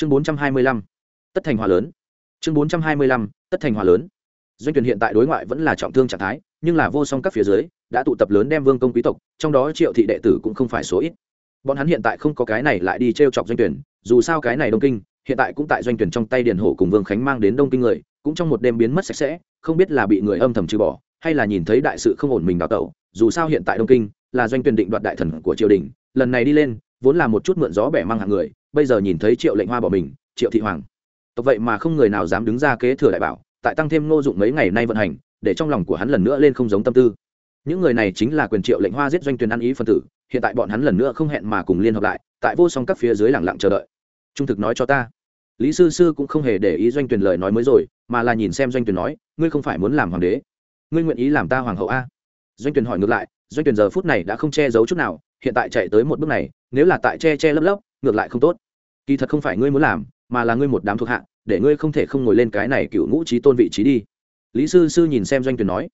chương bốn trăm hai mươi lăm, tất thành hòa lớn. Chương bốn trăm hai mươi lăm, tất thành hòa lớn. Doanh tuyển hiện tại đối ngoại vẫn là trọng thương trạng thái, nhưng là vô song các phía dưới, đã tụ tập lớn đem vương công quý tộc, trong đó triệu thị đệ tử cũng không phải số ít. Bọn hắn hiện tại không có cái này lại đi t chọc doanh tuyển dù sao cái này đông kinh, hiện tại cũng tại doanh tuyển trong tay điền hổ cùng vương khánh mang đến đông kinh người, cũng trong một đêm biến mất sạch sẽ, không biết là bị người âm thầm trừ bỏ, hay là nhìn thấy đại sự không ổn mình đào tẩu, dù sao hiện tại đông kinh là doanh tuyển định đoạt đại thần của triều đình, lần này đi lên, vốn là một chút mượn gió bẻ mang hạng người bây giờ nhìn thấy triệu lệnh hoa bỏ mình, triệu thị hoàng. Tộc vậy mà không người nào dám đứng ra kế thừa đại bảo, tại tăng thêm ngô dụng mấy ngày nay vận hành, để trong lòng của hắn lần nữa lên không giống tâm tư. Những người này chính là quyền triệu lệnh hoa giết doanh tuyền ăn ý phân tử, hiện tại bọn hắn lần nữa không hẹn mà cùng liên hợp lại, tại vô song các phía dưới lẳng lặng chờ đợi. Trung thực nói cho ta. Lý sư sư cũng không hề để ý doanh tuyền lời nói mới rồi, mà là nhìn xem doanh tuyền nói, ngươi không phải muốn làm hoàng đế. Ngươi nguyện ý làm ta hoàng hậu a? Doanh tuyền hỏi ngược lại, doanh tuyền giờ phút này đã không che giấu chút nào, hiện tại chạy tới một bước này, nếu là tại che che lấp lấp, ngược lại không tốt kỳ thật không phải ngươi muốn làm, mà là ngươi một đám thuộc hạ, để ngươi không thể không ngồi lên cái này cựu ngũ trí tôn vị trí đi. Lý sư sư nhìn xem doanh tuyển nói.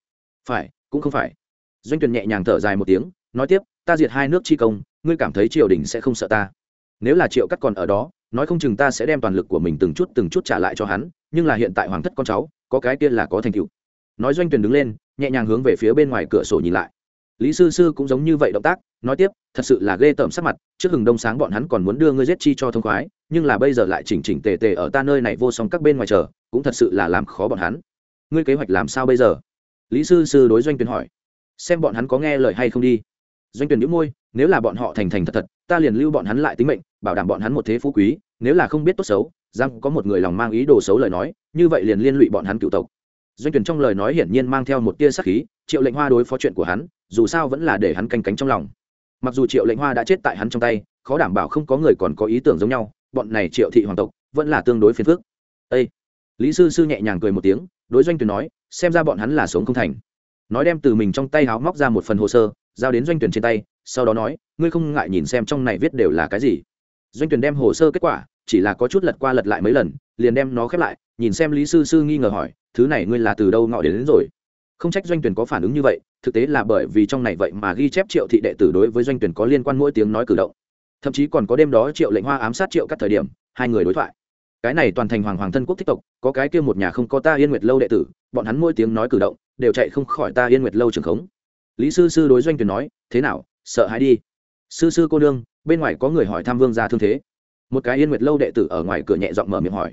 Phải, cũng không phải. Doanh tuyển nhẹ nhàng thở dài một tiếng, nói tiếp, ta diệt hai nước chi công, ngươi cảm thấy triều đình sẽ không sợ ta. Nếu là triệu cắt còn ở đó, nói không chừng ta sẽ đem toàn lực của mình từng chút từng chút trả lại cho hắn, nhưng là hiện tại hoàng thất con cháu, có cái kia là có thành tựu. Nói doanh tuyển đứng lên, nhẹ nhàng hướng về phía bên ngoài cửa sổ nhìn lại. Lý sư sư cũng giống như vậy động tác nói tiếp, thật sự là ghê tởm sắc mặt, trước hừng đông sáng bọn hắn còn muốn đưa ngươi giết chi cho thông khoái, nhưng là bây giờ lại chỉnh chỉnh tề tề ở ta nơi này vô song các bên ngoài chờ, cũng thật sự là làm khó bọn hắn. Ngươi kế hoạch làm sao bây giờ? Lý sư sư đối doanh tuyển hỏi. Xem bọn hắn có nghe lời hay không đi. Doanh tuyển nhíu môi, nếu là bọn họ thành thành thật thật, ta liền lưu bọn hắn lại tính mệnh, bảo đảm bọn hắn một thế phú quý, nếu là không biết tốt xấu, rằng có một người lòng mang ý đồ xấu lời nói, như vậy liền liên lụy bọn hắn cựu tộc. Doanh tuyển trong lời nói hiển nhiên mang theo một tia sắc khí, triệu lệnh hoa đối phó chuyện của hắn, dù sao vẫn là để hắn canh cánh trong lòng mặc dù triệu lệnh hoa đã chết tại hắn trong tay khó đảm bảo không có người còn có ý tưởng giống nhau bọn này triệu thị hoàng tộc vẫn là tương đối phiền phức. Ê! lý sư sư nhẹ nhàng cười một tiếng đối doanh tuyển nói xem ra bọn hắn là sống không thành. Nói đem từ mình trong tay háo móc ra một phần hồ sơ giao đến doanh tuyển trên tay sau đó nói ngươi không ngại nhìn xem trong này viết đều là cái gì. Doanh tuyển đem hồ sơ kết quả chỉ là có chút lật qua lật lại mấy lần liền đem nó khép lại nhìn xem lý sư sư nghi ngờ hỏi thứ này ngươi là từ đâu ngọ đến, đến rồi? Không trách doanh tuyển có phản ứng như vậy, thực tế là bởi vì trong này vậy mà ghi chép triệu thị đệ tử đối với doanh tuyển có liên quan mỗi tiếng nói cử động. Thậm chí còn có đêm đó triệu lệnh hoa ám sát triệu các thời điểm, hai người đối thoại. Cái này toàn thành hoàng hoàng thân quốc thích tộc, có cái kia một nhà không có ta yên nguyệt lâu đệ tử, bọn hắn mỗi tiếng nói cử động, đều chạy không khỏi ta yên nguyệt lâu trường khống. Lý sư sư đối doanh tuyển nói, thế nào, sợ hãi đi? Sư sư cô đương bên ngoài có người hỏi thăm vương gia thương thế. Một cái yên nguyệt lâu đệ tử ở ngoài cửa nhẹ giọng mở miệng hỏi.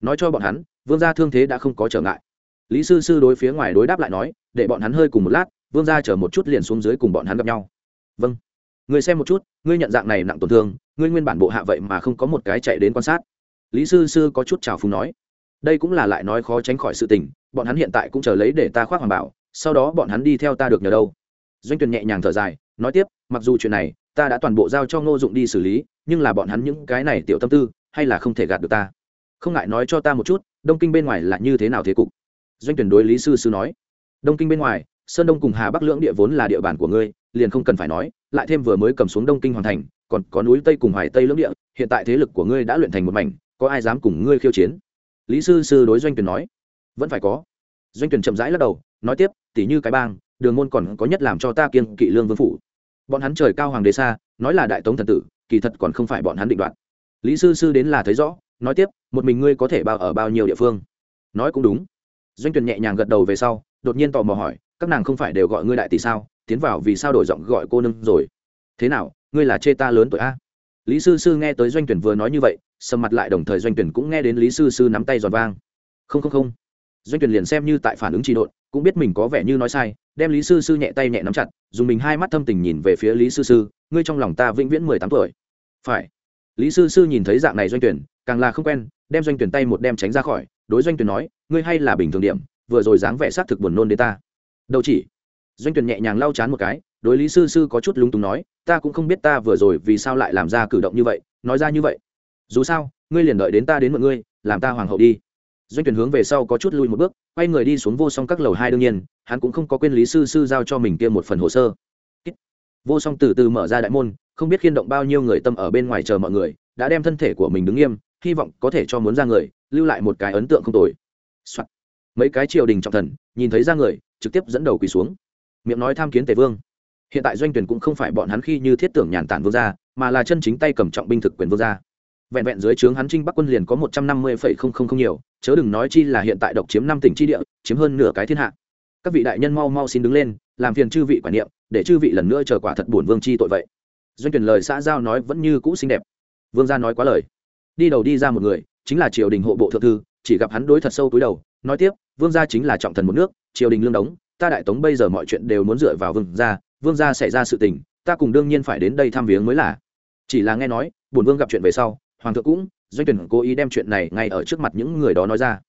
Nói cho bọn hắn, vương gia thương thế đã không có trở ngại lý sư sư đối phía ngoài đối đáp lại nói, để bọn hắn hơi cùng một lát, vương gia chờ một chút liền xuống dưới cùng bọn hắn gặp nhau. Vâng. Người xem một chút, ngươi nhận dạng này nặng tổn thương, ngươi nguyên bản bộ hạ vậy mà không có một cái chạy đến quan sát. Lý sư sư có chút trào phúng nói, đây cũng là lại nói khó tránh khỏi sự tình, bọn hắn hiện tại cũng chờ lấy để ta khoác hoàng bảo, sau đó bọn hắn đi theo ta được nhờ đâu. Doanh tuyền nhẹ nhàng thở dài, nói tiếp, mặc dù chuyện này, ta đã toàn bộ giao cho ngô dụng đi xử lý, nhưng là bọn hắn những cái này tiểu tâm tư, hay là không thể gạt được ta. Không ngại nói cho ta một chút, đông kinh bên ngoài là như thế nào thế cục? Doanh tuyển đối lý sư sư nói. Đông kinh bên ngoài, sơn đông cùng hà bắc lưỡng địa vốn là địa bàn của ngươi, liền không cần phải nói, lại thêm vừa mới cầm xuống đông kinh hoàn thành, còn có núi tây cùng hoài tây lưỡng địa, hiện tại thế lực của ngươi đã luyện thành một mảnh, có ai dám cùng ngươi khiêu chiến? Lý sư sư đối doanh tuyển nói. Vẫn phải có. Doanh tuyển chậm rãi lắc đầu, nói tiếp, tỉ như cái bang, đường môn còn có nhất làm cho ta kiên kỵ lương vương phủ. Bọn hắn trời cao hoàng đế xa, nói là đại tống thần tử, kỳ thật còn không phải bọn hắn định đoạt. Lý sư sư đến là thấy rõ, nói tiếp, một mình ngươi có thể bao ở bao nhiêu địa phương? Nói cũng đúng doanh tuyển nhẹ nhàng gật đầu về sau, đột nhiên tò mò hỏi, các nàng không phải đều gọi ngươi đại tỷ sao? Tiến vào vì sao đổi giọng gọi cô nương rồi? Thế nào, ngươi là chê ta lớn tuổi a? Lý sư sư nghe tới doanh tuyển vừa nói như vậy, sầm mặt lại đồng thời doanh tuyển cũng nghe đến lý sư sư nắm tay giòn vang. Không không không. Doanh tuyển liền xem như tại phản ứng trị độn, cũng biết mình có vẻ như nói sai, đem lý sư sư nhẹ tay nhẹ nắm chặt, dùng mình hai mắt thâm tình nhìn về phía lý sư sư, ngươi trong lòng ta vĩnh viễn mười tám tuổi. Phải. Lý sư sư nhìn thấy dạng này doanh tuyển càng là không quen đem doanh tuyển tay một đem tránh ra khỏi, đối doanh tuyển nói, ngươi hay là bình thường điểm, vừa rồi dáng vẻ xác thực buồn nôn đến ta. Đâu chỉ. Doanh tuyển nhẹ nhàng lau chán một cái, đối lý sư sư có chút lúng túng nói, ta cũng không biết ta vừa rồi vì sao lại làm ra cử động như vậy, nói ra như vậy. Dù sao, ngươi liền đợi đến ta đến mượn ngươi, làm ta hoàng hậu đi. Doanh tuyển hướng về sau có chút lui một bước, quay người đi xuống vô song các lầu hai đương nhiên, hắn cũng không có quên lý sư sư giao cho mình kia một phần hồ sơ. Vô song từ từ mở ra đại môn, không biết khiên động bao nhiêu người tâm ở bên ngoài chờ mọi người, đã đem thân thể của mình đứng nghiêm hy vọng có thể cho muốn ra người, lưu lại một cái ấn tượng không tồi、Soạn. mấy cái triều đình trọng thần, nhìn thấy ra người, trực tiếp dẫn đầu quỳ xuống. Miệng nói tham kiến tề vương. Hiện tại doanh tuyển cũng không phải bọn hắn khi như thiết tưởng nhàn tản vương gia, mà là chân chính tay cầm trọng binh thực quyền vương gia. Vẹn vẹn dưới trướng hắn trinh bắc quân liền có một trăm năm mươi phẩy không không không nhiều, chớ đừng nói chi là hiện tại độc chiếm năm tỉnh tri địa, chiếm hơn nửa cái thiên hạ. Các vị đại nhân mau mau xin đứng lên, làm phiền chư vị quản niệm, để chư vị lần nữa chờ quả thật buồn vương chi tội vậy. Doanh tuyển lời xã giao nói vẫn như cũ xinh đẹp. Vương gia nói quá lời đi đầu đi ra một người, chính là triều đình hộ bộ thượng thư, chỉ gặp hắn đối thật sâu túi đầu, nói tiếp, vương gia chính là trọng thần một nước, triều đình lương đống, ta đại tống bây giờ mọi chuyện đều muốn dựa vào vương gia vương gia xảy ra sự tình, ta cùng đương nhiên phải đến đây thăm viếng mới là. Chỉ là nghe nói, bổn vương gặp chuyện về sau, hoàng thượng cũng, doanh tuyển cố ý đem chuyện này ngay ở trước mặt những người đó nói ra.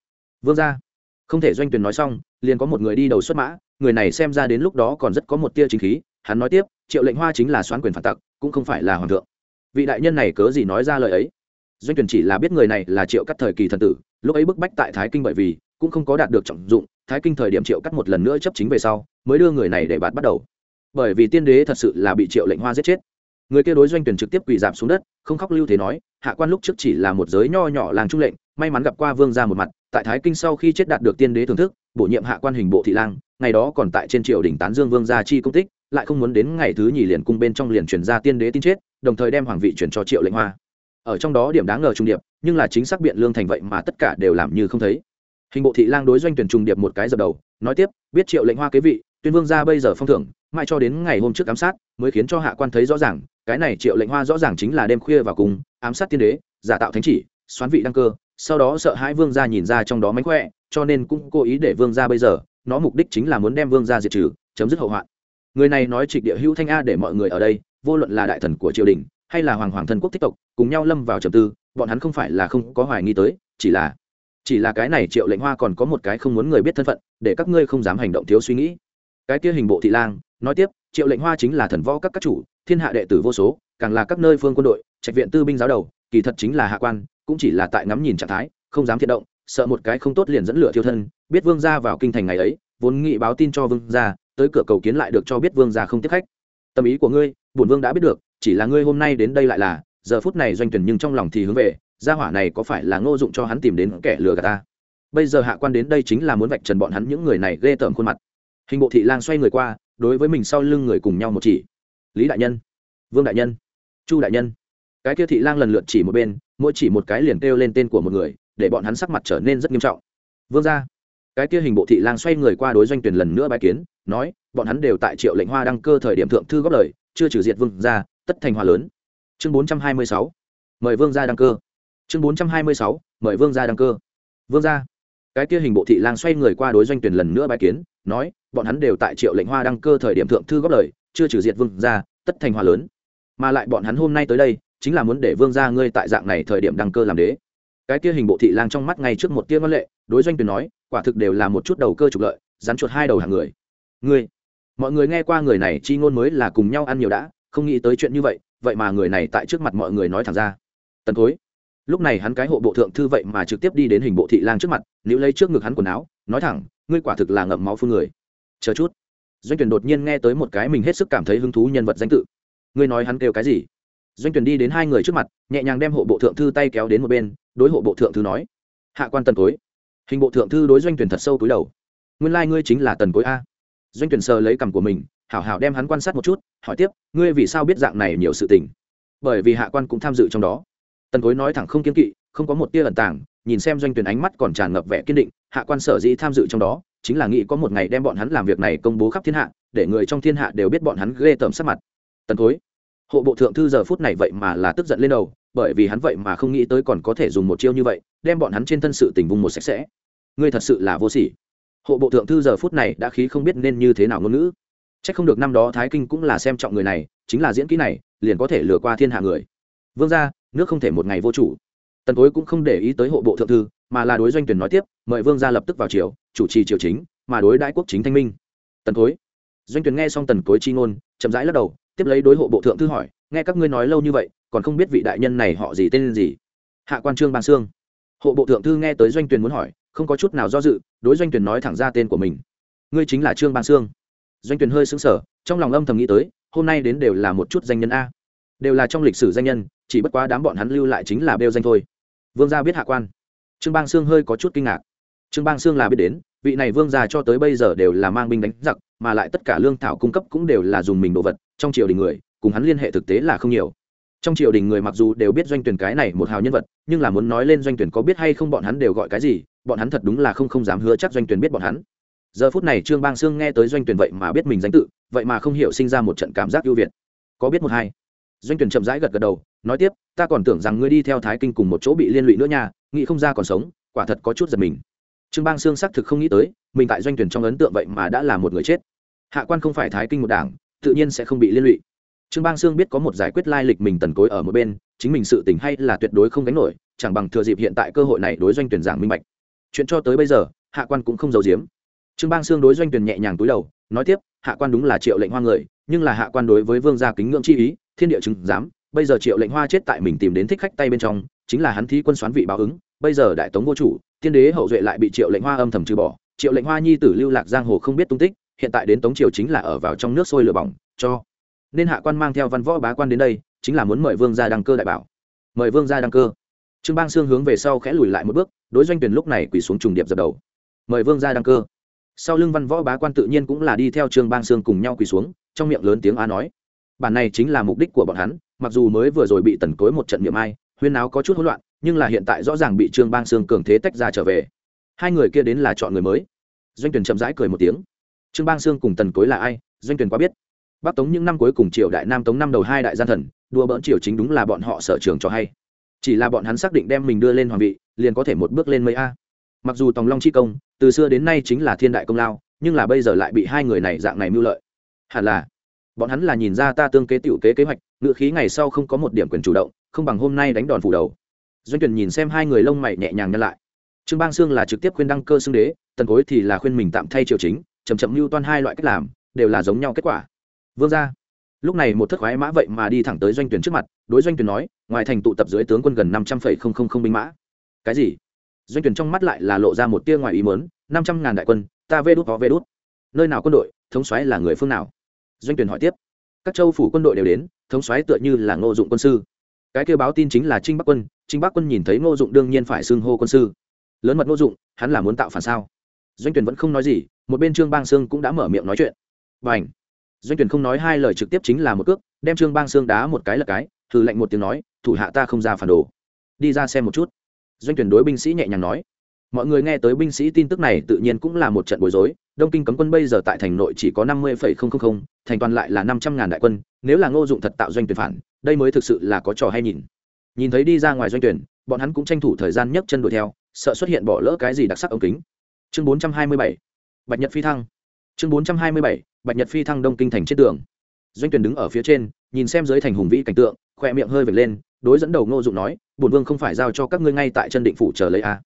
Vương gia, không thể doanh tuyển nói xong, liền có một người đi đầu xuất mã, người này xem ra đến lúc đó còn rất có một tia chính khí, hắn nói tiếp, triệu lệnh hoa chính là xoán quyền phản tặc, cũng không phải là hoàng thượng. Vị đại nhân này cớ gì nói ra lời ấy? Doanh tuyển chỉ là biết người này là triệu cắt thời kỳ thần tử, lúc ấy bức bách tại thái kinh bởi vì cũng không có đạt được trọng dụng, thái kinh thời điểm triệu cắt một lần nữa chấp chính về sau, mới đưa người này để bạt bắt đầu. Bởi vì tiên đế thật sự là bị triệu lệnh hoa giết chết. Người kia đối doanh tuyển trực tiếp quỳ giảm xuống đất, không khóc lưu thế nói, hạ quan lúc trước chỉ là một giới nho nhỏ làng trung lệnh, may mắn gặp qua vương ra một mặt, tại thái kinh sau khi chết đạt được tiên đế thưởng thức, bổ nhiệm hạ quan hình bộ thị lang, ngày đó còn tại trên triều đình tán dương vương gia chi công tích, lại không muốn đến ngày thứ nhì liền cung bên trong liền truyền ra tiên đế tin chết, đồng thời đem hoàng vị chuyển cho triệu lệnh hoa ở trong đó điểm đáng ngờ trung điệp, nhưng là chính xác biện lương thành vậy mà tất cả đều làm như không thấy. Hình bộ thị lang đối doanh tuyển trung điệp một cái dập đầu, nói tiếp, biết triệu lệnh hoa kế vị, tuyên vương gia bây giờ phong thưởng, mãi cho đến ngày hôm trước ám sát, mới khiến cho hạ quan thấy rõ ràng, cái này triệu lệnh hoa rõ ràng chính là đêm khuya vào cùng, ám sát tiên đế, giả tạo thánh chỉ, xoán vị đăng cơ, sau đó sợ hãi vương gia nhìn ra trong đó mánh khỏe, cho nên cũng cố ý để vương gia bây giờ, nó mục đích chính là muốn đem vương gia diệt trừ, chấm dứt hậu hoạn. Người này nói trịch địa hữu thanh a để mọi người ở đây, vô luận là đại thần của triều đình hay là hoàng hoàng thân quốc thích tộc, cùng nhau lâm vào trầm tư, bọn hắn không phải là không có hoài nghi tới, chỉ là chỉ là cái này triệu lệnh hoa còn có một cái không muốn người biết thân phận, để các ngươi không dám hành động thiếu suy nghĩ. Cái kia hình bộ thị lang, nói tiếp, triệu lệnh hoa chính là thần võ các các chủ, thiên hạ đệ tử vô số, càng là các nơi phương quân đội, trạch viện tư binh giáo đầu, kỳ thật chính là hạ quan, cũng chỉ là tại ngắm nhìn trạng thái, không dám thiện động, sợ một cái không tốt liền dẫn lửa thiêu thân, biết vương gia vào kinh thành ngày ấy, vốn nghị báo tin cho vương gia, tới cửa cầu kiến lại được cho biết vương gia không tiếp khách. Tâm ý của ngươi, bổn vương đã biết được chỉ là ngươi hôm nay đến đây lại là, giờ phút này doanh tuyển nhưng trong lòng thì hướng về, gia hỏa này có phải là ngô dụng cho hắn tìm đến kẻ lừa gạt ta? Bây giờ hạ quan đến đây chính là muốn vạch trần bọn hắn những người này ghê tởm khuôn mặt. Hình bộ thị lang xoay người qua, đối với mình sau lưng người cùng nhau một chỉ. Lý đại nhân, vương đại nhân, chu đại nhân. Cái kia thị lang lần lượt chỉ một bên, mỗi chỉ một cái liền kêu lên tên của một người, để bọn hắn sắc mặt trở nên rất nghiêm trọng. Vương ra cái kia hình bộ thị lang xoay người qua đối doanh tuyển lần nữa bài kiến, nói, bọn hắn đều tại triệu lệnh hoa đăng cơ thời điểm thượng thư góp lời, chưa trừ diệt vương ra tất thành hòa lớn. Chương bốn trăm hai mươi sáu. Mời vương gia đăng cơ. Chương bốn trăm hai mươi sáu. Mời vương gia đăng cơ. Vương gia, cái kia hình bộ thị lang xoay người qua đối doanh tuyển lần nữa bài kiến nói bọn hắn đều tại triệu lệnh hoa đăng cơ thời điểm thượng thư góp lời chưa trừ diệt vương gia, tất thành hòa lớn. Mà lại bọn hắn hôm nay tới đây chính là muốn để vương gia ngươi tại dạng này thời điểm đăng cơ làm đế. Cái kia hình bộ thị lang trong mắt ngay trước một tia ngân lệ đối doanh tuyển nói quả thực đều là một chút đầu cơ trục lợi rắn chuột hai đầu hàng người. Ngươi? Mọi người nghe qua người này chi ngôn mới là cùng nhau ăn nhiều đã không nghĩ tới chuyện như vậy vậy mà người này tại trước mặt mọi người nói thẳng ra. Tần cối, lúc này hắn cái hộ bộ thượng thư vậy mà trực tiếp đi đến hình bộ thị lang trước mặt nếu lấy trước ngực hắn quần áo, nói thẳng, ngươi quả thực là ngậm máu phương người. Chờ chút. Doanh tuyển đột nhiên nghe tới một cái mình hết sức cảm thấy hứng thú nhân vật danh tự. Ngươi nói hắn kêu cái gì? Doanh tuyển đi đến hai người trước mặt, nhẹ nhàng đem hộ bộ thượng thư tay kéo đến một bên, đối hộ bộ thượng thư nói, hạ quan tần cối. Hình bộ thượng thư đối doanh tuyển thật sâu túi đầu. Nguyên lai ngươi chính là tần cối a. Doanh tuyển sờ lấy cằm của mình hảo hảo đem hắn quan sát một chút, hỏi tiếp, ngươi vì sao biết dạng này nhiều sự tình? Bởi vì hạ quan cũng tham dự trong đó. Tần cối nói thẳng không kiên kỵ, không có một tia ẩn tàng, nhìn xem doanh tuyển ánh mắt còn tràn ngập vẻ kiên định, hạ quan sở dĩ tham dự trong đó, chính là nghĩ có một ngày đem bọn hắn làm việc này công bố khắp thiên hạ, để người trong thiên hạ đều biết bọn hắn ghê tởm sắc mặt. Tần cối, hộ bộ thượng thư giờ phút này vậy mà là tức giận lên đầu, bởi vì hắn vậy mà không nghĩ tới còn có thể dùng một chiêu như vậy, đem bọn hắn trên thân sự tình vùng một sạch sẽ. Ngươi thật sự là vô sỉ. Hộ bộ thượng thư giờ phút này đã khí không biết nên như thế nào ngôn ngữ chắc không được năm đó thái kinh cũng là xem trọng người này chính là diễn kỹ này liền có thể lừa qua thiên hạ người vương gia nước không thể một ngày vô chủ tần Tối cũng không để ý tới hộ bộ thượng thư mà là đối doanh tuyển nói tiếp mời vương gia lập tức vào triều chủ trì triều chính mà đối đãi quốc chính thanh minh tần Tối. doanh tuyển nghe xong tần Tối chi ngôn chậm rãi lắc đầu tiếp lấy đối hộ bộ thượng thư hỏi nghe các ngươi nói lâu như vậy còn không biết vị đại nhân này họ gì tên gì hạ quan trương ban sương hộ bộ thượng thư nghe tới doanh tuyển muốn hỏi không có chút nào do dự đối doanh tuyển nói thẳng ra tên của mình ngươi chính là trương ban sương doanh Tuyền hơi sững sờ, trong lòng âm thầm nghĩ tới, hôm nay đến đều là một chút danh nhân a. Đều là trong lịch sử danh nhân, chỉ bất quá đám bọn hắn lưu lại chính là bêu danh thôi. Vương gia biết hạ quan. Trương bang sương hơi có chút kinh ngạc. Trương bang sương là biết đến, vị này vương gia cho tới bây giờ đều là mang binh đánh giặc, mà lại tất cả lương thảo cung cấp cũng đều là dùng mình đồ vật, trong triều đình người, cùng hắn liên hệ thực tế là không nhiều. Trong triều đình người mặc dù đều biết doanh tuyển cái này một hào nhân vật, nhưng là muốn nói lên doanh tuyển có biết hay không bọn hắn đều gọi cái gì, bọn hắn thật đúng là không không dám hứa chắc doanh tuyển biết bọn hắn giờ phút này trương bang sương nghe tới doanh tuyển vậy mà biết mình danh tự, vậy mà không hiểu sinh ra một trận cảm giác ưu việt. Có biết một hai? Doanh tuyển chậm rãi gật gật đầu, nói tiếp, ta còn tưởng rằng ngươi đi theo thái kinh cùng một chỗ bị liên lụy nữa nha, nghĩ không ra còn sống, quả thật có chút giật mình. Trương bang sương xác thực không nghĩ tới, mình tại doanh tuyển trong ấn tượng vậy mà đã là một người chết. Hạ quan không phải thái kinh một đảng, tự nhiên sẽ không bị liên lụy. Trương bang sương biết có một giải quyết lai lịch mình tần cối ở một bên, chính mình sự tình hay là tuyệt đối không gánh nổi, chẳng bằng thừa dịp hiện tại cơ hội này đối doanh tuyển giảng minh bạch. Chuyện cho tới bây giờ, hạ quan cũng không giấu giếm trương bang sương đối doanh tuyển nhẹ nhàng túi đầu, nói tiếp, hạ quan đúng là triệu lệnh hoa người, nhưng là hạ quan đối với vương gia kính ngưỡng chi ý, thiên địa chứng giám, bây giờ triệu lệnh hoa chết tại mình tìm đến thích khách tay bên trong, chính là hắn thí quân xoán vị báo ứng, bây giờ đại tống vô chủ, tiên đế hậu duệ lại bị triệu lệnh hoa âm thầm trừ bỏ, triệu lệnh hoa nhi tử lưu lạc giang hồ không biết tung tích, hiện tại đến tống triều chính là ở vào trong nước sôi lửa bỏng, cho nên hạ quan mang theo văn võ bá quan đến đây, chính là muốn mời vương gia đăng cơ đại bảo. Mời vương gia đăng cơ. Trương bang sương hướng về sau khẽ lùi lại một bước, đối doanh tuyển lúc này quỳ xuống trùng điệp dập đầu. Mời vương gia đăng cơ sau lưng văn võ bá quan tự nhiên cũng là đi theo trương bang sương cùng nhau quỳ xuống, trong miệng lớn tiếng a nói, bản này chính là mục đích của bọn hắn, mặc dù mới vừa rồi bị tần cối một trận miệng ai, huyên áo có chút hỗn loạn, nhưng là hiện tại rõ ràng bị trương bang sương cường thế tách ra trở về. Hai người kia đến là chọn người mới. Doanh tuyển chậm rãi cười một tiếng. Trương bang sương cùng tần cối là ai? Doanh tuyển quá biết. Bắc tống những năm cuối cùng triều đại, nam tống năm đầu hai đại gian thần đua bỡn triều chính đúng là bọn họ sở trường cho hay. Chỉ là bọn hắn xác định đem mình đưa lên hoàng vị, liền có thể một bước lên mấy a mặc dù tòng long chi công, từ xưa đến nay chính là thiên đại công lao, nhưng là bây giờ lại bị hai người này dạng này mưu lợi. Hẳn là, bọn hắn là nhìn ra ta tương kế tiểu kế kế hoạch ngự khí ngày sau không có một điểm quyền chủ động, không bằng hôm nay đánh đòn phủ đầu. Doanh tuyển nhìn xem hai người lông mày nhẹ nhàng nhân lại. Trương bang sương là trực tiếp khuyên đăng cơ xưng đế, tần cối thì là khuyên mình tạm thay triều chính chầm chậm mưu toan hai loại cách làm, đều là giống nhau kết quả. Vương ra lúc này một thất khoái mã vậy mà đi thẳng tới doanh tuyển trước mặt, đối doanh tuyển nói, ngoài thành tụ tập dưới tướng quân gần năm trăm phẩy không không không binh mã. Cái gì? Doanh tuyển trong mắt lại là lộ ra một tia ngoài ý mớn năm trăm ngàn đại quân, ta vê đút, có vê đút. Nơi nào quân đội, thống xoáy là người phương nào? Doanh tuyển hỏi tiếp. Các châu phủ quân đội đều đến, thống xoáy tựa như là ngô dụng quân sư. Cái kêu báo tin chính là trinh bắc quân, trinh bắc quân nhìn thấy ngô dụng đương nhiên phải xưng hô quân sư. Lớn mật ngô dụng, hắn là muốn tạo phản sao? Doanh tuyển vẫn không nói gì, một bên trương bang sương cũng đã mở miệng nói chuyện. Và ảnh doanh tuyển không nói hai lời trực tiếp chính là một cước, đem trương bang sương đá một cái là cái thử lệnh một tiếng nói, thủ hạ ta không ra phản đồ. Đi ra xem một chút doanh tuyển đối binh sĩ nhẹ nhàng nói. Mọi người nghe tới binh sĩ tin tức này tự nhiên cũng là một trận bối rối. Đông kinh cấm quân bây giờ tại thành nội chỉ có năm mươi thành toàn lại là năm trăm ngàn đại quân. Nếu là ngô dụng thật tạo doanh tuyển phản, đây mới thực sự là có trò hay nhìn. Nhìn thấy đi ra ngoài doanh tuyển bọn hắn cũng tranh thủ thời gian nhấc chân đuổi theo, sợ xuất hiện bỏ lỡ cái gì đặc sắc ống kính. Chương bốn trăm hai mươi bảy, bạch nhật phi thăng. Chương bốn trăm hai mươi bảy, bạch nhật phi thăng đông kinh thành trên tường doanh tuyển đứng ở phía trên, nhìn xem dưới thành hùng vĩ cảnh tượng khoe miệng hơi vệt lên đối dẫn đầu ngô dụng nói, bổn vương không phải giao cho các ngươi ngay tại chân định phủ chờ lấy a à.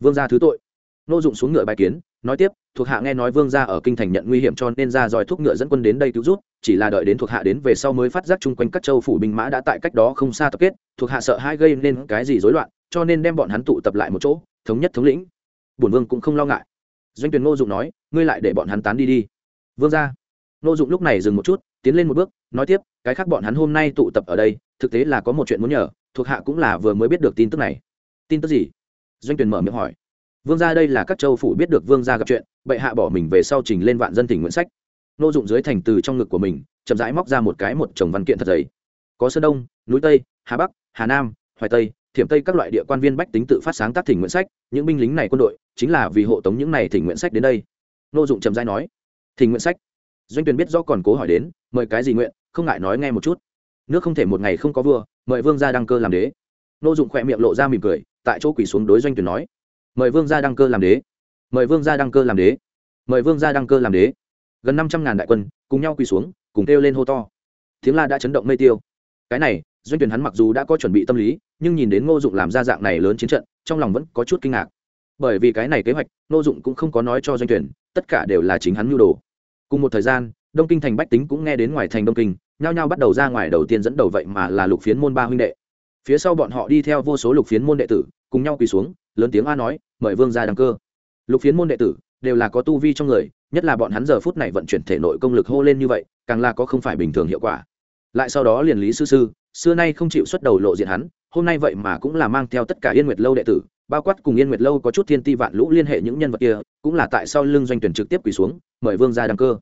vương gia thứ tội. Ngô dụng xuống ngựa bài kiến, nói tiếp, thuộc hạ nghe nói vương gia ở kinh thành nhận nguy hiểm cho nên ra dòi thuốc ngựa dẫn quân đến đây cứu rút chỉ là đợi đến thuộc hạ đến về sau mới phát giác chung quanh các châu phủ binh mã đã tại cách đó không xa tập kết, thuộc hạ sợ hai gây nên cái gì rối loạn, cho nên đem bọn hắn tụ tập lại một chỗ, thống nhất thống lĩnh. Bổn vương cũng không lo ngại. Doanh tuyển ngô dụng nói, ngươi lại để bọn hắn tán đi đi. Vương gia. Ngô dụng lúc này dừng một chút, tiến lên một bước, nói tiếp, cái khác bọn hắn hôm nay tụ tập ở đây thực tế là có một chuyện muốn nhờ, thuộc hạ cũng là vừa mới biết được tin tức này. Tin tức gì? Doanh tuyển mở miệng hỏi. Vương gia đây là các châu phủ biết được vương gia gặp chuyện, bệ hạ bỏ mình về sau trình lên vạn dân tỉnh nguyện sách. Nô dụng dưới thành từ trong ngực của mình, chậm rãi móc ra một cái một chồng văn kiện thật giấy có sơn đông, núi tây, hà bắc, hà nam, hoài tây, thiểm tây các loại địa quan viên bách tính tự phát sáng tác thỉnh nguyện sách, những binh lính này quân đội, chính là vì hộ tống những này thỉnh nguyện sách đến đây. Nô dụng chậm rãi nói. Thỉnh nguyện sách. Doanh tuyển biết do còn cố hỏi đến, mời cái gì nguyện, không ngại nói nghe một chút nước không thể một ngày không có vua, mời vương gia đăng cơ làm đế. Nô dụng khỏe miệng lộ ra mỉm cười, tại chỗ quỳ xuống đối doanh tuyển nói. Mời vương gia đăng cơ làm đế. Mời vương gia đăng cơ làm đế. Mời vương gia đăng cơ làm đế. Gần năm trăm ngàn đại quân, cùng nhau quỳ xuống, cùng kêu lên hô to. Tiếng la đã chấn động mây tiêu. Cái này, doanh tuyển hắn mặc dù đã có chuẩn bị tâm lý, nhưng nhìn đến ngô dụng làm ra dạng này lớn chiến trận, trong lòng vẫn có chút kinh ngạc. Bởi vì cái này kế hoạch, ngô dụng cũng không có nói cho doanh tuyển, tất cả đều là chính hắn nhu đồ. Cùng một thời gian, đông kinh thành bách tính cũng nghe đến ngoài thành đông kinh nhao nhao bắt đầu ra ngoài đầu tiên dẫn đầu vậy mà là lục phiến môn ba huynh đệ. Phía sau bọn họ đi theo vô số lục phiến môn đệ tử, cùng nhau quỳ xuống, lớn tiếng a nói, mời vương ra đăng cơ. Lục phiến môn đệ tử đều là có tu vi trong người, nhất là bọn hắn giờ phút này vận chuyển thể nội công lực hô lên như vậy, càng là có không phải bình thường hiệu quả. Lại sau đó liền lý sư sư, xưa nay không chịu xuất đầu lộ diện hắn, hôm nay vậy mà cũng là mang theo tất cả yên nguyệt lâu đệ tử, bao quát cùng yên nguyệt lâu có chút thiên ti vạn lũ liên hệ những nhân vật kia, cũng là tại sao lưng doanh tuyển trực tiếp quỳ xuống, mời vương ra đăng cơ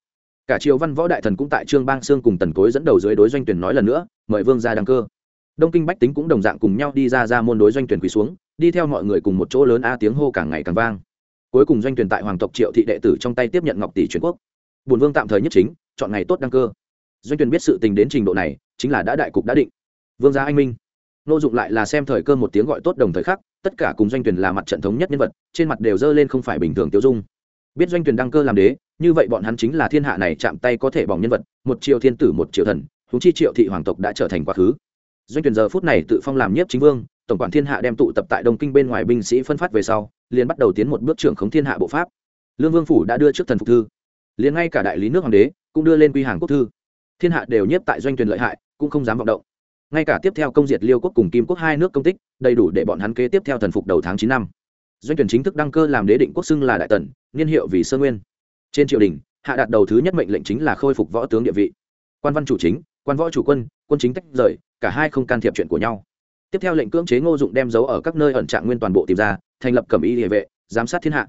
cả triều văn võ đại thần cũng tại trương bang sương cùng tần cối dẫn đầu dưới đối doanh tuyển nói lần nữa, mời vương ra đăng cơ. Đông kinh bách tính cũng đồng dạng cùng nhau đi ra ra môn đối doanh tuyển quỳ xuống, đi theo mọi người cùng một chỗ lớn a tiếng hô càng ngày càng vang. Cuối cùng doanh tuyển tại hoàng tộc triệu thị đệ tử trong tay tiếp nhận ngọc tỷ truyền quốc. Bùn vương tạm thời nhất chính, chọn ngày tốt đăng cơ. Doanh tuyển biết sự tình đến trình độ này, chính là đã đại cục đã định. Vương gia anh minh. Nô dụng lại là xem thời cơ một tiếng gọi tốt đồng thời khắc, tất cả cùng doanh tuyển là mặt trận thống nhất nhân vật, trên mặt đều dơ lên không phải bình thường tiêu dung biết doanh tuyển đăng cơ làm đế, như vậy bọn hắn chính là thiên hạ này chạm tay có thể bỏng nhân vật, một triệu thiên tử, một triệu thần húng chi triệu thị hoàng tộc đã trở thành quá khứ. Doanh tuyển giờ phút này tự phong làm nhiếp chính vương, tổng quản thiên hạ đem tụ tập tại đông kinh bên ngoài binh sĩ phân phát về sau, liền bắt đầu tiến một bước trưởng khống thiên hạ bộ pháp. Lương vương phủ đã đưa trước thần phục thư. Liền ngay cả đại lý nước hoàng đế cũng đưa lên quy hàng quốc thư. Thiên hạ đều nhiếp tại doanh tuyển lợi hại, cũng không dám vọng động. Ngay cả tiếp theo công diệt liêu quốc cùng kim quốc hai nước công tích, đầy đủ để bọn hắn kế tiếp theo thần phục đầu tháng chín năm doanh tuyển chính thức đăng cơ làm đế định quốc xưng là đại tần, niên hiệu vì sơ nguyên. Trên triều đình, hạ đạt đầu thứ nhất mệnh lệnh chính là khôi phục võ tướng địa vị. Quan văn chủ chính, quan võ chủ quân quân chính tách rời, cả hai không can thiệp chuyện của nhau. Tiếp theo lệnh cưỡng chế ngô dụng đem dấu ở các nơi ẩn trạng nguyên toàn bộ tìm ra, thành lập cẩm y địa vệ, giám sát thiên hạ.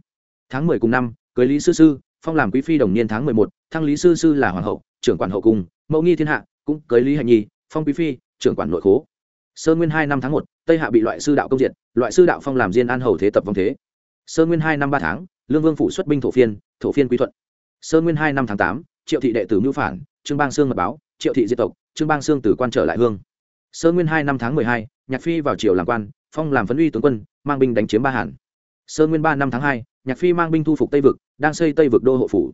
Tháng mười cùng năm, cưới lý sư sư, phong làm quý phi đồng niên tháng mười một, thăng lý sư sư là hoàng hậu, trưởng quản hậu cung, mẫu nghi thiên hạ, cũng cưới lý hạnh nhi, phong quý phi, trưởng quản nội khố sơ nguyên hai năm tháng một, tây hạ bị loại sư đạo công diện loại sư đạo phong làm diên an hầu thế tập vong thế. Sơ nguyên hai năm ba tháng, lương vương phủ xuất binh thổ phiên thổ phiên quý thuận. Sơ nguyên hai năm tháng tám, triệu thị đệ tử mưu phản, trương bang sương mật báo, triệu thị diệt tộc, trương bang sương từ quan trở lại hương. Sơ nguyên hai năm tháng mười hai, nhạc phi vào triều làm quan, phong làm phấn uy tướng quân, mang binh đánh chiếm ba hàn. Sơ nguyên ba năm tháng hai, nhạc phi mang binh thu phục tây vực, đang xây tây vực đô hộ phủ.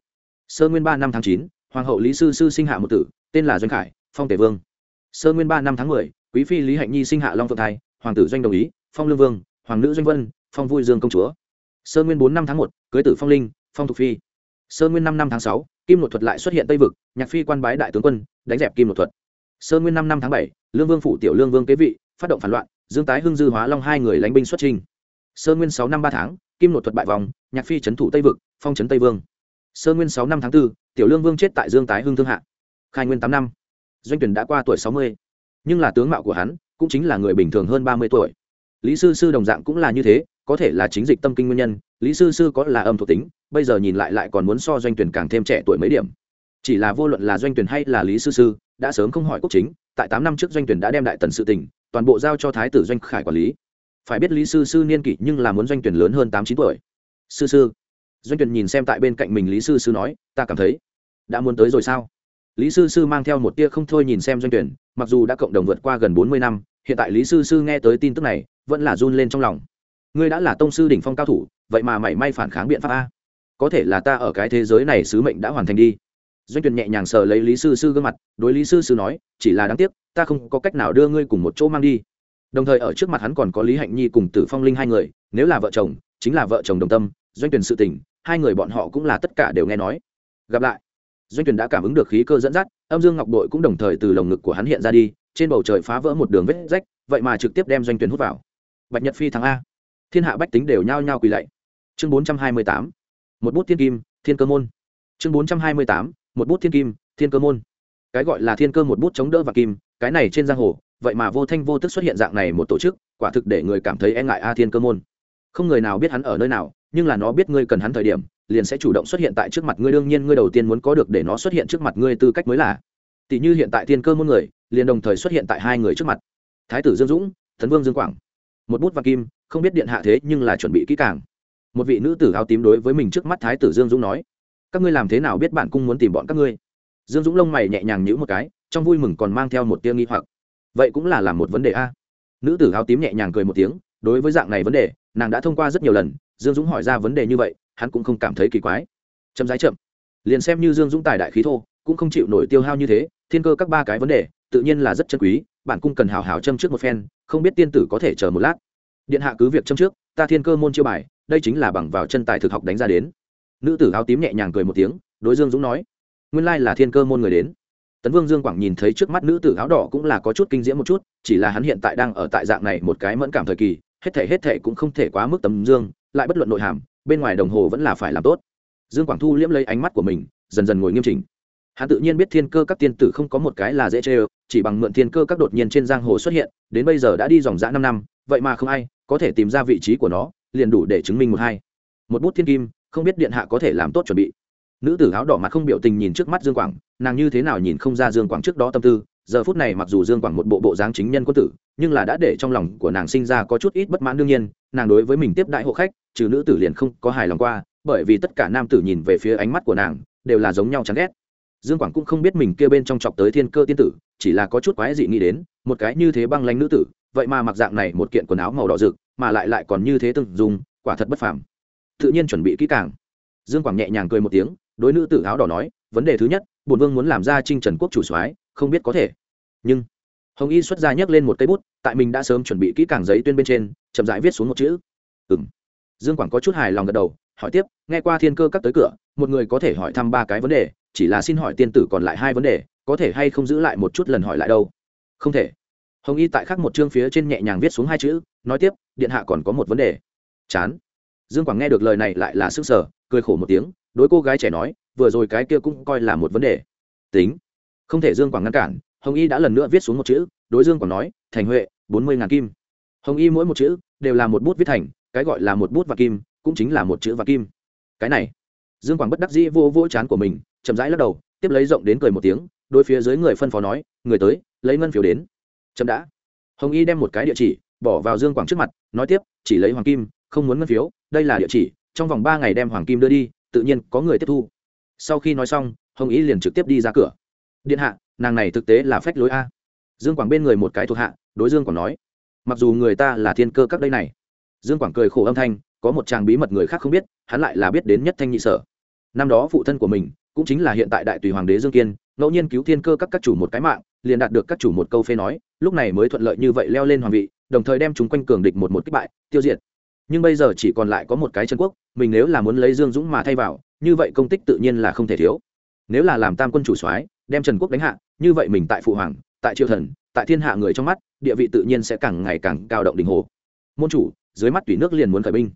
Sơ nguyên ba năm tháng chín, hoàng hậu lý sư sư sinh hạ một tử, tên là doanh khải, phong tể vương. Sơ nguyên ba năm tháng mười quý phi lý hạnh nhi sinh hạ long phượng thai, hoàng tử doanh đồng ý, phong lương vương, hoàng nữ doanh vân, phong vui dương công chúa. Sơ nguyên bốn năm tháng một, cưới tử phong linh, phong thục phi. Sơ nguyên năm năm tháng sáu, kim nội thuật lại xuất hiện tây vực, nhạc phi quan bái đại tướng quân, đánh dẹp kim nội thuật. Sơ nguyên năm năm tháng bảy, lương vương phụ tiểu lương vương kế vị, phát động phản loạn, dương tái hưng dư hóa long hai người lánh binh xuất trình sơ nguyên sáu năm ba tháng, kim nội thuật bại vòng, nhạc phi trấn thủ tây vực, phong trấn tây vương. Sơ nguyên sáu năm tháng b ố tiểu lương vương chết tại dương tái hưng thương hạ. Khai nguyên tám năm, doanh tuyển đã qua tuổi sáu mươi nhưng là tướng mạo của hắn cũng chính là người bình thường hơn ba mươi tuổi. Lý sư sư đồng dạng cũng là như thế, có thể là chính dịch tâm kinh nguyên nhân, lý sư sư có là âm thuộc tính, bây giờ nhìn lại lại còn muốn so doanh tuyển càng thêm trẻ tuổi mấy điểm. Chỉ là vô luận là doanh tuyển hay là lý sư sư, đã sớm không hỏi quốc chính, tại tám năm trước doanh tuyển đã đem đại tần sự tình, toàn bộ giao cho thái tử doanh khải quản lý. Phải biết lý sư sư niên kỷ nhưng là muốn doanh tuyển lớn hơn tám chín tuổi. Sư sư, doanh tuyển nhìn xem tại bên cạnh mình lý sư sư nói, ta cảm thấy đã muốn tới rồi sao? Lý sư sư mang theo một tia không thôi nhìn xem doanh tuyển, mặc dù đã cộng đồng vượt qua gần bốn mươi năm, hiện tại lý sư sư nghe tới tin tức này, vẫn là run lên trong lòng. Ngươi đã là tông sư đỉnh phong cao thủ, vậy mà mảy may phản kháng biện pháp a. Có thể là ta ở cái thế giới này sứ mệnh đã hoàn thành đi. Doanh tuyển nhẹ nhàng sờ lấy lý sư sư gương mặt, đối lý sư sư nói, chỉ là đáng tiếc, ta không có cách nào đưa ngươi cùng một chỗ mang đi. Đồng thời ở trước mặt hắn còn có lý hạnh nhi cùng tử phong linh hai người, nếu là vợ chồng, chính là vợ chồng đồng tâm, doanh tuyển sự tình, hai người bọn họ cũng là tất cả đều nghe nói. Gặp lại doanh tuyển đã cảm ứng được khí cơ dẫn dắt, âm dương ngọc đội cũng đồng thời từ lồng ngực của hắn hiện ra đi, trên bầu trời phá vỡ một đường vết rách, vậy mà trực tiếp đem doanh tuyển hút vào. Bạch nhật phi thắng a. Thiên hạ bách tính đều nhao nhao quỳ lạy. Chương bốn trăm hai mươi tám, một bút thiên kim, thiên cơ môn. Chương bốn trăm hai mươi tám, một bút thiên kim, thiên cơ môn. Cái gọi là thiên cơ một bút chống đỡ và kim, cái này trên giang hồ, vậy mà vô thanh vô tức xuất hiện dạng này một tổ chức, quả thực để người cảm thấy e ngại a thiên cơ môn. Không người nào biết hắn ở nơi nào, nhưng là nó biết ngươi cần hắn thời điểm liền sẽ chủ động xuất hiện tại trước mặt ngươi, đương nhiên ngươi đầu tiên muốn có được để nó xuất hiện trước mặt ngươi tư cách mới là. Tỷ như hiện tại thiên cơ môn người, liền đồng thời xuất hiện tại hai người trước mặt. Thái tử dương dũng, thần vương dương quảng. Một bút và kim, không biết điện hạ thế nhưng là chuẩn bị kỹ càng. Một vị nữ tử áo tím đối với mình trước mắt thái tử dương dũng nói, các ngươi làm thế nào biết bản cung muốn tìm bọn các ngươi? Dương dũng lông mày nhẹ nhàng nhữ một cái, trong vui mừng còn mang theo một tia nghi hoặc. Vậy cũng là làm một vấn đề a. Nữ tử áo tím nhẹ nhàng cười một tiếng, đối với dạng này vấn đề, nàng đã thông qua rất nhiều lần, dương dũng hỏi ra vấn đề như vậy hắn cũng không cảm thấy kỳ quái. Chậm rãi chậm. Liền xem như dương dũng tài đại khí thô, cũng không chịu nổi tiêu hao như thế, thiên cơ các ba cái vấn đề, tự nhiên là rất chân quý, bản cung cần hào hào châm trước một phen, không biết tiên tử có thể chờ một lát. Điện hạ cứ việc châm trước, ta thiên cơ môn chiêu bài, đây chính là bằng vào chân tài thực học đánh ra đến. Nữ tử áo tím nhẹ nhàng cười một tiếng, đối dương dũng nói, nguyên lai là thiên cơ môn người đến. Tấn vương dương quảng nhìn thấy trước mắt nữ tử áo đỏ cũng là có chút kinh diễm một chút, chỉ là hắn hiện tại đang ở tại dạng này một cái mẫn cảm thời kỳ, hết thể hết thể cũng không thể quá mức tấm dương, lại bất luận nội hàm bên ngoài đồng hồ vẫn là phải làm tốt. Dương quảng thu liễm lấy ánh mắt của mình, dần dần ngồi nghiêm chỉnh. Hắn tự nhiên biết thiên cơ các tiên tử không có một cái là dễ chê chỉ bằng mượn thiên cơ các đột nhiên trên giang hồ xuất hiện, đến bây giờ đã đi dòng dã năm năm, vậy mà không ai có thể tìm ra vị trí của nó, liền đủ để chứng minh một hai. Một bút thiên kim, không biết điện hạ có thể làm tốt chuẩn bị. Nữ tử áo đỏ mặt không biểu tình nhìn trước mắt dương quảng, nàng như thế nào nhìn không ra dương quảng trước đó tâm tư giờ phút này mặc dù dương quảng một bộ bộ dáng chính nhân quân tử, nhưng là đã để trong lòng của nàng sinh ra có chút ít bất mãn đương nhiên, nàng đối với mình tiếp đại hộ khách, trừ nữ tử liền không có hài lòng qua, bởi vì tất cả nam tử nhìn về phía ánh mắt của nàng, đều là giống nhau chán ghét. Dương quảng cũng không biết mình kia bên trong chọc tới thiên cơ tiên tử, chỉ là có chút quái dị nghĩ đến, một cái như thế băng lanh nữ tử, vậy mà mặc dạng này một kiện quần áo màu đỏ rực, mà lại lại còn như thế từng dùng quả thật bất phàm. Tự nhiên chuẩn bị kỹ càng. Dương quảng nhẹ nhàng cười một tiếng, đối nữ tử áo đỏ nói, vấn đề thứ nhất, bổn vương muốn làm ra trinh trần quốc chủ soái không biết có thể. Nhưng, hồng y xuất ra nhấc lên một cây bút, tại mình đã sớm chuẩn bị kỹ càng giấy tuyên bên trên, chậm rãi viết xuống một chữ. Ừ m dương quảng có chút hài lòng gật đầu, hỏi tiếp, nghe qua thiên cơ các tới cửa, một người có thể hỏi thăm ba cái vấn đề, chỉ là xin hỏi tiên tử còn lại hai vấn đề, có thể hay không giữ lại một chút lần hỏi lại đâu? Không thể. Hồng y tại khắc một chương phía trên nhẹ nhàng viết xuống hai chữ, nói tiếp, điện hạ còn có một vấn đề. Chán. Dương quảng nghe được lời này lại là sức sở cười khổ một tiếng, đối cô gái trẻ nói, vừa rồi cái kia cũng coi là một vấn đề. Tính không thể dương quảng ngăn cản, hồng y đã lần nữa viết xuống một chữ, đối dương quảng nói, thành huệ, bốn mươi ngàn kim. Hồng y mỗi một chữ đều là một bút viết thành, cái gọi là một bút và kim, cũng chính là một chữ và kim. Cái này, dương quảng bất đắc dĩ vô vô chán của mình, chậm rãi lắc đầu, tiếp lấy rộng đến cười một tiếng đôi phía dưới người phân phó nói, người tới, lấy ngân phiếu đến. Chậm đã. Hồng y đem một cái địa chỉ, bỏ vào dương quảng trước mặt, nói tiếp, chỉ lấy hoàng kim, không muốn ngân phiếu, đây là địa chỉ, trong vòng ba ngày đem hoàng kim đưa đi, tự nhiên có người tiếp thu. Sau khi nói xong, hồng y liền trực tiếp đi ra cửa điện hạ, nàng này thực tế là phách lối a. Dương quảng bên người một cái thuộc hạ, đối dương quảng nói, mặc dù người ta là thiên cơ các đây này. Dương quảng cười khổ âm thanh, có một chàng bí mật người khác không biết, hắn lại là biết đến nhất thanh nhị sở. Năm đó phụ thân của mình, cũng chính là hiện tại đại tùy hoàng đế dương kiên, ngẫu nhiên cứu thiên cơ các các chủ một cái mạng, liền đạt được các chủ một câu phê nói, lúc này mới thuận lợi như vậy leo lên hoàng vị, đồng thời đem chúng quanh cường địch một một kích bại, tiêu diệt. Nhưng bây giờ chỉ còn lại có một cái chân quốc, mình nếu là muốn lấy dương dũng mà thay vào, như vậy công tích tự nhiên là không thể thiếu. Nếu là làm tam quân chủ soái đem trần quốc đánh hạ, như vậy mình tại phụ hoàng, tại triều thần, tại thiên hạ người trong mắt, địa vị tự nhiên sẽ càng ngày càng cao động đình hồ. Môn chủ, dưới mắt tùy nước liền muốn khởi binh.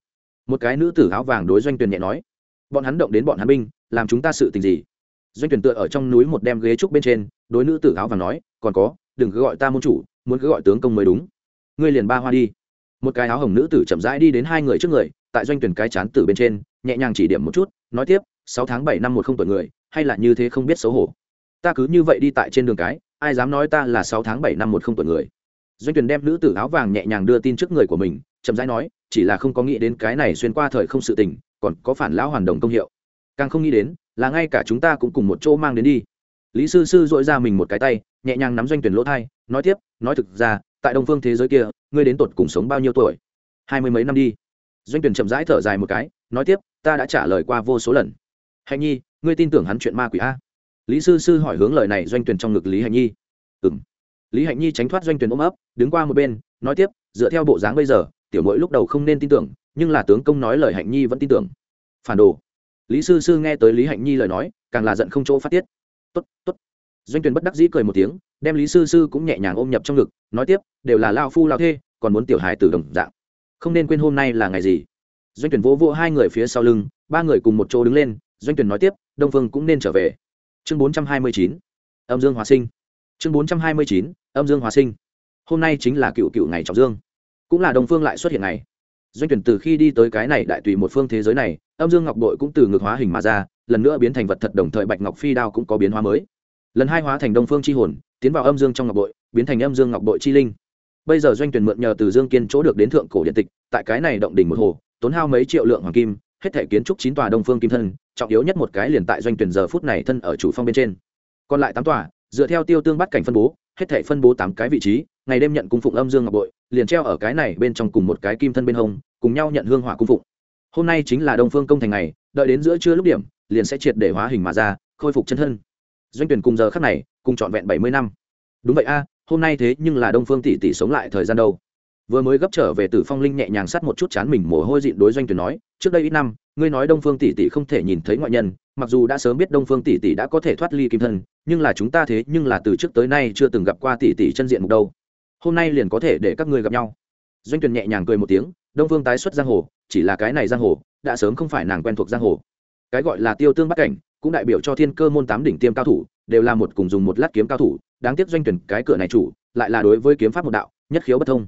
Một cái nữ tử áo vàng đối doanh tuyền nhẹ nói, bọn hắn động đến bọn hắn binh, làm chúng ta sự tình gì? Doanh tuyển tựa ở trong núi một đem ghế trúc bên trên, đối nữ tử áo vàng nói, còn có, đừng cứ gọi ta môn chủ, muốn cứ gọi tướng công mới đúng. Ngươi liền ba hoa đi. Một cái áo hồng nữ tử chậm rãi đi đến hai người trước người, tại doanh tuyển cái chán tử bên trên, nhẹ nhàng chỉ điểm một chút, nói tiếp, sáu tháng bảy năm một không tuổi người, hay là như thế không biết xấu hổ ta cứ như vậy đi tại trên đường cái, ai dám nói ta là sáu tháng bảy năm một không tuổi người. Doanh tuyển đem nữ tử áo vàng nhẹ nhàng đưa tin trước người của mình, chậm rãi nói, chỉ là không có nghĩ đến cái này xuyên qua thời không sự tình, còn có phản lão hoàn đồng công hiệu. Càng không nghĩ đến, là ngay cả chúng ta cũng cùng một chỗ mang đến đi. Lý sư sư dội ra mình một cái tay, nhẹ nhàng nắm doanh tuyển lỗ thai, nói tiếp, nói thực ra, tại đông phương thế giới kia, ngươi đến tột cùng sống bao nhiêu tuổi? Hai mươi mấy năm đi. Doanh tuyển chậm rãi thở dài một cái, nói tiếp, ta đã trả lời qua vô số lần. Hạnh nhi, ngươi tin tưởng hắn chuyện ma quỷ a? Lý sư sư hỏi hướng lời này doanh tuyển trong ngực lý hạnh nhi. Ừ m lý hạnh nhi tránh thoát doanh tuyển ôm ấp, đứng qua một bên, nói tiếp, dựa theo bộ dáng bây giờ, tiểu mỗi lúc đầu không nên tin tưởng, nhưng là tướng công nói lời hạnh nhi vẫn tin tưởng. Phản đồ. Lý sư sư nghe tới lý hạnh nhi lời nói, càng là giận không chỗ phát tiết. Tốt tốt. Doanh tuyển bất đắc dĩ cười một tiếng, đem lý sư sư cũng nhẹ nhàng ôm nhập trong ngực, nói tiếp, đều là lao phu lao thê, còn muốn tiểu hài tử đồng dạng. Không nên quên hôm nay là ngày gì. Doanh tuyển vỗ vỗ hai người phía sau lưng, ba người cùng một chỗ đứng lên, doanh tuyển nói tiếp, đông phương cũng nên trở về chương bốn trăm hai mươi chín, âm dương hòa sinh. Chương bốn trăm hai mươi chín, âm dương hòa sinh. Hôm nay chính là cựu cựu ngày trọng dương. Cũng là đồng phương lại xuất hiện ngày. Doanh tuyển từ khi đi tới cái này đại tùy một phương thế giới này, âm dương ngọc bội cũng từ ngược hóa hình mà ra, lần nữa biến thành vật thật đồng thời bạch ngọc phi đao cũng có biến hóa mới. Lần hai hóa thành đông phương chi hồn, tiến vào âm dương trong ngọc bội, biến thành âm dương ngọc bội chi linh. Bây giờ doanh tuyển mượn nhờ từ dương kiên chỗ được đến thượng cổ điện tịch, tại cái này động đỉnh một hồ, tốn hao mấy triệu lượng hoàng kim hết thể kiến trúc chín tòa đông phương kim thân, trọng yếu nhất một cái liền tại doanh tuyển giờ phút này thân ở chủ phong bên trên. Còn lại tám tòa, dựa theo tiêu tương bắt cảnh phân bố, hết thể phân bố tám cái vị trí, ngày đêm nhận cung phụng âm dương ngọc bội, liền treo ở cái này bên trong cùng một cái kim thân bên hông, cùng nhau nhận hương hỏa cung phụng. Hôm nay chính là đông phương công thành ngày, đợi đến giữa trưa lúc điểm, liền sẽ triệt để hóa hình mà ra, khôi phục chân thân. Doanh tuyển cùng giờ khắc này, cùng trọn vẹn bảy mươi năm. Đúng vậy a, hôm nay thế nhưng là đông phương tỷ tỷ sống lại thời gian đâu? Vừa mới gấp trở về từ phong linh nhẹ nhàng sắt một chút chán mình mồ hôi dịn đối doanh tuyển nói trước đây ít năm, ngươi nói đông phương tỷ tỷ không thể nhìn thấy ngoại nhân, mặc dù đã sớm biết đông phương tỷ tỷ đã có thể thoát ly kim thân, nhưng là chúng ta thế nhưng là từ trước tới nay chưa từng gặp qua tỷ tỷ chân diện mục đâu. Hôm nay liền có thể để các ngươi gặp nhau. Doanh Tuyền nhẹ nhàng cười một tiếng, đông phương tái xuất giang hồ, chỉ là cái này giang hồ, đã sớm không phải nàng quen thuộc giang hồ. Cái gọi là tiêu tương bắt cảnh, cũng đại biểu cho thiên cơ môn tám đỉnh tiêm cao thủ, đều là một cùng dùng một lát kiếm cao thủ, đáng tiếc doanh tuyển cái cửa này chủ, lại là đối với kiếm pháp một đạo, nhất khiếu bất thông.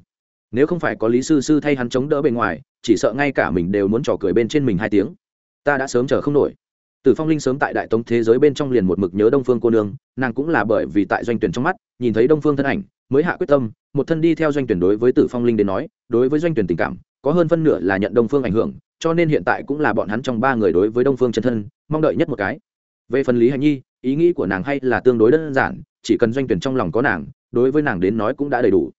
Nếu không phải có lý sư sư thay hắn chống đỡ bên ngoài chỉ sợ ngay cả mình đều muốn trò cười bên trên mình hai tiếng. Ta đã sớm chờ không nổi. Tử phong linh sớm tại đại tống thế giới bên trong liền một mực nhớ đông phương cô nương, nàng cũng là bởi vì tại doanh tuyển trong mắt, nhìn thấy đông phương thân ảnh, mới hạ quyết tâm, một thân đi theo doanh tuyển đối với tử phong linh đến nói, đối với doanh tuyển tình cảm, có hơn phân nửa là nhận đông phương ảnh hưởng, cho nên hiện tại cũng là bọn hắn trong ba người đối với đông phương chân thân, mong đợi nhất một cái. Về phần lý hành nhi, ý nghĩ của nàng hay là tương đối đơn giản, chỉ cần doanh tuyển trong lòng có nàng, đối với nàng đến nói cũng đã đầy đủ.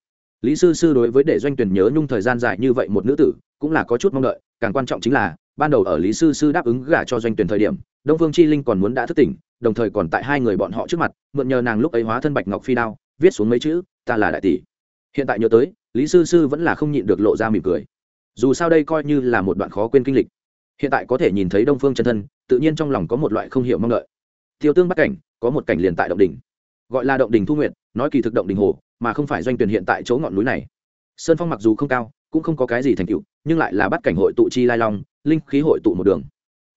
Lý sư sư đối với để doanh tuyển nhớ nhung thời gian dài như vậy một nữ tử cũng là có chút mong đợi, càng quan trọng chính là, ban đầu ở lý sư sư đáp ứng gả cho doanh tuyển thời điểm, đông phương chi linh còn muốn đã thức tỉnh, đồng thời còn tại hai người bọn họ trước mặt, mượn nhờ nàng lúc ấy hóa thân bạch ngọc phi đao, viết xuống mấy chữ, ta là đại tỷ. Hiện tại nhớ tới, lý sư sư vẫn là không nhịn được lộ ra mỉm cười. Dù sao đây coi như là một đoạn khó quên kinh lịch. Hiện tại có thể nhìn thấy đông phương chân thân, tự nhiên trong lòng có một loại không hiểu mong đợi. Tiêu tương bắt cảnh, có một cảnh liền tại động đỉnh. Gọi là động đỉnh thu nguyện nói kỳ thực động đỉnh hồ, mà không phải doanh tuyển hiện tại chỗ ngọn núi này. Sơn phong mặc dù không cao cũng không có cái gì thành tựu, nhưng lại là bắt cảnh hội tụ chi lai long, linh khí hội tụ một đường.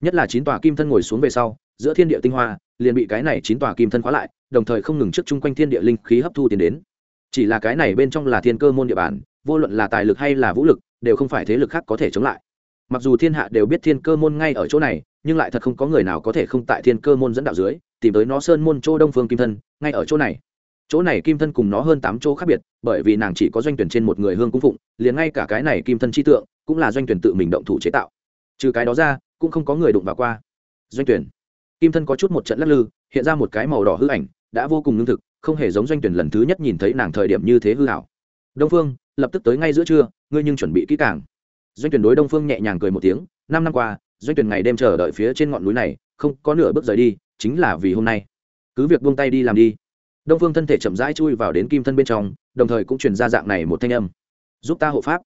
Nhất là chín tòa kim thân ngồi xuống về sau, giữa thiên địa tinh hoa, liền bị cái này chín tòa kim thân khóa lại, đồng thời không ngừng trước chung quanh thiên địa linh khí hấp thu tiến đến. Chỉ là cái này bên trong là thiên cơ môn địa bàn, vô luận là tài lực hay là vũ lực, đều không phải thế lực khác có thể chống lại. Mặc dù thiên hạ đều biết thiên cơ môn ngay ở chỗ này, nhưng lại thật không có người nào có thể không tại thiên cơ môn dẫn đạo dưới, tìm tới nó sơn môn chỗ đông phương kim thân, ngay ở chỗ này chỗ này kim thân cùng nó hơn tám chỗ khác biệt, bởi vì nàng chỉ có doanh tuyển trên một người hương cung phụng, liền ngay cả cái này kim thân chi tượng, cũng là doanh tuyển tự mình động thủ chế tạo. Trừ cái đó ra, cũng không có người đụng vào qua. Doanh tuyển. Kim thân có chút một trận lắc lư, hiện ra một cái màu đỏ hư ảnh, đã vô cùng lương thực, không hề giống doanh tuyển lần thứ nhất nhìn thấy nàng thời điểm như thế hư hảo đông phương, lập tức tới ngay giữa trưa, ngươi nhưng chuẩn bị kỹ càng. Doanh tuyển đối đông phương nhẹ nhàng cười một tiếng, năm năm qua, doanh tuyển ngày đêm chờ đợi phía trên ngọn núi này, không có nửa bước rời đi, chính là vì hôm nay. Cứ việc buông tay đi làm đi đông phương thân thể chậm rãi chui vào đến kim thân bên trong, đồng thời cũng truyền ra dạng này một thanh âm. Giúp ta hộ pháp.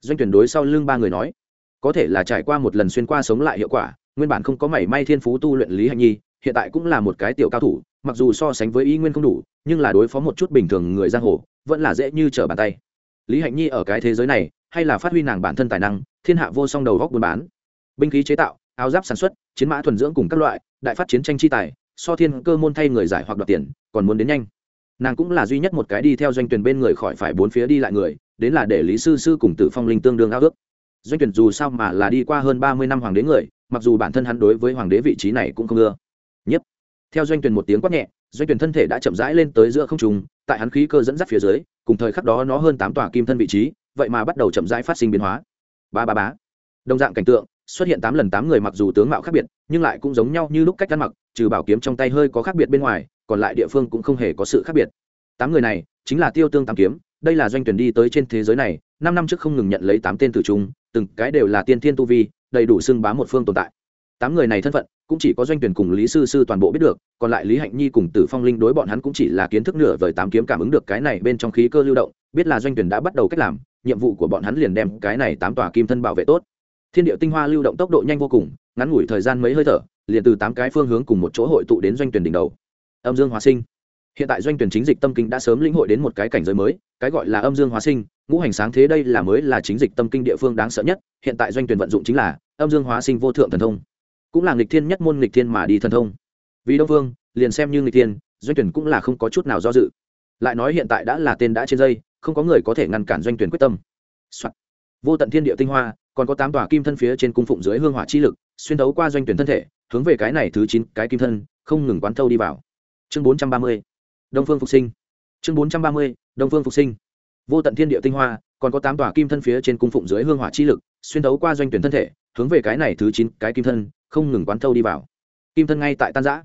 Doanh tuyển đối sau lưng ba người nói. Có thể là trải qua một lần xuyên qua sống lại hiệu quả, nguyên bản không có mảy may thiên phú tu luyện lý hạnh nhi, hiện tại cũng là một cái tiểu cao thủ, mặc dù so sánh với y nguyên không đủ, nhưng là đối phó một chút bình thường người giang hồ, vẫn là dễ như trở bàn tay. Lý hạnh nhi ở cái thế giới này, hay là phát huy nàng bản thân tài năng, thiên hạ vô song đầu góc buôn bán. Binh khí chế tạo, áo giáp sản xuất, chiến mã thuần dưỡng cùng các loại, đại phát chiến tranh chi tài so thiên cơ môn thay người giải hoặc đoạt tiền, còn muốn đến nhanh. Nàng cũng là duy nhất một cái đi theo doanh tuyển bên người khỏi phải bốn phía đi lại người, đến là để lý sư sư cùng tử phong linh tương đương ao ước. Doanh tuyển dù sao mà là đi qua hơn ba mươi năm hoàng đế người, mặc dù bản thân hắn đối với hoàng đế vị trí này cũng không ưa. Nhất, theo doanh tuyển một tiếng quát nhẹ, doanh tuyển thân thể đã chậm rãi lên tới giữa không trung, tại hắn khí cơ dẫn dắt phía dưới, cùng thời khắc đó nó hơn tám tòa kim thân vị trí, vậy mà bắt đầu chậm rãi phát sinh biến hóa. Ba ba bá đồng dạng cảnh tượng, xuất hiện tám lần tám người mặc dù tướng mạo khác biệt nhưng lại cũng giống nhau như lúc cách ăn mặc, trừ bảo kiếm trong tay hơi có khác biệt bên ngoài, còn lại địa phương cũng không hề có sự khác biệt. Tám người này, chính là tiêu tương tám kiếm, đây là doanh tuyển đi tới trên thế giới này, năm năm trước không ngừng nhận lấy tám tên tử trung, từng cái đều là tiên thiên tu vi, đầy đủ xưng bá một phương tồn tại. Tám người này thân phận, cũng chỉ có doanh tuyển cùng lý sư sư toàn bộ biết được, còn lại lý hạnh nhi cùng tử phong linh đối bọn hắn cũng chỉ là kiến thức nửa vời tám kiếm cảm ứng được cái này bên trong khí cơ lưu động, biết là doanh tuyển đã bắt đầu cách làm, nhiệm vụ của bọn hắn liền đem cái này tám tòa kim thân bảo vệ tốt thiên địa tinh hoa lưu động tốc độ nhanh vô cùng, ngắn ngủi thời gian mấy hơi thở, liền từ tám cái phương hướng cùng một chỗ hội tụ đến doanh tuyển đỉnh đầu. Âm dương hóa sinh. Hiện tại doanh tuyển chính dịch tâm kinh đã sớm lĩnh hội đến một cái cảnh giới mới, cái gọi là âm dương hóa sinh, ngũ hành sáng thế đây là mới là chính dịch tâm kinh địa phương đáng sợ nhất, hiện tại doanh tuyển vận dụng chính là âm dương hóa sinh vô thượng thần thông. Cũng là nghịch thiên nhất môn nghịch thiên mà đi thần thông. Vì đông Vương, liền xem như nghịch thiên, doanh tuyển cũng là không có chút nào do dự. Lại nói hiện tại đã là tên đã trên dây, không có người có thể ngăn cản doanh tuyển quyết tâm、Soạn vô tận thiên địa tinh hoa, còn có tám tòa kim thân phía trên cung phụng dưới hương hỏa chi lực, xuyên thấu qua doanh tuyển thân thể, hướng về cái này thứ chín, cái kim thân, không ngừng quán thâu đi vào. Chương bốn trăm ba mươi, đông phương phục sinh. Chương bốn trăm ba mươi, đông phương phục sinh. Vô tận thiên địa tinh hoa, còn có tám tòa kim thân phía trên cung phụng dưới hương hỏa chi lực, xuyên thấu qua doanh tuyển thân thể, hướng về cái này thứ chín, cái kim thân, không ngừng quán thâu đi vào. Kim thân ngay tại tan giã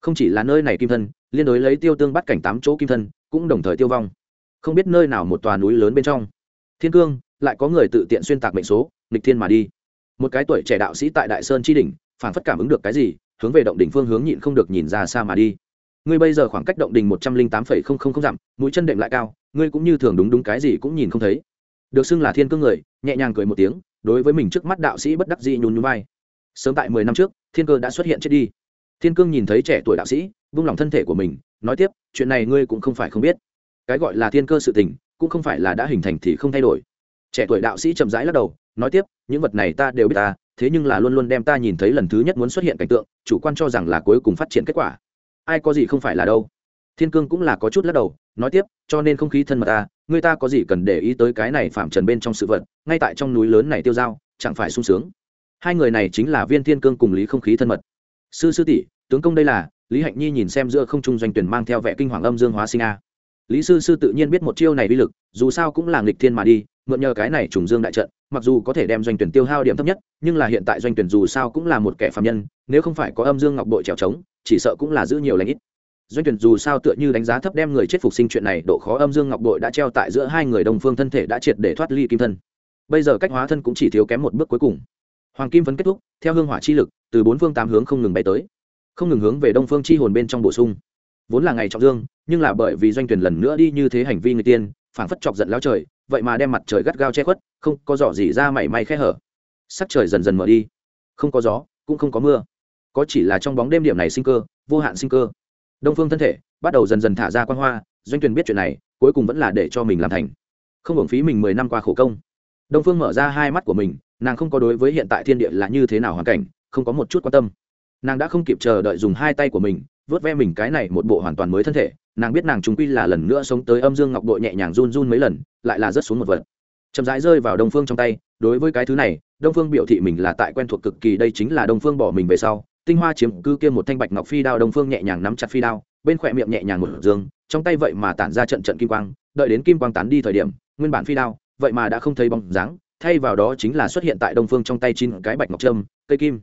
không chỉ là nơi này kim thân, liên đối lấy tiêu tương bắt cảnh tám chỗ kim thân, cũng đồng thời tiêu vong. Không biết nơi nào một tòa núi lớn bên trong. Thiên cương lại có người tự tiện xuyên tạc mệnh số, nghịch thiên mà đi. Một cái tuổi trẻ đạo sĩ tại đại sơn tri đỉnh, phản phất cảm ứng được cái gì, hướng về động đỉnh phương hướng nhịn không được nhìn ra xa mà đi. Ngươi bây giờ khoảng cách động đỉnh một trăm linh tám phẩy không không không dặm, mũi chân đệm lại cao, ngươi cũng như thường đúng đúng cái gì cũng nhìn không thấy. Được xưng là thiên cương người, nhẹ nhàng cười một tiếng, đối với mình trước mắt đạo sĩ bất đắc dĩ nhún nhún vai. Sớm tại mười năm trước, thiên cơ đã xuất hiện chết đi. Thiên cương nhìn thấy trẻ tuổi đạo sĩ, vung lòng thân thể của mình, nói tiếp, chuyện này ngươi cũng không phải không biết. Cái gọi là thiên cơ sự tình, cũng không phải là đã hình thành thì không thay đổi trẻ tuổi đạo sĩ chậm rãi lắc đầu, nói tiếp, những vật này ta đều biết ta, thế nhưng là luôn luôn đem ta nhìn thấy lần thứ nhất muốn xuất hiện cảnh tượng, chủ quan cho rằng là cuối cùng phát triển kết quả. Ai có gì không phải là đâu. Thiên cương cũng là có chút lắc đầu, nói tiếp, cho nên không khí thân mật ta, người ta có gì cần để ý tới cái này phạm trần bên trong sự vật, ngay tại trong núi lớn này tiêu dao, chẳng phải sung sướng. Hai người này chính là viên thiên cương cùng lý không khí thân mật. Sư sư tỷ, tướng công đây là? Lý hạnh nhi nhìn xem giữa không trung doanh tuyển mang theo vẻ kinh hoàng âm dương hóa sinh a lý sư sư tự nhiên biết một chiêu này uy lực, dù sao cũng là nghịch thiên mà đi, mượn nhờ cái này trùng dương đại trận, mặc dù có thể đem doanh tuyển tiêu hao điểm thấp nhất, nhưng là hiện tại doanh tuyển dù sao cũng là một kẻ phạm nhân, nếu không phải có âm dương ngọc bội trèo trống, chỉ sợ cũng là giữ nhiều lãnh ít. Doanh tuyển dù sao tựa như đánh giá thấp đem người chết phục sinh chuyện này, độ khó âm dương ngọc bội đã treo tại giữa hai người đồng phương thân thể đã triệt để thoát ly kim thân. Bây giờ cách hóa thân cũng chỉ thiếu kém một bước cuối cùng. Hoàng kim phấn kết thúc, theo hương hỏa chi lực, từ bốn phương tám hướng không ngừng bay tới. Không ngừng hướng về đông phương chi hồn bên trong bổ sung vốn là ngày trọng dương, nhưng là bởi vì doanh tuyển lần nữa đi như thế hành vi người tiên, phảng phất chọc giận lao trời, vậy mà đem mặt trời gắt gao che khuất, không có giỏ gì ra mảy may khe hở. Sắc trời dần dần mở đi. Không có gió, cũng không có mưa. Có chỉ là trong bóng đêm điểm này sinh cơ, vô hạn sinh cơ. Đông phương thân thể bắt đầu dần dần thả ra quan hoa, doanh tuyển biết chuyện này, cuối cùng vẫn là để cho mình làm thành. Không hưởng phí mình mười năm qua khổ công. Đông phương mở ra hai mắt của mình, nàng không có đối với hiện tại thiên địa là như thế nào hoàn cảnh, không có một chút quan tâm. Nàng đã không kịp chờ đợi dùng hai tay của mình vớt ve mình cái này một bộ hoàn toàn mới thân thể, nàng biết nàng chúng quy là lần nữa sống tới âm dương ngọc đội nhẹ nhàng run run mấy lần, lại là rớt xuống một vật. Chậm rãi rơi vào đông phương trong tay, đối với cái thứ này, đông phương biểu thị mình là tại quen thuộc cực kỳ, đây chính là đông phương bỏ mình về sau. Tinh hoa chiếm cư kia một thanh bạch ngọc phi đao, đông phương nhẹ nhàng nắm chặt phi đao, bên khỏe miệng nhẹ nhàng một dương, trong tay vậy mà tản ra trận trận kim quang, đợi đến kim quang tán đi thời điểm, nguyên bản phi đao, vậy mà đã không thấy bóng dáng, thay vào đó chính là xuất hiện tại đông phương trong tay chín cái bạch ngọc trâm cây kim.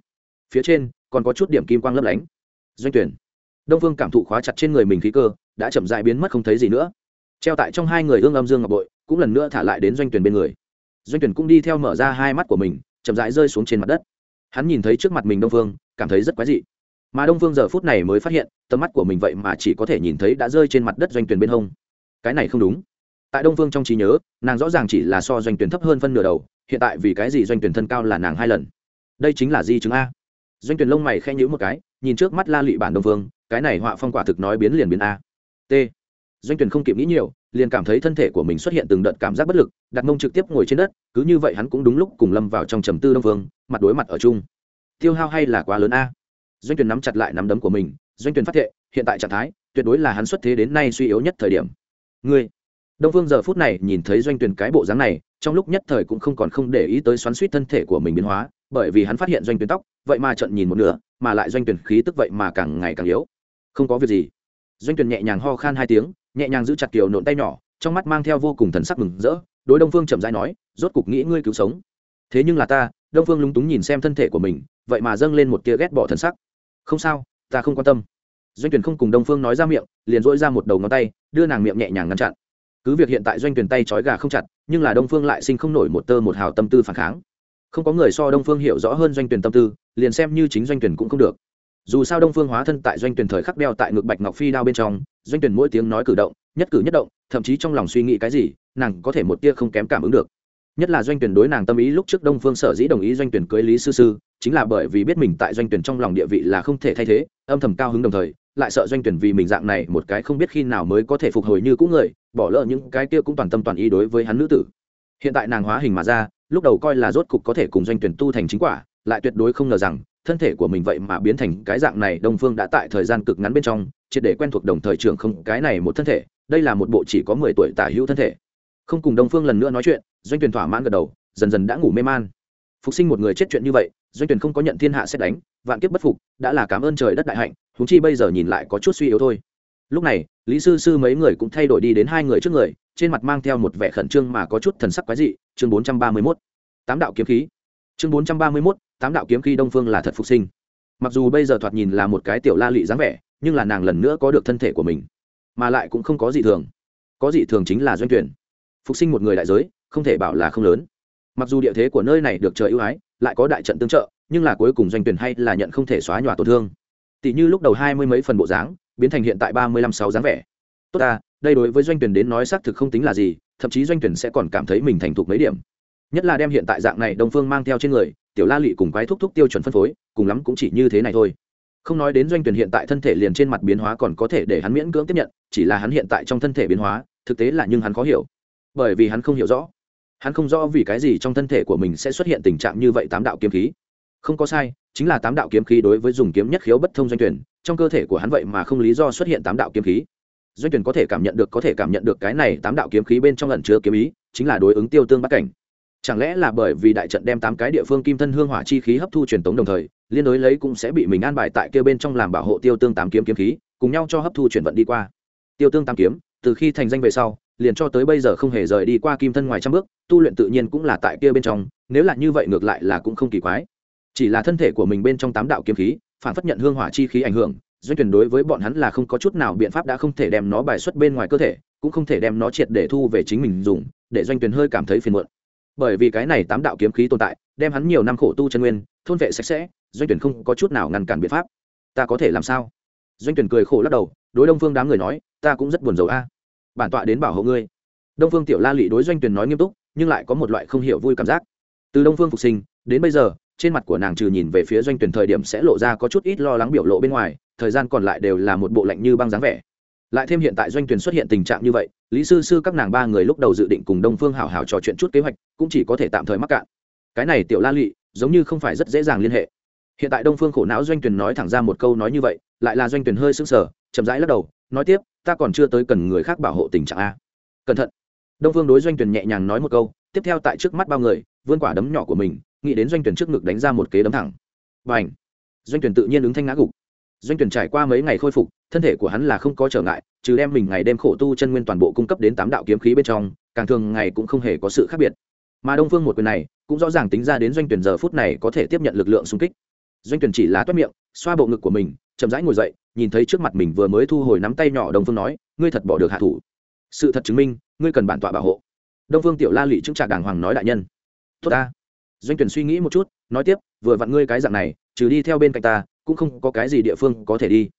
Phía trên, còn có chút điểm kim quang lấp lánh. Doanh tuyển đông phương cảm thụ khóa chặt trên người mình khí cơ, đã chậm dại biến mất không thấy gì nữa. Treo tại trong hai người hương âm dương ngọc bội, cũng lần nữa thả lại đến doanh tuyển bên người. Doanh tuyển cũng đi theo mở ra hai mắt của mình, chậm rãi rơi xuống trên mặt đất. Hắn nhìn thấy trước mặt mình đông phương, cảm thấy rất quái dị. Mà đông phương giờ phút này mới phát hiện, tầm mắt của mình vậy mà chỉ có thể nhìn thấy đã rơi trên mặt đất doanh tuyển bên hông. Cái này không đúng. Tại đông phương trong trí nhớ, nàng rõ ràng chỉ là so doanh tuyển thấp hơn phân nửa đầu, hiện tại vì cái gì doanh tuyển thân cao là nàng hai lần? Đây chính là di chứng a. Doanh tuyển lông mày khe nhữ một cái, nhìn trước mắt la lụy bản đông phương cái này họa phong quả thực nói biến liền biến a. T. Doanh tuyển không kịp nghĩ nhiều, liền cảm thấy thân thể của mình xuất hiện từng đợt cảm giác bất lực, đặt mông trực tiếp ngồi trên đất, cứ như vậy hắn cũng đúng lúc cùng lâm vào trong trầm tư đông vương, mặt đối mặt ở chung. Tiêu hao hay là quá lớn a? Doanh tuyển nắm chặt lại nắm đấm của mình, doanh tuyển phát thệ, hiện tại trạng thái, tuyệt đối là hắn xuất thế đến nay suy yếu nhất thời điểm. Ngươi. Đông phương giờ phút này nhìn thấy doanh tuyển cái bộ dáng này, trong lúc nhất thời cũng không còn không để ý tới xoắn suýt thân thể của mình biến hóa, bởi vì hắn phát hiện doanh tuyển tóc, vậy mà trận nhìn một nửa, mà lại doanh tuyển khí tức vậy mà càng ngày càng yếu không có việc gì. Doanh tuyển nhẹ nhàng ho khan hai tiếng, nhẹ nhàng giữ chặt kiều nộn tay nhỏ, trong mắt mang theo vô cùng thần sắc mừng rỡ, đối đông phương chậm rãi nói, rốt cục nghĩ ngươi cứu sống. Thế nhưng là ta. Đông phương lúng túng nhìn xem thân thể của mình, vậy mà dâng lên một tia ghét bỏ thần sắc. Không sao, ta không quan tâm. Doanh tuyển không cùng đông phương nói ra miệng, liền dỗi ra một đầu ngón tay, đưa nàng miệng nhẹ nhàng ngăn chặn. Cứ việc hiện tại doanh tuyển tay trói gà không chặt, nhưng là đông phương lại sinh không nổi một tơ một hào tâm tư phản kháng. Không có người so đông phương hiểu rõ hơn doanh tuyển tâm tư, liền xem như chính doanh tuyển cũng không được dù sao đông phương hóa thân tại doanh tuyển thời khắc đeo tại ngực bạch ngọc phi đao bên trong, doanh tuyển mỗi tiếng nói cử động, nhất cử nhất động, thậm chí trong lòng suy nghĩ cái gì, nàng có thể một tia không kém cảm ứng được. Nhất là doanh tuyển đối nàng tâm ý lúc trước đông phương sở dĩ đồng ý doanh tuyển cưới lý sư sư, chính là bởi vì biết mình tại doanh tuyển trong lòng địa vị là không thể thay thế, âm thầm cao hứng đồng thời, lại sợ doanh tuyển vì mình dạng này một cái không biết khi nào mới có thể phục hồi như cũ người, bỏ lỡ những cái kia cũng toàn tâm toàn ý đối với hắn nữ tử. Hiện tại nàng hóa hình mà ra, lúc đầu coi là rốt cục có thể cùng doanh tuyển tu thành chính quả, lại tuyệt đối không ngờ rằng thân thể của mình vậy mà biến thành cái dạng này đông phương đã tại thời gian cực ngắn bên trong triệt để quen thuộc đồng thời trưởng không cái này một thân thể đây là một bộ chỉ có mười tuổi tả hữu thân thể. Không cùng đông phương lần nữa nói chuyện doanh tuyển thỏa mãn gật đầu dần dần đã ngủ mê man. Phục sinh một người chết chuyện như vậy doanh tuyển không có nhận thiên hạ xét đánh vạn kiếp bất phục đã là cảm ơn trời đất đại hạnh húng chi bây giờ nhìn lại có chút suy yếu thôi. Lúc này lý sư sư mấy người cũng thay đổi đi đến hai người trước người trên mặt mang theo một vẻ khẩn trương mà có chút thần sắc quái dị chương 431. tám đạo kiếm khí. Chương trăm 431, tám đạo kiếm khi đông phương là thật phục sinh. Mặc dù bây giờ thoạt nhìn là một cái tiểu la lị dáng vẻ, nhưng là nàng lần nữa có được thân thể của mình, mà lại cũng không có gì thường. Có gì thường chính là doanh tuyển. Phục sinh một người đại giới, không thể bảo là không lớn. Mặc dù địa thế của nơi này được trời ưu ái, lại có đại trận tương trợ, nhưng là cuối cùng doanh tuyển hay là nhận không thể xóa nhòa tổn thương. Tỷ như lúc đầu hai mươi mấy phần bộ dáng, biến thành hiện tại ba mươi lăm sáu dáng vẻ. Tốt ta, đây đối với doanh tuyển đến nói xác thực không tính là gì, thậm chí doanh tuyển sẽ còn cảm thấy mình thành thục mấy điểm nhất là đem hiện tại dạng này đông phương mang theo trên người, tiểu la lị cùng quái thúc thúc tiêu chuẩn phân phối, cùng lắm cũng chỉ như thế này thôi. Không nói đến doanh tuyển hiện tại thân thể liền trên mặt biến hóa còn có thể để hắn miễn cưỡng tiếp nhận, chỉ là hắn hiện tại trong thân thể biến hóa, thực tế là nhưng hắn khó hiểu. Bởi vì hắn không hiểu rõ. Hắn không rõ vì cái gì trong thân thể của mình sẽ xuất hiện tình trạng như vậy tám đạo kiếm khí. Không có sai, chính là tám đạo kiếm khí đối với dùng kiếm nhất khiếu bất thông doanh tuyển, trong cơ thể của hắn vậy mà không lý do xuất hiện tám đạo kiếm khí. Doanh tuyển có thể cảm nhận được, có thể cảm nhận được cái này tám đạo kiếm khí bên trong lần chứa kiếm ý, chính là đối ứng tiêu tương bắt cảnh chẳng lẽ là bởi vì đại trận đem tám cái địa phương kim thân hương hỏa chi khí hấp thu truyền tống đồng thời, liên đối lấy cũng sẽ bị mình an bài tại kia bên trong làm bảo hộ tiêu tương tám kiếm kiếm khí, cùng nhau cho hấp thu chuyển vận đi qua. Tiêu tương tám kiếm, từ khi thành danh về sau, liền cho tới bây giờ không hề rời đi qua kim thân ngoài trăm bước, tu luyện tự nhiên cũng là tại kia bên trong, nếu là như vậy ngược lại là cũng không kỳ quái. Chỉ là thân thể của mình bên trong tám đạo kiếm khí, phản phất nhận hương hỏa chi khí ảnh hưởng, doanh tuyển đối với bọn hắn là không có chút nào biện pháp đã không thể đem nó bài xuất bên ngoài cơ thể, cũng không thể đem nó triệt để thu về chính mình dùng, để doanh tuyển hơi cảm thấy phiền muộn bởi vì cái này tám đạo kiếm khí tồn tại, đem hắn nhiều năm khổ tu chân nguyên, thôn vệ sạch sẽ, doanh tuyển không có chút nào ngăn cản biện pháp. Ta có thể làm sao? Doanh tuyển cười khổ lắc đầu, đối đông phương đám người nói, ta cũng rất buồn rầu a. À. Bản tọa đến bảo hộ ngươi. Đông phương tiểu la lị đối doanh tuyển nói nghiêm túc, nhưng lại có một loại không hiểu vui cảm giác. Từ đông phương phục sinh, đến bây giờ, trên mặt của nàng trừ nhìn về phía doanh tuyển thời điểm sẽ lộ ra có chút ít lo lắng biểu lộ bên ngoài, thời gian còn lại đều là một bộ lạnh như băng dáng vẻ lại thêm hiện tại doanh tuyển xuất hiện tình trạng như vậy, lý sư sư các nàng ba người lúc đầu dự định cùng đông phương hảo hảo trò chuyện chút kế hoạch, cũng chỉ có thể tạm thời mắc cạn. Cái này tiểu la lị, giống như không phải rất dễ dàng liên hệ. Hiện tại đông phương khổ não doanh tuyển nói thẳng ra một câu nói như vậy, lại là doanh tuyển hơi sững sờ, chậm rãi lắc đầu, nói tiếp, ta còn chưa tới cần người khác bảo hộ tình trạng a. Cẩn thận. Đông phương đối doanh tuyển nhẹ nhàng nói một câu, tiếp theo tại trước mắt bao người, vươn quả đấm nhỏ của mình, nghĩ đến doanh tuyển trước ngực đánh ra một kế đấm thẳng. Và ảnh doanh tuyển tự nhiên ứng thanh ngã gục doanh tuyển trải qua mấy ngày khôi phục, thân thể của hắn là không có trở ngại, trừ đem mình ngày đêm khổ tu chân nguyên toàn bộ cung cấp đến tám đạo kiếm khí bên trong, càng thường ngày cũng không hề có sự khác biệt. Mà đông phương một quyền này, cũng rõ ràng tính ra đến doanh tuyển giờ phút này có thể tiếp nhận lực lượng xung kích. Doanh tuyển chỉ là toát miệng, xoa bộ ngực của mình, chậm rãi ngồi dậy, nhìn thấy trước mặt mình vừa mới thu hồi nắm tay nhỏ đông phương nói, ngươi thật bỏ được hạ thủ. Sự thật chứng minh, ngươi cần bản tọa bảo hộ. Đông phương tiểu la lị chứng trạc đàng hoàng nói đại nhân. Tốt ta. Doanh tuyển suy nghĩ một chút, nói tiếp, vừa vặn ngươi cái dạng này, trừ đi theo bên cạnh ta cũng không có cái gì địa phương có thể đi.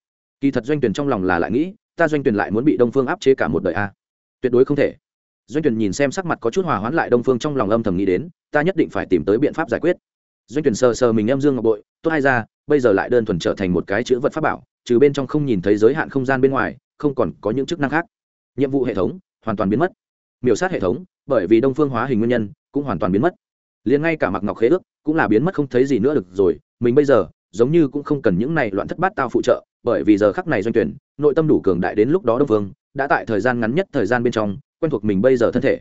Kỳ thật doanh tuyển trong lòng là lại nghĩ, ta doanh tuyển lại muốn bị đông phương áp chế cả một đời a tuyệt đối không thể. Doanh tuyển nhìn xem sắc mặt có chút hòa hoãn lại đông phương trong lòng âm thầm nghĩ đến, ta nhất định phải tìm tới biện pháp giải quyết. Doanh tuyển sờ sờ mình em dương ngọc bội, tốt hay ra, bây giờ lại đơn thuần trở thành một cái chữ vật pháp bảo, trừ bên trong không nhìn thấy giới hạn không gian bên ngoài, không còn có những chức năng khác. Nhiệm vụ hệ thống, hoàn toàn biến mất. Miểu sát hệ thống, bởi vì đông phương hóa hình nguyên nhân, cũng hoàn toàn biến mất. Liền ngay cả mặc ngọc khế ước, cũng là biến mất không thấy gì nữa được rồi, mình bây giờ giống như cũng không cần những này loạn thất bát tao phụ trợ, bởi vì giờ khắc này doanh tuyển, nội tâm đủ cường đại đến lúc đó đông vương đã tại thời gian ngắn nhất thời gian bên trong quen thuộc mình bây giờ thân thể.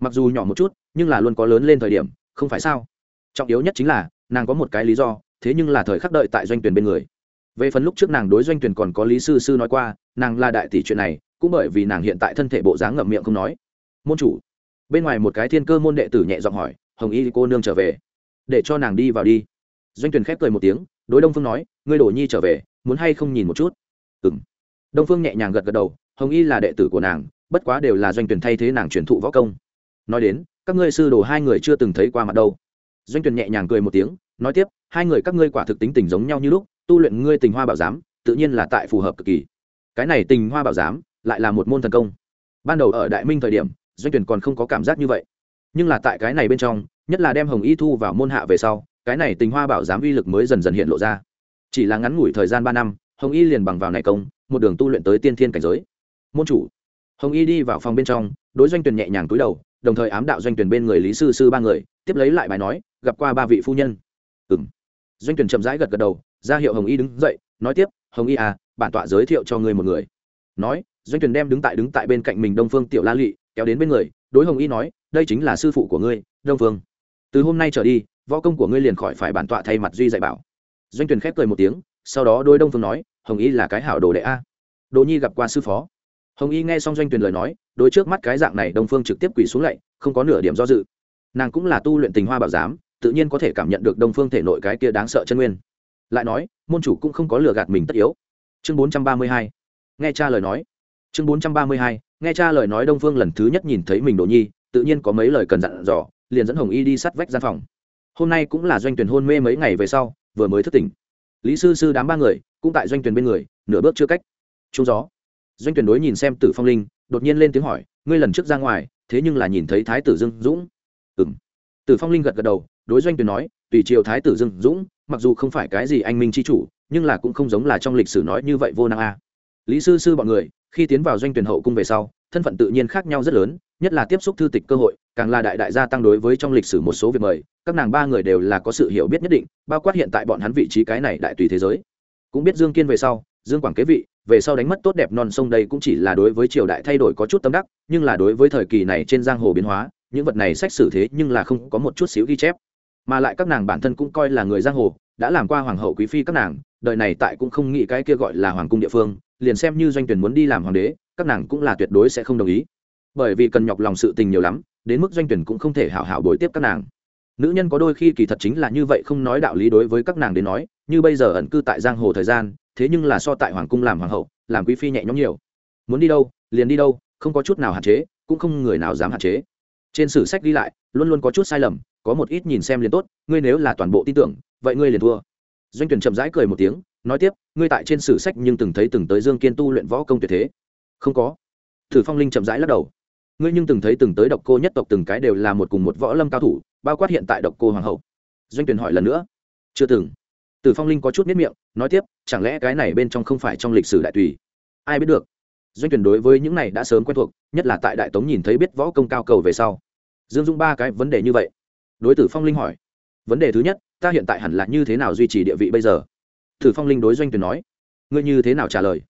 Mặc dù nhỏ một chút, nhưng là luôn có lớn lên thời điểm, không phải sao? Trọng yếu nhất chính là, nàng có một cái lý do, thế nhưng là thời khắc đợi tại doanh tuyển bên người. Về phần lúc trước nàng đối doanh tuyển còn có lý sư sư nói qua, nàng là đại tỷ chuyện này, cũng bởi vì nàng hiện tại thân thể bộ dáng ngậm miệng không nói. Môn chủ. Bên ngoài một cái thiên cơ môn đệ tử nhẹ giọng hỏi, hồng y cô nương trở về, để cho nàng đi vào đi doanh Tuyền khép cười một tiếng, đối đông phương nói, ngươi đổ nhi trở về, muốn hay không nhìn một chút? Ừ đông phương nhẹ nhàng gật gật đầu, hồng y là đệ tử của nàng, bất quá đều là doanh tuyển thay thế nàng truyền thụ võ công. Nói đến, các ngươi sư đồ hai người chưa từng thấy qua mặt đâu. Doanh tuyển nhẹ nhàng cười một tiếng, nói tiếp, hai người các ngươi quả thực tính tình giống nhau như lúc, tu luyện ngươi tình hoa bảo giám, tự nhiên là tại phù hợp cực kỳ. Cái này tình hoa bảo giám, lại là một môn thần công. Ban đầu ở đại minh thời điểm, doanh tuyển còn không có cảm giác như vậy. Nhưng là tại cái này bên trong, nhất là đem hồng y thu vào môn hạ về sau cái này tình hoa bảo giám uy lực mới dần dần hiện lộ ra. Chỉ là ngắn ngủi thời gian ba năm, hồng y liền bằng vào này công, một đường tu luyện tới tiên thiên cảnh giới. Môn chủ. Hồng y đi vào phòng bên trong, đối doanh tuyển nhẹ nhàng túi đầu, đồng thời ám đạo doanh tuyển bên người lý sư sư ba người, tiếp lấy lại bài nói, gặp qua ba vị phu nhân. Ừm. Doanh tuyển chậm rãi gật gật đầu, ra hiệu hồng y đứng dậy, nói tiếp, hồng y à bản tọa giới thiệu cho ngươi một người. Nói, doanh tuyển đem đứng tại đứng tại bên cạnh mình đông phương tiểu la lụy kéo đến bên người, đối hồng y nói, đây chính là sư phụ của ngươi, đông phương. Từ hôm nay trở đi võ công của ngươi liền khỏi phải bản tọa thay mặt duy dạy bảo doanh tuyển khép cười một tiếng sau đó đôi đông phương nói hồng y là cái hảo đồ đệ a đồ nhi gặp qua sư phó hồng y nghe xong doanh tuyển lời nói đôi trước mắt cái dạng này đông phương trực tiếp quỳ xuống lạy, không có nửa điểm do dự nàng cũng là tu luyện tình hoa bảo giám tự nhiên có thể cảm nhận được đông phương thể nội cái kia đáng sợ chân nguyên lại nói môn chủ cũng không có lừa gạt mình tất yếu chương 432. nghe cha lời nói chương 432. nghe cha lời nói đông phương lần thứ nhất nhìn thấy mình đồ nhi tự nhiên có mấy lời cần dặn dò liền dẫn hồng y đi sát vách gian phòng hôm nay cũng là doanh tuyển hôn mê mấy ngày về sau, vừa mới thức tỉnh. Lý sư sư đám ba người cũng tại doanh tuyển bên người, nửa bước chưa cách. Trung gió. Doanh tuyển đối nhìn xem tử phong linh, đột nhiên lên tiếng hỏi, ngươi lần trước ra ngoài, thế nhưng là nhìn thấy thái tử dương dũng. Ừng tử phong linh gật gật đầu, đối doanh tuyển nói, tùy triều thái tử dương dũng, mặc dù không phải cái gì anh minh chi chủ, nhưng là cũng không giống là trong lịch sử nói như vậy vô năng a. Lý sư sư bọn người, khi tiến vào doanh tuyển hậu cung về sau, thân phận tự nhiên khác nhau rất lớn nhất là tiếp xúc thư tịch cơ hội, càng là đại đại gia tăng đối với trong lịch sử một số việc mời, các nàng ba người đều là có sự hiểu biết nhất định, bao quát hiện tại bọn hắn vị trí cái này đại tùy thế giới. Cũng biết dương kiên về sau, dương quảng kế vị, về sau đánh mất tốt đẹp non sông đây cũng chỉ là đối với triều đại thay đổi có chút tâm đắc, nhưng là đối với thời kỳ này trên giang hồ biến hóa, những vật này sách sử thế nhưng là không có một chút xíu ghi chép. Mà lại các nàng bản thân cũng coi là người giang hồ, đã làm qua hoàng hậu quý phi các nàng, đời này tại cũng không nghĩ cái kia gọi là hoàng cung địa phương, liền xem như doanh tuyển muốn đi làm hoàng đế, các nàng cũng là tuyệt đối sẽ không đồng ý bởi vì cần nhọc lòng sự tình nhiều lắm, đến mức doanh tuyển cũng không thể hảo hảo bồi tiếp các nàng. Nữ nhân có đôi khi kỳ thật chính là như vậy không nói đạo lý đối với các nàng đến nói, như bây giờ ẩn cư tại giang hồ thời gian, thế nhưng là so tại hoàng cung làm hoàng hậu, làm quý phi nhẹ nhõm nhiều. Muốn đi đâu, liền đi đâu, không có chút nào hạn chế, cũng không người nào dám hạn chế. Trên sử sách ghi lại, luôn luôn có chút sai lầm, có một ít nhìn xem liền tốt, ngươi nếu là toàn bộ tin tưởng, vậy ngươi liền thua. Doanh tuyển chậm rãi cười một tiếng, nói tiếp, ngươi tại trên sử sách nhưng từng thấy từng tới dương kiên tu luyện võ công tuyệt thế. Không có. Thử phong linh chậm rãi lắc đầu ngươi nhưng từng thấy từng tới độc cô nhất tộc từng cái đều là một cùng một võ lâm cao thủ, bao quát hiện tại độc cô hoàng hậu. Doanh tuyển hỏi lần nữa. Chưa từng. Tử phong linh có chút miết miệng, nói tiếp, chẳng lẽ cái này bên trong không phải trong lịch sử đại tùy? Ai biết được. Doanh tuyển đối với những này đã sớm quen thuộc, nhất là tại đại tống nhìn thấy biết võ công cao cầu về sau. Dương dung ba cái vấn đề như vậy. Đối tử phong linh hỏi. Vấn đề thứ nhất, ta hiện tại hẳn là như thế nào duy trì địa vị bây giờ? Tử phong linh đối doanh tuyển nói. Ngươi như thế nào trả lời?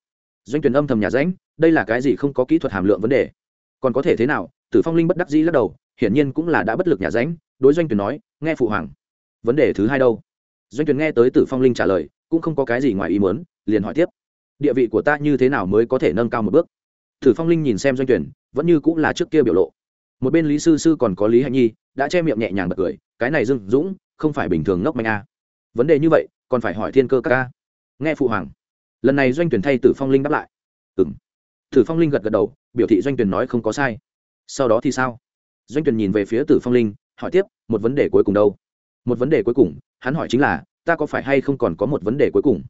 Doanh tuyển âm thầm nhà rãnh, đây là cái gì không có kỹ thuật hàm lượng vấn đề? Còn có thể thế nào? Tử phong linh bất đắc dĩ lắc đầu, hiển nhiên cũng là đã bất lực nhà ránh, đối doanh tuyển nói, nghe phụ hoàng. Vấn đề thứ hai đâu? Doanh tuyển nghe tới tử phong linh trả lời, cũng không có cái gì ngoài ý muốn, liền hỏi tiếp, địa vị của ta như thế nào mới có thể nâng cao một bước? Tử phong linh nhìn xem doanh tuyển vẫn như cũng là trước kia biểu lộ. Một bên lý sư sư còn có lý hạnh nhi, đã che miệng nhẹ nhàng bật cười, cái này dưng dũng, không phải bình thường ngốc manh a. Vấn đề như vậy, còn phải hỏi thiên cơ các ca. Nghe phụ hoàng. Lần này doanh tuyển thay tử phong linh đáp lại. Ừng tử phong linh gật gật đầu, biểu thị doanh tuyển nói không có sai. Sau đó thì sao? Doanh tuyển nhìn về phía tử phong linh, hỏi tiếp, một vấn đề cuối cùng đâu? Một vấn đề cuối cùng, hắn hỏi chính là, ta có phải hay không còn có một vấn đề cuối cùng?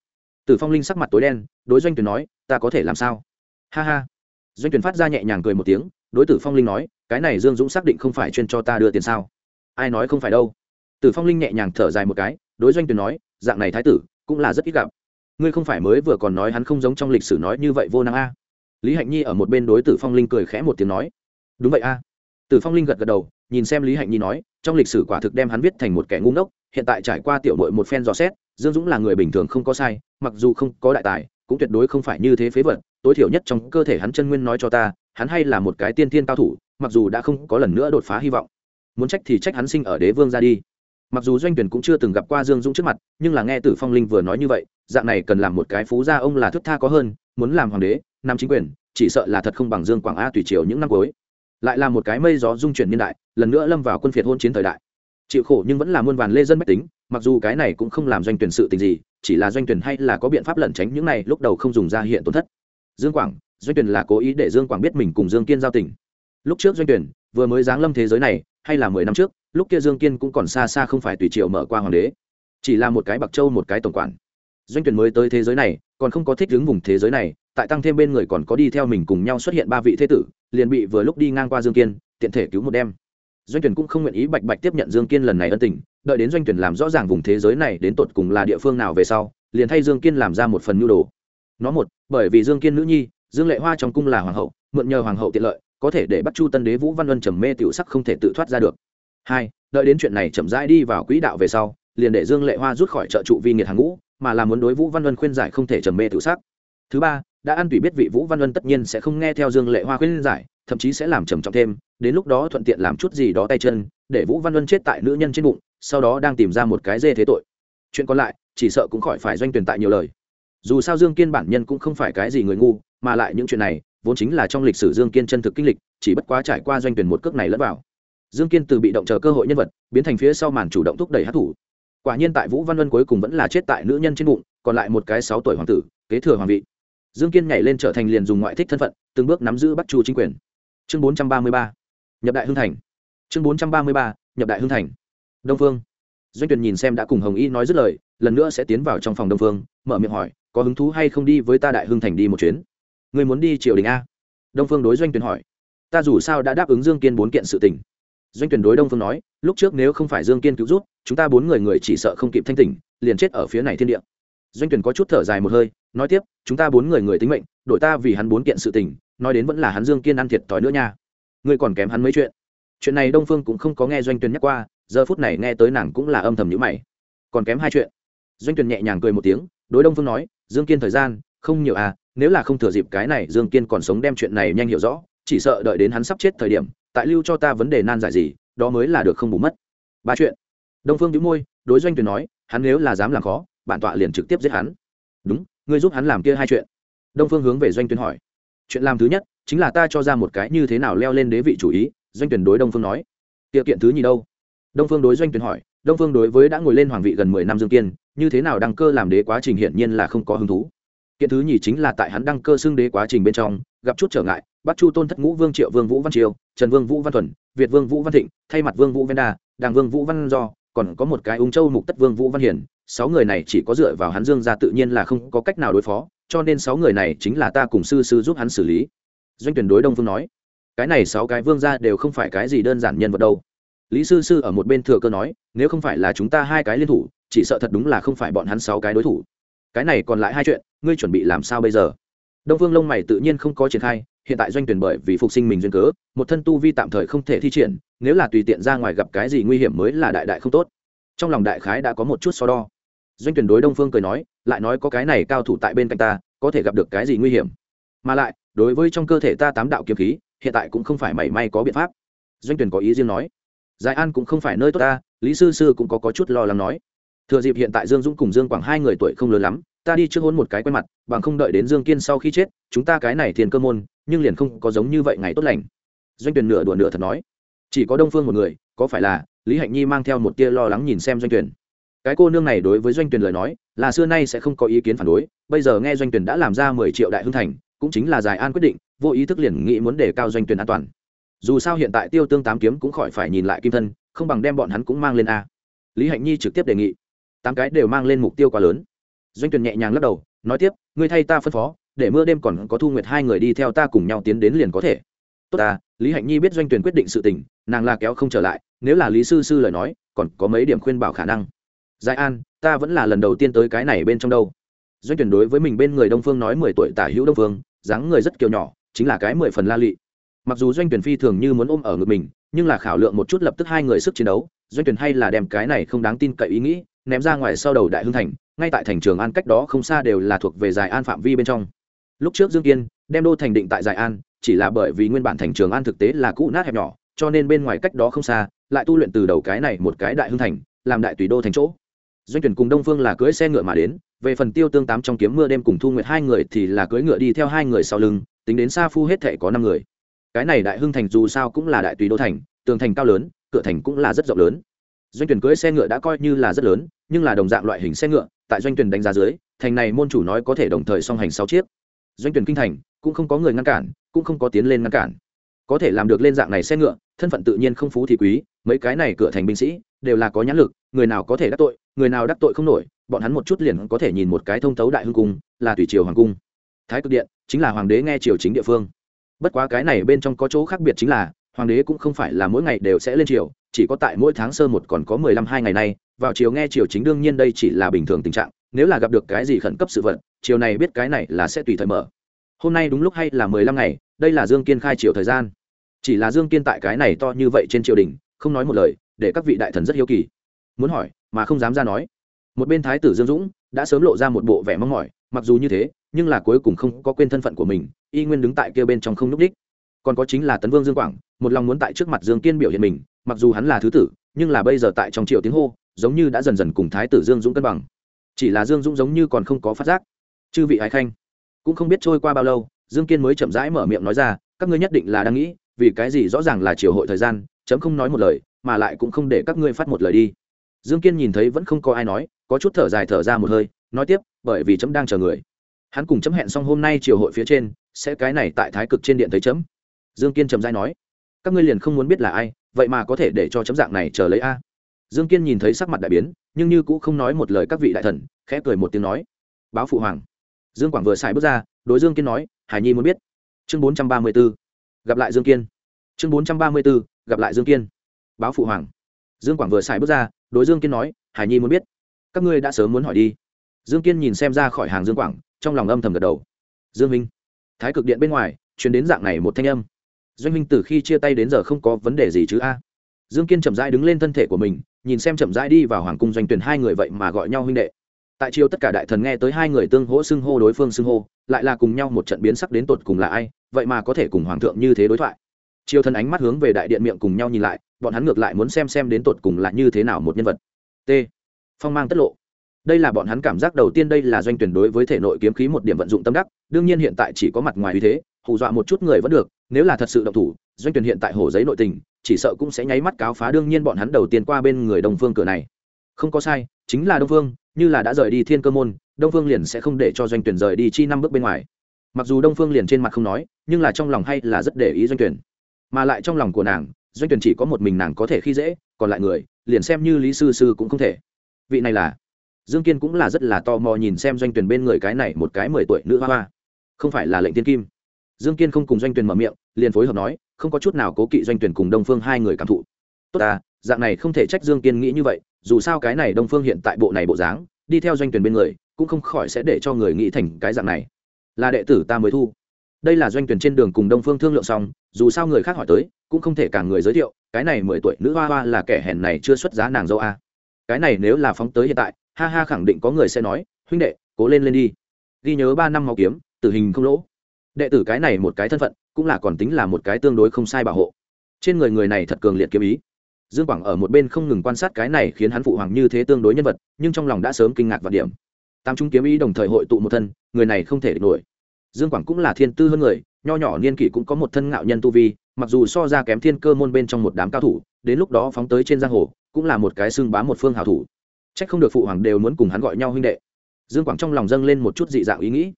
Tử phong linh sắc mặt tối đen, đối doanh tuyển nói, ta có thể làm sao? Ha ha. Doanh tuyển phát ra nhẹ nhàng cười một tiếng, đối tử phong linh nói, cái này dương dũng xác định không phải chuyên cho ta đưa tiền sao? Ai nói không phải đâu? Tử phong linh nhẹ nhàng thở dài một cái, đối doanh tuyển nói, dạng này thái tử, cũng là rất ít gặp. Ngươi không phải mới vừa còn nói hắn không giống trong lịch sử nói như vậy vô năng a lý hạnh nhi ở một bên đối tử phong linh cười khẽ một tiếng nói, đúng vậy a. Tử phong linh gật gật đầu, nhìn xem lý hạnh nhi nói, trong lịch sử quả thực đem hắn viết thành một kẻ ngu ngốc, hiện tại trải qua tiểu mội một phen dò xét, dương dũng là người bình thường không có sai, mặc dù không có đại tài, cũng tuyệt đối không phải như thế phế vật, tối thiểu nhất trong cơ thể hắn chân nguyên nói cho ta, hắn hay là một cái tiên thiên cao thủ, mặc dù đã không có lần nữa đột phá hy vọng. Muốn trách thì trách hắn sinh ở đế vương ra đi. Mặc dù doanh tuyển cũng chưa từng gặp qua dương dũng trước mặt, nhưng là nghe tử phong linh vừa nói như vậy, dạng này cần làm một cái phú gia ông là thức tha có hơn, muốn làm hoàng đế nam chính quyền, chỉ sợ là thật không bằng dương quảng a tùy triều những năm cuối. Lại là một cái mây gió dung chuyển niên đại, lần nữa lâm vào quân phiệt hôn chiến thời đại. Chịu khổ nhưng vẫn là muôn vàn lê dân mách tính, mặc dù cái này cũng không làm doanh tuyển sự tình gì, chỉ là doanh tuyển hay là có biện pháp lẩn tránh những này lúc đầu không dùng ra hiện tổn thất. Dương quảng, doanh tuyển là cố ý để dương quảng biết mình cùng dương kiên giao tình. Lúc trước doanh tuyển, vừa mới giáng lâm thế giới này, hay là mười năm trước, lúc kia dương kiên cũng còn xa xa không phải tùy triều mở qua hoàng đế. Chỉ là một cái bạc châu một cái tổng quản. Doanh tuyển mới tới thế giới này, còn không có thích đứng vùng thế giới này tại tăng thêm bên người còn có đi theo mình cùng nhau xuất hiện ba vị thế tử, liền bị vừa lúc đi ngang qua dương kiên, tiện thể cứu một đêm. Doanh tuyển cũng không nguyện ý bạch bạch tiếp nhận dương kiên lần này ân tình, đợi đến doanh tuyển làm rõ ràng vùng thế giới này đến tột cùng là địa phương nào về sau, liền thay dương kiên làm ra một phần nhu đồ. Nó một, bởi vì dương kiên nữ nhi, dương lệ hoa trong cung là hoàng hậu, mượn nhờ hoàng hậu tiện lợi, có thể để bắt chu tân đế vũ văn luân trầm mê tiểu sắc không thể tự thoát ra được. Hai, đợi đến chuyện này chậm rãi đi vào quỹ đạo về sau, liền để dương lệ hoa rút khỏi trợ trụ vi nghiệt hàng ngũ, mà là muốn đối vũ văn luân khuyên giải không thể trầm mê tự sắc. Thứ ba đã ăn tùy biết vị vũ văn luân tất nhiên sẽ không nghe theo dương lệ hoa khuyên giải, thậm chí sẽ làm trầm trọng thêm, đến lúc đó thuận tiện làm chút gì đó tay chân, để vũ văn luân chết tại nữ nhân trên bụng, sau đó đang tìm ra một cái dê thế tội. Chuyện còn lại, chỉ sợ cũng khỏi phải doanh tuyển tại nhiều lời. Dù sao dương kiên bản nhân cũng không phải cái gì người ngu, mà lại những chuyện này, vốn chính là trong lịch sử dương kiên chân thực kinh lịch, chỉ bất quá trải qua doanh tuyển một cước này lẫn vào. Dương kiên từ bị động chờ cơ hội nhân vật, biến thành phía sau màn chủ động thúc đẩy hát thủ quả nhiên tại vũ văn luân cuối cùng vẫn là chết tại nữ nhân trên bụng, còn lại một cái sáu tuổi hoàng tử, kế thừa hoàng vị dương kiên nhảy lên trở thành liền dùng ngoại thích thân phận, từng bước nắm giữ bắc chu chính quyền. Chương bốn trăm ba mươi ba, nhập đại hưng thành. Chương bốn trăm ba mươi ba, nhập đại hưng thành. Đông phương. Doanh tuyển nhìn xem đã cùng hồng y nói dứt lời, lần nữa sẽ tiến vào trong phòng đông phương, mở miệng hỏi, có hứng thú hay không đi với ta đại hưng thành đi một chuyến? Người muốn đi triều đình a. Đông phương đối doanh tuyển hỏi. Ta dù sao đã đáp ứng dương kiên bốn kiện sự tình. Doanh tuyển đối đông phương nói, lúc trước nếu không phải dương kiên cứu rút chúng ta bốn người người chỉ sợ không kịp thanh tỉnh, liền chết ở phía này thiên địa doanh tuyển có chút thở dài một hơi, nói tiếp, chúng ta bốn người người tính mệnh, đổi ta vì hắn bốn kiện sự tình, nói đến vẫn là hắn dương kiên ăn thiệt thòi nữa nha. Ngươi còn kém hắn mấy chuyện. Chuyện này đông phương cũng không có nghe doanh tuyển nhắc qua, giờ phút này nghe tới nàng cũng là âm thầm nhữ mày. Còn kém hai chuyện. Doanh tuyển nhẹ nhàng cười một tiếng, đối đông phương nói, dương kiên thời gian, không nhiều à nếu là không thừa dịp cái này, dương kiên còn sống đem chuyện này nhanh hiểu rõ, chỉ sợ đợi đến hắn sắp chết thời điểm, tại lưu cho ta vấn đề nan giải gì, đó mới là được không bù mất. Ba chuyện. Đông phương đĩu môi, đối doanh tuyển nói, hắn nếu là dám làm khó bản tọa liền trực tiếp giết hắn. Đúng, ngươi giúp hắn làm kia hai chuyện. Đông phương hướng về doanh tuyển hỏi. Chuyện làm thứ nhất, chính là ta cho ra một cái như thế nào leo lên đế vị chủ ý, doanh tuyển đối đông phương nói. Tiệc kiện thứ nhì đâu? Đông phương đối doanh tuyển hỏi. Đông phương đối với đã ngồi lên hoàng vị gần mười năm dương kiên, như thế nào đăng cơ làm đế quá trình hiển nhiên là không có hứng thú. Kiện thứ nhì chính là tại hắn đăng cơ xưng đế quá trình bên trong, gặp chút trở ngại, bắt chu tôn thất ngũ vương triệu vương vũ văn triều, trần vương vũ văn thuần, việt vương vũ văn thịnh, thay mặt vương vũ văn đa, đàng vương vũ văn do, còn có một cái ung châu mục tất vương vũ văn hiển sáu người này chỉ có dựa vào hắn dương ra tự nhiên là không có cách nào đối phó, cho nên sáu người này chính là ta cùng sư sư giúp hắn xử lý. Doanh tuyển đối đông vương nói. Cái này sáu cái vương gia đều không phải cái gì đơn giản nhân vật đâu. Lý sư sư ở một bên thừa cơ nói, nếu không phải là chúng ta hai cái liên thủ, chỉ sợ thật đúng là không phải bọn hắn sáu cái đối thủ. Cái này còn lại hai chuyện, ngươi chuẩn bị làm sao bây giờ? Đông vương lông mày tự nhiên không có triển khai, hiện tại doanh tuyển bởi vì phục sinh mình duyên cớ, một thân tu vi tạm thời không thể thi triển, nếu là tùy tiện ra ngoài gặp cái gì nguy hiểm mới là đại đại không tốt. Trong lòng đại khái đã có một chút so đo doanh tuyển đối đông phương cười nói lại nói có cái này cao thủ tại bên cạnh ta có thể gặp được cái gì nguy hiểm? Mà lại đối với trong cơ thể ta tám đạo kiếm khí hiện tại cũng không phải mảy may có biện pháp. Doanh tuyển có ý riêng nói. Giải an cũng không phải nơi tốt ta lý sư sư cũng có, có chút lo lắng nói. Thừa dịp hiện tại dương dũng cùng dương quảng hai người tuổi không lớn lắm ta đi trước hôn một cái quen mặt bằng không đợi đến dương kiên sau khi chết chúng ta cái này thiền cơ môn nhưng liền không có giống như vậy ngày tốt lành. Doanh tuyển nửa đùa nửa thật nói. Chỉ có đông phương một người có phải là lý hạnh nhi mang theo một tia lo lắng nhìn xem doanh tuyển? Cái cô nương này đối với doanh tuyển lời nói, là xưa nay sẽ không có ý kiến phản đối, bây giờ nghe doanh tuyển đã làm ra mười triệu đại hưng thành, cũng chính là giải an quyết định, vô ý thức liền nghĩ muốn đề cao doanh tuyển an toàn. Dù sao hiện tại tiêu tương tám kiếm cũng khỏi phải nhìn lại kim thân, không bằng đem bọn hắn cũng mang lên a. Lý hạnh nhi trực tiếp đề nghị. Tám cái đều mang lên mục tiêu quá lớn. Doanh tuyển nhẹ nhàng lắc đầu, nói tiếp, ngươi thay ta phân phó, để mưa đêm còn có thu nguyệt hai người đi theo ta cùng nhau tiến đến liền có thể. Tốt ta. Lý hạnh nhi biết doanh tuyển quyết định sự tình, nàng là kéo không trở lại, nếu là lý sư sư lời nói, còn có mấy điểm khuyên bảo khả năng giải an, ta vẫn là lần đầu tiên tới cái này bên trong đâu. Doanh tuyển đối với mình bên người đông phương nói mười tuổi tả hữu đông phương, dáng người rất kiều nhỏ, chính là cái mười phần la lị. Mặc dù doanh tuyển phi thường như muốn ôm ở ngực mình, nhưng là khảo lượng một chút lập tức hai người sức chiến đấu, doanh tuyển hay là đem cái này không đáng tin cậy ý nghĩ ném ra ngoài sau đầu đại Hương thành, ngay tại thành trường an cách đó không xa đều là thuộc về giải an phạm vi bên trong. Lúc trước dương kiên đem đô thành định tại giải an, chỉ là bởi vì nguyên bản thành trường an thực tế là cũ nát hẹp nhỏ, cho nên bên ngoài cách đó không xa, lại tu luyện từ đầu cái này một cái đại Hương thành, làm đại tùy đô thành chỗ doanh tuyển cùng đông phương là cưỡi xe ngựa mà đến, về phần tiêu tương tám trong kiếm mưa đêm cùng thu nguyệt hai người thì là cưỡi ngựa đi theo hai người sau lưng, tính đến xa phu hết thể có năm người. Cái này đại hưng thành dù sao cũng là đại tùy đô thành, tường thành cao lớn, cửa thành cũng là rất rộng lớn. Doanh tuyển cưỡi xe ngựa đã coi như là rất lớn, nhưng là đồng dạng loại hình xe ngựa, tại doanh tuyển đánh giá dưới, thành này môn chủ nói có thể đồng thời song hành sáu chiếc. Doanh tuyển kinh thành, cũng không có người ngăn cản, cũng không có tiến lên ngăn cản. Có thể làm được lên dạng này xe ngựa, thân phận tự nhiên không phú thì quý, mấy cái này cửa thành binh sĩ, đều là có nhãn lực, người nào có thể đắc tội người nào đắc tội không nổi, bọn hắn một chút liền có thể nhìn một cái thông tấu đại hưng cung, là tùy triều hoàng cung. Thái cực điện, chính là hoàng đế nghe triều chính địa phương. Bất quá cái này bên trong có chỗ khác biệt chính là, hoàng đế cũng không phải là mỗi ngày đều sẽ lên triều, chỉ có tại mỗi tháng sơ một còn có mười lăm hai ngày nay, vào chiều nghe triều chính đương nhiên đây chỉ là bình thường tình trạng, nếu là gặp được cái gì khẩn cấp sự vật chiều này biết cái này là sẽ tùy thời mở. Hôm nay đúng lúc hay là mười lăm ngày, đây là dương kiên khai triều thời gian. Chỉ là dương kiên tại cái này to như vậy trên triều đình, không nói một lời, để các vị đại thần rất hiếu kỳ. Muốn hỏi mà không dám ra nói. Một bên thái tử dương dũng đã sớm lộ ra một bộ vẻ mong mỏi, mặc dù như thế, nhưng là cuối cùng không có quên thân phận của mình, y nguyên đứng tại kia bên trong không n ú c đích. Còn có chính là tấn vương dương quảng, một lòng muốn tại trước mặt dương kiên biểu hiện mình, mặc dù hắn là thứ tử, nhưng là bây giờ tại trong triều tiếng hô, giống như đã dần dần cùng thái tử dương dũng cân bằng. Chỉ là dương dũng giống như còn không có phát giác. Chư vị ái khanh, cũng không biết trôi qua bao lâu, dương kiên mới chậm rãi mở miệng nói ra, các ngươi nhất định là đang nghĩ, vì cái gì rõ ràng là triều hội thời gian, chấm không nói một lời, mà lại cũng không để các ngươi phát một lời đi dương kiên nhìn thấy vẫn không có ai nói, có chút thở dài thở ra một hơi, nói tiếp, bởi vì chấm đang chờ người. Hắn cùng chấm hẹn xong hôm nay triều hội phía trên, sẽ cái này tại thái cực trên điện thấy chấm. Dương kiên trầm dai nói, các ngươi liền không muốn biết là ai, vậy mà có thể để cho chấm dạng này chờ lấy a. Dương kiên nhìn thấy sắc mặt đại biến, nhưng như cũng không nói một lời các vị đại thần, khẽ cười một tiếng nói, báo phụ hoàng. Dương quảng vừa xài bước ra, đối dương kiên nói, hải nhi muốn biết. Chương bốn trăm ba mươi b ố gặp lại dương kiên. Chương bốn trăm ba mươi b ố gặp lại dương kiên. Báo phụ hoàng. Dương quảng vừa xài bước ra đối dương kiên nói, hải nhi muốn biết, các ngươi đã sớm muốn hỏi đi. Dương kiên nhìn xem ra khỏi hàng dương quảng, trong lòng âm thầm gật đầu. Dương minh, thái cực điện bên ngoài chuyển đến dạng này một thanh âm. Doanh minh từ khi chia tay đến giờ không có vấn đề gì chứ a. Dương kiên chậm rãi đứng lên thân thể của mình, nhìn xem chậm rãi đi vào hoàng cung doanh tuyển hai người vậy mà gọi nhau huynh đệ. Tại chiều tất cả đại thần nghe tới hai người tương hỗ xưng hô đối phương xưng hô, lại là cùng nhau một trận biến sắc đến tột cùng là ai, vậy mà có thể cùng hoàng thượng như thế đối thoại triều thần ánh mắt hướng về đại điện miệng cùng nhau nhìn lại, bọn hắn ngược lại muốn xem xem đến tột cùng là như thế nào một nhân vật. T. Phong mang tất lộ. Đây là bọn hắn cảm giác đầu tiên đây là doanh tuyển đối với thể nội kiếm khí một điểm vận dụng tâm đắc, đương nhiên hiện tại chỉ có mặt ngoài uy thế, hù dọa một chút người vẫn được, nếu là thật sự động thủ, doanh tuyển hiện tại hồ giấy nội tình, chỉ sợ cũng sẽ nháy mắt cáo phá đương nhiên bọn hắn đầu tiên qua bên người đồng phương cửa này. Không có sai, chính là đông phương như là đã rời đi thiên cơ môn, đông phương liền sẽ không để cho doanh tuyển rời đi chi năm bước bên ngoài. Mặc dù đông phương liền trên mặt không nói, nhưng là trong lòng hay là rất để ý doanh tuyển mà lại trong lòng của nàng, doanh tuyển chỉ có một mình nàng có thể khi dễ, còn lại người, liền xem như lý sư sư cũng không thể. Vị này là? Dương kiên cũng là rất là tò mò nhìn xem doanh tuyển bên người cái này một cái mười tuổi nữ hoa hoa. Không phải là lệnh tiên kim. Dương kiên không cùng doanh tuyển mở miệng, liền phối hợp nói, không có chút nào cố kỵ doanh tuyển cùng đông phương hai người cảm thụ. Tốt à dạng này không thể trách dương kiên nghĩ như vậy, dù sao cái này đông phương hiện tại bộ này bộ dáng, đi theo doanh tuyển bên người, cũng không khỏi sẽ để cho người nghĩ thành cái dạng này. Là đệ tử ta mới thu đây là doanh tuyển trên đường cùng đông phương thương lượng xong, dù sao người khác hỏi tới, cũng không thể cả người giới thiệu, cái này mười tuổi nữ hoa hoa là kẻ hèn này chưa xuất giá nàng dâu a. Cái này nếu là phóng tới hiện tại, ha ha khẳng định có người sẽ nói, huynh đệ, cố lên lên đi. Ghi nhớ ba năm máu kiếm, tử hình không lỗ. Đệ tử cái này một cái thân phận, cũng là còn tính là một cái tương đối không sai bảo hộ. Trên người người này thật cường liệt kiếm ý. Dương quảng ở một bên không ngừng quan sát cái này khiến hắn phụ hoàng như thế tương đối nhân vật, nhưng trong lòng đã sớm kinh ngạc và điểm. Tam trung kiếm ý đồng thời hội tụ một thân, người này không thể địch nổi dương quảng cũng là thiên tư hơn người, nho nhỏ niên kỷ cũng có một thân ngạo nhân tu vi, mặc dù so ra kém thiên cơ môn bên trong một đám cao thủ, đến lúc đó phóng tới trên giang hồ, cũng là một cái xương bá một phương hào thủ. Trách không được phụ hoàng đều muốn cùng hắn gọi nhau huynh đệ. Dương quảng trong lòng dâng lên một chút dị dạng ý nghĩ.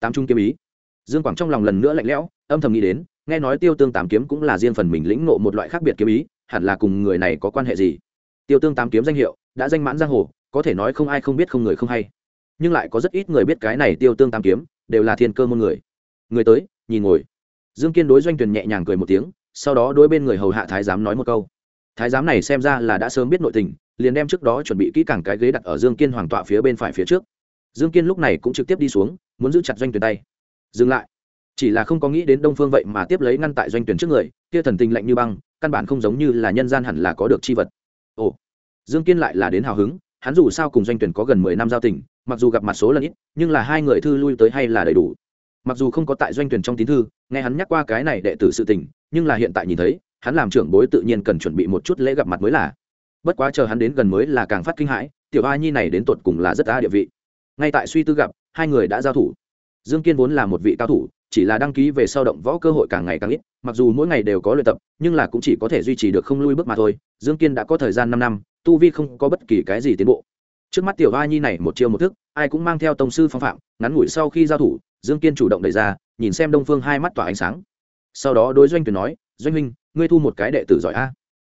Tám trung kiếm ý. Dương quảng trong lòng lần nữa lạnh lẽo, âm thầm nghĩ đến, nghe nói tiêu tương tám kiếm cũng là riêng phần mình lĩnh ngộ một loại khác biệt kiếm ý, hẳn là cùng người này có quan hệ gì? Tiêu tương tám kiếm danh hiệu, đã danh mãn giang hồ, có thể nói không ai không biết không người không hay. Nhưng lại có rất ít người biết cái này tiêu tương tám kiếm đều là thiên cơ môn người. Người tới, nhìn ngồi. Dương kiên đối doanh tuyển nhẹ nhàng cười một tiếng, sau đó đối bên người hầu hạ thái giám nói một câu. Thái giám này xem ra là đã sớm biết nội tình, liền đem trước đó chuẩn bị kỹ càng cái ghế đặt ở dương kiên hoàng tọa phía bên phải phía trước. Dương kiên lúc này cũng trực tiếp đi xuống, muốn giữ chặt doanh tuyển tay. Dừng lại. Chỉ là không có nghĩ đến đông phương vậy mà tiếp lấy ngăn tại doanh tuyển trước người, kia thần tình lạnh như băng, căn bản không giống như là nhân gian hẳn là có được chi vật. Ồ. Dương kiên lại là đến hào hứng, hắn dù sao cùng doanh tuyển có gần mười năm giao tình mặc dù gặp mặt số lần ít, nhưng là hai người thư lui tới hay là đầy đủ. Mặc dù không có tại doanh tuyển trong tín thư, nghe hắn nhắc qua cái này đệ tử sự tình, nhưng là hiện tại nhìn thấy, hắn làm trưởng bối tự nhiên cần chuẩn bị một chút lễ gặp mặt mới là. Bất quá chờ hắn đến gần mới là càng phát kinh hãi, tiểu a nhi này đến tột cùng là rất đa địa vị. Ngay tại suy tư gặp, hai người đã giao thủ. Dương kiên vốn là một vị cao thủ, chỉ là đăng ký về sau động võ cơ hội càng ngày càng ít, mặc dù mỗi ngày đều có luyện tập, nhưng là cũng chỉ có thể duy trì được không lui bước mà thôi. Dương kiên đã có thời gian năm năm, tu vi không có bất kỳ cái gì tiến bộ trước mắt tiểu hoa nhi này một chiêu một thức, ai cũng mang theo tông sư phong phạm, ngắn ngủi sau khi giao thủ, dương kiên chủ động đẩy ra, nhìn xem đông phương hai mắt tỏa ánh sáng. Sau đó đối doanh tuyển nói, doanh huynh, ngươi thu một cái đệ tử giỏi a.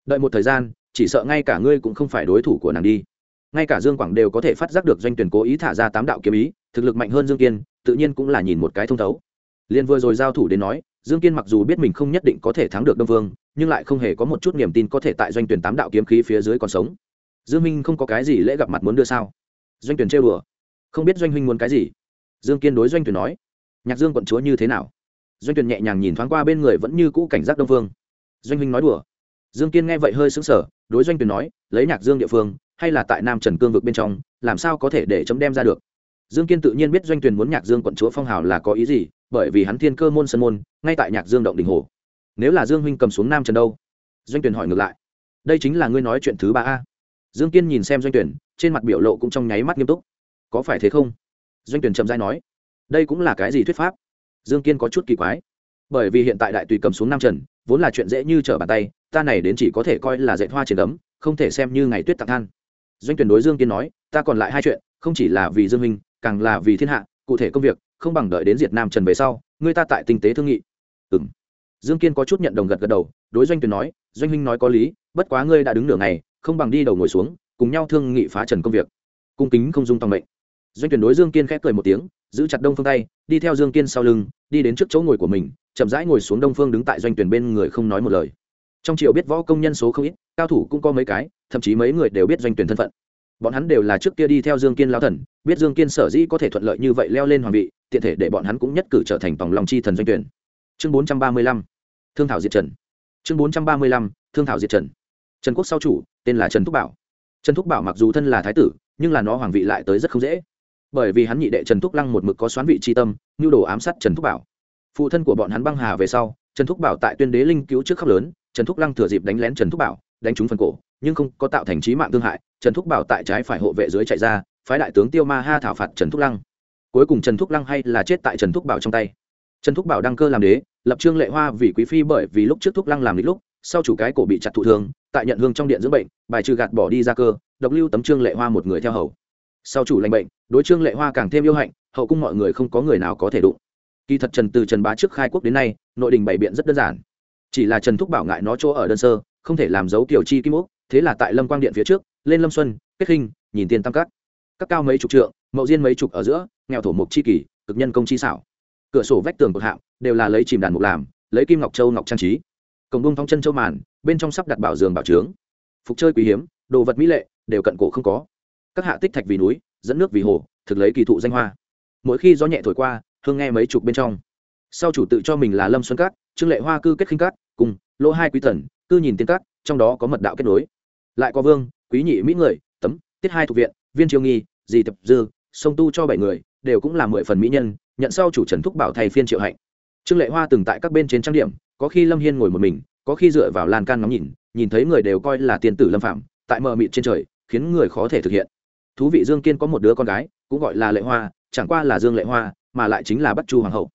Đợi một thời gian, chỉ sợ ngay cả ngươi cũng không phải đối thủ của nàng đi. Ngay cả dương quảng đều có thể phát giác được doanh tuyển cố ý thả ra tám đạo kiếm ý, thực lực mạnh hơn dương kiên, tự nhiên cũng là nhìn một cái thông thấu. Liên vừa rồi giao thủ đến nói, dương kiên mặc dù biết mình không nhất định có thể thắng được đông vương nhưng lại không hề có một chút niềm tin có thể tại doanh tuyển tám đạo kiếm khí phía dưới còn sống dương minh không có cái gì lễ gặp mặt muốn đưa sao? Doanh tuyển trêu đùa. Không biết doanh huynh muốn cái gì? Dương kiên đối doanh tuyển nói. Nhạc dương quận chúa như thế nào? Doanh tuyển nhẹ nhàng nhìn thoáng qua bên người vẫn như cũ cảnh giác đông vương doanh huynh nói đùa. Dương kiên nghe vậy hơi sững sờ, đối doanh tuyển nói, lấy nhạc dương địa phương, hay là tại nam trần cương vực bên trong, làm sao có thể để chấm đem ra được? Dương kiên tự nhiên biết doanh tuyển muốn nhạc dương quận chúa phong hào là có ý gì, bởi vì hắn thiên cơ môn sân môn, ngay tại nhạc dương động đình hồ. Nếu là dương huynh cầm xuống nam trần đâu? Doanh tuyển hỏi ngược lại. Đây chính là ngươi nói chuyện thứ ba a dương kiên nhìn xem doanh tuyển, trên mặt biểu lộ cũng trong nháy mắt nghiêm túc. Có phải thế không? Doanh tuyển chậm dai nói. Đây cũng là cái gì thuyết pháp? Dương kiên có chút kỳ quái. Bởi vì hiện tại đại tùy cầm xuống nam trần, vốn là chuyện dễ như trở bàn tay, ta này đến chỉ có thể coi là dạy hoa triển ấm không thể xem như ngày tuyết tặng than. Doanh tuyển đối dương kiên nói, ta còn lại hai chuyện, không chỉ là vì dương minh, càng là vì thiên hạ, cụ thể công việc, không bằng đợi đến diệt nam trần về sau, người ta tại tinh tế thương nghị. Ừm. Dương kiên có chút nhận đồng gật gật đầu, đối doanh tuyển nói, doanh huynh nói có lý, bất quá ngươi đã đứng nửa ngày không bằng đi đầu ngồi xuống, cùng nhau thương nghị phá trần công việc. Cung kính không dung tòng mệnh. Doanh tuyển đối dương kiên khẽ cười một tiếng, giữ chặt đông phương tay, đi theo dương kiên sau lưng, đi đến trước chỗ ngồi của mình, chậm rãi ngồi xuống đông phương đứng tại doanh tuyển bên người không nói một lời. Trong triệu biết võ công nhân số không ít, cao thủ cũng có mấy cái, thậm chí mấy người đều biết doanh tuyển thân phận. Bọn hắn đều là trước kia đi theo dương kiên lao thần, biết dương kiên sở dĩ có thể thuận lợi như vậy leo lên hoàng vị, tiện thể để bọn hắn cũng nhất cử trở thành tòng lòng chi thần doanh tuyển chương bốn trăm ba mươi lăm, thương thảo diệt trần. Chương bốn trăm ba mươi lăm, thương thảo diệt trần trần quốc sau chủ tên là trần thúc bảo trần thúc bảo mặc dù thân là thái tử nhưng là nó hoàng vị lại tới rất không dễ bởi vì hắn nhị đệ trần thúc lăng một mực có xoán vị tri tâm nhu đồ ám sát trần thúc bảo phụ thân của bọn hắn băng hà về sau trần thúc bảo tại tuyên đế linh cứu trước khắp lớn trần thúc lăng thừa dịp đánh lén trần thúc bảo đánh trúng phần cổ nhưng không có tạo thành trí mạng thương hại trần thúc bảo tại trái phải hộ vệ dưới chạy ra phái đại tướng tiêu ma ha thảo phạt trần thúc lăng cuối cùng trần thúc lăng hay là chết tại trần thúc bảo trong tay trần thúc bảo đăng cơ làm đế lập trương lệ hoa vì quý phi bởi vì lúc trước thúc lăng làm lịch lúc sau chủ cái cổ bị chặt thụ thương tại nhận hương trong điện dưỡng bệnh, bài trừ gạt bỏ đi ra cơ, độc lưu tấm trương lệ hoa một người theo hầu. Sau chủ lành bệnh, đối trương lệ hoa càng thêm yêu hạnh, hậu cung mọi người không có người nào có thể đụng. Kỳ thật trần từ trần bá trước khai quốc đến nay, nội đình bày biện rất đơn giản. Chỉ là trần thúc bảo ngại nó chỗ ở đơn sơ, không thể làm dấu kiểu chi kim ốc, thế là tại lâm quang điện phía trước, lên lâm xuân, kết hình, nhìn tiền tam cát. Các cao mấy chục trượng, mậu diên mấy chục ở giữa, nghèo thổ mục chi kỳ, cực nhân công chi xảo. Cửa sổ vách tường cực hạng, đều là lấy chìm đàn mục làm, lấy kim ngọc châu ngọc trang trí cổng bông thong chân châu màn, bên trong sắp đặt bảo giường bảo trướng. Phục chơi quý hiếm, đồ vật mỹ lệ, đều cận cổ không có. Các hạ tích thạch vì núi, dẫn nước vì hồ, thực lấy kỳ thụ danh hoa. Mỗi khi gió nhẹ thổi qua, hương nghe mấy chục bên trong. Sau chủ tự cho mình là lâm xuân cát trương lệ hoa cư kết khinh cát cùng lỗ hai quý thần, cư nhìn tiên cát trong đó có mật đạo kết nối. Lại có vương, quý nhị mỹ người, tấm, tiết hai thuộc viện, viên triều nghi, dì tập dư, sông tu cho bảy người, đều cũng là mười phần mỹ nhân, nhận sau chủ trần thúc bảo thầy phiên triệu hạnh. Trương lệ hoa từng tại các bên trên trang điểm có khi lâm hiên ngồi một mình, có khi dựa vào lan can ngắm nhìn nhìn thấy người đều coi là tiên tử lâm phạm tại mờ mịt trên trời, khiến người khó thể thực hiện. Thú vị dương kiên có một đứa con gái, cũng gọi là lệ hoa, chẳng qua là dương lệ hoa, mà lại chính là bắc chu hoàng hậu.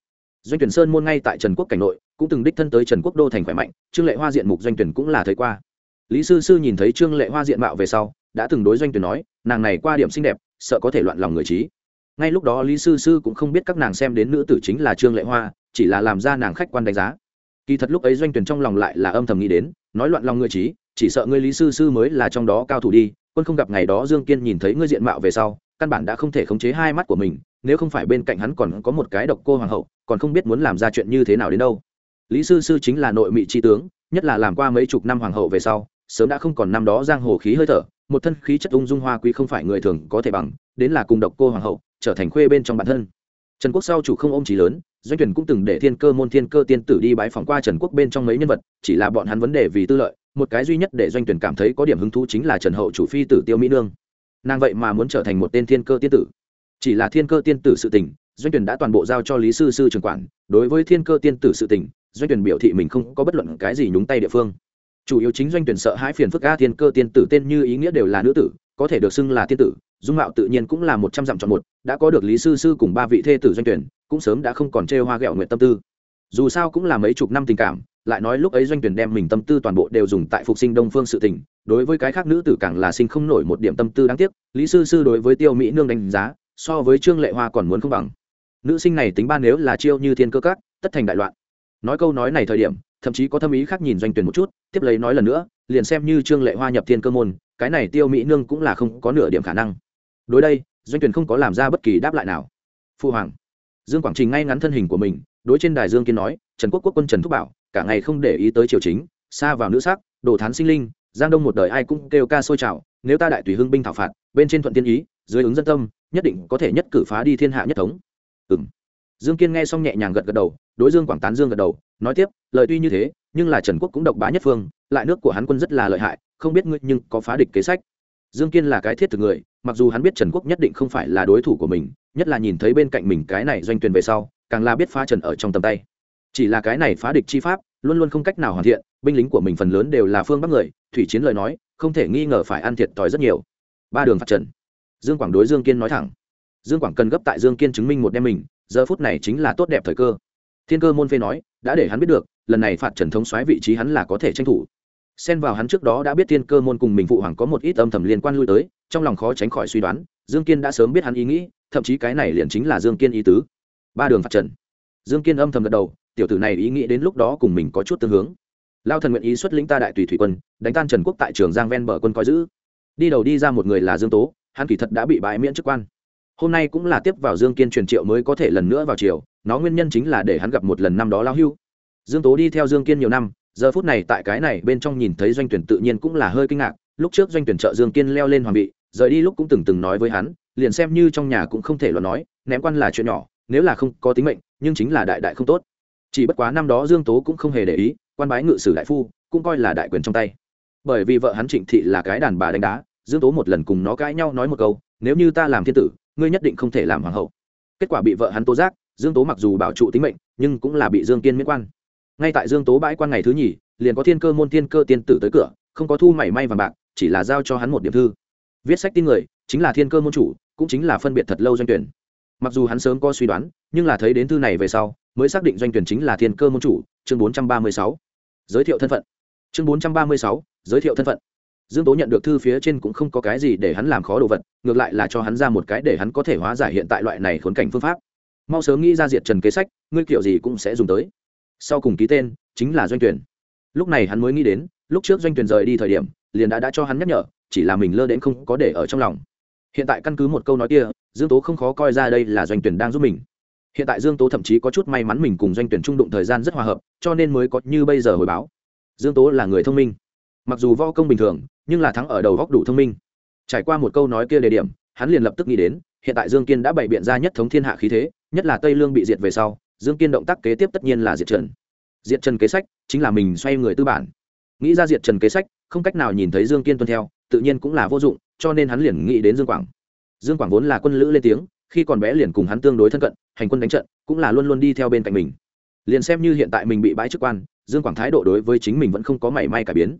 Doanh tuyển sơn môn ngay tại trần quốc cảnh nội, cũng từng đích thân tới trần quốc đô thành khỏe mạnh, trương lệ hoa diện mục doanh tuyển cũng là thấy qua. Lý sư sư nhìn thấy trương lệ hoa diện mạo về sau, đã từng đối doanh tuyển nói, nàng này qua điểm xinh đẹp, sợ có thể loạn lòng người trí. Ngay lúc đó lý sư sư cũng không biết các nàng xem đến nữ tử chính là trương lệ hoa, chỉ là làm ra nàng khách quan đánh giá kỳ thật lúc ấy doanh tuyển trong lòng lại là âm thầm nghĩ đến, nói loạn lòng người trí, chỉ sợ ngươi lý sư sư mới là trong đó cao thủ đi, quân không gặp ngày đó dương kiên nhìn thấy ngươi diện mạo về sau, căn bản đã không thể khống chế hai mắt của mình, nếu không phải bên cạnh hắn còn có một cái độc cô hoàng hậu, còn không biết muốn làm ra chuyện như thế nào đến đâu. Lý sư sư chính là nội mị tri tướng, nhất là làm qua mấy chục năm hoàng hậu về sau, sớm đã không còn năm đó giang hồ khí hơi thở, một thân khí chất ung dung hoa quý không phải người thường có thể bằng, đến là cùng độc cô hoàng hậu, trở thành khuê bên trong bản thân. Trần quốc sau chủ không ôm trí lớn doanh tuyển cũng từng để thiên cơ môn thiên cơ tiên tử đi bái phỏng qua trần quốc bên trong mấy nhân vật, chỉ là bọn hắn vấn đề vì tư lợi, một cái duy nhất để doanh tuyển cảm thấy có điểm hứng thú chính là trần hậu chủ phi tử tiêu mỹ nương. Nàng vậy mà muốn trở thành một tên thiên cơ tiên tử. Chỉ là thiên cơ tiên tử sự tình, doanh tuyển đã toàn bộ giao cho lý sư sư trưởng quản, đối với thiên cơ tiên tử sự tình, doanh tuyển biểu thị mình không có bất luận cái gì nhúng tay địa phương. Chủ yếu chính doanh tuyển sợ hãi phiền phức a thiên cơ tiên tử tên như ý nghĩa đều là nữ tử có thể được xưng là tiên tử, dung mạo tự nhiên cũng là một trăm dặm chọn một, đã có được lý sư sư cùng ba vị thê tử doanh tuyển, cũng sớm đã không còn chê hoa ghẹo nguyện tâm tư. Dù sao cũng là mấy chục năm tình cảm, lại nói lúc ấy doanh tuyển đem mình tâm tư toàn bộ đều dùng tại phục sinh đông phương sự tình, đối với cái khác nữ tử càng là sinh không nổi một điểm tâm tư đáng tiếc, lý sư sư đối với tiêu mỹ nương đánh giá, so với trương lệ hoa còn muốn không bằng. Nữ sinh này tính ban nếu là chiêu như thiên cơ các, tất thành đại loạn. Nói câu nói này thời điểm, thậm chí có thâm ý khác nhìn doanh tuyển một chút, tiếp lấy nói lần nữa liền xem như trương lệ hoa nhập thiên cơ môn, cái này tiêu mỹ nương cũng là không có nửa điểm khả năng. Đối đây, doanh tuyển không có làm ra bất kỳ đáp lại nào. Phu hoàng, dương quảng trình ngay ngắn thân hình của mình, đối trên đài dương kiên nói, trần quốc quốc quân trần thúc bảo, cả ngày không để ý tới triều chính, xa vào nữ sắc, đồ thán sinh linh, giang đông một đời ai cũng kêu ca sôi trào, nếu ta đại tùy hưng binh thảo phạt, bên trên thuận tiên ý, dưới ứng dân tâm, nhất định có thể nhất cử phá đi thiên hạ nhất thống. Ừ dương kiên nghe xong nhẹ nhàng gật gật đầu, đối dương quảng tán dương gật đầu, nói tiếp, lời tuy như thế, nhưng là trần quốc cũng độc bá nhất phương lại nước của hắn quân rất là lợi hại, không biết ngươi nhưng có phá địch kế sách. Dương kiên là cái thiết thực người, mặc dù hắn biết trần quốc nhất định không phải là đối thủ của mình, nhất là nhìn thấy bên cạnh mình cái này doanh tuyển về sau, càng là biết phá trần ở trong tầm tay. Chỉ là cái này phá địch chi pháp, luôn luôn không cách nào hoàn thiện, binh lính của mình phần lớn đều là phương bắc người, thủy chiến lời nói, không thể nghi ngờ phải ăn thiệt thòi rất nhiều. Ba đường phạt trần. Dương quảng đối dương kiên nói thẳng. Dương quảng cần gấp tại dương kiên chứng minh một đem mình, giờ phút này chính là tốt đẹp thời cơ. Thiên cơ môn phê nói, đã để hắn biết được, lần này phạt trần thống xoáy vị trí hắn là có thể tranh thủ xen vào hắn trước đó đã biết thiên cơ môn cùng mình phụ hoàng có một ít âm thầm liên quan lui tới, trong lòng khó tránh khỏi suy đoán, dương kiên đã sớm biết hắn ý nghĩ, thậm chí cái này liền chính là dương kiên ý tứ. Ba đường phạt trần. Dương kiên âm thầm gật đầu, tiểu tử này ý nghĩ đến lúc đó cùng mình có chút tương hướng. Lao thần nguyện ý xuất lĩnh ta đại tùy thủy quân, đánh tan trần quốc tại trường giang ven bờ quân coi giữ. Đi đầu đi ra một người là dương tố, hắn kỳ thật đã bị bãi miễn chức quan. Hôm nay cũng là tiếp vào dương kiên truyền triệu mới có thể lần nữa vào triều, nó nguyên nhân chính là để hắn gặp một lần năm đó lao hưu. Dương tố đi theo dương kiên nhiều năm giờ phút này tại cái này bên trong nhìn thấy doanh tuyển tự nhiên cũng là hơi kinh ngạc, lúc trước doanh tuyển trợ dương kiên leo lên hoàng vị, rời đi lúc cũng từng từng nói với hắn, liền xem như trong nhà cũng không thể luận nói, ném quan là chuyện nhỏ, nếu là không có tính mệnh, nhưng chính là đại đại không tốt. Chỉ bất quá năm đó dương tố cũng không hề để ý, quan bái ngự sử đại phu, cũng coi là đại quyền trong tay. Bởi vì vợ hắn trịnh thị là cái đàn bà đánh đá, dương tố một lần cùng nó cãi nhau nói một câu, nếu như ta làm thiên tử, ngươi nhất định không thể làm hoàng hậu. Kết quả bị vợ hắn tố giác, dương tố mặc dù bảo trụ tính mệnh, nhưng cũng là bị dương kiên miễn quan ngay tại dương tố bãi quan ngày thứ nhì liền có thiên cơ môn thiên cơ tiên tử tới cửa không có thu mảy may vàng bạc chỉ là giao cho hắn một điểm thư. Viết sách tin người chính là thiên cơ môn chủ cũng chính là phân biệt thật lâu doanh tuyển. Mặc dù hắn sớm có suy đoán nhưng là thấy đến thư này về sau mới xác định doanh tuyển chính là thiên cơ môn chủ chương 436. giới thiệu thân phận. Chương 436, giới thiệu thân phận. Dương tố nhận được thư phía trên cũng không có cái gì để hắn làm khó đồ vật ngược lại là cho hắn ra một cái để hắn có thể hóa giải hiện tại loại này khốn cảnh phương pháp. Mau sớm nghĩ ra diệt trần kế sách ngươi kiểu gì cũng sẽ dùng tới sau cùng ký tên, chính là doanh tuyển lúc này hắn mới nghĩ đến, lúc trước doanh tuyển rời đi thời điểm, liền đã đã cho hắn nhắc nhở, chỉ là mình lơ đến không có để ở trong lòng. Hiện tại căn cứ một câu nói kia, dương tố không khó coi ra đây là doanh tuyển đang giúp mình. Hiện tại dương tố thậm chí có chút may mắn mình cùng doanh tuyển trung đụng thời gian rất hòa hợp, cho nên mới có như bây giờ hồi báo. Dương tố là người thông minh. Mặc dù vo công bình thường, nhưng là thắng ở đầu góc đủ thông minh. Trải qua một câu nói kia đề điểm, hắn liền lập tức nghĩ đến, hiện tại dương kiên đã bày biện ra nhất thống thiên hạ khí thế, nhất là tây lương bị diệt về sau dương kiên động tác kế tiếp tất nhiên là diệt trần. Diệt trần kế sách chính là mình xoay người tư bản. Nghĩ ra diệt trần kế sách, không cách nào nhìn thấy dương kiên tuân theo, tự nhiên cũng là vô dụng, cho nên hắn liền nghĩ đến dương quảng. Dương quảng vốn là quân lữ lên tiếng, khi còn bé liền cùng hắn tương đối thân cận, hành quân đánh trận, cũng là luôn luôn đi theo bên cạnh mình. Liền xem như hiện tại mình bị bãi chức quan, dương quảng thái độ đối với chính mình vẫn không có mảy may cả biến.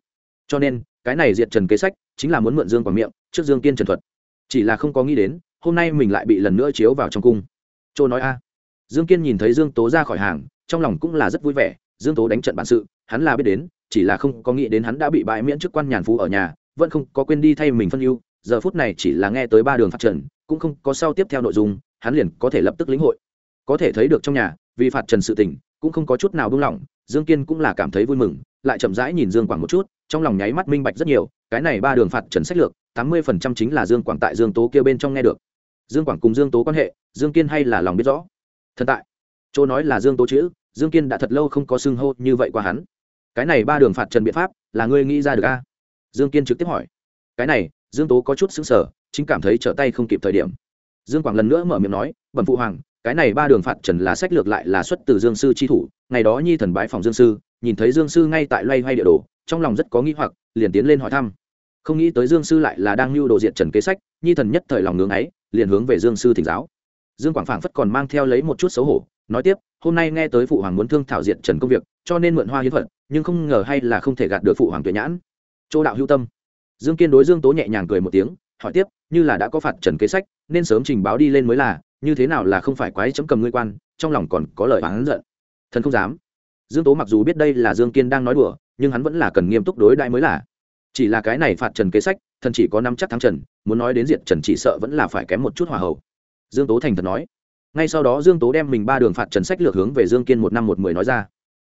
Cho nên, cái này diệt trần kế sách chính là muốn mượn dương quảng miệng, trước dương kiên trần thuật. Chỉ là không có nghĩ đến, hôm nay mình lại bị lần nữa chiếu vào trong cung. Châu nói a dương kiên nhìn thấy dương tố ra khỏi hàng, trong lòng cũng là rất vui vẻ, dương tố đánh trận bản sự, hắn là biết đến, chỉ là không có nghĩ đến hắn đã bị bãi miễn chức quan nhàn phú ở nhà, vẫn không có quên đi thay mình phân ưu, giờ phút này chỉ là nghe tới ba đường phát trần cũng không có sau tiếp theo nội dung, hắn liền có thể lập tức lĩnh hội. Có thể thấy được trong nhà, vì phạt trần sự tình, cũng không có chút nào buông lỏng, dương kiên cũng là cảm thấy vui mừng, lại chậm rãi nhìn dương quảng một chút, trong lòng nháy mắt minh bạch rất nhiều, cái này ba đường phạt trần sách lược, tám mươi phần trăm chính là dương quảng tại dương tố kia bên trong nghe được. Dương quảng cùng dương tố quan hệ, dương kiên hay là lòng biết rõ thần tại. Chỗ nói là dương tố chữ, dương kiên đã thật lâu không có xưng hô như vậy qua hắn. Cái này ba đường phạt trần biện pháp, là ngươi nghĩ ra được a? Dương kiên trực tiếp hỏi. Cái này, dương tố có chút xứng sở chính cảm thấy trở tay không kịp thời điểm. Dương quảng lần nữa mở miệng nói, bẩm phụ hoàng, cái này ba đường phạt trần là sách lược lại là xuất từ dương sư chi thủ, ngày đó nhi thần bái phòng dương sư, nhìn thấy dương sư ngay tại loay hoay địa đồ, trong lòng rất có nghĩ hoặc, liền tiến lên hỏi thăm. Không nghĩ tới dương sư lại là đang lưu đồ diện trần kế sách, nhi thần nhất thời lòng ngưỡng ấy, liền hướng về dương sư thỉnh giáo dương quảng phảng phất còn mang theo lấy một chút xấu hổ, nói tiếp, hôm nay nghe tới phụ hoàng muốn thương thảo diện trần công việc, cho nên mượn hoa hiến phật nhưng không ngờ hay là không thể gạt được phụ hoàng tuyệt nhãn. Chỗ đạo hữu tâm. Dương kiên đối dương tố nhẹ nhàng cười một tiếng, hỏi tiếp, như là đã có phạt trần kế sách, nên sớm trình báo đi lên mới là, như thế nào là không phải quái chấm cầm ngươi quan, trong lòng còn có lời oán giận. Thần không dám. Dương tố mặc dù biết đây là dương kiên đang nói đùa, nhưng hắn vẫn là cần nghiêm túc đối đại mới là. Chỉ là cái này phạt trần kế sách, thần chỉ có năm chắc thắng trần, muốn nói đến diện trần chỉ sợ vẫn là phải kém một chút hòa hậu dương tố thành thật nói. Ngay sau đó dương tố đem mình ba đường phạt trần sách lược hướng về dương kiên một năm một mười nói ra.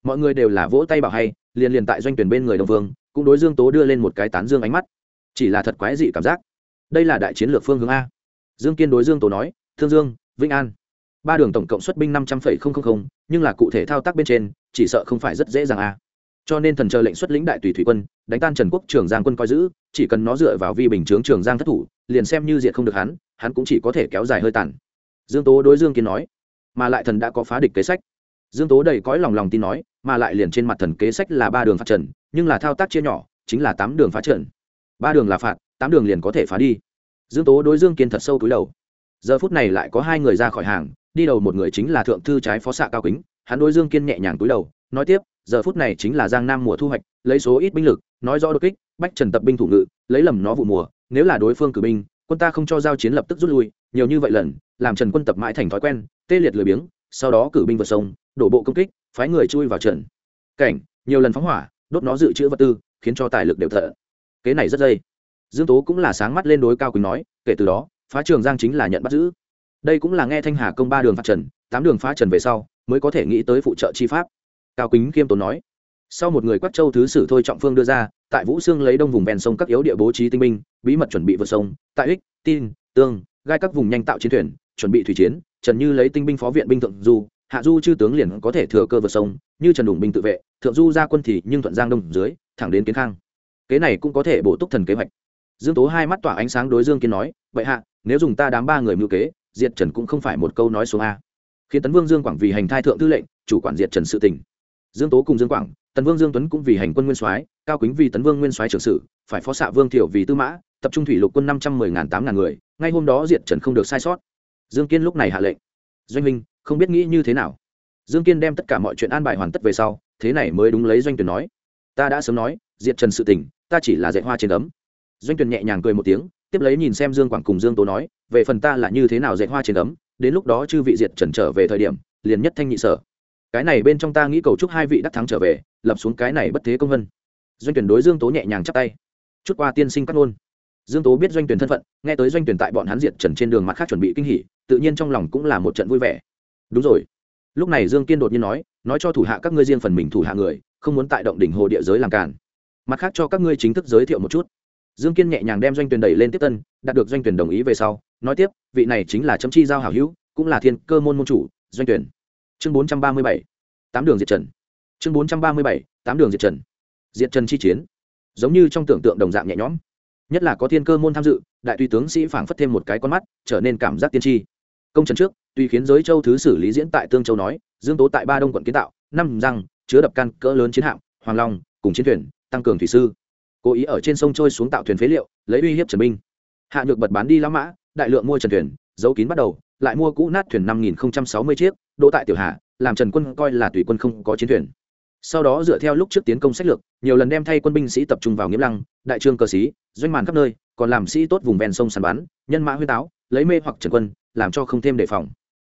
Mọi người đều là vỗ tay bảo hay, liền liền tại doanh tuyển bên người đồng vương, cũng đối dương tố đưa lên một cái tán dương ánh mắt. Chỉ là thật quái dị cảm giác. Đây là đại chiến lược phương hướng a. Dương kiên đối dương tố nói, thương dương, vĩnh an. Ba đường tổng cộng xuất binh năm trăm linh nhưng là cụ thể thao tác bên trên, chỉ sợ không phải rất dễ dàng a cho nên thần chờ lệnh xuất lĩnh đại tùy thủy quân, đánh tan trần quốc trường giang quân coi giữ, chỉ cần nó dựa vào vi bình chướng trường giang thất thủ, liền xem như diệt không được hắn hắn cũng chỉ có thể kéo dài hơi tàn. Dương tố đối dương kiên nói, mà lại thần đã có phá địch kế sách. Dương tố đầy cõi lòng lòng tin nói, mà lại liền trên mặt thần kế sách là ba đường phát trần, nhưng là thao tác chia nhỏ, chính là tám đường phá trần. Ba đường là phạt, tám đường liền có thể phá đi. Dương tố đối dương kiên thật sâu túi đầu. Giờ phút này lại có hai người ra khỏi hàng, đi đầu một người chính là thượng thư trái phó xạ cao kính, hắn đối dương kiên nhẹ nhàng túi đầu, nói tiếp giờ phút này chính là giang nam mùa thu hoạch, lấy số ít binh lực, nói rõ đột kích, bách trần tập binh thủ ngự, lấy lầm nó vụ mùa, nếu là đối phương cử binh, quân ta không cho giao chiến lập tức rút lui, nhiều như vậy lần, làm trần quân tập mãi thành thói quen, tê liệt lười biếng, sau đó cử binh vượt sông, đổ bộ công kích, phái người chui vào trận. Cảnh, nhiều lần phóng hỏa, đốt nó dự trữ vật tư, khiến cho tài lực đều thợ kế này rất dây. Dương tố cũng là sáng mắt lên đối cao quỳnh nói, kể từ đó, phá trường giang chính là nhận bắt giữ. Đây cũng là nghe thanh hà công ba đường phá trần, tám đường phá trần về sau, mới có thể nghĩ tới phụ trợ chi pháp cao kính khiêm tốn nói. Sau một người quát châu thứ sử thôi trọng phương đưa ra, tại vũ xương lấy đông vùng ven sông các yếu địa bố trí tinh binh, bí mật chuẩn bị vượt sông, tại ích, tin, tương, gai các vùng nhanh tạo chiến thuyền, chuẩn bị thủy chiến, trần như lấy tinh binh phó viện binh thượng du, hạ du chư tướng liền có thể thừa cơ vượt sông, như trần đủng binh tự vệ, thượng du ra quân thì nhưng thuận giang đông dưới, thẳng đến kiến khang. Kế này cũng có thể bổ túc thần kế hoạch. Dương tố hai mắt tỏa ánh sáng đối dương kiến nói, vậy hạ, nếu dùng ta đám ba người mưu kế, diệt trần cũng không phải một câu nói số a. Khiến tấn vương dương quảng vì hành thai thượng tư lệnh, chủ quản diệt trần sự tình dương tố cùng dương quảng tấn vương dương tuấn cũng vì hành quân nguyên soái, cao kính vì tấn vương nguyên soái trưởng sử phải phó xạ vương thiểu vì tư mã, tập trung thủy lục quân năm trăm mười ngàn tám ngàn người, ngay hôm đó diệt trần không được sai sót. Dương kiên lúc này hạ lệnh. Doanh minh không biết nghĩ như thế nào? Dương kiên đem tất cả mọi chuyện an bài hoàn tất về sau, thế này mới đúng lấy doanh tuyển nói. Ta đã sớm nói, diệt trần sự tình, ta chỉ là dạy hoa trên ấm. Doanh tuyển nhẹ nhàng cười một tiếng, tiếp lấy nhìn xem dương quảng cùng dương tố nói, về phần ta là như thế nào dạy hoa trên ấm, đến lúc đó chư vị diệt trần trở về thời điểm, liền nhất thanh nhị sở cái này bên trong ta nghĩ cầu chúc hai vị đắc thắng trở về, lập xuống cái này bất thế công vân. Doanh tuyển đối dương tố nhẹ nhàng chắp tay. Chút qua tiên sinh cắt ngôn. Dương tố biết doanh tuyển thân phận, nghe tới doanh tuyển tại bọn hắn diệt trần trên đường mặt khác chuẩn bị kinh hỉ, tự nhiên trong lòng cũng là một trận vui vẻ. Đúng rồi. Lúc này dương kiên đột nhiên nói nói cho thủ hạ các ngươi riêng phần mình thủ hạ người, không muốn tại động đỉnh hồ địa giới làm cản mặt khác cho các ngươi chính thức giới thiệu một chút. Dương kiên nhẹ nhàng đem doanh tuyển đẩy lên tiếp tân, đạt được doanh tuyển đồng ý về sau, nói tiếp, vị này chính là chấm chi giao hảo hữu, cũng là thiên cơ môn môn chủ, doanh tuyển chương bốn trăm ba mươi bảy, tám đường diệt trần. Chương bốn trăm ba mươi bảy, tám đường diệt trần. Diệt trần chi chiến. Giống như trong tưởng tượng đồng dạng nhẹ nhõm. Nhất là có thiên cơ môn tham dự, đại tùy tướng sĩ phảng phất thêm một cái con mắt, trở nên cảm giác tiên tri. Công trần trước, tuy khiến giới châu thứ xử lý diễn tại tương châu nói, dương tố tại ba đông quận kiến tạo, năm răng, chứa đập căn cỡ lớn chiến hạm, hoàng long, cùng chiến thuyền, tăng cường thủy sư. Cố ý ở trên sông trôi xuống tạo thuyền phế liệu, lấy uy hiếp trần binh. Hạ nhược bật bán đi lão mã, đại lượng mua trần thuyền, giấu kín bắt đầu, lại mua cũ nát thuyền năm nghìn sáu mươi chiếc đỗ tại tiểu hạ làm trần quân coi là tùy quân không có chiến thuyền. Sau đó dựa theo lúc trước tiến công sách lược, nhiều lần đem thay quân binh sĩ tập trung vào nghiễm lăng, đại trương cờ sĩ doanh màn khắp nơi, còn làm sĩ tốt vùng ven sông sàn bắn, nhân mã huyết táo, lấy mê hoặc trần quân, làm cho không thêm đề phòng.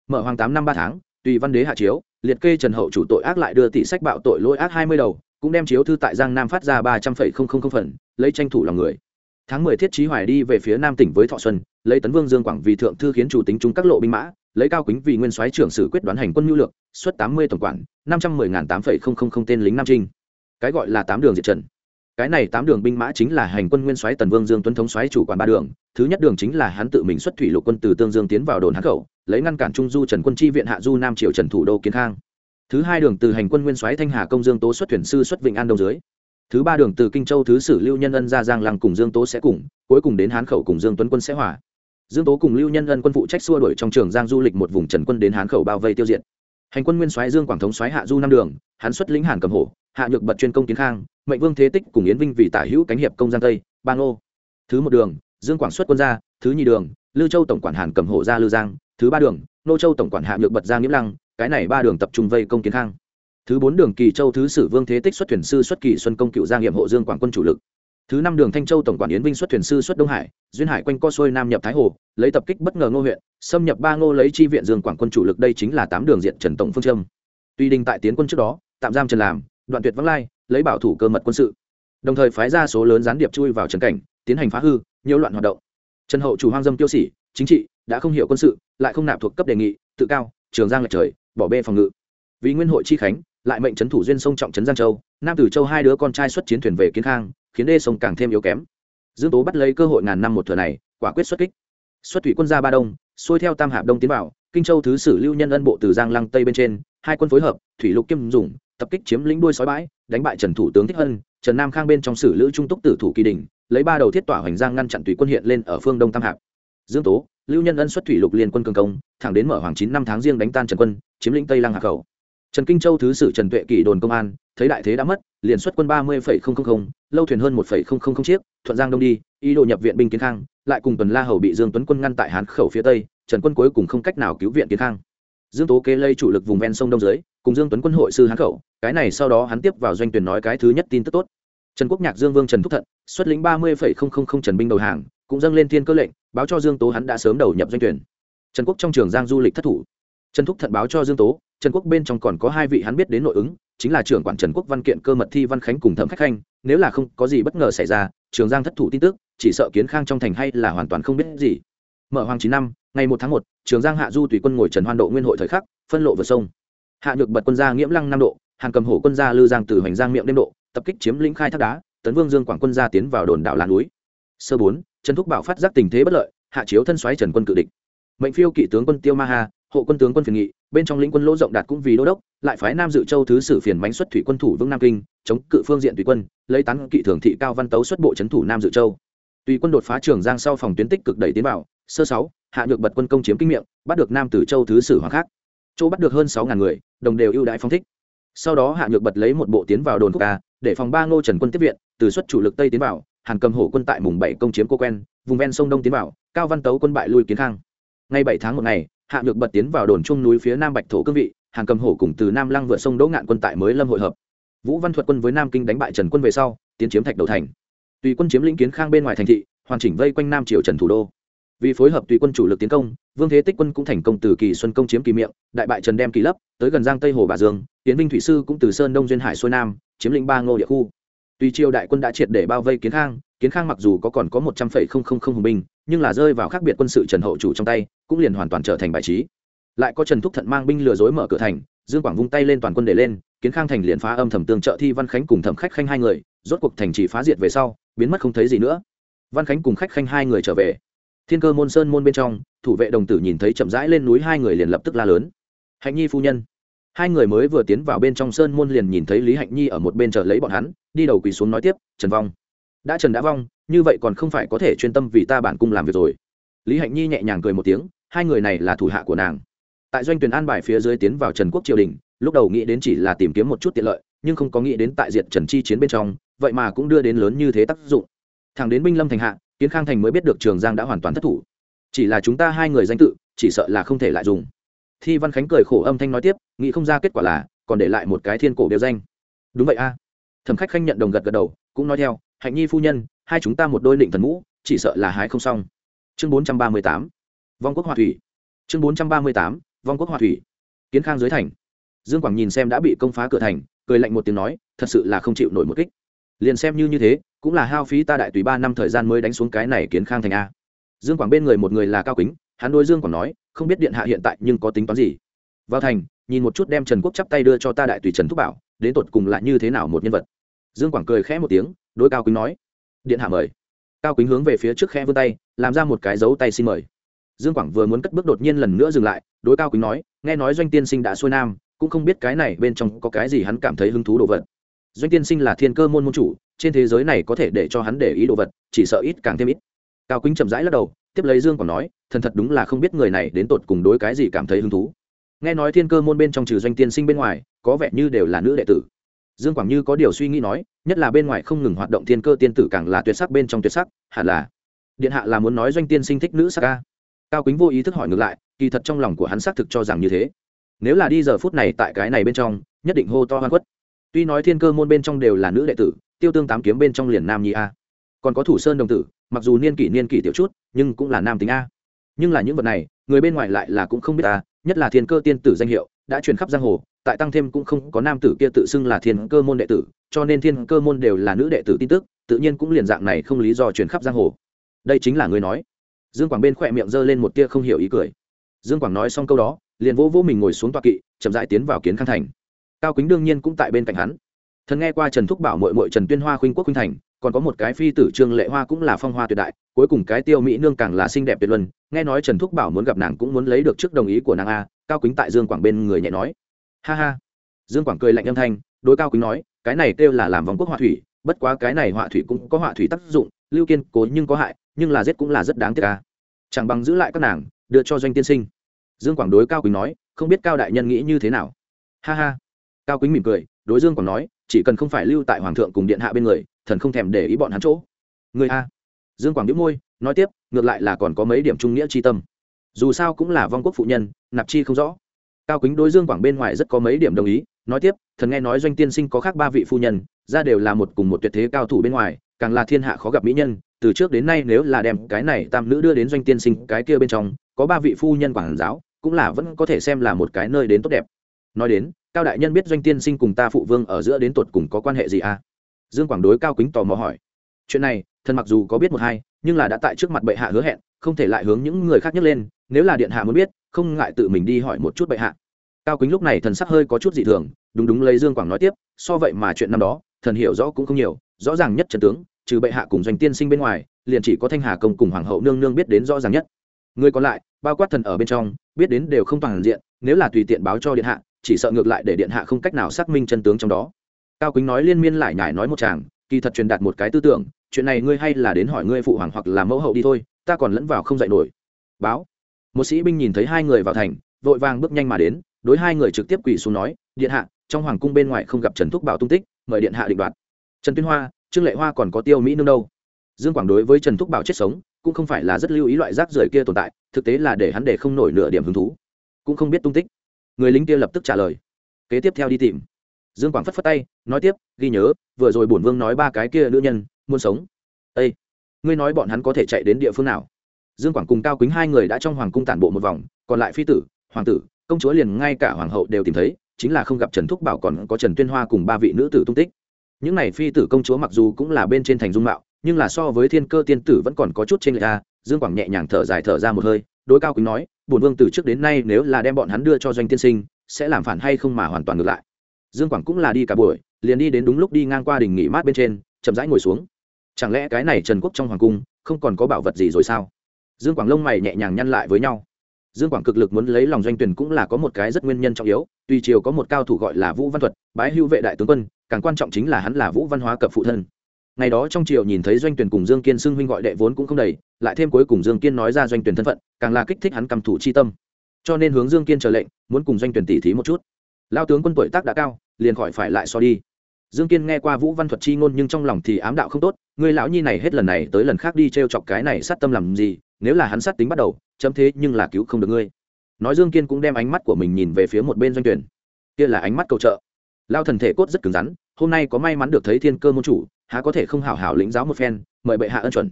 Mở hoàng tám năm ba tháng, tùy văn đế hạ chiếu, liệt kê trần hậu chủ tội ác lại đưa tỷ sách bạo tội lỗi ác hai mươi đầu, cũng đem chiếu thư tại giang nam phát ra ba trăm phẩy không không phần, lấy tranh thủ lòng người. Tháng mười thiết trí hoài đi về phía nam tỉnh với thọ xuân, lấy tấn vương dương quảng vì thượng thư khiến chủ tính chúng các lộ binh mã lấy cao kính vì nguyên soái trưởng sử quyết đoán hành quân nhu lược, xuất tám mươi tổng quản, năm trăm mười ngàn tám phẩy không không không tên lính nam trinh cái gọi là tám đường diệt trần. Cái này tám đường binh mã chính là hành quân nguyên soái tần vương dương tuấn thống soái chủ quản ba đường, thứ nhất đường chính là hắn tự mình xuất thủy lục quân từ tương dương tiến vào đồn hán khẩu, lấy ngăn cản trung du trần quân chi viện hạ du nam triều trần thủ đô kiến khang. Thứ hai đường từ hành quân nguyên soái thanh hà công dương tố xuất thuyền sư xuất vịnh an đông dưới. Thứ ba đường từ kinh châu thứ sử lưu nhân ân ra giang lăng cùng dương tố sẽ cùng, cuối cùng đến hán khẩu cùng dương tuấn quân sẽ hòa dương tố cùng lưu nhân ân quân phụ trách xua đuổi trong trường giang du lịch một vùng trần quân đến hán khẩu bao vây tiêu diệt. Hành quân nguyên soái dương quảng thống soái hạ du năm đường, hắn xuất lĩnh hàn cầm hổ, hạ nhược bật chuyên công kiến khang, mệnh vương thế tích cùng yến vinh vì tả hữu cánh hiệp công giang tây, bang ô. Thứ một đường, dương quảng xuất quân ra, thứ nhì đường lưu châu tổng quản hàn cầm hổ ra lưu giang, thứ ba đường, nô châu tổng quản hạ nhược bật ra nghĩa lăng, cái này ba đường tập trung vây công kiến khang. Thứ bốn đường kỳ châu thứ sử vương thế tích xuất thuyền sư xuất kỳ xuân công cựu giang nghiệm hộ dương quảng quân chủ lực thứ năm đường thanh châu tổng quản yến vinh xuất thuyền sư xuất đông hải, duyên hải quanh co xuôi nam nhập thái hồ, lấy tập kích bất ngờ ngô huyện, xâm nhập ba ngô lấy chi viện dương quảng quân chủ lực đây chính là tám đường diện trần tổng phương châm tuy đình tại tiến quân trước đó, tạm giam trần làm, đoạn tuyệt vắng lai, lấy bảo thủ cơ mật quân sự. Đồng thời phái ra số lớn gián điệp chui vào trần cảnh, tiến hành phá hư, nhiễu loạn hoạt động. Trần hậu chủ hoang dâm tiêu sỉ, chính trị, đã không hiểu quân sự, lại không nạp thuộc cấp đề nghị, tự cao, trường giang lệch trời, bỏ bê phòng ngự. Vì nguyên hội chi khánh lại mệnh trấn thủ duyên sông trọng trấn giang châu, nam tử châu hai đứa con trai xuất chiến thuyền về kiến khang, khiến đê sông càng thêm yếu kém. Dương tố bắt lấy cơ hội ngàn năm một thừa này, quả quyết xuất kích. Xuất thủy quân ra ba đông, xuôi theo tam hạp đông tiến vào, kinh châu thứ sử lưu nhân ân bộ từ giang lăng tây bên trên, hai quân phối hợp, thủy lục kim dùng, tập kích chiếm lĩnh đuôi sói bãi, đánh bại trần thủ tướng thích hân, trần nam khang bên trong sử lữ trung túc tử thủ kỳ đình, lấy ba đầu thiết tỏa hoành giang ngăn chặn tùy quân hiện lên ở phương đông tam hạp. Dương tố, lưu nhân ân xuất thủy lục liên quân cường công, thẳng đến mở hoàng chín năm tháng riêng đánh tan trần quân, chiếm lĩnh tây lăng hạ khẩu trần kinh châu thứ sử trần tuệ kỷ đồn công an, thấy đại thế đã mất, liền xuất quân ba mươi lâu thuyền hơn một chiếc, thuận giang đông đi, ý đồ nhập viện binh kiến khang, lại cùng tuần la hầu bị dương tuấn quân ngăn tại hán khẩu phía tây, trần quân cuối cùng không cách nào cứu viện kiến khang. Dương tố kế lây chủ lực vùng ven sông đông dưới, cùng dương tuấn quân hội sư hán khẩu, cái này sau đó hắn tiếp vào doanh tuyển nói cái thứ nhất tin tức tốt. Trần quốc nhạc dương vương trần thúc thận, xuất lĩnh ba mươi trần binh đầu hàng, cũng dâng lên thiên cơ lệnh, báo cho dương tố hắn đã sớm đầu nhập doanh tuyển. Trần quốc trong trường giang du lịch thất thủ. Trần thúc thận báo cho dương tố trần quốc bên trong còn có hai vị hắn biết đến nội ứng, chính là trưởng quản trần quốc văn kiện cơ mật thi văn khánh cùng thẩm khách khanh. Nếu là không có gì bất ngờ xảy ra, trường giang thất thủ tin tức, chỉ sợ kiến khang trong thành hay là hoàn toàn không biết gì. Mở hoàng chín năm, ngày một tháng một, trường giang hạ du tùy quân ngồi trần hoan độ nguyên hội thời khắc, phân lộ vượt sông. Hạ nhược bật quân gia nghiễm lăng năm độ hàng cầm hổ quân gia lư giang từ hoành giang miệng đêm độ, tập kích chiếm lĩnh khai thác đá, tấn vương dương quảng quân gia tiến vào đồn đảo lan núi. Sơ bốn, trần thúc bảo phát giác tình thế bất lợi, hạ chiếu thân xoáy trần quân cự địch. Mệnh phiêu kỵ tướng quân tiêu ma hà hộ quân tướng quân phiền nghị bên trong lĩnh quân lỗ rộng đạt cũng vì đô đốc, lại phái nam dự châu thứ sử phiền bánh xuất thủy quân thủ vững nam kinh, chống cự phương diện tùy quân, lấy tán kỵ thường thị cao văn tấu xuất bộ trấn thủ nam dự châu. Tùy quân đột phá trường giang sau phòng tuyến tích cực đẩy tiến vào, sơ sáu, hạ được bật quân công chiếm kinh miệng, bắt được nam tử châu thứ sử hoàng khác chỗ bắt được hơn sáu ngàn người, đồng đều ưu đãi phong thích. Sau đó hạ nhược bật lấy một bộ tiến vào đồn quốc ca, để phòng ba ngô trần quân tiếp viện, từ xuất chủ lực tây tiến vào, hàn cầm hổ quân tại mùng bảy công chiếm cô quen, vùng ven sông đông tiến vào, cao văn tấu quân bại lui kiến khang. Ngày bảy tháng một ngày hạ nhược bật tiến vào đồn trung núi phía nam bạch thổ cương vị, hàng cầm hổ cùng từ nam lăng vượt sông đỗ ngạn quân tại mới lâm hội hợp. Vũ văn thuật quân với nam kinh đánh bại trần quân về sau, tiến chiếm thạch đầu thành. Tùy quân chiếm lĩnh kiến khang bên ngoài thành thị, hoàn chỉnh vây quanh nam triều trần thủ đô. Vì phối hợp tùy quân chủ lực tiến công, vương thế tích quân cũng thành công từ kỳ xuân công chiếm kỳ miệng, đại bại trần đem kỳ lấp, tới gần giang tây hồ bà dương tiến vinh thủy sư cũng từ sơn đông duyên hải xuôi nam, chiếm lĩnh ba ngô địa khu. Tuy triều đại quân đã triệt để bao vây kiến khang kiến khang mặc dù có còn có một trăm phẩy không không không hùng binh, nhưng là rơi vào khác biệt quân sự trần hậu chủ trong tay, cũng liền hoàn toàn trở thành bài trí. Lại có trần thúc thận mang binh lừa dối mở cửa thành, dương quảng vung tay lên toàn quân để lên, kiến khang thành liền phá âm thầm tương trợ thi văn khánh cùng thẩm khách khanh hai người, rốt cuộc thành chỉ phá diệt về sau, biến mất không thấy gì nữa. Văn khánh cùng khách khanh hai người trở về. Thiên cơ môn sơn môn bên trong, thủ vệ đồng tử nhìn thấy chậm rãi lên núi hai người liền lập tức la lớn. Hạnh nhi phu nhân. Hai người mới vừa tiến vào bên trong sơn môn liền nhìn thấy lý hạnh nhi ở một bên chờ lấy bọn hắn, đi đầu quỳ xuống nói tiếp, trần vong đã trần đã vong, như vậy còn không phải có thể chuyên tâm vì ta bản cung làm việc rồi. Lý hạnh nhi nhẹ nhàng cười một tiếng, hai người này là thủ hạ của nàng. Tại doanh tuyển an bài phía dưới tiến vào trần quốc triều đình, lúc đầu nghĩ đến chỉ là tìm kiếm một chút tiện lợi, nhưng không có nghĩ đến tại diện trần chi chiến bên trong, vậy mà cũng đưa đến lớn như thế tác dụng. Thẳng đến binh lâm thành hạ, kiến khang thành mới biết được trường giang đã hoàn toàn thất thủ. Chỉ là chúng ta hai người danh tự, chỉ sợ là không thể lại dùng. Thi văn khánh cười khổ âm thanh nói tiếp, nghĩ không ra kết quả là, còn để lại một cái thiên cổ đều danh. Đúng vậy a. Thẩm khách khanh nhận đồng gật gật đầu, cũng nói theo hạnh nhi phu nhân, hai chúng ta một đôi định thần mũ, chỉ sợ là hái không xong. Chương bốn trăm ba mươi tám, vong quốc hòa thủy. Chương bốn trăm ba mươi tám, vong quốc hòa thủy. Kiến khang dưới thành. Dương quảng nhìn xem đã bị công phá cửa thành, cười lạnh một tiếng nói, thật sự là không chịu nổi một kích. Liền xem như như thế, cũng là hao phí ta đại tùy ba năm thời gian mới đánh xuống cái này kiến khang thành a. Dương quảng bên người một người là cao kính, hắn đôi dương quảng nói, không biết điện hạ hiện tại nhưng có tính toán gì. Vào thành, nhìn một chút đem trần quốc chắp tay đưa cho ta đại tùy trần thúc bảo, đến tột cùng lại như thế nào một nhân vật. Dương quảng cười khẽ một tiếng Đối cao kính nói, điện hạ mời. Cao kính hướng về phía trước khẽ vươn tay, làm ra một cái dấu tay xin mời. Dương quảng vừa muốn cất bước đột nhiên lần nữa dừng lại, đối cao kính nói, nghe nói doanh tiên sinh đã xuôi nam, cũng không biết cái này bên trong có cái gì hắn cảm thấy hứng thú đồ vật. Doanh tiên sinh là thiên cơ môn môn chủ, trên thế giới này có thể để cho hắn để ý đồ vật, chỉ sợ ít càng thêm ít. Cao kính chậm rãi lắc đầu, tiếp lấy dương còn nói, thần thật đúng là không biết người này đến tột cùng đối cái gì cảm thấy hứng thú. Nghe nói thiên cơ môn bên trong trừ doanh tiên sinh bên ngoài, có vẻ như đều là nữ đệ tử dương quảng như có điều suy nghĩ nói, nhất là bên ngoài không ngừng hoạt động thiên cơ tiên tử càng là tuyệt sắc bên trong tuyệt sắc, hẳn là điện hạ là muốn nói doanh tiên sinh thích nữ sắc ca. Cao kính vô ý thức hỏi ngược lại, kỳ thật trong lòng của hắn xác thực cho rằng như thế. Nếu là đi giờ phút này tại cái này bên trong, nhất định hô to hoa quất tuy nói thiên cơ môn bên trong đều là nữ đệ tử, tiêu tương tám kiếm bên trong liền nam nhi a. Còn có thủ sơn đồng tử, mặc dù niên kỷ niên kỷ tiểu chút, nhưng cũng là nam tính a. Nhưng là những vật này, người bên ngoài lại là cũng không biết ta nhất là thiên cơ tiên tử danh hiệu, đã truyền khắp giang hồ tại tăng thêm cũng không có nam tử kia tự xưng là thiên cơ môn đệ tử, cho nên thiên cơ môn đều là nữ đệ tử tin tức, tự nhiên cũng liền dạng này không lý do truyền khắp giang hồ. Đây chính là người nói. Dương quảng bên khỏe miệng giơ lên một tia không hiểu ý cười. Dương quảng nói xong câu đó, liền vỗ vỗ mình ngồi xuống tọa kỵ, chậm rãi tiến vào kiến khang thành. Cao kính đương nhiên cũng tại bên cạnh hắn. Thần nghe qua trần thúc bảo mội mội trần tuyên hoa khuynh quốc khuynh thành, còn có một cái phi tử trương lệ hoa cũng là phong hoa tuyệt đại, cuối cùng cái tiêu mỹ nương càng là xinh đẹp tuyệt luân, nghe nói trần thúc bảo muốn gặp nàng cũng muốn lấy được trước đồng ý của nàng a, cao kính tại dương quảng bên người nhẹ nói ha ha. Dương quảng cười lạnh âm thanh, đối cao quý nói, cái này kêu là làm vòng quốc họa thủy, bất quá cái này họa thủy cũng có họa thủy tác dụng, lưu kiên cố nhưng có hại, nhưng là giết cũng là rất đáng tiếc ca chẳng bằng giữ lại các nàng, đưa cho doanh tiên sinh. Dương quảng đối cao quý nói, không biết cao đại nhân nghĩ như thế nào. Ha ha. Cao quý mỉm cười, đối dương quảng nói, chỉ cần không phải lưu tại hoàng thượng cùng điện hạ bên người, thần không thèm để ý bọn hắn chỗ. Người a. Dương quảng đĩu môi, nói tiếp, ngược lại là còn có mấy điểm trung nghĩa chi tâm. Dù sao cũng là vong quốc phụ nhân, nạp chi không rõ cao kính đối dương quảng bên ngoài rất có mấy điểm đồng ý, nói tiếp, thần nghe nói doanh tiên sinh có khác ba vị phu nhân, ra đều là một cùng một tuyệt thế cao thủ bên ngoài, càng là thiên hạ khó gặp mỹ nhân, từ trước đến nay nếu là đem cái này tam nữ đưa đến doanh tiên sinh cái kia bên trong, có ba vị phu nhân quảng giáo, cũng là vẫn có thể xem là một cái nơi đến tốt đẹp. Nói đến, cao đại nhân biết doanh tiên sinh cùng ta phụ vương ở giữa đến tột cùng có quan hệ gì à? Dương quảng đối cao kính tò mò hỏi. Chuyện này, thần mặc dù có biết một hai, nhưng là đã tại trước mặt bệ hạ hứa hẹn, không thể lại hướng những người khác nhắc lên, nếu là điện hạ muốn biết không ngại tự mình đi hỏi một chút bệ hạ. Cao kính lúc này thần sắc hơi có chút dị thường, đúng đúng lấy dương quảng nói tiếp, so vậy mà chuyện năm đó, thần hiểu rõ cũng không nhiều, rõ ràng nhất trần tướng, trừ bệ hạ cùng doanh tiên sinh bên ngoài, liền chỉ có thanh hà công cùng hoàng hậu nương nương biết đến rõ ràng nhất. Người còn lại, bao quát thần ở bên trong, biết đến đều không toàn diện, nếu là tùy tiện báo cho điện hạ, chỉ sợ ngược lại để điện hạ không cách nào xác minh chân tướng trong đó. Cao kính nói liên miên lại nhải nói một chàng kỳ thật truyền đạt một cái tư tưởng, chuyện này ngươi hay là đến hỏi ngươi phụ hoàng hoặc là mẫu hậu đi thôi, ta còn lẫn vào không dạy nổi. Báo một sĩ binh nhìn thấy hai người vào thành, vội vàng bước nhanh mà đến, đối hai người trực tiếp quỳ xuống nói, điện hạ, trong hoàng cung bên ngoài không gặp trần thúc bảo tung tích, mời điện hạ định đoạt. Trần tuyên hoa, trương lệ hoa còn có tiêu mỹ nương đâu? Dương quảng đối với trần thúc bảo chết sống, cũng không phải là rất lưu ý loại rác rưởi kia tồn tại, thực tế là để hắn để không nổi nửa điểm hứng thú. Cũng không biết tung tích. Người lính kia lập tức trả lời. Kế tiếp theo đi tìm. Dương quảng phất phất tay, nói tiếp, ghi nhớ, vừa rồi bổn vương nói ba cái kia nữ nhân, muốn sống. Ây ngươi nói bọn hắn có thể chạy đến địa phương nào? Dương quảng cùng cao quýnh hai người đã trong hoàng cung tản bộ một vòng, còn lại phi tử, hoàng tử, công chúa liền ngay cả hoàng hậu đều tìm thấy, chính là không gặp trần thúc bảo còn có trần tuyên hoa cùng ba vị nữ tử tung tích. Những này phi tử công chúa mặc dù cũng là bên trên thành dung mạo, nhưng là so với thiên cơ tiên tử vẫn còn có chút trên lệch ra, dương quảng nhẹ nhàng thở dài thở ra một hơi, đối cao quýnh nói, bổn vương từ trước đến nay nếu là đem bọn hắn đưa cho doanh tiên sinh, sẽ làm phản hay không mà hoàn toàn ngược lại. Dương quảng cũng là đi cả buổi, liền đi đến đúng lúc đi ngang qua đình nghỉ mát bên trên, chậm rãi ngồi xuống. Chẳng lẽ cái này trần quốc trong hoàng cung không còn có bảo vật gì rồi sao? Dương quảng lông mày nhẹ nhàng nhăn lại với nhau. Dương quảng cực lực muốn lấy lòng doanh tuyển cũng là có một cái rất nguyên nhân trọng yếu, tuy triều có một cao thủ gọi là vũ văn thuật, bái hưu vệ đại tướng quân, càng quan trọng chính là hắn là vũ văn hóa cập phụ thân. Ngày đó trong triều nhìn thấy doanh tuyển cùng dương kiên xưng huynh gọi đệ vốn cũng không đầy, lại thêm cuối cùng dương kiên nói ra doanh tuyển thân phận, càng là kích thích hắn cầm thủ chi tâm. Cho nên hướng dương kiên chờ lệnh, muốn cùng doanh tuyển tỉ thí một chút. Lao tướng quân tuổi tác đã cao, liền khỏi phải lại so đi. Dương kiên nghe qua vũ văn thuật chi ngôn nhưng trong lòng thì ám đạo không tốt người lão nhi này hết lần này tới lần khác đi trêu chọc cái này sát tâm làm gì nếu là hắn sát tính bắt đầu, chấm thế nhưng là cứu không được ngươi. Nói dương kiên cũng đem ánh mắt của mình nhìn về phía một bên doanh tuyển. Kia là ánh mắt cầu trợ. Lao thần thể cốt rất cứng rắn, hôm nay có may mắn được thấy thiên cơ môn chủ, há có thể không hảo hảo lĩnh giáo một phen, mời bệ hạ ân chuẩn.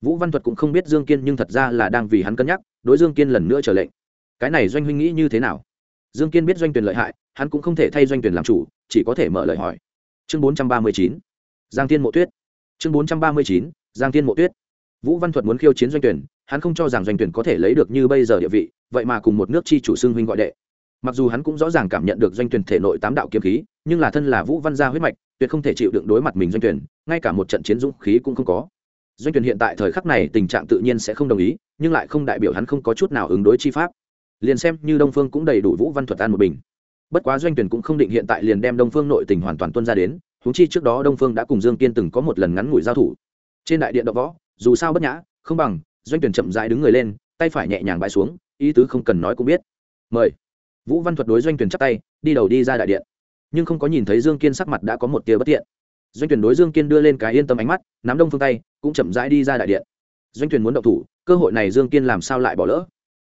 Vũ văn thuật cũng không biết dương kiên nhưng thật ra là đang vì hắn cân nhắc, đối dương kiên lần nữa trở lệnh. Cái này doanh huynh nghĩ như thế nào? Dương kiên biết doanh tuyển lợi hại, hắn cũng không thể thay doanh tuyển làm chủ, chỉ có thể mở lời hỏi. Chương bốn trăm ba mươi chín. Giang thiên mộ tuyết. Chương bốn trăm ba mươi chín. Giang thiên mộ tuyết vũ văn thuật muốn khiêu chiến doanh tuyển, hắn không cho rằng doanh tuyển có thể lấy được như bây giờ địa vị, vậy mà cùng một nước chi chủ xưng huynh gọi đệ. Mặc dù hắn cũng rõ ràng cảm nhận được doanh tuyển thể nội tám đạo kiếm khí, nhưng là thân là vũ văn gia huyết mạch, tuyệt không thể chịu đựng đối mặt mình doanh tuyển, ngay cả một trận chiến dũng khí cũng không có. Doanh tuyển hiện tại thời khắc này tình trạng tự nhiên sẽ không đồng ý, nhưng lại không đại biểu hắn không có chút nào ứng đối chi pháp. Liền xem như đông phương cũng đầy đủ vũ văn thuật an một bình. Bất quá doanh tuyển cũng không định hiện tại liền đem đông phương nội tình hoàn toàn tuân ra đến húng chi trước đó đông phương đã cùng dương kiên từng có một lần ngắn ngủi giao thủ. Trên đại điện đọ võ dù sao bất nhã, không bằng, doanh tuyển chậm rãi đứng người lên, tay phải nhẹ nhàng bãi xuống, ý tứ không cần nói cũng biết. Mời. Vũ văn thuật đối doanh tuyển chắp tay, đi đầu đi ra đại điện. Nhưng không có nhìn thấy dương kiên sắc mặt đã có một tia bất tiện doanh tuyển đối dương kiên đưa lên cái yên tâm ánh mắt, nắm đông phương tay, cũng chậm rãi đi ra đại điện. Doanh tuyển muốn động thủ, cơ hội này dương kiên làm sao lại bỏ lỡ?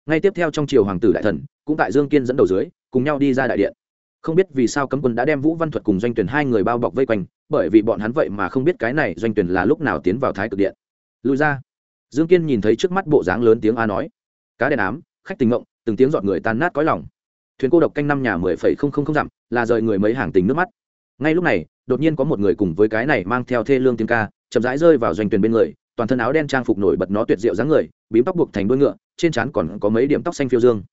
Ngay tiếp theo trong triều hoàng tử đại thần, cũng tại dương kiên dẫn đầu dưới, cùng nhau đi ra đại điện. Không biết vì sao cấm quân đã đem vũ văn thuật cùng doanh tuyển hai người bao bọc vây quanh, bởi vì bọn hắn vậy mà không biết cái này doanh tuyển là lúc nào tiến vào thái cực điện lùi ra. Dương kiên nhìn thấy trước mắt bộ dáng lớn tiếng a nói. Cá đèn ám, khách tình ngộng, từng tiếng dọn người tan nát cõi lòng. Thuyền cô độc canh năm nhà mười phẩy không không không dặm, là rời người mấy hàng tình nước mắt. Ngay lúc này, đột nhiên có một người cùng với cái này mang theo thê lương tiếng ca, chậm rãi rơi vào doanh tuyển bên người, toàn thân áo đen trang phục nổi bật nó tuyệt diệu dáng người, bím tóc buộc thành đuôi ngựa, trên trán còn có mấy điểm tóc xanh phiêu dương.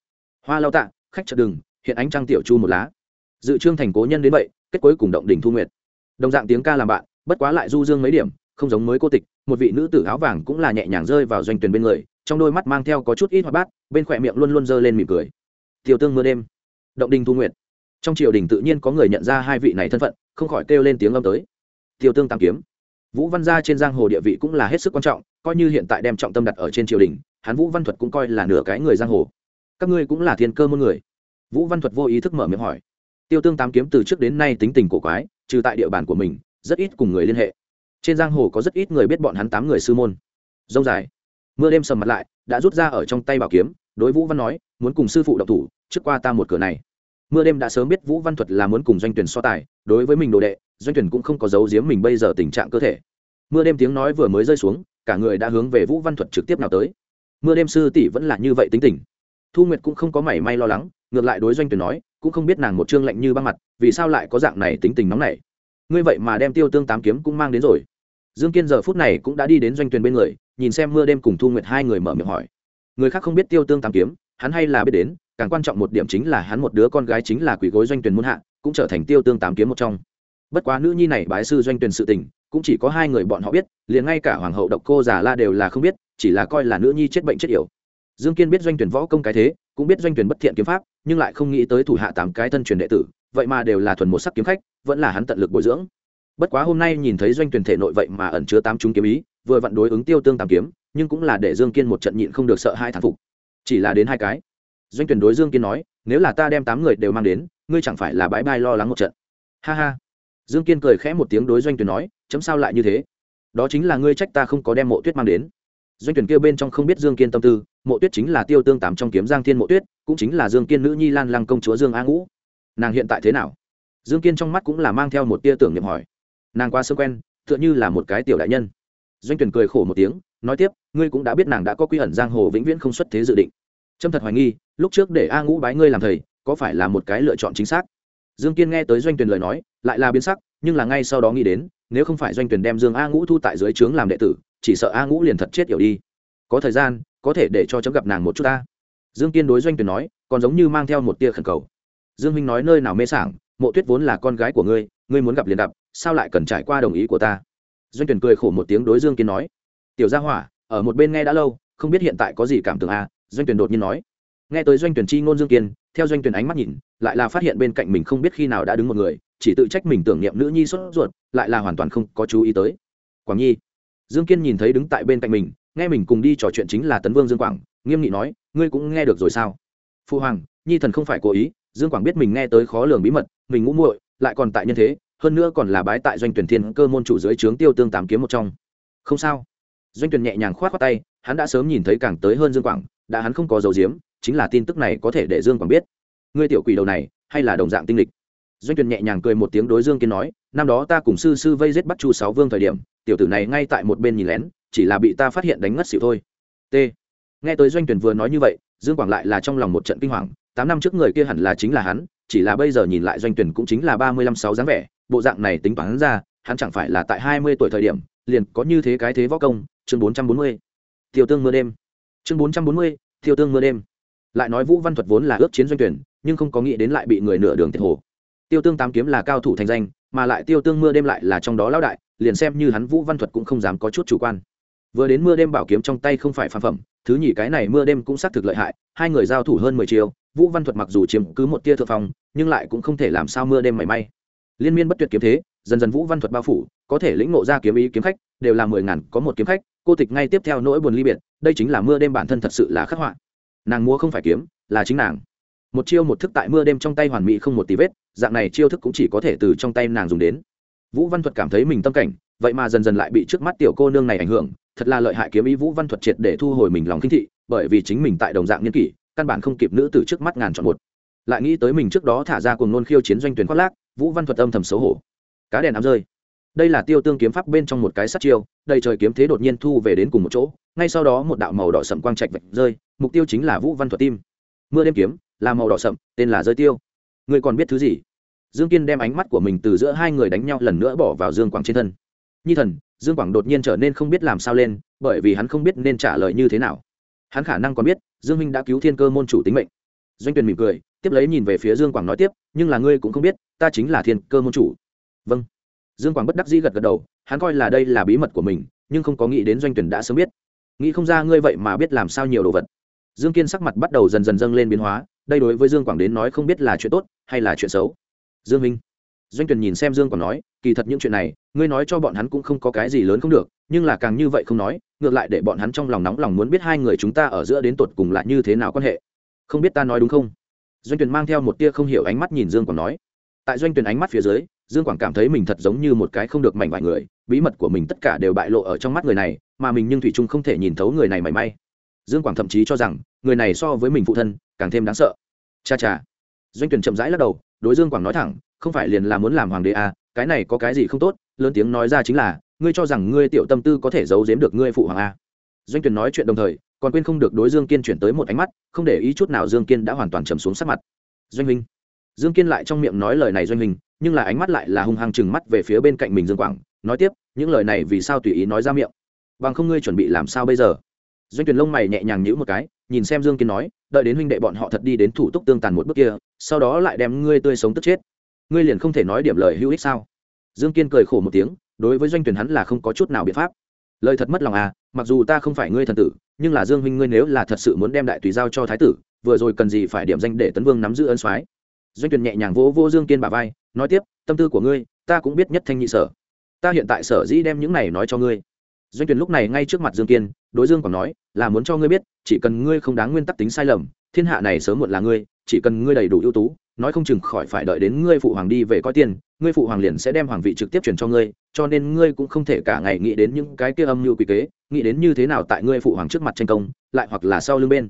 Hoa lao tạ, khách chợ đừng, hiện ánh trăng tiểu chu một lá. Dự trương thành cố nhân đến vậy, kết cuối cùng động đỉnh thu nguyệt. Đồng dạng tiếng ca làm bạn, bất quá lại du dương mấy điểm không giống mới cô tịch, một vị nữ tử áo vàng cũng là nhẹ nhàng rơi vào doanh tuyển bên người, trong đôi mắt mang theo có chút ít hoa bát, bên khỏe miệng luôn luôn giơ lên mỉm cười. Tiểu tương mưa đêm. Động đình thu nguyện trong triều đình tự nhiên có người nhận ra hai vị này thân phận, không khỏi kêu lên tiếng âm tới. Tiểu tương tam kiếm. Vũ văn gia trên giang hồ địa vị cũng là hết sức quan trọng, coi như hiện tại đem trọng tâm đặt ở trên triều đình, hắn vũ văn thuật cũng coi là nửa cái người giang hồ. Các ngươi cũng là thiên cơ môn người. Vũ văn thuật vô ý thức mở miệng hỏi. Tiêu tương tám kiếm từ trước đến nay tính tình cổ quái, trừ tại địa bàn của mình, rất ít cùng người liên hệ trên giang hồ có rất ít người biết bọn hắn tám người sư môn. Dông dài. Mưa đêm sầm mặt lại, đã rút ra ở trong tay bảo kiếm, đối vũ văn nói, muốn cùng sư phụ độc thủ, trước qua ta một cửa này. Mưa đêm đã sớm biết vũ văn thuật là muốn cùng doanh tuyển so tài, đối với mình đồ đệ, doanh tuyển cũng không có giấu giếm mình bây giờ tình trạng cơ thể. Mưa đêm tiếng nói vừa mới rơi xuống, cả người đã hướng về vũ văn thuật trực tiếp nào tới. Mưa đêm sư tỷ vẫn là như vậy tính tình. Thu nguyệt cũng không có mảy may lo lắng, ngược lại đối doanh tuyển nói, cũng không biết nàng một trương lạnh như băng mặt, vì sao lại có dạng này tính tình nóng này ngươi vậy mà đem tiêu tương tám kiếm cũng mang đến rồi dương kiên giờ phút này cũng đã đi đến doanh tuyển bên người, nhìn xem mưa đêm cùng thu nguyệt hai người mở miệng hỏi. Người khác không biết tiêu tương Tam kiếm, hắn hay là biết đến, càng quan trọng một điểm chính là hắn một đứa con gái chính là quỷ gối doanh tuyển muôn hạ, cũng trở thành tiêu tương tám kiếm một trong. Bất quá nữ nhi này bái sư doanh tuyển sự tình, cũng chỉ có hai người bọn họ biết, liền ngay cả hoàng hậu độc cô già la đều là không biết, chỉ là coi là nữ nhi chết bệnh chết yểu. Dương kiên biết doanh tuyển võ công cái thế, cũng biết doanh tuyển bất thiện kiếm pháp, nhưng lại không nghĩ tới thủ hạ tám cái thân truyền đệ tử, vậy mà đều là thuần một sắc kiếm khách, vẫn là hắn tận lực bồi dưỡng bất quá hôm nay nhìn thấy doanh tuyển thể nội vậy mà ẩn chứa tám chúng kiếm ý, vừa vặn đối ứng tiêu tương tam kiếm, nhưng cũng là để dương kiên một trận nhịn không được sợ hai thán phục. Chỉ là đến hai cái. Doanh tuyển đối dương kiên nói, nếu là ta đem tám người đều mang đến, ngươi chẳng phải là bãi bai lo lắng một trận? Ha ha. Dương kiên cười khẽ một tiếng đối doanh tuyển nói, chấm sao lại như thế? Đó chính là ngươi trách ta không có đem mộ tuyết mang đến. Doanh tuyển kia bên trong không biết dương kiên tâm tư, mộ tuyết chính là tiêu tương tám trong kiếm giang thiên mộ tuyết, cũng chính là dương kiên nữ nhi lan lăng công chúa dương a ngũ. Nàng hiện tại thế nào? Dương kiên trong mắt cũng là mang theo một tia tưởng niệm hỏi nàng qua sơ quen, tựa như là một cái tiểu đại nhân. Doanh tuyển cười khổ một tiếng, nói tiếp, ngươi cũng đã biết nàng đã có quy ẩn giang hồ vĩnh viễn không xuất thế dự định. Trâm thật hoài nghi, lúc trước để a ngũ bái ngươi làm thầy, có phải là một cái lựa chọn chính xác? Dương kiên nghe tới doanh tuyển lời nói, lại là biến sắc, nhưng là ngay sau đó nghĩ đến, nếu không phải doanh tuyển đem dương a ngũ thu tại dưới trướng làm đệ tử, chỉ sợ a ngũ liền thật chết yểu đi. Có thời gian, có thể để cho chấm gặp nàng một chút ta. Dương kiên đối doanh tuyển nói, còn giống như mang theo một tia khẩn cầu. Dương huynh nói nơi nào mê sảng, mộ tuyết vốn là con gái của ngươi ngươi muốn gặp liền gặp, sao lại cần trải qua đồng ý của ta? Doanh tuyển cười khổ một tiếng đối dương kiên nói, tiểu gia hỏa, ở một bên nghe đã lâu, không biết hiện tại có gì cảm tưởng a doanh tuyển đột nhiên nói, nghe tới doanh tuyển chi ngôn dương kiên, theo doanh tuyển ánh mắt nhìn, lại là phát hiện bên cạnh mình không biết khi nào đã đứng một người, chỉ tự trách mình tưởng niệm nữ nhi sốt ruột, lại là hoàn toàn không có chú ý tới. Quảng nhi, dương kiên nhìn thấy đứng tại bên cạnh mình, nghe mình cùng đi trò chuyện chính là tấn vương dương quảng, nghiêm nghị nói, ngươi cũng nghe được rồi sao? Phu hoàng, nhi thần không phải cố ý, dương quảng biết mình nghe tới khó lường bí mật, mình ngũ muội lại còn tại nhân thế, hơn nữa còn là bái tại doanh tuyển thiên cơ môn chủ dưới trướng tiêu tương tám kiếm một trong. Không sao. Doanh tuyển nhẹ nhàng khoát khoát tay, hắn đã sớm nhìn thấy càng tới hơn dương quảng, đã hắn không có dầu diếm chính là tin tức này có thể để dương quảng biết. Ngươi tiểu quỷ đầu này, hay là đồng dạng tinh lịch? Doanh tuyển nhẹ nhàng cười một tiếng đối dương kiên nói, năm đó ta cùng sư sư vây giết bắt chu sáu vương thời điểm, tiểu tử này ngay tại một bên nhìn lén, chỉ là bị ta phát hiện đánh ngất xỉu thôi. T. Nghe tới doanh tuyển vừa nói như vậy, dương quảng lại là trong lòng một trận kinh hoàng, tám năm trước người kia hẳn là chính là hắn chỉ là bây giờ nhìn lại doanh tuyển cũng chính là ba mươi lăm sáu dáng vẻ, bộ dạng này tính toán ra, hắn chẳng phải là tại hai mươi tuổi thời điểm, liền có như thế cái thế võ công, chương bốn trăm bốn mươi. Tiêu tương mưa đêm. Chương bốn trăm bốn mươi tiêu tương mưa đêm. Lại nói vũ văn thuật vốn là ước chiến doanh tuyển, nhưng không có nghĩ đến lại bị người nửa đường thiệt hồ. Tiêu tương tám kiếm là cao thủ thành danh, mà lại tiêu tương mưa đêm lại là trong đó lão đại, liền xem như hắn vũ văn thuật cũng không dám có chút chủ quan. Vừa đến mưa đêm bảo kiếm trong tay không phải phàm phẩm, thứ nhì cái này mưa đêm cũng xác thực lợi hại, hai người giao thủ hơn mười chiều vũ văn thuật mặc dù chiếm cứ một tia thượng phong, nhưng lại cũng không thể làm sao mưa đêm mảy may. Liên miên bất tuyệt kiếm thế, dần dần vũ văn thuật bao phủ, có thể lĩnh ngộ ra kiếm ý kiếm khách, đều là mười ngàn, có một kiếm khách, cô tịch ngay tiếp theo nỗi buồn ly biệt, đây chính là mưa đêm bản thân thật sự là khắc họa. Nàng mua không phải kiếm, là chính nàng. Một chiêu một thức tại mưa đêm trong tay hoàn mỹ không một tí vết, dạng này chiêu thức cũng chỉ có thể từ trong tay nàng dùng đến. Vũ văn thuật cảm thấy mình tâm cảnh, vậy mà dần dần lại bị trước mắt tiểu cô nương này ảnh hưởng, thật là lợi hại kiếm ý vũ văn thuật triệt để thu hồi mình lòng kinh thị, bởi vì chính mình tại đồng dạng niên kỷ căn bản không kịp nữ từ trước mắt ngàn chọn một. Lại nghĩ tới mình trước đó thả ra cùng nôn khiêu chiến doanh tuyển khoác lác, vũ văn thuật âm thầm xấu hổ. Cá đèn ám rơi. Đây là tiêu tương kiếm pháp bên trong một cái sắt chiêu, đầy trời kiếm thế đột nhiên thu về đến cùng một chỗ, ngay sau đó một đạo màu đỏ sậm quang trạch vạch rơi, mục tiêu chính là vũ văn thuật tim. Mưa đêm kiếm, là màu đỏ sậm tên là rơi tiêu. Người còn biết thứ gì? Dương kiên đem ánh mắt của mình từ giữa hai người đánh nhau lần nữa bỏ vào dương quảng trên thân. Nhi thần, dương quảng đột nhiên trở nên không biết làm sao lên, bởi vì hắn không biết nên trả lời như thế nào hắn khả năng còn biết, dương minh đã cứu thiên cơ môn chủ tính mệnh. Doanh tuyền mỉm cười, tiếp lấy nhìn về phía dương quảng nói tiếp, nhưng là ngươi cũng không biết, ta chính là thiên cơ môn chủ. Vâng. Dương quảng bất đắc dĩ gật gật đầu, hắn coi là đây là bí mật của mình, nhưng không có nghĩ đến doanh tuyển đã sớm biết. Nghĩ không ra ngươi vậy mà biết làm sao nhiều đồ vật. Dương kiên sắc mặt bắt đầu dần dần dâng lên biến hóa, đây đối với dương quảng đến nói không biết là chuyện tốt hay là chuyện xấu. Dương minh doanh Tuyền nhìn xem dương quảng nói, kỳ thật những chuyện này, ngươi nói cho bọn hắn cũng không có cái gì lớn không được, nhưng là càng như vậy không nói, ngược lại để bọn hắn trong lòng nóng lòng muốn biết hai người chúng ta ở giữa đến tột cùng là như thế nào quan hệ. Không biết ta nói đúng không? Doanh Tuyền mang theo một tia không hiểu ánh mắt nhìn dương quảng nói. Tại doanh Tuyền ánh mắt phía dưới, dương quảng cảm thấy mình thật giống như một cái không được mảnh vải người, bí mật của mình tất cả đều bại lộ ở trong mắt người này, mà mình nhưng thủy trung không thể nhìn thấu người này mảy may. Dương quảng thậm chí cho rằng, người này so với mình phụ thân, càng thêm đáng sợ. Cha cha. Doanh tuyển chậm rãi lắc đầu, đối dương quảng nói thẳng không phải liền là muốn làm hoàng đế à, cái này có cái gì không tốt lớn tiếng nói ra chính là ngươi cho rằng ngươi tiểu tâm tư có thể giấu giếm được ngươi phụ hoàng à. doanh tuyển nói chuyện đồng thời còn quên không được đối dương kiên chuyển tới một ánh mắt không để ý chút nào dương kiên đã hoàn toàn trầm xuống sắc mặt. Doanh minh dương kiên lại trong miệng nói lời này doanh minh nhưng là ánh mắt lại là hung hăng chừng mắt về phía bên cạnh mình dương quảng nói tiếp những lời này vì sao tùy ý nói ra miệng? Bằng không ngươi chuẩn bị làm sao bây giờ? Doanh tuyển lông mày nhẹ nhàng nhíu một cái nhìn xem dương kiên nói đợi đến huynh đệ bọn họ thật đi đến thủ tục tương tàn một bước kia sau đó lại đem ngươi tươi sống tức chết ngươi liền không thể nói điểm lời hữu ích sao? Dương kiên cười khổ một tiếng, đối với doanh tuyển hắn là không có chút nào biện pháp. Lời thật mất lòng à mặc dù ta không phải ngươi thần tử, nhưng là dương huynh ngươi nếu là thật sự muốn đem đại tùy giao cho thái tử, vừa rồi cần gì phải điểm danh để tấn vương nắm giữ ân soái? Doanh tuyển nhẹ nhàng vỗ vô dương kiên bà vai, nói tiếp, tâm tư của ngươi, ta cũng biết nhất thanh nhị sở. Ta hiện tại sở dĩ đem những này nói cho ngươi. Doanh tuyển lúc này ngay trước mặt dương kiên, đối dương còn nói, là muốn cho ngươi biết, chỉ cần ngươi không đáng nguyên tắc tính sai lầm, thiên hạ này sớm muộn là ngươi, chỉ cần ngươi đầy đủ ưu tú nói không chừng khỏi phải đợi đến ngươi phụ hoàng đi về coi tiền, ngươi phụ hoàng liền sẽ đem hoàng vị trực tiếp truyền cho ngươi, cho nên ngươi cũng không thể cả ngày nghĩ đến những cái kia âm mưu quỷ kế, nghĩ đến như thế nào tại ngươi phụ hoàng trước mặt tranh công, lại hoặc là sau lưng bên.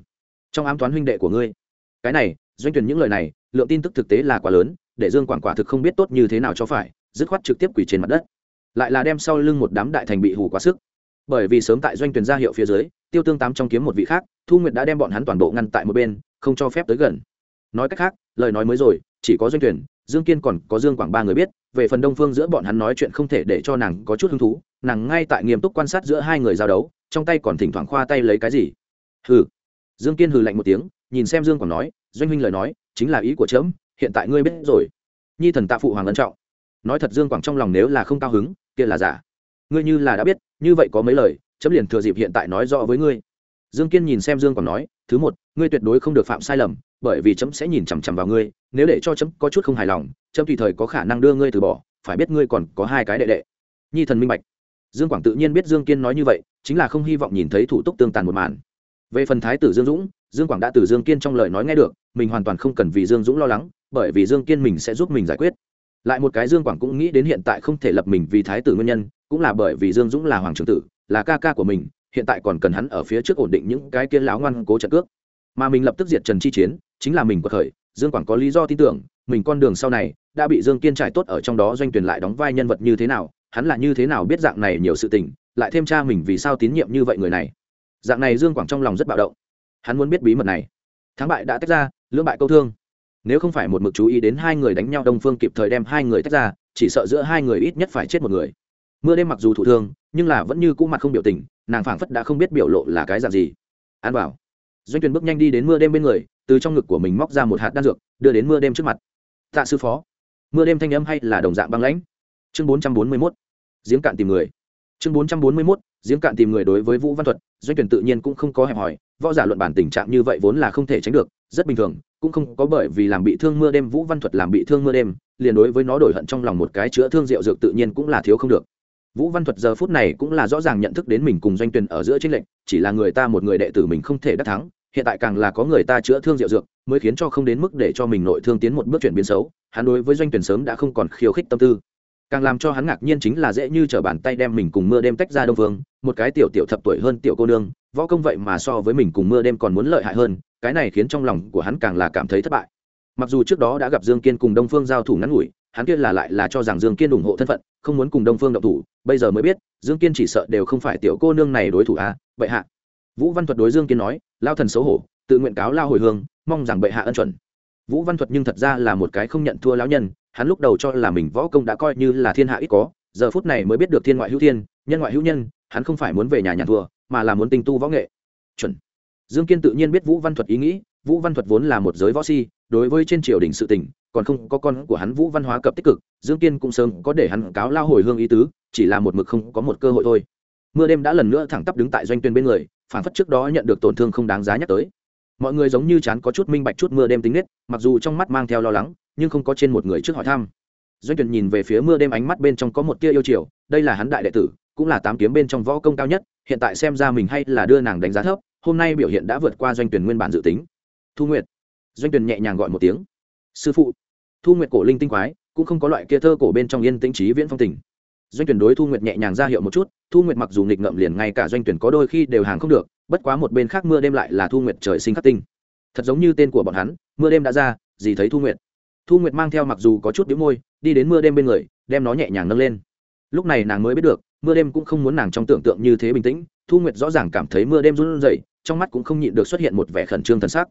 Trong ám toán huynh đệ của ngươi. Cái này, doanh tuyển những lời này, lượng tin tức thực tế là quá lớn, để dương quảng quả thực không biết tốt như thế nào cho phải, dứt khoát trực tiếp quỷ trên mặt đất. Lại là đem sau lưng một đám đại thành bị hù quá sức. Bởi vì sớm tại doanh tuyển gia hiệu phía dưới, tiêu tương tám trong kiếm một vị khác, thu nguyệt đã đem bọn hắn toàn bộ ngăn tại một bên, không cho phép tới gần. Nói cách khác lời nói mới rồi, chỉ có doanh tuyển dương kiên còn có dương quảng ba người biết, về phần đông phương giữa bọn hắn nói chuyện không thể để cho nàng có chút hứng thú, nàng ngay tại nghiêm túc quan sát giữa hai người giao đấu, trong tay còn thỉnh thoảng khoa tay lấy cái gì. Hừ. Dương kiên hừ lạnh một tiếng, nhìn xem dương quảng nói, doanh huynh lời nói, chính là ý của trẫm hiện tại ngươi biết rồi. Nhi thần tạ phụ hoàng ân trọng. Nói thật dương quảng trong lòng nếu là không cao hứng, kia là giả. Ngươi như là đã biết, như vậy có mấy lời, chấm liền thừa dịp hiện tại nói rõ với ngươi. Dương kiên nhìn xem dương quảng nói thứ một, ngươi tuyệt đối không được phạm sai lầm, bởi vì chấm sẽ nhìn chằm chằm vào ngươi, nếu để cho chấm có chút không hài lòng, chấm tùy thời có khả năng đưa ngươi từ bỏ, phải biết ngươi còn có hai cái đệ đệ. Nhi thần minh bạch. Dương quảng tự nhiên biết dương kiên nói như vậy, chính là không hy vọng nhìn thấy thủ tục tương tàn một màn. Về phần thái tử dương dũng, dương quảng đã từ dương kiên trong lời nói nghe được, mình hoàn toàn không cần vì dương dũng lo lắng, bởi vì dương kiên mình sẽ giúp mình giải quyết. Lại một cái dương quảng cũng nghĩ đến hiện tại không thể lập mình vì thái tử nguyên nhân, cũng là bởi vì dương dũng là hoàng trưởng tử, là ca ca của mình hiện tại còn cần hắn ở phía trước ổn định những cái kia láo ngoan cố trận cước. Mà mình lập tức diệt trần chi chiến, chính là mình có khởi, dương quảng có lý do tin tưởng, mình con đường sau này đã bị dương kiên trải tốt ở trong đó doanh tuyển lại đóng vai nhân vật như thế nào, hắn là như thế nào biết dạng này nhiều sự tình, lại thêm cha mình vì sao tín nhiệm như vậy người này. Dạng này dương quảng trong lòng rất bạo động. Hắn muốn biết bí mật này. Thắng bại đã tách ra, lưỡng bại câu thương. Nếu không phải một mực chú ý đến hai người đánh nhau đông phương kịp thời đem hai người tách ra, chỉ sợ giữa hai người ít nhất phải chết một người. Mưa đêm mặc dù thụ thương, nhưng là vẫn như cũ mặt không biểu tình nàng phảng phất đã không biết biểu lộ là cái dạng gì. An bảo. Doanh tuyền bước nhanh đi đến mưa đêm bên người, từ trong ngực của mình móc ra một hạt đan dược, đưa đến mưa đêm trước mặt. Tạ sư phó. Mưa đêm thanh âm hay là đồng dạng băng lãnh. Chương 441 giếng cạn tìm người. Chương 441 giếng cạn tìm người đối với vũ văn thuật, doanh tuyển tự nhiên cũng không có hẹp hỏi võ giả luận bản tình trạng như vậy vốn là không thể tránh được, rất bình thường, cũng không có bởi vì làm bị thương mưa đêm vũ văn thuật làm bị thương mưa đêm, liền đối với nó đổi hận trong lòng một cái chữa thương rượu dược tự nhiên cũng là thiếu không được vũ văn thuật giờ phút này cũng là rõ ràng nhận thức đến mình cùng doanh Tuyền ở giữa chính lệnh chỉ là người ta một người đệ tử mình không thể đắc thắng hiện tại càng là có người ta chữa thương rượu dược mới khiến cho không đến mức để cho mình nội thương tiến một bước chuyển biến xấu hắn đối với doanh tuyển sớm đã không còn khiêu khích tâm tư. Càng làm cho hắn ngạc nhiên chính là dễ như t bàn tay đem mình cùng mưa đêm tách ra đông Vương, một cái tiểu tiểu thập tuổi hơn tiểu cô nương võ công vậy mà so với mình cùng mưa đêm còn muốn lợi hại hơn cái này khiến trong lòng của hắn càng là cảm thấy thất bại. Mặc dù trước đó đã gặp dương kiên cùng đông phương giao thủ ngắn ngủi hắn kia là lại là cho rằng dương kiên ủng hộ thân phận, không muốn cùng đông phương động thủ, bây giờ mới biết, dương kiên chỉ sợ đều không phải tiểu cô nương này đối thủ à bệ hạ. Vũ văn thuật đối dương kiên nói, lao thần xấu hổ, tự nguyện cáo lao hồi hương, mong rằng bệ hạ ân chuẩn. Vũ văn thuật nhưng thật ra là một cái không nhận thua lão nhân, hắn lúc đầu cho là mình võ công đã coi như là thiên hạ ít có, giờ phút này mới biết được thiên ngoại hữu thiên, nhân ngoại hữu nhân, hắn không phải muốn về nhà nhà thua, mà là muốn tinh tu võ nghệ. Chuẩn. Dương kiên tự nhiên biết vũ văn thuật ý nghĩ vũ văn thuật vốn là một giới võ si, đối với trên triều đình sự tình, còn không có con của hắn vũ văn hóa cập tích cực, dương kiên cũng sớm có để hắn cáo lao hồi hương ý tứ, chỉ là một mực không có một cơ hội thôi. Mưa đêm đã lần nữa thẳng tắp đứng tại doanh tuyên bên người, phản phất trước đó nhận được tổn thương không đáng giá nhắc tới. Mọi người giống như chán có chút minh bạch chút mưa đêm tính nết, mặc dù trong mắt mang theo lo lắng, nhưng không có trên một người trước hỏi thăm. Doanh tuyển nhìn về phía mưa đêm ánh mắt bên trong có một tia yêu chiều, đây là hắn đại đệ tử, cũng là tám kiếm bên trong võ công cao nhất, hiện tại xem ra mình hay là đưa nàng đánh giá thấp, hôm nay biểu hiện đã vượt qua doanh tuyển nguyên bản dự tính thu nguyệt. Doanh Tuyền nhẹ nhàng gọi một tiếng. Sư phụ. Thu nguyệt cổ linh tinh quái, cũng không có loại kia thơ cổ bên trong yên tĩnh trí viễn phong tình. Doanh tuyển đối thu nguyệt nhẹ nhàng ra hiệu một chút, thu nguyệt mặc dù nghịch ngợm liền ngay cả doanh tuyển có đôi khi đều hàng không được, bất quá một bên khác mưa đêm lại là thu nguyệt trời sinh khắc tinh. Thật giống như tên của bọn hắn, mưa đêm đã ra, gì thấy thu nguyệt. Thu nguyệt mang theo mặc dù có chút đĩu môi, đi đến mưa đêm bên người, đem nó nhẹ nhàng nâng lên. Lúc này nàng mới biết được, mưa đêm cũng không muốn nàng trong tưởng tượng như thế bình tĩnh, thu nguyệt rõ ràng cảm thấy mưa đêm run rẩy, trong mắt cũng không nhịn được xuất hiện một vẻ khẩn trương thần sắc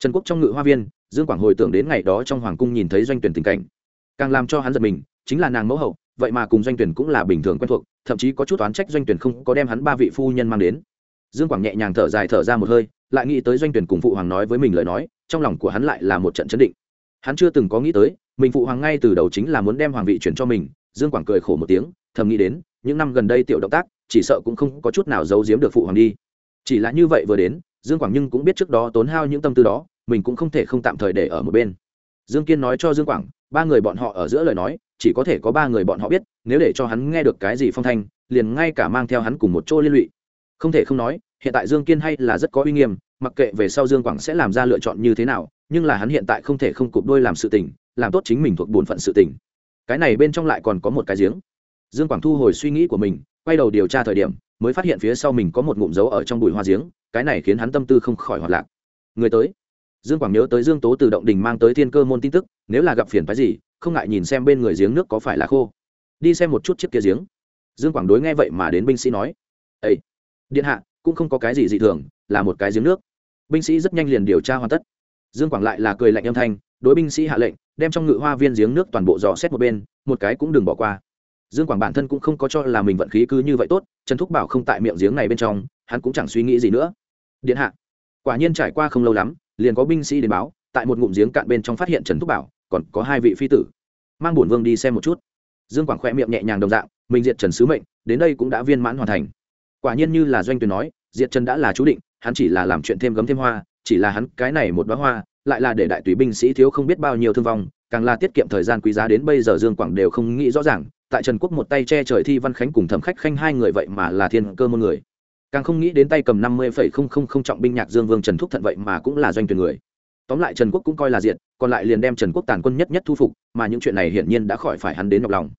trần quốc trong ngự hoa viên, dương quảng hồi tưởng đến ngày đó trong hoàng cung nhìn thấy doanh tuyển tình cảnh. Càng làm cho hắn giật mình, chính là nàng mẫu hậu, vậy mà cùng doanh tuyển cũng là bình thường quen thuộc, thậm chí có chút oán trách doanh tuyển không có đem hắn ba vị phu nhân mang đến. Dương quảng nhẹ nhàng thở dài thở ra một hơi, lại nghĩ tới doanh tuyển cùng phụ hoàng nói với mình lời nói, trong lòng của hắn lại là một trận chấn định. Hắn chưa từng có nghĩ tới, mình phụ hoàng ngay từ đầu chính là muốn đem hoàng vị chuyển cho mình, dương quảng cười khổ một tiếng, thầm nghĩ đến, những năm gần đây tiểu động tác, chỉ sợ cũng không có chút nào giấu giếm được phụ hoàng đi. Chỉ là như vậy vừa đến dương quảng nhưng cũng biết trước đó tốn hao những tâm tư đó, mình cũng không thể không tạm thời để ở một bên. Dương kiên nói cho dương quảng, ba người bọn họ ở giữa lời nói, chỉ có thể có ba người bọn họ biết, nếu để cho hắn nghe được cái gì phong thanh, liền ngay cả mang theo hắn cùng một chỗ liên lụy. Không thể không nói, hiện tại dương kiên hay là rất có uy nghiêm, mặc kệ về sau dương quảng sẽ làm ra lựa chọn như thế nào, nhưng là hắn hiện tại không thể không cụp đôi làm sự tình, làm tốt chính mình thuộc bổn phận sự tình. Cái này bên trong lại còn có một cái giếng. Dương quảng thu hồi suy nghĩ của mình, quay đầu điều tra thời điểm mới phát hiện phía sau mình có một ngụm dấu ở trong bụi hoa giếng, cái này khiến hắn tâm tư không khỏi hoạt lạc. Người tới. Dương quảng nhớ tới dương tố từ động đình mang tới thiên cơ môn tin tức, nếu là gặp phiền phái gì, không ngại nhìn xem bên người giếng nước có phải là khô. Đi xem một chút chiếc kia giếng. Dương quảng đối nghe vậy mà đến binh sĩ nói ây điện hạ, cũng không có cái gì dị thường, là một cái giếng nước. Binh sĩ rất nhanh liền điều tra hoàn tất. Dương quảng lại là cười lạnh âm thanh, đối binh sĩ hạ lệnh, đem trong ngự hoa viên giếng nước toàn bộ dò xét một bên, một cái cũng đừng bỏ qua dương quảng bản thân cũng không có cho là mình vận khí cứ như vậy tốt, trần thúc bảo không tại miệng giếng này bên trong, hắn cũng chẳng suy nghĩ gì nữa. Điện hạ, quả nhiên trải qua không lâu lắm, liền có binh sĩ đến báo, tại một ngụm giếng cạn bên trong phát hiện trần thúc bảo, còn có hai vị phi tử. Mang bổn vương đi xem một chút. Dương quảng khoe miệng nhẹ nhàng đồng dạng, mình diệt trần sứ mệnh, đến đây cũng đã viên mãn hoàn thành. Quả nhiên như là doanh tuyển nói, diệt trần đã là chú định, hắn chỉ là làm chuyện thêm gấm thêm hoa, chỉ là hắn cái này một đoá hoa, lại là để đại tùy binh sĩ thiếu không biết bao nhiêu thương vong, càng là tiết kiệm thời gian quý giá đến bây giờ dương quảng đều không nghĩ rõ ràng tại trần quốc một tay che trời thi văn khánh cùng thẩm khách khanh hai người vậy mà là thiên cơ môn người. Càng không nghĩ đến tay cầm năm mươi phẩy không không không trọng binh nhạc dương vương trần thúc thận vậy mà cũng là doanh tuyển người. Tóm lại trần quốc cũng coi là diện còn lại liền đem trần quốc tàn quân nhất nhất thu phục, mà những chuyện này hiển nhiên đã khỏi phải hắn đến nhọc lòng.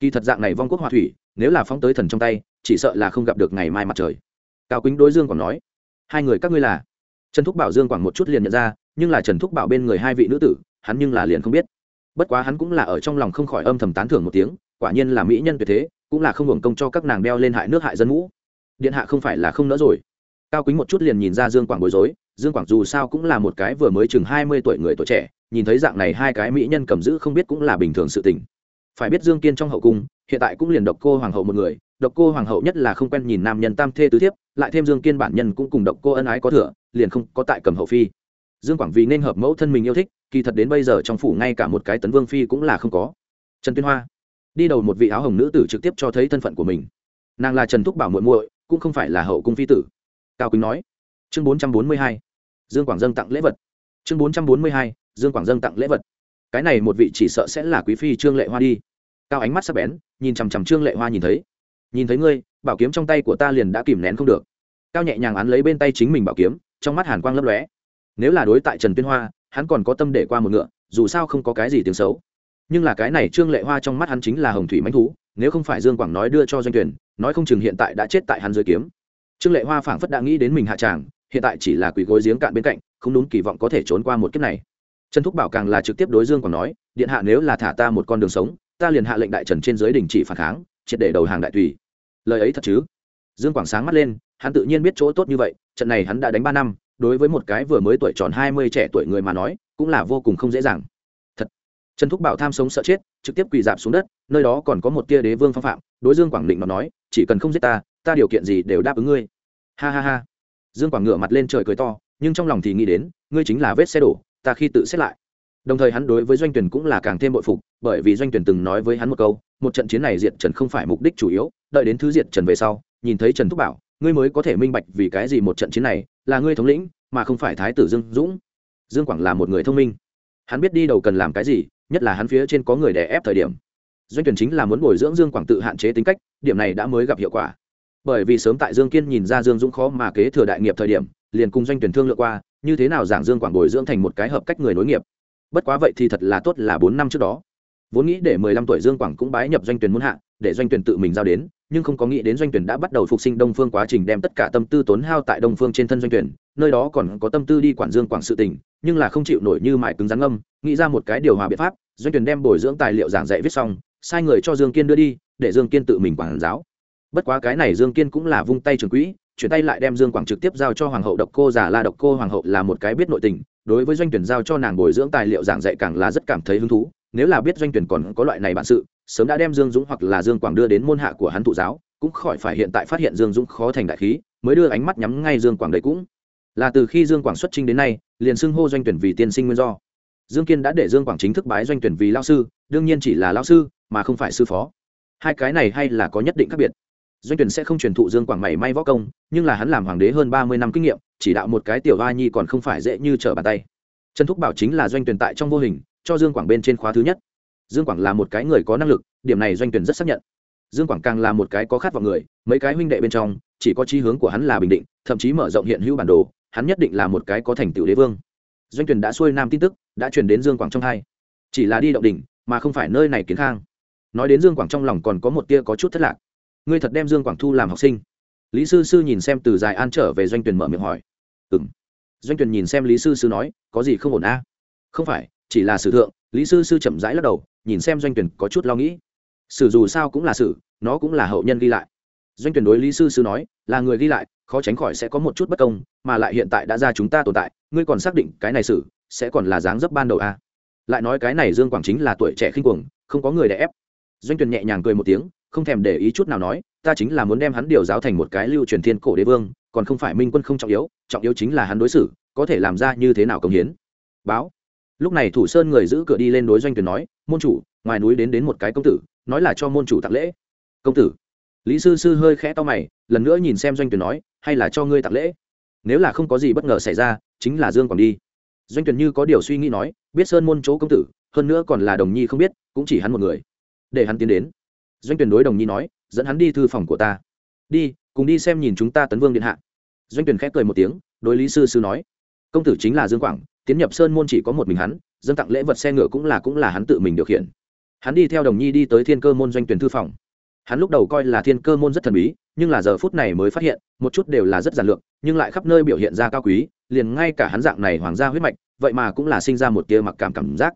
Kỳ thật dạng này vong quốc hòa thủy, nếu là phóng tới thần trong tay, chỉ sợ là không gặp được ngày mai mặt trời. Cao kính đối dương còn nói, hai người các ngươi là? Trần thúc bảo dương quảng một chút liền nhận ra, nhưng là trần thúc bảo bên người hai vị nữ tử, hắn nhưng là liền không biết. Bất quá hắn cũng là ở trong lòng không khỏi âm thầm tán thưởng một tiếng quả nhiên là mỹ nhân tuyệt thế, cũng là không hưởng công cho các nàng đeo lên hại nước hại dân ngũ điện hạ không phải là không nỡ rồi. Cao kính một chút liền nhìn ra dương quảng bối rối, dương quảng dù sao cũng là một cái vừa mới chừng hai mươi tuổi người tuổi trẻ, nhìn thấy dạng này hai cái mỹ nhân cầm giữ không biết cũng là bình thường sự tình. Phải biết dương kiên trong hậu cung, hiện tại cũng liền độc cô hoàng hậu một người, độc cô hoàng hậu nhất là không quen nhìn nam nhân tam thê tứ thiếp, lại thêm dương kiên bản nhân cũng cùng độc cô ân ái có thừa, liền không có tại cầm hậu phi. Dương quảng vì nên hợp mẫu thân mình yêu thích, kỳ thật đến bây giờ trong phủ ngay cả một cái tấn vương phi cũng là không có. Trần tuyên hoa đi đầu một vị áo hồng nữ tử trực tiếp cho thấy thân phận của mình. Nàng là trần thúc bảo muội muội, cũng không phải là hậu cung phi tử. Cao quỳnh nói. Chương bốn trăm bốn mươi hai. Dương quảng dân tặng lễ vật. Chương bốn trăm bốn mươi hai. Dương quảng dân tặng lễ vật. Cái này một vị chỉ sợ sẽ là quý phi trương lệ hoa đi. Cao ánh mắt sắc bén, nhìn chằm chằm trương lệ hoa nhìn thấy. Nhìn thấy ngươi, bảo kiếm trong tay của ta liền đã kìm nén không được. Cao nhẹ nhàng án lấy bên tay chính mình bảo kiếm, trong mắt hàn quang lấp lóe. Nếu là đối tại trần tuyên hoa, hắn còn có tâm để qua một ngựa, dù sao không có cái gì tiếng xấu nhưng là cái này trương lệ hoa trong mắt hắn chính là hồng thủy mánh thú, nếu không phải dương quảng nói đưa cho doanh tuyển nói không chừng hiện tại đã chết tại hắn dưới kiếm. Trương lệ hoa phảng phất đã nghĩ đến mình hạ tràng, hiện tại chỉ là quỷ gối giếng cạn bên cạnh, không đúng kỳ vọng có thể trốn qua một kiếp này. Trần thúc bảo càng là trực tiếp đối dương quảng nói, điện hạ nếu là thả ta một con đường sống, ta liền hạ lệnh đại trần trên dưới đình chỉ phản kháng, triệt để đầu hàng đại tùy. Lời ấy thật chứ? Dương quảng sáng mắt lên, hắn tự nhiên biết chỗ tốt như vậy, trận này hắn đã đánh ba năm, đối với một cái vừa mới tuổi tròn hai mươi trẻ tuổi người mà nói, cũng là vô cùng không dễ dàng trần thúc bảo tham sống sợ chết, trực tiếp quỳ dạp xuống đất, nơi đó còn có một tia đế vương phong phạm, đối dương quảng định nó nói, chỉ cần không giết ta ta điều kiện gì đều đáp ứng ngươi. Ha ha ha. Dương quảng ngửa mặt lên trời cười to, nhưng trong lòng thì nghĩ đến, ngươi chính là vết xe đổ, ta khi tự xét lại. Đồng thời hắn đối với doanh tuyển cũng là càng thêm bội phục, bởi vì doanh tuyển từng nói với hắn một câu, một trận chiến này diệt trần không phải mục đích chủ yếu, đợi đến thứ diệt trần về sau, nhìn thấy trần thúc bảo, ngươi mới có thể minh bạch vì cái gì một trận chiến này là ngươi thống lĩnh, mà không phải thái tử dương dũng. Dương quảng là một người thông minh. Hắn biết đi đầu cần làm cái gì nhất là hắn phía trên có người đè ép thời điểm. Doanh tuyển chính là muốn bồi dưỡng dương quảng tự hạn chế tính cách, điểm này đã mới gặp hiệu quả. Bởi vì sớm tại dương kiên nhìn ra dương dũng khó mà kế thừa đại nghiệp thời điểm, liền cùng doanh tuyển thương lượng qua, như thế nào giảng dương quảng bồi dưỡng thành một cái hợp cách người nối nghiệp. Bất quá vậy thì thật là tốt là bốn năm trước đó. Vốn nghĩ để mười lăm tuổi dương quảng cũng bái nhập doanh tuyển muốn hạ, để doanh tuyển tự mình giao đến, nhưng không có nghĩ đến doanh tuyển đã bắt đầu phục sinh đông phương quá trình đem tất cả tâm tư tốn hao tại đông phương trên thân doanh tuyển nơi đó còn có tâm tư đi quản dương quảng sự tình, nhưng là không chịu nổi như mại cứng rắn âm nghĩ ra một cái điều hòa biện pháp, doanh tuyển đem bồi dưỡng tài liệu giảng dạy viết xong, sai người cho dương kiên đưa đi, để dương kiên tự mình quản giáo. Bất quá cái này dương kiên cũng là vung tay trường quỹ, chuyển tay lại đem dương quảng trực tiếp giao cho hoàng hậu độc cô giả la độc cô. Hoàng hậu là một cái biết nội tình, đối với doanh tuyển giao cho nàng bồi dưỡng tài liệu giảng dạy càng là rất cảm thấy hứng thú, nếu là biết doanh tuyển còn có loại này bản sự, sớm đã đem dương dũng hoặc là dương quảng đưa đến môn hạ của hắn thụ giáo, cũng khỏi phải hiện tại phát hiện dương dũng khó thành đại khí, mới đưa ánh mắt nhắm ngay dương quảng đấy cũng là từ khi dương quảng xuất trinh đến nay, liền xưng hô doanh tuyển vì tiên sinh nguyên do. Dương kiên đã để dương quảng chính thức bái doanh tuyển vì lao sư, đương nhiên chỉ là lao sư, mà không phải sư phó. Hai cái này hay là có nhất định khác biệt. Doanh tuyển sẽ không truyền thụ dương quảng mảy may võ công, nhưng là hắn làm hoàng đế hơn ba mươi năm kinh nghiệm, chỉ đạo một cái tiểu hoa nhi còn không phải dễ như trở bàn tay. Trần thúc bảo chính là doanh tuyển tại trong vô hình, cho dương quảng bên trên khóa thứ nhất. Dương quảng là một cái người có năng lực, điểm này doanh tuyển rất xác nhận. Dương quảng càng là một cái có khát vọng người, mấy cái huynh đệ bên trong, chỉ có chí hướng của hắn là bình định, thậm chí mở rộng hiện hữu bản đồ hắn nhất định là một cái có thành tựu đế vương. Doanh tuyển đã xuôi nam tin tức, đã truyền đến dương quảng trong hai. Chỉ là đi động đỉnh, mà không phải nơi này kiến khang. Nói đến dương quảng trong lòng còn có một tia có chút thất lạc. Ngươi thật đem dương quảng thu làm học sinh. Lý sư sư nhìn xem từ dài an trở về doanh tuyển mở miệng hỏi. Ừm. Doanh tuyển nhìn xem lý sư sư nói, có gì không ổn a à? không phải, chỉ là sử thượng, lý sư sư chậm rãi lắc đầu, nhìn xem doanh tuyển có chút lo nghĩ. Sử dù sao cũng là sử, nó cũng là hậu nhân ghi lại doanh tuyển đối lý sư sư nói, là người ghi lại, khó tránh khỏi sẽ có một chút bất công, mà lại hiện tại đã ra chúng ta tồn tại, ngươi còn xác định cái này xử, sẽ còn là dáng dấp ban đầu à. lại nói cái này dương quảng chính là tuổi trẻ khinh cuồng, không có người để ép. Doanh tuyển nhẹ nhàng cười một tiếng, không thèm để ý chút nào nói, ta chính là muốn đem hắn điều giáo thành một cái lưu truyền thiên cổ đế vương, còn không phải minh quân không trọng yếu trọng yếu chính là hắn đối xử, có thể làm ra như thế nào công hiến. Báo. Lúc này thủ sơn người giữ cửa đi lên đối doanh tuyển nói, môn chủ, ngoài núi đến đến một cái công tử, nói là cho môn chủ tặng lễ. Công tử lý sư sư hơi khẽ to mày, lần nữa nhìn xem doanh tuyển nói, hay là cho ngươi tặng lễ? Nếu là không có gì bất ngờ xảy ra, chính là dương còn đi. Doanh tuyển như có điều suy nghĩ nói, biết sơn môn chỗ công tử, hơn nữa còn là đồng nhi không biết, cũng chỉ hắn một người. Để hắn tiến đến. Doanh tuyển đối đồng nhi nói, dẫn hắn đi thư phòng của ta. Đi, cùng đi xem nhìn chúng ta tấn vương điện hạ. Doanh tuyển khẽ cười một tiếng, đối lý sư sư nói, công tử chính là dương quảng, tiến nhập sơn môn chỉ có một mình hắn dân tặng lễ vật xe ngựa cũng là cũng là hắn tự mình điều khiển. Hắn đi theo đồng nhi đi tới thiên cơ môn doanh tuyển thư phòng hắn lúc đầu coi là thiên cơ môn rất thần bí, nhưng là giờ phút này mới phát hiện, một chút đều là rất giản lược, nhưng lại khắp nơi biểu hiện ra cao quý, liền ngay cả hắn dạng này hoàng gia huyết mạch, vậy mà cũng là sinh ra một tia mặc cảm cảm giác.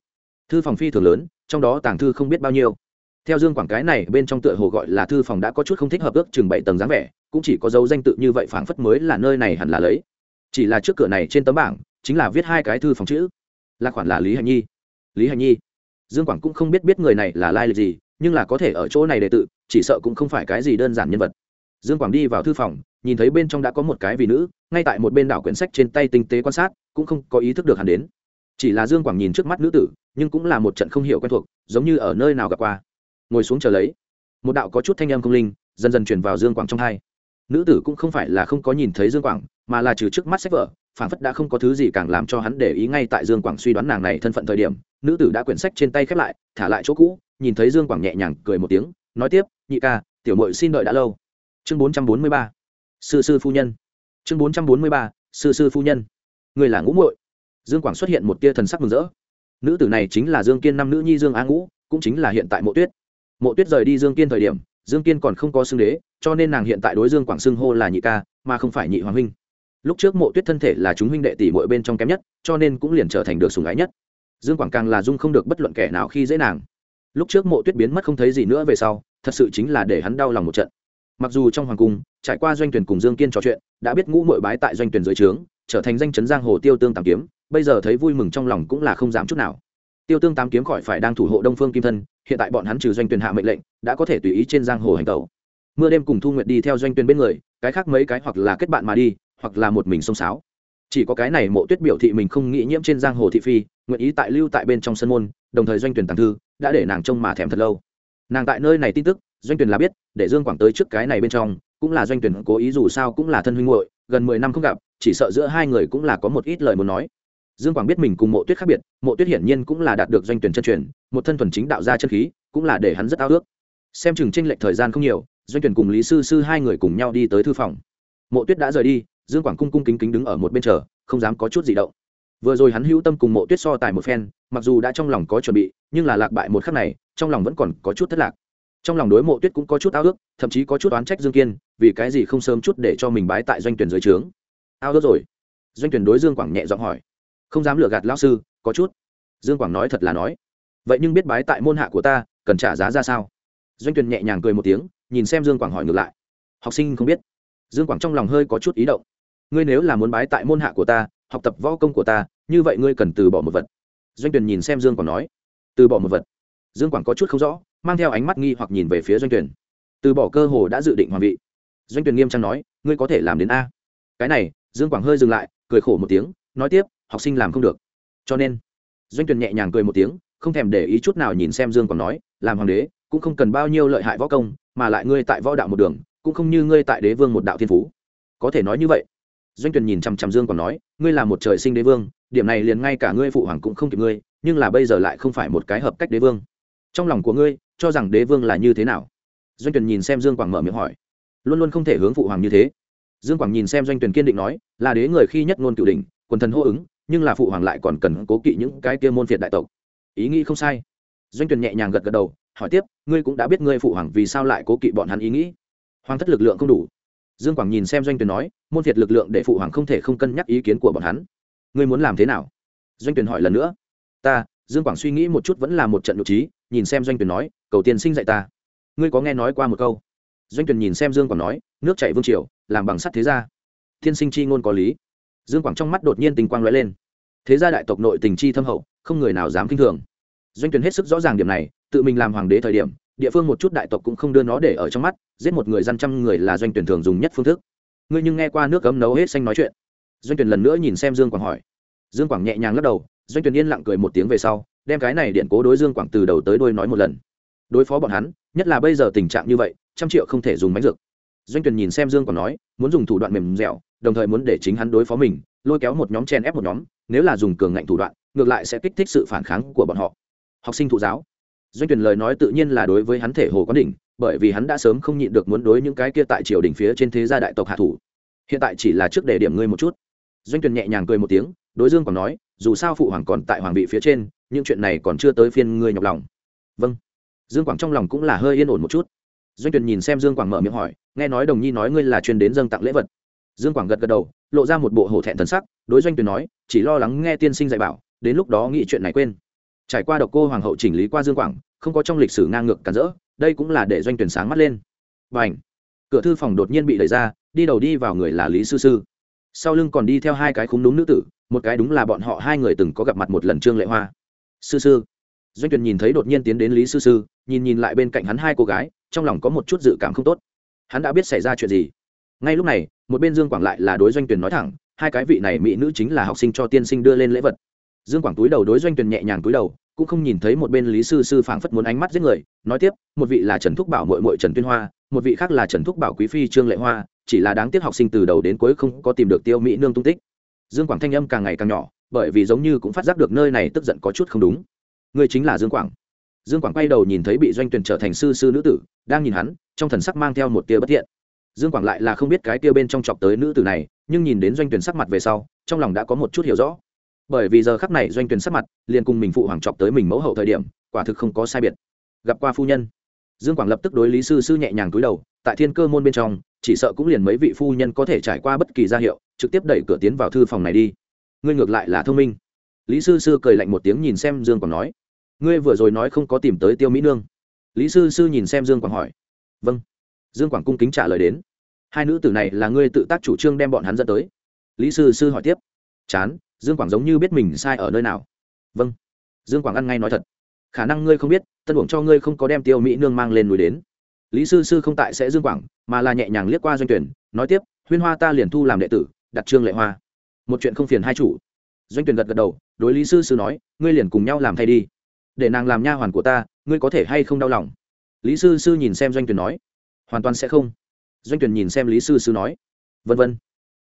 Thư phòng phi thường lớn, trong đó tàng thư không biết bao nhiêu. Theo dương quảng cái này, bên trong tựa hồ gọi là thư phòng đã có chút không thích hợp ước chừng bảy tầng dáng vẻ, cũng chỉ có dấu danh tự như vậy phảng phất mới là nơi này hẳn là lấy. Chỉ là trước cửa này trên tấm bảng, chính là viết hai cái thư phòng chữ. Là khoản là lý hạnh nhi. Lý hạnh nhi. Dương quảng cũng không biết biết người này là lai lịch gì, nhưng là có thể ở chỗ này để tự chỉ sợ cũng không phải cái gì đơn giản nhân vật. Dương quảng đi vào thư phòng, nhìn thấy bên trong đã có một cái vị nữ, ngay tại một bên đảo quyển sách trên tay tinh tế quan sát, cũng không có ý thức được hắn đến. Chỉ là dương quảng nhìn trước mắt nữ tử, nhưng cũng là một trận không hiểu quen thuộc, giống như ở nơi nào gặp qua. Ngồi xuống chờ lấy. Một đạo có chút thanh âm công linh, dần dần chuyển vào dương quảng trong hai. Nữ tử cũng không phải là không có nhìn thấy dương quảng, mà là trừ trước mắt sách vở phản phất đã không có thứ gì càng làm cho hắn để ý ngay tại dương quảng suy đoán nàng này thân phận thời điểm, nữ tử đã quyển sách trên tay khép lại, thả lại chỗ cũ, nhìn thấy dương quảng nhẹ nhàng cười một tiếng nói tiếp, nhị ca, tiểu mội xin đợi đã lâu. Chương bốn trăm bốn mươi ba, sư sư phu nhân. Chương bốn trăm bốn mươi ba, sư sư phu nhân. Người là ngũ muội. Dương quảng xuất hiện một tia thần sắc mừng rỡ. Nữ tử này chính là dương kiên năm nữ nhi dương á ngũ, cũng chính là hiện tại mộ tuyết. Mộ tuyết rời đi dương kiên thời điểm, dương kiên còn không có xưng đế, cho nên nàng hiện tại đối dương quảng xưng hô là nhị ca, mà không phải nhị hoàng huynh. Lúc trước mộ tuyết thân thể là chúng huynh đệ tỷ mỗi bên trong kém nhất, cho nên cũng liền trở thành được sùng ái nhất. Dương quảng càng là dung không được bất luận kẻ nào khi dễ nàng. Lúc trước mộ tuyết biến mất không thấy gì nữa về sau thật sự chính là để hắn đau lòng một trận. Mặc dù trong hoàng cung, trải qua doanh tuyển cùng dương kiên trò chuyện, đã biết ngũ mội bái tại doanh tuyển dưới trướng, trở thành danh chấn giang hồ tiêu tương tam kiếm, bây giờ thấy vui mừng trong lòng cũng là không giảm chút nào. Tiêu tương tám kiếm khỏi phải đang thủ hộ đông phương kim thân, hiện tại bọn hắn trừ doanh tuyển hạ mệnh lệnh, đã có thể tùy ý trên giang hồ hành tẩu. Mưa đêm cùng thu nguyện đi theo doanh tuyển bên người, cái khác mấy cái hoặc là kết bạn mà đi, hoặc là một mình xông sáo chỉ có cái này mộ tuyết biểu thị mình không nghĩ nhiễm trên giang hồ thị phi, nguyện ý tại lưu tại bên trong sân môn, đồng thời doanh tuyển tàng thư, đã để nàng trông mà thèm thật lâu nàng tại nơi này tin tức, doanh tuyển là biết, để dương quảng tới trước cái này bên trong, cũng là doanh tuyển cố ý dù sao cũng là thân huynh muội, gần mười năm không gặp, chỉ sợ giữa hai người cũng là có một ít lời muốn nói. Dương quảng biết mình cùng mộ tuyết khác biệt, mộ tuyết hiển nhiên cũng là đạt được doanh tuyển chân truyền, một thân thuần chính đạo gia chân khí, cũng là để hắn rất ao ước. Xem chừng tranh lệch thời gian không nhiều, doanh tuyển cùng lý sư sư hai người cùng nhau đi tới thư phòng. Mộ tuyết đã rời đi, dương quảng cung cung kính kính đứng ở một bên chờ, không dám có chút gì động. Vừa rồi hắn hữu tâm cùng mộ tuyết so tài một phen, mặc dù đã trong lòng có chuẩn bị, nhưng là lạc bại một khắc này trong lòng vẫn còn có chút thất lạc. Trong lòng đối mộ tuyết cũng có chút ao ước, thậm chí có chút oán trách dương kiên, vì cái gì không sớm chút để cho mình bái tại doanh tuyển dưới trướng. Ao ước rồi. Doanh tuyển đối dương quảng nhẹ giọng hỏi. Không dám lừa gạt lão sư, có chút. Dương quảng nói thật là nói. Vậy nhưng biết bái tại môn hạ của ta, cần trả giá ra sao? Doanh tuyển nhẹ nhàng cười một tiếng, nhìn xem dương quảng hỏi ngược lại. Học sinh không biết. Dương quảng trong lòng hơi có chút ý động. Ngươi nếu là muốn bái tại môn hạ của ta, học tập võ công của ta, như vậy ngươi cần từ bỏ một vật. Doanh tuyển nhìn xem dương quảng nói. Từ bỏ một vật dương quảng có chút không rõ, mang theo ánh mắt nghi hoặc nhìn về phía doanh tuyển từ bỏ cơ hồ đã dự định hoàng vị. Doanh tuyển nghiêm trang nói, ngươi có thể làm đến a. Cái này, dương quảng hơi dừng lại, cười khổ một tiếng, nói tiếp, học sinh làm không được. Cho nên, doanh tuyển nhẹ nhàng cười một tiếng, không thèm để ý chút nào nhìn xem dương quảng nói, làm hoàng đế, cũng không cần bao nhiêu lợi hại võ công, mà lại ngươi tại võ đạo một đường, cũng không như ngươi tại đế vương một đạo thiên phú. Có thể nói như vậy. Doanh tuyển nhìn chằm chằm dương còn nói, ngươi là một trời sinh đế vương, điểm này liền ngay cả ngươi phụ hoàng cũng không kịp ngươi, nhưng là bây giờ lại không phải một cái hợp cách đế vương trong lòng của ngươi, cho rằng đế vương là như thế nào? Doanh tuyển nhìn xem dương quảng mở miệng hỏi. Luôn luôn không thể hướng phụ hoàng như thế. Dương quảng nhìn xem doanh tuyển kiên định nói, là đế người khi nhất ngôn cựu đỉnh, quần thần hô ứng, nhưng là phụ hoàng lại còn cần cố kỵ những cái kia môn phiệt đại tộc. Ý nghĩ không sai. Doanh tuyển nhẹ nhàng gật gật đầu, hỏi tiếp, ngươi cũng đã biết ngươi phụ hoàng vì sao lại cố kỵ bọn hắn ý nghĩ? Hoàng thất lực lượng không đủ. Dương quảng nhìn xem doanh tuyển nói, môn phiệt lực lượng để phụ hoàng không thể không cân nhắc ý kiến của bọn hắn. Ngươi muốn làm thế nào? Doanh tuyển hỏi lần nữa. Ta, dương quảng suy nghĩ một chút vẫn là một trận nội trí nhìn xem doanh tuyển nói, cầu tiên sinh dạy ta. Ngươi có nghe nói qua một câu? Doanh tuyển nhìn xem dương quảng nói, nước chảy vương triều, làm bằng sắt thế gia. Tiên sinh chi ngôn có lý. Dương quảng trong mắt đột nhiên tình quang lóe lên. Thế gia đại tộc nội tình chi thâm hậu, không người nào dám kinh thường. Doanh tuyển hết sức rõ ràng điểm này, tự mình làm hoàng đế thời điểm, địa phương một chút đại tộc cũng không đưa nó để ở trong mắt, giết một người dân trăm người là doanh tuyển thường dùng nhất phương thức. Ngươi nhưng nghe qua nước cấm nấu hết xanh nói chuyện? Doanh tuyển lần nữa nhìn xem dương quảng hỏi. Dương quảng nhẹ nhàng lắc đầu, doanh tuyển yên lặng cười một tiếng về sau đem cái này điện cố đối dương quảng từ đầu tới đuôi nói một lần. Đối phó bọn hắn, nhất là bây giờ tình trạng như vậy, trăm triệu không thể dùng máy dược. Doanh tuyển nhìn xem dương còn nói, muốn dùng thủ đoạn mềm dẻo, đồng thời muốn để chính hắn đối phó mình, lôi kéo một nhóm chen ép một nhóm, nếu là dùng cường ngạnh thủ đoạn, ngược lại sẽ kích thích sự phản kháng của bọn họ. Học sinh thụ giáo. Doanh tuyển lời nói tự nhiên là đối với hắn thể hồ quán đỉnh, bởi vì hắn đã sớm không nhịn được muốn đối những cái kia tại triều đình phía trên thế gia đại tộc hạ thủ. Hiện tại chỉ là trước đề điểm ngươi một chút. Doanh tuyển nhẹ nhàng cười một tiếng, đối dương còn nói, dù sao phụ hoàng còn tại hoàng vị phía trên những chuyện này còn chưa tới phiên ngươi nhọc lòng. Vâng. Dương quảng trong lòng cũng là hơi yên ổn một chút. Doanh tuyển nhìn xem dương quảng mở miệng hỏi, nghe nói đồng nhi nói ngươi là chuyên đến dâng tặng lễ vật. Dương quảng gật gật đầu, lộ ra một bộ hổ thẹn thần sắc, đối doanh tuyển nói, chỉ lo lắng nghe tiên sinh dạy bảo, đến lúc đó nghĩ chuyện này quên. Trải qua độc cô hoàng hậu chỉnh lý qua dương quảng, không có trong lịch sử ngang ngược cản rỡ, đây cũng là để doanh tuyển sáng mắt lên. Và ảnh cửa thư phòng đột nhiên bị đẩy ra, đi đầu đi vào người là lý sư sư. Sau lưng còn đi theo hai cái khúng đúng nữ tử, một cái đúng là bọn họ hai người từng có gặp mặt một lần trương lệ hoa sư sư. Doanh Tuyền nhìn thấy đột nhiên tiến đến lý sư sư, nhìn nhìn lại bên cạnh hắn hai cô gái, trong lòng có một chút dự cảm không tốt. Hắn đã biết xảy ra chuyện gì. Ngay lúc này, một bên dương quảng lại là đối doanh Tuyền nói thẳng, hai cái vị này mỹ nữ chính là học sinh cho tiên sinh đưa lên lễ vật. Dương quảng túi đầu đối doanh Tuyền nhẹ nhàng túi đầu, cũng không nhìn thấy một bên lý sư sư phảng phất muốn ánh mắt giết người, nói tiếp, một vị là trần thúc bảo mội mội trần tuyên hoa, một vị khác là trần thúc bảo quý phi trương lệ hoa, chỉ là đáng tiếc học sinh từ đầu đến cuối không có tìm được tiêu mỹ nương tung tích. Dương quảng thanh âm càng ngày càng nhỏ bởi vì giống như cũng phát giác được nơi này tức giận có chút không đúng. Người chính là dương quảng. Dương quảng quay đầu nhìn thấy bị doanh tuyển trở thành sư sư nữ tử, đang nhìn hắn, trong thần sắc mang theo một tia bất thiện. Dương quảng lại là không biết cái tia bên trong chọc tới nữ tử này, nhưng nhìn đến doanh tuyển sắc mặt về sau, trong lòng đã có một chút hiểu rõ. Bởi vì giờ khắc này doanh tuyển sắc mặt liền cùng mình phụ hoàng chọc tới mình mẫu hậu thời điểm, quả thực không có sai biệt. Gặp qua phu nhân. Dương quảng lập tức đối lý sư sư nhẹ nhàng túi đầu, tại thiên cơ môn bên trong, chỉ sợ cũng liền mấy vị phu nhân có thể trải qua bất kỳ gia hiệu, trực tiếp đẩy cửa tiến vào thư phòng này đi ngươi ngược lại là thông minh. Lý sư sư cười lạnh một tiếng nhìn xem dương quảng nói, ngươi vừa rồi nói không có tìm tới tiêu mỹ nương. Lý sư sư nhìn xem dương quảng hỏi vâng. Dương quảng cung kính trả lời đến, hai nữ tử này là ngươi tự tác chủ trương đem bọn hắn dẫn tới. Lý sư sư hỏi tiếp, chán, dương quảng giống như biết mình sai ở nơi nào. Vâng. Dương quảng ăn ngay nói thật, khả năng ngươi không biết, tân uổng cho ngươi không có đem tiêu mỹ nương mang lên núi đến. Lý sư sư không tại sẽ dương quảng, mà là nhẹ nhàng liếc qua doanh tuyển, nói tiếp, huyên hoa ta liền thu làm đệ tử, đặt trương lệ hoa một chuyện không phiền hai chủ. Doanh tuyển gật gật đầu, đối lý sư sư nói, ngươi liền cùng nhau làm thay đi. Để nàng làm nha hoàn của ta, ngươi có thể hay không đau lòng? Lý sư sư nhìn xem doanh tuyển nói, hoàn toàn sẽ không. Doanh tuyển nhìn xem lý sư sư nói, vân vân.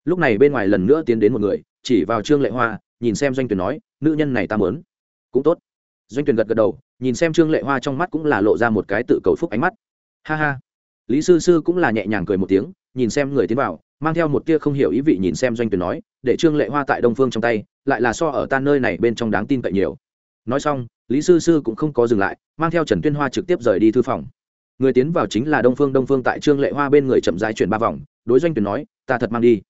Lúc này bên ngoài lần nữa tiến đến một người, chỉ vào trương lệ hoa, nhìn xem doanh tuyển nói, nữ nhân này ta mớn cũng tốt. Doanh tuyển gật gật đầu, nhìn xem trương lệ hoa trong mắt cũng là lộ ra một cái tự cầu phúc ánh mắt. Ha ha. Lý sư sư cũng là nhẹ nhàng cười một tiếng, nhìn xem người tiến vào mang theo một tia không hiểu ý vị nhìn xem doanh tuyển nói, để trương lệ hoa tại đông phương trong tay, lại là so ở ta nơi này bên trong đáng tin cậy nhiều. Nói xong, lý sư sư cũng không có dừng lại, mang theo trần tuyên hoa trực tiếp rời đi thư phòng. Người tiến vào chính là đông phương đông phương tại trương lệ hoa bên người chậm dài chuyển ba vòng, đối doanh tuyển nói, ta thật mang đi.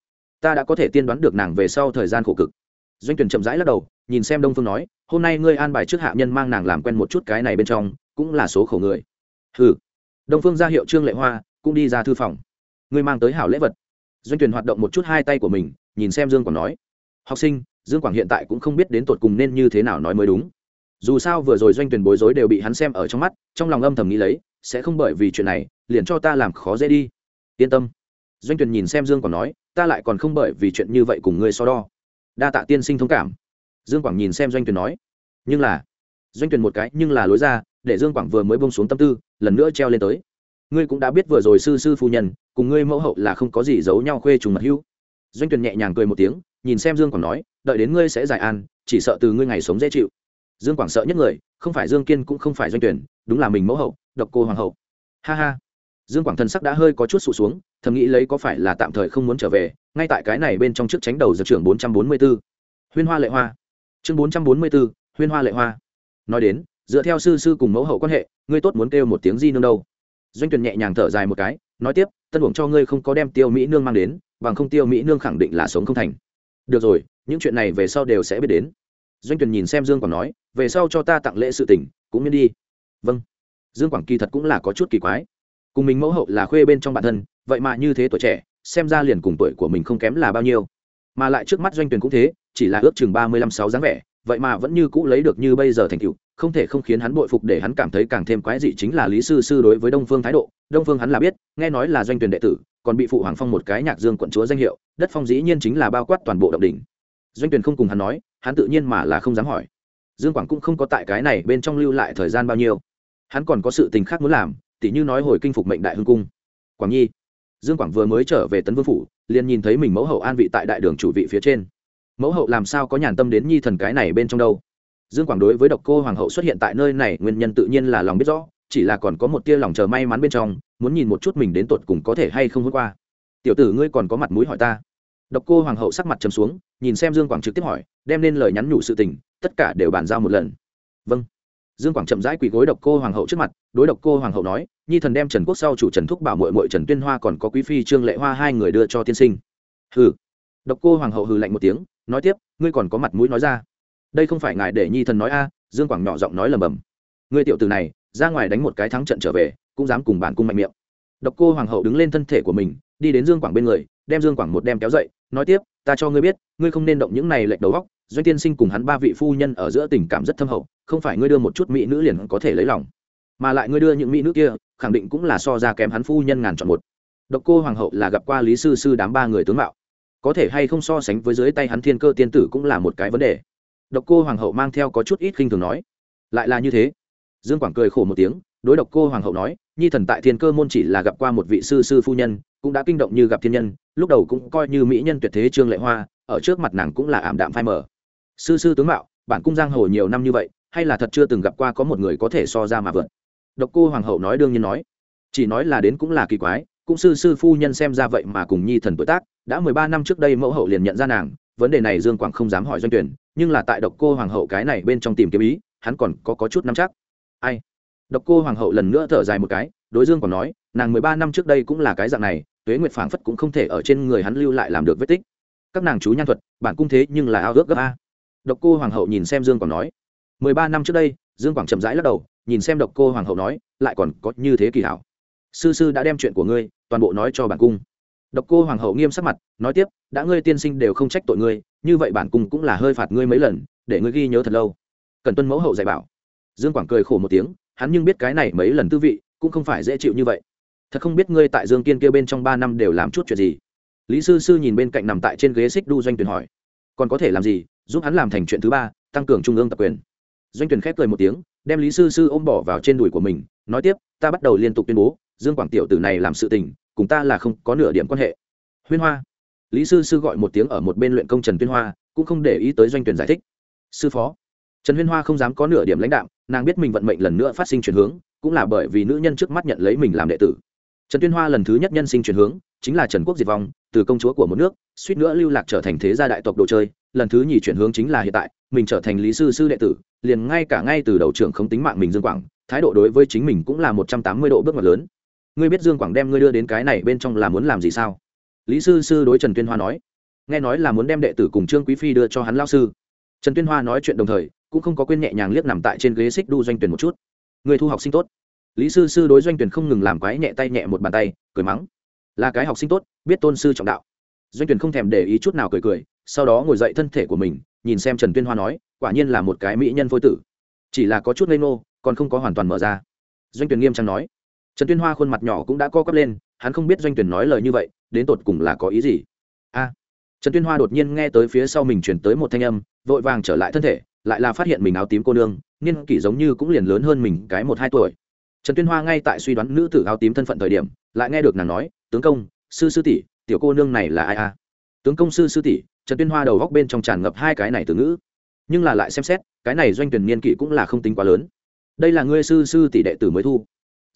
Ta đã có thể tiên đoán được nàng về sau thời gian khổ cực. Doanh tuyển chậm rãi lắc đầu, nhìn xem đông phương nói, hôm nay ngươi an bài trước hạ nhân mang nàng làm quen một chút cái này bên trong, cũng là số khổ người. Hừ. Đông phương ra hiệu trương lệ hoa, cũng đi ra thư phòng. Ngươi mang tới hảo lễ vật doanh tuyển hoạt động một chút hai tay của mình, nhìn xem dương quảng nói. Học sinh, dương quảng hiện tại cũng không biết đến tột cùng nên như thế nào nói mới đúng. Dù sao vừa rồi doanh tuyển bối rối đều bị hắn xem ở trong mắt, trong lòng âm thầm nghĩ lấy, sẽ không bởi vì chuyện này, liền cho ta làm khó dễ đi. Yên tâm. Doanh tuyển nhìn xem dương quảng nói, ta lại còn không bởi vì chuyện như vậy cùng ngươi so đo. Đa tạ tiên sinh thông cảm. Dương quảng nhìn xem doanh tuyển nói. Nhưng là, doanh tuyển một cái nhưng là lối ra, để dương quảng vừa mới bông xuống tâm tư, lần nữa treo lên tới. Ngươi cũng đã biết vừa rồi sư sư phu nhân cùng ngươi mẫu hậu là không có gì giấu nhau khuê trùng mật hữu. Doanh tuyền nhẹ nhàng cười một tiếng, nhìn xem dương quảng nói, đợi đến ngươi sẽ giải an, chỉ sợ từ ngươi ngày sống dễ chịu. Dương quảng sợ nhất người, không phải dương kiên cũng không phải doanh tuyển đúng là mình mẫu hậu, độc cô hoàng hậu. Ha ha. Dương quảng thần sắc đã hơi có chút sụt xuống, thầm nghĩ lấy có phải là tạm thời không muốn trở về, ngay tại cái này bên trong trước tránh đầu giật trưởng bốn trăm bốn mươi b ố huyên hoa lệ hoa. Chương bốn trăm bốn mươi b ố huyên hoa lệ hoa. Nói đến, dựa theo sư sư cùng mẫu hậu quan hệ, ngươi tốt muốn kêu một tiếng di nương đâu? Doanh tuyển nhẹ nhàng thở dài một cái, nói tiếp tân uổng cho ngươi không có đem tiêu mỹ nương mang đến, bằng không tiêu mỹ nương khẳng định là sống không thành. Được rồi, những chuyện này về sau đều sẽ biết đến. Doanh tuyền nhìn xem dương quảng nói, về sau cho ta tặng lễ sự tình, cũng miễn đi. Vâng. Dương quảng kỳ thật cũng là có chút kỳ quái. Cùng mình mẫu hậu là khuê bên trong bản thân, vậy mà như thế tuổi trẻ, xem ra liền cùng tuổi của mình không kém là bao nhiêu. Mà lại trước mắt doanh tuyển cũng thế, chỉ là ước chừng ba mươi lăm sáu dáng vẻ vậy mà vẫn như cũ lấy được như bây giờ thành tựu, không thể không khiến hắn bội phục để hắn cảm thấy càng thêm quái dị chính là lý sư sư đối với đông phương thái độ. Đông phương hắn là biết, nghe nói là doanh tuyển đệ tử, còn bị phụ hoàng phong một cái nhạc dương quận chúa danh hiệu, đất phong dĩ nhiên chính là bao quát toàn bộ động đỉnh. Doanh tuyển không cùng hắn nói, hắn tự nhiên mà là không dám hỏi. Dương quảng cũng không có tại cái này bên trong lưu lại thời gian bao nhiêu. Hắn còn có sự tình khác muốn làm, tỉ như nói hồi kinh phục mệnh đại hưng cung. Quảng nhi. Dương quảng vừa mới trở về tấn vương phủ, liền nhìn thấy mình mẫu hậu an vị tại đại đường chủ vị phía trên mẫu hậu làm sao có nhàn tâm đến nhi thần cái này bên trong đâu? Dương quảng đối với độc cô hoàng hậu xuất hiện tại nơi này nguyên nhân tự nhiên là lòng biết rõ, chỉ là còn có một tia lòng chờ may mắn bên trong, muốn nhìn một chút mình đến tột cùng có thể hay không vượt qua. Tiểu tử ngươi còn có mặt mũi hỏi ta? Độc cô hoàng hậu sắc mặt trầm xuống, nhìn xem dương quảng trực tiếp hỏi, đem lên lời nhắn nhủ sự tình, tất cả đều bàn giao một lần. Vâng. Dương quảng chậm rãi quỳ gối độc cô hoàng hậu trước mặt, đối độc cô hoàng hậu nói, nhi thần đem trần quốc sau chủ trần thúc bảo mội mội trần tuyên hoa còn có quý phi trương lệ hoa hai người đưa cho tiên sinh. Hừ. Độc cô hoàng hậu hừ lạnh một tiếng nói tiếp, ngươi còn có mặt mũi nói ra. Đây không phải ngài để nhi thần nói a, dương quảng nhỏ giọng nói lầm bầm. Ngươi tiểu từ này, ra ngoài đánh một cái thắng trận trở về, cũng dám cùng bản cung mạnh miệng. Độc cô hoàng hậu đứng lên thân thể của mình, đi đến dương quảng bên người, đem dương quảng một đem kéo dậy, nói tiếp, ta cho ngươi biết, ngươi không nên động những này lệch đầu góc doanh tiên sinh cùng hắn ba vị phu nhân ở giữa tình cảm rất thâm hậu, không phải ngươi đưa một chút mỹ nữ liền có thể lấy lòng, mà lại ngươi đưa những mỹ nữ kia, khẳng định cũng là so ra kém hắn phu nhân ngàn chọn một. Độc cô hoàng hậu là gặp qua lý sư sư đám ba người tướng mạo có thể hay không so sánh với dưới tay hắn thiên cơ tiên tử cũng là một cái vấn đề. Độc cô hoàng hậu mang theo có chút ít khinh thường nói. Lại là như thế. Dương quảng cười khổ một tiếng, đối độc cô hoàng hậu nói, nhi thần tại thiên cơ môn chỉ là gặp qua một vị sư sư phu nhân, cũng đã kinh động như gặp thiên nhân, lúc đầu cũng coi như mỹ nhân tuyệt thế trương lệ hoa, ở trước mặt nàng cũng là ảm đạm phai mờ. Sư sư tướng mạo, bản cung giang hồ nhiều năm như vậy, hay là thật chưa từng gặp qua có một người có thể so ra mà vượt. Độc cô hoàng hậu nói đương nhiên nói. Chỉ nói là đến cũng là kỳ quái cũng sư sư phu nhân xem ra vậy mà cùng nhi thần tuổi tác đã mười ba năm trước đây mẫu hậu liền nhận ra nàng vấn đề này dương quảng không dám hỏi doanh tuyển nhưng là tại độc cô hoàng hậu cái này bên trong tìm kiếm ý hắn còn có, có chút nắm chắc. Ai? Độc cô hoàng hậu lần nữa thở dài một cái đối dương còn nói nàng mười ba năm trước đây cũng là cái dạng này tuế nguyệt phảng phất cũng không thể ở trên người hắn lưu lại làm được vết tích. Các nàng chú nhan thuật bản cung thế nhưng là ao ước gấp a. Độc cô hoàng hậu nhìn xem dương còn nói mười ba năm trước đây dương quảng chậm rãi lắc đầu nhìn xem độc cô hoàng hậu nói lại còn có như thế kỳ hảo. Sư sư đã đem chuyện của ngươi toàn bộ nói cho bản cung. Độc cô hoàng hậu nghiêm sắc mặt, nói tiếp, đã ngươi tiên sinh đều không trách tội ngươi, như vậy bản cung cũng là hơi phạt ngươi mấy lần, để ngươi ghi nhớ thật lâu. Cần tuân mẫu hậu dạy bảo. Dương quảng cười khổ một tiếng, hắn nhưng biết cái này mấy lần tư vị, cũng không phải dễ chịu như vậy. Thật không biết ngươi tại dương kiên kia bên trong ba năm đều làm chút chuyện gì. Lý sư sư nhìn bên cạnh nằm tại trên ghế xích đu doanh tuyển hỏi, còn có thể làm gì, giúp hắn làm thành chuyện thứ ba, tăng cường trung ương tập quyền? Doanh tuyển khép cười một tiếng, đem lý sư sư ôm bỏ vào trên đùi của mình, nói tiếp, ta bắt đầu liên tục tuyên bố dương quảng tiểu tử này làm sự tình, cùng ta là không có nửa điểm quan hệ. Huyên hoa. Lý sư sư gọi một tiếng ở một bên luyện công trần tuyên hoa, cũng không để ý tới doanh tuyển giải thích. Sư phó. Trần huyên hoa không dám có nửa điểm lãnh đạo nàng biết mình vận mệnh lần nữa phát sinh chuyển hướng, cũng là bởi vì nữ nhân trước mắt nhận lấy mình làm đệ tử. Trần tuyên hoa lần thứ nhất nhân sinh chuyển hướng, chính là trần quốc diệt vong, từ công chúa của một nước, suýt nữa lưu lạc trở thành thế gia đại tộc đồ chơi, lần thứ nhì chuyển hướng chính là hiện tại, mình trở thành lý sư sư đệ tử, liền ngay cả ngay từ đầu trưởng không tính mạng mình dương quảng, thái độ đối với chính mình cũng là một trăm tám mươi độ bước ngoặt lớn ngươi biết dương quảng đem ngươi đưa đến cái này bên trong là muốn làm gì sao? Lý sư sư đối trần tuyên hoa nói. Nghe nói là muốn đem đệ tử cùng trương quý phi đưa cho hắn lao sư. Trần tuyên hoa nói chuyện đồng thời, cũng không có quên nhẹ nhàng liếc nằm tại trên ghế xích đu doanh tuyển một chút. Người thu học sinh tốt. Lý sư sư đối doanh tuyển không ngừng làm quái nhẹ tay nhẹ một bàn tay, cười mắng. Là cái học sinh tốt, biết tôn sư trọng đạo. Doanh tuyển không thèm để ý chút nào cười cười, sau đó ngồi dậy thân thể của mình, nhìn xem trần tuyên hoa nói, quả nhiên là một cái mỹ nhân phôi tử. Chỉ là có chút ngây ngô, còn không có hoàn toàn mở ra. Doanh tuyển nghiêm trang nói trần tuyên hoa khuôn mặt nhỏ cũng đã co quắp lên, hắn không biết doanh tuyển nói lời như vậy, đến tột cùng là có ý gì? A! Trần tuyên hoa đột nhiên nghe tới phía sau mình chuyển tới một thanh âm, vội vàng trở lại thân thể, lại là phát hiện mình áo tím cô nương, niên kỷ giống như cũng liền lớn hơn mình cái một hai tuổi. Trần tuyên hoa ngay tại suy đoán nữ tử áo tím thân phận thời điểm, lại nghe được nàng nói, tướng công, sư sư tỷ, tiểu cô nương này là ai a? Tướng công sư sư tỷ. Trần tuyên hoa đầu góc bên trong tràn ngập hai cái này từ ngữ. Nhưng là lại xem xét, cái này doanh tuyển niên kỷ cũng là không tính quá lớn. Đây là ngươi sư sư tỷ đệ tử mới thu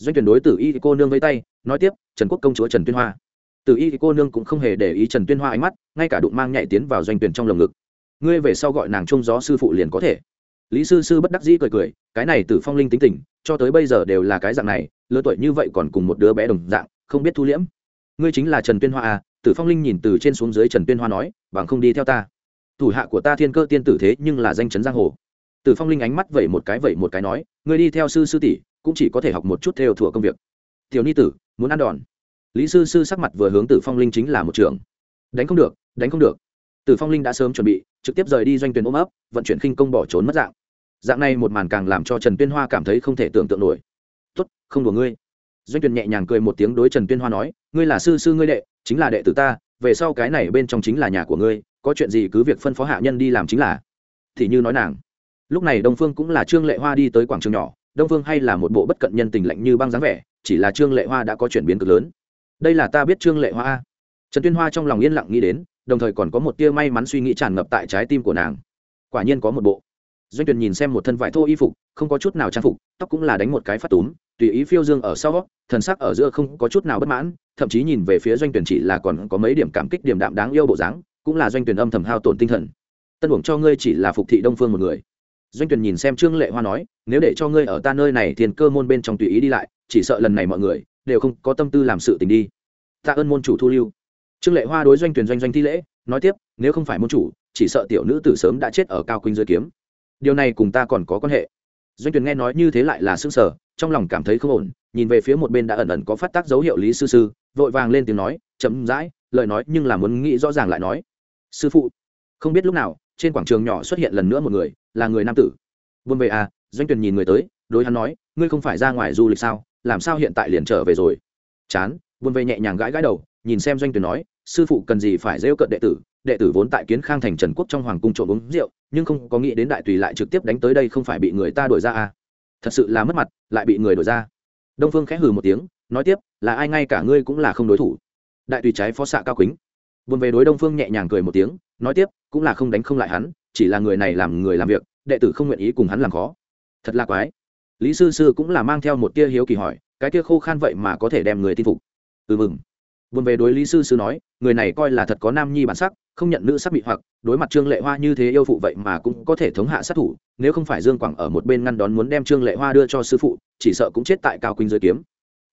doanh tuyển đối tử y cô nương với tay, nói tiếp, trần quốc công chúa trần tuyên hoa. Tử y cô nương cũng không hề để ý trần tuyên hoa ánh mắt, ngay cả đụng mang nhảy tiến vào doanh tuyển trong lồng ngực. Ngươi về sau gọi nàng trung gió sư phụ liền có thể. Lý sư sư bất đắc dĩ cười cười, cái này tử phong linh tính tình, cho tới bây giờ đều là cái dạng này, lứa tuổi như vậy còn cùng một đứa bé đồng dạng, không biết thu liễm. Ngươi chính là trần tuyên hoa à tử phong linh nhìn từ trên xuống dưới trần tuyên hoa nói, bằng không đi theo ta. Thủ hạ của ta thiên cơ tiên tử thế nhưng là danh chấn giang hồ. Tử phong linh ánh mắt vẩy một cái vẩy một cái nói, ngươi đi theo sư sư tỷ cũng chỉ có thể học một chút theo thủa công việc. Tiểu ni tử, muốn ăn đòn. Lý sư sư sắc mặt vừa hướng tử phong linh chính là một trường đánh không được, đánh không được. Tử phong linh đã sớm chuẩn bị, trực tiếp rời đi doanh tuyển ôm ấp, vận chuyển khinh công bỏ trốn mất dạng. Dạng này một màn càng làm cho trần tuyên hoa cảm thấy không thể tưởng tượng nổi. Tốt, không đùa ngươi. Doanh tuyển nhẹ nhàng cười một tiếng đối trần tuyên hoa nói, ngươi là sư sư ngươi đệ, chính là đệ tử ta, về sau cái này bên trong chính là nhà của ngươi, có chuyện gì cứ việc phân phó hạ nhân đi làm chính là. Thì như nói nàng. Lúc này đông phương cũng là trương lệ hoa đi tới quảng trường nhỏ đông phương hay là một bộ bất cận nhân tình lạnh như băng dáng vẻ, chỉ là trương lệ hoa đã có chuyển biến cực lớn. Đây là ta biết trương lệ hoa trần tuyên hoa trong lòng yên lặng nghĩ đến, đồng thời còn có một tia may mắn suy nghĩ tràn ngập tại trái tim của nàng. Quả nhiên có một bộ. Doanh tuyền nhìn xem một thân vải thô y phục, không có chút nào trang phục, tóc cũng là đánh một cái phát túm, tùy ý phiêu dương ở sau thần sắc ở giữa không có chút nào bất mãn, thậm chí nhìn về phía doanh tuyển chỉ là còn có mấy điểm cảm kích, điểm đạm đáng yêu bộ dáng, cũng là doanh tuyển âm thầm hao tổn tinh thần. Tân uổng cho ngươi chỉ là phục thị đông phương một người doanh Tuyền nhìn xem trương lệ hoa nói nếu để cho ngươi ở ta nơi này tiền cơ môn bên trong tùy ý đi lại chỉ sợ lần này mọi người đều không có tâm tư làm sự tình đi. Tạ ơn môn chủ thu lưu. Trương lệ hoa đối doanh Tuyền doanh doanh thi lễ nói tiếp nếu không phải môn chủ chỉ sợ tiểu nữ tử sớm đã chết ở cao quỳnh dưới kiếm. Điều này cùng ta còn có quan hệ. Doanh Tuyền nghe nói như thế lại là sững sờ, trong lòng cảm thấy không ổn nhìn về phía một bên đã ẩn ẩn có phát tác dấu hiệu lý sư sư vội vàng lên tiếng nói chậm rãi lời nói nhưng là muốn nghĩ rõ ràng lại nói. Sư phụ. Không biết lúc nào trên quảng trường nhỏ xuất hiện lần nữa một người, là người nam tử. Buôn về à doanh tuyền nhìn người tới, đối hắn nói, ngươi không phải ra ngoài du lịch sao? Làm sao hiện tại liền trở về rồi? Chán, buôn về nhẹ nhàng gãi gãi đầu, nhìn xem doanh tuyền nói, sư phụ cần gì phải rêu cận đệ tử? Đệ tử vốn tại kiến khang thành trần quốc trong hoàng cung trộm uống rượu, nhưng không có nghĩ đến đại tùy lại trực tiếp đánh tới đây không phải bị người ta đuổi ra à. Thật sự là mất mặt, lại bị người đuổi ra. Đông phương khẽ hừ một tiếng, nói tiếp, là ai ngay cả ngươi cũng là không đối thủ. Đại tùy trái phó xạ cao kính. Buồn về đối đông phương nhẹ nhàng cười một tiếng, nói tiếp cũng là không đánh không lại hắn, chỉ là người này làm người làm việc, đệ tử không nguyện ý cùng hắn làm khó. Thật là quái. Lý sư sư cũng là mang theo một tia hiếu kỳ hỏi, cái tia khô khan vậy mà có thể đem người tin phục? Ừ mừng. Buồn về đối lý sư sư nói, người này coi là thật có nam nhi bản sắc, không nhận nữ sắc bị hoặc, đối mặt trương lệ hoa như thế yêu phụ vậy mà cũng có thể thống hạ sát thủ, nếu không phải dương quảng ở một bên ngăn đón muốn đem trương lệ hoa đưa cho sư phụ, chỉ sợ cũng chết tại cao quỳnh dưới kiếm.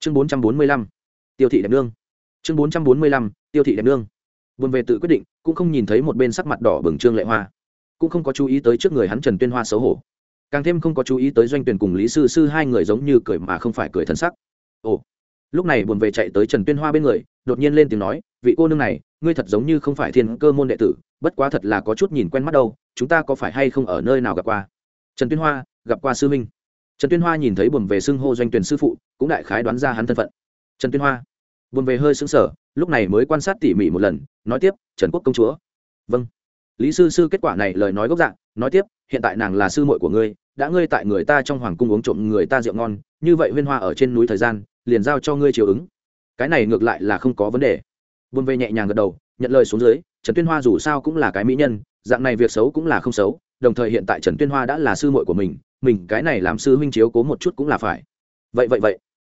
Chương bốn trăm bốn mươi lăm, tiêu thị đẹp nương. Chương bốn trăm bốn mươi lăm, tiêu thị đẹp nương buồn về tự quyết định, cũng không nhìn thấy một bên sắc mặt đỏ bừng trương lệ hoa. Cũng không có chú ý tới trước người hắn trần tuyên hoa xấu hổ. Càng thêm không có chú ý tới doanh tuyển cùng lý sư sư hai người giống như cười mà không phải cười thân sắc. Ồ. Lúc này buồn về chạy tới trần tuyên hoa bên người, đột nhiên lên tiếng nói, vị cô nương này, ngươi thật giống như không phải thiên cơ môn đệ tử, bất quá thật là có chút nhìn quen mắt đâu, chúng ta có phải hay không ở nơi nào gặp qua? Trần tuyên hoa, gặp qua sư minh. Trần tuyên hoa nhìn thấy buồn về xưng hô doanh tuyển sư phụ, cũng đại khái đoán ra hắn thân phận. Trần tuyên hoa buồn về hơi sững sờ, lúc này mới quan sát tỉ mỉ một lần nói tiếp trần quốc công chúa. Vâng. Lý sư sư kết quả này lời nói gốc dạng nói tiếp hiện tại nàng là sư muội của ngươi đã ngươi tại người ta trong hoàng cung uống trộm người ta rượu ngon như vậy huyên hoa ở trên núi thời gian liền giao cho ngươi chiều ứng. Cái này ngược lại là không có vấn đề. Buôn về nhẹ nhàng gật đầu nhận lời xuống dưới trần tuyên hoa dù sao cũng là cái mỹ nhân dạng này việc xấu cũng là không xấu đồng thời hiện tại trần tuyên hoa đã là sư muội của mình mình cái này làm sư huynh chiếu cố một chút cũng là phải. Vậy vậy vậy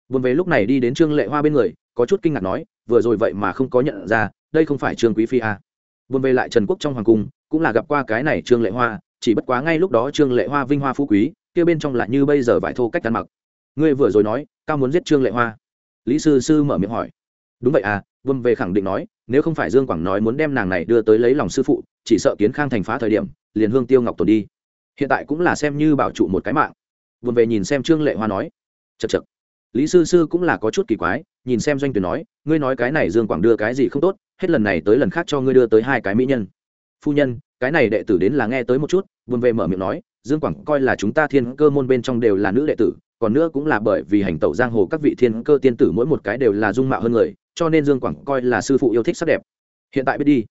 buôn về lúc này đi đến trương lệ hoa bên người, có chút kinh ngạc nói, vừa rồi vậy mà không có nhận ra, đây không phải trương quý phi à. buôn về lại trần quốc trong hoàng cung, cũng là gặp qua cái này trương lệ hoa, chỉ bất quá ngay lúc đó trương lệ hoa vinh hoa phú quý, kia bên trong lại như bây giờ vải thô cách ăn mặc. Ngươi vừa rồi nói, cao muốn giết trương lệ hoa. Lý sư sư mở miệng hỏi. Đúng vậy à vân về khẳng định nói, nếu không phải dương quảng nói muốn đem nàng này đưa tới lấy lòng sư phụ, chỉ sợ kiến khang thành phá thời điểm, liền hương tiêu ngọc tồn đi. Hiện tại cũng là xem như bảo trụ một cái mạng. Vân về nhìn xem trương lệ hoa nói. Chật chật lý sư sư cũng là có chút kỳ quái, nhìn xem doanh tuyển nói, ngươi nói cái này dương quảng đưa cái gì không tốt, hết lần này tới lần khác cho ngươi đưa tới hai cái mỹ nhân. Phu nhân, cái này đệ tử đến là nghe tới một chút vân về mở miệng nói, dương quảng coi là chúng ta thiên cơ môn bên trong đều là nữ đệ tử, còn nữa cũng là bởi vì hành tẩu giang hồ các vị thiên cơ tiên tử mỗi một cái đều là dung mạo hơn người, cho nên dương quảng coi là sư phụ yêu thích sắc đẹp. Hiện tại biết đi.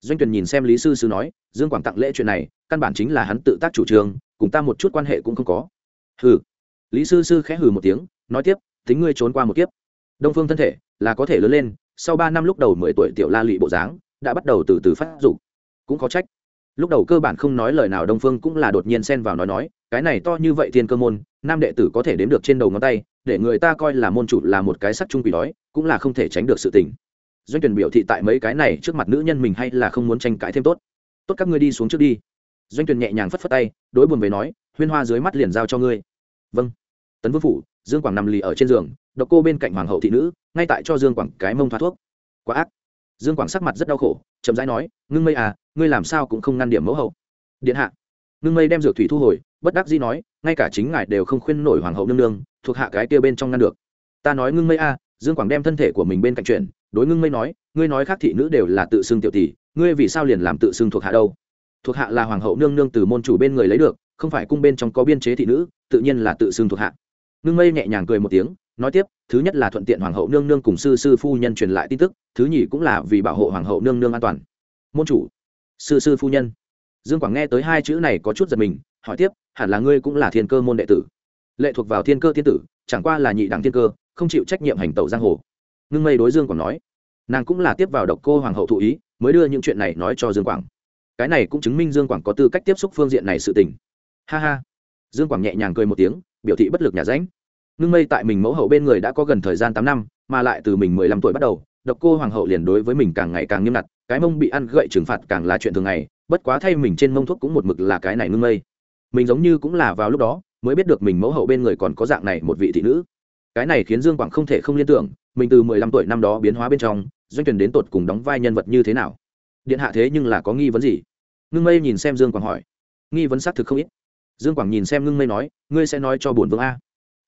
Doanh tuyền nhìn xem lý sư sư nói, dương quảng tặng lễ chuyện này, căn bản chính là hắn tự tác chủ trương, cùng ta một chút quan hệ cũng không có. Hừ. Lý sư sư khẽ hừ một tiếng nói tiếp, tính ngươi trốn qua một kiếp. Đông phương thân thể là có thể lớn lên, sau ba năm lúc đầu mười tuổi tiểu la lụy bộ dáng đã bắt đầu từ từ phát dục. Cũng có trách. Lúc đầu cơ bản không nói lời nào đông phương cũng là đột nhiên xen vào nói nói, cái này to như vậy thiên cơ môn, nam đệ tử có thể đếm được trên đầu ngón tay, để người ta coi là môn chủ là một cái sắc trung quỷ đói, cũng là không thể tránh được sự tình. Doanh tuyển biểu thị tại mấy cái này trước mặt nữ nhân mình hay là không muốn tranh cãi thêm tốt. Tốt các ngươi đi xuống trước đi. Doanh tuyển nhẹ nhàng phất phất tay, đối buồn về nói, huyên hoa dưới mắt liền giao cho ngươi. Vâng. Tấn vương phủ dương quảng nằm lì ở trên giường, độc cô bên cạnh hoàng hậu thị nữ, ngay tại cho dương quảng cái mông thoát thuốc. Quá ác. Dương quảng sắc mặt rất đau khổ, chậm rãi nói, ngưng mây à ngươi làm sao cũng không ngăn điểm mẫu hậu. Điện hạ. Ngưng mây đem dược thủy thu hồi, bất đắc dĩ nói, ngay cả chính ngài đều không khuyên nổi hoàng hậu nương nương, thuộc hạ cái kia bên trong ngăn được. Ta nói ngưng mây a dương quảng đem thân thể của mình bên cạnh chuyện đối ngưng mây nói, ngươi nói khác thị nữ đều là tự xưng tiểu tỷ, ngươi vì sao liền làm tự xưng thuộc hạ đâu? Thuộc hạ là hoàng hậu nương nương từ môn chủ bên người lấy được, không phải cung bên trong có biên chế thị nữ, tự nhiên là tự xưng thuộc hạ ngưng mây nhẹ nhàng cười một tiếng, nói tiếp, thứ nhất là thuận tiện hoàng hậu nương nương cùng sư sư phu nhân truyền lại tin tức, thứ nhì cũng là vì bảo hộ hoàng hậu nương nương an toàn. Môn chủ, sư sư phu nhân. Dương quảng nghe tới hai chữ này có chút giật mình, hỏi tiếp, hẳn là ngươi cũng là thiên cơ môn đệ tử? Lệ thuộc vào thiên cơ thiên tử, chẳng qua là nhị đẳng thiên cơ, không chịu trách nhiệm hành tẩu giang hồ. Ngưng mây đối dương quảng nói, nàng cũng là tiếp vào độc cô hoàng hậu thụ ý, mới đưa những chuyện này nói cho dương quảng. Cái này cũng chứng minh dương quảng có tư cách tiếp xúc phương diện này sự tình. Ha ha. Dương quảng nhẹ nhàng cười một tiếng biểu thị bất lực nhà ránh. Ngưng mây tại mình mẫu hậu bên người đã có gần thời gian tám năm, mà lại từ mình mười lăm tuổi bắt đầu, độc cô hoàng hậu liền đối với mình càng ngày càng nghiêm ngặt, cái mông bị ăn gậy trừng phạt càng là chuyện thường ngày, bất quá thay mình trên mông thuốc cũng một mực là cái này ngưng mây. Mình giống như cũng là vào lúc đó, mới biết được mình mẫu hậu bên người còn có dạng này một vị thị nữ. Cái này khiến dương quảng không thể không liên tưởng, mình từ mười lăm tuổi năm đó biến hóa bên trong, doanh tuyển đến tột cùng đóng vai nhân vật như thế nào. Điện hạ thế nhưng là có nghi vấn gì? Ngưng mây nhìn xem dương quảng hỏi. Nghi vấn xác thực không ít dương quảng nhìn xem ngưng mây nói, ngươi sẽ nói cho bổn vương a.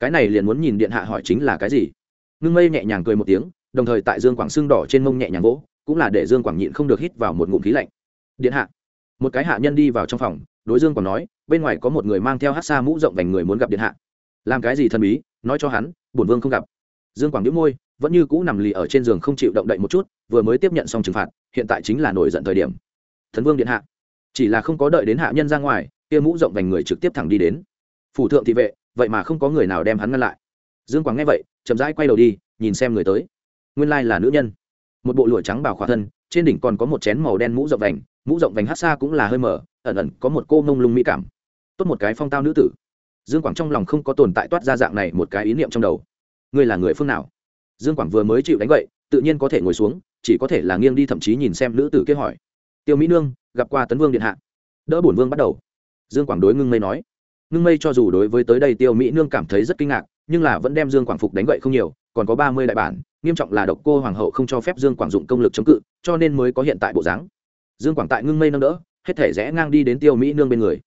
Cái này liền muốn nhìn điện hạ hỏi chính là cái gì? Ngưng mây nhẹ nhàng cười một tiếng, đồng thời tại dương quảng xương đỏ trên mông nhẹ nhàng vỗ, cũng là để dương quảng nhịn không được hít vào một ngụm khí lạnh. Điện hạ. Một cái hạ nhân đi vào trong phòng, đối dương quảng nói, bên ngoài có một người mang theo hát xa mũ rộng vành người muốn gặp điện hạ. Làm cái gì thần bí? Nói cho hắn, bổn vương không gặp. Dương quảng nhíu môi, vẫn như cũ nằm lì ở trên giường không chịu động đậy một chút, vừa mới tiếp nhận xong trừng phạt, hiện tại chính là nổi giận thời điểm. Thần vương điện hạ, chỉ là không có đợi đến hạ nhân ra ngoài kia mũ rộng vành người trực tiếp thẳng đi đến. Phủ thượng thị vệ, vậy mà không có người nào đem hắn ngăn lại. Dương quảng nghe vậy, chậm rãi quay đầu đi, nhìn xem người tới. Nguyên lai là nữ nhân. Một bộ lụa trắng bảo khỏa thân, trên đỉnh còn có một chén màu đen mũ rộng vành, mũ rộng vành hát xa cũng là hơi mở, ẩn ẩn có một cô mông lung mỹ cảm. Tốt một cái phong tao nữ tử. Dương quảng trong lòng không có tồn tại toát ra dạng này một cái ý niệm trong đầu. Ngươi là người phương nào? Dương quảng vừa mới chịu đánh vậy tự nhiên có thể ngồi xuống, chỉ có thể là nghiêng đi thậm chí nhìn xem nữ tử kia hỏi. Tiêu mỹ nương, gặp qua tấn vương điện hạ. Đỡ bổn vương bắt đầu dương quảng đối ngưng mây nói. Ngưng mây cho dù đối với tới đây tiêu mỹ nương cảm thấy rất kinh ngạc, nhưng là vẫn đem dương quảng phục đánh gậy không nhiều, còn có ba mươi đại bản, nghiêm trọng là độc cô hoàng hậu không cho phép dương quảng dụng công lực chống cự, cho nên mới có hiện tại bộ dáng. Dương quảng tại ngưng mây nâng đỡ, hết thể rẽ ngang đi đến tiêu mỹ nương bên người.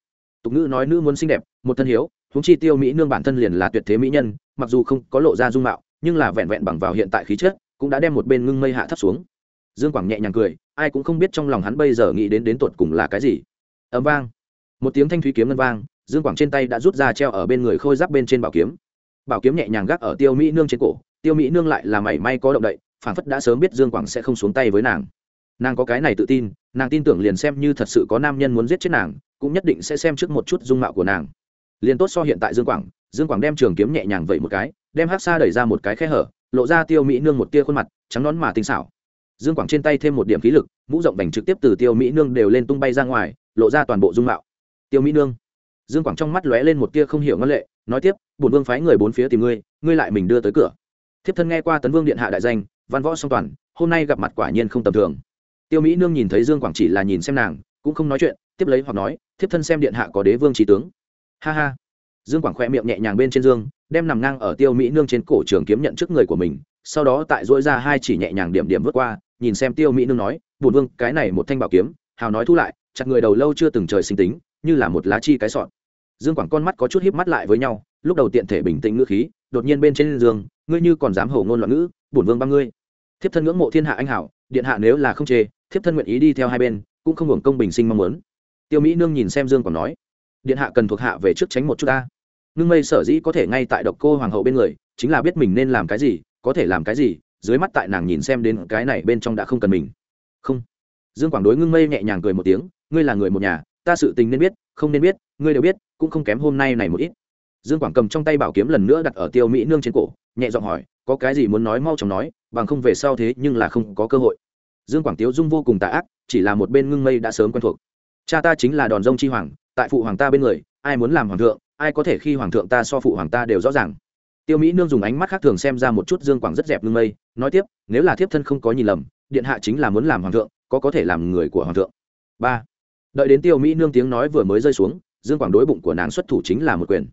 Tục ngữ nói nữ muốn xinh đẹp, một thân hiếu, huống chi tiêu mỹ nương bản thân liền là tuyệt thế mỹ nhân, mặc dù không có lộ ra dung mạo, nhưng là vẹn vẹn bằng vào hiện tại khí chất, cũng đã đem một bên ngưng mây hạ thấp xuống. Dương quảng nhẹ nhàng cười, ai cũng không biết trong lòng hắn bây giờ nghĩ đến đến tột cùng là cái gì. Ấm vang một tiếng thanh thúy kiếm ngân vang, dương quảng trên tay đã rút ra treo ở bên người khôi giáp bên trên bảo kiếm. Bảo kiếm nhẹ nhàng gác ở tiêu mỹ nương trên cổ, tiêu mỹ nương lại là mảy may có động đậy phản phất đã sớm biết dương quảng sẽ không xuống tay với nàng. Nàng có cái này tự tin, nàng tin tưởng liền xem như thật sự có nam nhân muốn giết chết nàng, cũng nhất định sẽ xem trước một chút dung mạo của nàng. Liền tốt so hiện tại dương quảng dương quảng đem trường kiếm nhẹ nhàng vậy một cái, đem hát xa đẩy ra một cái khe hở, lộ ra tiêu mỹ nương một tia khuôn mặt, trắng nón mà tinh xảo. Dương quảng trên tay thêm một điểm khí lực, mũ rộng vành trực tiếp từ tiêu mỹ nương đều lên tung bay ra ngoài, lộ ra toàn bộ dung mạo tiêu mỹ nương. Dương quảng trong mắt lóe lên một tia không hiểu ngân lệ, nói tiếp, bổn vương phái người bốn phía tìm ngươi ngươi lại mình đưa tới cửa. Thiếp thân nghe qua tấn vương điện hạ đại danh, văn võ song toàn, hôm nay gặp mặt quả nhiên không tầm thường. Tiêu mỹ nương nhìn thấy dương quảng chỉ là nhìn xem nàng, cũng không nói chuyện, tiếp lấy hoặc nói, thiếp thân xem điện hạ có đế vương trí tướng. Ha ha. Dương quảng khoe miệng nhẹ nhàng bên trên dương, đem nằm ngang ở tiêu mỹ nương trên cổ trường kiếm nhận trước người của mình, sau đó tại dỗi ra hai chỉ nhẹ nhàng điểm điểm vượt qua, nhìn xem tiêu mỹ nương nói bùn vương, cái này một thanh bảo kiếm, hào nói thu lại, chặt người đầu lâu chưa từng trời sinh tính như là một lá chi cái sọn dương quảng con mắt có chút híp mắt lại với nhau, lúc đầu tiện thể bình tĩnh ngữ khí, đột nhiên bên trên giường, ngươi như còn dám hầu ngôn loạn ngữ, bổn vương băng ngươi. Thiếp thân ngưỡng mộ thiên hạ anh hảo, điện hạ nếu là không chê, thiếp thân nguyện ý đi theo hai bên, cũng không hưởng công bình sinh mong muốn. Tiêu mỹ nương nhìn xem dương còn nói, điện hạ cần thuộc hạ về trước tránh một chút ta. Ngưng mây sở dĩ có thể ngay tại độc cô hoàng hậu bên người, chính là biết mình nên làm cái gì, có thể làm cái gì, dưới mắt tại nàng nhìn xem đến cái này bên trong đã không cần mình. Không. Dương quảng đối ngưng mây nhẹ nhàng cười một tiếng, ngươi là người một nhà ta sự tình nên biết, không nên biết, ngươi đều biết, cũng không kém hôm nay này một ít. Dương quảng cầm trong tay bảo kiếm lần nữa đặt ở tiêu mỹ nương trên cổ, nhẹ giọng hỏi, có cái gì muốn nói mau chóng nói, bằng không về sau thế nhưng là không có cơ hội. Dương quảng tiếu dung vô cùng tà ác, chỉ là một bên ngưng mây đã sớm quen thuộc. Cha ta chính là đòn rông chi hoàng, tại phụ hoàng ta bên người, ai muốn làm hoàng thượng, ai có thể khi hoàng thượng ta so phụ hoàng ta đều rõ ràng. Tiêu mỹ nương dùng ánh mắt khác thường xem ra một chút dương quảng rất dẹp ngưng mây, nói tiếp, nếu là thiếp thân không có nhìn lầm, điện hạ chính là muốn làm hoàng thượng, có có thể làm người của hoàng thượng. Ba đợi đến tiêu mỹ nương tiếng nói vừa mới rơi xuống, dương quảng đối bụng của nàng xuất thủ chính là một quyền.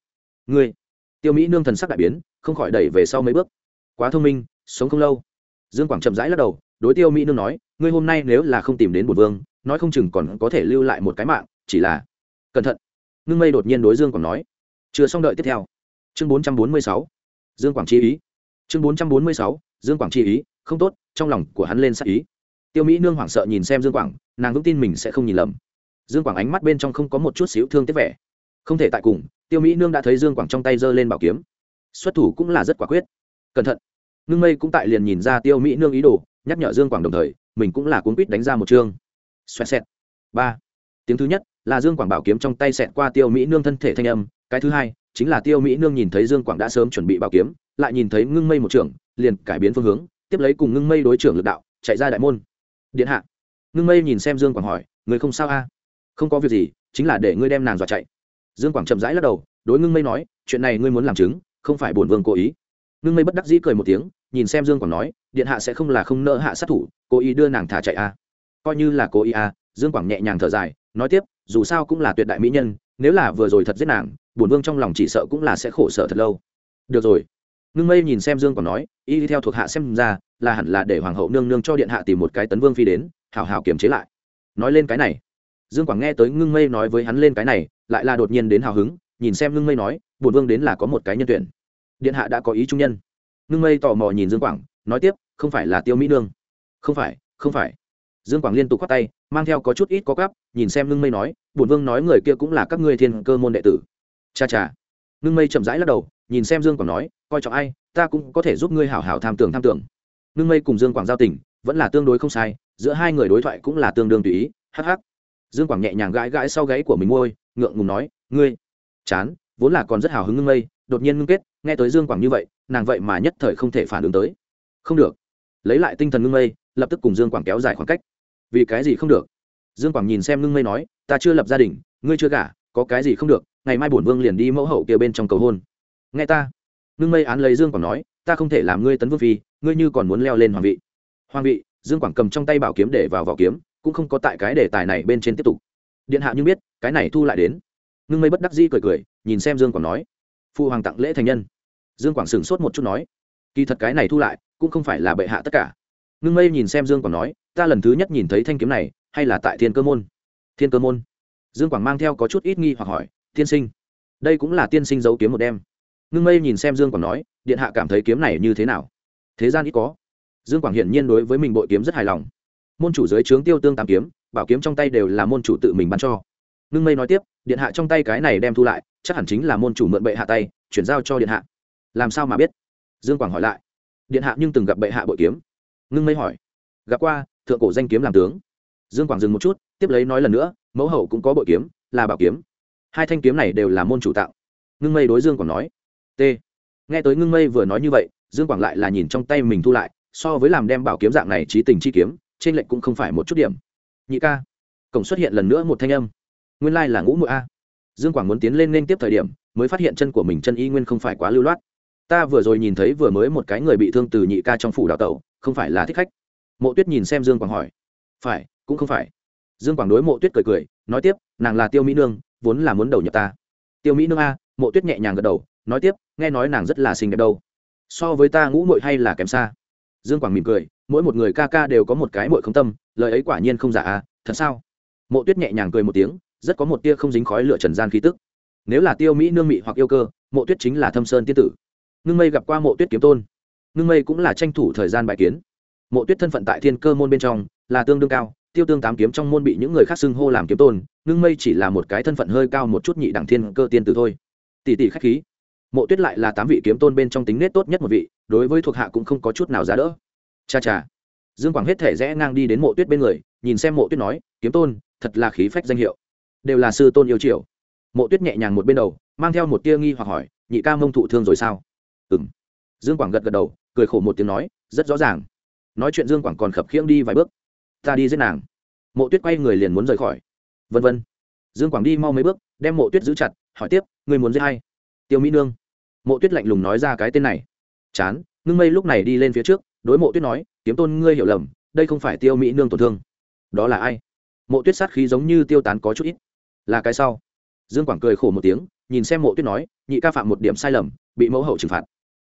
Ngươi! Tiêu mỹ nương thần sắc đại biến, không khỏi đẩy về sau mấy bước. Quá thông minh, sống không lâu. Dương quảng chậm rãi lắc đầu, đối tiêu mỹ nương nói, ngươi hôm nay nếu là không tìm đến bột vương, nói không chừng còn có thể lưu lại một cái mạng, chỉ là cẩn thận. Ngưng mây đột nhiên đối dương quảng nói. Chưa xong đợi tiếp theo. Chương bốn trăm bốn mươi sáu. Dương quảng chi ý. Chương bốn trăm bốn mươi sáu. Dương quảng chi ý, không tốt, trong lòng của hắn lên sắc ý. Tiêu mỹ nương hoảng sợ nhìn xem dương quảng, nàng vững tin mình sẽ không nhìn lầm dương quảng ánh mắt bên trong không có một chút xíu thương tiếc vẻ. Không thể tại cùng, tiêu mỹ nương đã thấy dương quảng trong tay giơ lên bảo kiếm. Xuất thủ cũng là rất quả quyết. Cẩn thận. Ngưng mây cũng tại liền nhìn ra tiêu mỹ nương ý đồ, nhắc nhở dương quảng đồng thời, mình cũng là cuốn quýt đánh ra một chương xoẹt xẹt. Ba. Tiếng thứ nhất, là dương quảng bảo kiếm trong tay xẹt qua tiêu mỹ nương thân thể thanh âm. Cái thứ hai, chính là tiêu mỹ nương nhìn thấy dương quảng đã sớm chuẩn bị bảo kiếm, lại nhìn thấy ngưng mây một trưởng liền cải biến phương hướng, tiếp lấy cùng ngưng mây đối trưởng lực đạo, chạy ra đại môn. Điện hạ. Ngưng mây nhìn xem dương quảng hỏi, người không sao a? Không có việc gì, chính là để ngươi đem nàng dọa chạy. Dương quảng chậm rãi lắc đầu, đối ngưng mây nói, chuyện này ngươi muốn làm chứng, không phải bổn vương cố ý. Ngưng mây bất đắc dĩ cười một tiếng, nhìn xem dương quảng nói, điện hạ sẽ không là không nỡ hạ sát thủ, cố ý đưa nàng thả chạy a coi như là cố ý a dương quảng nhẹ nhàng thở dài, nói tiếp, dù sao cũng là tuyệt đại mỹ nhân, nếu là vừa rồi thật giết nàng, bổn vương trong lòng chỉ sợ cũng là sẽ khổ sở thật lâu. Được rồi. Ngưng mây nhìn xem dương quảng nói, y đi theo thuộc hạ xem ra, là hẳn là để hoàng hậu nương nương cho điện hạ tìm một cái tấn vương phi đến, hảo hảo kiềm chế lại. Nói lên cái này dương quảng nghe tới ngưng mây nói với hắn lên cái này, lại là đột nhiên đến hào hứng, nhìn xem ngưng mây nói, bổn vương đến là có một cái nhân tuyển. Điện hạ đã có ý trung nhân. Ngưng mây tò mò nhìn dương quảng, nói tiếp, không phải là tiêu mỹ nương. Không phải không phải. Dương quảng liên tục khoác tay, mang theo có chút ít có gắp, nhìn xem ngưng mây nói, bổn vương nói người kia cũng là các ngươi thiên cơ môn đệ tử. Cha cha. Ngưng mây chậm rãi lắc đầu, nhìn xem dương quảng nói, coi trọng ai, ta cũng có thể giúp ngươi hảo hảo tham tưởng tham tưởng. Ngưng mây cùng dương quảng giao tình, vẫn là tương đối không sai, giữa hai người đối thoại cũng là tương đương tùy ý hh dương quảng nhẹ nhàng gãi gãi sau gáy của mình môi, ngượng ngùng nói, ngươi, chán, vốn là còn rất hào hứng ngưng mây, đột nhiên ngưng kết, nghe tới dương quảng như vậy, nàng vậy mà nhất thời không thể phản ứng tới. Không được. Lấy lại tinh thần ngưng mây, lập tức cùng dương quảng kéo dài khoảng cách. Vì cái gì không được? Dương quảng nhìn xem ngưng mây nói, ta chưa lập gia đình, ngươi chưa gả, có cái gì không được, ngày mai bổn vương liền đi mẫu hậu kia bên trong cầu hôn. Nghe ta. Ngưng mây án lấy dương quảng nói, ta không thể làm ngươi tấn vương phi, ngươi như còn muốn leo lên hoàng vị. Hoàng vị? Dương quảng cầm trong tay bảo kiếm để vào vỏ kiếm cũng không có tại cái đề tài này bên trên tiếp tục. Điện hạ như biết, cái này thu lại đến. Ngưng mây bất đắc di cười cười, nhìn xem dương quảng nói. Phụ hoàng tặng lễ thành nhân. Dương quảng sửng sốt một chút nói. Kỳ thật cái này thu lại, cũng không phải là bệ hạ tất cả. Ngưng mây nhìn xem dương quảng nói, ta lần thứ nhất nhìn thấy thanh kiếm này, hay là tại thiên cơ môn. Thiên cơ môn. Dương quảng mang theo có chút ít nghi hoặc hỏi, tiên sinh, đây cũng là tiên sinh giấu kiếm một đêm. Ngưng mây nhìn xem dương quảng nói, điện hạ cảm thấy kiếm này như thế nào? Thế gian ít có. Dương quảng hiển nhiên đối với mình bội kiếm rất hài lòng môn chủ dưới trướng tiêu tương tam kiếm, bảo kiếm trong tay đều là môn chủ tự mình bán cho. Ngưng mây nói tiếp, điện hạ trong tay cái này đem thu lại, chắc hẳn chính là môn chủ mượn bệ hạ tay, chuyển giao cho điện hạ. Làm sao mà biết? Dương quảng hỏi lại. Điện hạ nhưng từng gặp bệ hạ bội kiếm. Ngưng mây hỏi. Gặp qua, thượng cổ danh kiếm làm tướng. Dương quảng dừng một chút, tiếp lấy nói lần nữa, mẫu hậu cũng có bội kiếm, là bảo kiếm. Hai thanh kiếm này đều là môn chủ tạo. Ngưng mây đối dương quảng nói. T. Nghe tới ngưng mây vừa nói như vậy, dương quảng lại là nhìn trong tay mình thu lại, so với làm đem bảo kiếm dạng này trí tình chi kiếm trên lệnh cũng không phải một chút điểm. Nhị ca, cổng xuất hiện lần nữa một thanh âm. Nguyên lai là ngũ mụi a. Dương quảng muốn tiến lên nên tiếp thời điểm, mới phát hiện chân của mình chân y nguyên không phải quá lưu loát. Ta vừa rồi nhìn thấy vừa mới một cái người bị thương từ nhị ca trong phủ đào tẩu, không phải là thích khách. Mộ tuyết nhìn xem dương quảng hỏi. Phải, cũng không phải. Dương quảng đối mộ tuyết cười cười, nói tiếp, nàng là tiêu mỹ nương, vốn là muốn đầu nhập ta. Tiêu mỹ nương a, mộ tuyết nhẹ nhàng gật đầu, nói tiếp, nghe nói nàng rất là xinh đẹp đâu. So với ta ngũ mội hay là kém xa. Dương quảng mỉm cười mỗi một người ca ca đều có một cái mội không tâm, lời ấy quả nhiên không giả à thật sao? Mộ tuyết nhẹ nhàng cười một tiếng, rất có một tia không dính khói lửa trần gian khí tức. Nếu là tiêu mỹ nương mị hoặc yêu cơ, mộ tuyết chính là thâm sơn tiên tử. Ngưng mây gặp qua mộ tuyết kiếm tôn. Ngưng mây cũng là tranh thủ thời gian bài kiến. Mộ tuyết thân phận tại thiên cơ môn bên trong, là tương đương cao, tiêu tương tám kiếm trong môn bị những người khác xưng hô làm kiếm tôn, ngưng mây chỉ là một cái thân phận hơi cao một chút nhị đẳng thiên cơ tiên tử thôi. Tỷ tỷ khách khí. Mộ tuyết lại là tám vị kiếm tôn bên trong tính nết tốt nhất một vị, đối với thuộc hạ cũng không có chút nào giá đỡ cha cha. Dương quảng hết thể rẽ ngang đi đến mộ tuyết bên người, nhìn xem mộ tuyết nói, kiếm tôn, thật là khí phách danh hiệu. Đều là sư tôn yêu triều mộ tuyết nhẹ nhàng một bên đầu, mang theo một tia nghi hoặc hỏi, nhị ca mông thụ thương rồi sao? Ừ m dương quảng gật gật đầu, cười khổ một tiếng nói, rất rõ ràng. Nói chuyện dương quảng còn khập khiễng đi vài bước. Ta đi giết nàng. Mộ tuyết quay người liền muốn rời khỏi. Vân vân. Dương quảng đi mau mấy bước, đem mộ tuyết giữ chặt, hỏi tiếp người muốn giết hay tiêu mỹ nương. Mộ tuyết lạnh lùng nói ra cái tên này. Chán, ngưng mây lúc này đi lên phía trước đối mộ tuyết nói, kiếm tôn ngươi hiểu lầm, đây không phải tiêu mỹ nương tổn thương. Đó là ai? Mộ tuyết sát khí giống như tiêu tán có chút ít. Là cái sau dương quảng cười khổ một tiếng, nhìn xem mộ tuyết nói, nhị ca phạm một điểm sai lầm, bị mẫu hậu trừng phạt.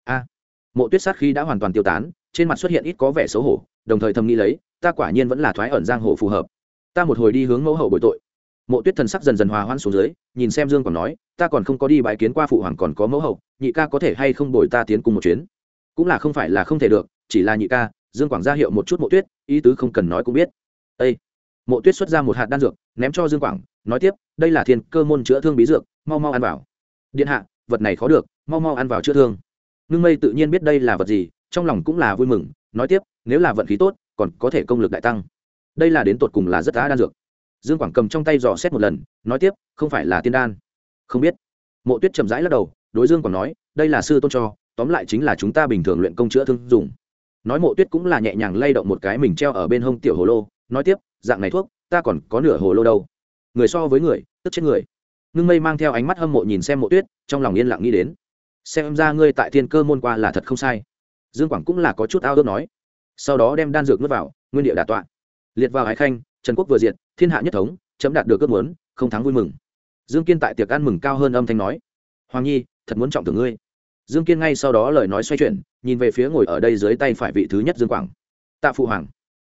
A. Mộ tuyết sát khí đã hoàn toàn tiêu tán, trên mặt xuất hiện ít có vẻ xấu hổ, đồng thời thầm nghĩ lấy, ta quả nhiên vẫn là thoái ẩn giang hồ phù hợp. Ta một hồi đi hướng mẫu hậu bội tội. Mộ tuyết thần sắc dần dần hòa hoãn xuống dưới, nhìn xem dương quảng nói, ta còn không có đi bãi kiến qua phụ hoàng còn có mẫu hậu, nhị ca có thể hay không bồi ta tiến cùng một chuyến? Cũng là không phải là không thể được chỉ là nhị ca, dương quảng ra hiệu một chút mộ tuyết, ý tứ không cần nói cũng biết. Ây mộ tuyết xuất ra một hạt đan dược, ném cho dương quảng, nói tiếp, đây là thiên cơ môn chữa thương bí dược, mau mau ăn vào. Điện hạ, vật này khó được, mau mau ăn vào chữa thương. Ngưng mây tự nhiên biết đây là vật gì, trong lòng cũng là vui mừng, nói tiếp, nếu là vận khí tốt, còn có thể công lực đại tăng. Đây là đến tột cùng là rất đã đan dược. Dương quảng cầm trong tay dò xét một lần, nói tiếp, không phải là tiên đan. Không biết. Mộ tuyết chậm rãi lắc đầu, đối dương quảng nói, đây là sư tôn cho, tóm lại chính là chúng ta bình thường luyện công chữa thương dùng nói mộ tuyết cũng là nhẹ nhàng lay động một cái mình treo ở bên hông tiểu hồ lô, nói tiếp, dạng này thuốc, ta còn có nửa hồ lô đâu. Người so với người, tức chết người. Ngưng mây mang theo ánh mắt hâm mộ nhìn xem mộ tuyết, trong lòng yên lặng nghĩ đến. Xem ra ngươi tại thiên cơ môn qua là thật không sai. Dương quảng cũng là có chút ao ước nói. Sau đó đem đan dược nước vào, nguyên địa đà tọa. Liệt vào hải khanh, trần quốc vừa diệt, thiên hạ nhất thống, chấm đạt được ước muốn, không thắng vui mừng. Dương kiên tại tiệc ăn mừng cao hơn âm thanh nói. Hoàng nhi, thật muốn trọng tưởng ngươi dương kiên ngay sau đó lời nói xoay chuyển, nhìn về phía ngồi ở đây dưới tay phải vị thứ nhất dương quảng. Tạ phụ hoàng.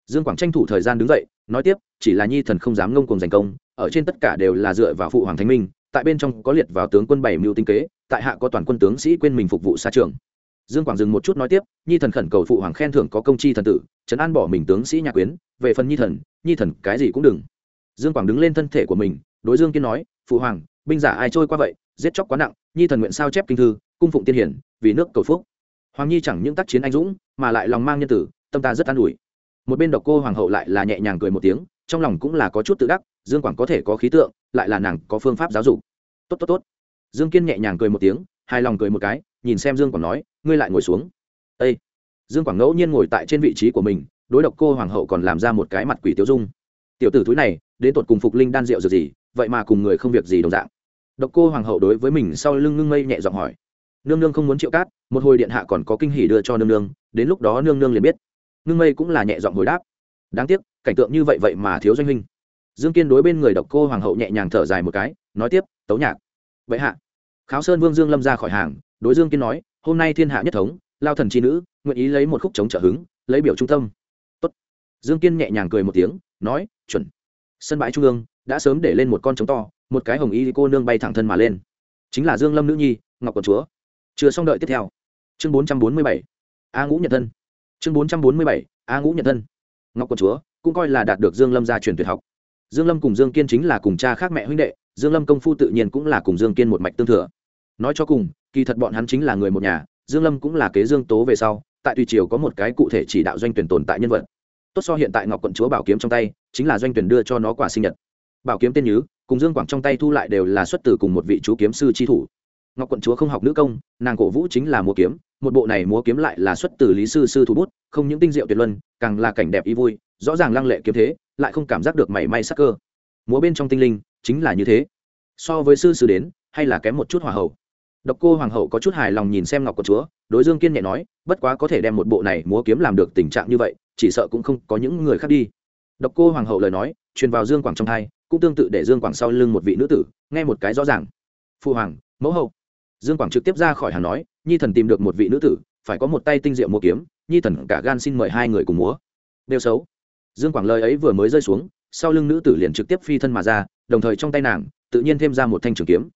Dương quảng tranh thủ thời gian đứng dậy, nói tiếp, chỉ là nhi thần không dám ngông cùng giành công, ở trên tất cả đều là dựa vào phụ hoàng thánh minh, tại bên trong có liệt vào tướng quân bảy mưu tinh kế, tại hạ có toàn quân tướng sĩ quên mình phục vụ xa trường. Dương quảng dừng một chút nói tiếp, nhi thần khẩn cầu phụ hoàng khen thưởng có công chi thần tử, trấn an bỏ mình tướng sĩ nhà quyến, về phần nhi thần nhi thần cái gì cũng đừng. Dương quảng đứng lên thân thể của mình, đối dương kiên nói, phụ hoàng binh giả ai trôi qua vậy, giết chóc quá nặng, nhi thần nguyện sao chép kinh thư, cung phụng tiên hiển, vì nước cầu phúc. Hoàng nhi chẳng những tác chiến anh dũng, mà lại lòng mang nhân tử, tâm ta rất an ủi. Một bên độc cô hoàng hậu lại là nhẹ nhàng cười một tiếng, trong lòng cũng là có chút tự đắc, dương quảng có thể có khí tượng, lại là nàng có phương pháp giáo dục. Tốt tốt tốt. Dương kiên nhẹ nhàng cười một tiếng, hài lòng cười một cái, nhìn xem dương quảng nói, ngươi lại ngồi xuống. Â dương quảng ngẫu nhiên ngồi tại trên vị trí của mình, đối độc cô hoàng hậu còn làm ra một cái mặt quỷ tiêu dung. Tiểu tử thúi này đến tột cùng phục linh đan rượu rồi gì, vậy mà cùng người không việc gì đồng dạng. Độc cô hoàng hậu đối với mình sau lưng ngưng mây nhẹ giọng hỏi. Nương nương không muốn triệu cát, một hồi điện hạ còn có kinh hỉ đưa cho nương nương, đến lúc đó nương nương liền biết. Ngưng mây cũng là nhẹ giọng hồi đáp. Đáng tiếc, cảnh tượng như vậy vậy mà thiếu doanh huynh. Dương kiên đối bên người độc cô hoàng hậu nhẹ nhàng thở dài một cái, nói tiếp, tấu nhạc. Vậy hạ. Kháo sơn vương dương lâm ra khỏi hàng, đối dương kiên nói, hôm nay thiên hạ nhất thống, lao thần c h i nữ, nguyện ý lấy một khúc chống trợ hứng, lấy biểu trung tâm. Tốt. dương kiên nhẹ nhàng cười một tiếng, nói, chuẩn sân bãi trung ương, đã sớm để lên một con trống to, một cái hồng y cô nương bay thẳng thân mà lên. Chính là dương lâm nữ nhi, ngọc quận chúa. Chưa xong đợi tiếp theo. Chương bốn trăm bốn mươi bảy, a ngũ nhận thân. Chương bốn trăm bốn mươi bảy, a ngũ nhận thân. Ngọc quận chúa cũng coi là đạt được dương lâm gia truyền tuyệt học. Dương lâm cùng dương kiên chính là cùng cha khác mẹ huynh đệ, dương lâm công phu tự nhiên cũng là cùng dương kiên một mạch tương thừa. Nói cho cùng, kỳ thật bọn hắn chính là người một nhà, dương lâm cũng là kế dương tố về sau, tại tùy triều có một cái cụ thể chỉ đạo doanh tuyển tồn tại nhân vật tốt so hiện tại ngọc quận chúa bảo kiếm trong tay, chính là doanh tuyển đưa cho nó quả sinh nhật. Bảo kiếm tên nhứ, cùng dương quảng trong tay thu lại đều là xuất từ cùng một vị chú kiếm sư chi thủ. Ngọc quận chúa không học nữ công, nàng cổ vũ chính là múa kiếm, một bộ này múa kiếm lại là xuất từ lý sư sư thủ bút, không những tinh diệu tuyệt luân, càng là cảnh đẹp y vui, rõ ràng lăng lệ kiếm thế, lại không cảm giác được mảy may sắc cơ. Múa bên trong tinh linh, chính là như thế. So với sư sư đến, hay là kém một chút hòa hậu. Độc cô hoàng hậu có chút hài lòng nhìn xem ngọc quận chúa, đối dương kiên nhẹ nói, bất quá có thể đem một bộ này múa kiếm làm được tình trạng như vậy chỉ sợ cũng không có những người khác đi. Độc cô hoàng hậu lời nói, truyền vào dương quảng trong thai cũng tương tự để dương quảng sau lưng một vị nữ tử, nghe một cái rõ ràng. Phu hoàng, mẫu hậu. Dương quảng trực tiếp ra khỏi hàng nói, nhi thần tìm được một vị nữ tử, phải có một tay tinh diệu múa kiếm, nhi thần cả gan xin mời hai người cùng múa. Đều xấu. Dương quảng lời ấy vừa mới rơi xuống, sau lưng nữ tử liền trực tiếp phi thân mà ra, đồng thời trong tay nàng, tự nhiên thêm ra một thanh trường kiếm.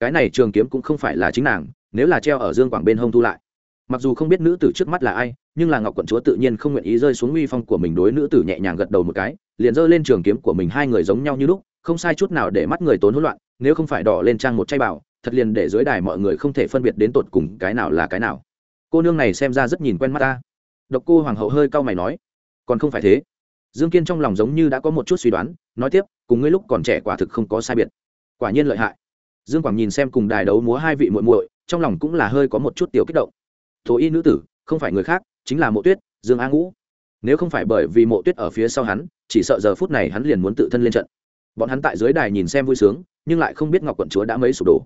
Cái này trường kiếm cũng không phải là chính nàng, nếu là treo ở dương quảng bên hông thu lại mặc dù không biết nữ tử trước mắt là ai, nhưng là ngọc quận chúa tự nhiên không nguyện ý rơi xuống uy phong của mình đối nữ tử nhẹ nhàng gật đầu một cái, liền giơ lên trường kiếm của mình hai người giống nhau như lúc, không sai chút nào để mắt người tốn hỗn loạn, nếu không phải đỏ lên trang một chay bảo, thật liền để dưới đài mọi người không thể phân biệt đến tột cùng cái nào là cái nào. Cô nương này xem ra rất nhìn quen mắt ta. Độc cô hoàng hậu hơi cau mày nói, còn không phải thế. Dương kiên trong lòng giống như đã có một chút suy đoán, nói tiếp, cùng ngươi lúc còn trẻ quả thực không có sai biệt. Quả nhiên lợi hại. Dương quảng nhìn xem cùng đài đấu múa hai vị muội muội, trong lòng cũng là hơi có một chút tiểu kích động thổ y nữ tử, không phải người khác, chính là mộ tuyết, dương a ngũ. Nếu không phải bởi vì mộ tuyết ở phía sau hắn, chỉ sợ giờ phút này hắn liền muốn tự thân lên trận. Bọn hắn tại dưới đài nhìn xem vui sướng, nhưng lại không biết ngọc quận chúa đã mấy sụp đổ.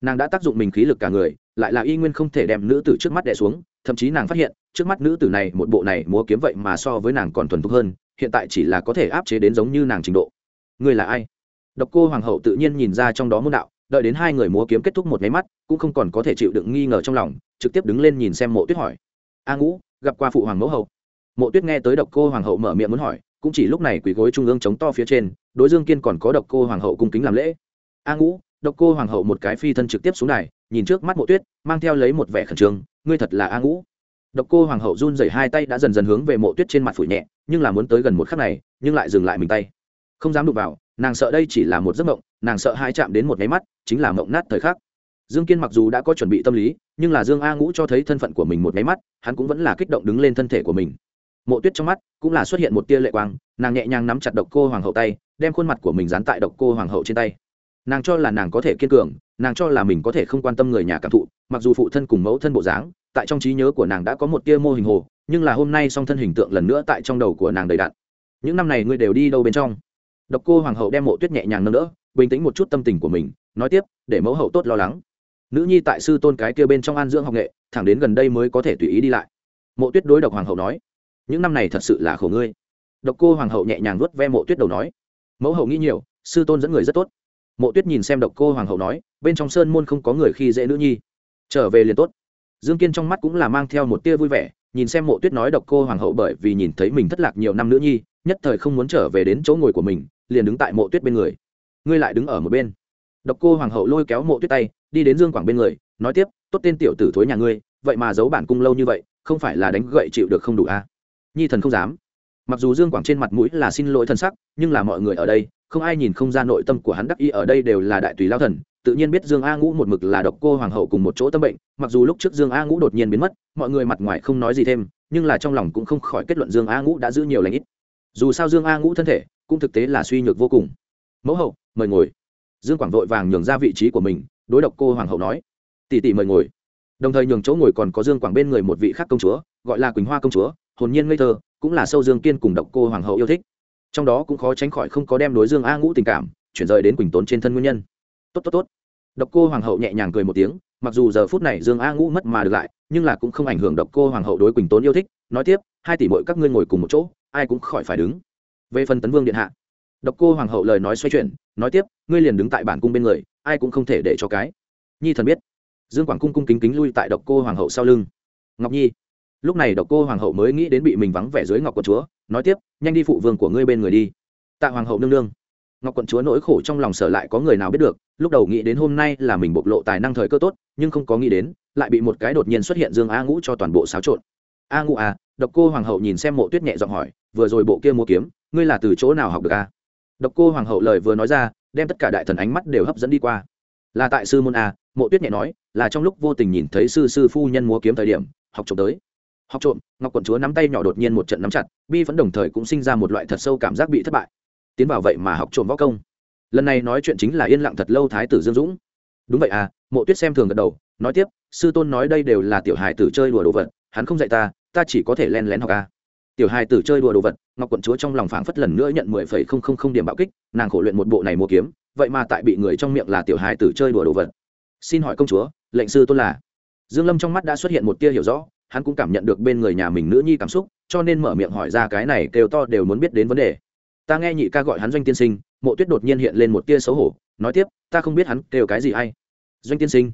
Nàng đã tác dụng mình khí lực cả người, lại là y nguyên không thể đem nữ tử trước mắt đẻ xuống, thậm chí nàng phát hiện, trước mắt nữ tử này, một bộ này múa kiếm vậy mà so với nàng còn thuần thục hơn, hiện tại chỉ là có thể áp chế đến giống như nàng trình độ. Ngươi là ai? Độc cô hoàng hậu tự nhiên nhìn ra trong đó môn đạo đợi đến hai người múa kiếm kết thúc một máy mắt, cũng không còn có thể chịu đựng nghi ngờ trong lòng, trực tiếp đứng lên nhìn xem mộ tuyết hỏi. A ngũ, gặp qua phụ hoàng mẫu hậu? Mộ tuyết nghe tới độc cô hoàng hậu mở miệng muốn hỏi, cũng chỉ lúc này quỳ gối trung ương chống to phía trên, đối dương kiên còn có độc cô hoàng hậu cung kính làm lễ. A ngũ, độc cô hoàng hậu một cái phi thân trực tiếp xuống này nhìn trước mắt mộ tuyết, mang theo lấy một vẻ khẩn trương, ngươi thật là a ngũ. Độc cô hoàng hậu run rẩy hai tay đã dần dần hướng về mộ tuyết trên mặt phủ nhẹ, nhưng là muốn tới gần một khắc này, nhưng lại dừng lại mình tay. Không dám đụng vào, nàng sợ đây chỉ là một giấc mộng nàng sợ hai chạm đến một nháy mắt, chính là mộng nát thời khắc. Dương kiên mặc dù đã có chuẩn bị tâm lý, nhưng là dương a ngũ cho thấy thân phận của mình một nháy mắt, hắn cũng vẫn là kích động đứng lên thân thể của mình. Mộ tuyết trong mắt cũng là xuất hiện một tia lệ quang, nàng nhẹ nhàng nắm chặt độc cô hoàng hậu tay, đem khuôn mặt của mình dán tại độc cô hoàng hậu trên tay. Nàng cho là nàng có thể kiên cường, nàng cho là mình có thể không quan tâm người nhà cảm thụ, mặc dù phụ thân cùng mẫu thân bộ dáng, tại trong trí nhớ của nàng đã có một tia mô hình hồ, nhưng là hôm nay song thân hình tượng lần nữa tại trong đầu của nàng đầy đặn. Những năm này ngươi đều đi đâu bên trong? Độc cô hoàng hậu đem mộ tuyết nhẹ nhàng nâng đỡ bình tĩnh một chút tâm tình của mình, nói tiếp, để mẫu hậu tốt lo lắng. Nữ nhi tại sư tôn cái kia bên trong an dưỡng học nghệ, thẳng đến gần đây mới có thể tùy ý đi lại. Mộ tuyết đối độc hoàng hậu nói, những năm này thật sự là khổ ngươi. Độc cô hoàng hậu nhẹ nhàng vuốt ve mộ tuyết đầu nói, mẫu hậu nghĩ nhiều, sư tôn dẫn người rất tốt. Mộ tuyết nhìn xem độc cô hoàng hậu nói, bên trong sơn môn không có người khi dễ nữ nhi. Trở về liền tốt. Dương kiên trong mắt cũng là mang theo một tia vui vẻ, nhìn xem mộ tuyết nói độc cô hoàng hậu bởi vì nhìn thấy mình thất lạc nhiều năm nữ nhi, nhất thời không muốn trở về đến chỗ ngồi của mình, liền đứng tại mộ tuyết bên người ngươi lại đứng ở một bên. Độc cô hoàng hậu lôi kéo mộ tuyết tay, đi đến dương quảng bên người, nói tiếp, tốt tên tiểu tử thối nhà ngươi, vậy mà giấu bản cung lâu như vậy, không phải là đánh gậy chịu được không đủ a à? nhi thần không dám. Mặc dù dương quảng trên mặt mũi là xin lỗi thân sắc, nhưng là mọi người ở đây, không ai nhìn không ra nội tâm của hắn đắc y ở đây đều là đại tùy lao thần. Tự nhiên biết dương a ngũ một mực là độc cô hoàng hậu cùng một chỗ tâm bệnh, mặc dù lúc trước dương a ngũ đột nhiên biến mất, mọi người mặt ngoài không nói gì thêm, nhưng là trong lòng cũng không khỏi kết luận dương a ngũ đã giữ nhiều lãnh ít. Dù sao dương a ngũ thân thể cũng thực tế là suy nhược vô cùng mẫu hậu, mời ngồi. Dương quảng vội vàng nhường ra vị trí của mình, đối độc cô hoàng hậu nói, tỷ tỷ mời ngồi. Đồng thời nhường chỗ ngồi còn có dương quảng bên người một vị khác công chúa, gọi là quỳnh hoa công chúa, hồn nhiên ngây thơ, cũng là sâu dương kiên cùng độc cô hoàng hậu yêu thích. Trong đó cũng khó tránh khỏi không có đem đối dương a ngũ tình cảm chuyển rời đến quỳnh tốn trên thân nguyên nhân. Tốt tốt tốt. Độc cô hoàng hậu nhẹ nhàng cười một tiếng, mặc dù giờ phút này dương a ngũ mất mà được lại, nhưng là cũng không ảnh hưởng độc cô hoàng hậu đối quỳnh tốn yêu thích. Nói tiếp, hai tỷ mỗi các ngươi ngồi cùng một chỗ, ai cũng khỏi phải đứng. Về phần tấn vương điện hạ độc cô hoàng hậu lời nói xoay chuyển, nói tiếp, ngươi liền đứng tại bản cung bên người, ai cũng không thể để cho cái. Nhi thần biết. Dương quảng cung cung kính kính lui tại độc cô hoàng hậu sau lưng. Ngọc nhi. Lúc này độc cô hoàng hậu mới nghĩ đến bị mình vắng vẻ dưới ngọc quận chúa, nói tiếp, nhanh đi phụ vương của ngươi bên người đi. Tạ hoàng hậu nương nương. Ngọc quận chúa nỗi khổ trong lòng sở lại có người nào biết được, lúc đầu nghĩ đến hôm nay là mình bộc lộ tài năng thời cơ tốt, nhưng không có nghĩ đến, lại bị một cái đột nhiên xuất hiện dương a ngũ cho toàn bộ xáo trộn. A ngũ à độc cô hoàng hậu nhìn xem mộ tuyết nhẹ giọng hỏi, vừa rồi bộ kia mua kiếm, ngươi là từ chỗ nào học được a độc cô hoàng hậu lời vừa nói ra, đem tất cả đại thần ánh mắt đều hấp dẫn đi qua. Là tại sư môn a, mộ tuyết nhẹ nói, là trong lúc vô tình nhìn thấy sư sư phu nhân múa kiếm thời điểm, học trộm tới. Học trộm, ngọc quận chúa nắm tay nhỏ đột nhiên một trận nắm chặt, bi vẫn đồng thời cũng sinh ra một loại thật sâu cảm giác bị thất bại. Tiến vào vậy mà học trộm võ công. Lần này nói chuyện chính là yên lặng thật lâu thái tử dương dũng. Đúng vậy à mộ tuyết xem thường gật đầu, nói tiếp, sư tôn nói đây đều là tiểu hài tử chơi đùa đồ vật, hắn không dạy ta ta chỉ có thể len lén học à tiểu hài tử chơi đùa đồ vật, ngọc quận chúa trong lòng phảng phất lần nữa nhận mười phẩy không không không điểm bạo kích, nàng khổ luyện một bộ này mua kiếm, vậy mà tại bị người trong miệng là tiểu hài tử chơi đùa đồ vật. Xin hỏi công chúa, lệnh sư tôn là? Dương lâm trong mắt đã xuất hiện một tia hiểu rõ, hắn cũng cảm nhận được bên người nhà mình nữ nhi cảm xúc, cho nên mở miệng hỏi ra cái này kêu to đều muốn biết đến vấn đề. Ta nghe nhị ca gọi hắn doanh tiên sinh, mộ tuyết đột nhiên hiện lên một tia xấu hổ, nói tiếp, ta không biết hắn kêu cái gì hay. Doanh tiên sinh.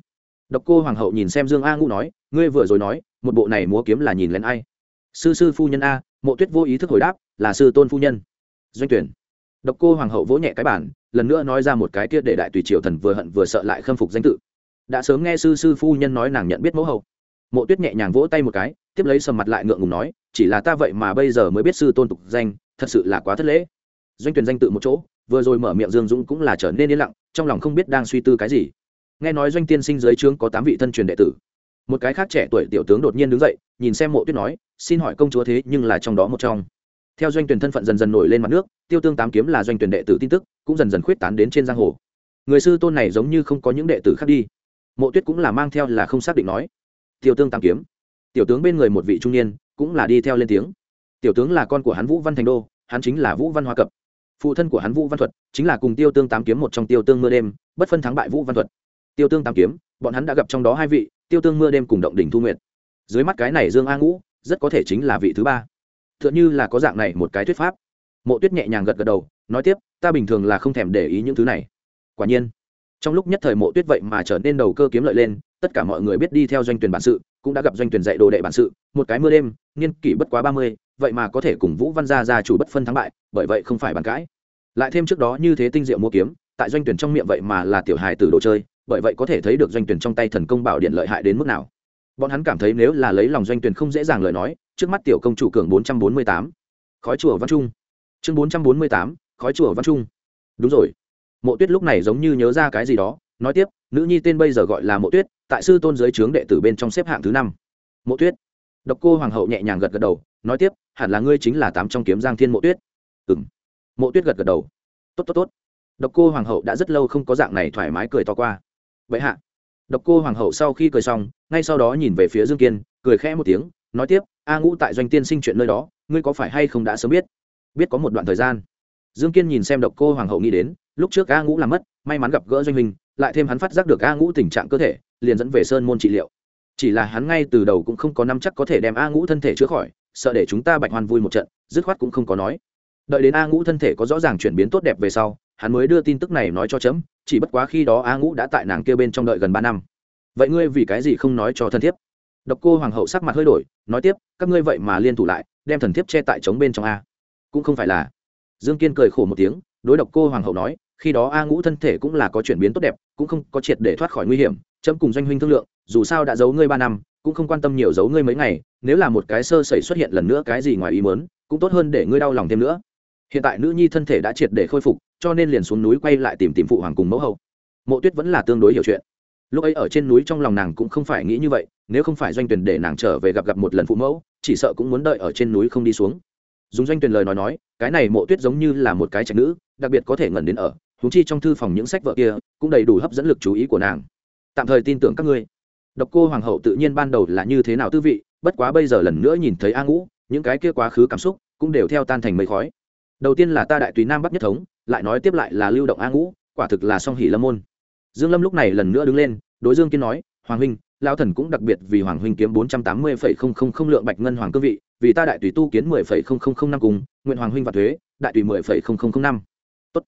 Độc cô hoàng hậu nhìn xem dương a ngũ nói, ngươi vừa rồi nói, một bộ này múa kiếm là nhìn lén ai? Sư sư phu nhân a mộ tuyết vô ý thức hồi đáp, là sư tôn phu nhân. Doanh tuyển. Độc cô hoàng hậu vỗ nhẹ cái bản lần nữa nói ra một cái kia để đại tùy triều thần vừa hận vừa sợ lại khâm phục danh tự. Đã sớm nghe sư sư phu nhân nói nàng nhận biết mẫu hậu. Mộ tuyết nhẹ nhàng vỗ tay một cái, tiếp lấy sầm mặt lại ngượng ngùng nói, chỉ là ta vậy mà bây giờ mới biết sư tôn tục danh, thật sự là quá thất lễ. Doanh tuyển danh tự một chỗ, vừa rồi mở miệng dương dũng cũng là trở nên yên lặng, trong lòng không biết đang suy tư cái gì. Nghe nói doanh tiên sinh giới trướng có tám vị thân truyền đệ tử một cái khác trẻ tuổi tiểu tướng đột nhiên đứng dậy, nhìn xem mộ tuyết nói, xin hỏi công chúa thế nhưng là trong đó một trong. Theo doanh tuyển thân phận dần dần nổi lên mặt nước, tiêu tương tám kiếm là doanh tuyển đệ tử tin tức, cũng dần dần khuyết tán đến trên giang hồ. Người sư tôn này giống như không có những đệ tử khác đi. Mộ tuyết cũng là mang theo là không xác định nói, tiêu tương tám kiếm. Tiểu tướng bên người một vị trung niên cũng là đi theo lên tiếng. Tiểu tướng là con của hắn vũ văn thành đô, hắn chính là vũ văn hoa cập. Phụ thân của hắn vũ văn thuật chính là cùng tiêu tương tám kiếm một trong tiêu tương mưa đêm, bất phân thắng bại vũ văn thuật. Tiêu tương tám kiếm, bọn hắn đã gặp trong đó hai vị tiêu tương mưa đêm cùng động đỉnh thu nguyện dưới mắt cái này dương a ngũ, rất có thể chính là vị thứ ba. T h ư ợ n h ư là có dạng này một cái thuyết pháp. Mộ tuyết nhẹ nhàng gật gật đầu, nói tiếp, ta bình thường là không thèm để ý những thứ này. Quả nhiên, trong lúc nhất thời mộ tuyết vậy mà trở nên đầu cơ kiếm lợi lên, tất cả mọi người biết đi theo doanh tuyển bản sự, cũng đã gặp doanh tuyển dạy đồ đệ bản sự, một cái mưa đêm, niên kỷ bất quá ba mươi, vậy mà có thể cùng vũ văn gia gia chủ bất phân thắng bại, bởi vậy không phải bàn cãi. Lại thêm trước đó như thế tinh diệu mua kiếm, tại doanh tuyển trong miệng vậy mà là tiểu hài tử đồ chơi bởi vậy có thể thấy được doanh tuyển trong tay thần công bảo điện lợi hại đến mức nào. Bọn hắn cảm thấy nếu là lấy lòng doanh tuyển không dễ dàng lời nói trước mắt tiểu công chủ cường 448. khói chùa văn trung. Chương 448, khói chùa văn trung. Đúng rồi. Mộ tuyết lúc này giống như nhớ ra cái gì đó nói tiếp nữ nhi tên bây giờ gọi là mộ tuyết tại sư tôn giới trướng đệ tử bên trong xếp hạng thứ năm. Mộ tuyết. Độc cô hoàng hậu nhẹ nhàng gật gật đầu nói tiếp hẳn là ngươi chính là tám trong kiếm giang thiên mộ tuyết. Ừ m mộ tuyết gật gật đầu. Tốt tốt tốt. Độc cô hoàng hậu đã rất lâu không có dạng này thoải mái cười to qua vậy hạ. Độc cô hoàng hậu sau khi cười xong, ngay sau đó nhìn về phía dương kiên, cười khẽ một tiếng, nói tiếp, a ngũ tại doanh tiên sinh chuyện nơi đó, ngươi có phải hay không đã sớm biết? Biết có một đoạn thời gian. Dương kiên nhìn xem độc cô hoàng hậu nghĩ đến, lúc trước a ngũ làm mất, may mắn gặp gỡ doanh minh lại thêm hắn phát giác được a ngũ tình trạng cơ thể, liền dẫn về sơn môn trị liệu. Chỉ là hắn ngay từ đầu cũng không có năm chắc có thể đem a ngũ thân thể chữa khỏi, sợ để chúng ta bạch hoan vui một trận, dứt khoát cũng không có nói. Đợi đến a ngũ thân thể có rõ ràng chuyển biến tốt đẹp về sau hắn mới đưa tin tức này nói cho chấm, chỉ bất quá khi đó a ngũ đã tại nàng kia bên trong đợi gần ba năm. Vậy ngươi vì cái gì không nói cho thân thiếp? Độc cô hoàng hậu sắc mặt hơi đổi, nói tiếp, các ngươi vậy mà liên thủ lại, đem thần thiếp che tại trống bên trong a. Cũng không phải là. Dương kiên cười khổ một tiếng, đối độc cô hoàng hậu nói, khi đó a ngũ thân thể cũng là có chuyển biến tốt đẹp, cũng không có triệt để thoát khỏi nguy hiểm, Chấm cùng doanh huynh thương lượng, dù sao đã giấu ngươi ba năm, cũng không quan tâm nhiều giấu ngươi mấy ngày, nếu là một cái sơ sẩy xuất hiện lần nữa cái gì ngoài ý mớn cũng tốt hơn để ngươi đau lòng thêm nữa. Hiện tại nữ nhi thân thể đã triệt để khôi phục cho nên liền xuống núi quay lại tìm tìm phụ hoàng cùng mẫu hậu. Mộ tuyết vẫn là tương đối hiểu chuyện. Lúc ấy ở trên núi trong lòng nàng cũng không phải nghĩ như vậy, nếu không phải doanh tuyển để nàng trở về gặp gặp một lần phụ mẫu, chỉ sợ cũng muốn đợi ở trên núi không đi xuống. Dùng doanh tuyển lời nói nói, cái này mộ tuyết giống như là một cái trạch nữ, đặc biệt có thể ngẩn đến ở húng chi trong thư phòng những sách vợ kia, cũng đầy đủ hấp dẫn lực chú ý của nàng. Tạm thời tin tưởng các ngươi. Độc cô hoàng hậu tự nhiên ban đầu là như thế nào tư vị, bất quá bây giờ lần nữa nhìn thấy a ngũ, những cái kia quá khứ cảm xúc, cũng đều theo tan thành mây khói. Đầu tiên là ta đại tùy nam bắc nhất thống lại nói tiếp lại là lưu động a ngũ, quả thực là song hỷ lâm môn. Dương lâm lúc này lần nữa đứng lên, đối dương kiên nói, hoàng huynh lao thần cũng đặc biệt vì hoàng huynh kiếm bốn trăm tám mươi phẩy không không không lượng bạch ngân hoàng cương vị, vì ta đại tùy tu kiến mười phẩy không không không năm cùng, nguyện hoàng huynh và thuế, đại tùy mười phẩy không không không năm. Tốt.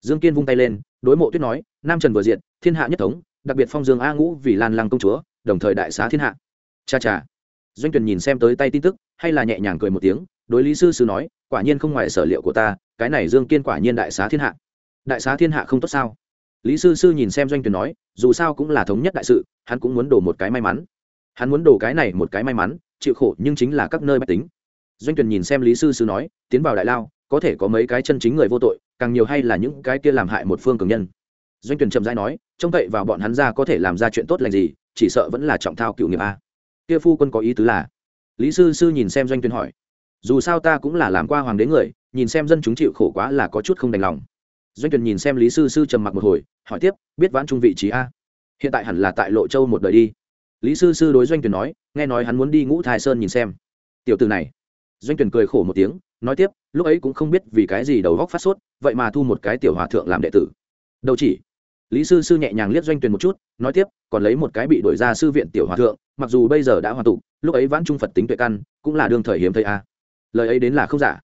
Dương kiên vung tay lên, đối mộ tuyết nói, nam trần vừa diện thiên hạ nhất thống, đặc biệt phong dương a ngũ vì lan lăng công chúa, đồng thời đại xá thiên hạ. Cha cha. Doanh tuyển nhìn xem tới tay tin tức, hay là nhẹ nhàng cười một tiếng đối lý sư sư nói, quả nhiên không ngoài sở liệu của ta, cái này dương kiên quả nhiên đại xá thiên hạ. Đại xá thiên hạ không tốt sao? Lý sư sư nhìn xem doanh tuyển nói, dù sao cũng là thống nhất đại sự, hắn cũng muốn đổ một cái may mắn. Hắn muốn đổ cái này một cái may mắn, chịu khổ nhưng chính là các nơi bách tính. Doanh tuyển nhìn xem lý sư sư nói, tiến vào đại lao, có thể có mấy cái chân chính người vô tội, càng nhiều hay là những cái kia làm hại một phương cường nhân. Doanh tuyển chậm rãi nói, trông cậy vào bọn hắn ra có thể làm ra chuyện tốt lành gì, chỉ sợ vẫn là trọng thao cựu nghiệp a. Kia phu quân có ý tứ là? Lý sư sư nhìn xem doanh tuyển hỏi dù sao ta cũng là làm qua hoàng đế người, nhìn xem dân chúng chịu khổ quá là có chút không đành lòng. Doanh tuyển nhìn xem lý sư sư trầm mặc một hồi, hỏi tiếp, biết vãn trung vị trí a? Hiện tại hẳn là tại lộ châu một đời đi. Lý sư sư đối doanh tuyển nói, nghe nói hắn muốn đi ngũ thái sơn nhìn xem. Tiểu từ này. Doanh tuyển cười khổ một tiếng, nói tiếp, lúc ấy cũng không biết vì cái gì đầu góc phát sốt, vậy mà thu một cái tiểu hòa thượng làm đệ tử. Đầu chỉ. Lý sư sư nhẹ nhàng liếc doanh tuyển một chút, nói tiếp, còn lấy một cái bị đổi ra sư viện tiểu hòa thượng, mặc dù bây giờ đã hoàn tụ, lúc ấy vãn trung phật tính tuệ căn, cũng là đương thời hiếm thấy a lời ấy đến là không giả.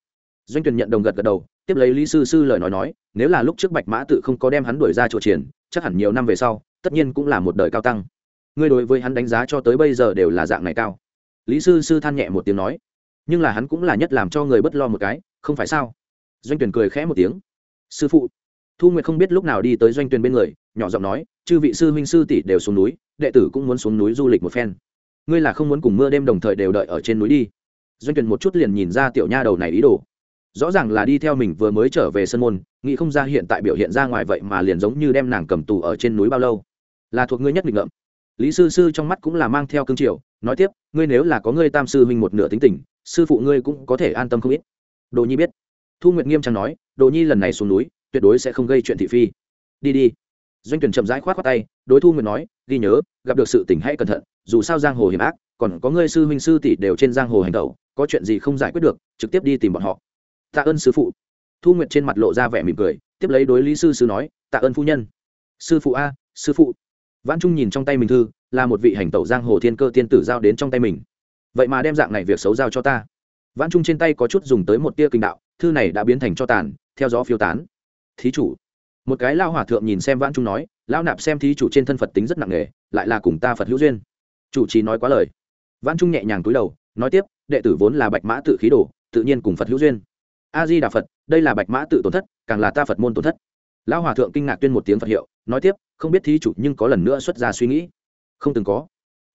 Doanh tuyển nhận đồng gật gật đầu, tiếp lấy lý sư sư lời nói nói, nếu là lúc trước bạch mã tự không có đem hắn đuổi ra chỗ triển chắc hẳn nhiều năm về sau, tất nhiên cũng là một đời cao tăng. Ngươi đối với hắn đánh giá cho tới bây giờ đều là dạng này cao. Lý sư sư than nhẹ một tiếng nói, nhưng là hắn cũng là nhất làm cho người bất lo một cái, không phải sao? Doanh tuyển cười khẽ một tiếng, sư phụ. Thu nguyệt không biết lúc nào đi tới doanh tuyển bên người, nhỏ giọng nói, chư vị sư huynh sư tỷ đều xuống núi, đệ tử cũng muốn xuống núi du lịch một phen. Ngươi là không muốn cùng mưa đêm đồng thời đều đợi ở trên núi đi doanh tuyển một chút liền nhìn ra tiểu nha đầu này ý đồ. Rõ ràng là đi theo mình vừa mới trở về sân môn, nghĩ không ra hiện tại biểu hiện ra ngoài vậy mà liền giống như đem nàng cầm tù ở trên núi bao lâu. Là thuộc ngươi nhất định ngậm. lý sư sư trong mắt cũng là mang theo cương triều, nói tiếp, ngươi nếu là có ngươi tam sư huynh một nửa tính tình, sư phụ ngươi cũng có thể an tâm không ít. Đồ nhi biết. Thu nguyệt nghiêm trang nói, đồ nhi lần này xuống núi, tuyệt đối sẽ không gây chuyện thị phi. Đi đi. Doanh tuyển chậm rãi khoát khoát tay, đối thu nguyệt nói, ghi nhớ, gặp được sự tình hãy cẩn thận, dù sao giang hồ hiểm ác còn có ngươi sư huynh sư tỷ đều trên giang hồ hành tẩu, có chuyện gì không giải quyết được, trực tiếp đi tìm bọn họ. Tạ ơn sư phụ. Thu nguyệt trên mặt lộ ra vẻ mỉm cười, tiếp lấy đối lý sư sư nói, tạ ơn phu nhân. Sư phụ a, sư phụ. Vãn trung nhìn trong tay mình thư, là một vị hành tẩu giang hồ thiên cơ tiên tử giao đến trong tay mình. Vậy mà đem dạng này việc xấu giao cho ta. Vãn trung trên tay có chút dùng tới một tia kinh đạo, thư này đã biến thành cho tàn, theo gió phiêu tán. Thí chủ. Một cái lao hòa thượng nhìn xem vãn trung nói lao nạp xem thí chủ trên thân phật tính rất nặng nề, lại là cùng ta phật hữu duyên. Chủ trì nói quá lời vãn trung nhẹ nhàng túi đầu, nói tiếp, đệ tử vốn là bạch mã tự khí đồ, tự nhiên cùng phật hữu duyên. A di đà phật, đây là bạch mã tự tổn thất, càng là ta phật môn tổn thất. Lão hòa thượng kinh ngạc tuyên một tiếng phật hiệu, nói tiếp, không biết thí chủ nhưng có lần nữa xuất ra suy nghĩ. Không từng có.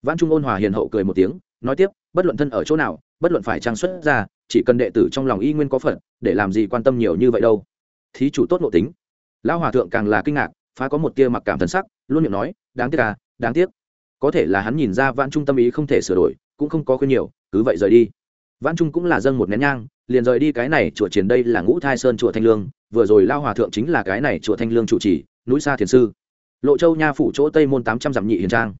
Văn trung ôn hòa hiền hậu cười một tiếng, nói tiếp, bất luận thân ở chỗ nào, bất luận phải trang xuất ra, chỉ cần đệ tử trong lòng y nguyên có phật, để làm gì quan tâm nhiều như vậy đâu. Thí chủ tốt nội tính. Lão hòa thượng càng là kinh ngạc, phá có một tia mặc cảm thần sắc, luôn miệng nói, đáng tiếc à đáng tiếc có thể là hắn nhìn ra vãn trung tâm ý không thể sửa đổi, cũng không có khuyên nhiều, cứ vậy rời đi. Vãn trung cũng là dâng một nén nhang, liền rời đi cái này chùa triển đây là ngũ thai sơn chùa thanh lương, vừa rồi lao hòa thượng chính là cái này chùa thanh lương chủ trì, núi xa thiền sư. Lộ châu nha phủ chỗ tây môn tám trăm dặm nhị hiền trang.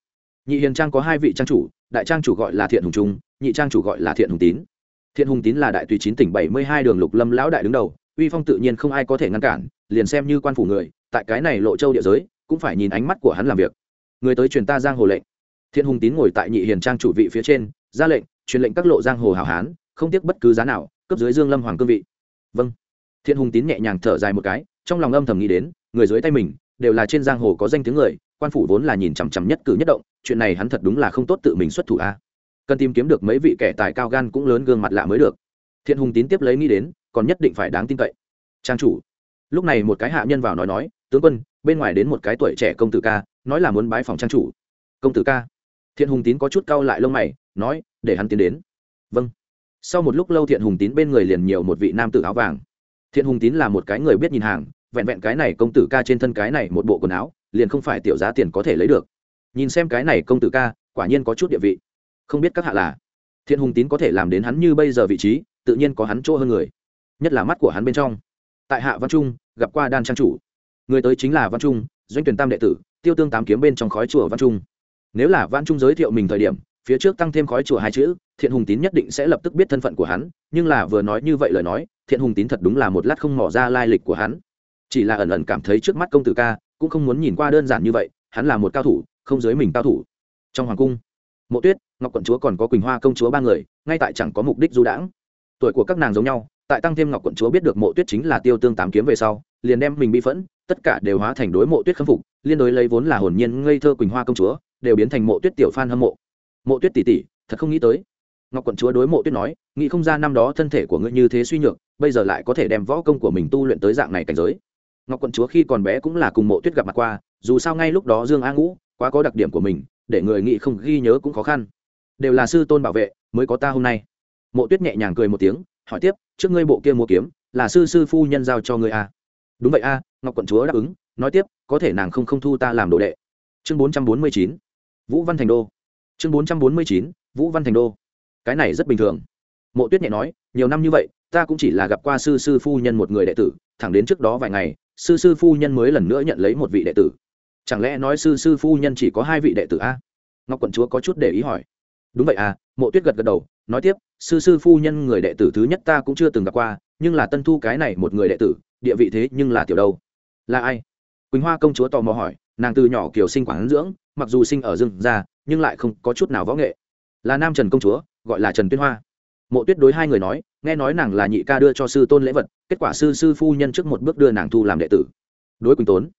Nhị hiền trang có hai vị trang chủ, đại trang chủ gọi là thiện hùng trung, nhị trang chủ gọi là thiện hùng tín. Thiện hùng tín là đại tùy chín tỉnh bảy mươi hai đường lục lâm lão đại đứng đầu, uy phong tự nhiên không ai có thể ngăn cản, liền xem như quan phủ người, tại cái này lộ châu địa giới, cũng phải nhìn ánh mắt của hắn làm việc. Người tới truyền ta giang hồ lệnh thiện hùng tín ngồi tại nhị hiền trang chủ vị phía trên, ra lệnh, truyền lệnh các lộ giang hồ hào hán, không tiếc bất cứ giá nào cấp dưới dương lâm hoàng cương vị. Vâng. Thiện hùng tín nhẹ nhàng thở dài một cái, trong lòng âm thầm nghĩ đến, người dưới tay mình, đều là trên giang hồ có danh tiếng người, quan phủ vốn là nhìn chằm chằm nhất cử nhất động, chuyện này hắn thật đúng là không tốt tự mình xuất thủ a. Cần tìm kiếm được mấy vị kẻ tài cao gan cũng lớn gương mặt lạ mới được. Thiện hùng tín tiếp lấy nghĩ đến, còn nhất định phải đáng tin cậy. Trang chủ. Lúc này một cái hạ nhân vào nói nói, tướng quân, bên ngoài đến một cái tuổi trẻ công tử ca, nói là muốn bái phòng trang chủ. Công tử ca thiện hùng tín có chút cau lại lông mày, nói, để hắn tiến đến. Vâng. Sau một lúc lâu thiện hùng tín bên người liền nhiều một vị nam tử áo vàng. Thiện hùng tín là một cái người biết nhìn hàng, vẹn vẹn cái này công tử ca trên thân cái này một bộ quần áo, liền không phải tiểu giá tiền có thể lấy được. Nhìn xem cái này công tử ca, quả nhiên có chút địa vị. Không biết các hạ là. Thiện hùng tín có thể làm đến hắn như bây giờ vị trí, tự nhiên có hắn chỗ hơn người. Nhất là mắt của hắn bên trong. Tại hạ văn trung, gặp qua đan trang chủ. Người tới chính là văn trung, doanh tuyển tam đệ tử, tiêu tương tám kiếm bên trong khói chùa văn trung nếu là văn trung giới thiệu mình thời điểm, phía trước tăng thêm khói chùa hai chữ, thiện hùng tín nhất định sẽ lập tức biết thân phận của hắn, nhưng là vừa nói như vậy lời nói, thiện hùng tín thật đúng là một lát không mỏ ra lai lịch của hắn. Chỉ là ẩn ẩn cảm thấy trước mắt công tử ca, cũng không muốn nhìn qua đơn giản như vậy, hắn là một cao thủ, không giới mình cao thủ. Trong hoàng cung, mộ tuyết, ngọc quận chúa còn có quỳnh hoa công chúa ba người, ngay tại chẳng có mục đích du đãng. Tuổi của các nàng giống nhau, tại tăng thêm ngọc quận chúa biết được mộ tuyết chính là tiêu tương tám kiếm về sau, liền đem mình bị phẫn, tất cả đều hóa thành đối mộ tuyết khâm phục, liên đối lấy vốn là hồn nhiên ngây thơ quỳnh hoa công chúa đều biến thành mộ tuyết tiểu phan hâm mộ. Mộ tuyết tỷ tỷ thật không nghĩ tới. Ngọc quận chúa đối mộ tuyết nói nghĩ không ra năm đó thân thể của ngươi như thế suy nhược bây giờ lại có thể đem võ công của mình tu luyện tới dạng này cảnh giới. Ngọc quận chúa khi còn bé cũng là cùng mộ tuyết gặp mặt qua dù sao ngay lúc đó dương a ngũ quá có đặc điểm của mình để người nghĩ không ghi nhớ cũng khó khăn. Đều là sư tôn bảo vệ mới có ta hôm nay. Mộ tuyết nhẹ nhàng cười một tiếng hỏi tiếp trước ngươi bộ kia mua kiếm là sư sư phu nhân giao cho ngươi à? đúng vậy a à, ngọc quận chúa đáp ứng nói tiếp có thể nàng không không thu ta làm đồ đệ. Chương bốn trăm bốn mươi chín vũ văn thành đô. Chương bốn trăm bốn mươi chín, vũ văn thành đô. Cái này rất bình thường. Mộ tuyết nhẹ nói, nhiều năm như vậy, ta cũng chỉ là gặp qua sư sư phu nhân một người đệ tử, thẳng đến trước đó vài ngày, sư sư phu nhân mới lần nữa nhận lấy một vị đệ tử. Chẳng lẽ nói sư sư phu nhân chỉ có hai vị đệ tử a? Ngọc quận chúa có chút để ý hỏi. Đúng vậy à mộ tuyết gật gật đầu, nói tiếp, sư sư phu nhân người đệ tử thứ nhất ta cũng chưa từng gặp qua, nhưng là tân thu cái này một người đệ tử, địa vị thế nhưng là tiểu đâu. Là ai? Quỳnh hoa công chúa tò mò hỏi nàng từ nhỏ kiểu sinh quảng dưỡng, mặc dù sinh ở rừng gia, nhưng lại không có chút nào võ nghệ. Là nam trần công chúa, gọi là trần tuyên hoa. Mộ tuyết đối hai người nói, nghe nói nàng là nhị ca đưa cho sư tôn lễ vật, kết quả sư sư phu nhân trước một bước đưa nàng thu làm đệ tử. Đối quỳnh tốn,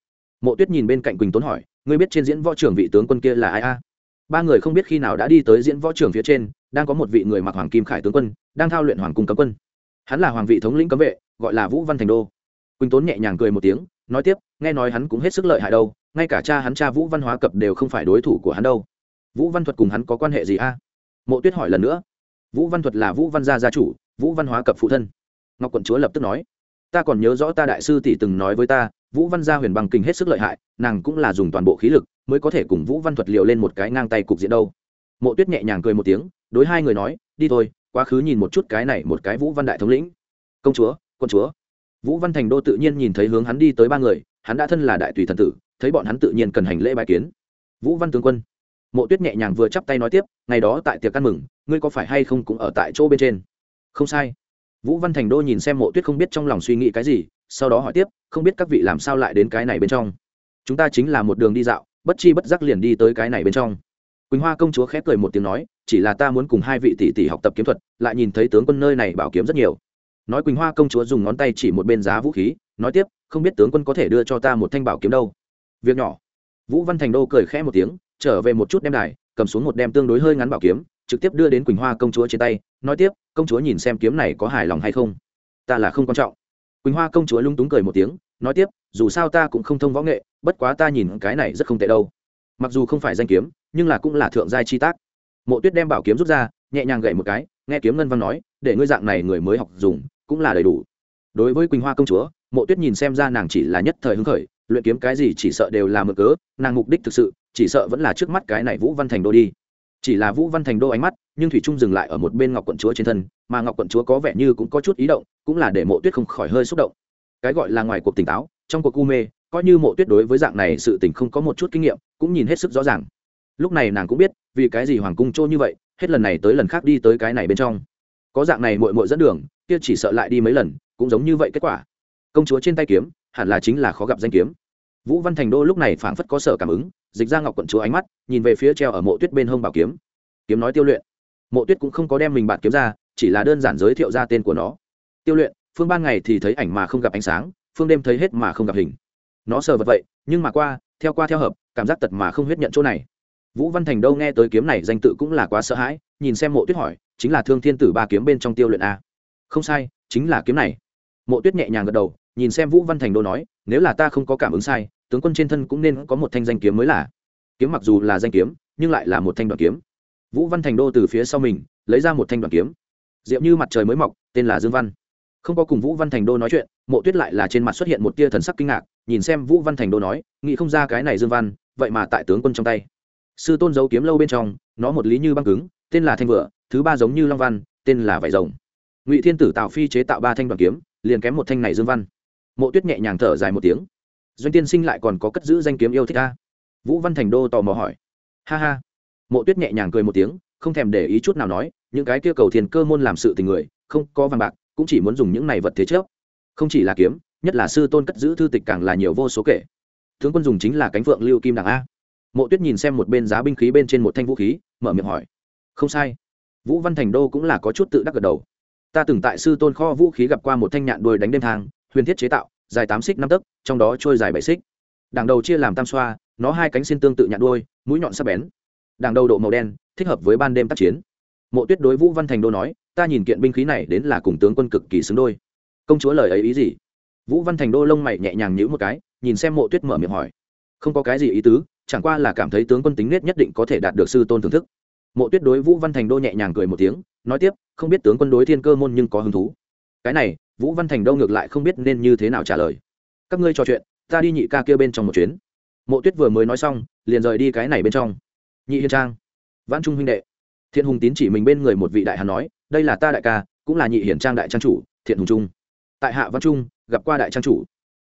mộ tuyết nhìn bên cạnh quỳnh tốn hỏi, ngươi biết trên diễn võ trưởng vị tướng quân kia là ai a? Ba người không biết khi nào đã đi tới diễn võ trưởng phía trên, đang có một vị người mặc hoàng kim khải tướng quân, đang thao luyện hoàng cung cấm quân. Hắn là hoàng vị thống lĩnh cấm vệ, gọi là vũ văn thành đô. Quỳnh tốn nhẹ nhàng cười một tiếng, nói tiếp, nghe nói hắn cũng hết sức lợi hại đâu ngay cả cha hắn cha vũ văn hóa cập đều không phải đối thủ của hắn đâu. Vũ văn thuật cùng hắn có quan hệ gì a? Mộ tuyết hỏi lần nữa. Vũ văn thuật là vũ văn gia gia chủ, vũ văn hóa cập phụ thân. Ngọc quận chúa lập tức nói. Ta còn nhớ rõ ta đại sư tỷ từng nói với ta, vũ văn gia huyền bằng kinh hết sức lợi hại, nàng cũng là dùng toàn bộ khí lực mới có thể cùng vũ văn thuật liều lên một cái ngang tay cục diện đâu. Mộ tuyết nhẹ nhàng cười một tiếng, đối hai người nói, đi thôi, quá khứ nhìn một chút cái này một cái vũ văn đại thống lĩnh. Công chúa quân chúa. Vũ văn thành đô tự nhiên nhìn thấy hướng hắn đi tới ba người hắn đã thân là đại tùy thần tử, thấy bọn hắn tự nhiên cần hành lễ bài kiến. Vũ văn tướng quân, mộ tuyết nhẹ nhàng vừa chắp tay nói tiếp, ngày đó tại tiệc ăn mừng, ngươi có phải hay không cũng ở tại chỗ bên trên? Không sai. Vũ văn thành đô nhìn xem mộ tuyết không biết trong lòng suy nghĩ cái gì, sau đó hỏi tiếp, không biết các vị làm sao lại đến cái này bên trong? Chúng ta chính là một đường đi dạo, bất chi bất giác liền đi tới cái này bên trong. Quỳnh hoa công chúa khép cười một tiếng nói, chỉ là ta muốn cùng hai vị tỷ tỷ học tập kiếm thuật, lại nhìn thấy tướng quân nơi này bảo kiếm rất nhiều. Nói quỳnh hoa công chúa dùng ngón tay chỉ một bên giá vũ khí nói tiếp, không biết tướng quân có thể đưa cho ta một thanh bảo kiếm đâu. Việc nhỏ. Vũ văn thành đô cười khẽ một tiếng, trở về một chút đem đài, cầm xuống một đem tương đối hơi ngắn bảo kiếm, trực tiếp đưa đến quỳnh hoa công chúa trên tay, nói tiếp, công chúa nhìn xem kiếm này có hài lòng hay không? Ta là không quan trọng. Quỳnh hoa công chúa lung túng cười một tiếng, nói tiếp, dù sao ta cũng không thông võ nghệ, bất quá ta nhìn cái này rất không tệ đâu. Mặc dù không phải danh kiếm, nhưng là cũng là thượng giai chi tác. Mộ tuyết đem bảo kiếm rút ra, nhẹ nhàng gậy một cái, nghe kiếm ngân văn nói, để ngươi dạng này người mới học dùng, cũng là đầy đủ. Đối với quỳnh hoa công chúa mộ tuyết nhìn xem ra nàng chỉ là nhất thời hứng khởi, luyện kiếm cái gì chỉ sợ đều là mực cớ, nàng mục đích thực sự, chỉ sợ vẫn là trước mắt cái này vũ văn thành đô đi. Chỉ là vũ văn thành đô ánh mắt, nhưng thủy trung dừng lại ở một bên ngọc quận chúa trên thân, mà ngọc quận chúa có vẻ như cũng có chút ý động, cũng là để mộ tuyết không khỏi hơi xúc động. Cái gọi là ngoài cuộc tỉnh táo, trong cuộc u mê, coi như mộ tuyết đối với dạng này sự tình không có một chút kinh nghiệm, cũng nhìn hết sức rõ ràng. Lúc này nàng cũng biết, vì cái gì hoàng cung trô như vậy, hết lần này tới lần khác đi tới cái này bên trong. Có dạng này mội mội dẫn đường, kia chỉ sợ lại đi mấy lần, cũng giống như vậy kết quả công chúa trên tay kiếm, hẳn là chính là khó gặp danh kiếm. Vũ văn thành đô lúc này phảng phất có sở cảm ứng, dịch ra ngọc quận chúa ánh mắt, nhìn về phía treo ở mộ tuyết bên hông bảo kiếm. Kiếm nói tiêu luyện. Mộ tuyết cũng không có đem mình bạn kiếm ra, chỉ là đơn giản giới thiệu ra tên của nó. Tiêu luyện, phương ban ngày thì thấy ảnh mà không gặp ánh sáng, phương đêm thấy hết mà không gặp hình. Nó sờ vật vậy, nhưng mà qua, theo qua theo hợp, cảm giác tật mà không huyết nhận chỗ này. Vũ văn thành đâu nghe tới kiếm này danh tự cũng là quá sợ hãi, nhìn xem mộ tuyết hỏi, chính là thương thiên tử ba kiếm bên trong tiêu luyện a? Không sai, chính là kiếm này. Mộ tuyết nhẹ nhàng gật đầu nhìn xem vũ văn thành đô nói, nếu là ta không có cảm ứng sai, tướng quân trên thân cũng nên có một thanh danh kiếm mới là. Kiếm mặc dù là danh kiếm, nhưng lại là một thanh đoạn kiếm. Vũ văn thành đô từ phía sau mình, lấy ra một thanh đoạn kiếm. Diệu như mặt trời mới mọc, tên là dương văn. Không có cùng vũ văn thành đô nói chuyện, mộ tuyết lại là trên mặt xuất hiện một tia thần sắc kinh ngạc, nhìn xem vũ văn thành đô nói, nghĩ không ra cái này dương văn, vậy mà tại tướng quân trong tay. Sư tôn giấu kiếm lâu bên trong, nó một lý như băng cứng, tên là thanh vựa thứ ba giống như long văn, tên là vải rồng. Ngụy thiên tử tạo phi chế tạo ba thanh đoàn kiếm, liền kém một thanh này dương văn mộ tuyết nhẹ nhàng thở dài một tiếng. Doanh tiên sinh lại còn có cất giữ danh kiếm yêu thích ta. Vũ văn thành đô tò mò hỏi. Ha ha. Mộ tuyết nhẹ nhàng cười một tiếng, không thèm để ý chút nào nói, những cái kia cầu thiền cơ môn làm sự tình người, không có vàng bạc, cũng chỉ muốn dùng những này vật thế trước không chỉ là kiếm, nhất là sư tôn cất giữ thư tịch càng là nhiều vô số kể. Tướng quân dùng chính là cánh phượng lưu kim đảng a. Mộ tuyết nhìn xem một bên giá binh khí bên trên một thanh vũ khí, mở miệng hỏi. Không sai. Vũ văn thành đô cũng là có chút tự đắc gật đầu. Ta từng tại sư tôn kho vũ khí gặp qua một thanh nhạn đuôi đánh đêm thang huyền thiết chế tạo, dài tám xích năm tấc, trong đó trôi dài bảy xích. Đảng đầu chia làm tam xoa, nó hai cánh xin tương tự nhạn đuôi, mũi nhọn sắc bén. Đảng đầu độ màu đen, thích hợp với ban đêm tác chiến. Mộ tuyết đối vũ văn thành đô nói, ta nhìn kiện binh khí này đến là cùng tướng quân cực kỳ xứng đôi. Công chúa lời ấy ý gì? Vũ văn thành đô lông mày nhẹ nhàng nhữ một cái, nhìn xem mộ tuyết mở miệng hỏi. Không có cái gì ý tứ, chẳng qua là cảm thấy tướng quân tính nết nhất định có thể đạt được sư tôn thưởng thức. Mộ tuyết đối vũ văn thành đô nhẹ nhàng cười một tiếng, nói tiếp, không biết tướng quân đối thiên cơ môn nhưng có hứng thú. Cái này vũ văn thành đâu ngược lại không biết nên như thế nào trả lời. Các ngươi trò chuyện, ta đi nhị ca kia bên trong một chuyến. Mộ tuyết vừa mới nói xong, liền rời đi cái này bên trong. Nhị hiên trang văn trung huynh đệ. Thiện hùng tín chỉ mình bên người một vị đại hàn nói, đây là ta đại ca, cũng là nhị hiển trang đại trang chủ, thiện hùng trung. Tại hạ văn trung, gặp qua đại trang chủ.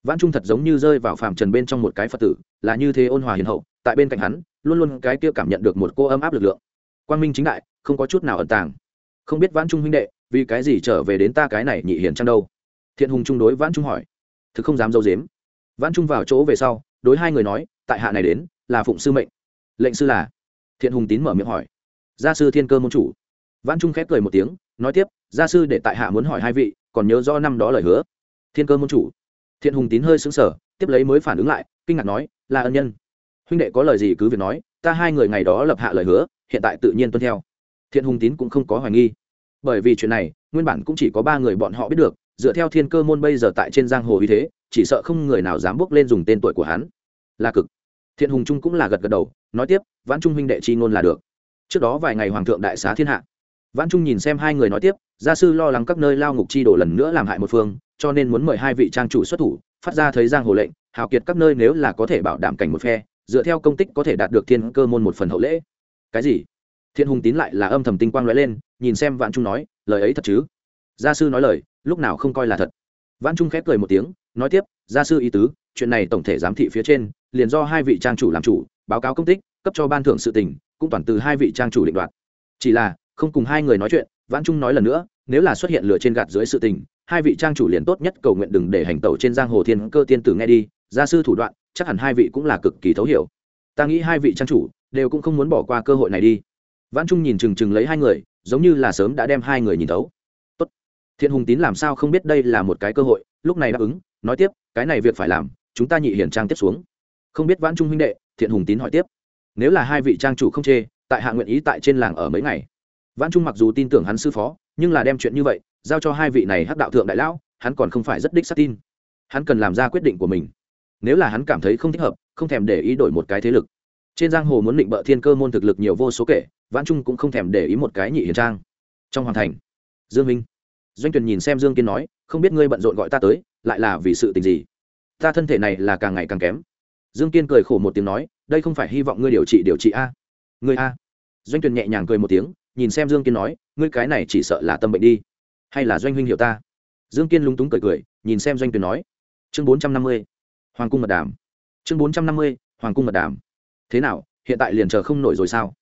Văn trung thật giống như rơi vào phàm trần bên trong một cái phật tử, là như thế ôn hòa hiền hậu, tại bên cạnh hắn, luôn luôn cái kia cảm nhận được một cô ấm áp lực lượng. Quang minh chính đại, không có chút nào ẩn tàng. Không biết vãn trung huynh đệ vì cái gì trở về đến ta cái này nhị hiền trang đâu? Thiện hùng trung đối vãn trung hỏi. Thực không dám dâu dếm vãn trung vào chỗ về sau, đối hai người nói, tại hạ này đến, là phụng sư mệnh. Lệnh sư là? Thiện hùng tín mở miệng hỏi. Gia sư thiên cơ môn chủ. Vãn trung khép cười một tiếng, nói tiếp, gia sư để tại hạ muốn hỏi hai vị, còn nhớ do năm đó lời hứa. Thiên cơ môn chủ. Thiện hùng tín hơi xứng sở tiếp lấy mới phản ứng lại, kinh ngạc nói, là ân nhân. Huynh đệ có lời gì cứ việc nói, ta hai người ngày đó lập hạ lời hứa, hiện tại tự nhiên tuân theo. Thiện hùng tín cũng không có hoài nghi bởi vì chuyện này, nguyên bản cũng chỉ có ba người bọn họ biết được, dựa theo thiên cơ môn bây giờ tại trên giang hồ uy thế, chỉ sợ không người nào dám bước lên dùng tên tuổi của hắn. Là cực. Thiện hùng trung cũng là gật gật đầu, nói tiếp, vãn trung huynh đệ chi ngôn là được. Trước đó vài ngày hoàng thượng đại xá thiên hạ. Vãn trung nhìn xem hai người nói tiếp, gia sư lo lắng các nơi lao ngục chi đổ lần nữa làm hại một phương, cho nên muốn mời hai vị trang chủ xuất thủ, phát ra thấy giang hồ lệnh, hào kiệt các nơi nếu là có thể bảo đảm cảnh một phe, dựa theo công tích có thể đạt được thiên cơ môn một phần hậu lễ. Cái gì? Thiên hùng tín lại là âm thầm tinh quang lóe lên, nhìn xem vạn trung nói, lời ấy thật chứ? Gia sư nói lời, lúc nào không coi là thật. Vạn trung khép cười một tiếng, nói tiếp, gia sư ý tứ, chuyện này tổng thể giám thị phía trên, liền do hai vị trang chủ làm chủ, báo cáo công tích, cấp cho ban thưởng sự tình, cũng toàn từ hai vị trang chủ định đoạt. Chỉ là, không cùng hai người nói chuyện vãn trung nói lần nữa, nếu là xuất hiện lửa trên gạt dưới sự tình, hai vị trang chủ liền tốt nhất cầu nguyện đừng để hành tẩu trên giang hồ thiên cơ tiên tử nghe đi, gia sư thủ đoạn, chắc hẳn hai vị cũng là cực kỳ thấu hiểu. Ta nghĩ hai vị trang chủ đều cũng không muốn bỏ qua cơ hội này đi vãn trung nhìn chừng chừng lấy hai người, giống như là sớm đã đem hai người nhìn thấu. Tốt. Thiện hùng tín làm sao không biết đây là một cái cơ hội, lúc này đáp ứng, nói tiếp, cái này việc phải làm, chúng ta nhị hiển trang tiếp xuống. Không biết vãn trung huynh đệ, thiện hùng tín hỏi tiếp. Nếu là hai vị trang chủ không chê, tại hạ nguyện ý tại trên làng ở mấy ngày? Vãn trung mặc dù tin tưởng hắn sư phó, nhưng là đem chuyện như vậy, giao cho hai vị này hắc đạo thượng đại lão, hắn còn không phải rất đích xác tin. Hắn cần làm ra quyết định của mình. Nếu là hắn cảm thấy không thích hợp, không thèm để ý đổi một cái thế lực. Trên giang hồ muốn định bợ thiên cơ môn thực lực nhiều vô số kể vãn trung cũng không thèm để ý một cái nhị hiền trang. Trong hoàng thành, dương minh, doanh tuyền nhìn xem dương kiên nói, không biết ngươi bận rộn gọi ta tới, lại là vì sự tình gì? Ta thân thể này là càng ngày càng kém. Dương kiên cười khổ một tiếng nói, đây không phải hy vọng ngươi điều trị điều trị a. Ngươi a. Doanh tuyền nhẹ nhàng cười một tiếng, nhìn xem dương kiên nói, ngươi cái này chỉ sợ là tâm bệnh đi. Hay là doanh huynh hiểu ta? Dương kiên lúng túng cười cười, nhìn xem doanh tuyền nói. Chương bốn trăm năm mươi, hoàng cung mật đàm. Chương bốn trăm năm mươi, hoàng cung mật đàm. Thế nào, hiện tại liền chờ không nổi rồi sao?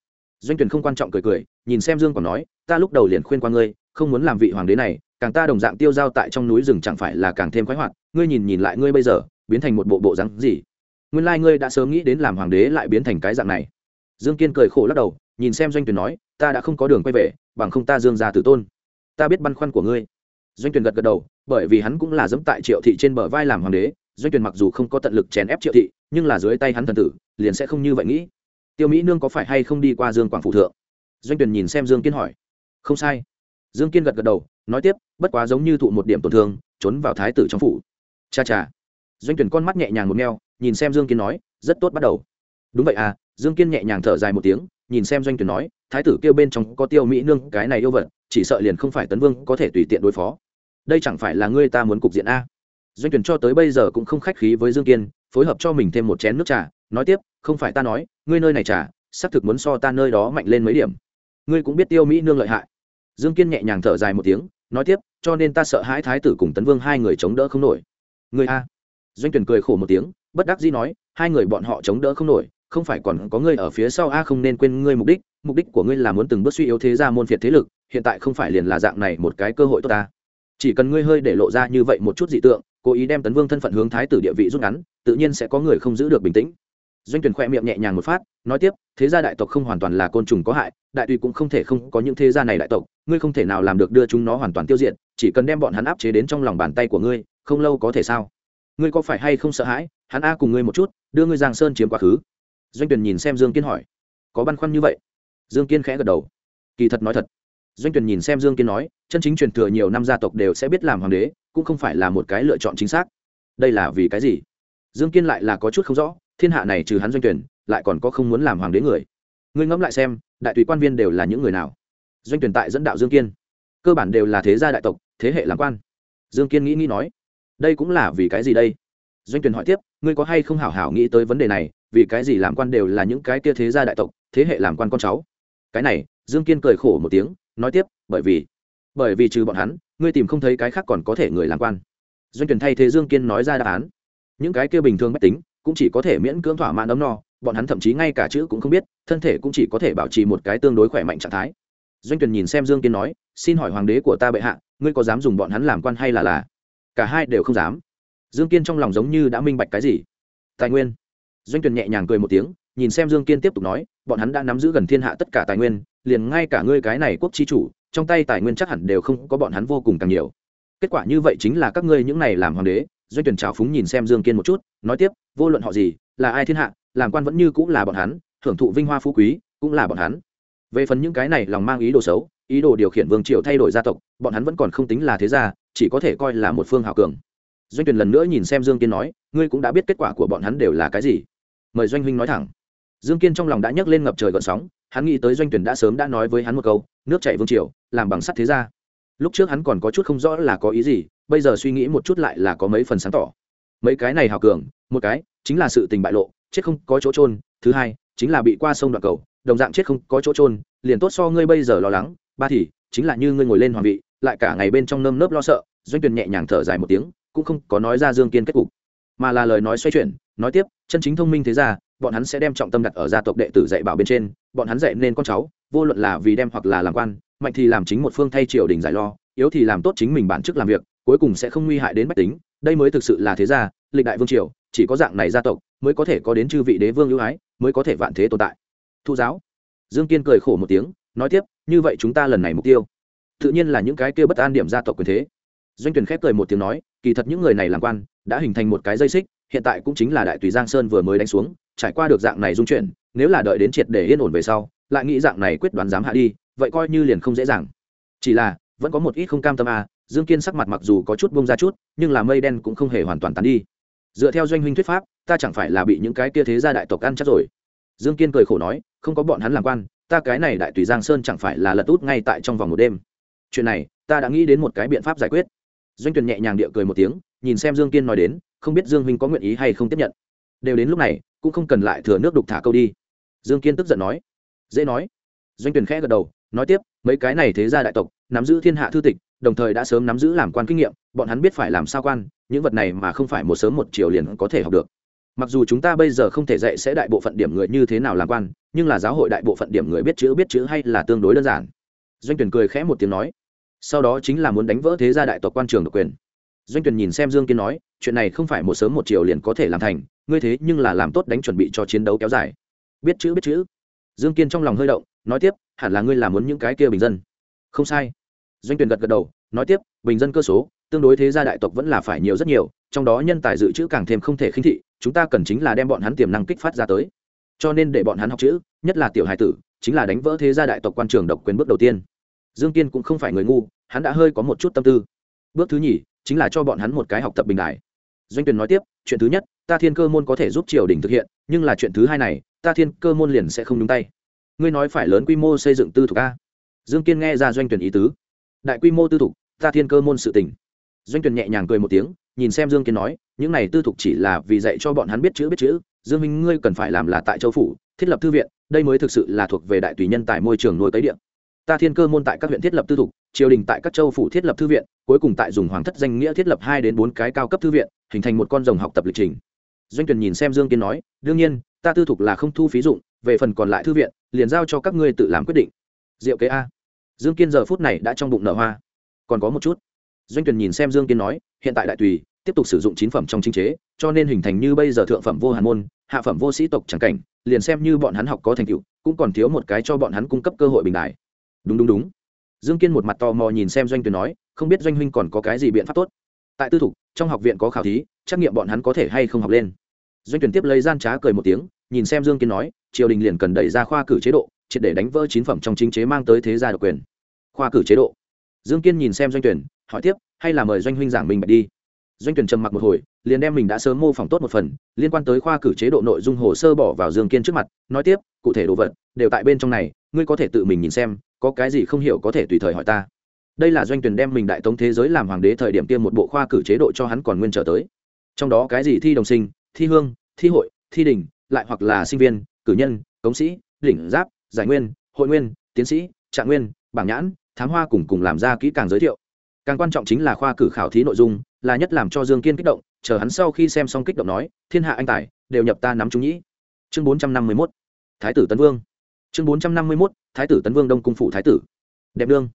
Doanh tuyển không quan trọng cười cười, nhìn xem dương còn nói, ta lúc đầu liền khuyên qua ngươi, không muốn làm vị hoàng đế này, càng ta đồng dạng tiêu giao tại trong núi rừng chẳng phải là càng thêm khoái hoạt, ngươi nhìn nhìn lại ngươi bây giờ, biến thành một bộ bộ rắn gì? Nguyên lai ngươi đã sớm nghĩ đến làm hoàng đế lại biến thành cái dạng này. Dương kiên cười khổ lắc đầu, nhìn xem doanh tuyển nói, ta đã không có đường quay về, bằng không ta dương ra tử tôn. Ta biết băn khoăn của ngươi. Doanh tuyển gật gật đầu, bởi vì hắn cũng là dẫm tại triệu thị trên bờ vai làm hoàng đế, doanh tuyển mặc dù không có tận lực chèn ép triệu thị, nhưng là dưới tay hắn thần tử, liền sẽ không như vậy nghĩ tiêu mỹ nương có phải hay không đi qua dương quảng phụ thượng? Doanh tuyển nhìn xem dương kiên hỏi. Không sai. Dương kiên gật gật đầu, nói tiếp, bất quá giống như thụ một điểm tổn thương, trốn vào thái tử trong phủ. Cha cha. Doanh tuyển con mắt nhẹ nhàng một neo nhìn xem dương kiên nói, rất tốt bắt đầu. Đúng vậy à dương kiên nhẹ nhàng thở dài một tiếng, nhìn xem doanh tuyển nói, thái tử kêu bên trong có tiêu mỹ nương, cái này yêu vật, chỉ sợ liền không phải tấn vương có thể tùy tiện đối phó. Đây chẳng phải là ngươi ta muốn cục diện a doanh tuyển cho tới bây giờ cũng không khách khí với dương kiên, phối hợp cho mình thêm một chén nước trà nói tiếp, không phải ta nói, ngươi nơi này trả xác thực muốn so ta nơi đó mạnh lên mấy điểm. Ngươi cũng biết tiêu mỹ nương lợi hại. Dương kiên nhẹ nhàng thở dài một tiếng, nói tiếp, cho nên ta sợ hãi thái tử cùng tấn vương hai người chống đỡ không nổi. Ngươi a. Doanh tuyển cười khổ một tiếng, bất đắc dĩ nói, hai người bọn họ chống đỡ không nổi, không phải còn có ngươi ở phía sau a, không nên quên ngươi mục đích mục đích của ngươi là muốn từng bước suy yếu thế gia môn phiệt thế lực, hiện tại không phải liền là dạng này một cái cơ hội tốt ta. Chỉ cần ngươi hơi để lộ ra như vậy một chút dị tượng, cố ý đem tấn vương thân phận hướng thái tử địa vị rút ngắn, tự nhiên sẽ có người không giữ được bình tĩnh doanh tuyển khoe miệng nhẹ nhàng một phát, nói tiếp, thế gia đại tộc không hoàn toàn là côn trùng có hại, đại tùy cũng không thể không có những thế gia này đại tộc, ngươi không thể nào làm được đưa chúng nó hoàn toàn tiêu diệt, chỉ cần đem bọn hắn áp chế đến trong lòng bàn tay của ngươi, không lâu có thể sao? Ngươi có phải hay không sợ hãi? Hắn a cùng ngươi một chút, đưa ngươi giang sơn chiếm quá khứ. Doanh tuyển nhìn xem dương kiên hỏi, có băn khoăn như vậy? Dương kiên khẽ gật đầu, kỳ thật nói thật. Doanh tuyển nhìn xem dương kiên nói, chân chính truyền thừa nhiều năm gia tộc đều sẽ biết làm hoàng đế, cũng không phải là một cái lựa chọn chính xác. Đây là vì cái gì? Dương kiên lại là có chút không rõ thiên hạ này trừ hắn doanh tuyển, lại còn có không muốn làm hoàng đế người. Ngươi ngẫm lại xem, đại tùy quan viên đều là những người nào? Doanh tuyển tại dẫn đạo dương kiên. Cơ bản đều là thế gia đại tộc, thế hệ làm quan. Dương kiên nghĩ nghĩ nói, đây cũng là vì cái gì đây? Doanh tuyển hỏi tiếp, ngươi có hay không hảo hảo nghĩ tới vấn đề này, vì cái gì làm quan đều là những cái kia thế gia đại tộc, thế hệ làm quan con cháu? Cái này, dương kiên cười khổ một tiếng, nói tiếp, bởi vì bởi vì trừ bọn hắn, ngươi tìm không thấy cái khác còn có thể người làm quan. Doanh tuyển thay thế dương kiên nói ra đáp án. Những cái kia bình thường mách tính cũng chỉ có thể miễn cưỡng thỏa mãn ấm no, bọn hắn thậm chí ngay cả chữ cũng không biết, thân thể cũng chỉ có thể bảo trì một cái tương đối khỏe mạnh trạng thái. Doanh tuyền nhìn xem dương kiên nói, xin hỏi hoàng đế của ta bệ hạ, ngươi có dám dùng bọn hắn làm quan hay là là? Cả hai đều không dám. Dương kiên trong lòng giống như đã minh bạch cái gì. Tài nguyên. Doanh tuyền nhẹ nhàng cười một tiếng, nhìn xem dương kiên tiếp tục nói, bọn hắn đã nắm giữ gần thiên hạ tất cả tài nguyên, liền ngay cả ngươi cái này quốc chi chủ, trong tay tài nguyên chắc hẳn đều không có bọn hắn vô cùng càng nhiều. Kết quả như vậy chính là các ngươi những này làm hoàng đế doanh tuyển trào phúng nhìn xem dương kiên một chút, nói tiếp, vô luận họ gì, là ai thiên hạ, làm quan vẫn như cũng là bọn hắn hưởng thụ vinh hoa phú quý, cũng là bọn hắn. Về phần những cái này lòng mang ý đồ xấu, ý đồ điều khiển vương triều thay đổi gia tộc, bọn hắn vẫn còn không tính là thế gia, chỉ có thể coi là một phương hào cường. Doanh tuyển lần nữa nhìn xem dương kiên nói, ngươi cũng đã biết kết quả của bọn hắn đều là cái gì. Mời doanh huynh nói thẳng. Dương kiên trong lòng đã nhấc lên ngập trời gợn sóng, hắn nghĩ tới doanh tuyển đã sớm đã nói với hắn một câu, nước chảy vương triều, làm bằng sắt thế gia. Lúc trước hắn còn có chút không rõ là có ý gì bây giờ suy nghĩ một chút lại là có mấy phần sáng tỏ. Mấy cái này hào cường, một cái chính là sự tình bại lộ, chết không có chỗ trôn thứ hai chính là bị qua sông đoạn cầu, đồng dạng chết không có chỗ trôn liền tốt so ngươi bây giờ lo lắng, ba thì chính là như ngươi ngồi lên hoàng vị, lại cả ngày bên trong nơm nớp lo sợ, doanh tuyển nhẹ nhàng thở dài một tiếng, cũng không có nói ra dương kiên kết cục, mà là lời nói xoay chuyển, nói tiếp, chân chính thông minh thế ra bọn hắn sẽ đem trọng tâm đặt ở gia tộc đệ tử dạy bảo bên trên, bọn hắn dạy nên con cháu, vô luận là vì đem hoặc là làm quan, mạnh thì làm chính một phương thay triều đình giải lo, yếu thì làm tốt chính mình bản chức làm việc cuối cùng sẽ không nguy hại đến bách tính, đây mới thực sự là thế gia, lịch đại vương triều, chỉ có dạng này gia tộc mới có thể có đến chư vị đế vương ưu ái, mới có thể vạn thế tồn tại. Thu giáo. Dương kiên cười khổ một tiếng, nói tiếp, như vậy chúng ta lần này mục tiêu. Tự nhiên là những cái kia bất an điểm gia tộc quyền thế. Doanh tuyển khép cười một tiếng nói, kỳ thật những người này làm quan, đã hình thành một cái dây xích, hiện tại cũng chính là đại tùy giang sơn vừa mới đánh xuống, trải qua được dạng này dung chuyển, nếu là đợi đến triệt để yên ổn về sau, lại nghĩ dạng này quyết đoán dám hạ đi, vậy coi như liền không dễ dàng. Chỉ là, vẫn có một ít không cam tâm à dương kiên sắc mặt mặc dù có chút bông ra chút, nhưng là mây đen cũng không hề hoàn toàn tán đi. Dựa theo doanh huynh thuyết pháp, ta chẳng phải là bị những cái kia thế gia đại tộc ăn chắc rồi. Dương kiên cười khổ nói, không có bọn hắn làm quan, ta cái này đại tùy giang sơn chẳng phải là lật út ngay tại trong vòng một đêm. Chuyện này, ta đã nghĩ đến một cái biện pháp giải quyết. Doanh tuyền nhẹ nhàng địa cười một tiếng, nhìn xem dương kiên nói đến, không biết dương huynh có nguyện ý hay không tiếp nhận. Đều đến lúc này, cũng không cần lại thừa nước đục thả câu đi. Dương kiên tức giận nói, dễ nói. Doanh Tuyền khẽ gật đầu, nói tiếp, mấy cái này thế gia đại tộc, nắm giữ thiên hạ thư tịch đồng thời đã sớm nắm giữ làm quan kinh nghiệm, bọn hắn biết phải làm sao quan, những vật này mà không phải một sớm một chiều liền có thể học được. Mặc dù chúng ta bây giờ không thể dạy sẽ đại bộ phận điểm người như thế nào làm quan, nhưng là giáo hội đại bộ phận điểm người biết chữ biết chữ hay là tương đối đơn giản. Doanh tuyển cười khẽ một tiếng nói, sau đó chính là muốn đánh vỡ thế gia đại tộc quan trường độc quyền. Doanh tuyển nhìn xem dương kiên nói, chuyện này không phải một sớm một chiều liền có thể làm thành, ngươi thế nhưng là làm tốt đánh chuẩn bị cho chiến đấu kéo dài. Biết chữ biết chữ. Dương kiên trong lòng hơi động, nói tiếp, hẳn là ngươi làm muốn những cái kia bình dân. Không sai doanh tuyển gật gật đầu, nói tiếp, bình dân cơ số, tương đối thế gia đại tộc vẫn là phải nhiều rất nhiều, trong đó nhân tài dự trữ càng thêm không thể khinh thị, chúng ta cần chính là đem bọn hắn tiềm năng kích phát ra tới. Cho nên để bọn hắn học chữ, nhất là tiểu hải tử, chính là đánh vỡ thế gia đại tộc quan trường độc quyền bước đầu tiên. Dương kiên cũng không phải người ngu, hắn đã hơi có một chút tâm tư. Bước thứ nhì, chính là cho bọn hắn một cái học tập bình đại doanh tuyển nói tiếp, chuyện thứ nhất, ta thiên cơ môn có thể giúp triều đình thực hiện, nhưng là chuyện thứ hai này, ta thiên cơ môn liền sẽ không nhúng tay. Ngươi nói phải lớn quy mô xây dựng tư thục a. Dương kiên nghe ra doanh tuyển ý tứ đại quy mô tư thục, ta thiên cơ môn sự tỉnh doanh tuyền nhẹ nhàng cười một tiếng, nhìn xem dương kiên nói, những này tư thục chỉ là vì dạy cho bọn hắn biết chữ biết chữ, dương minh, ngươi cần phải làm là tại châu phủ, thiết lập thư viện, đây mới thực sự là thuộc về đại tùy nhân tại môi trường nuôi cấy địa. ta thiên cơ môn tại các huyện thiết lập tư thục, triều đình tại các châu phủ thiết lập thư viện, cuối cùng tại dùng hoàng thất danh nghĩa thiết lập hai đến bốn cái cao cấp thư viện, hình thành một con rồng học tập lịch trình. Doanh tuyền nhìn xem dương kiên nói, đương nhiên, ta tư thục là không thu phí dụng, về phần còn lại thư viện, liền giao cho các ngươi tự làm quyết định. Diệu kế a dương kiên giờ phút này đã trong bụng nở hoa. Còn có một chút. Doanh tuyển nhìn xem dương kiên nói, hiện tại đại tùy, tiếp tục sử dụng chín phẩm trong chính chế, cho nên hình thành như bây giờ thượng phẩm vô hàn môn, hạ phẩm vô sĩ tộc chẳng cảnh, liền xem như bọn hắn học có thành tựu, cũng còn thiếu một cái cho bọn hắn cung cấp cơ hội bình đại. Đúng đúng đúng. Dương kiên một mặt tò mò nhìn xem doanh tuyển nói, không biết doanh huynh còn có cái gì biện pháp tốt. Tại tư thục, trong học viện có khảo thí, trắc nghiệm bọn hắn có thể hay không học lên. Doanh tuyển tiếp lấy gian trá cười một tiếng, nhìn xem dương kiên nói, triều đình liền cần đẩy ra khoa cử chế độ triệt để đánh vỡ chín phẩm trong chính chế mang tới thế gia độc quyền. Khoa cử chế độ. Dương kiên nhìn xem doanh tuyển, hỏi tiếp, hay là mời doanh huynh giảng mình bạch đi? Doanh tuyển trầm mặc một hồi, liền đem mình đã sớm mô phỏng tốt một phần, liên quan tới khoa cử chế độ nội dung hồ sơ bỏ vào dương kiên trước mặt, nói tiếp, cụ thể đồ vật, đều tại bên trong này, ngươi có thể tự mình nhìn xem, có cái gì không hiểu có thể tùy thời hỏi ta. Đây là doanh tuyển đem mình đại tống thế giới làm hoàng đế thời điểm tiêm một bộ khoa cử chế độ cho hắn còn nguyên trở tới. Trong đó cái gì thi đồng sinh, thi hương, thi hội, thi đình, lại hoặc là sinh viên, cử nhân, cống sĩ, đỉnh giáp giải nguyên, hội nguyên, tiến sĩ, trạng nguyên, bảng nhãn, thám hoa cùng cùng làm ra kỹ càng giới thiệu. Càng quan trọng chính là khoa cử khảo thí nội dung, là nhất làm cho dương kiên kích động, chờ hắn sau khi xem xong kích động nói, thiên hạ anh tài, đều nhập ta nắm chúng nhĩ. Chương bốn trăm năm mươi mốt, thái tử tấn vương. Chương bốn trăm năm mươi mốt, thái tử tấn vương đông cung phủ thái tử. Đẹp đương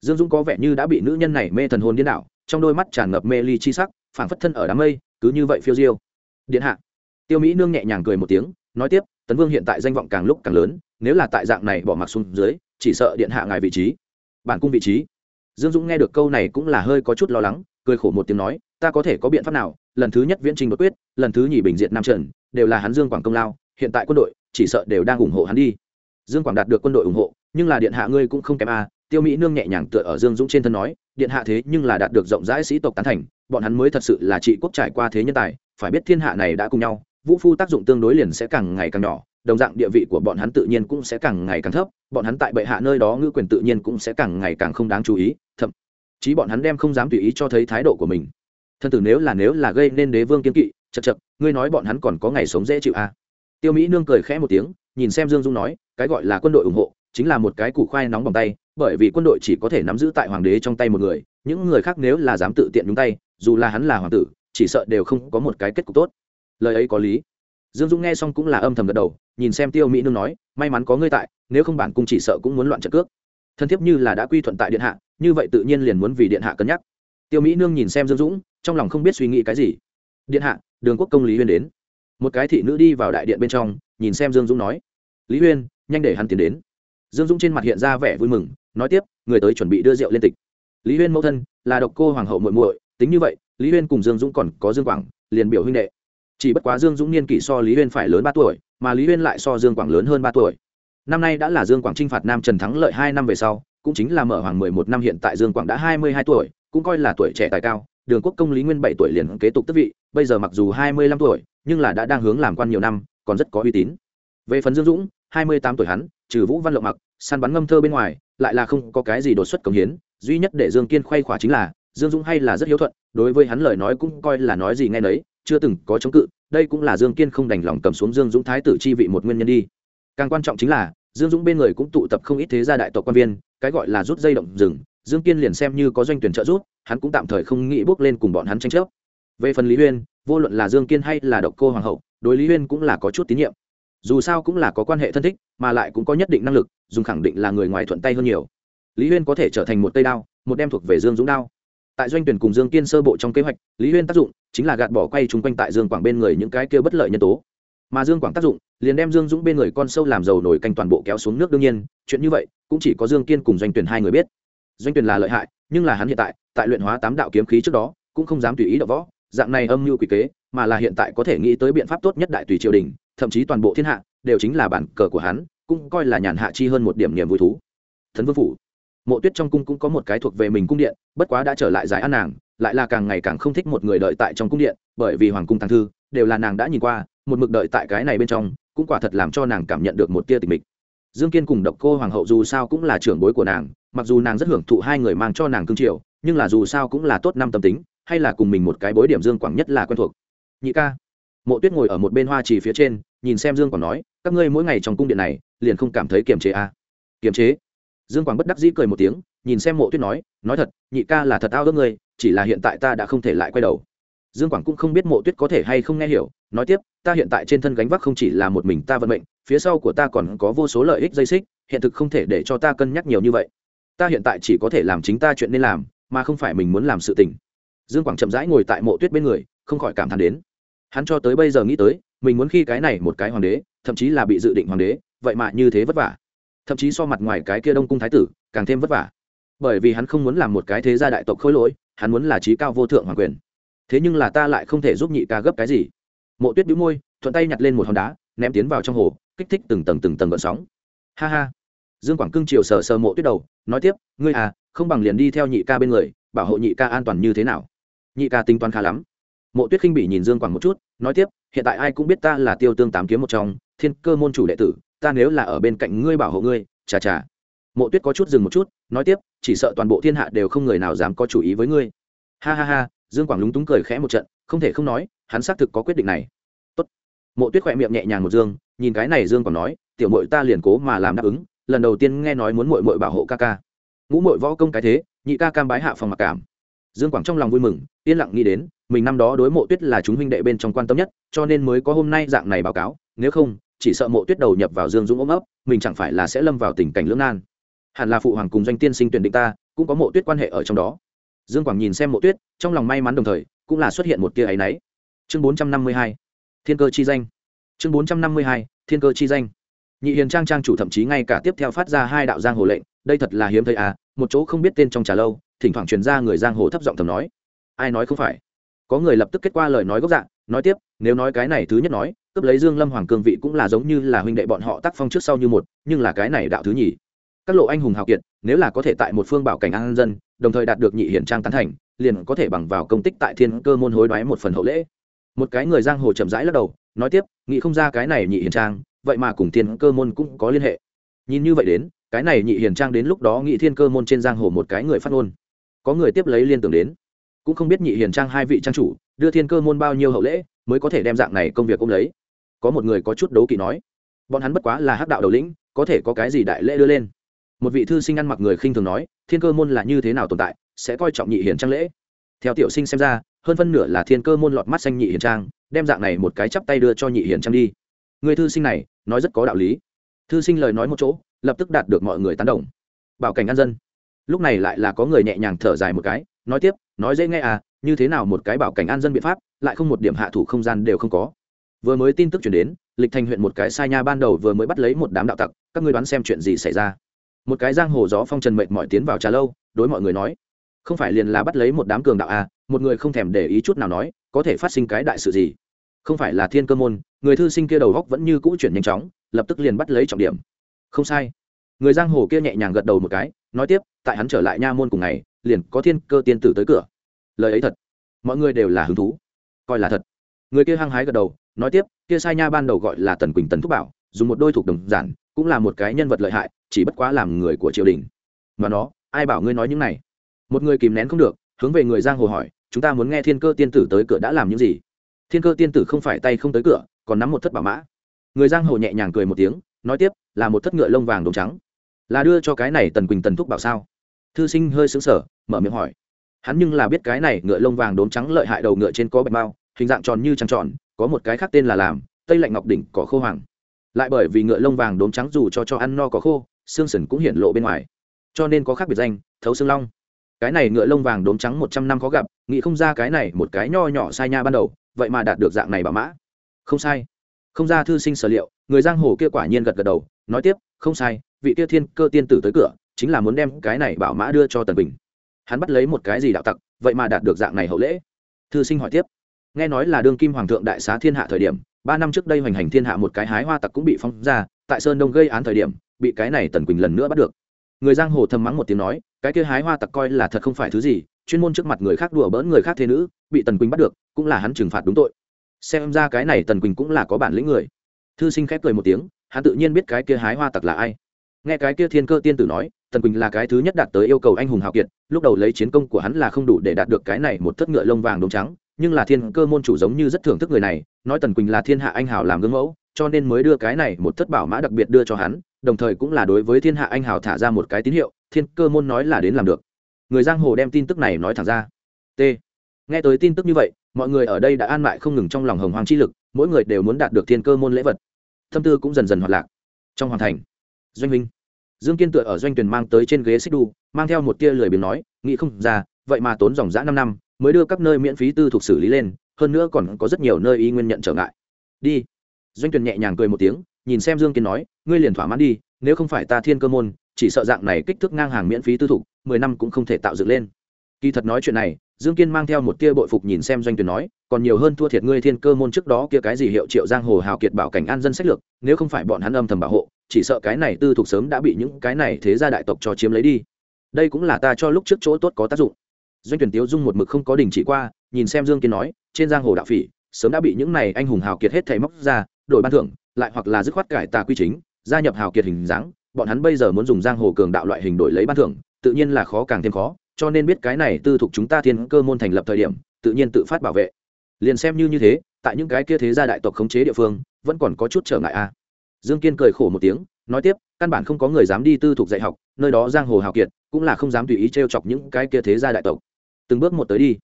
dương dũng có vẻ như đã bị nữ nhân này mê thần hồn điên đảo, trong đôi mắt tràn ngập mê ly chi sắc, phảng phất thân ở đám mây, cứ như vậy phiêu diêu. Điện hạ. Tiêu mỹ nương nhẹ nhàng cười một tiếng, nói tiếp, tấn vương hiện tại danh vọng càng lúc càng lớn nếu là tại dạng này bỏ mặc xuống dưới, chỉ sợ điện hạ ngài vị trí, bản cung vị trí. Dương dũng nghe được câu này cũng là hơi có chút lo lắng, cười khổ một tiếng nói, ta có thể có biện pháp nào, lần thứ nhất viễn trình đột quyết, lần thứ nhì bình diện nam trần, đều là hắn dương quảng công lao, hiện tại quân đội, chỉ sợ đều đang ủng hộ hắn đi. Dương quảng đạt được quân đội ủng hộ, nhưng là điện hạ ngươi cũng không kém a, tiêu mỹ nương nhẹ nhàng tựa ở dương dũng trên thân nói, điện hạ thế nhưng là đạt được rộng rãi sĩ tộc tán thành, bọn hắn mới thật sự là trị quốc trải qua thế nhân tài, phải biết thiên hạ này đã cùng nhau, vũ phu tác dụng tương đối liền sẽ càng ngày càng nhỏ đồng dạng địa vị của bọn hắn tự nhiên cũng sẽ càng ngày càng thấp, bọn hắn tại bệ hạ nơi đó ngữ quyền tự nhiên cũng sẽ càng ngày càng không đáng chú ý, thậm chí bọn hắn đem không dám tùy ý cho thấy thái độ của mình. Thân tử nếu là nếu là gây nên đế vương kiên kỵ, chật chật, ngươi nói bọn hắn còn có ngày sống dễ chịu à. tiêu mỹ nương cười khẽ một tiếng, nhìn xem dương dung nói, cái gọi là quân đội ủng hộ, chính là một cái củ khoai nóng bằng tay, bởi vì quân đội chỉ có thể nắm giữ tại hoàng đế trong tay một người, những người khác nếu là dám tự tiện nhúng tay, dù là hắn là hoàng tử, chỉ sợ đều không có một cái kết cục tốt. Lời ấy có lý dương dũng nghe xong cũng là âm thầm gật đầu, nhìn xem tiêu mỹ nương nói, may mắn có ngươi tại, nếu không bản cung chỉ sợ cũng muốn loạn trận cước. Thân thiết như là đã quy thuận tại điện hạ, như vậy tự nhiên liền muốn vì điện hạ cân nhắc. Tiêu mỹ nương nhìn xem dương dũng, trong lòng không biết suy nghĩ cái gì. Điện hạ, đường quốc công lý huyên đến. Một cái thị nữ đi vào đại điện bên trong, nhìn xem dương dũng nói, lý huyên, nhanh để hắn tiến đến. Dương dũng trên mặt hiện ra vẻ vui mừng, nói tiếp, người tới chuẩn bị đưa rượu lên tịch. Lý huyên mẫu thân là độc cô hoàng hậu muội muội, tính như vậy, lý huyên cùng dương dũng còn có dương quảng, liền biểu huynh đệ chỉ bất quá dương dũng niên kỷ so lý huyên phải lớn ba tuổi, mà lý huyên lại so dương quảng lớn hơn ba tuổi. Năm nay đã là dương quảng t r i n h phạt nam trần thắng lợi hai năm về sau, cũng chính là mở hoàng mười một năm hiện tại dương quảng đã hai mươi hai tuổi, cũng coi là tuổi trẻ tài cao, đường quốc công lý nguyên bảy tuổi liền kế tục tức vị, bây giờ mặc dù hai mươi lăm tuổi, nhưng là đã đang hướng làm quan nhiều năm, còn rất có uy tín. Về phần dương dũng, hai mươi tám tuổi hắn, trừ vũ văn lộng mặc, săn bắn ngâm thơ bên ngoài, lại là không có cái gì đột xuất công hiến, duy nhất để dương kiên khoay khỏa chính là, dương dũng hay là rất hiếu thuận, đối với hắn lời nói cũng coi là nói gì nghe nấy chưa từng có chống cự đây cũng là dương kiên không đành lòng cầm xuống dương dũng thái tử chi vị một nguyên nhân đi. Càng quan trọng chính là dương dũng bên người cũng tụ tập không ít thế gia đại tộc quan viên cái gọi là rút dây động rừng dương kiên liền xem như có doanh tuyển trợ giúp, hắn cũng tạm thời không nghĩ bước lên cùng bọn hắn tranh chấp. Về phần lý huyên vô luận là dương kiên hay là độc cô hoàng hậu đối lý huyên cũng là có chút tín nhiệm. Dù sao cũng là có quan hệ thân thích mà lại cũng có nhất định năng lực dùng khẳng định là người ngoài thuận tay hơn nhiều. Lý huyên có thể trở thành một tây đao một đem thuộc về dương dũng đao. Tại doanh tuyển cùng dương kiên sơ bộ trong kế hoạch lý huyên tác dụng chính là gạt bỏ quay chung quanh tại dương quảng bên người những cái kia bất lợi nhân tố. Mà dương quảng tác dụng, liền đem dương dũng bên người con sâu làm dầu nổi canh toàn bộ kéo xuống nước đương nhiên, chuyện như vậy cũng chỉ có dương kiên cùng doanh tuyển hai người biết. Doanh tuyển là lợi hại, nhưng là hắn hiện tại tại luyện hóa tám đạo kiếm khí trước đó, cũng không dám tùy ý đọ võ, dạng này âm mưu quỷ kế, mà là hiện tại có thể nghĩ tới biện pháp tốt nhất đại tùy triều đình, thậm chí toàn bộ thiên hạ, đều chính là bản cờ của hắn, cũng coi là nhàn hạ chi hơn một điểm niềm vui thú. Thần vương phủ, mộ tuyết trong cung cũng có một cái thuộc về mình cung điện, bất quá đã trở lại giải an nàng lại là càng ngày càng không thích một người đợi tại trong cung điện, bởi vì hoàng cung thăng thư, đều là nàng đã nhìn qua, một mực đợi tại cái này bên trong, cũng quả thật làm cho nàng cảm nhận được một tia tình mịch. Dương kiên cùng độc cô hoàng hậu dù sao cũng là trưởng bối của nàng, mặc dù nàng rất hưởng thụ hai người mang cho nàng cương triều, nhưng là dù sao cũng là tốt năm tâm tính, hay là cùng mình một cái bối điểm dương quảng nhất là quen thuộc. Nhị ca, mộ tuyết ngồi ở một bên hoa trì phía trên, nhìn xem dương quảng nói, các ngươi mỗi ngày trong cung điện này, liền không cảm thấy kiềm chế à. kiềm chế? Dương quảng bất đắc dĩ cười một tiếng, nhìn xem mộ tuyết nói nói thật, nhị ca là thật ao ước ngươi chỉ là hiện tại ta đã không thể lại quay đầu. Dương quảng cũng không biết mộ tuyết có thể hay không nghe hiểu, nói tiếp, ta hiện tại trên thân gánh vác không chỉ là một mình ta vận mệnh, phía sau của ta còn có vô số lợi ích dây xích, hiện thực không thể để cho ta cân nhắc nhiều như vậy. Ta hiện tại chỉ có thể làm chính ta chuyện nên làm, mà không phải mình muốn làm sự tình. Dương quảng chậm rãi ngồi tại mộ tuyết bên người, không khỏi cảm thán đến. Hắn cho tới bây giờ nghĩ tới, mình muốn khi cái này một cái hoàng đế, thậm chí là bị dự định hoàng đế, vậy mà như thế vất vả. Thậm chí so mặt ngoài cái kia đông cung thái tử, càng thêm vất vả. Bởi vì hắn không muốn làm một cái thế gia đại tộc khôi lỗi hắn muốn là trí cao vô thượng hoàng quyền. Thế nhưng là ta lại không thể giúp nhị ca gấp cái gì. Mộ tuyết đĩu môi, thuận tay nhặt lên một hòn đá, ném tiến vào trong hồ, kích thích từng tầng từng tầng gợn sóng. Ha ha. Dương quảng cưng chiều sờ sờ mộ tuyết đầu, nói tiếp, ngươi à không bằng liền đi theo nhị ca bên người, bảo hộ nhị ca an toàn như thế nào? Nhị ca tính toán khá lắm. Mộ tuyết khinh bị nhìn dương quảng một chút, nói tiếp, hiện tại ai cũng biết ta là tiêu tương tám kiếm một trong, thiên cơ môn chủ đệ tử, ta nếu là ở bên cạnh ngươi bảo hộ ngươi, chà chà. Mộ tuyết có chút dừng một chút, nói tiếp chỉ sợ toàn bộ thiên hạ đều không người nào dám có chủ ý với ngươi. Ha ha ha, dương quảng lúng túng cười khẽ một trận, không thể không nói, hắn xác thực có quyết định này. Tốt. mộ tuyết khỏe miệng nhẹ nhàng một dương, nhìn cái này dương còn nói, tiểu mội ta liền cố mà làm đáp ứng, lần đầu tiên nghe nói muốn mội mội bảo hộ ca ca. Ngũ mội võ công cái thế, nhị ca cam bái hạ phòng mặc cảm. Dương quảng trong lòng vui mừng, yên lặng nghĩ đến, mình năm đó đối mộ tuyết là chúng huynh đệ bên trong quan tâm nhất, cho nên mới có hôm nay dạng này báo cáo, nếu không, chỉ sợ mộ tuyết đầu nhập vào dương dũng ôm ấp, mình chẳng phải là sẽ lâm vào tình cảnh lưỡng nan hẳn là phụ hoàng cùng doanh tiên sinh tuyển định ta, cũng có mộ tuyết quan hệ ở trong đó. Dương quảng nhìn xem mộ tuyết, trong lòng may mắn đồng thời, cũng là xuất hiện một tia áy náy. Chương bốn trăm năm mươi hai, thiên cơ chi danh. Chương bốn trăm năm mươi hai, thiên cơ chi danh. Nhị hiền trang trang chủ thậm chí ngay cả tiếp theo phát ra hai đạo giang hồ lệnh, đây thật là hiếm thấy à một chỗ không biết tên trong trà lâu, thỉnh thoảng truyền ra người giang hồ thấp giọng thầm nói. Ai nói không phải? Có người lập tức kết qua lời nói gốc dạng nói tiếp, nếu nói cái này thứ nhất nói, cướp lấy dương lâm hoàng cương vị cũng là giống như là huynh đệ bọn họ tác phong trước sau như một, nhưng là cái này đạo thứ nhì các lộ anh hùng hào kiệt, nếu là có thể tại một phương bảo cảnh an dân, đồng thời đạt được nhị hiển trang tán thành, liền có thể bằng vào công tích tại thiên cơ môn hối đoái một phần hậu lễ. Một cái người giang hồ chậm rãi lắc đầu, nói tiếp, nghĩ không ra cái này nhị hiển trang, vậy mà cùng thiên cơ môn cũng có liên hệ. Nhìn như vậy đến, cái này nhị hiển trang đến lúc đó nghị thiên cơ môn trên giang hồ một cái người phát ngôn. Có người tiếp lấy liên tưởng đến, cũng không biết nhị hiển trang hai vị trang chủ, đưa thiên cơ môn bao nhiêu hậu lễ, mới có thể đem dạng này công việc ông lấy. Có một người có chút đấu kỵ nói, bọn hắn bất quá là hắc đạo đầu lĩnh, có thể có cái gì đại lễ đưa lên? Một vị thư sinh ăn mặc người khinh thường nói, thiên cơ môn là như thế nào tồn tại, sẽ coi trọng nhị hiển trang lễ? Theo tiểu sinh xem ra, hơn phân nửa là thiên cơ môn lọt mắt xanh nhị hiển trang, đem dạng này một cái chắp tay đưa cho nhị hiển trang đi. Người thư sinh này, nói rất có đạo lý. Thư sinh lời nói một chỗ, lập tức đạt được mọi người tán đồng. Bảo cảnh an dân. Lúc này lại là có người nhẹ nhàng thở dài một cái, nói tiếp, nói dễ nghe à như thế nào một cái bảo cảnh an dân biện pháp, lại không một điểm hạ thủ không gian đều không có. Vừa mới tin tức chuyển đến, lịch thành huyện một cái sai nha ban đầu vừa mới bắt lấy một đám đạo tặc, các ngươi đoán xem chuyện gì xảy ra? Một cái giang hồ gió phong trần mệt mỏi tiến vào trà lâu, đối mọi người nói, không phải liền là bắt lấy một đám cường đạo à một người không thèm để ý chút nào nói, có thể phát sinh cái đại sự gì? Không phải là thiên cơ môn, người thư sinh kia đầu góc vẫn như cũ chuyển nhanh chóng, lập tức liền bắt lấy trọng điểm. Không sai. Người giang hồ kia nhẹ nhàng gật đầu một cái, nói tiếp, tại hắn trở lại nha môn cùng ngày, liền có thiên cơ tiên tử tới cửa. Lời ấy thật, mọi người đều là hứng thú. Coi là thật. Người kia hăng hái gật đầu, nói tiếp, kia sai nha ban đầu gọi là tần quỳnh tần thúc bảo, dùng một đôi thuộc đồng giản cũng là một cái nhân vật lợi hại chỉ bất quá làm người của triều đình. Mà nó ai bảo ngươi nói những này? Một người kìm nén không được hướng về người giang hồ hỏi chúng ta muốn nghe thiên cơ tiên tử tới cửa đã làm những gì? Thiên cơ tiên tử không phải tay không tới cửa còn nắm một thất bảo mã. Người giang hồ nhẹ nhàng cười một tiếng nói tiếp là một thất ngựa lông vàng đồng trắng. Là đưa cho cái này tần quỳnh tần thúc bảo sao? Thư sinh hơi xứng sở mở miệng hỏi. Hắn nhưng là biết cái này ngựa lông vàng đốm trắng lợi hại đầu ngựa trên có bạch mao, hình dạng tròn như trăng tròn có một cái khác tên là làm tây lạnh ngọc đỉnh cỏ khô hoàng lại bởi vì ngựa lông vàng đốm trắng dù cho cho ăn no có khô, xương sần cũng hiện lộ bên ngoài. Cho nên có khác biệt danh, thấu xương long. Cái này ngựa lông vàng đốm trắng một trăm năm khó gặp, nghĩ không ra cái này một cái nho nhỏ sai nha ban đầu, vậy mà đạt được dạng này bảo mã. Không sai. Không ra thư sinh sở liệu, người giang hồ kia quả nhiên gật gật đầu, nói tiếp, không sai, vị kia thiên cơ tiên tử tới cửa, chính là muốn đem cái này bảo mã đưa cho tần bình. Hắn bắt lấy một cái gì đạo tặc, vậy mà đạt được dạng này hậu lễ. Thư sinh hỏi tiếp, nghe nói là đương kim hoàng thượng đại xá thiên hạ thời điểm ba năm trước đây hoành hành thiên hạ một cái hái hoa tặc cũng bị phong ra, tại sơn đông gây án thời điểm, bị cái này tần quỳnh lần nữa bắt được. Người giang hồ thầm mắng một tiếng nói, cái kia hái hoa tặc coi là thật không phải thứ gì, chuyên môn trước mặt người khác đùa bỡn người khác thế nữ, bị tần quỳnh bắt được, cũng là hắn trừng phạt đúng tội. Xem ra cái này tần quỳnh cũng là có bản lĩnh người. Thư sinh khép cười một tiếng, hắn tự nhiên biết cái kia hái hoa tặc là ai. Nghe cái kia thiên cơ tiên tử nói, tần quỳnh là cái thứ nhất đạt tới yêu cầu anh hùng hào kiệt, lúc đầu lấy chiến công của hắn là không đủ để đạt được cái này một thất ngựa lông vàng đốm trắng nhưng là thiên cơ môn chủ giống như rất thưởng thức người này, nói tần quỳnh là thiên hạ anh hào làm gương mẫu, cho nên mới đưa cái này một thất bảo mã đặc biệt đưa cho hắn, đồng thời cũng là đối với thiên hạ anh hào thả ra một cái tín hiệu, thiên cơ môn nói là đến làm được. Người giang hồ đem tin tức này nói thẳng ra. T. Nghe tới tin tức như vậy, mọi người ở đây đã an mại không ngừng trong lòng hồng hoàng chi lực, mỗi người đều muốn đạt được thiên cơ môn lễ vật. Tâm tư cũng dần dần hoạt lạc. Trong hoàn thành, doanh minh dương kiên tựa ở doanh tuyển mang tới trên ghế xích đu, mang theo một tia lười biếng nói, nghĩ không ra, vậy mà tốn dòng dã năm năm mới đưa các nơi miễn phí tư thuộc xử lý lên, hơn nữa còn có rất nhiều nơi y nguyên nhận trở ngại. Đi. Doanh tuyển nhẹ nhàng cười một tiếng, nhìn xem dương kiên nói, ngươi liền thỏa mãn đi, nếu không phải ta thiên cơ môn, chỉ sợ dạng này kích thước ngang hàng miễn phí tư thục, mười năm cũng không thể tạo dựng lên. Kỳ thật nói chuyện này, dương kiên mang theo một tia bội phục nhìn xem doanh tuyển nói, còn nhiều hơn thua thiệt ngươi thiên cơ môn trước đó kia cái gì hiệu triệu giang hồ hào kiệt bảo cảnh an dân sách lược, nếu không phải bọn hắn âm thầm bảo hộ, chỉ sợ cái này tư thuộc sớm đã bị những cái này thế gia đại tộc cho chiếm lấy đi. Đây cũng là ta cho lúc trước chỗ tốt có tác dụng doanh tuyển tiếu dung một mực không có đình chỉ qua, nhìn xem dương kiên nói, trên giang hồ đạo phỉ, sớm đã bị những này anh hùng hào kiệt hết thảy móc ra, đổi ban thưởng, lại hoặc là dứt khoát cải tà quy chính, gia nhập hào kiệt hình dáng, bọn hắn bây giờ muốn dùng giang hồ cường đạo loại hình đổi lấy ban thưởng, tự nhiên là khó càng thêm khó, cho nên biết cái này tư thuộc chúng ta thiên cơ môn thành lập thời điểm, tự nhiên tự phát bảo vệ. Liền xem như như thế, tại những cái kia thế gia đại tộc khống chế địa phương, vẫn còn có chút trở ngại a dương kiên cười khổ một tiếng, nói tiếp, căn bản không có người dám đi tư thuộc dạy học, nơi đó giang hồ hào kiệt, cũng là không dám tùy ý t chọc những cái kia thế gia đại tộc từng bước một tới đi.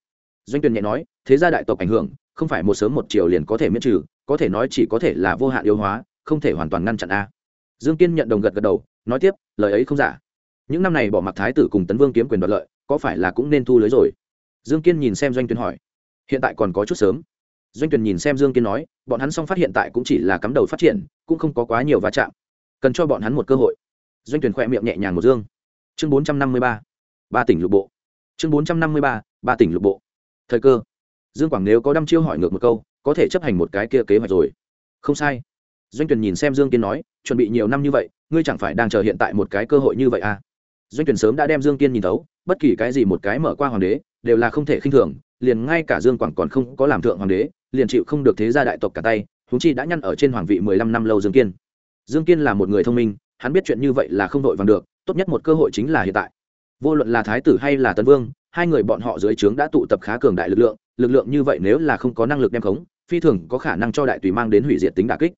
Doanh tuyền nhẹ nói, thế gia đại tộc ảnh hưởng, không phải một sớm một chiều liền có thể miễn trừ, có thể nói chỉ có thể là vô hạn yếu hóa, không thể hoàn toàn ngăn chặn a. Dương kiên nhận đồng gật gật đầu, nói tiếp, lời ấy không giả. Những năm này bỏ mặc thái tử cùng tấn vương kiếm quyền đoạt lợi, có phải là cũng nên thu lưới rồi? Dương kiên nhìn xem doanh tuyền hỏi. Hiện tại còn có chút sớm. Doanh tuyền nhìn xem dương kiên nói, bọn hắn song phát hiện tại cũng chỉ là cắm đầu phát triển, cũng không có quá nhiều va chạm. Cần cho bọn hắn một cơ hội. Doanh Tuyền khoe miệng nhẹ nhàng một dương. Chương bốn trăm năm mươi ba. Ba tỉnh lục bộ chương bốn trăm năm mươi ba ba tỉnh lục bộ. Thời cơ. Dương quảng nếu có đăm chiêu hỏi ngược một câu, có thể chấp hành một cái kia kế hoạch rồi. Không sai. Doanh tuyển nhìn xem dương kiên nói, chuẩn bị nhiều năm như vậy, ngươi chẳng phải đang chờ hiện tại một cái cơ hội như vậy à? Doanh tuyển sớm đã đem dương kiên nhìn thấu, bất kỳ cái gì một cái mở qua hoàng đế, đều là không thể khinh thường, liền ngay cả dương quảng còn không có làm thượng hoàng đế, liền chịu không được thế gia đại tộc cả tay, huống chi đã nhăn ở trên hoàng vị mười lăm năm lâu dương kiên. Dương kiên là một người thông minh, hắn biết chuyện như vậy là không đội vàng được, tốt nhất một cơ hội chính là hiện tại vô luận là thái tử hay là tấn vương, hai người bọn họ dưới trướng đã tụ tập khá cường đại lực lượng lực lượng như vậy nếu là không có năng lực đem khống, phi thường có khả năng cho đại tùy mang đến hủy diệt tính đà kích.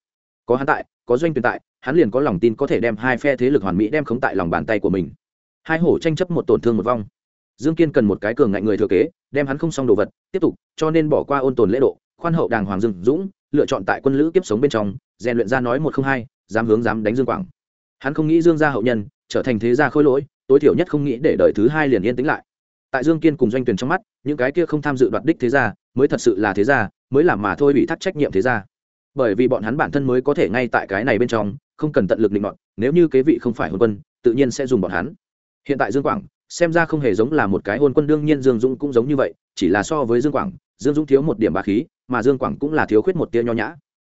Có hắn tại, có doanh tuyển tại, hắn liền có lòng tin có thể đem hai phe thế lực hoàn mỹ đem khống tại lòng bàn tay của mình. Hai hổ tranh chấp một tổn thương một vong. Dương kiên cần một cái cường ngạnh người thừa kế, đem hắn không xong đồ vật, tiếp tục, cho nên bỏ qua ôn tồn lễ độ, khoan hậu đàng hoàng dương dũng, lựa chọn tại quân lữ kiếp sống bên trong, rèn luyện ra nói một không hai, dám hướng dám đánh dương quảng. Hắn không nghĩ dương gia hậu nhân, trở thành thế gia khôi lỗi tối thiểu nhất không nghĩ để đời thứ hai liền yên tĩnh lại. Tại dương kiên cùng doanh tuyển trong mắt, những cái kia không tham dự đoạt đích thế gia, mới thật sự là thế gia, mới làm mà thôi bị thắt trách nhiệm thế gia. Bởi vì bọn hắn bản thân mới có thể ngay tại cái này bên trong, không cần tận lực định bọn nếu như kế vị không phải hôn quân, tự nhiên sẽ dùng bọn hắn. Hiện tại dương quảng, xem ra không hề giống là một cái hôn quân, đương nhiên dương dũng cũng giống như vậy, chỉ là so với dương quảng, dương dũng thiếu một điểm bà khí, mà dương quảng cũng là thiếu khuyết một tia nho nhã.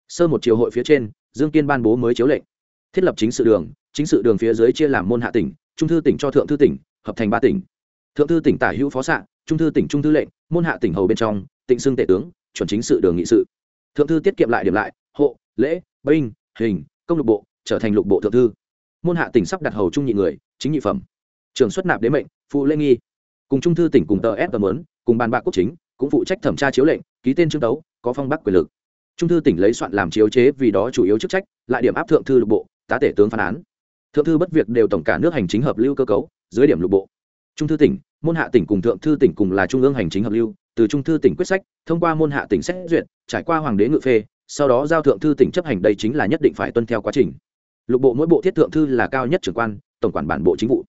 Sơ một chiều hội phía trên, dương kiên ban bố mới chiếu lệnh. Thiết lập chính sự đường, chính sự đường phía dưới chia làm môn hạ tỉnh trung thư tỉnh cho thượng thư tỉnh, hợp thành ba tỉnh. Thượng thư tỉnh tả hữu phó xạ, trung thư tỉnh trung thư lệnh, môn hạ tỉnh hầu bên trong, tịnh xưng tể tướng, chuẩn chính sự đường nghị sự. Thượng thư tiết kiệm lại điểm lại, hộ, lễ, binh, hình, công lục bộ, trở thành lục bộ thượng thư. Môn hạ tỉnh sắp đặt hầu trung nhị người, chính nhị phẩm. Trường xuất nạp đế mệnh, phụ lê nghi. Cùng trung thư tỉnh cùng tờ s tờ mớn, cùng bàn bạc quốc chính, cũng phụ trách thẩm tra chiếu lệnh, ký tên trương tấu, có phong bắc quyền lực. Trung thư tỉnh lấy soạn làm chiếu chế vì đó chủ yếu chức trách, lại điểm áp thượng thư lục bộ, tá tể tướng phán án thượng thư bất việc đều tổng cả nước hành chính hợp lưu cơ cấu, dưới điểm lục bộ. Trung thư tỉnh, môn hạ tỉnh cùng thượng thư tỉnh cùng là trung ương hành chính hợp lưu, từ trung thư tỉnh quyết sách, thông qua môn hạ tỉnh xét duyệt, trải qua hoàng đế ngự phê, sau đó giao thượng thư tỉnh chấp hành đây chính là nhất định phải tuân theo quá trình. Lục bộ mỗi bộ thiết thượng thư là cao nhất trưởng quan, tổng quản bản bộ chính vụ.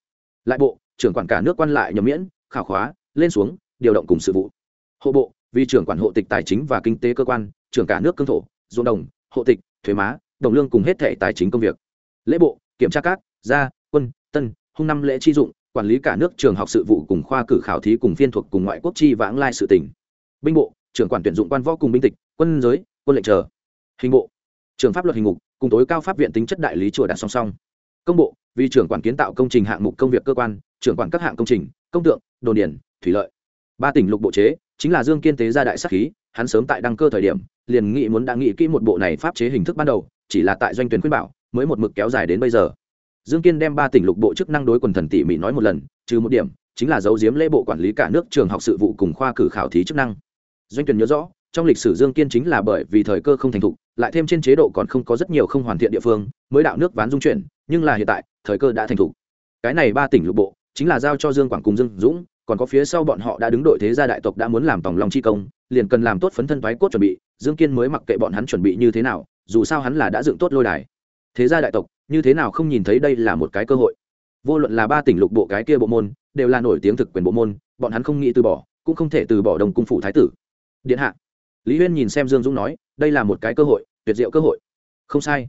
Lại bộ, trưởng quản cả nước quan lại nhậm miễn, khảo khóa, lên xuống, điều động cùng sự vụ. Hộ bộ, vì trưởng quản hộ tịch tài chính và kinh tế cơ quan, trưởng cả nước cương thổ, ruộng đồng, hộ tịch, thuế má, đồng lương cùng hết thệ tài chính công việc. Lễ bộ kiểm tra các gia, quân, tân, hung năm lễ chi dụng, quản lý cả nước trường học sự vụ cùng khoa cử khảo thí cùng phiên thuộc cùng ngoại quốc chi vãng lai sự tỉnh binh bộ, trưởng quản tuyển dụng quan võ cùng binh tịch, quân giới, quân lệnh chờ. Hình bộ, trường pháp luật hình ngục cùng tối cao pháp viện tính chất đại lý chùa đạt song song. Công bộ, vì trưởng quản kiến tạo công trình hạng mục công việc cơ quan, trưởng quản các hạng công trình, công tượng đồ điển thủy lợi. Ba tỉnh lục bộ chế, chính là dương kiên tế gia đại sắc khí, hắn sớm tại đăng cơ thời điểm, liền nghị muốn đã nghị kỹ một bộ này pháp chế hình thức ban đầu, chỉ là tại doanh tuyển khuyên bảo mới một mực kéo dài đến bây giờ. Dương kiên đem ba tỉnh lục bộ chức năng đối quần thần tỉ mỉ nói một lần, trừ một điểm, chính là dấu diếm lễ bộ quản lý cả nước trường học sự vụ cùng khoa cử khảo thí chức năng. Doanh tuyển nhớ rõ, trong lịch sử dương kiên chính là bởi vì thời cơ không thành thục, lại thêm trên chế độ còn không có rất nhiều không hoàn thiện địa phương, mới đạo nước ván dung chuyển, nhưng là hiện tại, thời cơ đã thành thục. Cái này ba tỉnh lục bộ, chính là giao cho dương quảng cùng dương dũng, còn có phía sau bọn họ đã đứng đội thế gia đại tộc đã muốn làm tòng lòng chi công, liền cần làm tốt phấn thân thoái cốt chuẩn bị, dương kiên mới mặc kệ bọn hắn chuẩn bị như thế nào, dù sao hắn là đã dựng tốt lôi đài thế gia đại tộc, như thế nào không nhìn thấy đây là một cái cơ hội? Vô luận là ba tỉnh lục bộ cái kia bộ môn, đều là nổi tiếng thực quyền bộ môn, bọn hắn không nghĩ từ bỏ, cũng không thể từ bỏ đồng cung phủ thái tử. Điện hạ. Lý huyên nhìn xem dương dũng nói, đây là một cái cơ hội, tuyệt diệu cơ hội. Không sai.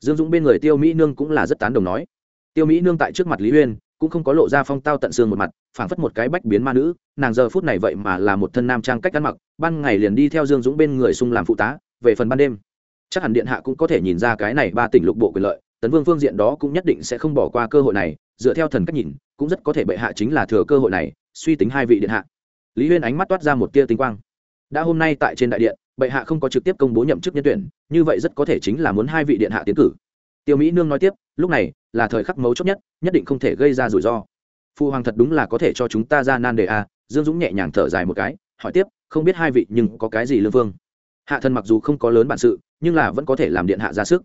Dương dũng bên người tiêu mỹ nương cũng là rất tán đồng nói. Tiêu mỹ nương tại trước mặt lý huyên, cũng không có lộ ra phong tao tận xương một mặt, phảng phất một cái bách biến ma nữ, nàng giờ phút này vậy mà là một thân nam trang cách ăn mặc, ban ngày liền đi theo dương dũng bên người sung làm phụ tá, về phần ban đêm chắc hẳn điện hạ cũng có thể nhìn ra cái này ba tỉnh lục bộ quyền lợi, tấn vương phương diện đó cũng nhất định sẽ không bỏ qua cơ hội này, dựa theo thần cách nhìn, cũng rất có thể bệ hạ chính là thừa cơ hội này, suy tính hai vị điện hạ. Lý huyên ánh mắt toát ra một tia tinh quang. Đã hôm nay tại trên đại điện, bệ hạ không có trực tiếp công bố nhậm chức nhân tuyển, như vậy rất có thể chính là muốn hai vị điện hạ tiến cử. Tiêu mỹ nương nói tiếp, lúc này, là thời khắc mấu chốt nhất nhất định không thể gây ra rủi ro. Phu hoàng thật đúng là có thể cho chúng ta ra nan đề a. Dương dũng nhẹ nhàng thở dài một cái, hỏi tiếp, không biết hai vị nhưng có cái gì lương vương? Hạ thần mặc dù không có lớn bản sự, nhưng là vẫn có thể làm điện hạ ra sức.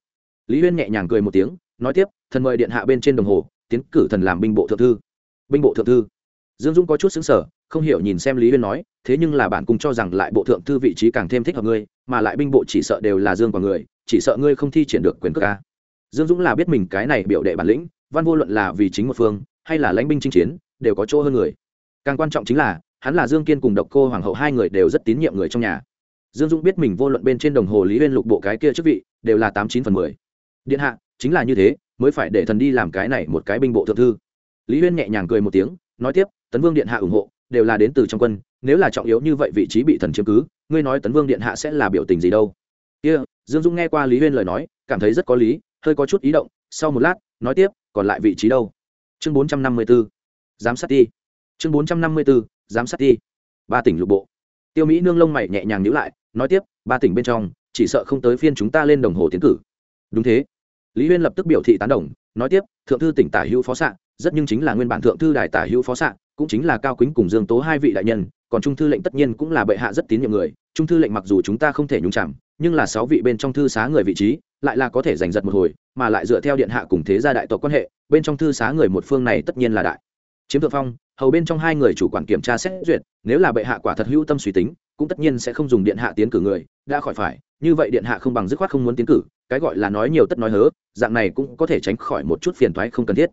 Lý huyên nhẹ nhàng cười một tiếng, nói tiếp, thần mời điện hạ bên trên đồng hồ, tiến cử thần làm binh bộ thượng thư. Binh bộ thượng thư? Dương dũng có chút xứng sở không hiểu nhìn xem lý huyên nói, thế nhưng là bản cung cho rằng lại bộ thượng thư vị trí càng thêm thích hợp ngươi, mà lại binh bộ chỉ sợ đều là dương và người, chỉ sợ ngươi không thi triển được quyền cước ca dương dũng là biết mình cái này biểu đệ bản lĩnh, văn vô luận là vì chính một phương, hay là lãnh binh chinh chiến, đều có chỗ hơn người. Càng quan trọng chính là, hắn là dương kiên cùng độc cô hoàng hậu hai người đều rất tín nhiệm người trong nhà dương dũng biết mình vô luận bên trên đồng hồ lý huyên lục bộ cái kia chức vị đều là tám chín phần mười. Điện hạ chính là như thế mới phải để thần đi làm cái này một cái binh bộ thượng thư. Lý huyên nhẹ nhàng cười một tiếng nói tiếp tấn vương điện hạ ủng hộ đều là đến từ trong quân nếu là trọng yếu như vậy vị trí bị thần chiếm cứ ngươi nói tấn vương điện hạ sẽ là biểu tình gì đâu? Kia、yeah, dương dung nghe qua lý huyên lời nói cảm thấy rất có lý hơi có chút ý động sau một lát nói tiếp còn lại vị trí đâu? Chương bốn trăm năm mươi b ố giám sát ti. Chương bốn trăm năm mươi b ố giám sát ti. Ba tỉnh lục bộ tiêu mỹ nương lông mày nhẹ nhàng nhữ lại, nói tiếp, ba tỉnh bên trong, chỉ sợ không tới phiên chúng ta lên đồng hồ tiến cử. Đúng thế. Lý huyên lập tức biểu thị tán đồng, nói tiếp, thượng thư tỉnh tả hữu phó xạ, rất nhưng chính là nguyên bản thượng thư đại tả hữu phó xạ, cũng chính là cao quý cùng dương tố hai vị đại nhân, còn trung thư lệnh tất nhiên cũng là bệ hạ rất tín nhiệm người, trung thư lệnh mặc dù chúng ta không thể nhúng chạm nhưng là sáu vị bên trong thư xá người vị trí, lại là có thể giành giật một hồi, mà lại dựa theo điện hạ cùng thế gia đại tộc quan hệ, bên trong thư xá người một phương này tất nhiên là đại. Chiếm thượng phong hầu bên trong hai người chủ quản kiểm tra xét duyệt, nếu là bệ hạ quả thật hữu tâm suy tính, cũng tất nhiên sẽ không dùng điện hạ tiến cử người, đã khỏi phải, như vậy điện hạ không bằng dứt khoát không muốn tiến cử, cái gọi là nói nhiều tất nói hớ, dạng này cũng có thể tránh khỏi một chút phiền toái không cần thiết.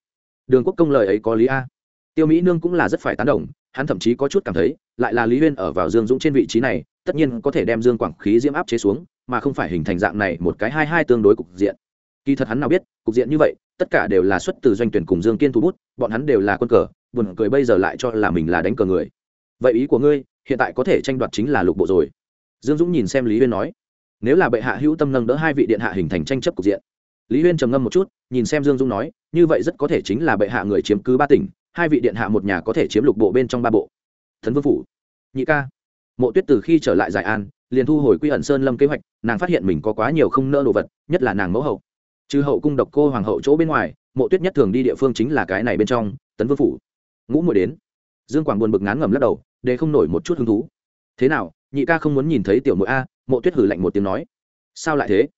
Đường quốc công lời ấy có lý a. Tiêu mỹ nương cũng là rất phải tán đồng, hắn thậm chí có chút cảm thấy, lại là lý huyên ở vào dương dũng trên vị trí này, tất nhiên có thể đem dương quảng khí diễm áp chế xuống, mà không phải hình thành dạng này một cái hai hai tương đối cục diện. Kỳ thật hắn nào biết, cục diện như vậy, tất cả đều là xuất từ doanh tuyển cùng dương kiên thu bút, bọn hắn đều là quân cờ buồn cười bây giờ lại cho là mình là đánh cờ người. Vậy ý của ngươi, hiện tại có thể tranh đoạt chính là lục bộ rồi. Dương dũng nhìn xem lý huyên nói, nếu là bệ hạ hữu tâm nâng đỡ hai vị điện hạ hình thành tranh chấp cục diện. Lý huyên trầm ngâm một chút, nhìn xem dương dung nói, như vậy rất có thể chính là bệ hạ người chiếm cứ ba tỉnh, hai vị điện hạ một nhà có thể chiếm lục bộ bên trong ba bộ. Thần vương phủ, nhị ca, mộ tuyết từ khi trở lại giải an, liền thu hồi quy ẩn sơn lâm kế hoạch, nàng phát hiện mình có quá nhiều không nỡ đồ vật, nhất là nàng mẫu hậu. Trừ hậu cung độc cô hoàng hậu chỗ bên ngoài, mộ tuyết nhất thường đi địa phương chính là cái này bên trong, tấn vương phủ ngũ muội đến. Dương quảng buồn bực ngán ngẩm lắc đầu, để không nổi một chút hứng thú. Thế nào, nhị ca không muốn nhìn thấy tiểu muội a, mộ tuyết hử lạnh một tiếng nói. Sao lại thế?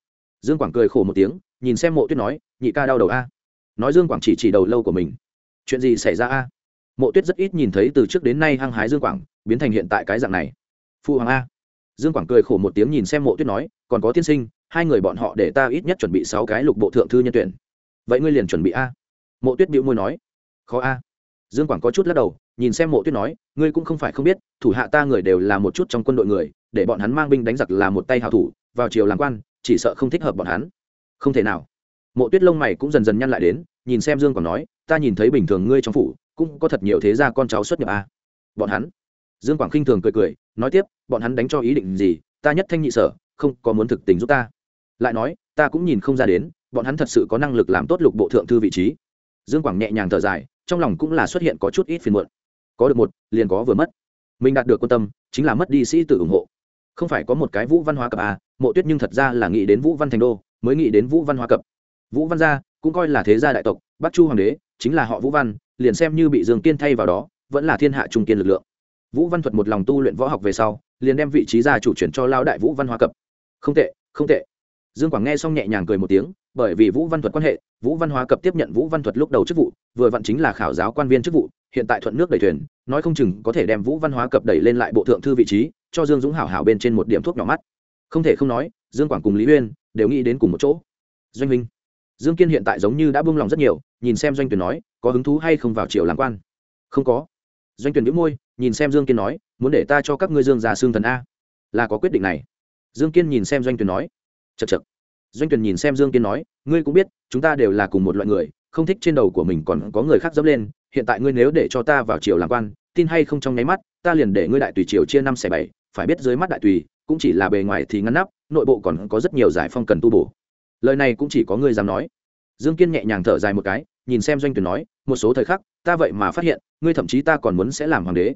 Dương quảng cười khổ một tiếng, nhìn xem mộ tuyết nói, nhị ca đau đầu a. Nói dương quảng chỉ chỉ đầu lâu của mình. Chuyện gì xảy ra a? Mộ tuyết rất ít nhìn thấy từ trước đến nay hăng hái dương quảng, biến thành hiện tại cái dạng này. Phụ hoàng a. Dương quảng cười khổ một tiếng nhìn xem mộ tuyết nói, còn có tiên sinh, hai người bọn họ để ta ít nhất chuẩn bị sáu cái lục bộ thượng thư nhân tuyển. Vậy ngươi liền chuẩn bị a. Mộ tuyết bĩu môi nói, khó a dương quảng có chút lắc đầu, nhìn xem mộ tuyết nói, ngươi cũng không phải không biết, thủ hạ ta người đều là một chút trong quân đội người, để bọn hắn mang binh đánh giặc là một tay hào thủ, vào chiều làm quan, chỉ sợ không thích hợp bọn hắn. Không thể nào. Mộ tuyết lông mày cũng dần dần nhăn lại đến, nhìn xem dương quảng nói, ta nhìn thấy bình thường ngươi trong phủ, cũng có thật nhiều thế gia con cháu xuất nhập a. Bọn hắn? Dương quảng khinh thường cười cười, nói tiếp, bọn hắn đánh cho ý định gì, ta nhất thanh nhị sở, không có muốn thực tình giúp ta. Lại nói, ta cũng nhìn không ra đến, bọn hắn thật sự có năng lực làm tốt lục bộ thượng thư vị trí. Dương quảng nhẹ nhàng thở dài trong lòng cũng là xuất hiện có chút ít phiền muộn. Có được một, liền có vừa mất. Mình đạt được quan tâm, chính là mất đi sĩ tử ủng hộ. Không phải có một cái vũ văn hóa cập à mộ tuyết nhưng thật ra là nghĩ đến vũ văn thành đô, mới nghĩ đến vũ văn hóa cập. Vũ văn gia cũng coi là thế gia đại tộc, bắc chu hoàng đế, chính là họ vũ văn, liền xem như bị dương kiên thay vào đó, vẫn là thiên hạ trung kiên lực lượng. Vũ văn thuật một lòng tu luyện võ học về sau, liền đem vị trí gia chủ chuyển cho lao đại vũ văn hóa cập. Không tệ không tệ. Dương quảng nghe xong nhẹ nhàng cười một tiếng bởi vì vũ văn thuật quan hệ, vũ văn hóa cập tiếp nhận vũ văn thuật lúc đầu chức vụ, vừa vặn chính là khảo giáo quan viên chức vụ, hiện tại thuận nước đầy thuyền, nói không chừng có thể đem vũ văn hóa cập đẩy lên lại bộ thượng thư vị trí, cho dương dũng hảo hảo bên trên một điểm thuốc nhỏ mắt. Không thể không nói, dương quảng cùng lý uyên đều nghĩ đến cùng một chỗ. Doanh minh dương kiên hiện tại giống như đã buông lòng rất nhiều, nhìn xem doanh tuyển nói, có hứng thú hay không vào triều làm quan? Không có. Doanh tuyển nhíu môi, nhìn xem dương kiên nói, muốn để ta cho các ngươi dương già xương thần a. Là có quyết định này. Dương kiên nhìn xem doanh tuyển nói chật chật doanh tuyền nhìn xem dương kiên nói, ngươi cũng biết, chúng ta đều là cùng một loại người, không thích trên đầu của mình còn có người khác dẫm lên. Hiện tại ngươi nếu để cho ta vào triều làm quan, tin hay không trong nháy mắt, ta liền để ngươi đại tùy triều chia năm xẻ bảy. Phải biết dưới mắt đại tùy, cũng chỉ là bề ngoài thì ngăn nắp, nội bộ còn có rất nhiều giải phong cần tu bổ. Lời này cũng chỉ có ngươi dám nói. Dương kiên nhẹ nhàng thở dài một cái, nhìn xem doanh tuyển nói, một số thời khắc, ta vậy mà phát hiện, ngươi thậm chí ta còn muốn sẽ làm hoàng đế.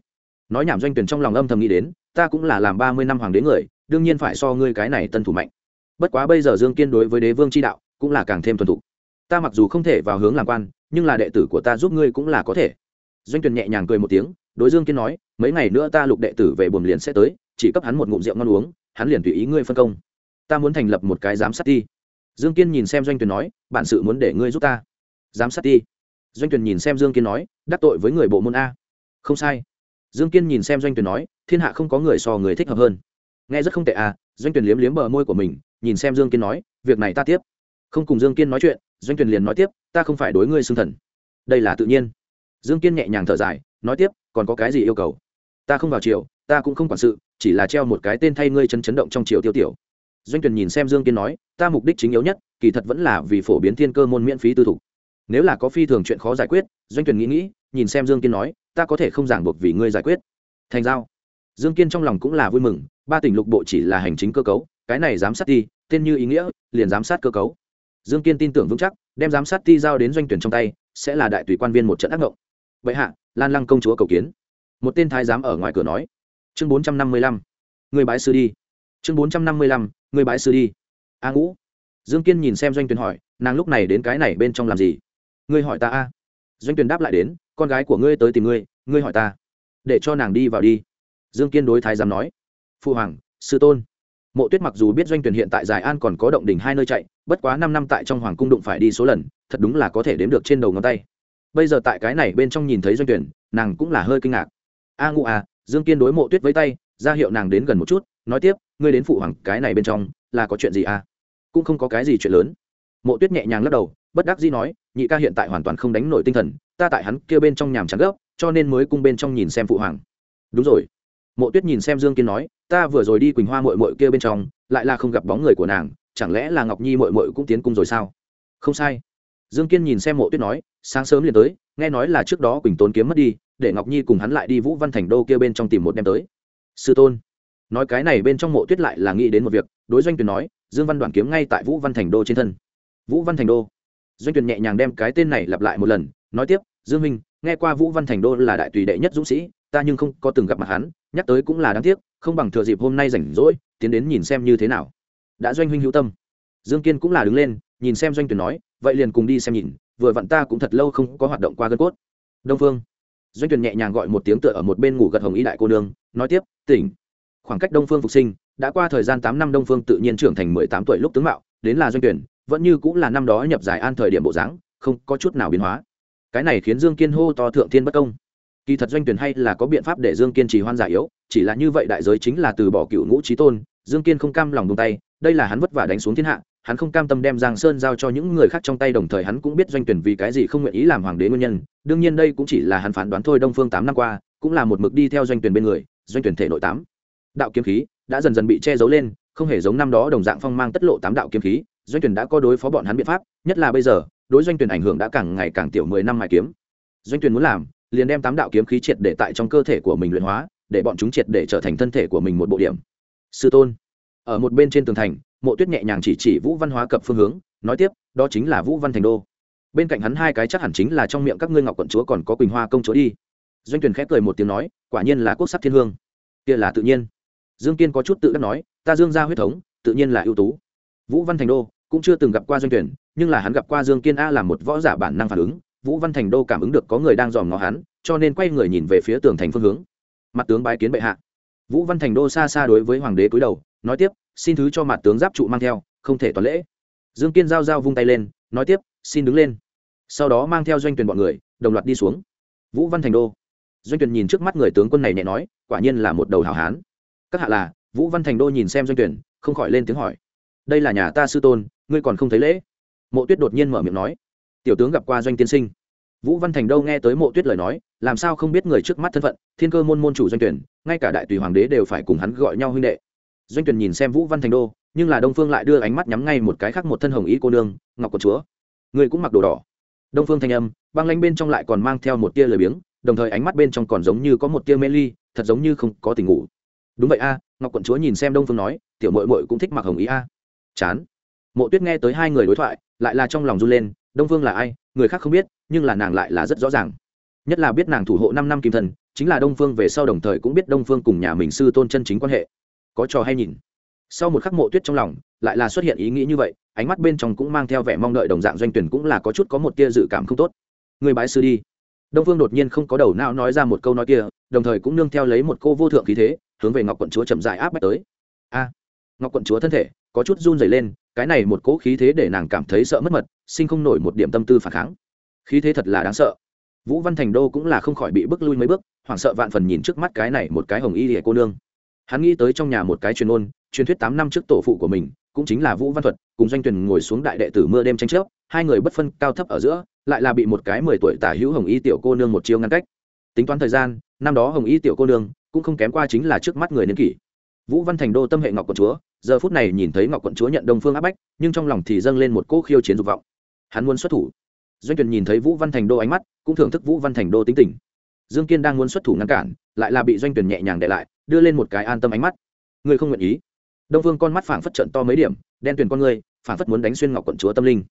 Nói nhảm doanh tuyển trong lòng âm thầm nghĩ đến, ta cũng là làm ba mươi năm hoàng đế người, đương nhiên phải so ngươi cái này tân thủ mạnh bất quá bây giờ dương kiên đối với đế vương chi đạo cũng là càng thêm thuần thục. Ta mặc dù không thể vào hướng làm quan, nhưng là đệ tử của ta giúp ngươi cũng là có thể. Doanh tuyền nhẹ nhàng cười một tiếng, đối dương kiên nói, mấy ngày nữa ta lục đệ tử về buồn liền sẽ tới, chỉ cấp hắn một ngụm rượu ngon uống, hắn liền tùy ý ngươi phân công. Ta muốn thành lập một cái giám sát ti. Dương kiên nhìn xem doanh tuyền nói, bản sự muốn để ngươi giúp ta. Giám sát ti. Doanh tuyền nhìn xem dương kiên nói, đắc tội với người bộ môn a. Không sai. Dương kiên nhìn xem doanh tuyền nói, thiên hạ không có người so người thích hợp hơn. Nghe rất không tệ à doanh tuyền liếm liếm bờ môi của mình nhìn xem dương kiên nói, việc này ta tiếp. Không cùng dương kiên nói chuyện, doanh tuyền liền nói tiếp, ta không phải đối ngươi xưng thần. Đây là tự nhiên. Dương kiên nhẹ nhàng thở dài, nói tiếp, còn có cái gì yêu cầu? Ta không vào triều, ta cũng không quản sự, chỉ là treo một cái tên thay ngươi chấn chấn động trong triều tiêu tiểu. Doanh tuyền nhìn xem dương kiên nói, ta mục đích chính yếu nhất, kỳ thật vẫn là vì phổ biến thiên cơ môn miễn phí tư thục. Nếu là có phi thường chuyện khó giải quyết, doanh tuyền nghĩ nghĩ, nhìn xem dương kiên nói, ta có thể không giảng buộc vì ngươi giải quyết. Thành giao. Dương kiên trong lòng cũng là vui mừng, ba tỉnh lục bộ chỉ là hành chính cơ cấu cái này giám sát ti, tên như ý nghĩa, liền giám sát cơ cấu. Dương kiên tin tưởng vững chắc, đem giám sát ti giao đến doanh tuyển trong tay, sẽ là đại tùy quan viên một trận ác ngộng. Vậy hạ, lan lăng công chúa cầu kiến. Một tên thái giám ở ngoài cửa nói. Chương bốn trăm năm mươi lăm. Người bái sư đi. Chương bốn trăm năm mươi lăm. Người bái sư đi. A ngũ. Dương kiên nhìn xem doanh tuyển hỏi, nàng lúc này đến cái này bên trong làm gì? Ngươi hỏi ta a. Doanh tuyển đáp lại đến, con gái của ngươi tới tìm ngươi ngươi hỏi ta. Để cho nàng đi vào đi. Dương kiên đối thái giám nói. Phụ hoàng, sư tôn mộ tuyết mặc dù biết doanh tuyển hiện tại giải an còn có động đỉnh hai nơi chạy, bất quá năm năm tại trong hoàng cung đụng phải đi số lần, thật đúng là có thể đếm được trên đầu ngón tay. Bây giờ tại cái này bên trong nhìn thấy doanh tuyển, nàng cũng là hơi kinh ngạc. A ngụ à dương kiên đối mộ tuyết với tay, ra hiệu nàng đến gần một chút, nói tiếp, ngươi đến phụ hoàng, cái này bên trong, là có chuyện gì à? Cũng không có cái gì chuyện lớn. Mộ tuyết nhẹ nhàng lắc đầu, bất đắc dĩ nói, nhị ca hiện tại hoàn toàn không đánh nổi tinh thần, ta tại hắn kia bên trong nhàm chán gốc, cho nên mới cung bên trong nhìn xem phụ hoàng. Đúng rồi. Mộ tuyết nhìn xem dương kiên nói ta vừa rồi đi quỳnh hoa mội mội kia bên trong, lại là không gặp bóng người của nàng, chẳng lẽ là ngọc nhi mội mội cũng tiến cung rồi sao? Không sai. Dương kiên nhìn xem mộ tuyết nói, sáng sớm liền tới, nghe nói là trước đó quỳnh tốn kiếm mất đi, để ngọc nhi cùng hắn lại đi vũ văn thành đô kia bên trong tìm một đem tới. Sư tôn. Nói cái này bên trong mộ tuyết lại là nghĩ đến một việc, đối doanh tuyển nói, dương văn đoàn kiếm ngay tại vũ văn thành đô trên thân. Vũ văn thành đô. Doanh tuyển nhẹ nhàng đem cái tên này lặp lại một lần, nói tiếp, dương minh, nghe qua vũ văn thành đô là đại tùy đệ nhất dũng sĩ ta nhưng không có từng gặp mặt hắn, nhắc tới cũng là đáng tiếc, không bằng thừa dịp hôm nay rảnh rỗi, tiến đến nhìn xem như thế nào. Đã doanh huynh hữu tâm. Dương kiên cũng là đứng lên, nhìn xem doanh tuyển nói, vậy liền cùng đi xem nhìn, vừa vặn ta cũng thật lâu không có hoạt động qua gân cốt. Đông phương. Doanh tuyển nhẹ nhàng gọi một tiếng tựa ở một bên ngủ gật hồng ý đại cô nương, nói tiếp, tỉnh. Khoảng cách đông phương phục sinh, đã qua thời gian tám năm đông phương tự nhiên trưởng thành mười tám tuổi lúc tướng mạo, đến là doanh tuyển, vẫn như cũng là năm đó nhập giải an thời điểm bộ dáng, không có chút nào biến hóa. Cái này khiến dương kiên hô to thượng thiên bất công kỳ thật doanh tuyển hay là có biện pháp để dương kiên trì hoan giả yếu, chỉ là như vậy đại giới chính là từ bỏ cựu ngũ trí tôn, dương kiên không cam lòng buông tay, đây là hắn vất vả đánh xuống thiên hạ, hắn không cam tâm đem giang sơn giao cho những người khác trong tay đồng thời hắn cũng biết doanh tuyển vì cái gì không nguyện ý làm hoàng đế nguyên nhân, đương nhiên đây cũng chỉ là hắn phán đoán thôi đông phương tám năm qua, cũng là một mực đi theo doanh tuyển bên người, doanh tuyển thể nội tám đạo kiếm khí đã dần dần bị che giấu lên, không hề giống năm đó đồng dạng phong mang tất lộ tám đạo kiếm khí, doanh tuyển đã có đối phó bọn hắn biện pháp, nhất là bây giờ, đối doanh tuyển ảnh hưởng đã càng ngày càng tiểu mười năm mài kiếm. Doanh tuyển muốn làm liền đem tám đạo kiếm khí triệt để tại trong cơ thể của mình luyện hóa, để bọn chúng triệt để trở thành thân thể của mình một bộ điểm. Sư tôn, ở một bên trên tường thành, mộ tuyết nhẹ nhàng chỉ chỉ vũ văn hóa cập phương hướng, nói tiếp, đó chính là vũ văn thành đô. Bên cạnh hắn hai cái chắc hẳn chính là trong miệng các ngươi ngọc quận chúa còn có quỳnh hoa công chúa đi. Doanh tuyển khép cười một tiếng nói, quả nhiên là quốc sắc thiên hương. Kia là tự nhiên. Dương kiên có chút tự đắc nói, ta dương ra huyết thống, tự nhiên là ưu tú. Vũ văn thành đô cũng chưa từng gặp qua doanh tuyển nhưng là hắn gặp qua dương kiên a làm một võ giả bản năng phản ứng vũ văn thành đô cảm ứng được có người đang dòm ngó hắn, cho nên quay người nhìn về phía tường thành phương hướng. Mặt tướng bái kiến bệ hạ. Vũ văn thành đô xa xa đối với hoàng đế cúi đầu, nói tiếp, xin thứ cho mặt tướng giáp trụ mang theo, không thể toàn lễ. Dương kiên giao giao vung tay lên, nói tiếp, xin đứng lên. Sau đó mang theo doanh tuyển bọn người, đồng loạt đi xuống. Vũ văn thành đô. Doanh tuyển nhìn trước mắt người tướng quân này nhẹ nói, quả nhiên là một đầu hảo hán. Các hạ là, vũ văn thành đô nhìn xem doanh tuyển không khỏi lên tiếng hỏi, đây là nhà ta sư tôn, ngươi còn không thấy lễ? Mộ tuyết đột nhiên mở miệng nói tiểu tướng gặp qua doanh tiên sinh. Vũ văn thành đâu nghe tới mộ tuyết lời nói, làm sao không biết người trước mắt thân phận, thiên cơ môn môn chủ doanh tuyển, ngay cả đại tùy hoàng đế đều phải cùng hắn gọi nhau huynh đệ. Doanh tuyển nhìn xem vũ văn thành đô, nhưng là đông phương lại đưa ánh mắt nhắm ngay một cái khác một thân hồng ý cô nương, ngọc quận chúa. Người cũng mặc đồ đỏ. Đông phương thanh âm, băng lanh bên trong lại còn mang theo một tia lười biếng, đồng thời ánh mắt bên trong còn giống như có một tia mê ly, thật giống như không có tình ngủ. Đúng vậy a, ngọc quận chúa nhìn xem đông phương nói, tiểu mội mội cũng thích mặc hồng ý a. Chán. Mộ tuyết nghe tới hai người đối thoại, lại là trong lòng run lên đông phương là ai, người khác không biết, nhưng là nàng lại là rất rõ ràng. Nhất là biết nàng thủ hộ năm năm kim thần, chính là đông phương về sau đồng thời cũng biết đông phương cùng nhà mình sư tôn chân chính quan hệ. Có trò hay nhìn. Sau một khắc mộ tuyết trong lòng, lại là xuất hiện ý nghĩ như vậy, ánh mắt bên trong cũng mang theo vẻ mong đợi đồng dạng doanh tuyển cũng là có chút có một tia dự cảm không tốt. Người bái sư đi. Đông phương đột nhiên không có đầu não nói ra một câu nói kia, đồng thời cũng nương theo lấy một cô vô thượng khí thế, hướng về ngọc quận chúa chậm dài áp bách tới. A, ngọc quận chúa thân thể, có chút run rẩy lên, cái này một cỗ khí thế để nàng cảm thấy sợ mất mật sinh không nổi một điểm tâm tư phản kháng. Khí thế thật là đáng sợ. Vũ văn thành đô cũng là không khỏi bị bước lui mấy bước, hoảng sợ vạn phần nhìn trước mắt cái này một cái hồng y lìa cô nương. Hắn nghĩ tới trong nhà một cái truyền ôn, truyền thuyết tám năm trước tổ phụ của mình, cũng chính là vũ văn thuật, cùng doanh tuyển ngồi xuống đại đệ tử mưa đêm tranh chấp, hai người bất phân cao thấp ở giữa, lại là bị một cái mười tuổi tả hữu hồng y tiểu cô nương một chiêu ngăn cách. Tính toán thời gian, năm đó hồng y tiểu cô nương cũng không kém qua chính là trước mắt người niên kỷ. Vũ văn thành đô tâm hệ ngọc quận chúa, giờ phút này nhìn thấy ngọc quận chúa nhận đông phương áp bách, nhưng trong lòng thì dâng lên một cỗ khiêu chiến dục vọng hắn muốn xuất thủ. Doanh tuyển nhìn thấy vũ văn thành đô ánh mắt, cũng thưởng thức vũ văn thành đô tính tình. Dương kiên đang muốn xuất thủ ngăn cản, lại là bị doanh tuyển nhẹ nhàng để lại, đưa lên một cái an tâm ánh mắt. Người không nguyện ý. Đông phương con mắt phảng phất trận to mấy điểm, đen tuyển con người, phảng phất muốn đánh xuyên ngọc quận chúa tâm linh.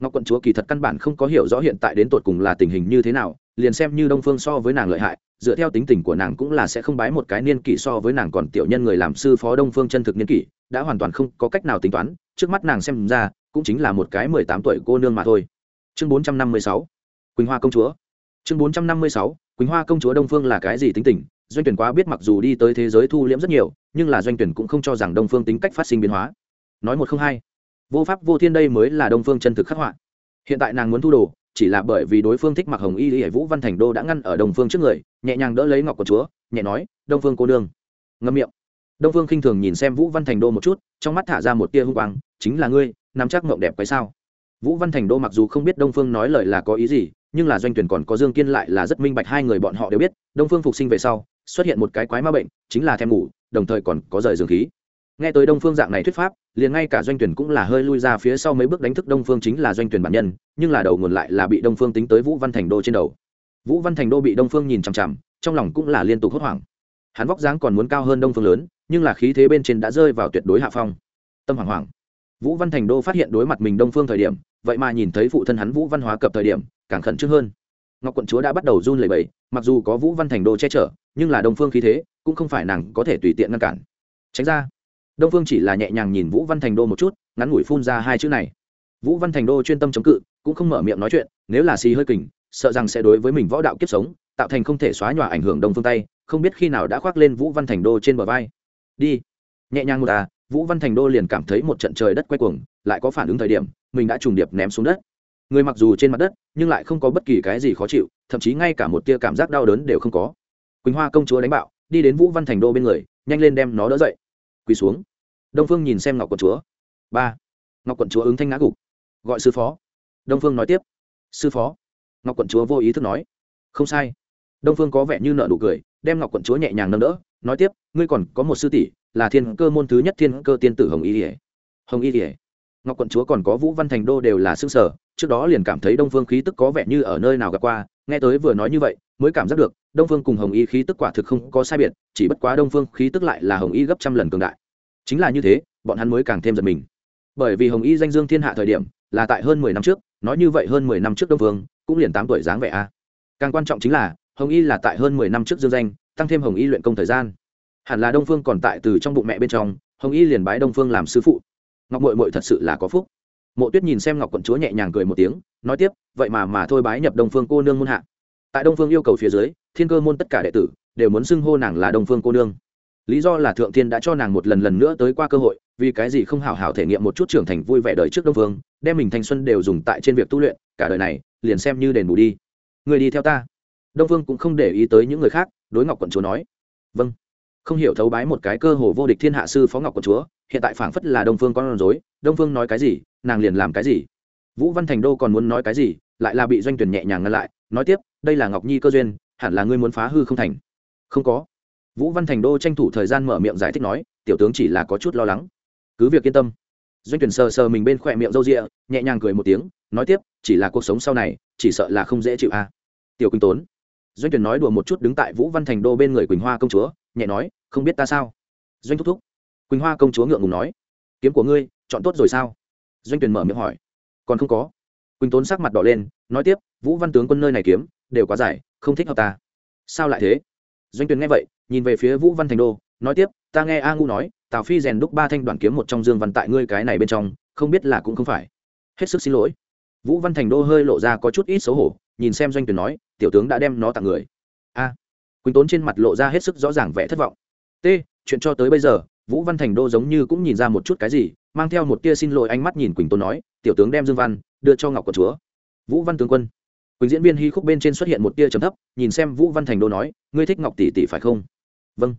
Ngọc quận chúa kỳ thật căn bản không có hiểu rõ hiện tại đến tột cùng là tình hình như thế nào, liền xem như đông phương so với nàng lợi hại, dựa theo tính tình của nàng cũng là sẽ không bái một cái niên kỷ so với nàng còn tiểu nhân người làm sư phó đông phương chân thực niên kỷ, đã hoàn toàn không có cách nào tính toán, trước mắt nàng xem ra cũng chính là một cái mười tám tuổi cô nương mà thôi. Chương bốn trăm năm mươi sáu, quỳnh hoa công chúa. Chương bốn trăm năm mươi sáu, quỳnh hoa công chúa đông phương là cái gì tính tình? Doanh tuyển quá biết mặc dù đi tới thế giới thu liễm rất nhiều, nhưng là doanh tuyển cũng không cho rằng đông phương tính cách phát sinh biến hóa. Nói một không hai, vô pháp vô thiên đây mới là đông phương chân thực khắc họa. Hiện tại nàng muốn thu đồ, chỉ là bởi vì đối phương thích mặc hồng y y vũ văn thành đô đã ngăn ở đông phương trước người, nhẹ nhàng đỡ lấy ngọc của chúa, nhẹ nói, đông phương cô nương. Ngâm miệng. Đông phương khinh thường nhìn xem vũ văn thành đô một chút, trong mắt thả ra một tia hung quang, chính là ngươi nắm chắc mộng đẹp quái sao? Vũ văn thành đô mặc dù không biết đông phương nói lời là có ý gì, nhưng là doanh tuyển còn có dương kiên lại là rất minh bạch hai người bọn họ đều biết, đông phương phục sinh về sau, xuất hiện một cái quái ma bệnh, chính là thèm ngủ, đồng thời còn có rời dương khí. Nghe tới đông phương dạng này thuyết pháp, liền ngay cả doanh tuyển cũng là hơi lui ra phía sau mấy bước đánh thức đông phương chính là doanh tuyển bản nhân, nhưng là đầu nguồn lại là bị đông phương tính tới vũ văn thành đô trên đầu. Vũ văn thành đô bị đông phương nhìn chằm chằm, trong lòng cũng là liên tục hốt hoảng. Hắn vóc dáng còn muốn cao hơn đông phương lớn, nhưng là khí thế bên trên đã rơi vào tuyệt đối hạ phong. Tâm hoảng hoảng vũ văn thành đô phát hiện đối mặt mình đông phương thời điểm, vậy mà nhìn thấy phụ thân hắn vũ văn hóa cập thời điểm, càng khẩn trương hơn. Ngọc quận chúa đã bắt đầu run lẩy bẩy, mặc dù có vũ văn thành đô che chở, nhưng là đông phương khí thế cũng không phải nàng có thể tùy tiện ngăn cản. Tránh ra. Đông phương chỉ là nhẹ nhàng nhìn vũ văn thành đô một chút, ngắn ngủi phun ra hai chữ này. Vũ văn thành đô chuyên tâm chống cự, cũng không mở miệng nói chuyện, nếu là xì hơi kình, sợ rằng sẽ đối với mình võ đạo kiếp sống, tạo thành không thể xóa nhòa ảnh hưởng đông phương tây không biết khi nào đã khoác lên vũ văn thành đô trên bờ vai. Đi. Nhẹ nhàng một à vũ văn thành đô liền cảm thấy một trận trời đất quay cuồng, lại có phản ứng thời điểm, mình đã trùng điệp ném xuống đất. Người mặc dù trên mặt đất, nhưng lại không có bất kỳ cái gì khó chịu, thậm chí ngay cả một tia cảm giác đau đớn đều không có. Quỳnh hoa công chúa đánh bạo, đi đến vũ văn thành đô bên người, nhanh lên đem nó đỡ dậy. Quỳ xuống. Đông phương nhìn xem ngọc quận chúa. Ba. Ngọc quận chúa ứng thanh ngã gục. Gọi sư phó. Đông phương nói tiếp. Sư phó. Ngọc quận chúa vô ý thức nói. Không sai. Đông phương có vẻ như nợ nụ cười, đem ngọc quận chúa nhẹ nhàng nâng đỡ, nói tiếp, ngươi còn có một sư tỷ là thiên cơ môn thứ nhất thiên cơ tiên tử hồng y ỉa hồng y ỉa ngọc quận chúa còn có vũ văn thành đô đều là xương sở, trước đó liền cảm thấy đông phương khí tức có vẻ như ở nơi nào gặp qua, nghe tới vừa nói như vậy, mới cảm giác được, đông phương cùng hồng y khí tức quả thực không có sai biệt, chỉ bất quá đông phương khí tức lại là hồng y gấp trăm lần cường đại. Chính là như thế, bọn hắn mới càng thêm giật mình. Bởi vì hồng y danh dương thiên hạ thời điểm, là tại hơn mười năm trước, nói như vậy hơn mười năm trước đông phương, cũng liền tám tuổi dáng vẻ a. Càng quan trọng chính là, hồng y là tại hơn mười năm trước dương danh, tăng thêm hồng y luyện công thời gian hẳn là đông phương còn tại từ trong bụng mẹ bên trong, hồng y liền bái đông phương làm sư phụ. Ngọc mội mội thật sự là có phúc. Mộ tuyết nhìn xem ngọc quận chúa nhẹ nhàng cười một tiếng, nói tiếp, vậy mà mà thôi bái nhập đông phương cô nương môn hạ. Tại đông phương yêu cầu phía dưới, thiên cơ môn tất cả đệ tử đều muốn xưng hô nàng là đông phương cô nương. Lý do là thượng thiên đã cho nàng một lần lần nữa tới qua cơ hội, vì cái gì không hảo hảo thể nghiệm một chút trưởng thành vui vẻ đời trước đông phương, đem mình thanh xuân đều dùng tại trên việc tu luyện, cả đời này, liền xem như đền bù đi. Người đi theo ta. Đông phương cũng không để ý tới những người khác, đối ngọc quận chúa nói vâng không hiểu thấu bái một cái cơ hồ vô địch thiên hạ sư phó ngọc của chúa, hiện tại phảng phất là đông phương con rối, đông phương nói cái gì, nàng liền làm cái gì. Vũ văn thành đô còn muốn nói cái gì, lại là bị doanh tuyển nhẹ nhàng ngăn lại, nói tiếp, đây là ngọc nhi cơ duyên, hẳn là ngươi muốn phá hư không thành. Không có. Vũ văn thành đô tranh thủ thời gian mở miệng giải thích nói, tiểu tướng chỉ là có chút lo lắng. Cứ việc yên tâm. Doanh tuyển sờ sờ mình bên khỏe miệng râu rịa nhẹ nhàng cười một tiếng, nói tiếp, chỉ là cuộc sống sau này, chỉ sợ là không dễ chịu a. À. tiểu quỳnh tốn. Doanh tuyển nói đùa một chút đứng tại vũ văn thành đô bên người quỳnh hoa công chúa nhẹ nói, không biết ta sao? Doanh thúc thúc. Quỳnh hoa công chúa ngượng ngùng nói, kiếm của ngươi, chọn tốt rồi sao? Doanh tuyển mở miệng hỏi, còn không có. Quỳnh tốn sắc mặt đỏ lên, nói tiếp, vũ văn tướng quân nơi này kiếm, đều quá dài, không thích hợp ta. Sao lại thế? Doanh tuyển nghe vậy, nhìn về phía vũ văn thành đô, nói tiếp, ta nghe a ngu nói, tào phi rèn đúc ba thanh đoàn kiếm một trong dương văn tại ngươi cái này bên trong, không biết là cũng không phải. Hết sức xin lỗi. Vũ văn thành đô hơi lộ ra có chút ít xấu hổ, nhìn xem doanh tuyển nói, tiểu tướng đã đem nó tặng người quỳnh tốn trên mặt lộ ra hết sức rõ ràng vẻ thất vọng. T, chuyện cho tới bây giờ, vũ văn thành đô giống như cũng nhìn ra một chút cái gì, mang theo một tia xin lỗi ánh mắt nhìn quỳnh tốn nói, tiểu tướng đem dương văn đưa cho ngọc của chúa. Vũ văn tướng quân. Quỳnh diễn viên hy khúc bên trên xuất hiện một tia trầm thấp, nhìn xem vũ văn thành đô nói, ngươi thích ngọc tỷ tỷ phải không? Vâng.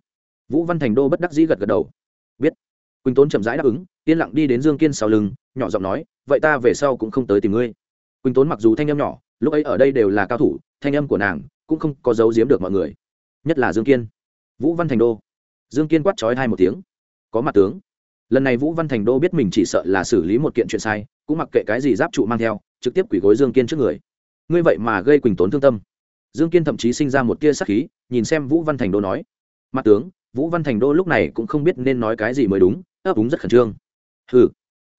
Vũ văn thành đô bất đắc dĩ gật gật đầu. Biết. Quỳnh tốn chậm rãi đáp ứng, yên lặng đi đến dương kiên sau lưng, nhỏ giọng nói, vậy ta về sau cũng không tới tìm ngươi. Quỳnh tốn mặc dù thanh âm nhỏ, lúc ấy ở đây đều là cao thủ, thanh âm của nàng cũng không có giấu giếm được mọi người nhất là dương kiên. Vũ văn thành đô. Dương kiên quát trói hai một tiếng. Có mặt tướng. Lần này vũ văn thành đô biết mình chỉ sợ là xử lý một kiện chuyện sai, cũng mặc kệ cái gì giáp trụ mang theo, trực tiếp quỷ gối dương kiên trước người. Ngươi vậy mà gây quỳnh tốn thương tâm. Dương kiên thậm chí sinh ra một tia sắc khí, nhìn xem vũ văn thành đô nói. Mặt tướng, vũ văn thành đô lúc này cũng không biết nên nói cái gì mới đúng, ấp úng rất khẩn trương. Hừ.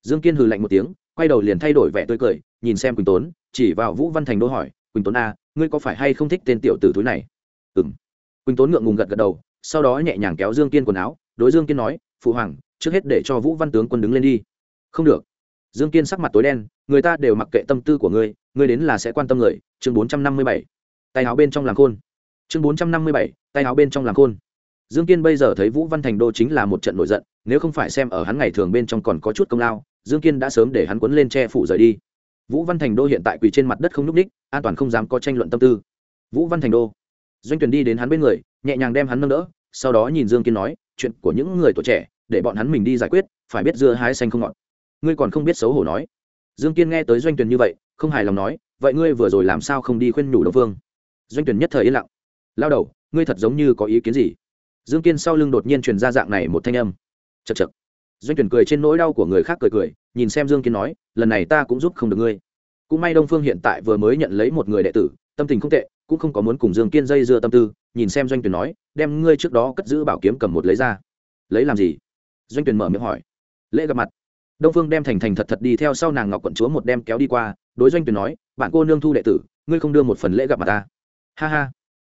Dương kiên hừ lạnh một tiếng, quay đầu liền thay đổi vẻ tươi cười, nhìn xem quỳnh tốn, chỉ vào vũ văn thành đô hỏi, quỳnh tốn a, ngươi có phải hay không thích tên tiểu tử túi này? Ừ quỳnh tốn ngượng ngùng gật gật đầu, sau đó nhẹ nhàng kéo dương kiên quần áo, đối dương kiên nói, phụ hoàng, trước hết để cho vũ văn tướng quân đứng lên đi. Không được. Dương kiên sắc mặt tối đen, người ta đều mặc kệ tâm tư của ngươi ngươi đến là sẽ quan tâm người. Chương bốn trăm năm mươi bảy. Tay áo bên trong làng khôn. Chương bốn trăm năm mươi bảy, tay áo bên trong làng khôn. Dương kiên bây giờ thấy vũ văn thành đô chính là một trận nổi giận, nếu không phải xem ở hắn ngày thường bên trong còn có chút công lao, dương kiên đã sớm để hắn quấn lên che phủ rời đi. Vũ văn thành đô hiện tại quỳ trên mặt đất không n ú c ních, an toàn không dám có tranh luận tâm tư. Vũ văn thành đô doanh tuyển đi đến hắn bên người, nhẹ nhàng đem hắn nâng đỡ, sau đó nhìn dương kiên nói, chuyện của những người tuổi trẻ, để bọn hắn mình đi giải quyết, phải biết dưa hái xanh không ngọt. Ngươi còn không biết xấu hổ nói. Dương kiên nghe tới doanh tuyển như vậy, không hài lòng nói, vậy ngươi vừa rồi làm sao không đi khuyên nhủ đồng phương doanh tuyển nhất thời yên lặng. Lao đầu, ngươi thật giống như có ý kiến gì? Dương kiên sau lưng đột nhiên truyền ra dạng này một thanh âm. Chật chật doanh tuyển cười trên nỗi đau của người khác cười cười, nhìn xem dương kiên nói, lần này ta cũng giúp không được ngươi. Cũng may đông phương hiện tại vừa mới nhận lấy một người đệ tử, tâm tình không tệ cũng không có muốn cùng dương kiên dây dưa tâm tư, nhìn xem doanh tuyển nói, đem ngươi trước đó cất giữ bảo kiếm cầm một lấy ra. Lấy làm gì? Doanh tuyển mở miệng hỏi. Lễ gặp mặt. Đông phương đem thành thành thật thật đi theo sau nàng ngọc quận chúa một đem kéo đi qua, đối doanh tuyển nói, bạn cô nương thu đệ tử, ngươi không đưa một phần lễ gặp mặt ta. Ha ha.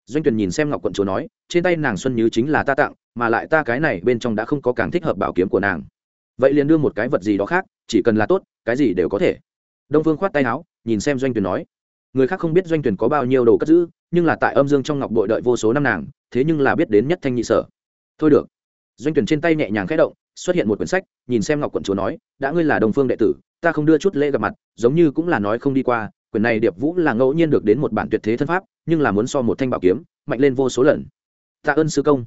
Doanh tuyển nhìn xem ngọc quận chúa nói, trên tay nàng xuân như chính là ta tặng, mà lại ta cái này bên trong đã không có càng thích hợp bảo kiếm của nàng. Vậy liền đưa một cái vật gì đó khác, chỉ cần là tốt, cái gì đều có thể. Đông phương khoát tay áo, nhìn xem doanh tuyển nói người khác không biết doanh tuyển có bao nhiêu đồ cất giữ, nhưng là tại âm dương trong ngọc bội đợi vô số năm nàng, thế nhưng là biết đến nhất thanh nhị sở. Thôi được. Doanh tuyển trên tay nhẹ nhàng khẽ động, xuất hiện một quyển sách, nhìn xem ngọc quận chúa nói, đã ngươi là đồng phương đệ tử, ta không đưa chút lễ gặp mặt, giống như cũng là nói không đi qua, quyển này điệp vũ là ngẫu nhiên được đến một bản tuyệt thế thân pháp, nhưng là muốn so một thanh bảo kiếm, mạnh lên vô số lần. Tạ ơn sư công.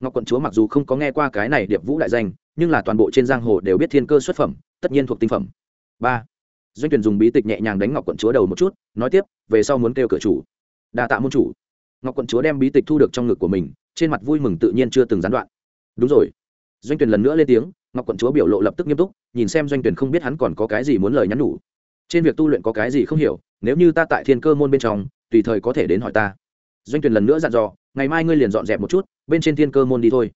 Ngọc quận chúa mặc dù không có nghe qua cái này điệp vũ đại danh, nhưng là toàn bộ trên giang hồ đều biết thiên cơ xuất phẩm, tất nhiên thuộc tinh phẩm. Ba doanh tuyển dùng bí tịch nhẹ nhàng đánh ngọc quận chúa đầu một chút, nói tiếp, về sau muốn kêu cửa chủ. Đa tạ môn chủ. Ngọc quận chúa đem bí tịch thu được trong ngực của mình, trên mặt vui mừng tự nhiên chưa từng gián đoạn. Đúng rồi. Doanh tuyển lần nữa lên tiếng, ngọc quận chúa biểu lộ lập tức nghiêm túc, nhìn xem doanh tuyển không biết hắn còn có cái gì muốn lời nhắn nhủ. Trên việc tu luyện có cái gì không hiểu, nếu như ta tại thiên cơ môn bên trong, tùy thời có thể đến hỏi ta. Doanh tuyển lần nữa dặn dò, ngày mai ngươi liền dọn dẹp một chút, bên trên thiên cơ môn đi thôi.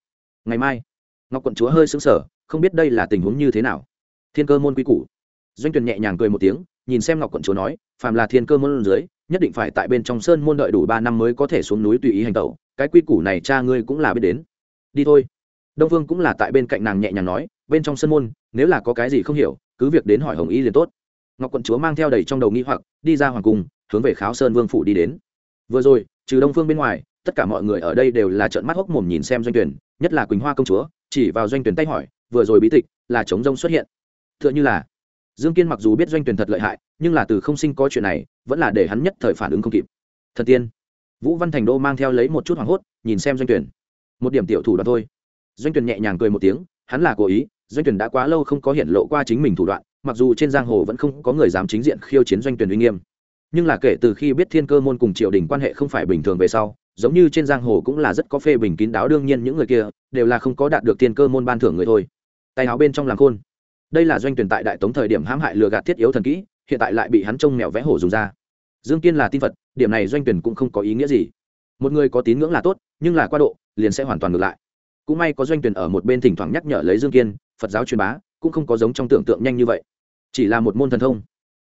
Ngày mai. Ngọc quận chúa hơi sững sờ, không biết đây là tình huống như thế nào. Thiên cơ môn quy củ doanh Tuyền nhẹ nhàng cười một tiếng, nhìn xem ngọc quận chúa nói, phàm là thiên cơ môn dưới, nhất định phải tại bên trong sơn môn đợi đủ ba năm mới có thể xuống núi tùy ý hành tẩu, cái quy củ này cha ngươi cũng là biết đến. Đi thôi. Đông vương cũng là tại bên cạnh nàng nhẹ nhàng nói, bên trong Sơn môn, nếu là có cái gì không hiểu, cứ việc đến hỏi hồng y liền tốt. Ngọc quận chúa mang theo đầy trong đầu nghi hoặc, đi ra hoàng cung, hướng về kháo sơn vương phủ đi đến. Vừa rồi, trừ đông phương bên ngoài, tất cả mọi người ở đây đều là trợn mắt hốc mồm nhìn xem doanh tuyển nhất là quỳnh hoa công chúa, chỉ vào doanh tuyển tay hỏi, vừa rồi bí tịch là chống rông xuất hiện? Tựa như là dương kiên mặc dù biết doanh tuyển thật lợi hại, nhưng là từ không sinh có chuyện này, vẫn là để hắn nhất thời phản ứng không kịp. Thật tiên. Vũ văn thành đô mang theo lấy một chút hoảng hốt, nhìn xem doanh tuyển. Một điểm tiểu thủ đoạn thôi. Doanh tuyển nhẹ nhàng cười một tiếng, hắn là cố ý, doanh tuyển đã quá lâu không có hiện lộ qua chính mình thủ đoạn, mặc dù trên giang hồ vẫn không có người dám chính diện khiêu chiến doanh tuyển uy nghiêm. Nhưng là kể từ khi biết thiên cơ môn cùng triều đình quan hệ không phải bình thường về sau, giống như trên giang hồ cũng là rất có phê bình kín đáo, đương nhiên những người kia đều là không có đạt được thiên cơ môn ban thưởng người thôi. Tay áo bên trong làm khôn đây là doanh tuyển tại đại tống thời điểm hãm hại lừa gạt thiết yếu thần kỹ, hiện tại lại bị hắn trông mèo vẽ hổ dùng ra. Dương kiên là tin phật, điểm này doanh tuyển cũng không có ý nghĩa gì. Một người có tín ngưỡng là tốt, nhưng là qua độ, liền sẽ hoàn toàn ngược lại. Cũng may có doanh tuyển ở một bên thỉnh thoảng nhắc nhở lấy dương kiên, phật giáo truyền bá cũng không có giống trong tưởng tượng nhanh như vậy. Chỉ là một môn thần thông.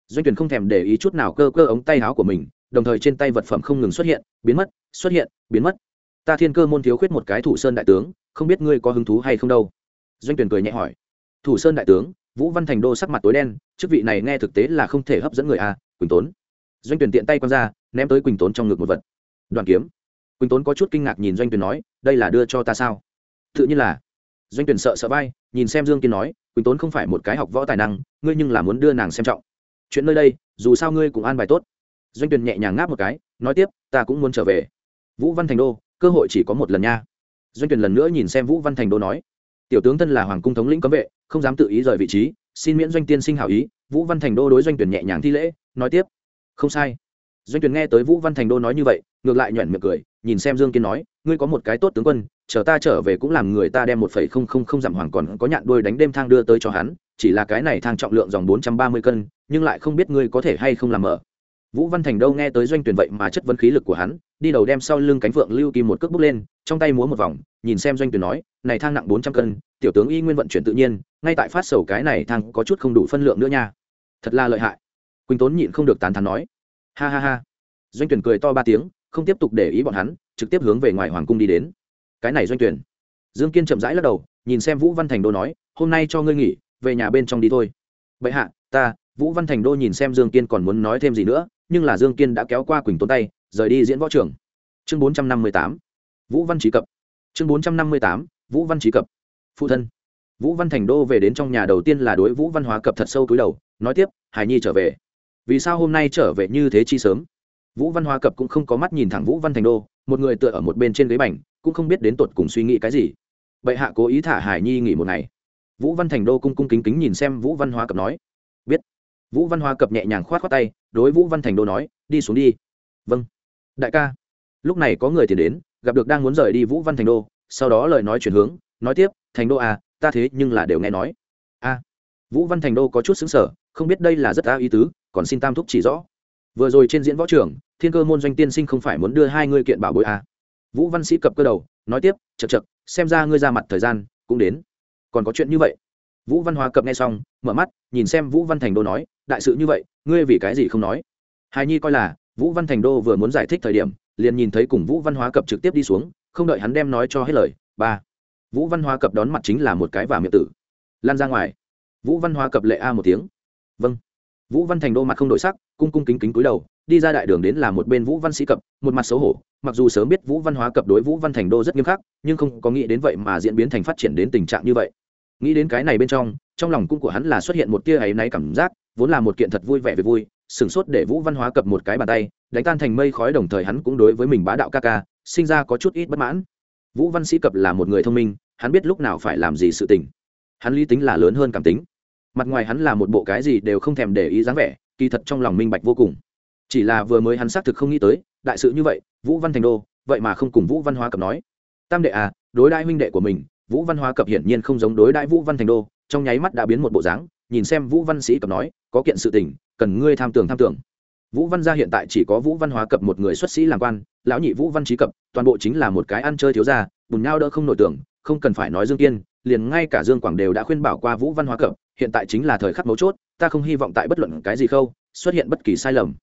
Doanh tuyển không thèm để ý chút nào cơ cơ ống tay áo của mình, đồng thời trên tay vật phẩm không ngừng xuất hiện, biến mất, xuất hiện, biến mất. Ta thiên cơ môn thiếu khuyết một cái thủ sơn đại tướng, không biết ngươi có hứng thú hay không đâu? Doanh tuyển cười nhẹ hỏi thủ sơn đại tướng, vũ văn thành đô sắc mặt tối đen, chức vị này nghe thực tế là không thể hấp dẫn người a, quỳnh tốn. Doanh tuyển tiện tay quăng ra, ném tới quỳnh tốn trong ngực một vật. Đoàn kiếm. Quỳnh tốn có chút kinh ngạc nhìn doanh tuyển nói, đây là đưa cho ta sao? Tự nhiên là. Doanh tuyển sợ sợ vai, nhìn xem dương kiên nói, quỳnh tốn không phải một cái học võ tài năng, ngươi nhưng là muốn đưa nàng xem trọng. Chuyện nơi đây, dù sao ngươi cũng an bài tốt. Doanh tuyển nhẹ nhàng ngáp một cái, nói tiếp, ta cũng muốn trở về. Vũ văn thành đô, cơ hội chỉ có một lần nha. Doanh tuyển lần nữa nhìn xem vũ văn thành đô nói, tiểu tướng thân là hoàng cung thống lĩnh cấm vệ không dám tự ý rời vị trí, xin miễn doanh tiên sinh hảo ý, vũ văn thành đô đối doanh tuyển nhẹ nhàng thi lễ, nói tiếp. Không sai. Doanh tuyển nghe tới vũ văn thành đô nói như vậy, ngược lại nhoẻn miệng cười, nhìn xem dương kiên nói, ngươi có một cái tốt tướng quân, chờ ta trở về cũng làm người ta đem một phẩy không không không dặm hoàng còn có nhạn đôi đánh đêm thang đưa tới cho hắn, chỉ là cái này thang trọng lượng dòng bốn trăm ba mươi cân, nhưng lại không biết ngươi có thể hay không làm mở. Vũ văn thành đâu nghe tới doanh tuyển vậy mà chất vấn khí lực của hắn, đi đầu đem sau lưng cánh phượng lưu kim một cước bước lên, trong tay múa một vòng, nhìn xem doanh tuyển nói, này thang nặng bốn trăm cân, tiểu tướng y nguyên vận chuyển tự nhiên ngay tại phát sầu cái này thằng có chút không đủ phân lượng nữa nha. Thật là lợi hại. Quỳnh tốn nhịn không được tán thán nói. Ha ha ha. Doanh tuyển cười to ba tiếng, không tiếp tục để ý bọn hắn, trực tiếp hướng về ngoài hoàng cung đi đến. Cái này doanh tuyển dương kiên chậm rãi lắc đầu, nhìn xem vũ văn thành đô nói, hôm nay cho ngươi nghỉ, về nhà bên trong đi thôi. Vậy hạ, ta. Vũ văn thành đô nhìn xem dương kiên còn muốn nói thêm gì nữa, nhưng là dương kiên đã kéo qua quỳnh tốn tay, rời đi diễn võ trường. Chương bốn trăm năm mươi tám. Vũ văn trí cập. Chương bốn trăm năm mươi tám. Vũ văn trí cập. Phụ thân vũ văn thành đô về đến trong nhà đầu tiên là đối vũ văn hóa cập thật sâu túi đầu, nói tiếp, hải nhi trở về. Vì sao hôm nay trở về như thế chi sớm? Vũ văn hóa cập cũng không có mắt nhìn thẳng vũ văn thành đô, một người tựa ở một bên trên ghế bành, cũng không biết đến tột cùng suy nghĩ cái gì. Bệ hạ cố ý thả hải nhi nghỉ một ngày. Vũ văn thành đô cung cung kính kính nhìn xem vũ văn hóa cập nói. Biết. Vũ văn hóa cập nhẹ nhàng khoát khoát tay, đối vũ văn thành đô nói, đi xuống đi. Vâng. Đại ca. Lúc này có người thì đến, gặp được đang muốn rời đi vũ văn thành đô, sau đó lời nói chuyển hướng, nói tiếp, thành đô à ta thế nhưng là đều nghe nói. A, vũ văn thành đô có chút xứng sở không biết đây là rất a ý tứ, còn xin tam thúc chỉ rõ. Vừa rồi trên diễn võ trường, thiên cơ môn doanh tiên sinh không phải muốn đưa hai ngươi kiện bảo bối à. vũ văn sĩ cập cơ đầu, nói tiếp chật chật xem ra ngươi ra mặt thời gian cũng đến. Còn có chuyện như vậy? Vũ văn hóa cập nghe xong, mở mắt, nhìn xem vũ văn thành đô nói, đại sự như vậy, ngươi vì cái gì không nói? Hài nhi coi là, vũ văn thành đô vừa muốn giải thích thời điểm, liền nhìn thấy cùng vũ văn hóa cập trực tiếp đi xuống, không đợi hắn đem nói cho hết lời, ba vũ văn hóa cập đón mặt chính là một cái và miệng tử. Lan ra ngoài. Vũ văn hóa cập lệ a một tiếng. Vâng. Vũ văn thành đô mặt không đổi sắc, cung cung kính kính cúi đầu, đi ra đại đường đến là một bên vũ văn sĩ cập, một mặt xấu hổ, mặc dù sớm biết vũ văn hóa cập đối vũ văn thành đô rất nghiêm khắc, nhưng không có nghĩ đến vậy mà diễn biến thành phát triển đến tình trạng như vậy. Nghĩ đến cái này bên trong trong lòng cung của hắn là xuất hiện một tia ấy náy cảm giác, vốn là một kiện thật vui vẻ về vui, sửng sốt để vũ văn hóa cập một cái bàn tay, đánh tan thành mây khói đồng thời hắn cũng đối với mình bá đạo ca ca, sinh ra có chút ít bất mãn. Vũ văn sĩ cập là một người thông minh hắn biết lúc nào phải làm gì sự tình. Hắn lý tính là lớn hơn cảm tính. Mặt ngoài hắn là một bộ cái gì đều không thèm để ý dáng vẻ, kỳ thật trong lòng minh bạch vô cùng. Chỉ là vừa mới hắn xác thực không nghĩ tới, đại sự như vậy, vũ văn thành đô, vậy mà không cùng vũ văn hóa cập nói. Tam đệ à đối đại huynh đệ của mình, vũ văn hóa cập hiển nhiên không giống đối đại vũ văn thành đô, trong nháy mắt đã biến một bộ dáng, nhìn xem vũ văn sĩ cập nói, có kiện sự tình, cần ngươi tham tưởng tham tưởng vũ văn gia hiện tại chỉ có vũ văn hóa cập một người xuất sĩ làm quan, lão nhị vũ văn trí cập, toàn bộ chính là một cái ăn chơi thiếu gia, bùn nhau đỡ không nổi tưởng, không cần phải nói dương kiên, liền ngay cả dương quảng đều đã khuyên bảo qua vũ văn hóa cập, hiện tại chính là thời khắc mấu chốt, ta không hy vọng tại bất luận cái gì khâu, xuất hiện bất kỳ sai lầm.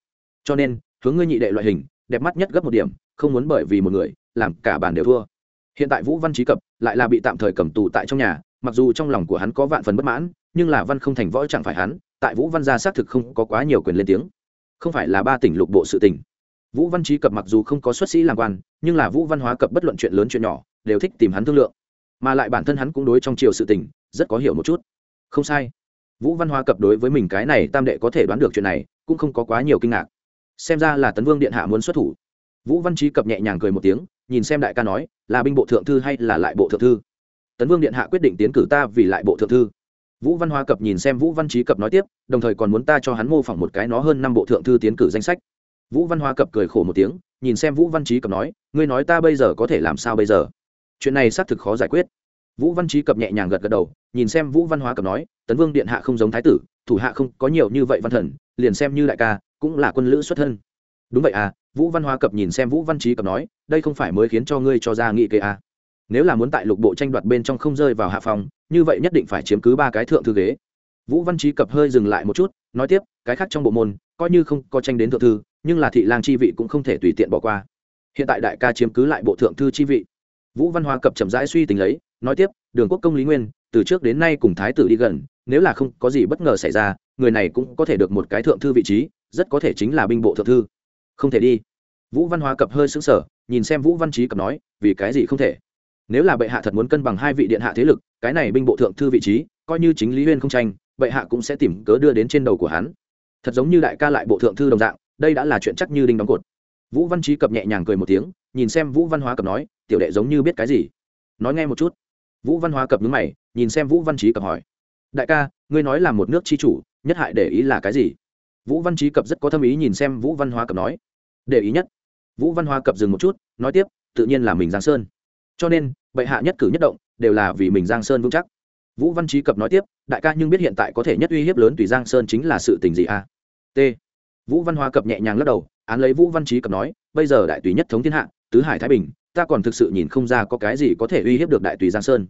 Cho nên, hướng ngươi nhị đệ loại hình, đẹp mắt nhất gấp một điểm, không muốn bởi vì một người, làm cả bàn đều thua. Hiện tại vũ văn trí cập lại là bị tạm thời cầm tù tại trong nhà, mặc dù trong lòng của hắn có vạn phần bất mãn, nhưng là văn không thành võ chẳng phải hắn, tại vũ văn gia xác thực không có quá nhiều quyền lên tiếng không phải là ba tỉnh lục bộ sự tỉnh vũ văn trí cập mặc dù không có xuất sĩ làm quan, nhưng là vũ văn hóa cập bất luận chuyện lớn chuyện nhỏ, đều thích tìm hắn thương lượng. Mà lại bản thân hắn cũng đối trong triều sự tình, rất có hiểu một chút. Không sai. Vũ văn hóa cập đối với mình cái này tam đệ có thể đoán được chuyện này, cũng không có quá nhiều kinh ngạc. Xem ra là tấn vương điện hạ muốn xuất thủ. Vũ văn trí cập nhẹ nhàng cười một tiếng, nhìn xem đại ca nói, là binh bộ thượng thư hay là lại bộ thượng thư? Tấn vương điện hạ quyết định tiến cử ta vì lại bộ thượng thư vũ văn hóa cập nhìn xem vũ văn trí cập nói tiếp, đồng thời còn muốn ta cho hắn mô phỏng một cái nó hơn năm bộ thượng thư tiến cử danh sách. Vũ văn hóa cập cười khổ một tiếng, nhìn xem vũ văn trí cập nói, ngươi nói ta bây giờ có thể làm sao bây giờ? Chuyện này xác thực khó giải quyết. Vũ văn trí cập nhẹ nhàng gật gật đầu, nhìn xem vũ văn hóa cập nói, tấn vương điện hạ không giống thái tử, thủ hạ không có nhiều như vậy văn thần, liền xem như đại ca, cũng là quân lữ xuất thân. Đúng vậy à? Vũ văn hóa cập nhìn xem vũ văn trí cập nói, đây không phải mới khiến cho ngươi cho ra nghị kế à. nếu là muốn tại lục bộ tranh đoạt bên trong không rơi vào hạ phòng như vậy nhất định phải chiếm cứ ba cái thượng thư ghế. Vũ văn trí cập hơi dừng lại một chút, nói tiếp, cái khác trong bộ môn, coi như không có tranh đến thượng thư, nhưng là thị lang chi vị cũng không thể tùy tiện bỏ qua. Hiện tại đại ca chiếm cứ lại bộ thượng thư chi vị. Vũ văn hóa cập chậm rãi suy tính lấy, nói tiếp, đường quốc công lý nguyên, từ trước đến nay cùng thái tử đi gần, nếu là không có gì bất ngờ xảy ra, người này cũng có thể được một cái thượng thư vị trí, rất có thể chính là binh bộ thượng thư. Không thể đi. Vũ văn hóa cập hơi xứng sở nhìn xem vũ văn trí cập nói, vì cái gì không thể? Nếu là bệ hạ thật muốn cân bằng hai vị điện hạ thế lực, cái này binh bộ thượng thư vị trí, coi như chính lý huyên không tranh, bệ hạ cũng sẽ tìm cớ đưa đến trên đầu của hắn. Thật giống như đại ca lại bộ thượng thư đồng dạng, đây đã là chuyện chắc như đinh đóng cột. Vũ văn trí cập nhẹ nhàng cười một tiếng, nhìn xem vũ văn hóa cập nói, tiểu đệ giống như biết cái gì? Nói nghe một chút. Vũ văn hóa cập nhướng mày, nhìn xem vũ văn trí cập hỏi, đại ca, ngươi nói là một nước tri chủ, nhất hại để ý là cái gì? Vũ văn trí cập rất có tâm ý nhìn xem vũ văn hóa cập nói, để ý nhất. Vũ văn hóa cập dừng một chút, nói tiếp, tự nhiên là mình giang sơn. Cho nên bệ hạ nhất cử nhất động đều là vì mình giang sơn vững chắc. Vũ văn trí cập nói tiếp, đại ca nhưng biết hiện tại có thể nhất uy hiếp lớn tùy giang sơn chính là sự tình gì a à? t. Vũ văn hóa cập nhẹ nhàng lắc đầu, án lấy vũ văn trí cập nói, bây giờ đại tùy nhất thống thiên hạ, tứ hải thái bình, ta còn thực sự nhìn không ra có cái gì có thể uy hiếp được đại tùy giang sơn.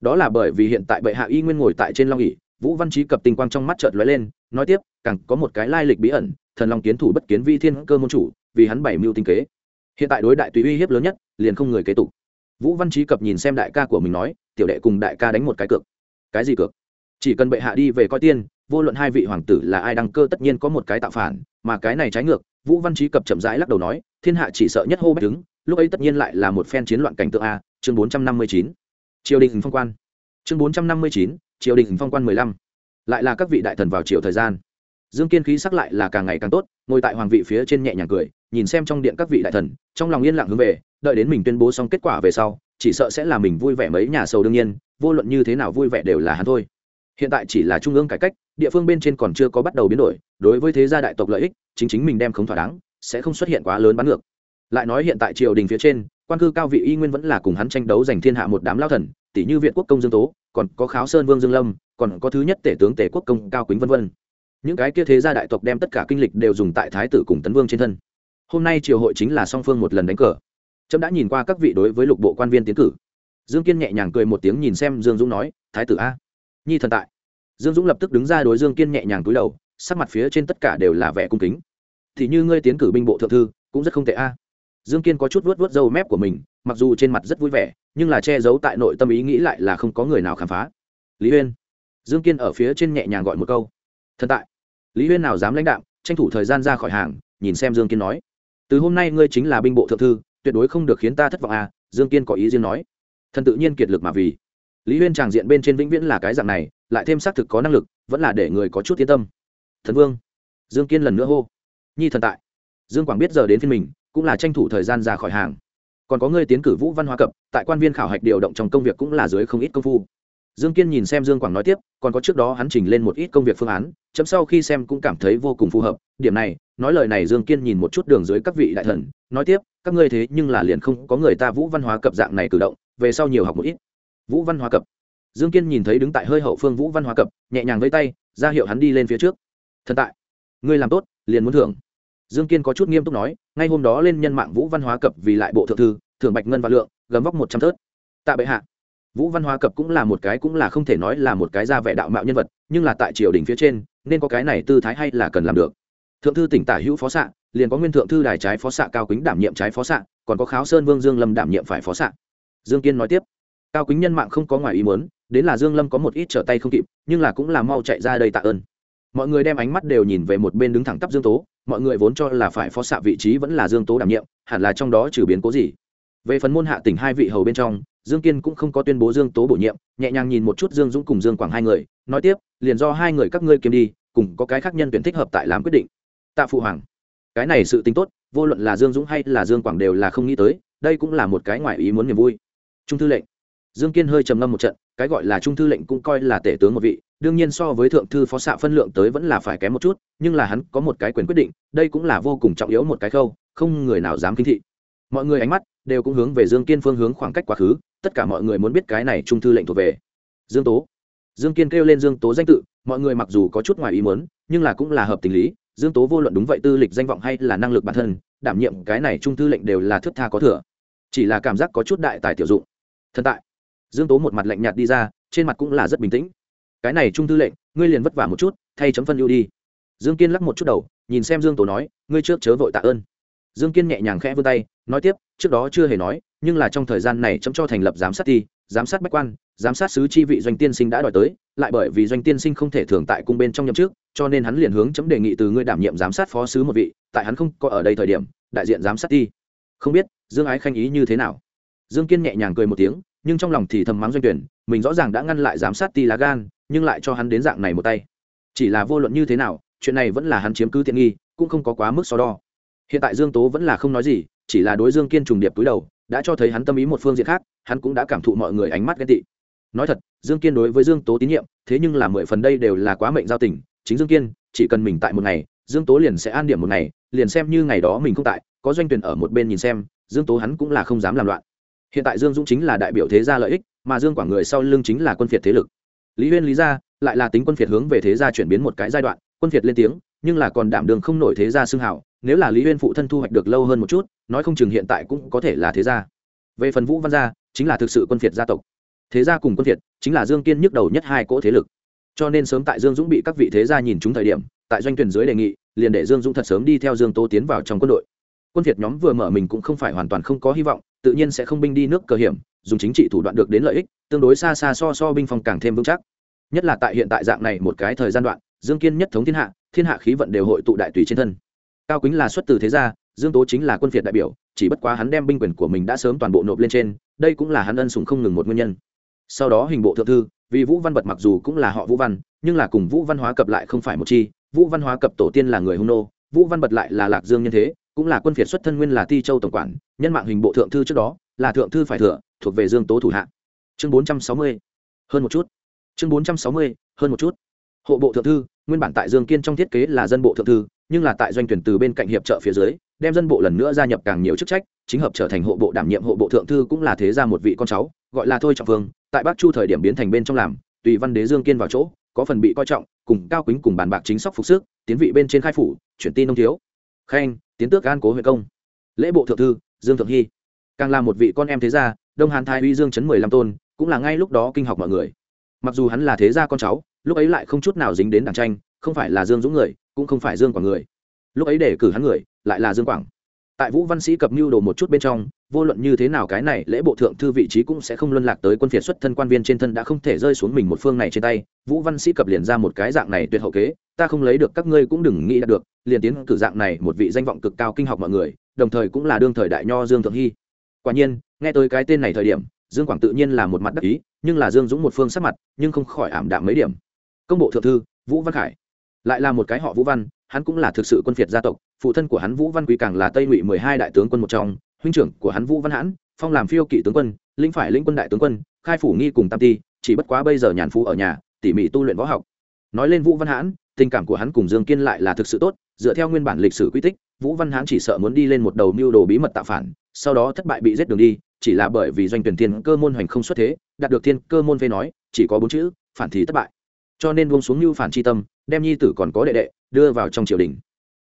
Đó là bởi vì hiện tại bệ hạ y nguyên ngồi tại trên long ỉ vũ văn trí cập tinh quang trong mắt chợt lóe lên, nói tiếp, càng có một cái lai lịch bí ẩn, thần long kiến thủ bất kiến vi thiên cơ môn chủ, vì hắn bảy mưu tinh kế. Hiện tại đối đại tùy uy hiếp lớn nhất, liền không người kế tục vũ văn trí cập nhìn xem đại ca của mình nói, tiểu đệ cùng đại ca đánh một cái cược. Cái gì cược? Chỉ cần bệ hạ đi về coi tiên, vô luận hai vị hoàng tử là ai đăng cơ tất nhiên có một cái tạo phản, mà cái này trái ngược. Vũ văn trí cập chậm rãi lắc đầu nói, thiên hạ chỉ sợ nhất hô bách đứng, lúc ấy tất nhiên lại là một phen chiến loạn cảnh tượng a, chương bốn trăm năm mươi chín. Triều đình phong quan. Chương bốn trăm năm mươi chín, triều đình phong quan mười lăm. Lại là các vị đại thần vào triều thời gian. Dương kiên khí sắc lại là càng ngày càng tốt, ngồi tại hoàng vị phía trên nhẹ nhàng cười, nhìn xem trong điện các vị đại thần, trong lòng yên lặng hướng về đợi đến mình tuyên bố xong kết quả về sau, chỉ sợ sẽ là mình vui vẻ mấy nhà sầu đương nhiên, vô luận như thế nào vui vẻ đều là hắn thôi. Hiện tại chỉ là trung ương cải cách, địa phương bên trên còn chưa có bắt đầu biến đổi, đối với thế gia đại tộc lợi ích, chính chính mình đem không thỏa đáng, sẽ không xuất hiện quá lớn bắn ngược. Lại nói hiện tại triều đình phía trên, quan cư cao vị y nguyên vẫn là cùng hắn tranh đấu giành thiên hạ một đám lao thần, tỷ như viện quốc công dương tố, còn có kháo sơn vương dương lâm, còn có thứ nhất tể tướng tể quốc công cao quýnh vân vân. Những cái kia thế gia đại tộc đem tất cả kinh lịch đều dùng tại thái tử cùng tấn vương trên thân. Hôm nay triều hội chính là song phương một lần đánh cờ trâm đã nhìn qua các vị đối với lục bộ quan viên tiến cử. Dương kiên nhẹ nhàng cười một tiếng nhìn xem dương dũng nói, thái tử a, nhi thần tại. Dương dũng lập tức đứng ra đối dương kiên nhẹ nhàng túi đầu, sắc mặt phía trên tất cả đều là vẻ cung kính. Thì như ngươi tiến cử binh bộ thượng thư, cũng rất không tệ a. Dương kiên có chút vuốt vuốt râu mép của mình, mặc dù trên mặt rất vui vẻ, nhưng là che giấu tại nội tâm ý nghĩ lại là không có người nào khám phá. Lý huyên. Dương kiên ở phía trên nhẹ nhàng gọi một câu. Thần tại. Lý huyên nào dám lãnh đạo tranh thủ thời gian ra khỏi hàng, nhìn xem dương kiên nói. Từ hôm nay ngươi chính là binh bộ thượng thư tuyệt đối không được khiến ta thất vọng à dương kiên có ý riêng nói. Thần tự nhiên kiệt lực mà vì. Lý huyên tràng diện bên trên vĩnh viễn là cái dạng này, lại thêm xác thực có năng lực, vẫn là để người có chút yên tâm. Thần vương. Dương kiên lần nữa hô. Nhi thần tại. Dương quảng biết giờ đến phiên mình, cũng là tranh thủ thời gian ra khỏi hàng. Còn có người tiến cử vũ văn hóa cập, tại quan viên khảo hạch điều động trong công việc cũng là dưới không ít công phu. Dương kiên nhìn xem dương quảng nói tiếp, còn có trước đó hắn trình lên một ít công việc phương án, chấm sau khi xem cũng cảm thấy vô cùng phù hợp. Điểm này, nói lời này dương kiên nhìn một chút đường dưới các vị đại thần, nói tiếp các ngươi thế nhưng là liền không có người ta vũ văn hóa cập dạng này cử động, về sau nhiều học một ít. Vũ văn hóa cập. Dương kiên nhìn thấy đứng tại hơi hậu phương vũ văn hóa cập, nhẹ nhàng vây tay, ra hiệu hắn đi lên phía trước. Thần tại, ngươi làm tốt, liền muốn thưởng. Dương kiên có chút nghiêm túc nói, ngay hôm đó lên nhân mạng vũ văn hóa cập vì lại bộ thượng thư, thưởng bạch ngân và lượng, gấm vóc một trăm thớt. Tạ bệ hạ. Vũ văn hóa cập cũng là một cái cũng là không thể nói là một cái ra vẻ đạo mạo nhân vật, nhưng là tại triều đình phía trên, nên có cái này tư thái hay là cần làm được. Thượng thư tỉnh tả hữu phó xạ liền có nguyên thượng thư đài trái phó xạ, cao kính đảm nhiệm trái phó xạ, còn có kháo sơn vương dương lâm đảm nhiệm phải phó xạ. Dương kiên nói tiếp, cao kính nhân mạng không có ngoài ý muốn, đến là dương lâm có một ít trở tay không kịp, nhưng là cũng là mau chạy ra đây tạ ơn. Mọi người đem ánh mắt đều nhìn về một bên đứng thẳng tắp dương tố, mọi người vốn cho là phải phó xạ vị trí vẫn là dương tố đảm nhiệm, hẳn là trong đó trừ biến cố gì. Về phần môn hạ tỉnh hai vị hầu bên trong, dương kiên cũng không có tuyên bố dương tố bổ nhiệm, nhẹ nhàng nhìn một chút dương dũng cùng dương quảng hai người, nói tiếp, liền do hai người các ngươi kiếm đi, cùng có cái khác nhân tuyển thích hợp tại làm quyết định. Tạ phụ hoàng cái này sự tính tốt, vô luận là dương dũng hay là dương quảng đều là không nghĩ tới, đây cũng là một cái ngoại ý muốn niềm vui. Trung thư lệnh. Dương kiên hơi trầm ngâm một trận, cái gọi là trung thư lệnh cũng coi là tể tướng một vị, đương nhiên so với thượng thư phó xạ phân lượng tới vẫn là phải kém một chút, nhưng là hắn có một cái quyền quyết định, đây cũng là vô cùng trọng yếu một cái khâu, không người nào dám kinh thị. Mọi người ánh mắt đều cũng hướng về dương kiên phương hướng khoảng cách quá khứ, tất cả mọi người muốn biết cái này trung thư lệnh thuộc về. Dương tố. Dương kiên kêu lên dương tố danh tự, mọi người mặc dù có chút ngoài ý muốn, nhưng là cũng là hợp tình lý dương tố vô luận đúng vậy tư lịch danh vọng hay là năng lực bản thân, đảm nhiệm cái này trung thư lệnh đều là thước tha có thừa. Chỉ là cảm giác có chút đại tài tiểu dụng. Thần tại. Dương tố một mặt lạnh nhạt đi ra, trên mặt cũng là rất bình tĩnh. Cái này trung thư lệnh, ngươi liền vất vả một chút, thay chấm phân ưu đi. Dương kiên lắc một chút đầu, nhìn xem dương tố nói, ngươi trước chớ vội tạ ơn. Dương kiên nhẹ nhàng khẽ vươn tay, nói tiếp, trước đó chưa hề nói, nhưng là trong thời gian này chấm cho thành lập giám sát thi giám sát bách quan giám sát sứ chi vị doanh tiên sinh đã đòi tới, lại bởi vì doanh tiên sinh không thể thường tại cung bên trong nhậm trước cho nên hắn liền hướng chấm đề nghị từ ngươi đảm nhiệm giám sát phó sứ một vị, tại hắn không có ở đây thời điểm, đại diện giám sát đi. Không biết, dương ái khanh ý như thế nào? Dương kiên nhẹ nhàng cười một tiếng, nhưng trong lòng thì thầm mắng doanh tuyển, mình rõ ràng đã ngăn lại giám sát ti lá gan, nhưng lại cho hắn đến dạng này một tay. Chỉ là vô luận như thế nào, chuyện này vẫn là hắn chiếm cứ tiện nghi, cũng không có quá mức so đo. Hiện tại dương tố vẫn là không nói gì, chỉ là đối dương kiên trùng điệp túi đầu, đã cho thấy hắn tâm ý một phương diện khác, hắn cũng đã cảm thụ mọi người ánh mắt ghen tị nói thật, dương kiên đối với dương tố tín nhiệm, thế nhưng là mười phần đây đều là quá mệnh giao tình, chính dương kiên, chỉ cần mình tại một ngày, dương tố liền sẽ an điểm một ngày, liền xem như ngày đó mình không tại, có doanh tuyển ở một bên nhìn xem, dương tố hắn cũng là không dám làm loạn. Hiện tại dương dũng chính là đại biểu thế gia lợi ích, mà dương quảng người sau lưng chính là quân phiệt thế lực. Lý huyên, lý gia, lại là tính quân phiệt hướng về thế gia chuyển biến một cái giai đoạn, quân phiệt lên tiếng, nhưng là còn đảm đường không nổi thế gia xưng hảo nếu là lý huyên phụ thân thu hoạch được lâu hơn một chút, nói không chừng hiện tại cũng có thể là thế gia. Về phần vũ văn gia, chính là thực sự quân phiệt gia tộc thế gia cùng quân việt chính là dương kiên nhức đầu nhất hai cỗ thế lực. Cho nên sớm tại dương dũng bị các vị thế gia nhìn trúng thời điểm, tại doanh tuyển dưới đề nghị, liền để dương dũng thật sớm đi theo dương tô tiến vào trong quân đội. Quân việt nhóm vừa mở mình cũng không phải hoàn toàn không có hy vọng, tự nhiên sẽ không binh đi nước cờ hiểm, dùng chính trị thủ đoạn được đến lợi ích, tương đối xa xa so so binh phòng càng thêm vững chắc. Nhất là tại hiện tại dạng này một cái thời gian đoạn, dương kiên nhất thống thiên hạ thiên hạ khí vận đều hội tụ đại tùy trên thân. Cao kính là xuất từ thế gia, dương tố chính là quân việt đại biểu, chỉ bất quá hắn đem binh quyền của mình đã sớm toàn bộ nộp lên trên, đây cũng là hắn ân sủng không ngừng một nguyên nhân sau đó hình bộ thượng thư, vì vũ văn bật mặc dù cũng là họ vũ văn, nhưng là cùng vũ văn hóa cập lại không phải một chi. Vũ văn hóa cập tổ tiên là người hung nô, vũ văn bật lại là lạc dương nhân thế, cũng là quân phiệt xuất thân nguyên là ti châu tổng quản, nhân mạng hình bộ thượng thư trước đó, là thượng thư phải thừa, thuộc về dương tố thủ hạ. Chương bốn trăm sáu mươi, hơn một chút. Chương bốn trăm sáu mươi, hơn một chút. Hộ bộ thượng thư, nguyên bản tại dương kiên trong thiết kế là dân bộ thượng thư, nhưng là tại doanh tuyển từ bên cạnh hiệp trợ phía dưới, đem dân bộ lần nữa gia nhập càng nhiều chức trách chính hợp trở thành hộ bộ đảm nhiệm hộ bộ thượng thư cũng là thế ra một vị con cháu, gọi là thôi trọng vương tại bắc chu thời điểm biến thành bên trong làm, tùy văn đế dương kiên vào chỗ, có phần bị coi trọng, cùng cao quýnh cùng bàn bạc chính sóc phục sức, tiến vị bên trên khai phủ, chuyển tin ông thiếu. Khanh, tiến tước an cố huệ công. Lễ bộ thượng thư, dương thượng hy. Càng là một vị con em thế gia, đông hàn thái uy dương chấn mười lăm tôn, cũng là ngay lúc đó kinh học mọi người. Mặc dù hắn là thế gia con cháu, lúc ấy lại không chút nào dính đến đảng tranh, không phải là dương dũng người, cũng không phải dương quảng người. Lúc ấy để cử hắn người, lại là dương quảng tại vũ văn sĩ cập mưu đồ một chút bên trong, vô luận như thế nào cái này lễ bộ thượng thư vị trí cũng sẽ không luân lạc tới quân phiệt xuất thân quan viên trên thân đã không thể rơi xuống mình một phương này trên tay. Vũ văn sĩ cập liền ra một cái dạng này tuyệt hậu kế, ta không lấy được các ngươi cũng đừng nghĩ đạt được, liền tiến cử dạng này một vị danh vọng cực cao kinh học mọi người, đồng thời cũng là đương thời đại nho dương thượng hy. Quả nhiên, nghe tới cái tên này thời điểm, dương quảng tự nhiên là một mặt đắc ý, nhưng là dương dũng một phương sắc mặt, nhưng không khỏi ảm đạm mấy điểm. Công bộ thượng thư, vũ văn khải lại là một cái họ vũ văn, hắn cũng là thực sự quân phiệt gia tộc, phụ thân của hắn vũ văn quý càng là tây ngụy mười hai đại tướng quân một trong, huynh trưởng của hắn vũ văn hãn, phong làm phiêu kỵ tướng quân, lĩnh phải lĩnh quân đại tướng quân, khai phủ nghi cùng tam ti, chỉ bất quá bây giờ nhàn phú ở nhà, tỉ mỉ tu luyện võ học. Nói lên vũ văn hãn, tình cảm của hắn cùng dương kiên lại là thực sự tốt, dựa theo nguyên bản lịch sử quy tích, vũ văn hãn chỉ sợ muốn đi lên một đầu mưu đồ bí mật tạo phản, sau đó thất bại bị giết đường đi, chỉ là bởi vì doanh tuyển thiên cơ môn hoành không xuất thế, đạt được thiên cơ môn phê nói, chỉ có bốn chữ, phản thì thất bại cho nên buông xuống mưu phản chi tâm, đem nhi tử còn có đệ đệ đưa vào trong triều đình.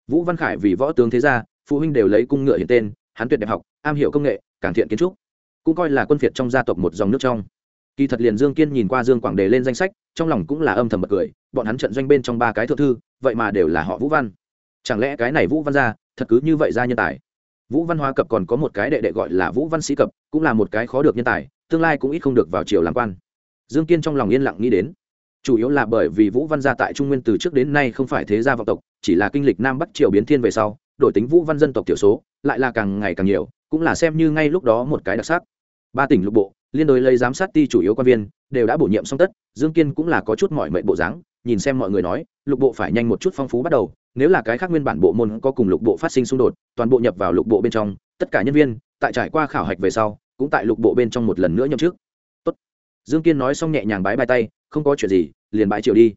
Vũ văn khải vì võ tướng thế gia, phụ huynh đều lấy cung ngựa hiện tên, hắn tuyệt đẹp học, am hiểu công nghệ, càng thiện kiến trúc. Cũng coi là quân phiệt trong gia tộc một dòng nước trong. Kỳ thật liền dương kiên nhìn qua dương quảng đề lên danh sách, trong lòng cũng là âm thầm bật cười, bọn hắn trận doanh bên trong ba cái thượng thư, vậy mà đều là họ vũ văn. Chẳng lẽ cái này vũ văn gia, thật cứ như vậy ra nhân tài? Vũ văn hóa cập còn có một cái đệ đệ gọi là vũ văn sĩ cập, cũng là một cái khó được nhân tài, tương lai cũng ít không được vào triều làm quan. Dương kiên trong lòng yên lặng nghĩ đến chủ yếu là bởi vì vũ văn gia tại trung nguyên từ trước đến nay không phải thế gia vọng tộc, chỉ là kinh lịch nam bắc triều biến thiên về sau, đổi tính vũ văn dân tộc thiểu số, lại là càng ngày càng nhiều, cũng là xem như ngay lúc đó một cái đặc sắc ba tỉnh lục bộ, liên đối lấy giám sát ti chủ yếu quan viên, đều đã bổ nhiệm xong tất, dương kiên cũng là có chút mọi mệnh bộ dáng, nhìn xem mọi người nói, lục bộ phải nhanh một chút phong phú bắt đầu, nếu là cái khác nguyên bản bộ môn có cùng lục bộ phát sinh xung đột, toàn bộ nhập vào lục bộ bên trong, tất cả nhân viên, tại trải qua khảo hạch về sau, cũng tại lục bộ bên trong một lần nữa nhậm chức Tốt. dương kiên nói xong nhẹ nhàng bái bài tay không có chuyện gì, liền bãi triều đi.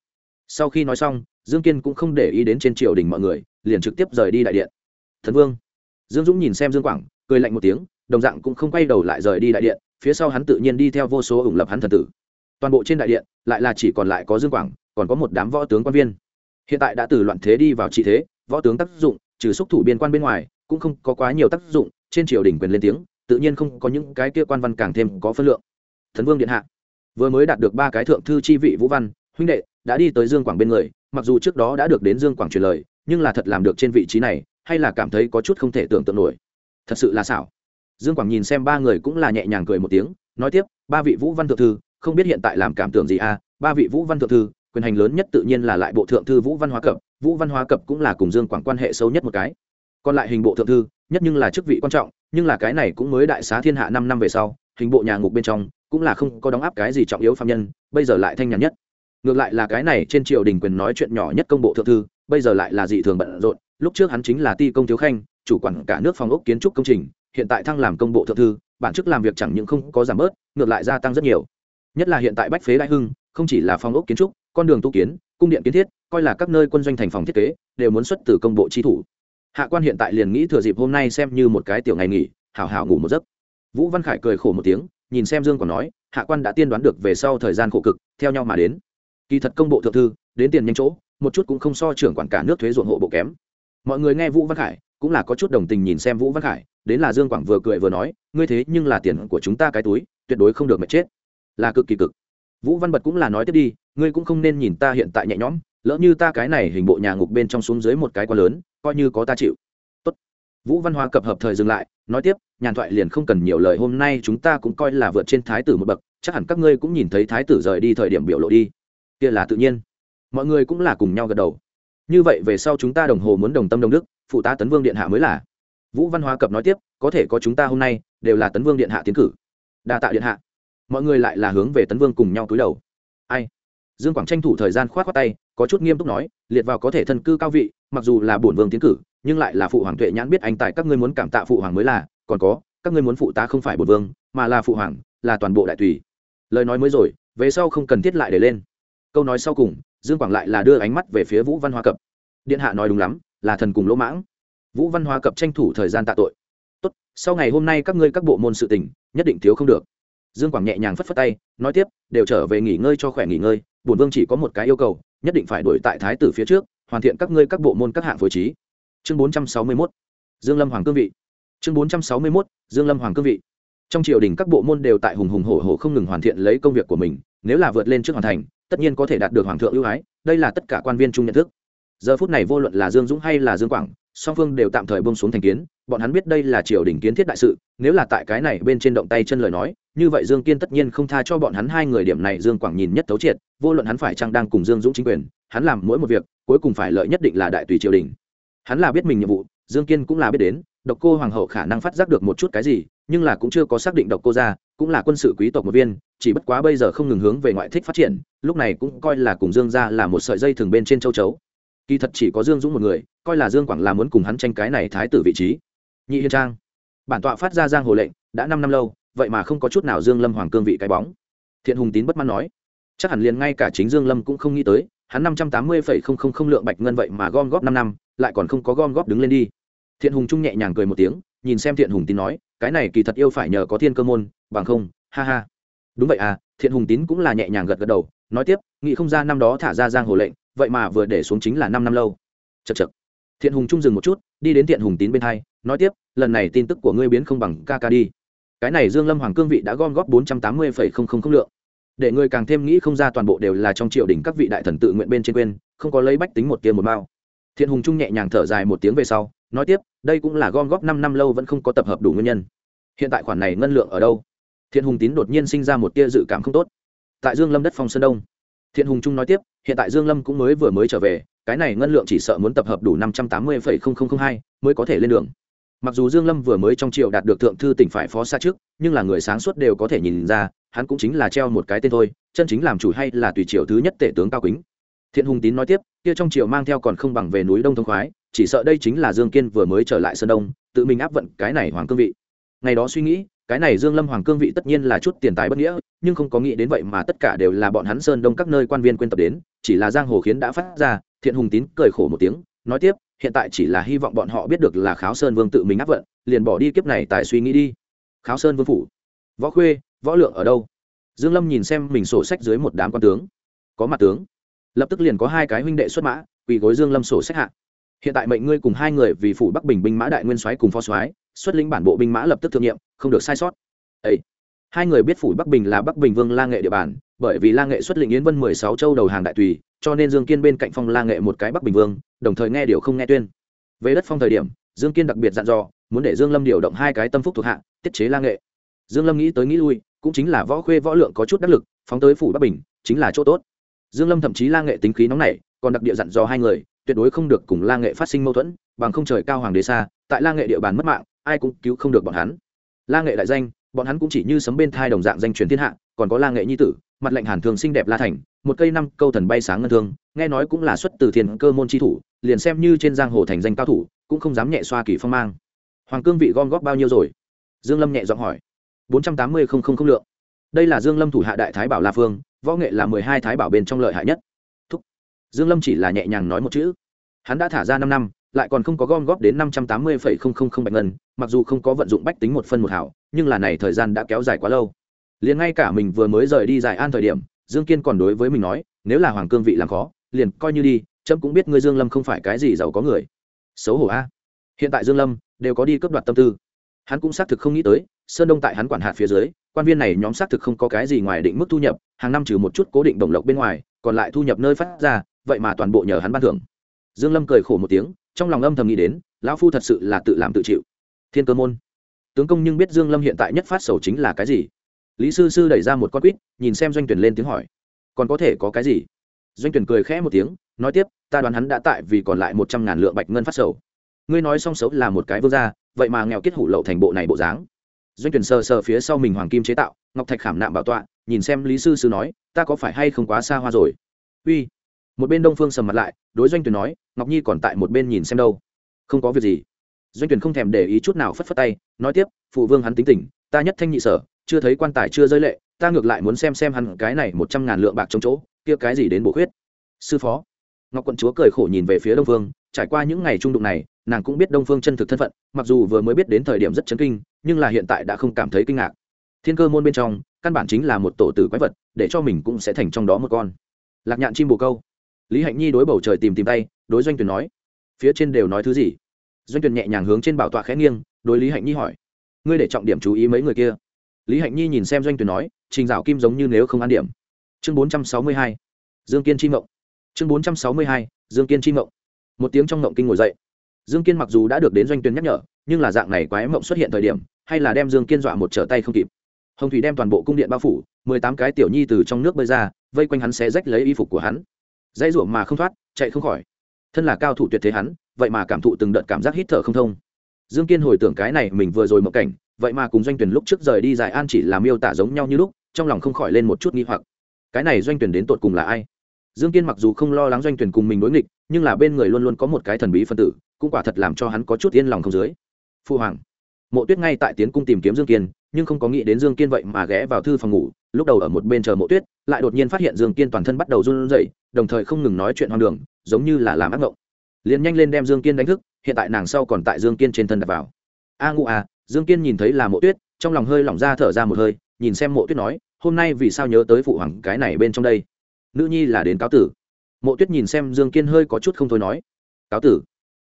Sau khi nói xong, dương kiên cũng không để ý đến trên triều đình mọi người, liền trực tiếp rời đi đại điện. Thần vương. Dương dũng nhìn xem dương quảng, cười lạnh một tiếng, đồng dạng cũng không quay đầu lại rời đi đại điện, phía sau hắn tự nhiên đi theo vô số ủng lập hắn thần tử. Toàn bộ trên đại điện, lại là chỉ còn lại có dương quảng, còn có một đám võ tướng quan viên. Hiện tại đã từ loạn thế đi vào trị thế, võ tướng tác dụng, trừ xúc thủ biên quan bên ngoài, cũng không có quá nhiều tác dụng, trên triều đình quyền lên tiếng, tự nhiên không có những cái kia quan văn càng thêm có phân lượng. Thần vương điện hạ vừa mới đạt được ba cái thượng thư chi vị vũ văn, huynh đệ, đã đi tới dương quảng bên người, mặc dù trước đó đã được đến dương quảng truyền lời, nhưng là thật làm được trên vị trí này, hay là cảm thấy có chút không thể tưởng tượng nổi. Thật sự là xảo. Dương quảng nhìn xem ba người cũng là nhẹ nhàng cười một tiếng, nói tiếp, ba vị vũ văn thượng thư, không biết hiện tại làm cảm tưởng gì à ba vị vũ văn thượng thư, quyền hành lớn nhất tự nhiên là lại bộ thượng thư vũ văn hóa cập, vũ văn hóa cập cũng là cùng dương quảng quan hệ sâu nhất một cái. Còn lại hình bộ thượng thư, nhất nhưng là chức vị quan trọng, nhưng là cái này cũng mới đại xá thiên hạ năm năm về sau, hình bộ nhà ngục bên trong cũng là không có đóng áp cái gì trọng yếu phạm nhân, bây giờ lại thanh nhàn nhất. Ngược lại là cái này trên triều đình quyền nói chuyện nhỏ nhất công bộ thượng thư, bây giờ lại là dị thường bận rộn. Lúc trước hắn chính là ti công thiếu khanh, chủ quản cả nước phòng ốc kiến trúc công trình, hiện tại thăng làm công bộ thượng thư, bản chức làm việc chẳng những không có giảm bớt, ngược lại gia tăng rất nhiều. Nhất là hiện tại bách phế đại hưng, không chỉ là phòng ốc kiến trúc, con đường tu kiến, cung điện kiến thiết, coi là các nơi quân doanh thành phòng thiết kế, đều muốn xuất từ công bộ chi thủ. Hạ quan hiện tại liền nghĩ thừa dịp hôm nay xem như một cái tiểu ngày nghỉ, hảo hảo ngủ một giấc. Vũ văn khải cười khổ một tiếng nhìn xem dương còn nói, hạ quan đã tiên đoán được về sau thời gian khổ cực, theo nhau mà đến. Kỳ thật công bộ thượng thư, đến tiền nhanh chỗ, một chút cũng không so trưởng quản cả nước thuế ruộng hộ bộ kém. Mọi người nghe vũ văn khải, cũng là có chút đồng tình nhìn xem vũ văn khải, đến là dương quảng vừa cười vừa nói, ngươi thế nhưng là tiền của chúng ta cái túi, tuyệt đối không được mệt chết. Là cực kỳ cực. Vũ văn bật cũng là nói tiếp đi, ngươi cũng không nên nhìn ta hiện tại nhẹ nhõm, lỡ như ta cái này hình bộ nhà ngục bên trong xuống dưới một cái quá lớn, coi như có ta chịu. Tốt. vũ văn hóa cập hợp thời dừng lại nói tiếp, nhàn thoại liền không cần nhiều lời, hôm nay chúng ta cũng coi là vượt trên thái tử một bậc, chắc hẳn các ngươi cũng nhìn thấy thái tử rời đi thời điểm biểu lộ đi. Kia là tự nhiên. Mọi người cũng là cùng nhau gật đầu. Như vậy về sau chúng ta đồng hồ muốn đồng tâm đồng đức, phụ tá tấn vương điện hạ mới là. Vũ văn hóa cập nói tiếp, có thể có chúng ta hôm nay, đều là tấn vương điện hạ tiến cử. Đa tạ điện hạ. Mọi người lại là hướng về tấn vương cùng nhau cúi đầu. Ai? Dương quảng tranh thủ thời gian k h o á t khoác tay, có chút nghiêm túc nói, liệt vào có thể thân cư cao vị, mặc dù là bổn vương tiến cử nhưng lại là phụ hoàng tuệ nhãn biết anh tại các ngươi muốn cảm tạ phụ hoàng mới là, còn có, các ngươi muốn phụ tá không phải bột vương, mà là phụ hoàng, là toàn bộ đại tùy. Lời nói mới rồi, về sau không cần thiết lại để lên. Câu nói sau cùng, dương quảng lại là đưa ánh mắt về phía vũ văn hoa cập. Điện hạ nói đúng lắm, là thần cùng lỗ mãng. Vũ văn hoa cập tranh thủ thời gian tạ tội. Tốt, sau ngày hôm nay các ngươi các bộ môn sự tình, nhất định thiếu không được. Dương quảng nhẹ nhàng phất phất tay, nói tiếp, đều trở về nghỉ ngơi cho khỏe nghỉ ngơi, bổn vương chỉ có một cái yêu cầu, nhất định phải đổi tại thái tử phía trước, hoàn thiện các ngươi các bộ môn các hạng phối trí chương bốn trăm sáu mươi 461 dương lâm hoàng cương vị. Chương bốn trăm sáu mươi 461 dương lâm hoàng cương vị. Trong triều đình các bộ môn đều tại hùng hùng hổ hổ không ngừng hoàn thiện lấy công việc của mình, nếu là vượt lên trước hoàn thành, tất nhiên có thể đạt được hoàng thượng ưu ái, đây là tất cả quan viên chung nhận thức. Giờ phút này vô luận là dương dũng hay là dương quảng, song phương đều tạm thời bông xuống thành kiến, bọn hắn biết đây là triều đình kiến thiết đại sự, nếu là tại cái này bên trên động tay chân lời nói, như vậy dương kiên tất nhiên không tha cho bọn hắn hai người điểm này dương quảng nhìn nhất thấu triệt, vô luận hắn phải chăng đang cùng dương dũng chính quyền, hắn làm mỗi một việc, cuối cùng phải lợi nhất định là đại tùy triều đình hắn là biết mình nhiệm vụ, dương kiên cũng là biết đến, độc cô hoàng hậu khả năng phát giác được một chút cái gì, nhưng là cũng chưa có xác định độc cô ra, cũng là quân sự quý tộc một viên, chỉ bất quá bây giờ không ngừng hướng về ngoại thích phát triển, lúc này cũng coi là cùng dương ra là một sợi dây thường bên trên châu chấu. Kỳ thật chỉ có dương dũng một người, coi là dương quảng là muốn cùng hắn tranh cái này thái tử vị trí. Nhị hiên trang, bản tọa phát ra giang hồ lệnh, đã năm năm lâu, vậy mà không có chút nào dương lâm hoàng cương vị cái bóng. Thiện hùng tín bất mãn nói, chắc hẳn liền ngay cả chính dương lâm cũng không nghĩ tới, hắn năm trăm tám mươi phẩy không không không lượng bạch ngân vậy mà gom góp năm năm lại còn không có gom góp đứng lên đi. Thiện hùng trung nhẹ nhàng cười một tiếng, nhìn xem thiện hùng tín nói, cái này kỳ thật yêu phải nhờ có thiên cơ môn, bằng không, ha ha. Đúng vậy à thiện hùng tín cũng là nhẹ nhàng gật gật đầu, nói tiếp, nghĩ không ra năm đó thả ra giang hồ lệnh, vậy mà vừa để xuống chính là năm năm lâu. Chật chật thiện hùng trung dừng một chút, đi đến thiện hùng tín bên hai, nói tiếp, lần này tin tức của ngươi biến không bằng ca ca đi. Cái này dương lâm hoàng cương vị đã gom góp bốn trăm tám mươi phẩy không không không lượng. Để ngươi càng thêm nghĩ không ra toàn bộ đều là trong triều đình các vị đại thần tự nguyện bên trên quên, không có lấy bách tính một kia một mao thiện hùng trung nhẹ nhàng thở dài một tiếng về sau, nói tiếp, đây cũng là gom góp năm năm lâu vẫn không có tập hợp đủ nguyên nhân. Hiện tại khoản này ngân lượng ở đâu? Thiện hùng tín đột nhiên sinh ra một tia dự cảm không tốt. Tại dương lâm đất phong sơn đông. Thiện hùng trung nói tiếp, hiện tại dương lâm cũng mới vừa mới trở về, cái này ngân lượng chỉ sợ muốn tập hợp đủ năm trăm tám mươi hai mới có thể lên đường. Mặc dù dương lâm vừa mới trong triều đạt được thượng thư tỉnh phải phó xa trước, nhưng là người sáng suốt đều có thể nhìn ra, hắn cũng chính là treo một cái tên thôi, chân chính làm chủ hay là tùy triều thứ nhất tể tướng cao kính thiện hùng tín nói tiếp, kia trong triều mang theo còn không bằng về núi đông thông khoái, chỉ sợ đây chính là dương kiên vừa mới trở lại sơn đông, tự mình áp vận cái này hoàng cương vị. Ngày đó suy nghĩ, cái này dương lâm hoàng cương vị tất nhiên là chút tiền tài bất nghĩa, nhưng không có nghĩ đến vậy mà tất cả đều là bọn hắn sơn đông các nơi quan viên quên tập đến, chỉ là giang hồ khiến đã phát ra, thiện hùng tín cười khổ một tiếng, nói tiếp, hiện tại chỉ là hy vọng bọn họ biết được là kháo sơn vương tự mình áp vận, liền bỏ đi kiếp này tại suy nghĩ đi. Kháo sơn vương phủ. Võ khuê, võ lượng ở đâu? Dương lâm nhìn xem mình sổ sách dưới một đám quan tướng. Có mặt tướng lập tức liền có hai cái huynh đệ xuất mã, quỳ gối dương lâm sổ sách hạ. Hiện tại mệnh ngươi cùng hai người vì phủ bắc bình binh mã đại nguyên soái cùng phó soái, xuất lĩnh bản bộ binh mã lập tức thương nhiệm, không được sai sót. Ấy hai người biết phủ bắc bình là bắc bình vương la nghệ địa bàn, bởi vì la nghệ xuất lĩnh yến vân mười sáu châu đầu hàng đại tùy, cho nên dương kiên bên cạnh phong la nghệ một cái bắc bình vương, đồng thời nghe điều không nghe tuyên. Về đất phong thời điểm, dương kiên đặc biệt dặn dò, muốn để dương lâm điều động hai cái tâm phúc thuộc hạ, tiết chế la nghệ. Dương lâm nghĩ tới nghĩ lui, cũng chính là võ khuê võ lượng có chút đắc lực, phóng tới phủ bắc bình, chính là chỗ tốt dương lâm thậm chí la nghệ tính khí nóng nảy, còn đặc địa dặn dò hai người, tuyệt đối không được cùng la nghệ phát sinh mâu thuẫn, bằng không trời cao hoàng đế xa, tại la nghệ địa bàn mất mạng, ai cũng cứu không được bọn hắn. La nghệ đại danh, bọn hắn cũng chỉ như sấm bên thai đồng dạng danh truyền thiên hạ, còn có la nghệ nhi tử, mặt lệnh hàn thường xinh đẹp la thành, một cây năm câu thần bay sáng ngân thương, nghe nói cũng là xuất từ thiên cơ môn chi thủ, liền xem như trên giang hồ thành danh cao thủ, cũng không dám nhẹ xoa kỳ phong mang. Hoàng cương vị gom góp bao nhiêu rồi? Dương lâm nhẹ giọng hỏi. Bốn trăm tám mươi không không không lượng. Đây là dương lâm thủ hạ đại thái bảo la phương võ nghệ là mười hai thái bảo bên trong lợi hại nhất. Thúc. Dương lâm chỉ là nhẹ nhàng nói một chữ. Hắn đã thả ra năm năm, lại còn không có gom góp đến năm trăm tám mươi phẩy không không không bạch ngân, mặc dù không có vận dụng bách tính một phân một hảo, nhưng là này thời gian đã kéo dài quá lâu. Liền ngay cả mình vừa mới rời đi giải an thời điểm, dương kiên còn đối với mình nói, nếu là hoàng cương vị làm khó, liền coi như đi trẫm cũng biết ngươi dương lâm không phải cái gì giàu có người. Xấu hổ a. Hiện tại dương lâm đều có đi cướp đoạt tâm tư. Hắn cũng xác thực không nghĩ tới sơn đông tại hắn quản hạt phía dưới, quan viên này nhóm xác thực không có cái gì ngoài định mức thu nhập, hàng năm trừ một chút cố định đồng lộc bên ngoài, còn lại thu nhập nơi phát ra, vậy mà toàn bộ nhờ hắn ban thưởng. Dương lâm cười khổ một tiếng, trong lòng âm thầm nghĩ đến, lão phu thật sự là tự làm tự chịu. Thiên cơ môn. Tướng công nhưng biết dương lâm hiện tại nhất phát sầu chính là cái gì? Lý sư sư đẩy ra một con quýt, nhìn xem doanh tuyển lên tiếng hỏi. Còn có thể có cái gì? Doanh tuyển cười khẽ một tiếng, nói tiếp, ta đoán hắn đã tại vì còn lại một trăm ngàn lượng bạch ngân phát sầu. Ngươi nói song xấu là một cái vương gia, vậy mà nghèo kết hủ lậu thành bộ này bộ dáng doanh tuyển sờ sờ phía sau mình hoàng kim chế tạo, ngọc thạch khảm nạm bảo tọa, nhìn xem lý sư sư nói, ta có phải hay không quá xa hoa rồi? Uy. Một bên đông phương sầm mặt lại, đối doanh tuyển nói, ngọc nhi còn tại một bên nhìn xem đâu. Không có việc gì. Doanh tuyển không thèm để ý chút nào phất phất tay, nói tiếp, phụ vương hắn tính tình, ta nhất thanh nhị sở, chưa thấy quan tài chưa rơi lệ, ta ngược lại muốn xem xem hắn cái này một trăm ngàn lượng bạc trong chỗ, kia cái gì đến bổ khuyết. Sư phó. Ngọc quận chúa cười khổ nhìn về phía đông phương, trải qua những ngày trung đụng này nàng cũng biết đông phương chân thực thân phận, mặc dù vừa mới biết đến thời điểm rất chấn kinh, nhưng là hiện tại đã không cảm thấy kinh ngạc. Thiên cơ môn bên trong, căn bản chính là một tổ tử quái vật, để cho mình cũng sẽ thành trong đó một con. Lạc nhạn chim bồ câu. Lý hạnh nhi đối bầu trời tìm tìm tay, đối doanh tuyển nói, phía trên đều nói thứ gì? Doanh tuyển nhẹ nhàng hướng trên bảo tọa khẽ nghiêng, đối lý hạnh nhi hỏi, ngươi để trọng điểm chú ý mấy người kia? Lý hạnh nhi nhìn xem doanh tuyển nói, trình dạo kim giống như nếu không ăn điểm. Chương bốn trăm sáu mươi hai, dương kiên chi mộng. Chương bốn trăm sáu mươi hai, dương kiên chi mộng. Một tiếng trong mộng kinh ngồi dậy dương kiên mặc dù đã được đến doanh tuyến nhắc nhở, nhưng là dạng này quái mộng xuất hiện thời điểm, hay là đem dương kiên dọa một trở tay không kịp. Hồng thủy đem toàn bộ cung điện bao phủ, mười tám cái tiểu nhi từ trong nước bơi ra, vây quanh hắn xé rách lấy y phục của hắn. Dây ruộng mà không thoát, chạy không khỏi. Thân là cao thủ tuyệt thế hắn, vậy mà cảm thụ từng đợt cảm giác hít thở không thông. Dương kiên hồi tưởng cái này mình vừa rồi mộng cảnh, vậy mà cùng doanh tuyển lúc trước rời đi giải an chỉ làm miêu tả giống nhau như lúc, trong lòng không khỏi lên một chút nghi hoặc. Cái này doanh tuyển đến tột cùng là ai? Dương kiên mặc dù không lo lắng doanh tuyển cùng mình đối nghịch, nhưng là bên người luôn luôn có một cái thần bí phân tử, cũng quả thật làm cho hắn có chút yên lòng không dưới. Phu hoàng, mộ tuyết ngay tại tiến cung tìm kiếm dương kiên, nhưng không có nghĩ đến dương kiên vậy mà ghé vào thư phòng ngủ, lúc đầu ở một bên chờ mộ tuyết, lại đột nhiên phát hiện dương kiên toàn thân bắt đầu run rẩy, đồng thời không ngừng nói chuyện hoang đường, giống như là làm ác mộng liền nhanh lên đem dương kiên đánh thức, hiện tại nàng sau còn tại dương kiên trên thân đặt vào. A ngụ à dương kiên nhìn thấy là mộ tuyết, trong lòng hơi lỏng ra thở ra một hơi, nhìn xem mộ tuyết nói, hôm nay vì sao nhớ tới phụ hoàng cái này bên trong đây? Nữ nhi là đến cáo tử. Mộ tuyết nhìn xem dương kiên hơi có chút không thôi nói, cáo tử.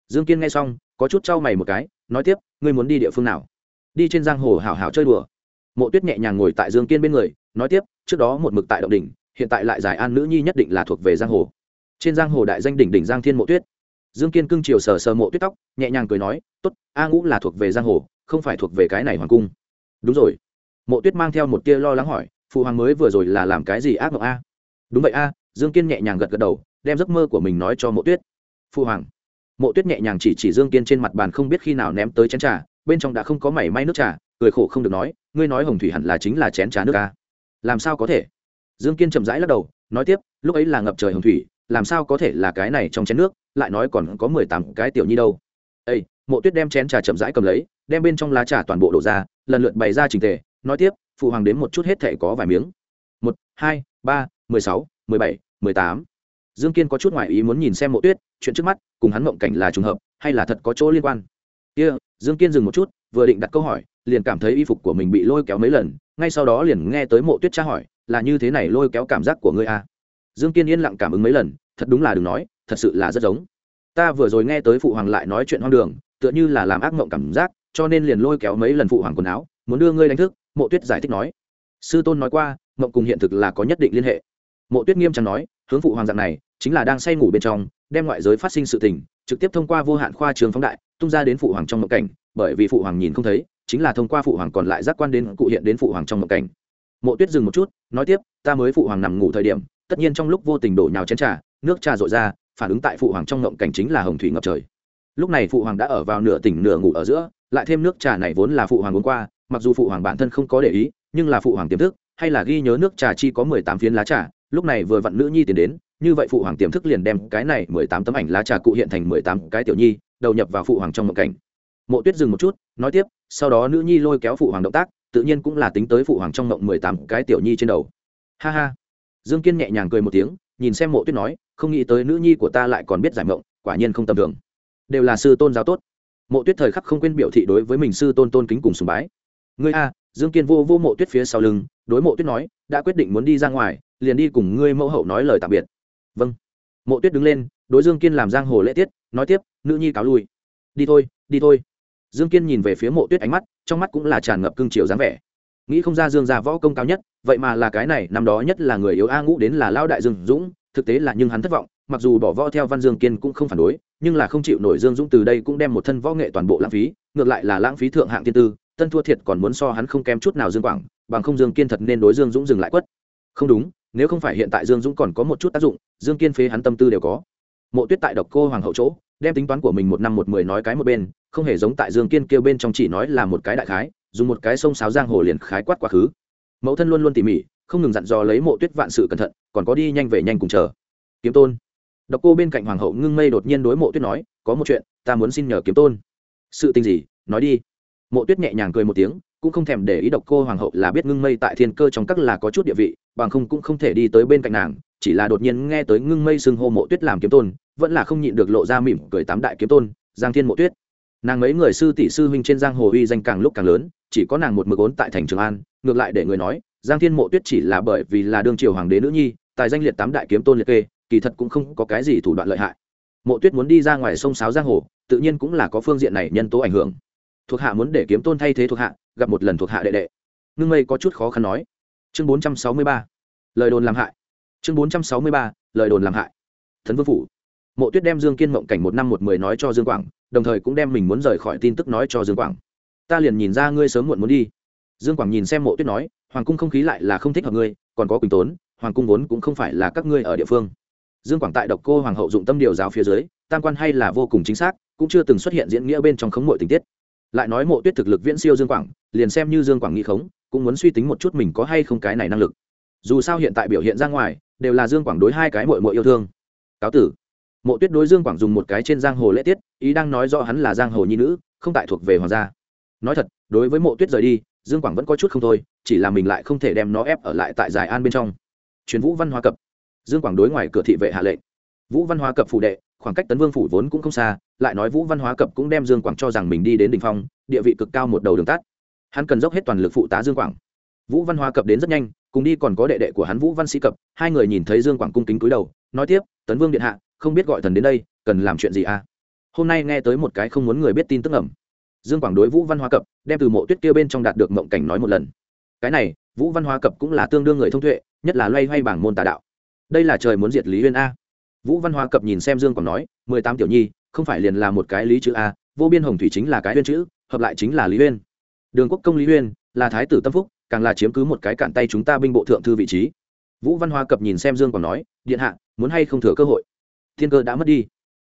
Dương kiên nghe xong, có chút trao mày một cái, nói tiếp, ngươi muốn đi địa phương nào? Đi trên giang hồ hảo hảo chơi đùa. Mộ tuyết nhẹ nhàng ngồi tại dương kiên bên người, nói tiếp, trước đó một mực tại động đỉnh, hiện tại lại giải an nữ nhi nhất định là thuộc về giang hồ. Trên giang hồ đại danh đỉnh đỉnh giang thiên mộ tuyết. Dương kiên cưng chiều sờ sờ mộ tuyết tóc, nhẹ nhàng cười nói, tốt, a ngũ là thuộc về giang hồ, không phải thuộc về cái này hoàng cung. Đúng rồi. Mộ tuyết mang theo một tia lo lắng hỏi, phụ hoàng mới vừa rồi là làm cái gì ác mộng a? Đúng vậy a, dương kiên nhẹ nhàng gật gật đầu, đem giấc mơ của mình nói cho mộ tuyết. Phu hoàng. Mộ tuyết nhẹ nhàng chỉ chỉ dương kiên trên mặt bàn không biết khi nào ném tới chén trà, bên trong đã không có mảy may nước trà, cười khổ không được nói, ngươi nói hồng thủy hẳn là chính là chén trà nước a. Làm sao có thể? Dương kiên chậm rãi lắc đầu, nói tiếp, lúc ấy là ngập trời hồng thủy, làm sao có thể là cái này trong chén nước, lại nói còn có mười tám cái tiểu nhi đâu. Ây mộ tuyết đem chén trà chậm rãi cầm lấy, đem bên trong lá trà toàn bộ đổ ra, lần lượt bày ra trình tề, nói tiếp phụ hoàng đến một chút hết thể có vài miếng. Một, hai, ba mười sáu mười bảy mười tám. Dương kiên có chút ngoại ý muốn nhìn xem mộ tuyết chuyện trước mắt cùng hắn mộng cảnh là trùng hợp hay là thật có chỗ liên quan? Kia、yeah, dương kiên dừng một chút vừa định đặt câu hỏi liền cảm thấy y phục của mình bị lôi kéo mấy lần ngay sau đó liền nghe tới mộ tuyết tra hỏi là như thế này lôi kéo cảm giác của ngươi à. dương kiên yên lặng cảm ứng mấy lần thật đúng là đừng nói thật sự là rất giống. Ta vừa rồi nghe tới phụ hoàng lại nói chuyện hoang đường tựa như là làm ác mộng cảm giác cho nên liền lôi kéo mấy lần phụ hoàng quần áo muốn đưa ngươi đánh thức mộ tuyết giải thích nói. Sư tôn nói qua mộng cùng hiện thực là có nhất định liên hệ mộ tuyết nghiêm trọng nói hướng phụ hoàng dạng này chính là đang say ngủ bên trong đem ngoại giới phát sinh sự tình trực tiếp thông qua vô hạn khoa trường phóng đại tung ra đến phụ hoàng trong mộng cảnh bởi vì phụ hoàng nhìn không thấy chính là thông qua phụ hoàng còn lại giác quan đến cụ hiện đến phụ hoàng trong mộng cảnh mộ tuyết dừng một chút nói tiếp ta mới phụ hoàng nằm ngủ thời điểm tất nhiên trong lúc vô tình đổ nhào chén trà nước trà rội ra phản ứng tại phụ hoàng trong mộng cảnh chính là hồng thủy ngập trời lúc này phụ hoàng đã ở vào nửa tỉnh nửa ngủ ở giữa lại thêm nước trà này vốn là phụ hoàng uống qua mặc dù phụ hoàng bản thân không có để ý nhưng là phụ hoàng tiềm thức hay là ghi nhớ nước trà chi có mười tám phiến lá trà lúc này vừa vặn nữ nhi tiến đến, như vậy phụ hoàng tiềm thức liền đem cái này mười tám tấm ảnh lá trà cụ hiện thành mười tám cái tiểu nhi, đầu nhập vào phụ hoàng trong mộng cảnh. Mộ tuyết dừng một chút, nói tiếp, sau đó nữ nhi lôi kéo phụ hoàng động tác, tự nhiên cũng là tính tới phụ hoàng trong mộng mười tám cái tiểu nhi trên đầu. Ha ha. Dương kiên nhẹ nhàng cười một tiếng, nhìn xem mộ tuyết nói, không nghĩ tới nữ nhi của ta lại còn biết giải mộng, quả nhiên không tầm thường. Đều là sư tôn giáo tốt. Mộ tuyết thời khắc không quên biểu thị đối với mình sư tôn tôn kính cùng sùng bái. Ngươi a, dương kiên vô vô mộ tuyết phía sau lưng, đối mộ tuyết nói, đã quyết định muốn đi ra ngoài liền đi cùng ngươi mẫu hậu nói lời tạm biệt. Vâng. Mộ tuyết đứng lên, đối dương kiên làm giang hồ lễ tiết, nói tiếp, nữ nhi cáo lui. Đi thôi đi thôi. Dương kiên nhìn về phía mộ tuyết ánh mắt, trong mắt cũng là tràn ngập cương triều dáng vẻ. Nghĩ không ra dương gia võ công cao nhất, vậy mà là cái này, năm đó nhất là người yếu a ngũ đến là lao đại dương dũng, thực tế là nhưng hắn thất vọng, mặc dù bỏ võ theo văn dương kiên cũng không phản đối, nhưng là không chịu nổi dương dũng từ đây cũng đem một thân võ nghệ toàn bộ lãng phí, ngược lại là lãng phí thượng hạng tiên tư, tân thua thiệt còn muốn so hắn không kém chút nào dương quảng, bằng không dương kiên thật nên đối dương dũng dừng lại quất. Không đúng nếu không phải hiện tại dương dũng còn có một chút tác dụng, dương kiên phế hắn tâm tư đều có. Mộ tuyết tại độc cô hoàng hậu chỗ, đem tính toán của mình một năm một mười nói cái một bên, không hề giống tại dương kiên kêu bên trong chỉ nói là một cái đại khái, dùng một cái sông sáo giang hồ liền khái quát quá khứ. Mẫu thân luôn luôn tỉ mỉ, không ngừng dặn dò lấy mộ tuyết vạn sự cẩn thận, còn có đi nhanh về nhanh cùng chờ. Kiếm tôn. Độc cô bên cạnh hoàng hậu ngưng mây đột nhiên đối mộ tuyết nói, có một chuyện, ta muốn xin nhờ kiếm tôn. Sự tình gì? Nói đi. Mộ tuyết nhẹ nhàng cười một tiếng cũng không thèm để ý độc cô hoàng hậu là biết ngưng mây tại thiên cơ trong các là có chút địa vị, bằng không cũng không thể đi tới bên cạnh nàng, chỉ là đột nhiên nghe tới ngưng mây xưng hô mộ tuyết làm kiếm tôn, vẫn là không nhịn được lộ ra mỉm cười tám đại kiếm tôn, giang thiên mộ tuyết. Nàng mấy người sư tỷ sư huynh trên giang hồ uy danh càng lúc càng lớn, chỉ có nàng một mực ốn tại thành trường an, ngược lại để người nói, giang thiên mộ tuyết chỉ là bởi vì là đương triều hoàng đế nữ nhi, tài danh liệt tám đại kiếm tôn liệt kê, kỳ thật cũng không có cái gì thủ đoạn lợi hại. Mộ tuyết muốn đi ra ngoài sông sáo giang hồ, tự nhiên cũng là có phương diện này nhân tố ảnh hưởng thuộc hạ muốn để kiếm tôn thay thế thuộc hạ, gặp một lần thuộc hạ đệ đệ. Ngưng mây có chút khó khăn nói. Chương bốn trăm sáu mươi ba. Lời đồn làm hại. Chương bốn trăm sáu mươi ba. Lời đồn làm hại. Thần vương phủ. Mộ tuyết đem dương kiên mộng cảnh một năm một mười nói cho dương quảng, đồng thời cũng đem mình muốn rời khỏi tin tức nói cho dương quảng. Ta liền nhìn ra ngươi sớm muộn muốn đi. Dương quảng nhìn xem mộ tuyết nói, hoàng cung không khí lại là không thích hợp ngươi, còn có quỳnh tốn, hoàng cung vốn cũng không phải là các ngươi ở địa phương. Dương quảng tại độc cô hoàng hậu dụng tâm điều giáo phía dưới, tam quan hay là vô cùng chính xác, cũng chưa từng xuất hiện diễn nghĩa bên trong khống mội tình tiết lại nói mộ tuyết thực lực viễn siêu dương quảng, liền xem như dương quảng nghĩ khống, cũng muốn suy tính một chút mình có hay không cái này năng lực. Dù sao hiện tại biểu hiện ra ngoài, đều là dương quảng đối hai cái mội mội yêu thương. Cáo tử. Mộ tuyết đối dương quảng dùng một cái trên giang hồ lễ tiết, ý đang nói rõ hắn là giang hồ nhi nữ, không tại thuộc về hoàng gia. Nói thật, đối với mộ tuyết rời đi, dương quảng vẫn có chút không thôi, chỉ là mình lại không thể đem nó ép ở lại tại giải an bên trong. Truyền vũ văn hóa cập. Dương quảng đối ngoài cửa thị vệ hạ lệnh. Vũ văn hóa cập phụ đệ khoảng cách tấn vương phủ vốn cũng không xa, lại nói vũ văn hóa cập cũng đem dương quảng cho rằng mình đi đến đ ỉ n h phong, địa vị cực cao một đầu đường tắt. Hắn cần dốc hết toàn lực phụ tá dương quảng. Vũ văn hóa cập đến rất nhanh, cùng đi còn có đệ đệ của hắn vũ văn sĩ cập, hai người nhìn thấy dương quảng cung kính cúi đầu, nói tiếp, tấn vương điện hạ, không biết gọi thần đến đây, cần làm chuyện gì à? Hôm nay nghe tới một cái không muốn người biết tin tức ẩm dương quảng đối vũ văn hóa cập, đem từ mộ tuyết kia bên trong đạt được mộng cảnh nói một lần. Cái này, vũ văn hóa cập cũng là tương đương người thông tuệ, nhất là loay hoay bảng môn tà đạo. Đây là trời muốn diệt lý huyên a vũ văn hóa cập nhìn xem dương quảng nói, mười tám tiểu nhi, không phải liền là một cái lý chữ a, vô biên hồng thủy chính là cái huyên chữ, hợp lại chính là lý huyên đường quốc công lý huyên là thái tử tâm phúc, càng là chiếm cứ một cái cạn tay chúng ta binh bộ thượng thư vị trí. Vũ văn Hoa cập nhìn xem dương quảng nói, điện hạ, muốn hay không thừa cơ hội? Thiên cơ đã mất đi.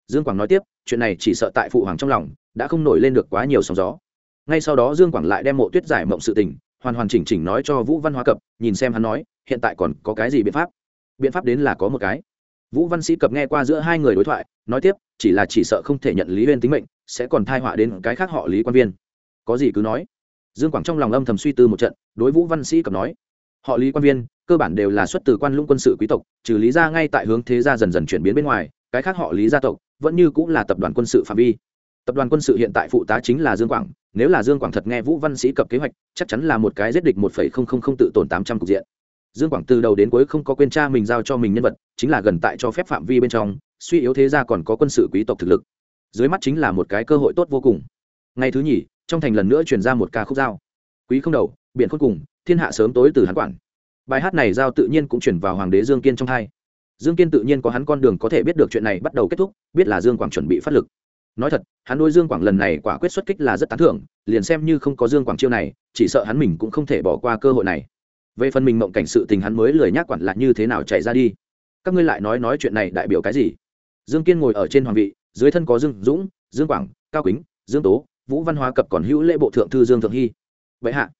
Dương quảng nói tiếp, chuyện này chỉ sợ tại phụ hoàng trong lòng, đã không nổi lên được quá nhiều sóng gió. Ngay sau đó dương quảng lại đem mộ tuyết giải mộng sự tình, hoàn hoàn chỉnh chỉnh nói cho vũ văn Hoa cập, nhìn xem hắn nói, hiện tại còn có cái gì biện pháp? Biện pháp đến là có một cái vũ văn sĩ cập nghe qua giữa hai người đối thoại, nói tiếp, chỉ là chỉ sợ không thể nhận lý huyên tính mệnh, sẽ còn thai họa đến cái khác họ lý quan viên. Có gì cứ nói. Dương quảng trong lòng âm thầm suy tư một trận, đối vũ văn sĩ cập nói, họ lý quan viên, cơ bản đều là xuất từ quan lũng quân sự quý tộc, trừ lý ra ngay tại hướng thế gia dần dần chuyển biến bên ngoài, cái khác họ lý gia tộc vẫn như cũng là tập đoàn quân sự phạm vi. Tập đoàn quân sự hiện tại phụ tá chính là dương quảng, nếu là dương quảng thật nghe vũ văn sĩ cập kế hoạch, chắc chắn là một cái giết địch một phẩy không không không tự tổn tám trăm cục diện dương quảng từ đầu đến cuối không có quên cha mình giao cho mình nhân vật, chính là gần tại cho phép phạm vi bên trong, suy yếu thế ra còn có quân sự quý tộc thực lực. Dưới mắt chính là một cái cơ hội tốt vô cùng. Ngày thứ nhì, trong thành lần nữa truyền ra một ca khúc giao. Quý không đầu, biển khôn cùng, thiên hạ sớm tối từ hắn quản. Bài hát này giao tự nhiên cũng chuyển vào hoàng đế dương kiên trong hai. Dương kiên tự nhiên có hắn con đường có thể biết được chuyện này bắt đầu kết thúc, biết là dương quảng chuẩn bị phát lực. Nói thật, hắn đôi dương quảng lần này quả quyết xuất kích là rất tán thưởng, liền xem như không có dương quảng chiêu này, chỉ sợ hắn mình cũng không thể bỏ qua cơ hội này về phần mình mộng cảnh sự tình hắn mới lười nhác quản lại như thế nào chạy ra đi. Các ngươi lại nói nói chuyện này đại biểu cái gì? Dương kiên ngồi ở trên hoàng vị, dưới thân có dương dũng, dương quảng, cao kính, dương tố, vũ văn hóa cập còn hữu lễ bộ thượng thư dương thượng hy. Vậy hạ.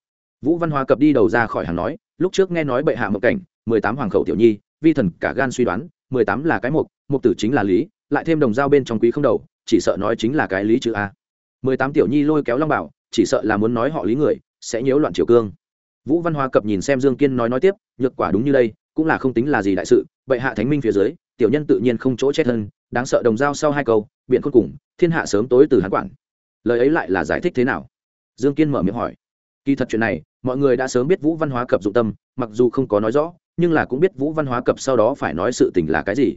Vũ văn hóa cập đi đầu ra khỏi hàng nói, lúc trước nghe nói bệ hạ mộng cảnh, mười tám hoàng khẩu tiểu nhi, vi thần cả gan suy đoán, mười tám là cái mục mục tử chính là lý, lại thêm đồng dao bên trong quý không đầu, chỉ sợ nói chính là cái lý chữ a. Mười tám tiểu nhi lôi kéo long bảo, chỉ sợ là muốn nói họ lý người, sẽ nhiễu loạn triều cương vũ văn hóa cập nhìn xem dương kiên nói nói tiếp, nhược quả đúng như đây, cũng là không tính là gì đại sự, bệ hạ thánh minh phía dưới, tiểu nhân tự nhiên không chỗ chết hơn đáng sợ đồng dao sau hai câu, biện khôn cùng, thiên hạ sớm tối từ hắn quản. Lời ấy lại là giải thích thế nào? Dương kiên mở miệng hỏi. Kỳ thật chuyện này, mọi người đã sớm biết vũ văn hóa cập dụng tâm, mặc dù không có nói rõ, nhưng là cũng biết vũ văn hóa cập sau đó phải nói sự tình là cái gì.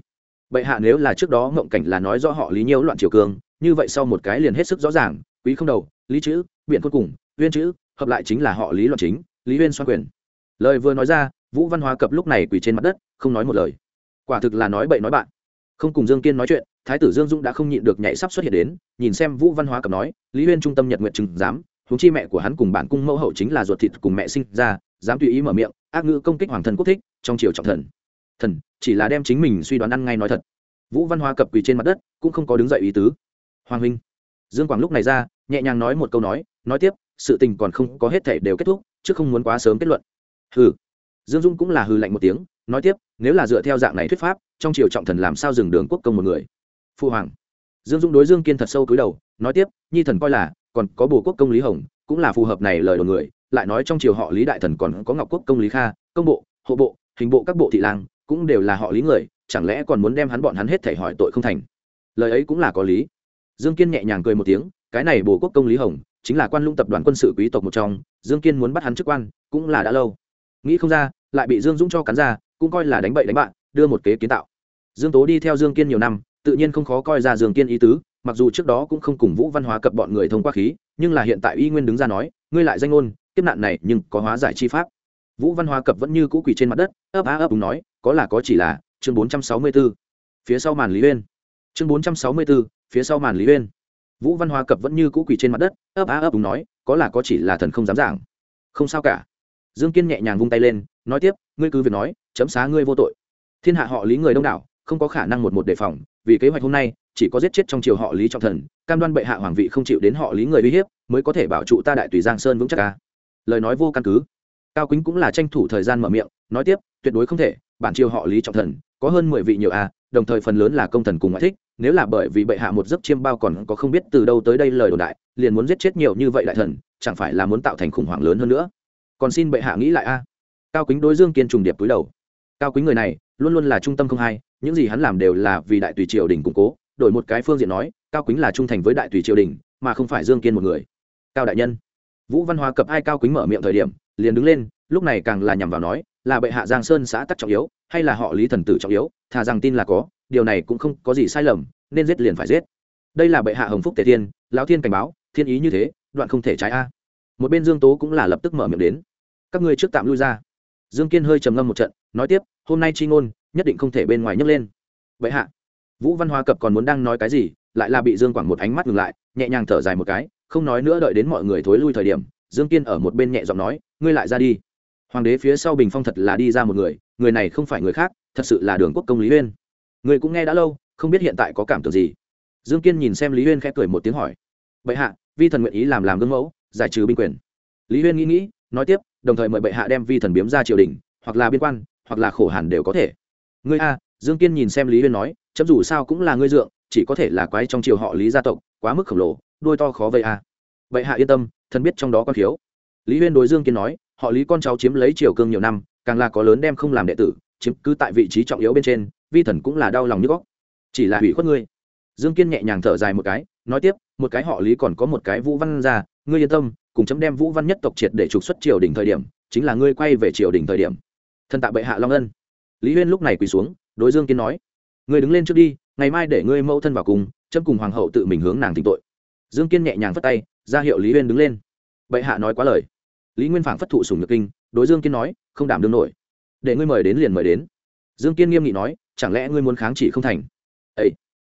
Bệ hạ nếu là trước đó mộng cảnh là nói rõ họ lý nhiễu loạn triều cường như vậy sau một cái liền hết sức rõ ràng, quý không đầu, lý chữ, biện khôn cùng, uyên chữ, hợp lại chính là họ lý loạn chính lý uyên xoa quyền. Lời vừa nói ra, vũ văn hóa cập lúc này quỳ trên mặt đất, không nói một lời. Quả thực là nói bậy nói bạn. Không cùng dương kiên nói chuyện, thái tử dương dũng đã không nhịn được nhảy sắp xuất hiện đến, nhìn xem vũ văn hóa cập nói, lý uyên trung tâm nhật nguyện chừng dám huống chi mẹ của hắn cùng bản cung mẫu hậu chính là ruột thịt cùng mẹ sinh ra, dám tùy ý mở miệng, ác ngữ công kích hoàng thần quốc thích, trong triều trọng thần. Thần, chỉ là đem chính mình suy đoán ăn ngay nói thật. Vũ văn hóa cập quỳ trên mặt đất, cũng không có đứng dậy ý tứ. Hoàng huynh. Dương quảng lúc này ra, nhẹ nhàng nói một câu nói nói tiếp, sự tình còn không có hết thể đều kết thúc chứ không muốn quá sớm kết luận. Hừ. Dương dung cũng là hừ lạnh một tiếng, nói tiếp, nếu là dựa theo dạng này thuyết pháp, trong triều trọng thần làm sao dừng đường quốc công một người? Phu hoàng. Dương dung đối dương kiên thật sâu cúi đầu, nói tiếp, nhi thần coi là, còn có bồ quốc công lý hồng, cũng là phù hợp này lời đồn người, lại nói trong triều họ lý đại thần còn có ngọc quốc công lý kha, công bộ, hộ bộ, hình bộ các bộ thị lang, cũng đều là họ lý người, chẳng lẽ còn muốn đem hắn bọn hắn hết thể hỏi tội không thành? Lời ấy cũng là có lý. Dương kiên nhẹ nhàng cười một tiếng, cái này bồ quốc công lý hồng chính là quan lũng tập đoàn quân sự quý tộc một trong dương kiên muốn bắt hắn chức quan cũng là đã lâu. Nghĩ không ra lại bị dương dũng cho cắn ra cũng coi là đánh bậy đánh bạn đưa một kế kiến tạo. Dương tố đi theo dương kiên nhiều năm tự nhiên không khó coi ra dương kiên ý tứ mặc dù trước đó cũng không cùng vũ văn hóa cập bọn người thông qua khí nhưng là hiện tại y nguyên đứng ra nói ngươi lại danh ngôn tiếp nạn này nhưng có hóa giải chi pháp. Vũ văn hóa cập vẫn như cũ quỳ trên mặt đất ấp á ấp đúng nói có là có chỉ là chương bốn trăm sáu mươi 464. phía sau màn lý uyên. Chương bốn trăm sáu mươi 464, phía sau màn lý uyên vũ văn hoa cập vẫn như cũ quỳ trên mặt đất, ấp á ấp đúng nói, có là có chỉ là thần không dám giảng. Không sao cả. Dương kiên nhẹ nhàng vung tay lên, nói tiếp, ngươi cứ việc nói, chấm xá ngươi vô tội. Thiên hạ họ lý người đông đảo, không có khả năng một một đề phòng, vì kế hoạch hôm nay, chỉ có giết chết trong triều họ lý trọng thần, cam đoan bệ hạ hoàng vị không chịu đến họ lý người uy hiếp, mới có thể bảo trụ ta đại tùy giang sơn vững chắc ca lời nói vô căn cứ. Cao quýnh cũng là tranh thủ thời gian mở miệng, nói tiếp, tuyệt đối không thể, bản triều họ lý trọng thần có hơn mười vị nhiều a, đồng thời phần lớn là công thần cùng ngoại thích nếu là bởi vì bệ hạ một giấc chiêm bao còn có không biết từ đâu tới đây lời đồn đại, liền muốn giết chết nhiều như vậy đại thần, chẳng phải là muốn tạo thành khủng hoảng lớn hơn nữa. Còn xin bệ hạ nghĩ lại a. Cao kính đối dương kiên trùng điệp túi đầu. Cao kính người này, luôn luôn là trung tâm không hai, những gì hắn làm đều là vì đại tùy triều đình củng cố. Đổi một cái phương diện nói, cao kính là trung thành với đại tùy triều đình, mà không phải dương kiên một người. Cao đại nhân. Vũ văn hóa cập ai cao kính mở miệng thời điểm, liền đứng lên, lúc này càng là nhằm vào nói, là bệ hạ giang sơn xã tắc trọng yếu, hay là họ lý thần tử trọng yếu, thà rằng tin là có điều này cũng không có gì sai lầm, nên giết liền phải giết. Đây là bệ hạ hồng phúc tề thiên, lão thiên cảnh báo, thiên ý như thế, đoạn không thể trái a. Một bên dương tố cũng là lập tức mở miệng đến. Các ngươi trước tạm lui ra. Dương kiên hơi trầm ngâm một trận, nói tiếp, hôm nay chi ngôn, nhất định không thể bên ngoài nhấc lên. Bệ hạ, vũ văn hoa cập còn muốn đang nói cái gì, lại là bị dương quảng một ánh mắt ngừng lại, nhẹ nhàng thở dài một cái, không nói nữa đợi đến mọi người thối lui thời điểm, dương kiên ở một bên nhẹ giọng nói, ngươi lại ra đi. Hoàng đế phía sau bình phong thật là đi ra một người người này không phải người khác, thật sự là đường quốc công lý uyên người cũng nghe đã lâu, không biết hiện tại có cảm tưởng gì. Dương kiên nhìn xem lý Huyên khẽ cười một tiếng hỏi. Bệ hạ, vi thần nguyện ý làm làm gương mẫu, giải trừ binh quyền. Lý Huyên nghĩ nghĩ, nói tiếp, đồng thời mời bệ hạ đem vi thần biếm ra triều đình, hoặc là biên quan, hoặc là khổ hàn đều có thể. Ngươi a, dương kiên nhìn xem lý Huyên nói, chấm dù sao cũng là ngươi dượng, chỉ có thể là quái trong triều họ lý gia tộc, quá mức khổng lồ đôi to khó vây a. Vậy hạ yên tâm thần biết trong đó có thiếu. Lý Huyên đối dương kiên nói, họ lý con cháu chiếm lấy triều cương nhiều năm, càng là có lớn đem không làm đệ tử, chiếm cứ tại vị trí trọng yếu bên trên vi thần cũng là đau lòng như góc. Chỉ là hủy khuất ngươi. Dương kiên nhẹ nhàng thở dài một cái, nói tiếp, một cái họ lý còn có một cái vũ văn ra, ngươi yên tâm, cùng chấm đem vũ văn nhất tộc triệt để trục xuất triều đình thời điểm, chính là ngươi quay về triều đình thời điểm. Thân tạ bệ hạ long ân. Lý huyên lúc này quỳ xuống, đối dương kiên nói, ngươi đứng lên trước đi, ngày mai để ngươi mẫu thân vào cùng, chấm cùng hoàng hậu tự mình hướng nàng tịnh tội. Dương kiên nhẹ nhàng phất tay, ra hiệu lý huyên đứng lên. Bệ hạ nói quá lời. Lý nguyên phảng phất thụ sùng nhược kinh, đối dương kiên nói, không đảm đương nổi. Để ngươi mời đến liền mời đến. Dương kiên nghiêm nghị nói chẳng lẽ ngươi muốn kháng chỉ không thành? Ấy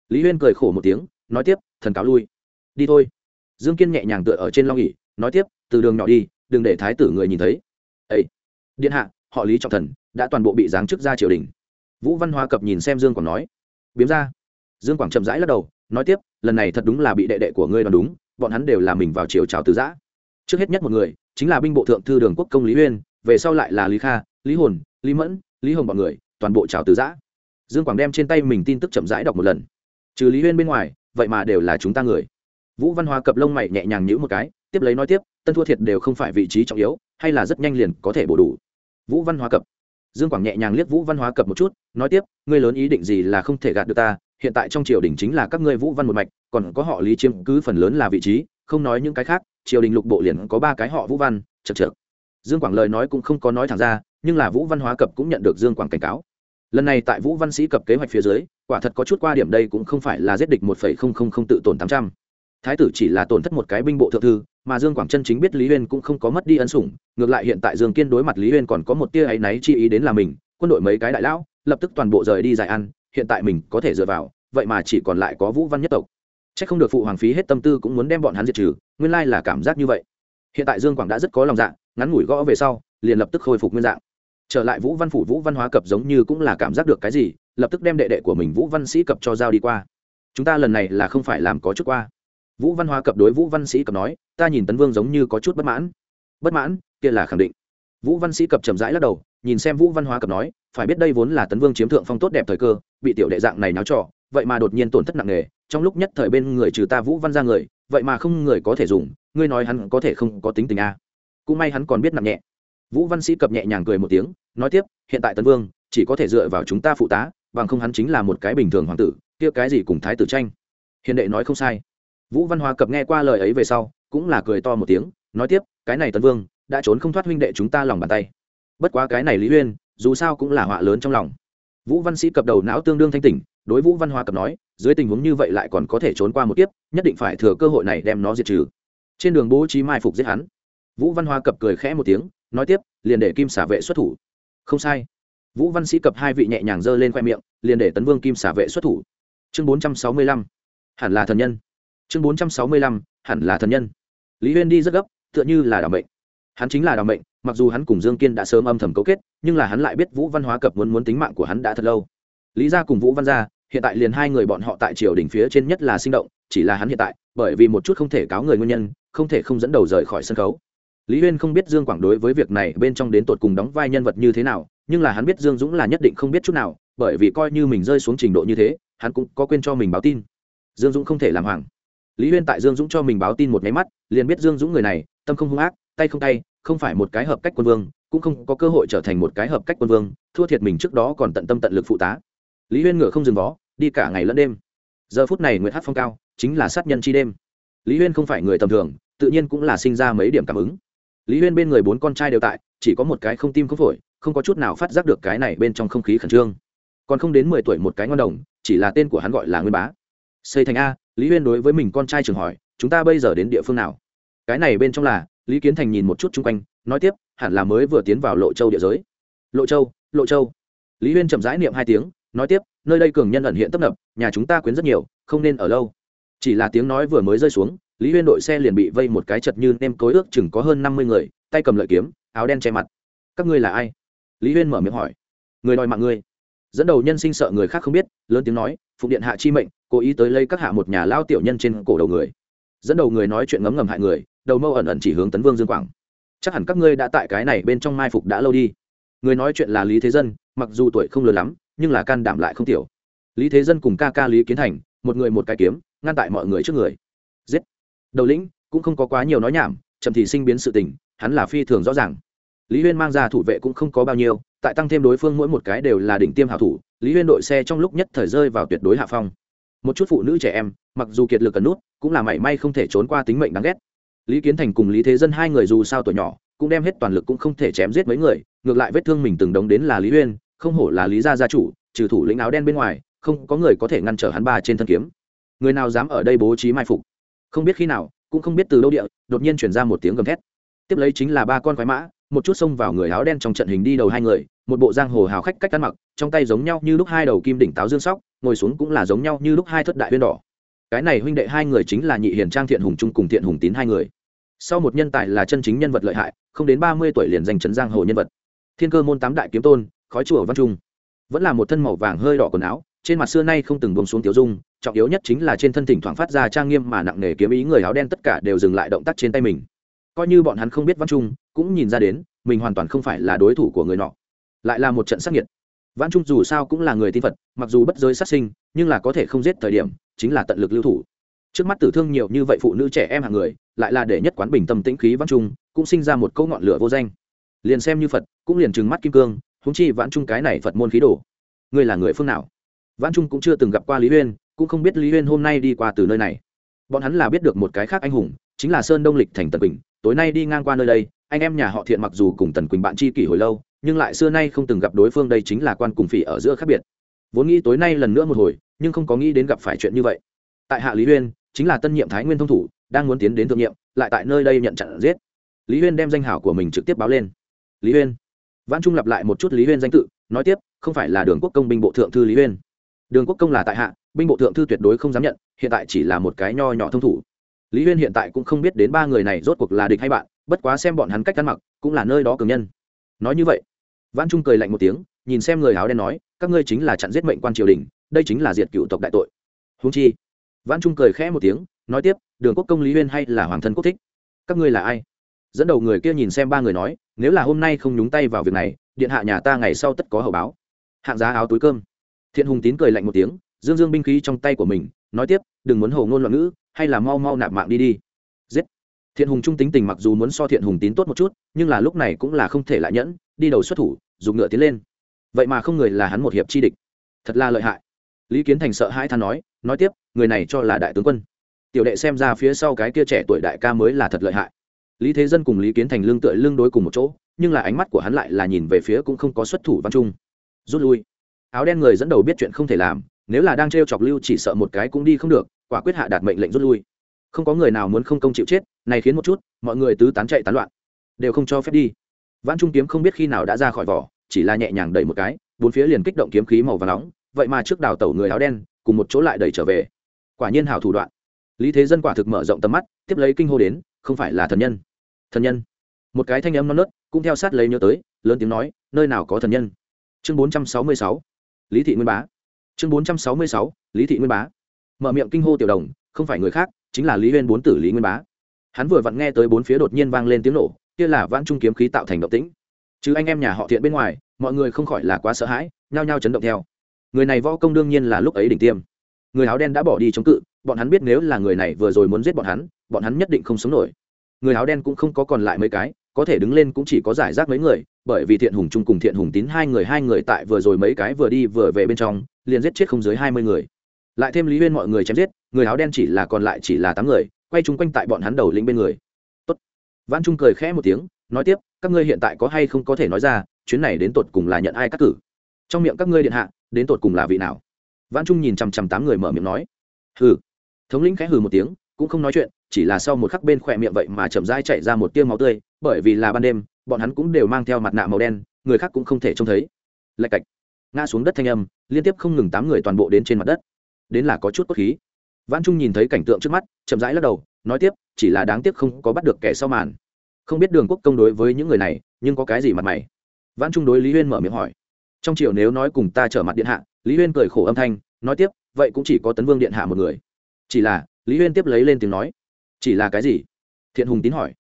lý huyên cười khổ một tiếng, nói tiếp, thần cáo lui. Đi thôi. Dương kiên nhẹ nhàng tựa ở trên long ỉ nói tiếp, từ đường nhỏ đi, đừng để thái tử người nhìn thấy. Ấy điện hạ, họ lý trọng thần, đã toàn bộ bị giáng chức ra triều đình. Vũ văn hoa cập nhìn xem dương quảng nói. Biếm ra. Dương quảng chậm rãi lắc đầu, nói tiếp, lần này thật đúng là bị đệ đệ của ngươi đoán đúng, bọn hắn đều là mình vào triều trào từ giã. Trước hết nhất một người, chính là binh bộ thượng thư đường quốc công lý uyên về sau lại là lý kha, lý hồn, lý mẫn, lý hồng bọn người, toàn bộ trào từ giã dương quảng đem trên tay mình tin tức chậm rãi đọc một lần. Trừ lý Huyên bên ngoài, vậy mà đều là chúng ta người. Vũ văn hoa cập lông mày nhẹ nhàng nhữ một cái, tiếp lấy nói tiếp, tân thua thiệt đều không phải vị trí trọng yếu, hay là rất nhanh liền có thể bổ đủ. Vũ văn hoa cập dương quảng nhẹ nhàng liếc vũ văn hóa cập một chút, nói tiếp, ngươi lớn ý định gì là không thể gạt được ta, hiện tại trong triều đình chính là các ngươi vũ văn một mạch, còn có họ lý chiếm cứ phần lớn là vị trí, không nói những cái khác, triều đình lục bộ liền có ba cái họ vũ văn, chật chược. Dương quảng lời nói cũng không có nói thẳng ra, nhưng là vũ văn hóa cập cũng nhận được dương quảng cảnh cáo lần này tại vũ văn sĩ cập kế hoạch phía dưới, quả thật có chút qua điểm đây cũng không phải là giết địch một phẩy không không không tự tổn tám trăm. Thái tử chỉ là tổn thất một cái binh bộ thượng thư, mà dương quảng chân chính biết lý huyên cũng không có mất đi ân sủng, ngược lại hiện tại dương kiên đối mặt lý huyên còn có một tia áy náy chi ý đến là mình, quân đội mấy cái đại lão, lập tức toàn bộ rời đi giải ăn, hiện tại mình có thể dựa vào, vậy mà chỉ còn lại có vũ văn nhất tộc. C h ắ c không được phụ hoàng phí hết tâm tư cũng muốn đem bọn hắn diệt trừ, nguyên lai là cảm giác như vậy. Hiện tại dương quảng đã rất có lòng dạ ngắn ngủi gõ về sau, liền lập tức khôi phục nguyên dạng trở lại vũ văn phủ, vũ văn hóa cập giống như cũng là cảm giác được cái gì, lập tức đem đệ đệ của mình vũ văn sĩ cập cho giao đi qua. Chúng ta lần này là không phải làm có chút qua. Vũ văn hóa cập đối vũ văn sĩ cập nói, ta nhìn tấn vương giống như có chút bất mãn. Bất mãn? Kia là khẳng định. Vũ văn sĩ cập chậm rãi lắc đầu, nhìn xem vũ văn hóa cập nói, phải biết đây vốn là tấn vương chiếm thượng phong tốt đẹp thời cơ, bị tiểu đệ dạng này náo trọ vậy mà đột nhiên tổn thất nặng nề, trong lúc nhất thời bên người trừ ta vũ văn ra người, vậy mà không người có thể dùng, ngươi nói hắn có thể không có tính tình a? À. cũng may hắn còn biết nặng nhẹ. Vũ văn sĩ cập nhẹ nhàng cười một tiếng nói tiếp, hiện tại tấn vương chỉ có thể dựa vào chúng ta phụ tá, bằng không hắn chính là một cái bình thường hoàng tử, kia cái gì cùng thái tử tranh? Hiền đệ nói không sai. Vũ văn hóa cập nghe qua lời ấy về sau, cũng là cười to một tiếng, nói tiếp, cái này tấn vương đã trốn không thoát huynh đệ chúng ta lòng bàn tay. Bất quá cái này lý uyên, dù sao cũng là họa lớn trong lòng. Vũ văn sĩ cập đầu não tương đương thanh tỉnh, đối vũ văn hóa cập nói, dưới tình huống như vậy lại còn có thể trốn qua một kiếp, nhất định phải thừa cơ hội này đem nó diệt trừ. Trên đường bố trí mai phục giết hắn. Vũ văn hóa cập cười khẽ một tiếng, nói tiếp, liền để kim xả vệ xuất thủ không sai. Vũ văn sĩ cập hai vị nhẹ nhàng giơ lên khoe miệng, liền để tấn vương kim xả vệ xuất thủ. Chương bốn trăm sáu mươi lăm. Hẳn là thần nhân. Chương bốn trăm sáu mươi lăm. Hẳn là thần nhân. Lý huyên đi rất gấp, tựa như là đ ả mệnh. Hắn chính là đ ả mệnh, mặc dù hắn cùng dương kiên đã sớm âm thầm cấu kết, nhưng là hắn lại biết vũ văn hóa cập muốn muốn tính mạng của hắn đã thật lâu. Lý gia cùng vũ văn gia, hiện tại liền hai người bọn họ tại triều đình phía trên nhất là sinh động, chỉ là hắn hiện tại, bởi vì một chút không thể cáo người nguyên nhân, không thể không dẫn đầu rời khỏi sân khấu lý huyên không biết dương quảng đối với việc này bên trong đến tột cùng đóng vai nhân vật như thế nào, nhưng là hắn biết dương dũng là nhất định không biết chút nào, bởi vì coi như mình rơi xuống trình độ như thế, hắn cũng có quên cho mình báo tin. Dương dũng không thể làm hoàng lý huyên tại dương dũng cho mình báo tin một nháy mắt, liền biết dương dũng người này, tâm không hung ác, tay không tay, không phải một cái hợp cách quân vương, cũng không có cơ hội trở thành một cái hợp cách quân vương, thua thiệt mình trước đó còn tận tâm tận lực phụ tá. Lý huyên ngựa không dừng vó, đi cả ngày lẫn đêm. Giờ phút này nguyễn hát phong cao, chính là sát nhân chi đêm. Lý huyên không phải người tầm thường, tự nhiên cũng là sinh ra mấy điểm cảm ứng lý huyên bên người bốn con trai đều tại, chỉ có một cái không tim không phổi, không có chút nào phát giác được cái này bên trong không khí khẩn trương. Còn không đến mười tuổi một cái ngon đồng, chỉ là tên của hắn gọi là nguyên bá. Xây thành a, lý huyên đối với mình con trai trường hỏi, chúng ta bây giờ đến địa phương nào? Cái này bên trong là, lý kiến thành nhìn một chút chung quanh, nói tiếp, hẳn là mới vừa tiến vào lộ châu địa giới. Lộ châu lộ châu. Lý huyên chậm rãi niệm hai tiếng, nói tiếp, nơi đây cường nhân ẩn hiện tấp nập, nhà chúng ta quyến rất nhiều, không nên ở lâu. Chỉ là tiếng nói vừa mới rơi xuống lý huyên đội xe liền bị vây một cái chật như nem cối ước chừng có hơn năm mươi người, tay cầm lợi kiếm, áo đen che mặt. Các ngươi là ai? Lý huyên mở miệng hỏi. Người đòi mạng ngươi. Dẫn đầu nhân sinh sợ người khác không biết, lớn tiếng nói, phụng điện hạ chi mệnh, cố ý tới lấy các hạ một nhà lao tiểu nhân trên cổ đầu người. Dẫn đầu người nói chuyện ngấm ngầm hại người, đầu mâu ẩn ẩn chỉ hướng tấn vương dương quảng. Chắc hẳn các ngươi đã tại cái này bên trong mai phục đã lâu đi. Người nói chuyện là lý thế dân, mặc dù tuổi không lớn lắm, nhưng là can đảm lại không tiểu. Lý thế dân cùng ca ca lý kiến thành, một người một cái kiếm, ngăn tại mọi người trước người. Giết! Đầu lĩnh cũng không có quá nhiều nói nhảm, chậm thì sinh biến sự tình, hắn là phi thường rõ ràng. Lý huyên mang ra thủ vệ cũng không có bao nhiêu, tại tăng thêm đối phương mỗi một cái đều là đỉnh tiêm hảo thủ, lý huyên đội xe trong lúc nhất thời rơi vào tuyệt đối hạ phong. Một chút phụ nữ trẻ em, mặc dù kiệt lực cần nút, cũng là mảy may không thể trốn qua tính mệnh đáng ghét. Lý kiến thành cùng lý thế dân hai người dù sao tuổi nhỏ, cũng đem hết toàn lực cũng không thể chém giết mấy người, ngược lại vết thương mình từng đống đến là lý huyên, không hổ là lý gia gia chủ, trừ thủ lĩnh áo đen bên ngoài, không có người có thể ngăn trở hắn ba trên thân kiếm. Người nào dám ở đây bố trí mai phục? Không biết khi nào, cũng không biết từ đâu địa, đột nhiên chuyển ra một tiếng gầm thét. Tiếp lấy chính là ba con khoái mã, một chút xông vào người áo đen trong trận hình đi đầu hai người, một bộ giang hồ hào khách cách ăn mặc, trong tay giống nhau như lúc hai đầu kim đỉnh táo dương sóc, ngồi xuống cũng là giống nhau như lúc hai thất đại huyên đỏ. Cái này huynh đệ hai người chính là nhị hiền trang thiện hùng trung cùng thiện hùng tín hai người. Sau một nhân tài là chân chính nhân vật lợi hại, không đến ba mươi tuổi liền giành chấn giang hồ nhân vật. Thiên cơ môn tám đại kiếm tôn, khói chùa văn trung. Vẫn là một thân màu vàng hơi đỏ quần áo trên mặt xưa nay không từng buông xuống tiểu dung, trọng yếu nhất chính là trên thân thỉnh thoảng phát ra trang nghiêm mà nặng nề kiếm ý người áo đen tất cả đều dừng lại động tác trên tay mình. Coi như bọn hắn không biết văn trung, cũng nhìn ra đến, mình hoàn toàn không phải là đối thủ của người nọ. Lại là một trận sát nghiệt. văn trung dù sao cũng là người tin phật, mặc dù bất giới sát sinh, nhưng là có thể không giết thời điểm, chính là tận lực lưu thủ. Trước mắt tử thương nhiều như vậy phụ nữ trẻ em hàng người, lại là để nhất quán bình tâm tĩnh khí văn trung, cũng sinh ra một câu ngọn lửa vô danh. Liền xem như phật, cũng liền trừng mắt kim cương húng chi vãn trung cái này phật môn khí đồ. Ngươi là người phương nào? Vãn trung cũng chưa từng gặp qua lý huyên, cũng không biết lý huyên hôm nay đi qua từ nơi này. Bọn hắn là biết được một cái khác anh hùng, chính là sơn đông lịch thành tần quỳnh, tối nay đi ngang qua nơi đây, anh em nhà họ thiện mặc dù cùng tần quỳnh bạn tri kỷ hồi lâu, nhưng lại xưa nay không từng gặp đối phương đây chính là quan cùng phỉ ở giữa khác biệt. Vốn nghĩ tối nay lần nữa một hồi, nhưng không có nghĩ đến gặp phải chuyện như vậy. Tại hạ lý huyên, chính là tân nhiệm thái nguyên thông thủ, đang muốn tiến đến thượng nhiệm, lại tại nơi đây nhận chặn giết. Lý huyên đem danh hảo của mình trực tiếp báo lên. Lý huyên. Văn trung lặp lại một chút lý huyên danh tự, nói tiếp, không phải là đường quốc công binh bộ thượng thư lý huyên đường quốc công là tại hạ, binh bộ thượng thư tuyệt đối không dám nhận, hiện tại chỉ là một cái nho nhỏ thông thủ. Lý huyên hiện tại cũng không biết đến ba người này rốt cuộc là địch hay bạn, bất quá xem bọn hắn cách ăn mặc, cũng là nơi đó cường nhân. Nói như vậy văn trung cười lạnh một tiếng, nhìn xem người áo đen nói, các ngươi chính là chặn giết mệnh quan triều đình, đây chính là diệt cựu tộc đại tội. Húng chi văn trung cười khẽ một tiếng, nói tiếp, đường quốc công lý huyên hay là hoàng thân quốc thích? Các ngươi là ai? Dẫn đầu người kia nhìn xem ba người nói, nếu là hôm nay không nhúng tay vào việc này, điện hạ nhà ta ngày sau tất có hậu báo. Hạng giá áo túi cơm thiện hùng tín cười lạnh một tiếng, dương dương binh khí trong tay của mình, nói tiếp, đừng muốn hồ ngôn loạn ngữ, hay là mau mau nạp mạng đi đi. Giết. Thiện hùng trung tính tình mặc dù muốn so thiện hùng tín tốt một chút, nhưng là lúc này cũng là không thể lại nhẫn, đi đầu xuất thủ, dùng ngựa tiến lên. Vậy mà không người là hắn một hiệp chi địch. Thật là lợi hại. Lý kiến thành sợ hãi than nói nói tiếp, người này cho là đại tướng quân. Tiểu đệ xem ra phía sau cái kia trẻ tuổi đại ca mới là thật lợi hại. Lý thế dân cùng lý kiến thành lương tựa lương đối cùng một chỗ, nhưng là ánh mắt của hắn lại là nhìn về phía cũng không có xuất thủ văn trung. Rút lui áo đen người dẫn đầu biết chuyện không thể làm nếu là đang t r e o chọc lưu chỉ sợ một cái cũng đi không được quả quyết hạ đạt mệnh lệnh rút lui không có người nào muốn không công chịu chết này khiến một chút mọi người tứ tán chạy tán loạn đều không cho phép đi Vãn Trung kiếm không biết khi nào đã ra khỏi vỏ, chỉ là nhẹ nhàng đẩy một cái, bốn phía liền kích động kiếm khí màu vàng nóng, vậy mà trước đào tẩu người áo đen, cùng một chỗ lại đẩy trở về. Quả nhiên hảo thủ đoạn. Lý Thế Dân quả thực mở rộng tầm mắt, tiếp lấy kinh hô đến, không phải là thần nhân. Thần nhân? Một cái thanh âm non nớt, cũng theo sát lấy nhớ tới, lớn tiếng nói, nơi nào có thần nhân. Chương 466 lý thị nguyên bá. Chương bốn trăm sáu mươi sáu, lý thị nguyên bá. Mở miệng kinh hô tiểu đồng, không phải người khác, chính là lý huyên bốn tử lý nguyên bá. Hắn vừa vặn nghe tới bốn phía đột nhiên vang lên tiếng nổ, kia là vãn trung kiếm khí tạo thành động tĩnh. Chứ anh em nhà họ thiện bên ngoài, mọi người không khỏi là quá sợ hãi, nhao nhao chấn động theo. Người này võ công đương nhiên là lúc ấy đỉnh tiêm. Người áo đen đã bỏ đi chống cự, bọn hắn biết nếu là người này vừa rồi muốn giết bọn hắn bọn hắn nhất định không sống nổi. Người áo đen cũng không có còn lại mấy cái, có thể đứng lên cũng chỉ có giải rác mấy người bởi vì thiện hùng trung cùng thiện hùng tín hai người hai người tại vừa rồi mấy cái vừa đi vừa về bên trong, liền giết chết không dưới hai mươi người. Lại thêm lý huyên mọi người chém giết, người áo đen chỉ là còn lại chỉ là tám người, quay chung quanh tại bọn hắn đầu lĩnh bên người. Tốt. văn trung cười khẽ một tiếng, nói tiếp, các ngươi hiện tại có hay không có thể nói ra, chuyến này đến tột cùng là nhận ai cắt cử? Trong miệng các ngươi điện hạ, đến tột cùng là vị nào? Văn trung nhìn chằm chằm tám người mở miệng nói. Hừ. Thống lĩnh khẽ hừ một tiếng, cũng không nói chuyện, chỉ là sau một khắc bên khỏe miệng vậy mà chậm rãi chạy ra một tiêu máu tươi, bởi vì là ban đêm bọn hắn cũng đều mang theo mặt nạ màu đen, người khác cũng không thể trông thấy. Lạch cạch. Ngã xuống đất thanh âm, liên tiếp không ngừng tám người toàn bộ đến trên mặt đất. Đến là có chút cốt khí. Văn trung nhìn thấy cảnh tượng trước mắt, chậm rãi lắc đầu, nói tiếp, chỉ là đáng tiếc không có bắt được kẻ sau màn. Không biết đường quốc công đối với những người này, nhưng có cái gì mặt mày? Văn trung đối lý huyên mở miệng hỏi. Trong chiều nếu nói cùng ta trở mặt điện hạ, lý huyên cười khổ âm thanh, nói tiếp, vậy cũng chỉ có tấn vương điện hạ một người. Chỉ là, lý huyên tiếp lấy lên tiếng nói. Chỉ là cái gì? Thiện hùng tín hỏi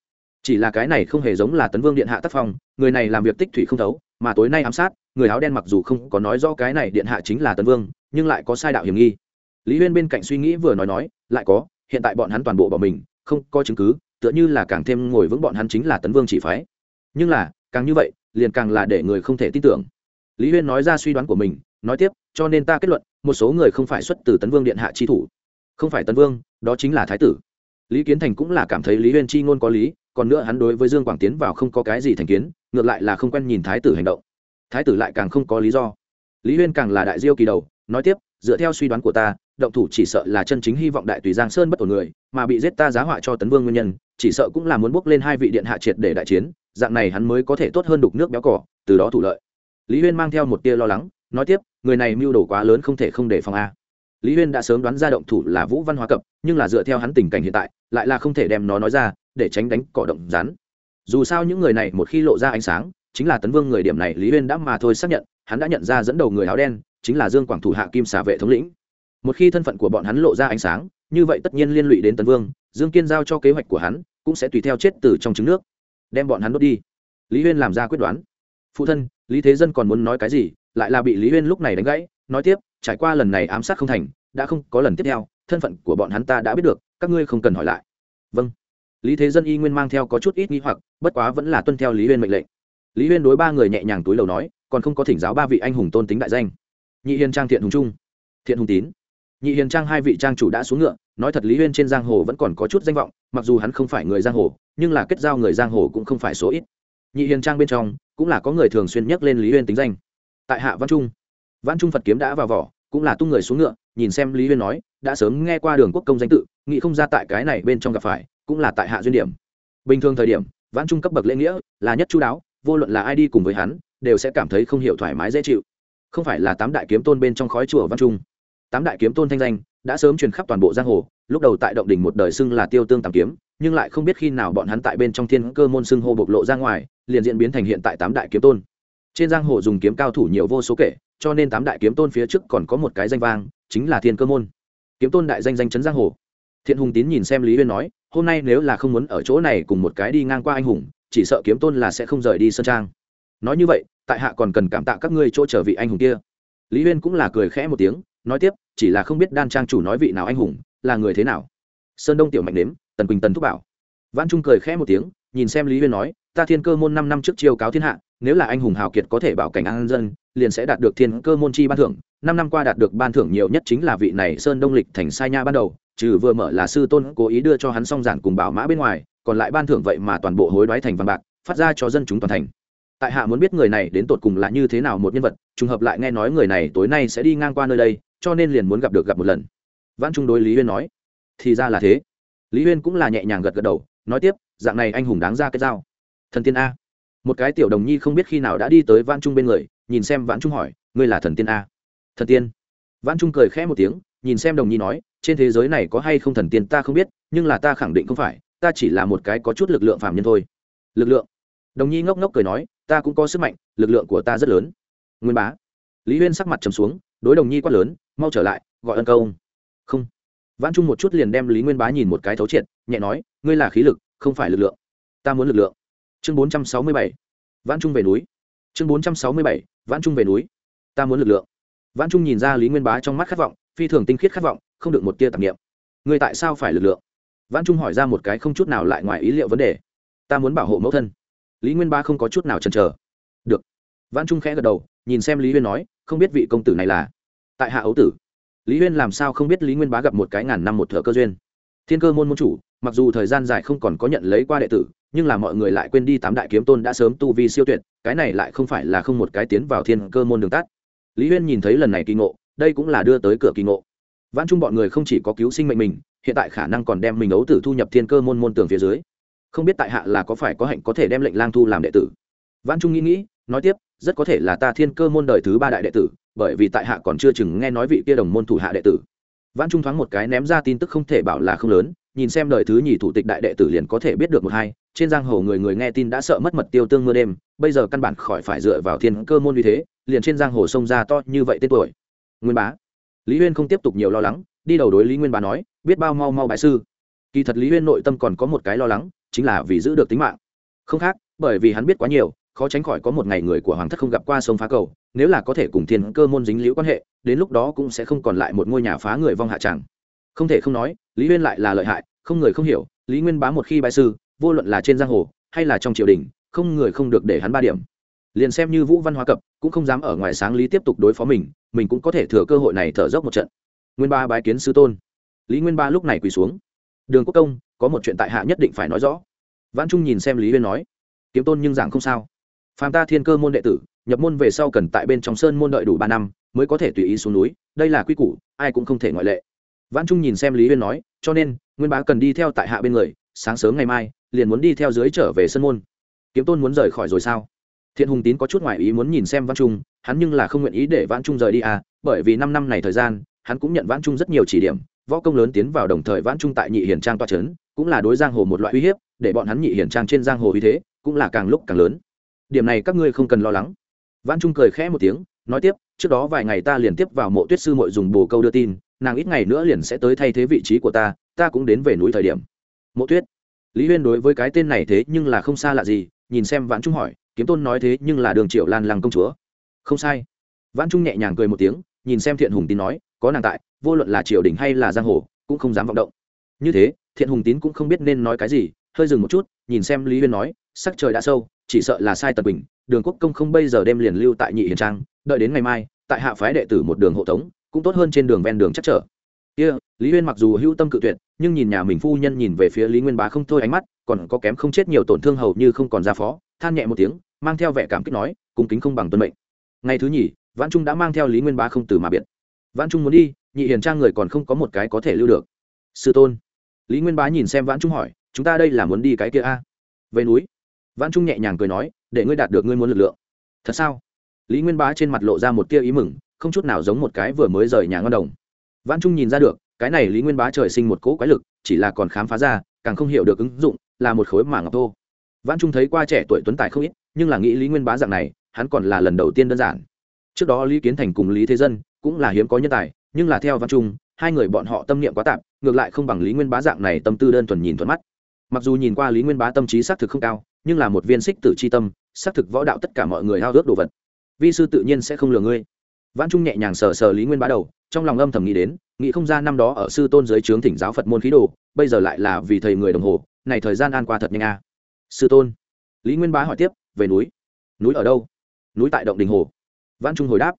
chỉ là cái này không hề giống là tấn vương điện hạ tác phong, người này làm việc tích thủy không thấu, mà tối nay ám sát, người áo đen mặc dù không có nói rõ cái này điện hạ chính là tấn vương, nhưng lại có sai đạo hiểm nghi. Lý huyên bên cạnh suy nghĩ vừa nói nói, lại có, hiện tại bọn hắn toàn bộ bỏ mình, không có chứng cứ, tựa như là càng thêm ngồi vững bọn hắn chính là tấn vương chỉ phái. Nhưng là, càng như vậy, liền càng là để người không thể tin tưởng. Lý huyên nói ra suy đoán của mình, nói tiếp, cho nên ta kết luận, một số người không phải xuất từ tấn vương điện hạ chi thủ. Không phải tấn vương, đó chính là thái tử. Lý kiến thành cũng là cảm thấy lý huyên chi ngôn có lý còn nữa hắn đối với dương quảng tiến vào không có cái gì thành kiến, ngược lại là không quen nhìn thái tử hành động. Thái tử lại càng không có lý do. Lý huyên càng là đại diêu kỳ đầu, nói tiếp, dựa theo suy đoán của ta, động thủ chỉ sợ là chân chính hy vọng đại tùy giang sơn bất ổn người, mà bị giết ta giá họa cho tấn vương nguyên nhân, chỉ sợ cũng là muốn bước lên hai vị điện hạ triệt để đại chiến, dạng này hắn mới có thể tốt hơn đục nước béo cỏ, từ đó thủ lợi. Lý huyên mang theo một tia lo lắng, nói tiếp, người này mưu đồ quá lớn không thể không để phòng a. Lý huyên đã sớm đoán ra động thủ là vũ văn hóa cập, nhưng là dựa theo hắn tình cảnh hiện tại, lại là không thể đem nó nói ra để tránh đánh cỏ động rắn. Dù sao những người này một khi lộ ra ánh sáng, chính là tấn vương người điểm này lý huyên đã mà thôi xác nhận, hắn đã nhận ra dẫn đầu người áo đen, chính là dương quảng thủ hạ kim xà vệ thống lĩnh. Một khi thân phận của bọn hắn lộ ra ánh sáng, như vậy tất nhiên liên lụy đến tấn vương, dương kiên giao cho kế hoạch của hắn, cũng sẽ tùy theo chết từ trong trứng nước. Đem bọn hắn đốt đi. Lý huyên làm ra quyết đoán. Phụ thân, lý thế dân còn muốn nói cái gì, lại là bị lý huyên lúc này đánh gãy, nói tiếp, trải qua lần này ám sát không thành, đã không có lần tiếp theo, thân phận của bọn hắn ta đã biết được, các ngươi không cần hỏi lại. Vâng lý thế dân y nguyên mang theo có chút ít nghi hoặc, bất quá vẫn là tuân theo lý huyên mệnh lệnh. Lý huyên đối ba người nhẹ nhàng túi lầu nói, còn không có thỉnh giáo ba vị anh hùng tôn tính đại danh. Nhị hiền trang thiện hùng trung. Thiện hùng tín. Nhị hiền trang hai vị trang chủ đã xuống ngựa, nói thật lý huyên trên giang hồ vẫn còn có chút danh vọng, mặc dù hắn không phải người giang hồ, nhưng là kết giao người giang hồ cũng không phải số ít. Nhị hiền trang bên trong, cũng là có người thường xuyên nhắc lên lý huyên tính danh. Tại hạ văn trung văn trung phật kiếm đã vào vỏ, cũng là tung người xuống ngựa, nhìn xem lý huyên nói, đã sớm nghe qua đường quốc công danh tự, nghĩ không ra tại cái này bên trong gặp phải cũng là tại hạ duyên điểm. Bình thường thời điểm, vãn trung cấp bậc lễ nghĩa là nhất chú đáo, vô luận là ai đi cùng với hắn, đều sẽ cảm thấy không hiểu thoải mái dễ chịu. Không phải là tám đại kiếm tôn bên trong khói chùa văn trung. Tám đại kiếm tôn thanh danh đã sớm truyền khắp toàn bộ giang hồ, lúc đầu tại động đỉnh một đời xưng là tiêu tương tám kiếm, nhưng lại không biết khi nào bọn hắn tại bên trong thiên cơ môn xưng hô bộc lộ ra ngoài, liền diễn biến thành hiện tại tám đại kiếm tôn. Trên giang hồ dùng kiếm cao thủ nhiều vô số kể, cho nên tám đại kiếm tôn phía trước còn có một cái danh vang, chính là thiên cơ môn. Kiếm tôn đại danh danh chấn giang hồ. Thiện hùng tín nhìn xem lý uyên nói hôm nay nếu là không muốn ở chỗ này cùng một cái đi ngang qua anh hùng, chỉ sợ kiếm tôn là sẽ không rời đi sơn trang. Nói như vậy, tại hạ còn cần cảm tạ các ngươi chỗ trở vị anh hùng kia. Lý huyên cũng là cười khẽ một tiếng, nói tiếp, chỉ là không biết đan trang chủ nói vị nào anh hùng, là người thế nào. Sơn đông tiểu mạnh nếm, tần quỳnh tần thúc bảo. Văn trung cười khẽ một tiếng, nhìn xem lý huyên nói, ta thiên cơ môn năm năm trước chiêu cáo thiên hạ, nếu là anh hùng hào kiệt có thể bảo cảnh an dân, liền sẽ đạt được thiên cơ môn chi ban thưởng. Năm năm qua đạt được ban thưởng nhiều nhất chính là vị này sơn đông lịch thành sai nha ban đầu trừ vừa mở là sư tôn cố ý đưa cho hắn song giản cùng bảo mã bên ngoài, còn lại ban thưởng vậy mà toàn bộ hối đoái thành vàng bạc, phát ra cho dân chúng toàn thành. Tại hạ muốn biết người này đến tột cùng là như thế nào một nhân vật, trùng hợp lại nghe nói người này tối nay sẽ đi ngang qua nơi đây, cho nên liền muốn gặp được gặp một lần. Văn trung đối lý huyên nói, thì ra là thế. Lý huyên cũng là nhẹ nhàng gật gật đầu, nói tiếp, dạng này anh hùng đáng ra cái dao. Thần tiên a. Một cái tiểu đồng nhi không biết khi nào đã đi tới văn trung bên người, nhìn xem vãn trung hỏi, ngươi là thần tiên a? Thần tiên. Vãn trung cười khẽ một tiếng nhìn xem đồng nhi nói, trên thế giới này có hay không thần tiên ta không biết, nhưng là ta khẳng định không phải, ta chỉ là một cái có chút lực lượng phạm nhân thôi. Lực lượng? Đồng nhi ngốc ngốc cười nói, ta cũng có sức mạnh, lực lượng của ta rất lớn. Nguyên bá. Lý huyên sắc mặt trầm xuống, đối đồng nhi quát lớn, mau trở lại, gọi ân công không. Văn trung một chút liền đem lý nguyên bá nhìn một cái thấu triệt, nhẹ nói, ngươi là khí lực, không phải lực lượng. Ta muốn lực lượng. Chương bốn trăm sáu mươi bảy. Văn trung về núi. Chương bốn trăm sáu mươi bảy. Văn trung về núi. Ta muốn lực lượng. Văn trung nhìn ra lý nguyên bá trong mắt khát vọng phi thường tinh khiết khát vọng, không được một tia tạp nghiệm người tại sao phải lực lượng? Vãn trung hỏi ra một cái không chút nào lại ngoài ý liệu vấn đề. Ta muốn bảo hộ mẫu thân. Lý nguyên bá không có chút nào chần chờ. Được. Vãn trung khẽ gật đầu, nhìn xem lý huyên nói, không biết vị công tử này là tại hạ ấu tử. Lý huyên làm sao không biết lý nguyên bá gặp một cái ngàn năm một thợ cơ duyên. Thiên cơ môn môn chủ, mặc dù thời gian dài không còn có nhận lấy qua đệ tử, nhưng là mọi người lại quên đi tám đại kiếm tôn đã sớm tu vi siêu tuyệt, cái này lại không phải là không một cái tiến vào thiên cơ môn đường tắt. Lý huyên nhìn thấy lần này kỳ ngộ đây cũng là đưa tới cửa kỳ ngộ. Vãn trung bọn người không chỉ có cứu sinh mệnh mình, hiện tại khả năng còn đem mình ấu tử thu nhập thiên cơ môn môn tường phía dưới. Không biết tại hạ là có phải có hạnh có thể đem lệnh lang thu làm đệ tử. Vãn trung nghĩ nghĩ, nói tiếp, rất có thể là ta thiên cơ môn đời thứ ba đại đệ tử, bởi vì tại hạ còn chưa chừng nghe nói vị kia đồng môn thủ hạ đệ tử. Vãn trung thoáng một cái ném ra tin tức không thể bảo là không lớn, nhìn xem đời thứ nhì thủ tịch đại đệ tử liền có thể biết được một hai, trên giang hồ người người nghe tin đã sợ mất mật tiêu tương mưa đêm, bây giờ căn bản khỏi phải dựa vào thiên cơ môn như thế, liền trên giang hồ sông ra to như vậy tên tuổi nguyên bá. Lý huyên không tiếp tục nhiều lo lắng, đi đầu đối lý nguyên bá nói, biết bao mau mau bại sư. Kỳ thật lý huyên nội tâm còn có một cái lo lắng, chính là vì giữ được tính mạng. Không khác, bởi vì hắn biết quá nhiều, khó tránh khỏi có một ngày người của hoàng thất không gặp qua sông phá cầu, nếu là có thể cùng thiên cơ môn dính liễu quan hệ, đến lúc đó cũng sẽ không còn lại một ngôi nhà phá người vong hạ tràng không thể không nói, lý huyên lại là lợi hại, không người không hiểu, lý nguyên bá một khi bại sư, vô luận là trên giang hồ, hay là trong triều đình, không người không được để hắn ba điểm. Liền xem như vũ văn hóa cập, cũng không dám ở ngoài sáng lý tiếp tục đối phó mình mình cũng có thể thừa cơ hội này thở dốc một trận. Nguyên ba bái kiến sư tôn. Lý nguyên ba lúc này quỳ xuống. Đường quốc công, có một chuyện tại hạ nhất định phải nói rõ. Văn trung nhìn xem lý huyên nói, kiếm tôn nhưng giảng không sao. Phàm ta thiên cơ môn đệ tử, nhập môn về sau cần tại bên trong sơn môn đợi đủ ba năm, mới có thể tùy ý xuống núi, đây là quy củ, ai cũng không thể ngoại lệ. Văn trung nhìn xem lý huyên nói, cho nên, nguyên bá cần đi theo tại hạ bên người, sáng sớm ngày mai, liền muốn đi theo dưới trở về sân môn. Kiếm tôn muốn rời khỏi rồi sao? Thiện hùng tín có chút ngoại ý muốn nhìn xem văn trung hắn nhưng là không nguyện ý để vãn trung rời đi à bởi vì năm năm này thời gian hắn cũng nhận vãn trung rất nhiều chỉ điểm võ công lớn tiến vào đồng thời vãn trung tại nhị hiển trang toa chấn, cũng là đối giang hồ một loại uy hiếp để bọn hắn nhị hiển trang trên giang hồ uy thế cũng là càng lúc càng lớn. Điểm này các ngươi không cần lo lắng. Vãn trung cười khẽ một tiếng nói tiếp trước đó vài ngày ta liền tiếp vào mộ tuyết sư muội dùng bồ câu đưa tin nàng ít ngày nữa liền sẽ tới thay thế vị trí của ta ta cũng đến về núi thời điểm. Mộ tuyết lý huyên đối với cái tên này thế nhưng là không xa lạ gì nhìn xem vãn trung hỏi kiếm tôn nói thế nhưng là đường triệu lan lăng công chúa không sai. Văn trung nhẹ nhàng cười một tiếng nhìn xem thiện hùng tín nói có nàng tại vô luận là triều đình hay là giang hồ cũng không dám vọng động. Như thế thiện hùng tín cũng không biết nên nói cái gì hơi dừng một chút nhìn xem lý huyên nói sắc trời đã sâu chỉ sợ là sai tật bình đường quốc công không bây giờ đem liền lưu tại nhị hiền trang đợi đến ngày mai tại hạ phái đệ tử một đường hộ tống cũng tốt hơn trên đường ven đường chắc trở. Kia、yeah, lý huyên mặc dù hữu tâm cự tuyệt nhưng nhìn nhà mình phu nhân nhìn về phía lý nguyên bá không thôi ánh mắt còn có kém không chết nhiều tổn thương hầu như không còn ra phó than nhẹ một tiếng mang theo vẻ cảm kích nói cung kính không bằng tuân mệnh ngày thứ nhì văn trung đã mang theo lý nguyên bá không từ mà biệt. Văn trung muốn đi nhị hiền trang người còn không có một cái có thể lưu được. Sư tôn. Lý nguyên bá nhìn xem văn trung hỏi chúng ta đây là muốn đi cái kia a? À? về núi. Văn trung nhẹ nhàng cười nói để ngươi đạt được ngươi muốn lực lượng. Thật sao? Lý nguyên bá trên mặt lộ ra một tia ý mừng không chút nào giống một cái vừa mới rời nhà ngon đồng. Văn Trung nhìn ra được, cái này Lý Nguyên Bá trời sinh một cỗ quái lực, chỉ là còn khám phá ra, càng không hiểu được ứng dụng, là một khối mảng ngọc thô. văn Trung thấy qua trẻ tuổi tuấn tài không ít, nhưng là nghĩ Lý Nguyên Bá dạng này, hắn còn là lần đầu tiên đơn giản. Trước đó Lý Kiến Thành cùng Lý Thế Dân cũng là hiếm có nhân tài, nhưng là theo văn Trung, hai người bọn họ tâm niệm quá tạm, ngược lại không bằng Lý Nguyên Bá dạng này tâm tư đơn thuần nhìn thuận mắt. Mặc dù nhìn qua Lý Nguyên Bá tâm trí xác thực không cao, nhưng là một viên xích tử chi tâm, xác thực võ đạo tất cả mọi người hao ước đồ vật. Vi sư tự nhiên sẽ không lừa ngươi. văn Trung nhẹ nhàng sờ sờ Lý Nguyên Bá đầu, trong lòng âm thầm nghĩ đến nghĩ không ra năm đó ở sư tôn giới trướng thỉnh giáo phật môn khí đồ bây giờ lại là vì thầy người đồng hồ này thời gian an qua thật nhanh a sư tôn lý nguyên bá hỏi tiếp về núi núi ở đâu núi tại động đình hồ. Văn trung hồi đáp,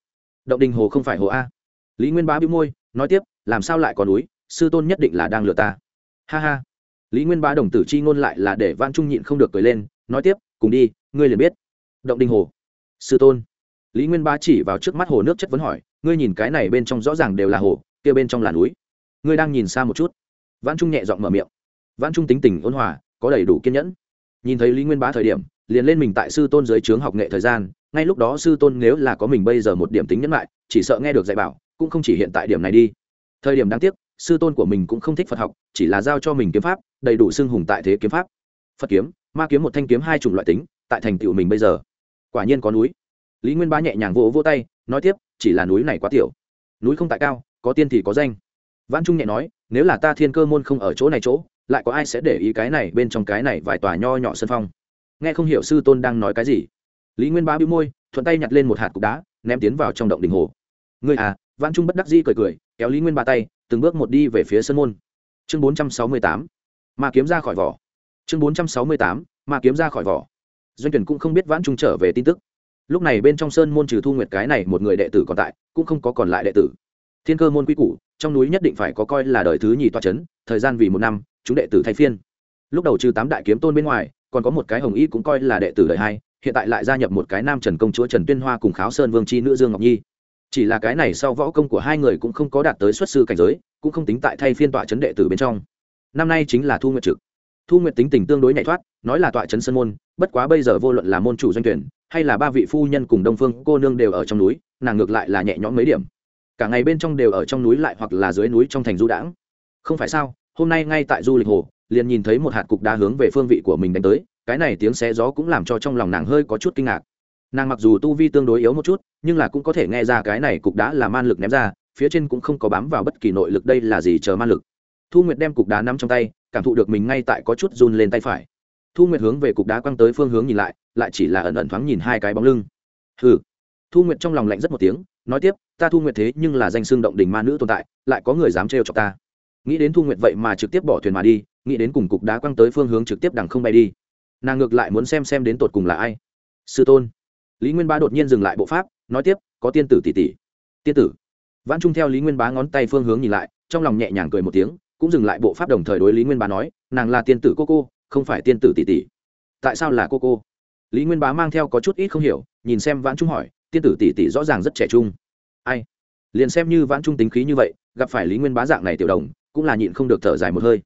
động đình hồ không phải hồ a. Lý nguyên bá bĩu môi, nói tiếp, làm sao lại có núi? Sư tôn nhất định là đang lừa ta. Ha ha. Lý nguyên bá đồng tử chi ngôn lại là để văn trung nhịn không được cười lên, nói tiếp, cùng đi, ngươi liền biết. Động đình hồ. Sư tôn. Lý nguyên bá chỉ vào trước mắt hồ nước chất vấn hỏi, ngươi nhìn cái này bên trong rõ ràng đều là hồ, kia bên trong là núi. Ngươi đang nhìn xa một chút. Văn trung nhẹ giọng mở miệng. Văn trung tính tình ôn hòa, có đầy đủ kiên nhẫn. Nhìn thấy lý nguyên bá thời điểm liền lên mình tại sư tôn dưới trướng học nghệ thời gian, ngay lúc đó sư tôn nếu là có mình bây giờ một điểm tính nhẫn lại, chỉ sợ nghe được dạy bảo, cũng không chỉ hiện tại điểm này đi. Thời điểm đáng tiếc, sư tôn của mình cũng không thích phật học, chỉ là giao cho mình kiếm pháp, đầy đủ xưng hùng tại thế kiếm pháp. Phật kiếm, ma kiếm một thanh kiếm hai chủng loại tính, tại thành tựu mình bây giờ. Quả nhiên có núi. Lý nguyên bá nhẹ nhàng vỗ vỗ tay, nói tiếp, chỉ là núi này quá tiểu. Núi không tại cao, có tiên thì có danh. Văn trung nhẹ nói, nếu là ta thiên cơ môn không ở chỗ này chỗ, lại có ai sẽ để ý cái này bên trong cái này vài tòa nho nhỏ sân phong? Nghe không hiểu sư tôn đang nói cái gì. Lý nguyên bá bĩu môi, thuận tay nhặt lên một hạt cục đá, ném tiến vào trong động đình hồ. Ngươi à văn trung bất đắc dĩ cười cười, kéo lý nguyên ba tay, từng bước một đi về phía sân môn. Chương bốn trăm sáu mươi tám mà kiếm ra khỏi vỏ. Chương bốn trăm sáu mươi tám mà kiếm ra khỏi vỏ. Doanh tuyển cũng không biết vãn trung trở về tin tức. Lúc này bên trong sơn môn trừ thu nguyệt cái này một người đệ tử còn tại, cũng không có còn lại đệ tử. Thiên cơ môn quy củ, trong núi nhất định phải có coi là đời thứ nhì toa c thời gian vì một năm, chúng đệ tử thay phiên. Lúc đầu trừ tám đại kiếm tôn bên ngoài còn có một cái hồng y cũng coi là đệ tử đời hai, hiện tại lại gia nhập một cái nam trần công chúa trần tuyên hoa cùng kháo sơn vương c h i nữ dương ngọc nhi. Chỉ là cái này sau võ công của hai người cũng không có đạt tới xuất sư cảnh giới, cũng không tính tại thay phiên tọa chấn đệ tử bên trong. Năm nay chính là thu nguyện trực. Thu nguyện tính tình tương đối nhạy thoát, nói là tọa chấn sơn môn, bất quá bây giờ vô luận là môn chủ doanh tuyển, hay là ba vị phu nhân cùng đông phương cô nương đều ở trong núi, nàng ngược lại là nhẹ nhõm mấy điểm. Cả ngày bên trong đều ở trong núi lại hoặc là dưới núi trong thành du đãng. Không phải sao? Hôm nay ngay tại du lịch hồ, liền nhìn thấy một hạt cục đá hướng về phương vị của mình đánh tới, cái này tiếng xé gió cũng làm cho trong lòng nàng hơi có chút kinh ngạc. Nàng mặc dù tu vi tương đối yếu một chút, nhưng là cũng có thể nghe ra cái này cục đá là man lực ném ra, phía trên cũng không có bám vào bất kỳ nội lực đây là gì chờ man lực. Thu nguyệt đem cục đá nắm trong tay, cảm thụ được mình ngay tại có chút run lên tay phải. Thu nguyệt hướng về cục đá quăng tới phương hướng nhìn lại lại chỉ là ẩn ẩn thoáng nhìn hai cái bóng lưng. Hừ. Thu nguyệt trong lòng lạnh rất một tiếng, nói tiếp, ta thu nguyệt thế nhưng là danh xương động đình ma nữ tồn tại, lại có người dám trêu chọc ta nghĩ đến thu nguyệt vậy mà trực tiếp bỏ thuyền mà đi, nghĩ đến cùng cục đá quăng tới phương hướng trực tiếp đằng không bay đi. Nàng ngược lại muốn xem xem đến tột cùng là ai. Sư tôn. Lý nguyên bá đột nhiên dừng lại bộ pháp, nói tiếp, có tiên tử tỷ tỷ. Tiên tử? Vãn trung theo lý nguyên bá ngón tay phương hướng nhìn lại, trong lòng nhẹ nhàng cười một tiếng, cũng dừng lại bộ pháp đồng thời đối lý nguyên bá nói, nàng là tiên tử cô cô, không phải tiên tử tỷ tỷ. Tại sao là cô cô? Lý nguyên bá mang theo có chút ít không hiểu, nhìn xem vãn trung hỏi, tiên tử tỷ tỷ rõ ràng rất trẻ trung. Ai? Liền xem như vãn trung tính khí như vậy, gặp phải lý nguyên bá dạng này tiểu đồng cũng là nhịn không được thở dài một hơi.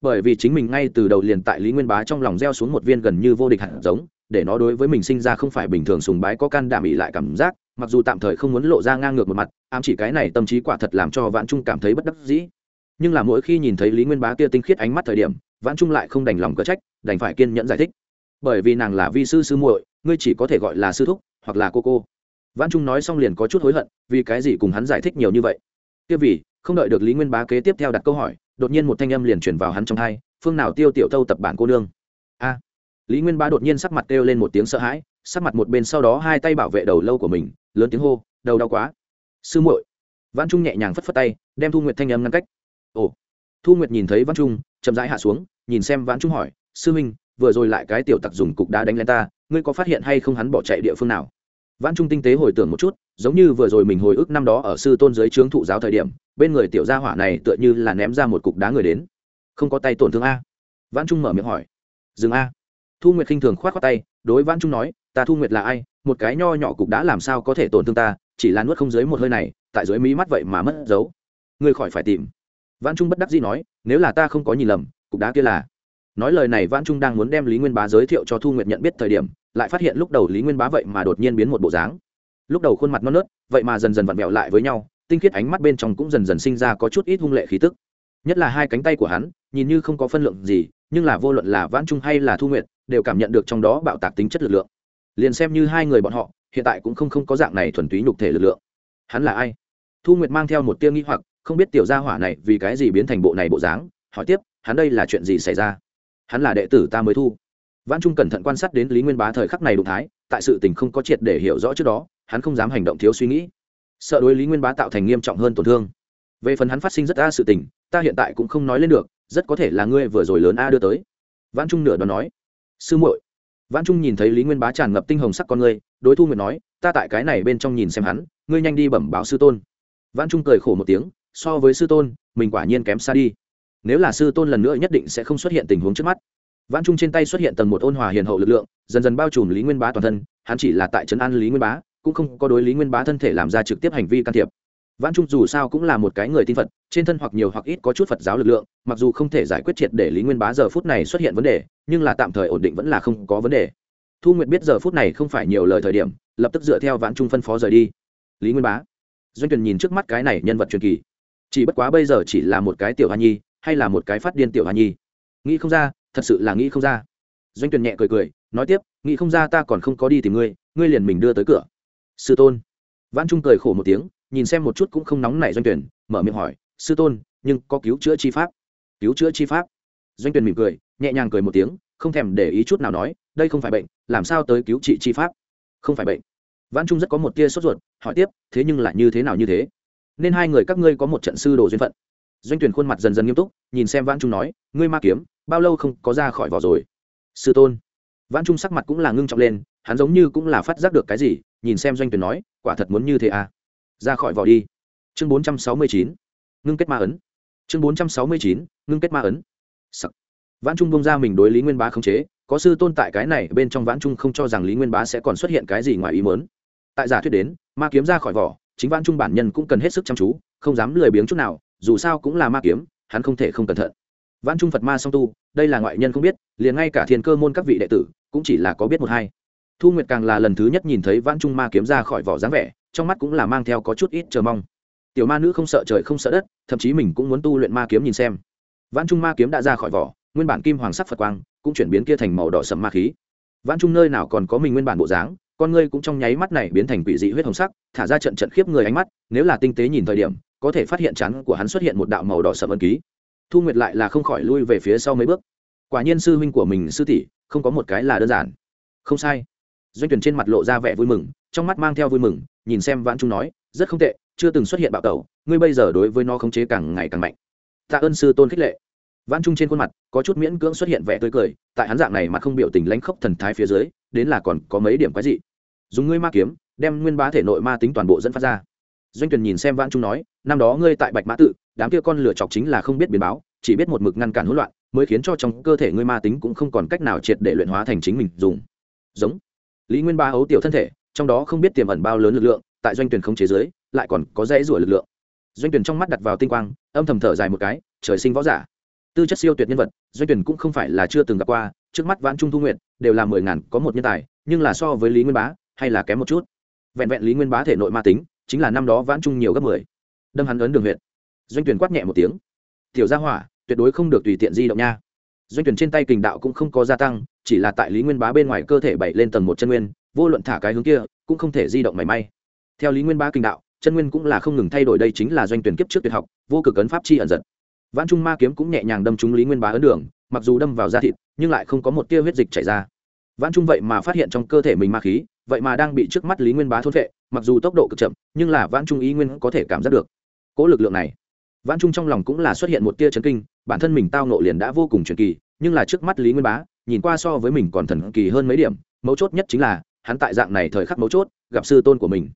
Bởi vì chính mình ngay từ đầu liền tại lý nguyên bá trong lòng gieo xuống một viên gần như vô địch hạt giống để nó đối với mình sinh ra không phải bình thường sùng bái có can đảm ỉ lại cảm giác mặc dù tạm thời không muốn lộ ra ngang ngược một mặt ám chỉ cái này tâm trí quả thật làm cho vãn trung cảm thấy bất đắc dĩ. Nhưng là mỗi khi nhìn thấy lý nguyên bá kia tinh khiết ánh mắt thời điểm vãn trung lại không đành lòng cớ trách đành phải kiên nhẫn giải thích. Bởi vì nàng là vi sư sư muội ngươi chỉ có thể gọi là sư thúc hoặc là cô cô. Vãn Trung nói xong liền có chút hối hận, vì cái gì cùng hắn giải thích nhiều như vậy. Kia vì, không đợi được Lý Nguyên Bá kế tiếp theo đặt câu hỏi, đột nhiên một thanh âm liền truyền vào hắn trong tai, phương nào tiêu tiểu thâu tập bản cô nương. A. Lý Nguyên Bá đột nhiên sắc mặt kêu lên một tiếng sợ hãi, sắc mặt một bên sau đó hai tay bảo vệ đầu lâu của mình, lớn tiếng hô, đầu đau quá. Sư muội. Vãn Trung nhẹ nhàng phất phất tay, đem Thu Nguyệt thanh âm ngăn cách. Ồ. Thu Nguyệt nhìn thấy Vãn Trung, chậm rãi hạ xuống, nhìn xem Vãn Trung hỏi, sư minh, vừa rồi lại cái tiểu tặc dùng cục đá đánh lên ta, ngươi có phát hiện hay không hắn bỏ chạy địa phương nào? Vãn Trung tinh tế hồi tưởng một chút, giống như vừa rồi mình hồi ức năm đó ở sư tôn giới trướng thụ giáo thời điểm, bên người tiểu gia hỏa này tựa như là ném ra một cục đá người đến. Không có tay tổn thương a? Vãn Trung mở miệng hỏi. Dừng a. Thu Nguyệt khinh thường khoát khoát tay, đối Vãn Trung nói, ta Thu Nguyệt là ai, một cái nho nhỏ cục đá làm sao có thể tổn thương ta, chỉ là nuốt không dưới một hơi này, tại dưới mí mắt vậy mà mất dấu. Ngươi khỏi phải tìm. Vãn Trung bất đắc dĩ nói, nếu là ta không có nhìn lầm, cục đá kia là. Nói lời này Vãn Trung đang muốn đem Lý Nguyên Bá giới thiệu cho Thu Nguyệt nhận biết thời điểm, lại phát hiện lúc đầu lý nguyên bá vậy mà đột nhiên biến một bộ dáng lúc đầu khuôn mặt non nớt vậy mà dần dần vặn vẹo lại với nhau tinh khiết ánh mắt bên trong cũng dần dần sinh ra có chút ít hung lệ khí tức. Nhất là hai cánh tay của hắn nhìn như không có phân lượng gì nhưng là vô luận là vãn trung hay là thu nguyệt đều cảm nhận được trong đó bạo tạc tính chất lực lượng. Liền xem như hai người bọn họ hiện tại cũng không không có dạng này thuần túy nhục thể lực lượng. Hắn là ai? Thu nguyệt mang theo một tia nghĩ hoặc không biết tiểu gia hỏa này vì cái gì biến thành bộ này bộ dáng hỏi tiếp hắn đây là chuyện gì xảy ra? Hắn là đệ tử ta mới thu. Vãn Trung cẩn thận quan sát đến Lý Nguyên Bá thời khắc này động thái, tại sự tình không có triệt để hiểu rõ trước đó, hắn không dám hành động thiếu suy nghĩ, sợ đối Lý Nguyên Bá tạo thành nghiêm trọng hơn tổn thương. Về phần hắn phát sinh rất a sự tình, ta hiện tại cũng không nói lên được, rất có thể là ngươi vừa rồi lớn a đưa tới. Vãn Trung nửa đoán nói, sư muội. Vãn Trung nhìn thấy Lý Nguyên Bá tràn ngập tinh hồng sắc con ngươi, đối Thu Nguyệt nói, ta tại cái này bên trong nhìn xem hắn, ngươi nhanh đi bẩm báo sư tôn. Vãn Trung cười khổ một tiếng, so với sư tôn, mình quả nhiên kém xa đi. Nếu là sư tôn lần nữa nhất định sẽ không xuất hiện tình huống trước mắt vãn trung trên tay xuất hiện tầng một ôn hòa hiền hậu lực lượng dần dần bao trùm lý nguyên bá toàn thân hắn chỉ là tại trấn an lý nguyên bá cũng không có đối lý nguyên bá thân thể làm ra trực tiếp hành vi can thiệp. Vãn trung dù sao cũng là một cái người tin phật, trên thân hoặc nhiều hoặc ít có chút phật giáo lực lượng, mặc dù không thể giải quyết triệt để lý nguyên bá giờ phút này xuất hiện vấn đề, nhưng là tạm thời ổn định vẫn là không có vấn đề. Thu nguyệt biết giờ phút này không phải nhiều lời thời điểm, lập tức dựa theo vãn trung phân phó rời đi. Lý nguyên bá, doanh tuyển nhìn trước mắt cái này nhân vật truyền kỳ, chỉ bất quá bây giờ chỉ là một cái tiểu hoa nhi, hay là một cái phát điên tiểu hoa nhi? Nghĩ không ra, thật sự là nghĩ không ra. Doanh tuyển nhẹ cười cười, nói tiếp, nghĩ không ra ta còn không có đi tìm ngươi ngươi liền mình đưa tới cửa sư tôn. Vãn trung cười khổ một tiếng, nhìn xem một chút cũng không nóng nảy doanh tuyển, mở miệng hỏi, sư tôn, nhưng có cứu chữa chi pháp? Cứu chữa chi pháp? Doanh tuyển mỉm cười, nhẹ nhàng cười một tiếng, không thèm để ý chút nào nói, đây không phải bệnh, làm sao tới cứu trị chi pháp? Không phải bệnh. Vãn trung rất có một tia sốt ruột, hỏi tiếp, thế nhưng lại như thế nào như thế? Nên hai người các ngươi có một trận sư đồ duyên phận. Doanh tuyển khuôn mặt dần dần nghiêm túc, nhìn xem vãn trung nói, ngươi ma kiếm, bao lâu không có ra khỏi vỏ rồi? Sư tôn. Vãn trung sắc mặt cũng là ngưng trọng lên, hắn giống như cũng là phát giác được cái gì nhìn xem doanh tuyển nói, quả thật muốn như thế à? Ra khỏi vỏ đi. Chương 469 ngưng kết ma ấn. Chương 469 ngưng kết ma ấn. Sắc. vãn trung bông ra mình đối lý nguyên bá khống chế, có sư tôn tại cái này bên trong vãn trung không cho rằng lý nguyên bá sẽ còn xuất hiện cái gì ngoài ý mớn tại giả thuyết đến, ma kiếm ra khỏi vỏ, chính vãn trung bản nhân cũng cần hết sức chăm chú, không dám lười biếng chút nào, dù sao cũng là ma kiếm, hắn không thể không cẩn thận. Vãn trung phật ma song tu, đây là ngoại nhân không biết, liền ngay cả thiên cơ môn các vị đệ tử, cũng chỉ là có biết một hai thu nguyệt càng là lần thứ nhất nhìn thấy vãn trung ma kiếm ra khỏi vỏ dáng vẻ, trong mắt cũng là mang theo có chút ít chờ mong. Tiểu ma nữ không sợ trời không sợ đất, thậm chí mình cũng muốn tu luyện ma kiếm nhìn xem. Vãn trung ma kiếm đã ra khỏi vỏ, nguyên bản kim hoàng sắc phật quang cũng chuyển biến kia thành màu đỏ sầm ma khí. Vãn trung nơi nào còn có mình nguyên bản bộ dáng, con ngươi cũng trong nháy mắt này biến thành quỷ dị huyết hồng sắc, thả ra trận trận khiếp người ánh mắt, nếu là tinh tế nhìn thời điểm, có thể phát hiện chắn của hắn xuất hiện một đạo màu đỏ sầm ân ký. Thu nguyệt lại là không khỏi lui về phía sau mấy bước. Quả nhiên sư huynh của mình, sư tỷ, không có một cái là đơn giản. Không sai doanh tuyển trên mặt lộ ra vẻ vui mừng, trong mắt mang theo vui mừng, nhìn xem vãn trung nói, rất không tệ, chưa từng xuất hiện bạo tẩu, ngươi bây giờ đối với nó khống chế càng ngày càng mạnh. Tạ ơn sư tôn khích lệ. Vãn trung trên khuôn mặt có chút miễn cưỡng xuất hiện vẻ tươi cười, tại hắn dạng này mà không biểu tình lãnh khốc thần thái phía dưới, đến là còn có mấy điểm quái dị. Dùng ngươi ma kiếm, đem nguyên bá thể nội ma tính toàn bộ dẫn phát ra. Doanh tuyển nhìn xem vãn trung nói, năm đó ngươi tại bạch mã tự, đám kia con lửa chọc chính là không biết biến báo, chỉ biết một mực ngăn cản hỗn loạn, mới khiến cho trong cơ thể ngươi ma tính cũng không còn cách nào triệt để luyện hóa thành chính mình dùng. Giống lý nguyên ba ấu tiểu thân thể, trong đó không biết tiềm ẩn bao lớn lực lượng, tại doanh tuyển không chế giới, lại còn có dễ rủa lực lượng. Doanh tuyển trong mắt đặt vào tinh quang, âm thầm thở dài một cái, trời sinh võ giả. Tư chất siêu tuyệt nhân vật, doanh tuyển cũng không phải là chưa từng gặp qua, trước mắt vãn trung thu nguyện đều là mười ngàn có một nhân tài, nhưng là so với lý nguyên bá, hay là kém một chút. Vẹn vẹn lý nguyên bá thể nội ma tính, chính là năm đó vãn trung nhiều gấp mười. Đâm hắn ấn đường huyện doanh tuyển quát nhẹ một tiếng. Tiểu gia hỏa, tuyệt đối không được tùy tiện di động nha. Doanh tuyển trên tay kình đạo cũng không có gia tăng chỉ là tại lý nguyên bá bên ngoài cơ thể bảy lên tầng một chân nguyên, vô luận thả cái hướng kia, cũng không thể di động mảy may. Theo lý nguyên bá kinh đạo, chân nguyên cũng là không ngừng thay đổi đây chính là doanh tuyển kiếp trước tuyệt học, vô cực ấn pháp chi ẩn giật. Vãn trung ma kiếm cũng nhẹ nhàng đâm trúng lý nguyên bá ấn đường, mặc dù đâm vào da thịt, nhưng lại không có một tia huyết dịch chảy ra. Vãn trung vậy mà phát hiện trong cơ thể mình ma khí, vậy mà đang bị trước mắt lý nguyên bá thôn vệ mặc dù tốc độ cực chậm, nhưng là vãn trung ý nguyên có thể cảm giác được. Cỗ lực lượng này, vãn trung trong lòng cũng là xuất hiện một tia chấn kinh, bản thân mình tao nộ liền đã vô cùng truyền kỳ, nhưng là trước mắt lý nguyên bá nhìn qua so với mình còn thần kỳ hơn mấy điểm, mấu chốt nhất chính là, hắn tại dạng này thời khắc mấu chốt, gặp sư tôn của mình.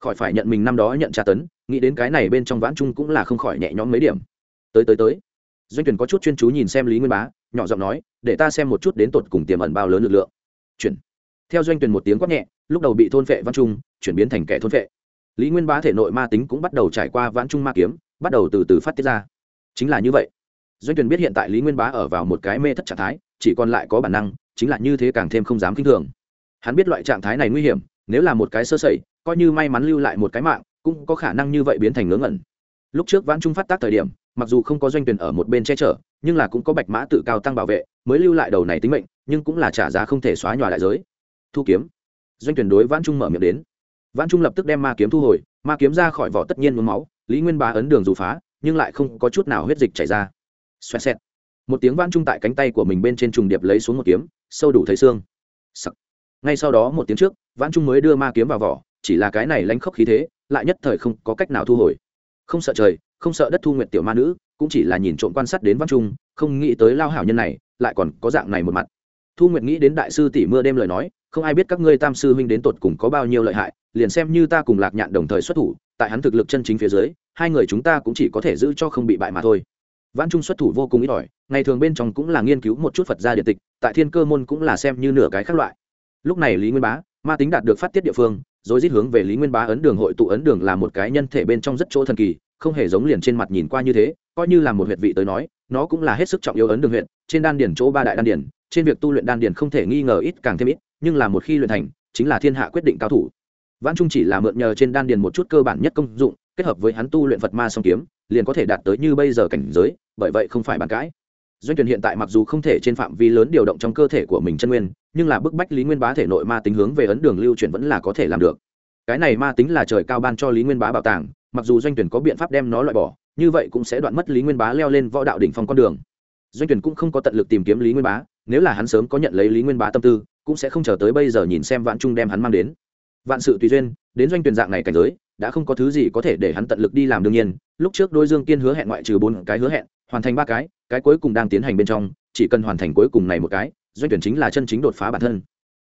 Khỏi phải nhận mình năm đó nhận tra tấn, nghĩ đến cái này bên trong vãn trung cũng là không khỏi nhẹ nhõm mấy điểm. Tới tới tới. Doanh tuyển có chút chuyên chú nhìn xem lý nguyên bá, nhỏ giọng nói, để ta xem một chút đến tột cùng tiềm ẩn bao lớn lực lượng. Chuyển. Theo doanh tuyển một tiếng quát nhẹ, lúc đầu bị thôn phệ vãn trung, chuyển biến thành kẻ thôn phệ. Lý nguyên bá thể nội ma tính cũng bắt đầu trải qua vãn trung ma kiếm, bắt đầu từ từ phát tiết ra. Chính là như vậy. Doanh tuyển biết hiện tại lý nguyên bá ở vào một cái mê thất trạng thái chỉ còn lại có bản năng, chính là như thế càng thêm không dám kinh thường. Hắn biết loại trạng thái này nguy hiểm, nếu là một cái sơ sẩy, coi như may mắn lưu lại một cái mạng, cũng có khả năng như vậy biến thành ngớ ngẩn. Lúc trước vãn trung phát tác thời điểm, mặc dù không có doanh tuyển ở một bên che chở, nhưng là cũng có bạch mã tự cao tăng bảo vệ, mới lưu lại đầu này tính mệnh, nhưng cũng là trả giá không thể xóa nhòa đại giới. Thu kiếm. Doanh tuyển đối vãn trung mở miệng đến. Vãn trung lập tức đem ma kiếm thu hồi, ma kiếm ra khỏi vỏ tất nhiên mướm máu, lý nguyên bá ấn đường dù phá, nhưng lại không có chút nào huyết dịch chảy ra. Xoẹt xẹt một tiếng vãn trung tại cánh tay của mình bên trên trùng điệp lấy xuống một kiếm, sâu đủ thấy xương. Sắc. ngay sau đó một tiếng trước, vãn trung mới đưa ma kiếm vào vỏ, chỉ là cái này lánh khốc khí thế, lại nhất thời không có cách nào thu hồi. Không sợ trời, không sợ đất thu nguyện tiểu ma nữ, cũng chỉ là nhìn trộm quan sát đến vãn trung không nghĩ tới lao hảo nhân này, lại còn có dạng này một mặt. Thu nguyệt nghĩ đến đại sư tỷ mưa đêm lời nói, không ai biết các ngươi tam sư huynh đến tột cùng có bao nhiêu lợi hại, liền xem như ta cùng lạc nhạn đồng thời xuất thủ, tại hắn thực lực chân chính phía dưới, hai người chúng ta cũng chỉ có thể giữ cho không bị bại mà thôi vãn trung xuất thủ vô cùng ít ỏi, ngày thường bên trong cũng là nghiên cứu một chút phật gia điện tịch, tại thiên cơ môn cũng là xem như nửa cái khác loại. Lúc này lý nguyên bá, ma tính đạt được phát tiết địa phương, rồi rít hướng về lý nguyên bá ấn đường hội tụ ấn đường là một cái nhân thể bên trong rất chỗ thần kỳ, không hề giống liền trên mặt nhìn qua như thế, coi như là một huyệt vị tới nói, nó cũng là hết sức trọng yếu ấn đường huyện, trên đan điển chỗ ba đại đan điển trên việc tu luyện đan điển không thể nghi ngờ ít càng thêm ít, nhưng là một khi luyện thành, chính là thiên hạ quyết định cao thủ. Vãn trung chỉ là mượn nhờ trên đan điền một chút cơ bản nhất công dụng, kết hợp với hắn tu luyện phật ma song kiếm liền có thể đạt tới như bây giờ cảnh giới, bởi vậy không phải bàn cãi. Doanh tuyển hiện tại mặc dù không thể trên phạm vi lớn điều động trong cơ thể của mình chân nguyên, nhưng là bức bách lý nguyên bá thể nội ma tính hướng về ấn đường lưu chuyển vẫn là có thể làm được. Cái này ma tính là trời cao ban cho lý nguyên bá bảo tàng, mặc dù doanh tuyển có biện pháp đem nó loại bỏ, như vậy cũng sẽ đoạn mất lý nguyên bá leo lên võ đạo đỉnh phong con đường. Doanh tuyển cũng không có tận lực tìm kiếm lý nguyên bá, nếu là hắn sớm có nhận lấy lý nguyên bá tâm tư, cũng sẽ không chờ tới bây giờ nhìn xem vạn trung đem hắn mang đến. Vạn sự tùy duyên, đến doanh tuyển dạng này cảnh giới đã không có thứ gì có thể để hắn tận lực đi làm đương nhiên, lúc trước đôi dương kiên hứa hẹn ngoại trừ bốn cái hứa hẹn, hoàn thành ba cái cái cuối cùng đang tiến hành bên trong, chỉ cần hoàn thành cuối cùng này một cái, doanh tuyển chính là chân chính đột phá bản thân.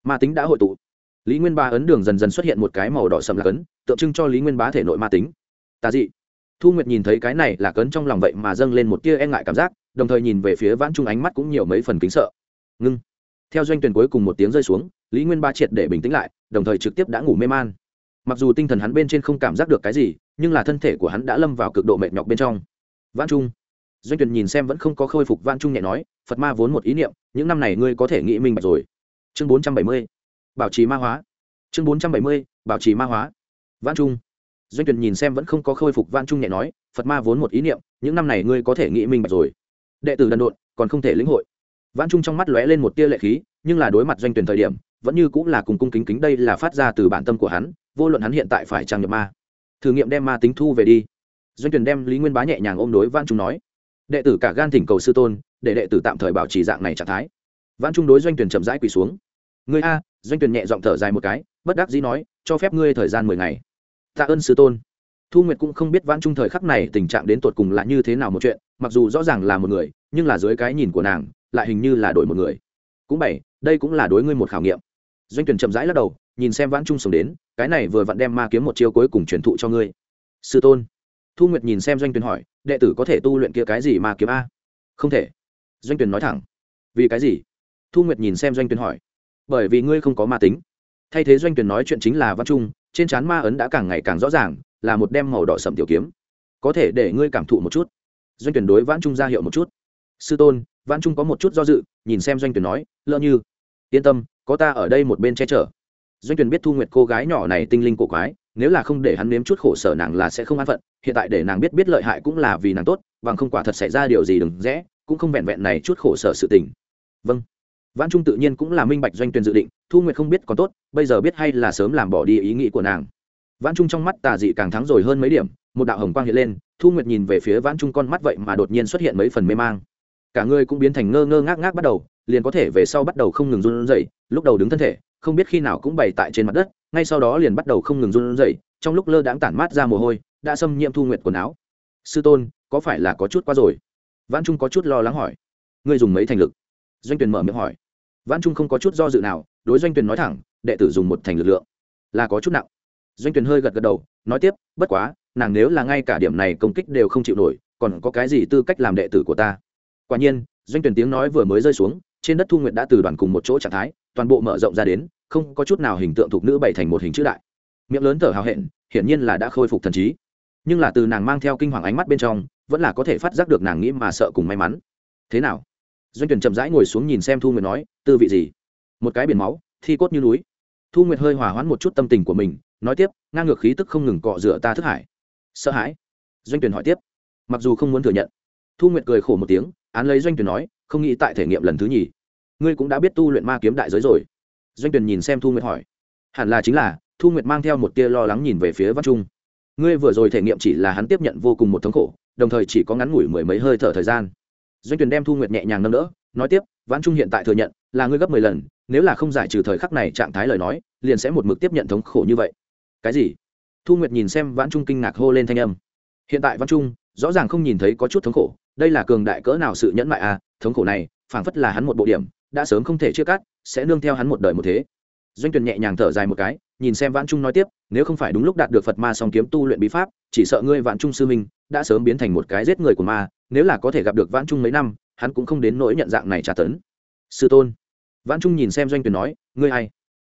Ma tính đã hội tụ. Lý nguyên ba ấn đường dần dần xuất hiện một cái màu đỏ sầm lạc ấn tượng trưng cho lý nguyên bá thể nội ma tính. Tà dị. Thu nguyệt nhìn thấy cái này là cấn trong lòng vậy mà dâng lên một tia e ngại cảm giác, đồng thời nhìn về phía vãn trung ánh mắt cũng nhiều mấy phần kính sợ. Ngưng. Theo doanh tuyển cuối cùng một tiếng rơi xuống, lý nguyên ba triệt để bình tĩnh lại, đồng thời trực tiếp đã ngủ mê man mặc dù tinh thần hắn bên trên không cảm giác được cái gì, nhưng là thân thể của hắn đã lâm vào cực độ mệt nhọc bên trong. Văn trung. Doanh tuyển nhìn xem vẫn không có khôi phục văn trung nhẹ nói, phật ma vốn một ý niệm, những năm này ngươi có thể nghĩ minh bạch rồi. Chương 470. bảo trì ma hóa. Chương 470. bảo trì ma hóa. Văn trung. Doanh tuyển nhìn xem vẫn không có khôi phục văn trung nhẹ nói, phật ma vốn một ý niệm, những năm này ngươi có thể nghĩ minh bạch rồi. Đệ tử đần độn, còn không thể lĩnh hội. Văn trung trong mắt lóe lên một tia lệ khí, nhưng là đối mặt doanh tuyển thời điểm, vẫn như cũng là cùng cung kính kính đây là phát ra từ bản tâm của hắn vô luận hắn hiện tại phải trang nhập ma, thử nghiệm đem ma tính thu về đi. Doanh tuyển đem lý nguyên bá nhẹ nhàng ôm đối vãn trung nói, đệ tử cả gan thỉnh cầu sư tôn, để đệ tử tạm thời bảo trì dạng này trạng thái. Vãn trung đối doanh tuyển chậm rãi quỳ xuống, ngươi a, doanh tuyển nhẹ giọng thở dài một cái, bất đắc dĩ nói, cho phép ngươi thời gian mười ngày. Tạ ơn sư tôn. Thu nguyệt cũng không biết vãn trung thời khắc này tình trạng đến tột cùng là như thế nào một chuyện, mặc dù rõ ràng là một người, nhưng là dưới cái nhìn của nàng, lại hình như là đổi một người. Cũng bảy đây cũng là đối ngươi một khảo nghiệm. Doanh tuyển chậm rãi lắc đầu nhìn xem vãn trung sống đến, cái này vừa vặn đem ma kiếm một chiêu cuối cùng truyền thụ cho ngươi. Sư tôn. Thu nguyệt nhìn xem doanh Tuyền hỏi, đệ tử có thể tu luyện kia cái gì ma kiếm a? Không thể. Doanh Tuyền nói thẳng. Vì cái gì? Thu nguyệt nhìn xem doanh Tuyền hỏi. Bởi vì ngươi không có ma tính. Thay thế doanh Tuyền nói chuyện chính là văn trung, trên trán ma ấn đã càng ngày càng rõ ràng, là một đem màu đỏ sậm tiểu kiếm. Có thể để ngươi cảm thụ một chút. Doanh tuyển đối vãn trung ra hiệu một chút. Sư tôn, vãn trung có một chút do dự, nhìn xem doanh tuyển nói, lỡ như. Yên tâm, có ta ở đây một bên che chở doanh tuyển biết thu nguyệt cô gái nhỏ này tinh linh cổ quái, nếu là không để hắn nếm chút khổ sở nàng là sẽ không an phận, hiện tại để nàng biết biết lợi hại cũng là vì nàng tốt, bằng không quả thật xảy ra điều gì đừng rẽ, cũng không vẹn vẹn này chút khổ sở sự tình. Vâng. Vãn trung tự nhiên cũng là minh bạch doanh tuyển dự định, thu nguyệt không biết còn tốt, bây giờ biết hay là sớm làm bỏ đi ý nghĩ của nàng. Vãn trung trong mắt tà dị càng thắng rồi hơn mấy điểm, một đạo hồng quang hiện lên, thu nguyệt nhìn về phía vãn trung con mắt vậy mà đột nhiên xuất hiện mấy phần mê mang. Cả người cũng biến thành ngơ ngơ ngác ngác bắt đầu, liền có thể về sau bắt đầu không ngừng run rẩy, lúc đầu đứng thân thể không biết khi nào cũng bày tại trên mặt đất, ngay sau đó liền bắt đầu không ngừng run rẩy, trong lúc lơ đãng tản mát ra mồ hôi, đã xâm nhiễm thu nguyệt quần áo. Sư tôn, có phải là có chút quá rồi? Văn trung có chút lo lắng hỏi. Ngươi dùng mấy thành lực? Doanh tuyển mở miệng hỏi. Văn trung không có chút do dự nào, đối doanh tuyển nói thẳng, đệ tử dùng một thành lực lượng. Là có chút nặng. Doanh tuyển hơi gật gật đầu, nói tiếp, bất quá, nàng nếu là ngay cả điểm này công kích đều không chịu nổi, còn có cái gì tư cách làm đệ tử của ta? Quả nhiên, doanh tuyển tiếng nói vừa mới rơi xuống, trên đất thu nguyện đã từ đoàn cùng một chỗ trạng thái toàn bộ mở rộng ra đến, không có chút nào hình tượng thuộc nữ bày thành một hình chữ đại. Miệng lớn thở hào hẹn, hiển nhiên là đã khôi phục thần trí. Nhưng là từ nàng mang theo kinh hoàng ánh mắt bên trong, vẫn là có thể phát giác được nàng nghĩ mà sợ cùng may mắn. Thế nào? Doanh tuyển chậm rãi ngồi xuống nhìn xem thu nguyệt nói, tư vị gì? Một cái biển máu, thi cốt như núi. Thu nguyệt hơi hòa hoãn một chút tâm tình của mình, nói tiếp, ngang ngược khí tức không ngừng cọ rửa ta thức hải. Sợ hãi? Doanh tuyển hỏi tiếp. Mặc dù không muốn thừa nhận. Thu nguyệt cười khổ một tiếng, án lấy doanh tuyển nói, không nghĩ tại thể nghiệm lần thứ nhì ngươi cũng đã biết tu luyện ma kiếm đại giới rồi. Doanh Tuyền nhìn xem thu nguyệt hỏi. Hẳn là chính là, thu nguyệt mang theo một tia lo lắng nhìn về phía văn trung. Ngươi vừa rồi thể nghiệm chỉ là hắn tiếp nhận vô cùng một thống khổ, đồng thời chỉ có ngắn ngủi mười mấy hơi thở thời gian. Doanh Tuyền đem thu nguyệt nhẹ nhàng nâng đỡ, nói tiếp vãn trung hiện tại thừa nhận, là ngươi gấp mười lần, nếu là không giải trừ thời khắc này trạng thái lời nói, liền sẽ một mực tiếp nhận thống khổ như vậy. Cái gì? Thu nguyệt nhìn xem vãn trung kinh ngạc hô lên thanh âm. Hiện tại vãn trung, rõ ràng không nhìn thấy có chút thống khổ, đây là cường đại cỡ nào sự nhẫn mại à thống khổ này, phảng phất là hắn một bộ điểm đã sớm không thể chia cắt, sẽ nương theo hắn một đời một thế. Doanh tuyển nhẹ nhàng thở dài một cái, nhìn xem vãn trung nói tiếp, nếu không phải đúng lúc đạt được phật ma song kiếm tu luyện bí pháp, chỉ sợ ngươi vãn trung sư minh đã sớm biến thành một cái giết người của ma, nếu là có thể gặp được vãn trung mấy năm, hắn cũng không đến nỗi nhận dạng này tra tấn. Sư tôn. Vãn trung nhìn xem doanh tuyển nói, ngươi ai?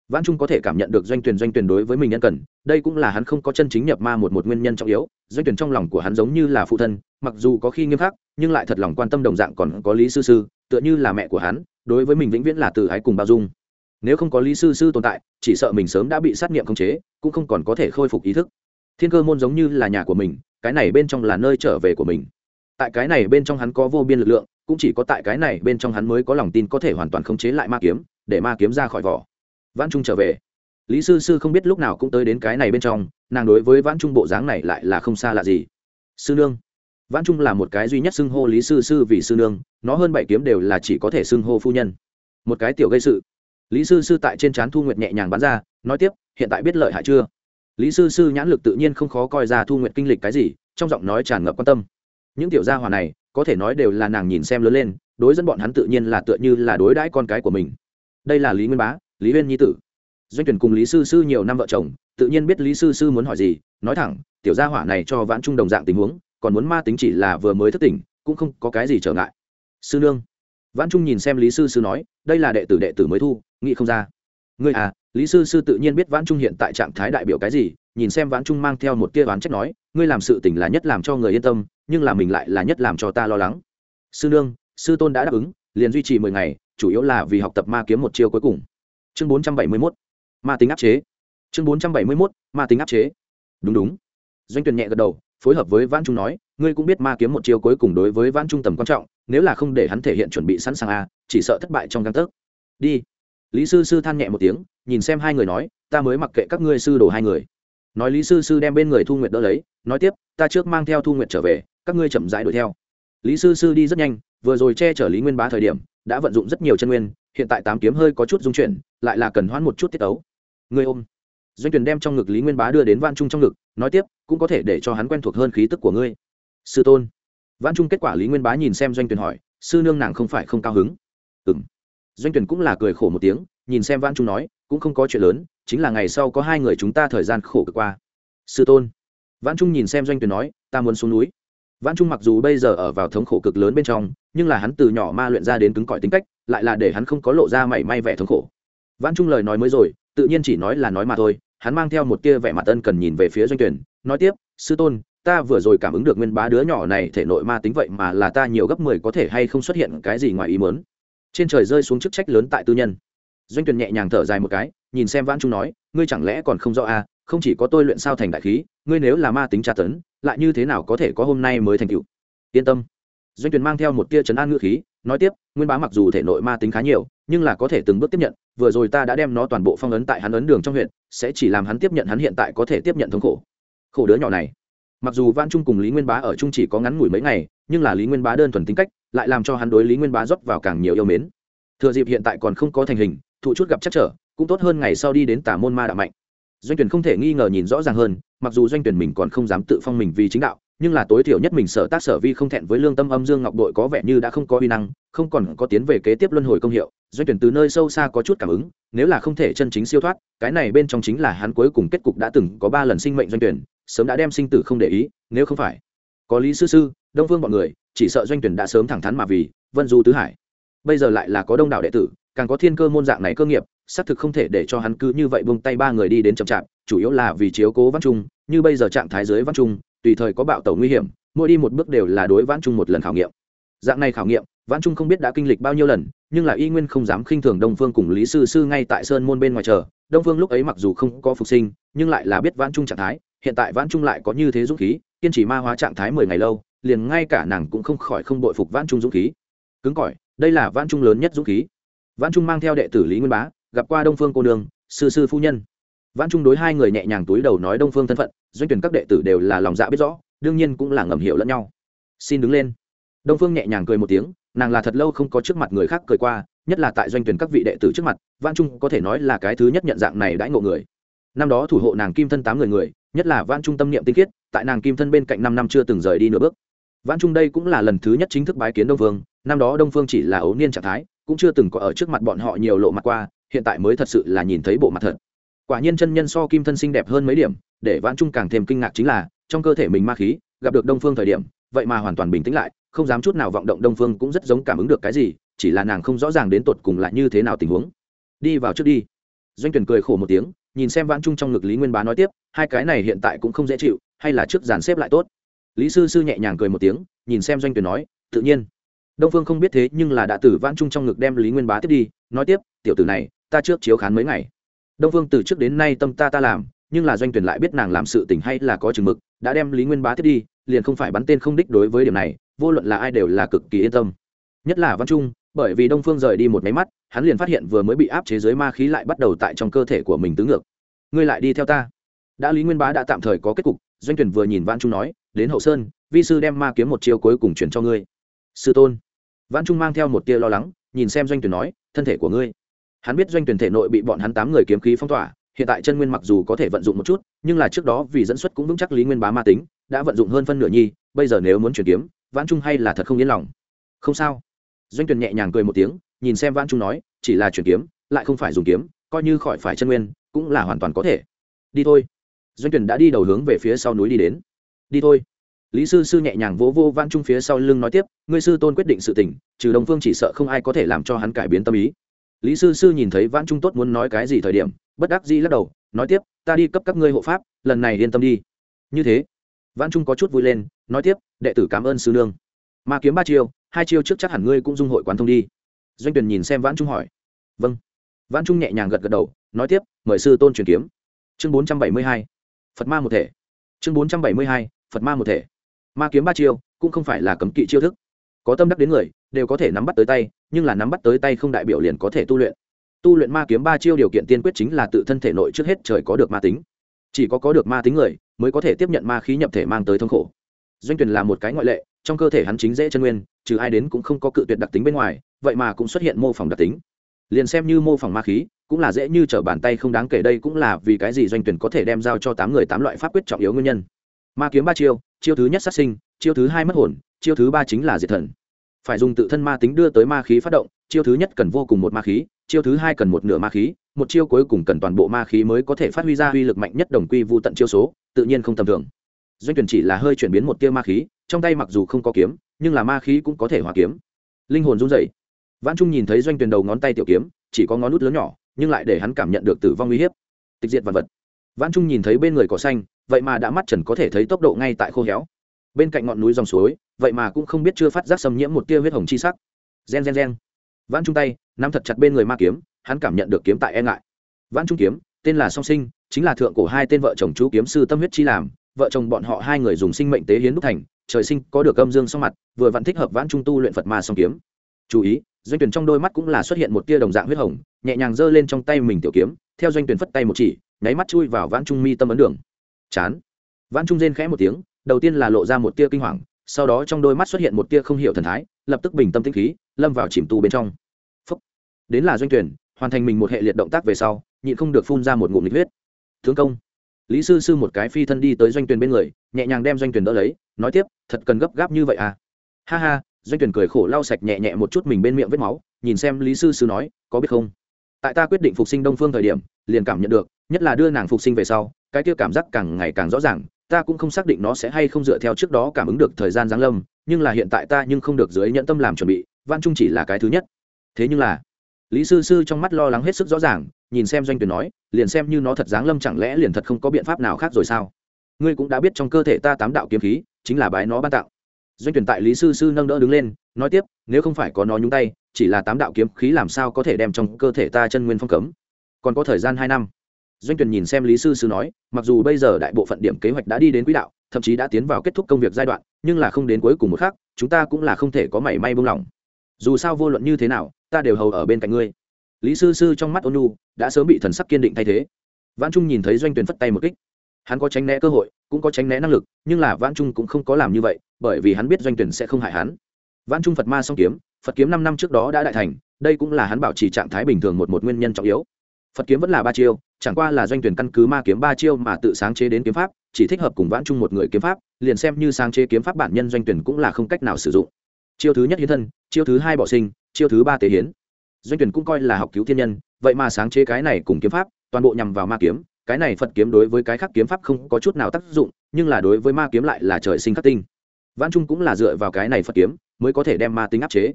Vãn trung có thể cảm nhận được doanh tuyển doanh tuyển đối với mình nhân cần, đây cũng là hắn không có chân chính nhập ma một một nguyên nhân trọng yếu, doanh tuyển trong lòng của hắn giống như là phụ thân, mặc dù có khi nghiêm khắc, nhưng lại thật lòng quan tâm đồng dạng còn có lý sư sư tựa như là mẹ của hắn, đối với mình vĩnh viễn là từ ái cùng bao dung. Nếu không có lý sư sư tồn tại, chỉ sợ mình sớm đã bị sát nghiệm khống chế, cũng không còn có thể khôi phục ý thức. Thiên cơ môn giống như là nhà của mình, cái này bên trong là nơi trở về của mình. Tại cái này bên trong hắn có vô biên lực lượng, cũng chỉ có tại cái này bên trong hắn mới có lòng tin có thể hoàn toàn khống chế lại ma kiếm, để ma kiếm ra khỏi vỏ. Vãn trung trở về. Lý sư sư không biết lúc nào cũng tới đến cái này bên trong, nàng đối với vãn trung bộ dáng này lại là không xa lạ gì. Sư nương vãn trung là một cái duy nhất xưng hô lý sư sư vì sư nương, nó hơn bảy kiếm đều là chỉ có thể xưng hô phu nhân. Một cái tiểu gây sự. Lý sư sư tại trên trán thu nguyệt nhẹ nhàng bắn ra, nói tiếp, hiện tại biết lợi hại chưa? Lý sư sư nhãn lực tự nhiên không khó coi ra thu nguyệt kinh lịch cái gì, trong giọng nói tràn ngập quan tâm. Những tiểu gia hỏa này, có thể nói đều là nàng nhìn xem lớn lên, đối dẫn bọn hắn tự nhiên là tựa như là đối đãi con cái của mình. Đây là lý nguyên bá, lý Uyên nhi tử. Doanh tuyển cùng lý sư sư nhiều năm vợ chồng, tự nhiên biết lý sư sư muốn hỏi gì, nói thẳng, tiểu gia hỏa này cho vãn trung đồng dạng tình huống còn muốn ma tính chỉ là vừa mới thức tỉnh, cũng không có cái gì trở ngại. Sư nương. Vãn trung nhìn xem lý sư sư nói, đây là đệ tử đệ tử mới thu, nghĩ không ra. Ngươi à lý sư sư tự nhiên biết vãn trung hiện tại trạng thái đại biểu cái gì, nhìn xem vãn trung mang theo một tia oán trách nói, ngươi làm sự tỉnh là nhất làm cho người yên tâm, nhưng là mình lại là nhất làm cho ta lo lắng. Sư nương, sư tôn đã đáp ứng, liền duy trì mười ngày, chủ yếu là vì học tập ma kiếm một chiêu cuối cùng. Chương bốn trăm bảy mươi mốt. Ma tính áp chế. Chương bốn trăm bảy mươi mốt, ma tính áp chế. Đúng đúng. Doanh tuyển nhẹ gật đầu phối hợp với vãn trung nói, ngươi cũng biết ma kiếm một chiêu cuối cùng đối với vãn trung tầm quan trọng, nếu là không để hắn thể hiện chuẩn bị sẵn sàng a chỉ sợ thất bại trong gang tấc. Đi. Lý sư sư than nhẹ một tiếng, nhìn xem hai người nói, ta mới mặc kệ các ngươi sư đồ hai người. Nói lý sư sư đem bên người thu nguyệt đỡ lấy, nói tiếp, ta trước mang theo thu nguyệt trở về, các ngươi chậm rãi đuổi theo. Lý sư sư đi rất nhanh, vừa rồi che chở lý nguyên bá thời điểm, đã vận dụng rất nhiều chân nguyên, hiện tại tám kiếm hơi có chút dung chuyển, lại là cần hoãn một chút tiết tấu. ngươi ôm doanh tuyển đem trong ngực lý nguyên bá đưa đến văn trung trong ngực, nói tiếp, cũng có thể để cho hắn quen thuộc hơn khí tức của ngươi. Sư tôn. Văn trung kết quả lý nguyên bá nhìn xem doanh tuyển hỏi, sư nương nàng không phải không cao hứng. Ừ m doanh tuyển cũng là cười khổ một tiếng, nhìn xem văn trung nói, cũng không có chuyện lớn, chính là ngày sau có hai người chúng ta thời gian khổ cực qua. Sư tôn. Văn trung nhìn xem doanh tuyển nói, ta muốn xuống núi. Văn trung mặc dù bây giờ ở vào thống khổ cực lớn bên trong, nhưng là hắn từ nhỏ ma luyện ra đến cứng cỏi tính cách, lại là để hắn không có lộ ra mảy may vẻ thống khổ. Văn trung lời nói mới rồi tự nhiên chỉ nói là nói mà thôi, hắn mang theo một tia vẻ mặt ân cần nhìn về phía doanh tuyển, nói tiếp, sư tôn, ta vừa rồi cảm ứng được nguyên bá đứa nhỏ này thể nội ma tính vậy mà là ta nhiều gấp mười có thể hay không xuất hiện cái gì ngoài ý muốn. Trên trời rơi xuống chức trách lớn tại tư nhân. Doanh tuyển nhẹ nhàng thở dài một cái, nhìn xem vãn trung nói, ngươi chẳng lẽ còn không rõ à không chỉ có tôi luyện sao thành đại khí, ngươi nếu là ma tính tra tấn, lại như thế nào có thể có hôm nay mới thành tựu? Yên tâm. Doanh tuyển mang theo một tia trấn an ngữ khí, nói tiếp, nguyên bá mặc dù thể nội ma tính khá nhiều nhưng là có thể từng bước tiếp nhận, vừa rồi ta đã đem nó toàn bộ phong ấn tại hắn ấn đường trong huyện, sẽ chỉ làm hắn tiếp nhận hắn hiện tại có thể tiếp nhận thống khổ. Khổ đứa nhỏ này. Mặc dù văn trung cùng lý nguyên bá ở chung chỉ có ngắn ngủi mấy ngày, nhưng là lý nguyên bá đơn thuần tính cách, lại làm cho hắn đối lý nguyên bá rót vào càng nhiều yêu mến. Thừa dịp hiện tại còn không có thành hình, thụ chút gặp chắc trở, cũng tốt hơn ngày sau đi đến tả môn ma đạo mạnh. Doanh tuyển không thể nghi ngờ nhìn rõ ràng hơn, mặc dù doanh tuyển mình còn không dám tự phong mình vì chính đạo nhưng là tối thiểu nhất mình sở tác sở vi không thẹn với lương tâm âm dương ngọc đội có vẻ như đã không có uy năng, không còn có tiến về kế tiếp luân hồi công hiệu, doanh tuyển từ nơi sâu xa có chút cảm ứng, nếu là không thể chân chính siêu thoát, cái này bên trong chính là hắn cuối cùng kết cục đã từng có ba lần sinh mệnh doanh tuyển, sớm đã đem sinh tử không để ý, nếu không phải có lý sư sư, đông phương bọn người, chỉ sợ doanh tuyển đã sớm thẳng thắn mà vì vân du tứ hải. Bây giờ lại là có đông đảo đệ tử, càng có thiên cơ môn dạng này cơ nghiệp, xác thực không thể để cho hắn cứ như vậy buông tay ba người đi đến chậm chạp, chủ yếu là vì chiếu cố văn trung, như bây giờ trạng thái dưới văn trung tùy thời có bạo tẩu nguy hiểm, mỗi đi một bước đều là đối vãn trung một lần khảo nghiệm. Dạng này khảo nghiệm, vãn trung không biết đã kinh lịch bao nhiêu lần, nhưng là y nguyên không dám khinh thường đông phương cùng lý sư sư ngay tại sơn môn bên ngoài chờ. Đông phương lúc ấy mặc dù không có phục sinh, nhưng lại là biết vãn trung trạng thái, hiện tại vãn trung lại có như thế dũng khí, kiên trì ma hóa trạng thái mười ngày lâu, liền ngay cả nàng cũng không khỏi không bội phục vãn trung dũng khí. Cứng cỏi, đây là vãn trung lớn nhất dũng khí. Vãn trung mang theo đệ tử lý nguyên bá, gặp qua đông phương cô đường sư sư phu nhân vãn trung đối hai người nhẹ nhàng túi đầu nói đông phương thân phận, doanh tuyển các đệ tử đều là lòng dạ biết rõ, đương nhiên cũng là ngầm hiểu lẫn nhau. Xin đứng lên. Đông phương nhẹ nhàng cười một tiếng, nàng là thật lâu không có trước mặt người khác cười qua, nhất là tại doanh tuyển các vị đệ tử trước mặt, vãn trung có thể nói là cái thứ nhất nhận dạng này đãi ngộ người. Năm đó thủ hộ nàng kim thân tám người người, nhất là vãn trung tâm niệm tinh khiết, tại nàng kim thân bên cạnh năm năm chưa từng rời đi nửa bước. Vãn trung đây cũng là lần thứ nhất chính thức bái kiến đông phương, năm đó đông phương chỉ là ấu niên trạng thái, cũng chưa từng có ở trước mặt bọn họ nhiều lộ mặt qua, hiện tại mới thật sự là nhìn thấy bộ mặt thật quả nhiên chân nhân so kim thân xinh đẹp hơn mấy điểm, để vãn trung càng thêm kinh ngạc chính là, trong cơ thể mình ma khí, gặp được đông phương thời điểm, vậy mà hoàn toàn bình tĩnh lại, không dám chút nào vọng động đông phương cũng rất giống cảm ứng được cái gì, chỉ là nàng không rõ ràng đến tột cùng lại như thế nào tình huống. Đi vào trước đi. Doanh tuyển cười khổ một tiếng, nhìn xem vãn trung trong ngực lý nguyên bá nói tiếp, hai cái này hiện tại cũng không dễ chịu, hay là trước dàn xếp lại tốt. Lý sư sư nhẹ nhàng cười một tiếng, nhìn xem doanh tuyển nói, tự nhiên. Đông phương không biết thế nhưng là đã tử vãn trung trong ngực đem lý nguyên bá tiếp đi, nói tiếp, tiểu tử này, ta trước chiếu khán mấy ngày đông phương từ trước đến nay tâm ta ta làm, nhưng là doanh tuyển lại biết nàng làm sự tình hay là có chừng mực, đã đem lý nguyên bá thiết đi, liền không phải bắn tên không đích đối với điểm này, vô luận là ai đều là cực kỳ yên tâm. Nhất là văn trung, bởi vì đông phương rời đi một máy mắt, hắn liền phát hiện vừa mới bị áp chế dưới ma khí lại bắt đầu tại trong cơ thể của mình tứ ngược. Ngươi lại đi theo ta. Đã lý nguyên bá đã tạm thời có kết cục, doanh tuyển vừa nhìn văn trung nói, đến hậu sơn, vi sư đem ma kiếm một chiêu cuối cùng chuyển cho ngươi. Sư tôn. Văn trung mang theo một tia lo lắng, nhìn xem doanh tuyển nói, thân thể của ngươi hắn biết doanh tuyển thể nội bị bọn hắn tám người kiếm khí phong tỏa, hiện tại chân nguyên mặc dù có thể vận dụng một chút, nhưng là trước đó vì dẫn xuất cũng vững chắc lý nguyên bá ma tính, đã vận dụng hơn phân nửa nhi, bây giờ nếu muốn chuyển kiếm, vãn trung hay là thật không yên lòng? Không sao. Doanh tuyển nhẹ nhàng cười một tiếng, nhìn xem vãn trung nói, chỉ là chuyển kiếm, lại không phải dùng kiếm, coi như khỏi phải chân nguyên, cũng là hoàn toàn có thể. Đi thôi. Doanh tuyển đã đi đầu hướng về phía sau núi đi đến. Đi thôi. Lý sư sư nhẹ nhàng vỗ vô vãn trung phía sau lưng nói tiếp, ngươi sư tôn quyết định sự tình, trừ đồng phương chỉ sợ không ai có thể làm cho hắn cải biến tâm ý lý sư sư nhìn thấy vãn trung tốt muốn nói cái gì thời điểm, bất đắc dĩ lắc đầu, nói tiếp, ta đi cấp các ngươi hộ pháp, lần này yên tâm đi. Như thế, vãn trung có chút vui lên, nói tiếp, đệ tử cảm ơn sư nương. Ma kiếm ba chiêu, hai chiêu trước chắc hẳn ngươi cũng dung hội quán thông đi. Doanh tuyển nhìn xem vãn trung hỏi. Vâng. Vãn trung nhẹ nhàng gật gật đầu, nói tiếp, mời sư tôn truyền kiếm. Chương bốn trăm bảy mươi hai. Phật ma một thể. Chương bốn trăm bảy mươi hai. Phật ma một thể. Ma kiếm ba chiêu, cũng không phải là cấm kỵ chiêu thức. Có tâm đắc đến người, đều có thể nắm bắt tới tay nhưng là nắm bắt tới tay không đại biểu liền có thể tu luyện. Tu luyện ma kiếm ba chiêu điều kiện tiên quyết chính là tự thân thể nội trước hết trời có được ma tính. Chỉ có có được ma tính người, mới có thể tiếp nhận ma khí nhập thể mang tới thống khổ. Doanh tuyển là một cái ngoại lệ, trong cơ thể hắn chính dễ chân nguyên, trừ ai đến cũng không có cự tuyệt đặc tính bên ngoài, vậy mà cũng xuất hiện mô phỏng đặc tính. Liền xem như mô phỏng ma khí, cũng là dễ như trở bàn tay không đáng kể đây cũng là vì cái gì doanh tuyển có thể đem giao cho tám người tám loại pháp quyết trọng yếu nguyên nhân. Ma kiếm ba chiêu chiêu thứ nhất sát sinh, chiêu thứ hai mất hồn, chiêu thứ ba chính là diệt thần phải dùng tự thân ma tính đưa tới ma khí phát động, chiêu thứ nhất cần vô cùng một ma khí, chiêu thứ hai cần một nửa ma khí, một chiêu cuối cùng cần toàn bộ ma khí mới có thể phát huy ra uy lực mạnh nhất đồng quy vô tận chiêu số, tự nhiên không tầm thường. Doanh tuyển chỉ là hơi chuyển biến một tia ma khí, trong tay mặc dù không có kiếm, nhưng là ma khí cũng có thể hòa kiếm. Linh hồn run rẩy. Vãn trung nhìn thấy doanh tuyển đầu ngón tay tiểu kiếm, chỉ có ngón nút lớn nhỏ, nhưng lại để hắn cảm nhận được tử vong uy hiếp. Tịch diệt vật vật. Vãn trung nhìn thấy bên người cỏ xanh, vậy mà đã mắt trần có thể thấy tốc độ ngay tại khô héo bên cạnh ngọn núi dòng suối, vậy mà cũng không biết chưa phát giác xâm nhiễm một tia huyết hồng chi sắc. Gen gen gen. Vãn trung tay, nắm thật chặt bên người ma kiếm, hắn cảm nhận được kiếm tại e ngại. Vãn trung kiếm, tên là song sinh, chính là thượng cổ hai tên vợ chồng chú kiếm sư tâm huyết chi làm, vợ chồng bọn họ hai người dùng sinh mệnh tế hiến đúc thành, trời sinh có được âm dương song mặt, vừa vặn thích hợp vãn trung tu luyện phật ma song kiếm. Chú ý, doanh tuyển trong đôi mắt cũng là xuất hiện một tia đồng dạng huyết hồng, nhẹ nhàng giơ lên trong tay mình tiểu kiếm, theo doanh tuyển phất tay một chỉ, nháy mắt chui vào vãn trung mi tâm ấn đường. Chán. Vãn trung rên khẽ một tiếng đầu tiên là lộ ra một tia kinh hoàng, sau đó trong đôi mắt xuất hiện một tia không hiểu thần thái, lập tức bình tâm tĩnh khí, lâm vào chìm tu bên trong. Phúc. đến là doanh tuyển, hoàn thành mình một hệ liệt động tác về sau, nhịn không được phun ra một ngụm nhiệt huyết. Thương công. Lý sư sư một cái phi thân đi tới doanh tuyển bên người, nhẹ nhàng đem doanh tuyển đỡ lấy, nói tiếp, thật cần gấp gáp như vậy à? Ha ha, doanh tuyển cười khổ lau sạch nhẹ nhẹ một chút mình bên miệng vết máu, nhìn xem lý sư sư nói, có biết không? Tại ta quyết định phục sinh đông phương thời điểm, liền cảm nhận được, nhất là đưa nàng phục sinh về sau, cái kia cảm giác càng ngày càng rõ ràng ta cũng không xác định nó sẽ hay không dựa theo trước đó cảm ứng được thời gian giáng lâm, nhưng là hiện tại ta nhưng không được dưới nhận tâm làm chuẩn bị, văn trung chỉ là cái thứ nhất. Thế nhưng là, lý sư sư trong mắt lo lắng hết sức rõ ràng, nhìn xem doanh tuyển nói, liền xem như nó thật giáng lâm chẳng lẽ liền thật không có biện pháp nào khác rồi sao? Ngươi cũng đã biết trong cơ thể ta tám đạo kiếm khí, chính là bái nó ban tạo doanh tuyển tại lý sư sư nâng đỡ đứng lên, nói tiếp, nếu không phải có nó nhúng tay, chỉ là tám đạo kiếm khí làm sao có thể đem trong cơ thể ta chân nguyên phong cấm? Còn có thời gian hai năm doanh tuyển nhìn xem lý sư sư nói, mặc dù bây giờ đại bộ phận điểm kế hoạch đã đi đến quỹ đạo, thậm chí đã tiến vào kết thúc công việc giai đoạn, nhưng là không đến cuối cùng một khác chúng ta cũng là không thể có mảy may buông lỏng. Dù sao vô luận như thế nào, ta đều hầu ở bên cạnh ngươi. Lý sư sư trong mắt ôn nu đã sớm bị thần sắc kiên định thay thế. Vãn trung nhìn thấy doanh tuyển phất tay một kích. Hắn có tránh né cơ hội, cũng có tránh né năng lực, nhưng là vãn trung cũng không có làm như vậy, bởi vì hắn biết doanh tuyển sẽ không hại hắn. Vãn trung phật ma song kiếm, phật kiếm năm năm trước đó đã đại thành, đây cũng là hắn bảo trì trạng thái bình thường một một nguyên nhân trọng yếu phật kiếm vẫn là ba chiêu, chẳng qua là doanh tuyển căn cứ ma kiếm ba chiêu mà tự sáng chế đến kiếm pháp, chỉ thích hợp cùng vãn trung một người kiếm pháp, liền xem như sáng chế kiếm pháp bản nhân doanh tuyển cũng là không cách nào sử dụng. Chiêu thứ nhất hiến thân, chiêu thứ hai bỏ sinh, chiêu thứ ba tế hiến. Doanh tuyển cũng coi là học cứu thiên nhân, vậy mà sáng chế cái này cùng kiếm pháp, toàn bộ nhằm vào ma kiếm, cái này phật kiếm đối với cái khác kiếm pháp không có chút nào tác dụng, nhưng là đối với ma kiếm lại là trời sinh khắc tinh. Vãn trung cũng là dựa vào cái này phật kiếm, mới có thể đem ma tính áp chế.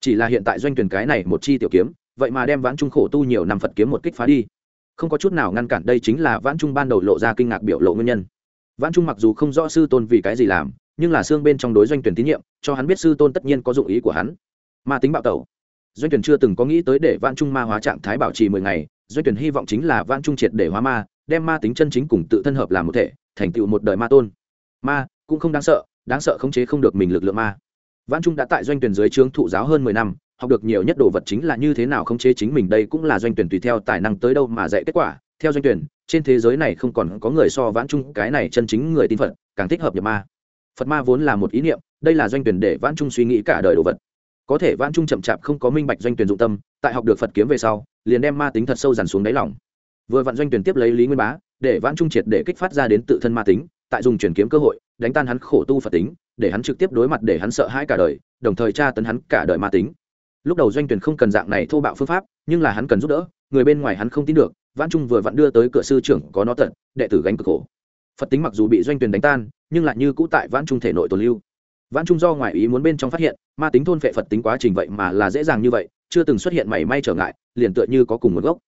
Chỉ là hiện tại doanh tuyển cái này một chi tiểu kiếm vậy mà đem vãn trung khổ tu nhiều năm phật kiếm một kích phá đi. Không có chút nào ngăn cản, đây chính là vãn trung ban đầu lộ ra kinh ngạc biểu lộ nguyên nhân. Vãn trung mặc dù không rõ sư tôn vì cái gì làm, nhưng là xương bên trong đối doanh tuyển tín nhiệm, cho hắn biết sư tôn tất nhiên có dụng ý của hắn. Ma tính bạo tẩu. Doanh tuyển chưa từng có nghĩ tới để vãn trung ma hóa trạng thái bảo trì mười ngày, doanh tuyển hy vọng chính là vãn trung triệt để hóa ma, đem ma tính chân chính cùng tự thân hợp làm một thể, thành tựu một đời ma tôn. Ma, cũng không đáng sợ đáng sợ khống chế không được mình lực lượng ma. Vãn trung đã tại doanh tuyển dưới trướng thụ giáo hơn mười năm học được nhiều nhất đồ vật chính là như thế nào khống chế chính mình, đây cũng là doanh tuyển tùy theo tài năng tới đâu mà dạy kết quả. Theo doanh tuyển, trên thế giới này không còn có người so vãn trung cái này chân chính người tin phật, càng thích hợp nhập ma. Phật ma vốn là một ý niệm, đây là doanh tuyển để vãn trung suy nghĩ cả đời đồ vật. Có thể vãn trung chậm chạp không có minh bạch doanh tuyển dụng tâm, tại học được phật kiếm về sau, liền đem ma tính thật sâu dằn xuống đáy lòng. Vừa vặn doanh tuyển tiếp lấy lý nguyên bá, để vãn trung triệt để kích phát ra đến tự thân ma tính, tại dùng chuyển kiếm cơ hội, đánh tan hắn khổ tu phật tính, để hắn trực tiếp đối mặt, để hắn sợ hãi cả đời, đồng thời tra tấn hắn cả đời ma tính lúc đầu doanh tuyển không cần dạng này thô bạo phương pháp, nhưng là hắn cần giúp đỡ, người bên ngoài hắn không tin được, vãn trung vừa vặn đưa tới cửa sư trưởng có nó tận, đệ tử gánh cực khổ. Phật tính mặc dù bị doanh tuyển đánh tan, nhưng lại như cũ tại vãn trung thể nội tồn lưu. Vãn trung do ngoài ý muốn bên trong phát hiện, ma tính thôn phệ phật tính quá trình vậy mà là dễ dàng như vậy, chưa từng xuất hiện mảy may trở ngại, liền tựa như có cùng một gốc.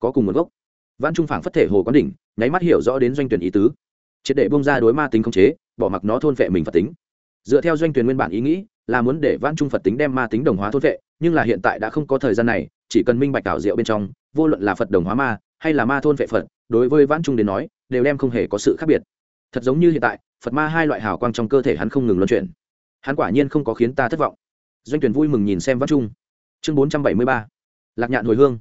Có cùng một gốc. Vãn trung phảng phất thể hồ quán đỉnh, nháy mắt hiểu rõ đến doanh tuyển ý tứ. Triệt để bông ra đối ma tính không chế, bỏ mặc nó thôn phệ mình phật tính dựa theo doanh tuyển nguyên bản ý nghĩ là muốn để vãn trung phật tính đem ma tính đồng hóa thôn vệ, nhưng là hiện tại đã không có thời gian này chỉ cần minh bạch ảo diệu bên trong vô luận là phật đồng hóa ma hay là ma thôn vệ phật đối với vãn trung đến nói đều đem không hề có sự khác biệt. Thật giống như hiện tại phật ma hai loại hào quang trong cơ thể hắn không ngừng luân chuyển. Hắn quả nhiên không có khiến ta thất vọng. Doanh tuyển vui mừng nhìn xem vãn trung. Chương bốn trăm bảy mươi ba lạc nhạn hồi hương.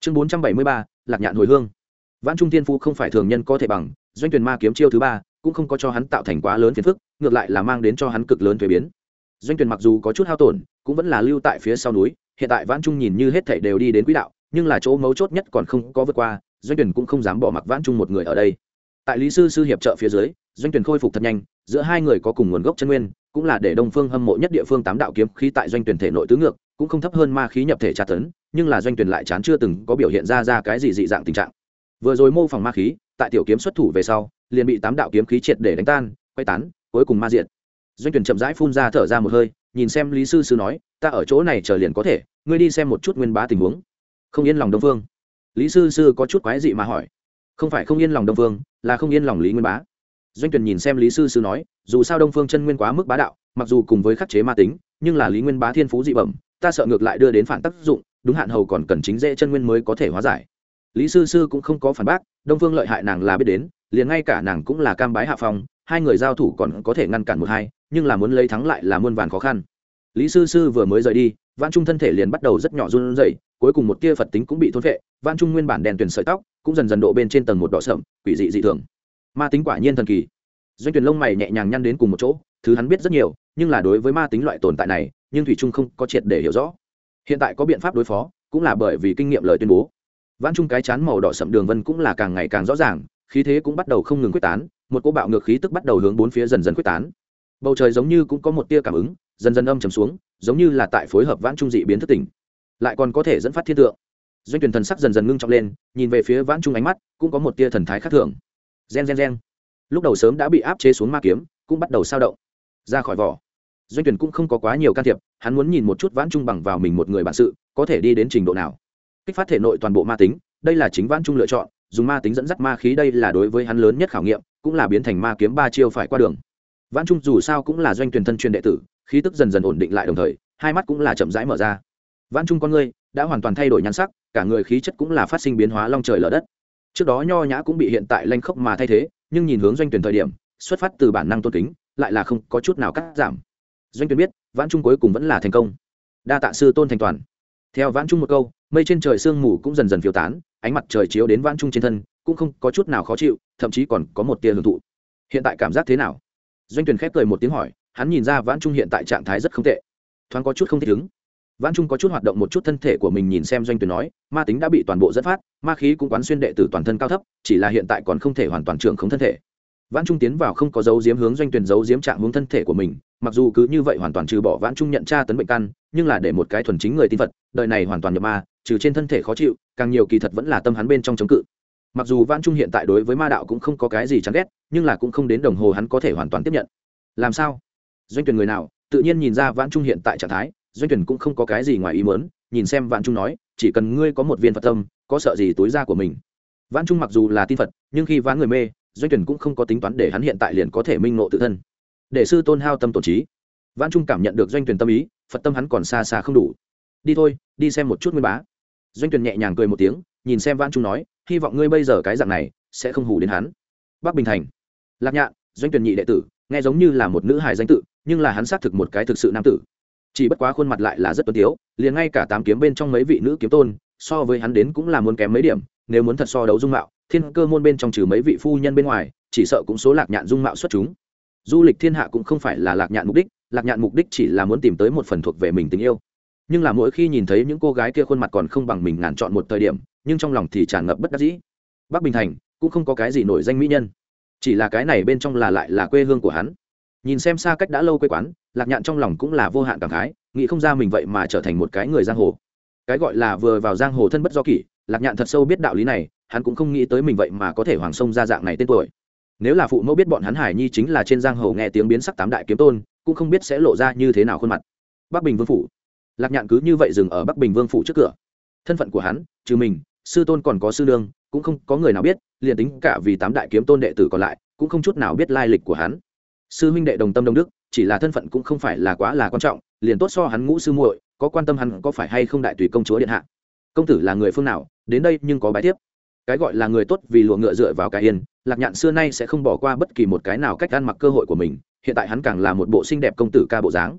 Chương bốn trăm bảy mươi ba lạc nhạn hồi hương vãn trung Thiên phu không phải thường nhân có thể bằng, doanh tuyển ma kiếm chiêu thứ ba, cũng không có cho hắn tạo thành quá lớn phiền phức, ngược lại là mang đến cho hắn cực lớn thuế biến. Doanh tuyển mặc dù có chút hao tổn, cũng vẫn là lưu tại phía sau núi, hiện tại vãn trung nhìn như hết thảy đều đi đến quỹ đạo, nhưng là chỗ mấu chốt nhất còn không có vượt qua, doanh tuyển cũng không dám bỏ mặc vãn trung một người ở đây. Tại lý sư sư hiệp trợ phía dưới, doanh tuyển khôi phục thật nhanh, giữa hai người có cùng nguồn gốc chân nguyên, cũng là để đông phương hâm mộ nhất địa phương tám đạo kiếm khí tại doanh tuyển thể nội tứ ngược, cũng không thấp hơn ma khí nhập thể tra tấn, nhưng là doanh tuyển lại chán chưa từng có biểu hiện ra ra cái gì dị dạng tình trạng vừa rồi mô phỏng ma khí, tại tiểu kiếm xuất thủ về sau, liền bị tám đạo kiếm khí triệt để đánh tan, quay tán, cuối cùng ma diện doanh tuyển chậm rãi phun ra thở ra một hơi, nhìn xem lý sư sư nói, ta ở chỗ này chờ liền có thể, ngươi đi xem một chút nguyên bá tình huống. Không yên lòng đông phương lý sư sư có chút quái dị mà hỏi. Không phải không yên lòng đông phương là không yên lòng lý nguyên bá. Doanh tuyển nhìn xem lý sư sư nói, dù sao đông phương chân nguyên quá mức bá đạo, mặc dù cùng với khắc chế ma tính, nhưng là lý nguyên bá thiên phú dị bẩm, ta sợ ngược lại đưa đến phản tác dụng, đúng hạn hầu còn cần chính dễ chân nguyên mới có thể hóa giải lý sư sư cũng không có phản bác, đông phương lợi hại nàng là biết đến, liền ngay cả nàng cũng là cam bái hạ phong, hai người giao thủ còn có thể ngăn cản một hai, nhưng là muốn lấy thắng lại là muôn vàn khó khăn. Lý sư sư vừa mới rời đi văn trung thân thể liền bắt đầu rất nhỏ run rẩy, cuối cùng một tia phật tính cũng bị thôn vệ văn trung nguyên bản đèn tuyển sợi tóc cũng dần dần độ bên trên tầng một đỏ sậm quỷ dị dị thường. Ma tính quả nhiên thần kỳ. Doanh tuyển lông mày nhẹ nhàng nhăn đến cùng một chỗ, thứ hắn biết rất nhiều, nhưng là đối với ma tính loại tồn tại này, nhưng thủy trung không có triệt để hiểu rõ. Hiện tại có biện pháp đối phó, cũng là bởi vì kinh nghiệm lời tuyên bố. Vãn trung cái chán màu đỏ sậm đường vân cũng là càng ngày càng rõ ràng, khí thế cũng bắt đầu không ngừng quyết tán, một cô bạo ngược khí tức bắt đầu hướng bốn phía dần dần quyết tán. Bầu trời giống như cũng có một tia cảm ứng, dần dần âm trầm xuống, giống như là tại phối hợp vãn trung dị biến thất tỉnh, lại còn có thể dẫn phát thiên tượng. Doanh tuyển thần sắc dần dần ngưng trọng lên, nhìn về phía vãn trung ánh mắt, cũng có một tia thần thái khác thường. Gen gen gen. Lúc đầu sớm đã bị áp chế xuống ma kiếm, cũng bắt đầu sao động. Ra khỏi vỏ. Doanh tuyển cũng không có quá nhiều can thiệp, hắn muốn nhìn một chút vãn trung bằng vào mình một người bản sự, có thể đi đến trình độ nào kích phát thể nội toàn bộ ma tính, đây là chính vãn trung lựa chọn, dùng ma tính dẫn dắt ma khí đây là đối với hắn lớn nhất khảo nghiệm, cũng là biến thành ma kiếm ba chiêu phải qua đường. Vãn trung dù sao cũng là doanh tuyển thân truyền đệ tử, khí tức dần dần ổn định lại đồng thời, hai mắt cũng là chậm rãi mở ra. Vãn trung con ngươi đã hoàn toàn thay đổi nhan sắc, cả người khí chất cũng là phát sinh biến hóa long trời lở đất. Trước đó nho nhã cũng bị hiện tại lanh khốc mà thay thế, nhưng nhìn hướng doanh tuyển thời điểm, xuất phát từ bản năng tôn kính, lại là không có chút nào cắt giảm. Doanh tuyển biết, vãn trung cuối cùng vẫn là thành công. Đa tạ sư tôn thành toàn. Theo vãn trung một câu mây trên trời sương mù cũng dần dần phiêu tán, ánh mặt trời chiếu đến vãn trung trên thân, cũng không có chút nào khó chịu, thậm chí còn có một tia hưởng thụ. Hiện tại cảm giác thế nào? Doanh tuyển khép cười một tiếng hỏi, hắn nhìn ra vãn trung hiện tại trạng thái rất không tệ. Thoáng có chút không thích ứng. Vãn trung có chút hoạt động một chút thân thể của mình nhìn xem doanh tuyển nói, ma tính đã bị toàn bộ dẫn phát, ma khí cũng quán xuyên đệ tử toàn thân cao thấp, chỉ là hiện tại còn không thể hoàn toàn trưởng không thân thể vãn trung tiến vào không có dấu diếm hướng doanh tuyển dấu diếm trạng hướng thân thể của mình, mặc dù cứ như vậy hoàn toàn trừ bỏ vãn trung nhận tra tấn bệnh căn, nhưng là để một cái thuần chính người tin phật, đời này hoàn toàn nhập ma, trừ trên thân thể khó chịu, càng nhiều kỳ thật vẫn là tâm hắn bên trong chống cự. Mặc dù vãn trung hiện tại đối với ma đạo cũng không có cái gì chán ghét, nhưng là cũng không đến đồng hồ hắn có thể hoàn toàn tiếp nhận. Làm sao? Doanh tuyển người nào, tự nhiên nhìn ra vãn trung hiện tại trạng thái, doanh tuyển cũng không có cái gì ngoài ý muốn, nhìn xem vãn trung nói, chỉ cần ngươi có một viên phật tâm, có sợ gì túi ra của mình. Vãn trung mặc dù là tin phật, nhưng khi vãn người mê doanh tuyển cũng không có tính toán để hắn hiện tại liền có thể minh ngộ tự thân. Để sư tôn hao tâm tổ trí. Vãn trung cảm nhận được doanh tuyển tâm ý, phật tâm hắn còn xa xa không đủ. Đi thôi, đi xem một chút nguyên bá. Doanh tuyển nhẹ nhàng cười một tiếng, nhìn xem vãn trung nói, hy vọng ngươi bây giờ cái dạng này sẽ không hù đến hắn. Bắc bình thành. Lạc nhạn, doanh tuyển nhị đệ tử, nghe giống như là một nữ hài danh tự, nhưng là hắn xác thực một cái thực sự nam tử. Chỉ bất quá khuôn mặt lại là rất tuấn tiếu, liền ngay cả tám kiếm bên trong mấy vị nữ kiếm tôn, so với hắn đến cũng là muốn kém mấy điểm, nếu muốn thật so đấu dung mạo thiên cơ môn bên trong trừ mấy vị phu nhân bên ngoài, chỉ sợ cũng số lạc nhạn dung mạo xuất chúng. Du lịch thiên hạ cũng không phải là lạc nhạn mục đích, lạc nhạn mục đích chỉ là muốn tìm tới một phần thuộc về mình tình yêu. Nhưng là mỗi khi nhìn thấy những cô gái kia khuôn mặt còn không bằng mình ngàn chọn một thời điểm, nhưng trong lòng thì tràn ngập bất đắc dĩ. Bắc bình thành cũng không có cái gì nổi danh mỹ nhân, chỉ là cái này bên trong là lại là quê hương của hắn. Nhìn xem xa cách đã lâu quê quán, lạc nhạn trong lòng cũng là vô hạn cảm khái, nghĩ không ra mình vậy mà trở thành một cái người giang hồ. Cái gọi là vừa vào giang hồ thân bất do kỷ, lạc nhạn thật sâu biết đạo lý này hắn cũng không nghĩ tới mình vậy mà có thể hoàng sông ra dạng này tên tuổi. Nếu là phụ mẫu biết bọn hắn hải nhi chính là trên giang hồ nghe tiếng biến sắc tám đại kiếm tôn, cũng không biết sẽ lộ ra như thế nào khuôn mặt. Bắc bình vương phủ. Lạc nhạn cứ như vậy dừng ở bắc bình vương phủ trước cửa. Thân phận của hắn, trừ mình, sư tôn còn có sư lương cũng không có người nào biết, liền tính cả vì tám đại kiếm tôn đệ tử còn lại, cũng không chút nào biết lai lịch của hắn. Sư huynh đệ đồng tâm đông đức, chỉ là thân phận cũng không phải là quá là quan trọng, liền tốt so hắn ngũ sư muội, có quan tâm hắn có phải hay không đại tùy công chúa điện hạ. Công tử là người phương nào, đến đây nhưng có bài tiếp cái gọi là người tốt vì lụa ngựa dựa vào cái yên, lạc nhạn xưa nay sẽ không bỏ qua bất kỳ một cái nào cách ăn mặc cơ hội của mình, hiện tại hắn càng là một bộ xinh đẹp công tử ca bộ dáng.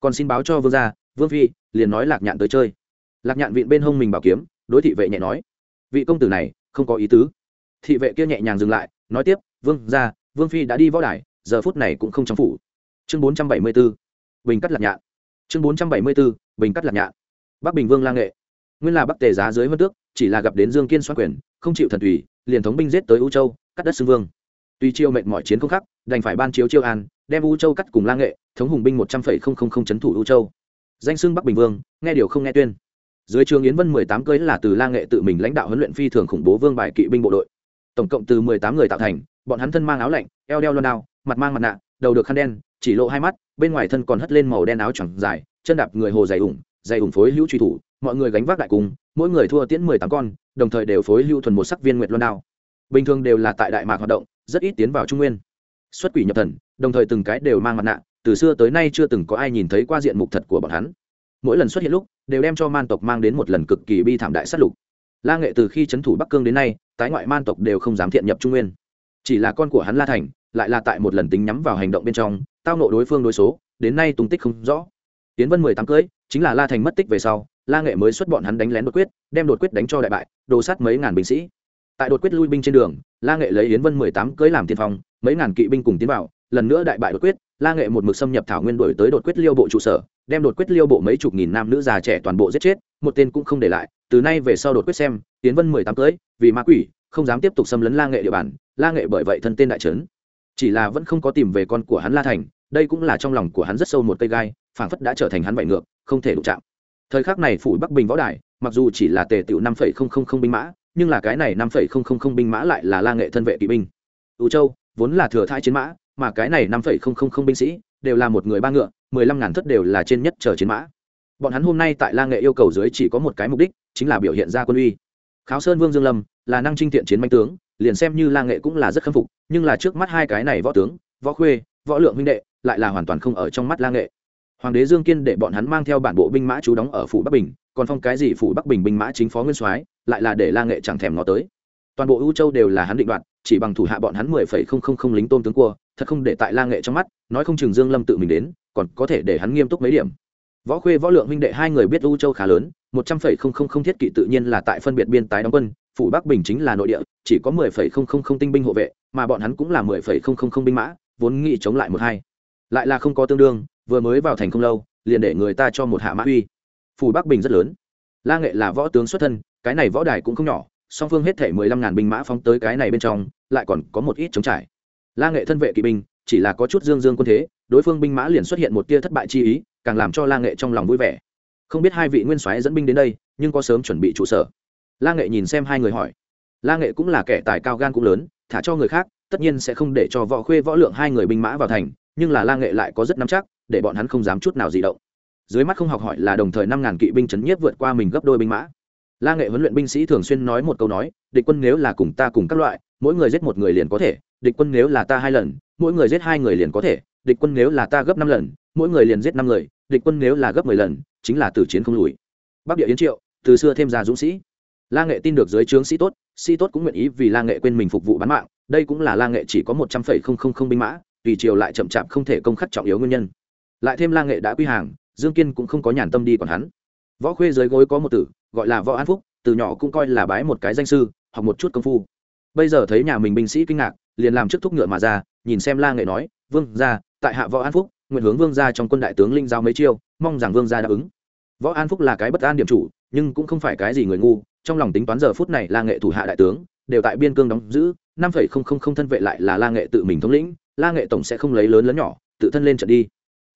Còn xin báo cho vương gia, vương phi, liền nói lạc nhạn tới chơi. Lạc nhạn vịn bên hông mình bảo kiếm, đối thị vệ nhẹ nói. Vị công tử này, không có ý tứ. Thị vệ kia nhẹ nhàng dừng lại, nói tiếp, vương gia, vương phi đã đi võ đài, giờ phút này cũng không trong phủ. Chương bốn trăm bảy mươi b ố bình cắt lạc nhạn. Chương bốn trăm bảy mươi b ố bình cắt lạc nhạn. Bắc bình vương la nghệ. Nguyên là bắc tề giá dưới hơn tước, chỉ là gặp đến dương kiên xoát quyền không chịu thần tùy, liền thống binh giết tới u châu, cắt đất xưng vương. Tuy chiêu mệnh mọi chiến không khắc, đành phải ban chiếu chiêu an, đem u châu cắt cùng la nghệ, thống hùng binh một trăm phẩy không không không trấn thủ u châu. Danh xưng bắc bình vương, nghe điều không nghe tuyên. Dưới trường yến vân mười tám cưới là từ la nghệ tự mình lãnh đạo huấn luyện phi thường khủng bố vương bài kỵ binh bộ đội. Tổng cộng từ mười tám người tạo thành, bọn hắn thân mang áo lạnh, eo đeo loan đao, mặt mang mặt nạ, đầu được khăn đen, chỉ lộ hai mắt, bên ngoài thân còn hất lên màu đen áo choàng dài, chân đạp người hồ dày ủng dày ủng phối hữu truy thủ mọi người gánh vác đại cung, mỗi người thua tiễn mười tám con đồng thời đều phối lưu thuần một sắc viên nguyệt luân đao. Bình thường đều là tại đại mạc hoạt động rất ít tiến vào trung nguyên. Xuất quỷ nhập thần đồng thời từng cái đều mang mặt nạ từ xưa tới nay chưa từng có ai nhìn thấy qua diện mục thật của bọn hắn. Mỗi lần xuất hiện lúc đều đem cho man tộc mang đến một lần cực kỳ bi thảm đại sát lục. La nghệ từ khi c h ấ n thủ bắc cương đến nay tái ngoại man tộc đều không dám thiện nhập trung nguyên. Chỉ là con của hắn la thành lại là tại một lần tính nhắm vào hành động bên trong tao nộ đối phương đối số đến nay tung tích không rõ. Tiến vân mười tám cưới chính là la thành mất tích về sau la nghệ mới xuất bọn hắn đánh lén đột quyết, đem đột quyết đánh cho đại bại, đồ sát mấy ngàn binh sĩ. Tại đột quyết lui binh trên đường, la nghệ lấy yến vân mười tám cưới làm tiên phong, mấy ngàn kỵ binh cùng tiến vào, lần nữa đại bại đột quyết, la nghệ một mực xâm nhập thảo nguyên đổi tới đột quyết liêu bộ trụ sở, đem đột quyết liêu bộ mấy chục nghìn nam nữ già trẻ toàn bộ giết chết, một tên cũng không để lại, từ nay về sau đột quyết xem, Yến vân mười tám cưới, vì ma quỷ, không dám tiếp tục xâm lấn la nghệ địa bàn, la nghệ bởi vậy thân tên đại trấn. Chỉ là vẫn không có tìm về con của hắn la thành, đây cũng là trong lòng của hắn rất sâu một cây gai, phảng phất đã trở thành hắn bại ngược, không thể đụng chạm thời khắc này phủ bắc bình võ đài, mặc dù chỉ là tề tiểu năm phẩy không không không binh mã, nhưng là cái này năm phẩy không không không binh mã lại là la nghệ thân vệ kỵ binh. Ưu châu vốn là thừa thai chiến mã, mà cái này năm phẩy không không không binh sĩ đều là một người ba ngựa, mười lăm ngàn thất đều là trên nhất chờ chiến mã. Bọn hắn hôm nay tại la nghệ yêu cầu dưới chỉ có một cái mục đích, chính là biểu hiện ra quân uy. Kháo sơn vương dương lâm là năng trinh thiện chiến manh tướng, liền xem như la nghệ cũng là rất khâm phục, nhưng là trước mắt hai cái này võ tướng, võ khuê, võ lượng huynh đệ, lại là hoàn toàn không ở trong mắt la nghệ hoàng đế dương kiên để bọn hắn mang theo bản bộ binh mã chú đóng ở phủ bắc bình, còn phong cái gì phủ bắc bình binh mã chính phó nguyên soái, lại là để la nghệ chẳng thèm ngó tới. Toàn bộ ưu châu đều là hắn định đoạt, chỉ bằng thủ hạ bọn hắn mười phẩy không không không lính tôn tướng cua, thật không để tại la nghệ trong mắt, nói không chừng dương lâm tự mình đến, còn có thể để hắn nghiêm túc mấy điểm. Võ khuê, võ lượng huynh đệ hai người biết ưu châu khá lớn, một trăm phẩy không không không thiết kỵ tự nhiên là tại phân biệt biên tái đóng quân, phủ bắc bình chính là nội địa, chỉ có mười phẩy không không không tinh binh hộ vệ, mà bọn hắn cũng là mười phẩy không không không binh mã, vốn nghĩ chống lại một hai. Lại là không có tương đương vừa mới vào thành không lâu, liền để người ta cho một hạ mã uy. Phủ bắc bình rất lớn. La nghệ là võ tướng xuất thân, cái này võ đài cũng không nhỏ, song phương hết thể mười lăm ngàn binh mã phóng tới cái này bên trong, lại còn có một ít chống trải. La nghệ thân vệ kỵ binh, chỉ là có chút dương dương quân thế, đối phương binh mã liền xuất hiện một tia thất bại chi ý, càng làm cho la nghệ trong lòng vui vẻ. Không biết hai vị nguyên soái dẫn binh đến đây, nhưng có sớm chuẩn bị trụ sở. La nghệ nhìn xem hai người hỏi. La nghệ cũng là kẻ tài cao gan cũng lớn, thả cho người khác, tất nhiên sẽ không để cho võ khuê võ lượng hai người binh mã vào thành, nhưng là la nghệ lại có rất nắm chắc để bọn hắn không dám chút nào di động. Dưới mắt không học hỏi là đồng thời năm ngàn kỵ binh chấn nhiếp vượt qua mình gấp đôi binh mã. La nghệ huấn luyện binh sĩ thường xuyên nói một câu nói, địch quân nếu là cùng ta cùng các loại, mỗi người giết một người liền có thể, địch quân nếu là ta hai lần, mỗi người giết hai người liền có thể, địch quân nếu là ta gấp năm lần, mỗi người liền giết năm người, địch quân nếu là gấp mười lần, chính là tử chiến không lùi. Bắc địa yến triệu, từ xưa thêm ra dũng sĩ. La nghệ tin được dưới trướng sĩ tốt sĩ tốt cũng nguyện ý vì la nghệ quên mình phục vụ bán mạng, đây cũng là la nghệ chỉ có một trăm phẩy không không không binh mã vì triều lại chậm chạp không thể công khắc trọng yếu nguyên nhân lại thêm la nghệ đã quy hàng, dương kiên cũng không có nhàn tâm đi còn hắn. Võ khuê dưới gối có một tử, gọi là võ an phúc, từ nhỏ cũng coi là bái một cái danh sư, học một chút công phu. Bây giờ thấy nhà mình binh sĩ kinh ngạc, liền làm trước thúc ngựa mà ra, nhìn xem la nghệ nói, vương ra tại hạ võ an phúc, nguyện hướng vương ra trong quân đại tướng linh giao mấy chiêu, mong rằng vương ra đáp ứng. Võ an phúc là cái bất an điểm chủ, nhưng cũng không phải cái gì người ngu, trong lòng tính toán giờ phút này la nghệ thủ hạ đại tướng, đều tại biên cương đóng giữ, năm phẩy không không không thân vệ lại là la nghệ tự mình thống lĩnh, la nghệ tổng sẽ không lấy lớn lớn nhỏ, tự thân lên trận đi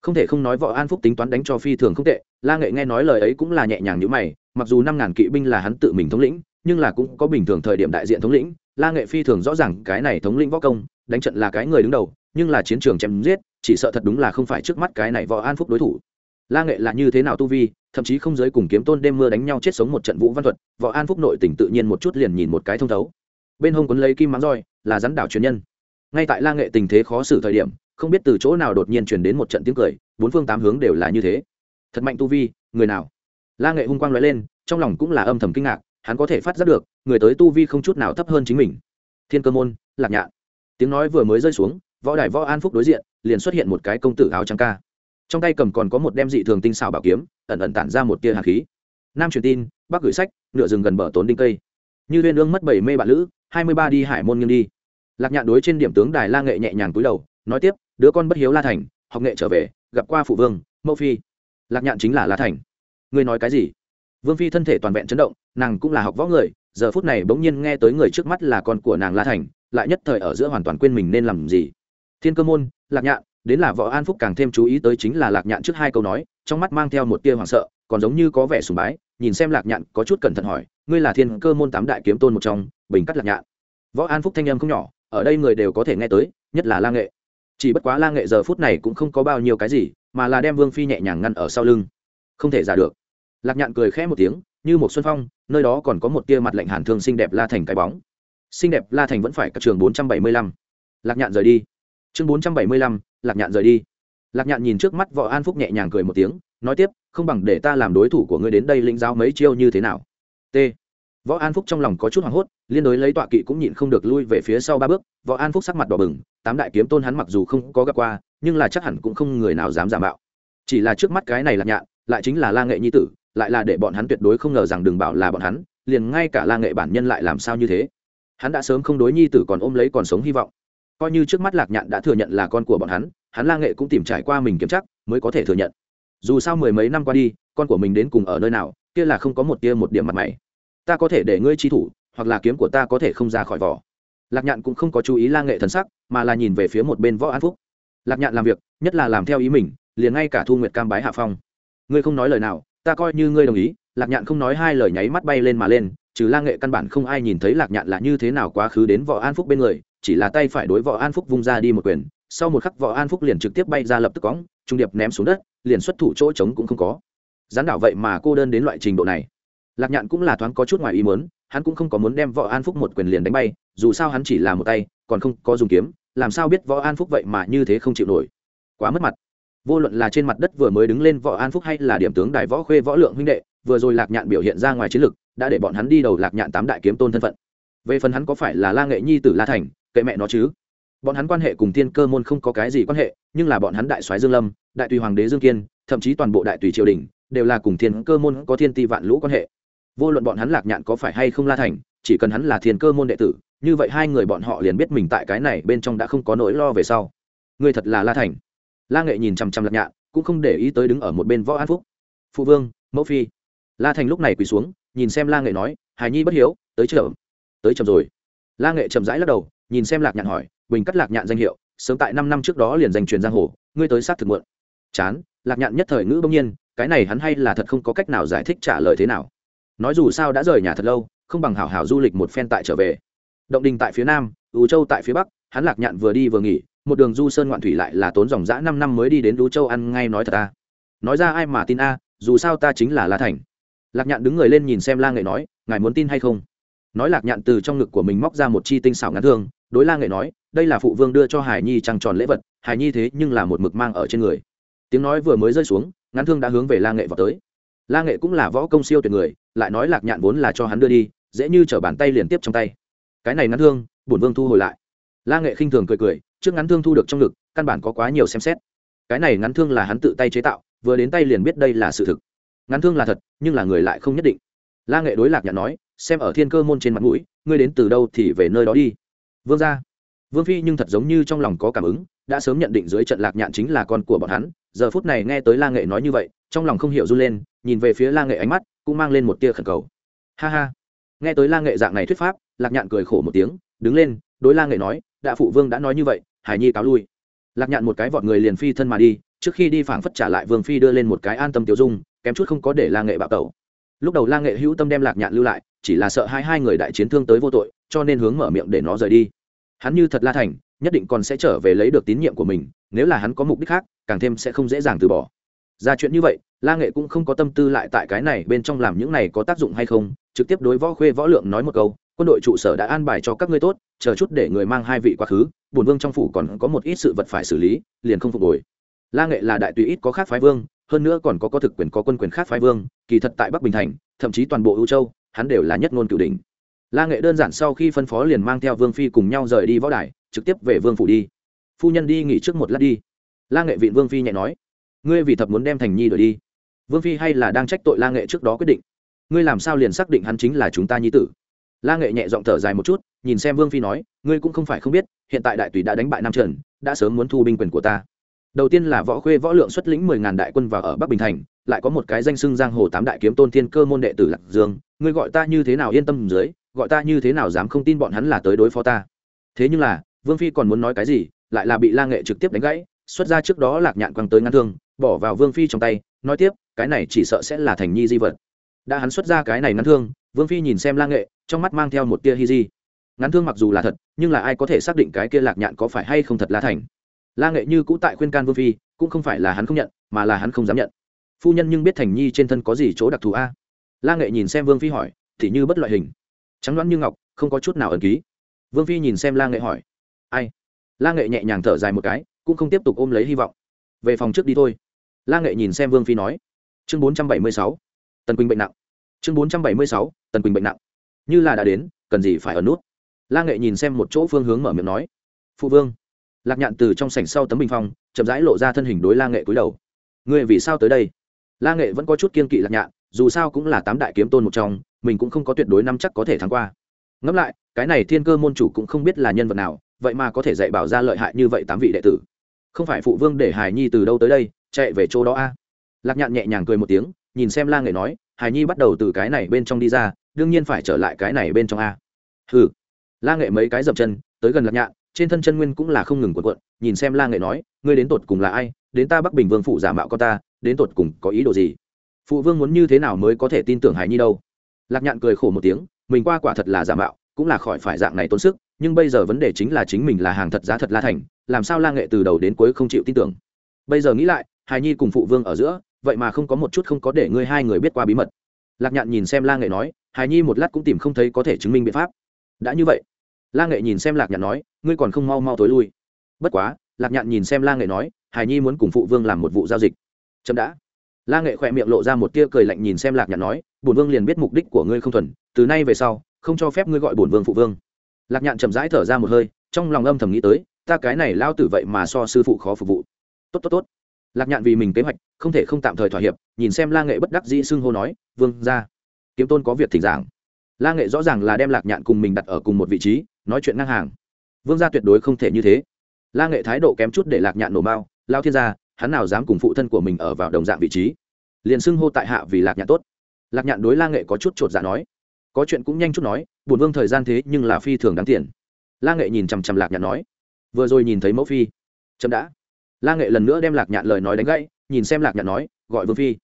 không thể không nói võ an phúc tính toán đánh cho phi thường không tệ, la nghệ nghe nói lời ấy cũng là nhẹ nhàng như mày, mặc dù năm ngàn kỵ binh là hắn tự mình thống lĩnh, nhưng là cũng có bình thường thời điểm đại diện thống lĩnh, la nghệ phi thường rõ ràng cái này thống lĩnh võ công, đánh trận là cái người đứng đầu, nhưng là chiến trường chém giết, chỉ sợ thật đúng là không phải trước mắt cái này võ an phúc đối thủ. La nghệ là như thế nào tu vi, thậm chí không giới cùng kiếm tôn đêm mưa đánh nhau chết sống một trận vũ văn thuật, võ an phúc nội tỉnh tự nhiên một chút liền nhìn một cái thông thấu. Bên hông quấn lấy kim mắng roi, là rắn đảo truyền nhân. Ngay tại la nghệ tình thế khó xử thời điểm không biết từ chỗ nào đột nhiên truyền đến một trận tiếng cười, bốn phương tám hướng đều là như thế. Thật mạnh tu vi, người nào? La nghệ hung quang nói lên, trong lòng cũng là âm thầm kinh ngạc, hắn có thể phát giác được, người tới tu vi không chút nào thấp hơn chính mình. Thiên cơ môn, lạc nhạn. Tiếng nói vừa mới rơi xuống, võ đài võ an phúc đối diện, liền xuất hiện một cái công tử áo trắng ca. Trong tay cầm còn có một đem dị thường tinh xảo bảo kiếm, ẩn ẩn tản ra một tia hạt khí. Nam truyền tin, bắc gửi sách, nửa rừng gần bờ tốn đinh cây. Như liên ương mất bảy mê bạn lữ, hai mươi ba đi hải môn nghiêng đi. Lạc nhạn đối trên điểm tướng đài la nghệ nhẹ nhàng cúi đầu, nói tiếp đứa con bất hiếu la thành, học nghệ trở về, gặp qua phụ vương, mẫu phi. Lạc nhạn chính là la thành. Ngươi nói cái gì? Vương phi thân thể toàn vẹn chấn động, nàng cũng là học võ người, giờ phút này bỗng nhiên nghe tới người trước mắt là con của nàng la thành, lại nhất thời ở giữa hoàn toàn quên mình nên làm gì. Thiên cơ môn, lạc nhạn, đến là võ an phúc càng thêm chú ý tới chính là lạc nhạn trước hai câu nói, trong mắt mang theo một tia hoảng sợ, còn giống như có vẻ sùng bái, nhìn xem lạc nhạn có chút cẩn thận hỏi, ngươi là thiên cơ môn tám đại kiếm tôn một trong, bình cắt lạc nhạn? Võ an phúc thanh âm không nhỏ, ở đây người đều có thể nghe tới, nhất là la nghệ chỉ bất quá la nghệ giờ phút này cũng không có bao nhiêu cái gì, mà là đem vương phi nhẹ nhàng ngăn ở sau lưng. Không thể giả được. Lạc nhạn cười khẽ một tiếng, như một xuân phong, nơi đó còn có một tia mặt lạnh hàn thương xinh đẹp la thành cái bóng. Xinh đẹp la thành vẫn phải các trường bốn trăm bảy mươi lăm. Lạc nhạn rời đi. Chương bốn trăm bảy mươi lăm, lạc nhạn rời đi. Lạc nhạn nhìn trước mắt võ an phúc nhẹ nhàng cười một tiếng, nói tiếp, không bằng để ta làm đối thủ của ngươi đến đây lĩnh giáo mấy chiêu như thế nào. T. Võ an phúc trong lòng có chút hoảng hốt, liên đối lấy tọa kỵ cũng nhịn không được lui về phía sau ba bước, võ an phúc sắc mặt đỏ bừng tám đại kiếm tôn hắn mặc dù không có gặp qua, nhưng là chắc hẳn cũng không người nào dám giả mạo. Chỉ là trước mắt cái này là nhạn, lại chính là la nghệ nhi tử, lại là để bọn hắn tuyệt đối không ngờ rằng đừng bảo là bọn hắn, liền ngay cả la nghệ bản nhân lại làm sao như thế. Hắn đã sớm không đối nhi tử còn ôm lấy còn sống hy vọng. Coi như trước mắt lạc nhạn đã thừa nhận là con của bọn hắn hắn la nghệ cũng tìm trải qua mình kiểm chắc mới có thể thừa nhận. Dù sao mười mấy năm qua đi, con của mình đến cùng ở nơi nào, kia là không có một tia một điểm mặt mày. Ta có thể để ngươi chi thủ, hoặc là kiếm của ta có thể không ra khỏi vỏ lạc nhạn cũng không có chú ý la nghệ thần sắc, mà là nhìn về phía một bên võ an phúc. Lạc nhạn làm việc, nhất là làm theo ý mình, liền ngay cả thu nguyệt cam bái hạ phong. Ngươi không nói lời nào, ta coi như ngươi đồng ý, lạc nhạn không nói hai lời nháy mắt bay lên mà lên, trừ la nghệ căn bản không ai nhìn thấy lạc nhạn là như thế nào quá khứ đến võ an phúc bên người, chỉ là tay phải đối võ an phúc vung ra đi một quyền, sau một khắc võ an phúc liền trực tiếp bay ra lập tức cóng, trung điệp ném xuống đất, liền xuất thủ chỗ trống cũng không có. Gián đảo vậy mà cô đơn đến loại trình độ này. Lạc nhạn cũng là thoáng có chút ngoài ý muốn, hắn cũng không có muốn đem võ an phúc một quyền liền đánh bay dù sao hắn chỉ là một tay, còn không có dùng kiếm, làm sao biết võ an phúc vậy mà như thế không chịu nổi? Quá mất mặt. Vô luận là trên mặt đất vừa mới đứng lên võ an phúc hay là điểm tướng đài võ khuê võ lượng huynh đệ, vừa rồi lạc nhạn biểu hiện ra ngoài chiến lực, đã để bọn hắn đi đầu lạc nhạn tám đại kiếm tôn thân phận. Về phần hắn có phải là la nghệ nhi tử la thành, kệ mẹ nó chứ? Bọn hắn quan hệ cùng thiên cơ môn không có cái gì quan hệ, nhưng là bọn hắn đại soái dương lâm, đại tùy hoàng đế dương kiên, thậm chí toàn bộ đại tùy triều đình, đều là cùng thiên cơ môn có thiên ti vạn lũ quan hệ. Vô luận bọn hắn lạc nhạn có phải hay không la thành, chỉ cần hắn là thiên cơ môn đệ tử như vậy hai người bọn họ liền biết mình tại cái này bên trong đã không có nỗi lo về sau. Người thật là la thành. La nghệ nhìn chằm chằm lạc nhạn, cũng không để ý tới đứng ở một bên võ an phúc. Phụ vương, mẫu phi. La thành lúc này quỳ xuống, nhìn xem la nghệ nói, hài nhi bất hiếu, tới chậm tới chậm rồi. La nghệ chậm rãi lắc đầu, nhìn xem lạc nhạn hỏi, bình cắt lạc nhạn danh hiệu, sớm tại năm năm trước đó liền giành truyền giang hồ, ngươi tới sát thực muộn. Chán. Lạc nhạn nhất thời ngữ bỗng nhiên, cái này hắn hay là thật không có cách nào giải thích trả lời thế nào. Nói dù sao đã rời nhà thật lâu, không bằng hảo hảo du lịch một phen tại trở về động đình tại phía nam ứ châu tại phía bắc, hắn lạc nhạn vừa đi vừa nghỉ, một đường du sơn ngoạn thủy lại là tốn dòng dã năm năm mới đi đến ứ châu ăn ngay nói thật ta. Nói ra ai mà tin a, dù sao ta chính là la thành. Lạc nhạn đứng người lên nhìn xem la nghệ nói, ngài muốn tin hay không? Nói lạc nhạn từ trong ngực của mình móc ra một chi tinh xảo ngắn thương, đối la nghệ nói, đây là phụ vương đưa cho hải nhi trăng tròn lễ vật, hải nhi thế nhưng là một mực mang ở trên người. Tiếng nói vừa mới rơi xuống, ngắn thương đã hướng về la nghệ vào tới. La nghệ cũng là võ công siêu tuyệt người, lại nói lạc nhạn vốn là cho hắn đưa đi, dễ như t bàn tay liền tiếp trong tay cái này ngắn thương bổn vương thu hồi lại. La nghệ khinh thường cười cười trước ngắn thương thu được trong lực, căn bản có quá nhiều xem xét. Cái này ngắn thương là hắn tự tay chế tạo vừa đến tay liền biết đây là sự thực. Ngắn thương là thật nhưng là người lại không nhất định. La nghệ đối lạc nhạn nói xem ở thiên cơ môn trên mặt mũi ngươi đến từ đâu thì về nơi đó đi. Vương ra vương phi nhưng thật giống như trong lòng có cảm ứng đã sớm nhận định dưới trận lạc nhạn chính là con của bọn hắn giờ phút này nghe tới la nghệ nói như vậy trong lòng không hiểu run lên nhìn về phía la nghệ ánh mắt cũng mang lên một tia khẩn cầu. Ha ha. Nghe tới la nghệ dạng này thuyết pháp lạc nhạn cười khổ một tiếng, đứng lên, đối la nghệ nói, đạ phụ vương đã nói như vậy hải nhi cáo lui. Lạc nhạn một cái vọt người liền phi thân mà đi, trước khi đi phảng phất trả lại vương phi đưa lên một cái an tâm tiêu dung, kém chút không có để la nghệ bạo tẩu. Lúc đầu la nghệ hữu tâm đem lạc nhạn lưu lại, chỉ là sợ hai hai người đại chiến thương tới vô tội, cho nên hướng mở miệng để nó rời đi. Hắn như thật la thành, nhất định còn sẽ trở về lấy được tín nhiệm của mình, nếu là hắn có mục đích khác, càng thêm sẽ không dễ dàng từ bỏ. Ra chuyện như vậy, la nghệ cũng không có tâm tư lại tại cái này bên trong làm những này có tác dụng hay không, trực tiếp đối võ khuê võ lượng nói một câu quân đội trụ sở đã an bài cho các ngươi tốt, chờ chút để người mang hai vị quá khứ, bổn vương trong phủ còn có một ít sự vật phải xử lý, liền không phục hồi. La nghệ là đại tùy ít có khác phái vương, hơn nữa còn có có thực quyền có quân quyền khác phái vương, kỳ thật tại bắc bình thành, thậm chí toàn bộ ưu châu, hắn đều là nhất ngôn cửu đỉnh. La nghệ đơn giản sau khi phân phó liền mang theo vương phi cùng nhau rời đi võ đài, trực tiếp về vương phủ đi. Phu nhân đi nghỉ trước một lát đi. La nghệ vịn vương phi nhẹ nói, ngươi vì thập muốn đem thành nhi đổi đi. Vương phi hay là đang trách tội la nghệ trước đó quyết định. Ngươi làm sao liền xác định hắn chính là chúng ta nhi tử? La nghệ nhẹ giọng thở dài một chút, nhìn xem vương phi nói, ngươi cũng không phải không biết, hiện tại đại tùy đã đánh bại nam trần, đã sớm muốn thu binh quyền của ta. Đầu tiên là võ khuê võ lượng xuất lĩnh mười ngàn đại quân vào ở bắc bình thành, lại có một cái danh xưng giang hồ tám đại kiếm tôn thiên cơ môn đệ tử lạc dương. Ngươi gọi ta như thế nào yên tâm dưới, gọi ta như thế nào dám không tin bọn hắn là tới đối phó ta. Thế nhưng là, vương phi còn muốn nói cái gì, lại là bị la nghệ trực tiếp đánh gãy, xuất ra trước đó lạc nhạn quăng tới ngăn thương, bỏ vào vương phi trong tay, nói tiếp, cái này chỉ sợ sẽ là thành nhi di vật. Đã hắn xuất ra cái này ngăn thương vương phi nhìn xem la nghệ, trong mắt mang theo một tia hi di ngắn thương mặc dù là thật, nhưng là ai có thể xác định cái kia lạc nhạn có phải hay không thật la thành? La nghệ như cũ tại khuyên can vương phi, cũng không phải là hắn không nhận, mà là hắn không dám nhận. Phu nhân nhưng biết thành nhi trên thân có gì chỗ đặc thù a? La nghệ nhìn xem vương phi hỏi, thì như bất loại hình. Trắng đoán như ngọc, không có chút nào ẩn ký. Vương phi nhìn xem la nghệ hỏi, ai? La nghệ nhẹ nhàng thở dài một cái, cũng không tiếp tục ôm lấy hy vọng. Về phòng trước đi thôi. La nghệ nhìn xem vương phi nói. Chương bốn trăm bảy mươi sáu. Tần quỳnh bệnh nặng chương bốn trăm bảy mươi sáu, tần quỳnh bệnh nặng. Như là đã đến, cần gì phải ở nút? La nghệ nhìn xem một chỗ phương hướng mở miệng nói. Phụ vương. Lạc nhạn từ trong sảnh sau tấm bình phong, chậm rãi lộ ra thân hình đối la nghệ cúi đầu. Ngươi vì sao tới đây? La nghệ vẫn có chút kiên kỵ lạc nhạn, dù sao cũng là tám đại kiếm tôn một trong, mình cũng không có tuyệt đối năm chắc có thể thắng qua. Ngẫm lại, cái này thiên cơ môn chủ cũng không biết là nhân vật nào, vậy mà có thể dạy bảo ra lợi hại như vậy tám vị đệ tử. Không phải phụ vương để hải nhi từ đâu tới đây, chạy về chỗ đó a? Lạc nhạn nhẹ nhàng cười một tiếng, nhìn xem la nghệ nói hải nhi bắt đầu từ cái này bên trong đi ra, đương nhiên phải trở lại cái này bên trong a. Hừ. La nghệ mấy cái dập chân, tới gần lạc nhạn, trên thân chân nguyên cũng là không ngừng cuộn cuộn, nhìn xem la nghệ nói, ngươi đến tột cùng là ai? Đến ta bắc bình vương phụ giả mạo con ta, đến tột cùng có ý đồ gì? Phụ vương muốn như thế nào mới có thể tin tưởng hải nhi đâu? Lạc nhạn cười khổ một tiếng, mình qua quả thật là giả mạo, cũng là khỏi phải dạng này tốn sức, nhưng bây giờ vấn đề chính là chính mình là hàng thật giá thật la thành, làm sao la nghệ từ đầu đến cuối không chịu tin tưởng? Bây giờ nghĩ lại hài nhi cùng phụ vương ở giữa vậy mà không có một chút không có để ngươi hai người biết qua bí mật. Lạc nhạn nhìn xem la nghệ nói, hài nhi một lát cũng tìm không thấy có thể chứng minh biện pháp. Đã như vậy, la nghệ nhìn xem lạc nhạn nói, ngươi còn không mau mau tối lui. Bất quá, lạc nhạn nhìn xem la nghệ nói, hài nhi muốn cùng phụ vương làm một vụ giao dịch. Chậm đã. La nghệ khỏe miệng lộ ra một tia cười lạnh nhìn xem lạc nhạn nói, bổn vương liền biết mục đích của ngươi không thuần, từ nay về sau, không cho phép ngươi gọi bổn vương phụ vương. Lạc nhạn chậm rãi thở ra một hơi, trong lòng âm thầm nghĩ tới, ta cái này lao tử vậy mà so sư phụ khó phục vụ. Tốt tốt tốt. Lạc nhạn vì mình kế hoạch không thể không tạm thời thỏa hiệp, nhìn xem la nghệ bất đắc dĩ xưng hô nói, vương ra kiếm tôn có việc thỉnh giảng. La nghệ rõ ràng là đem lạc nhạn cùng mình đặt ở cùng một vị trí, nói chuyện ngang hàng. Vương gia tuyệt đối không thể như thế. La nghệ thái độ kém chút để lạc nhạn nổ mao lao thiên gia, hắn nào dám cùng phụ thân của mình ở vào đồng dạng vị trí? Liền xưng hô tại hạ vì lạc nhạn tốt. Lạc nhạn đối la nghệ có chút chột dạ nói. Có chuyện cũng nhanh chút nói buồn vương thời gian thế nhưng là phi thường đáng tiền. La nghệ nhìn chằm chằm lạc nhạn nói. Vừa rồi nhìn thấy mẫu phi. Chậm đã. La nghệ lần nữa đem lạc nhạn lời nói đánh gãy nhìn xem lạc nhạn nói, gọi vương phi.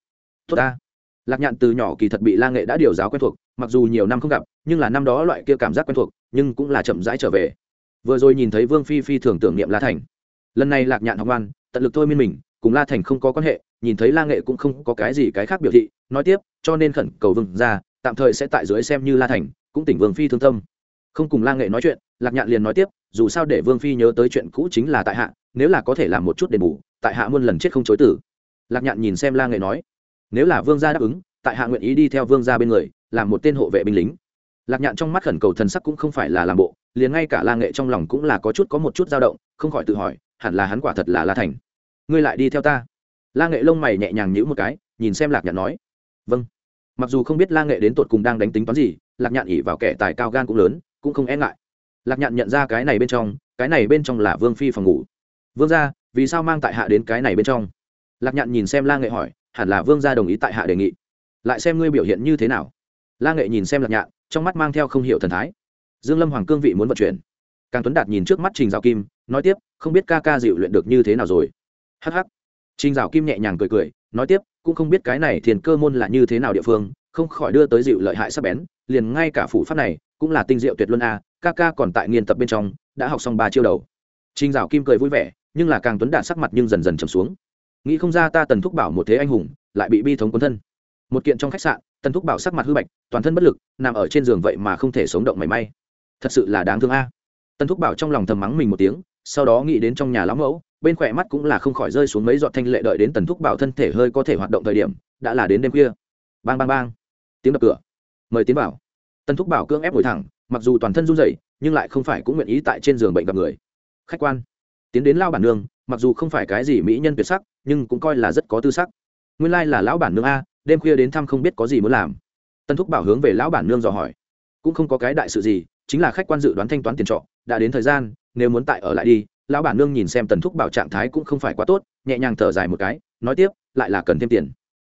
Tốt ta. Lạc nhạn từ nhỏ kỳ thật bị la nghệ đã điều giáo quen thuộc, mặc dù nhiều năm không gặp, nhưng là năm đó loại kia cảm giác quen thuộc, nhưng cũng là chậm rãi trở về. Vừa rồi nhìn thấy vương phi phi thường tưởng niệm la thành. Lần này lạc nhạn học ngoan, tận lực thôi miên mình, cùng la thành không có quan hệ, nhìn thấy la nghệ cũng không có cái gì cái khác biểu thị, nói tiếp, cho nên khẩn cầu vương ra tạm thời sẽ tại dưới xem như la thành, cũng tỉnh vương phi thương tâm. Không cùng la nghệ nói chuyện, lạc nhạn liền nói tiếp, dù sao để vương phi nhớ tới chuyện cũ chính là tại hạ, nếu là có thể làm một chút đền bù, tại hạ muôn lần chết không chối tử lạc nhạn nhìn xem la nghệ nói, nếu là vương gia đáp ứng, tại hạ nguyện ý đi theo vương gia bên người, làm một tên hộ vệ binh lính. Lạc nhạn trong mắt khẩn cầu thần sắc cũng không phải là làm bộ, liền ngay cả la nghệ trong lòng cũng là có chút, có một chút dao động, không khỏi tự hỏi, hẳn là hắn quả thật là la thành. Ngươi lại đi theo ta? La nghệ lông mày nhẹ nhàng nhữ một cái, nhìn xem lạc nhạn nói vâng. Mặc dù không biết la nghệ đến tột cùng đang đánh tính toán gì, lạc nhạn ỉ vào kẻ tài cao gan cũng lớn, cũng không e ngại. Lạc nhạn nhận ra cái này bên trong, cái này bên trong là vương phi phòng ngủ. Vương gia, vì sao mang tại hạ đến cái này bên trong? Lạc nhạn nhìn xem la nghệ hỏi, hẳn là vương gia đồng ý tại hạ đề nghị. Lại xem ngươi biểu hiện như thế nào. La nghệ nhìn xem lạc nhạn, trong mắt mang theo không hiểu thần thái. Dương lâm hoàng cương vị muốn vận chuyển. Càng tuấn đạt nhìn trước mắt trình dạo kim, nói tiếp, không biết ca ca dịu luyện được như thế nào rồi. Hh trình dạo kim nhẹ nhàng cười cười, nói tiếp, cũng không biết cái này thiền cơ môn là như thế nào địa phương, không khỏi đưa tới dịu lợi hại sắc bén, liền ngay cả phủ pháp này, cũng là tinh diệu tuyệt luân a, ca ca còn tại nghiên tập bên trong, đã học xong ba chiêu đầu. Trình dạo kim cười vui vẻ, nhưng là càng tuấn đạt sắc mặt nhưng dần dần trầm xuống nghĩ không ra ta tần thúc bảo một thế anh hùng, lại bị bi thống cuốn thân. Một kiện trong khách sạn, tần thúc bảo sắc mặt hư bạch, toàn thân bất lực, nằm ở trên giường vậy mà không thể sống động mảy may. Thật sự là đáng thương a. Tần thúc bảo trong lòng thầm mắng mình một tiếng, sau đó nghĩ đến trong nhà lão mẫu, bên khỏe mắt cũng là không khỏi rơi xuống mấy giọt thanh lệ đợi đến tần thúc bảo thân thể hơi có thể hoạt động thời điểm, đã là đến đêm khuya. Bang bang bang. Tiếng đập cửa. Mời tiến bảo tần thúc bảo cưỡng ép ngồi thẳng, mặc dù toàn thân run rẩy, nhưng lại không phải cũng nguyện ý tại trên giường bệnh gặp người. Khách quan tiến đến lao bản nương, mặc dù không phải cái gì mỹ nhân tuyệt sắc, nhưng cũng coi là rất có tư sắc. Nguyên lai là lão bản nương a, đêm khuya đến thăm không biết có gì muốn làm. Tân thúc bảo hướng về lão bản nương dò hỏi. Cũng không có cái đại sự gì, chính là khách quan dự đoán thanh toán tiền trọ, đã đến thời gian, nếu muốn tại ở lại đi, lão bản nương nhìn xem tần thúc bảo trạng thái cũng không phải quá tốt, nhẹ nhàng thở dài một cái, nói tiếp, lại là cần thêm tiền.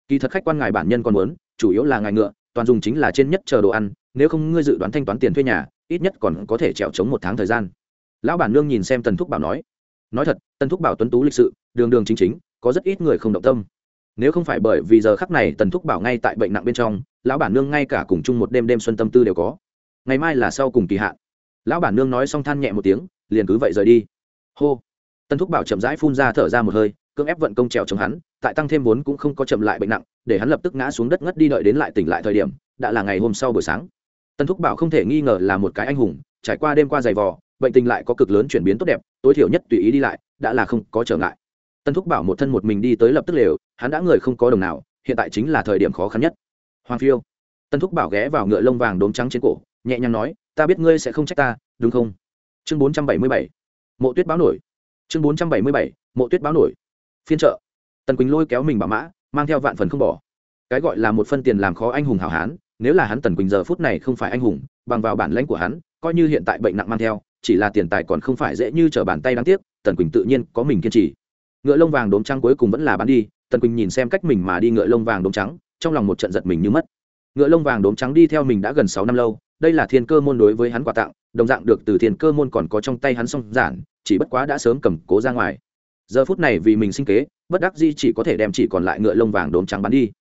Kỳ thật khách quan ngài bản nhân còn muốn, chủ yếu là ngài ngựa, toàn dùng chính là trên nhất chờ đồ ăn, nếu không ngươi dự đoán thanh toán tiền thuê nhà, ít nhất còn có thể trèo trống một tháng thời gian. Lão bản nương nhìn xem tần thúc bảo nói nói thật, tần thúc bảo tuấn tú lịch sự, đường đường chính chính, có rất ít người không động tâm. Nếu không phải bởi vì giờ khắc này tần thúc bảo ngay tại bệnh nặng bên trong, lão bản nương ngay cả cùng chung một đêm đêm xuân tâm tư đều có. Ngày mai là sau cùng kỳ hạn. Lão bản nương nói xong than nhẹ một tiếng, liền cứ vậy rời đi. Hô. Tần thúc bảo chậm rãi phun ra thở ra một hơi, cưỡng ép vận công trèo chống hắn, tại tăng thêm vốn cũng không có chậm lại bệnh nặng, để hắn lập tức ngã xuống đất ngất đi đợi đến lại tỉnh lại thời điểm, đã là ngày hôm sau buổi sáng. Tần thúc bảo không thể nghi ngờ là một cái anh hùng, trải qua đêm qua giày vò bệnh tình lại có cực lớn chuyển biến tốt đẹp, tối thiểu nhất tùy ý đi lại, đã là không có trở ngại. Tân thúc bảo một thân một mình đi tới lập tức lều, hắn đã người không có đồng nào, hiện tại chính là thời điểm khó khăn nhất. Hoàng phiêu. Tân thúc bảo ghé vào ngựa lông vàng đốm trắng trên cổ, nhẹ nhàng nói, ta biết ngươi sẽ không trách ta, đúng không? Chương bốn trăm bảy mươi bảy. Mộ tuyết báo nổi. Chương bốn trăm bảy mươi bảy. Mộ tuyết báo nổi. Phiên trợ tần quỳnh lôi kéo mình bảo mã, mang theo vạn phần không bỏ. Cái gọi là một phân tiền làm khó anh hùng hảo hán, nếu là hắn tần quỳnh giờ phút này không phải anh hùng, bằng vào bản lãnh của hắn, coi như hiện tại bệnh nặng mang theo chỉ là tiền tài còn không phải dễ như trở bàn tay đáng tiếc, tần quỳnh tự nhiên có mình kiên trì. Ngựa lông vàng đốm trắng cuối cùng vẫn là bán đi, tần quỳnh nhìn xem cách mình mà đi ngựa lông vàng đốm trắng, trong lòng một trận giật mình như mất. Ngựa lông vàng đốm trắng đi theo mình đã gần sáu năm lâu, đây là thiên cơ môn đối với hắn quà tặng, đồng dạng được từ thiên cơ môn còn có trong tay hắn song giản, chỉ bất quá đã sớm cầm cố ra ngoài. Giờ phút này vì mình sinh kế, bất đắc di chỉ có thể đem chỉ còn lại ngựa lông vàng đốm trắng bán đi.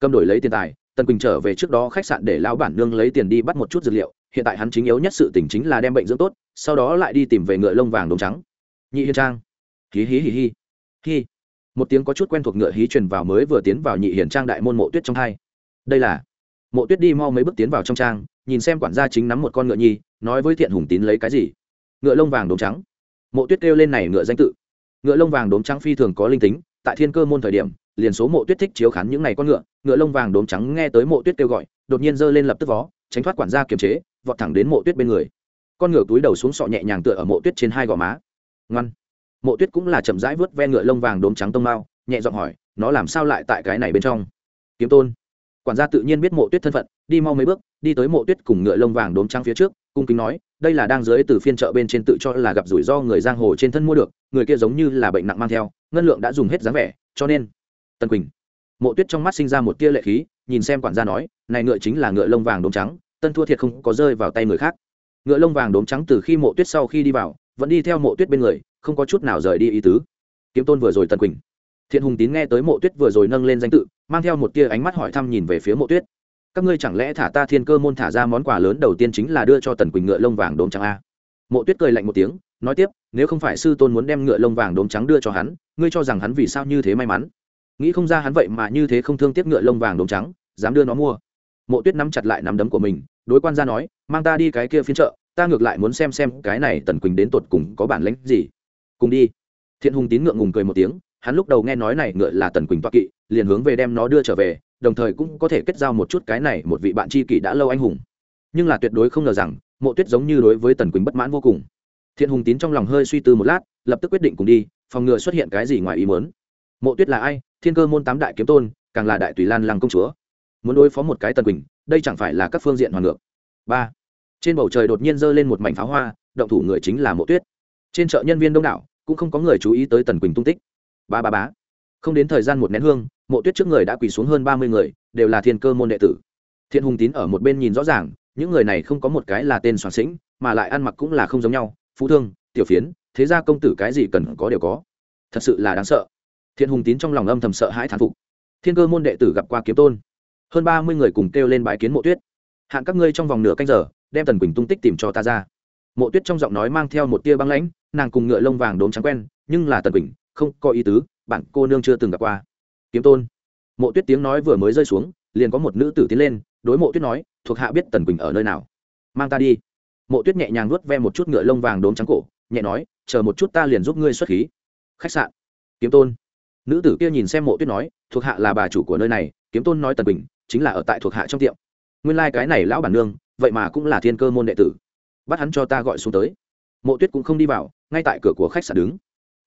Cầm đổi lấy tiền tài, tần quỳnh trở về trước đó khách sạn để lão bản nương lấy tiền đi bắt một chút dược liệu hiện tại hắn chính yếu nhất sự tỉnh chính là đem bệnh dưỡng tốt, sau đó lại đi tìm về ngựa lông vàng đốm trắng. Nhị hiên trang. Hí hí hí hí. Hí. Một tiếng có chút quen thuộc ngựa hí truyền vào mới vừa tiến vào nhị hiền trang đại môn mộ tuyết trong hai. Đây là mộ tuyết đi mau mấy bước tiến vào trong trang, nhìn xem quản gia chính nắm một con ngựa nhi nói với thiện hùng tín lấy cái gì? Ngựa lông vàng đốm trắng. Mộ tuyết kêu lên này ngựa danh tự. Ngựa lông vàng đốm trắng phi thường có linh tính, tại thiên cơ môn thời điểm, liền số mộ tuyết thích chiếu khán những n à y con ngựa ngựa lông vàng đốm trắng nghe tới mộ tuyết kêu gọi, đột nhiên giơ lên lập tức vó, tránh thoát quản gia kiềm chế vọt thẳng đến mộ tuyết bên người. Con ngựa túi đầu xuống sọ nhẹ nhàng tựa ở mộ tuyết trên hai gò má. Ngoan. Mộ tuyết cũng là chậm rãi vớt ve ngựa lông vàng đốm trắng tông mao nhẹ giọng hỏi, nó làm sao lại tại cái này bên trong? Kiếm tôn. Quản gia tự nhiên biết mộ tuyết thân phận, đi mau mấy bước, đi tới mộ tuyết cùng ngựa lông vàng đốm trắng phía trước, cung kính nói, đây là đang dưới từ phiên chợ bên trên tự cho là gặp rủi ro người giang hồ trên thân mua được, người kia giống như là bệnh nặng mang theo, ngân lượng đã dùng hết dáng vẻ, cho nên tân quỳnh. Mộ tuyết trong mắt sinh ra một tia lệ khí, nhìn xem quản gia nói, này ngựa chính là ngựa lông vàng đốm trắng tân thua thiệt không có rơi vào tay người khác. Ngựa lông vàng đốm trắng từ khi mộ tuyết sau khi đi vào, vẫn đi theo mộ tuyết bên người, không có chút nào rời đi ý tứ. Kiếm tôn vừa rồi tần quỳnh. Thiện hùng tín nghe tới mộ tuyết vừa rồi nâng lên danh tự, mang theo một tia ánh mắt hỏi thăm nhìn về phía mộ tuyết. Các ngươi chẳng lẽ thả ta thiên cơ môn thả ra món quà lớn đầu tiên chính là đưa cho tần quỳnh ngựa lông vàng đốm trắng a? Mộ tuyết cười lạnh một tiếng, nói tiếp, nếu không phải sư tôn muốn đem ngựa lông vàng đốm trắng đưa cho hắn, ngươi cho rằng hắn vì sao như thế may mắn? Nghĩ không ra hắn vậy mà như thế không thương tiếc ngựa lông vàng đốm trắng, dám đưa nó mua mộ tuyết nắm chặt lại nắm đấm của mình, đối quan gia nói, mang ta đi cái kia phiên chợ, ta ngược lại muốn xem xem cái này tần quỳnh đến tột cùng có bản lãnh gì. Cùng đi. Thiện hùng tín ngượng ngùng cười một tiếng, hắn lúc đầu nghe nói này ngựa là tần quỳnh toa kỵ, liền hướng về đem nó đưa trở về, đồng thời cũng có thể kết giao một chút cái này một vị bạn tri kỷ đã lâu anh hùng. Nhưng là tuyệt đối không ngờ rằng, mộ tuyết giống như đối với tần quỳnh bất mãn vô cùng. Thiện hùng tín trong lòng hơi suy tư một lát, lập tức quyết định cùng đi, phòng ngừa xuất hiện cái gì ngoài ý muốn. Mộ tuyết là ai? Thiên cơ môn tám đại kiếm tôn, càng là đại tùy lan lăng công chúa muốn đối phó một cái tần quỳnh, đây chẳng phải là các phương diện hoàn ngược. Ba, trên bầu trời đột nhiên giơ lên một mảnh pháo hoa, động thủ người chính là mộ tuyết. Trên chợ nhân viên đông đảo, cũng không có người chú ý tới tần quỳnh tung tích. Ba ba bá không đến thời gian một nén hương, mộ tuyết trước người đã quỳ xuống hơn ba mươi người, đều là thiên cơ môn đệ tử. Thiên hùng tín ở một bên nhìn rõ ràng, những người này không có một cái là tên soạn sĩnh, mà lại ăn mặc cũng là không giống nhau, phú thương, tiểu phiến, thế ra công tử cái gì cần có đều có. Thật sự là đáng sợ. Thiên hùng tín trong lòng âm thầm sợ hãi thán phục. Thiên cơ môn đệ tử gặp qua kiếm tôn hơn ba mươi người cùng kêu lên bãi kiến mộ tuyết. Hạn các ngươi trong vòng nửa canh giờ, đem tần quỳnh tung tích tìm cho ta ra. Mộ tuyết trong giọng nói mang theo một tia băng lãnh, nàng cùng ngựa lông vàng đốm trắng quen, nhưng là tần quỳnh, không có ý tứ, bạn cô nương chưa từng gặp qua. Kiếm tôn. Mộ tuyết tiếng nói vừa mới rơi xuống, liền có một nữ tử tiến lên, đối mộ tuyết nói, thuộc hạ biết tần quỳnh ở nơi nào? Mang ta đi. Mộ tuyết nhẹ nhàng nuốt ve một chút ngựa lông vàng đốm trắng cổ, nhẹ nói, chờ một chút ta liền giúp ngươi xuất khí. Khách sạn. Kiếm tôn. Nữ tử kia nhìn xem mộ tuyết nói, thuộc hạ là bà chủ của nơi này. Kiếm tôn nói tần quỳnh chính là ở tại thuộc hạ trong tiệm. Nguyên lai、like、cái này lão bản nương, vậy mà cũng là thiên cơ môn đệ tử. Bắt hắn cho ta gọi xuống tới. Mộ tuyết cũng không đi vào, ngay tại cửa của khách sạn đứng.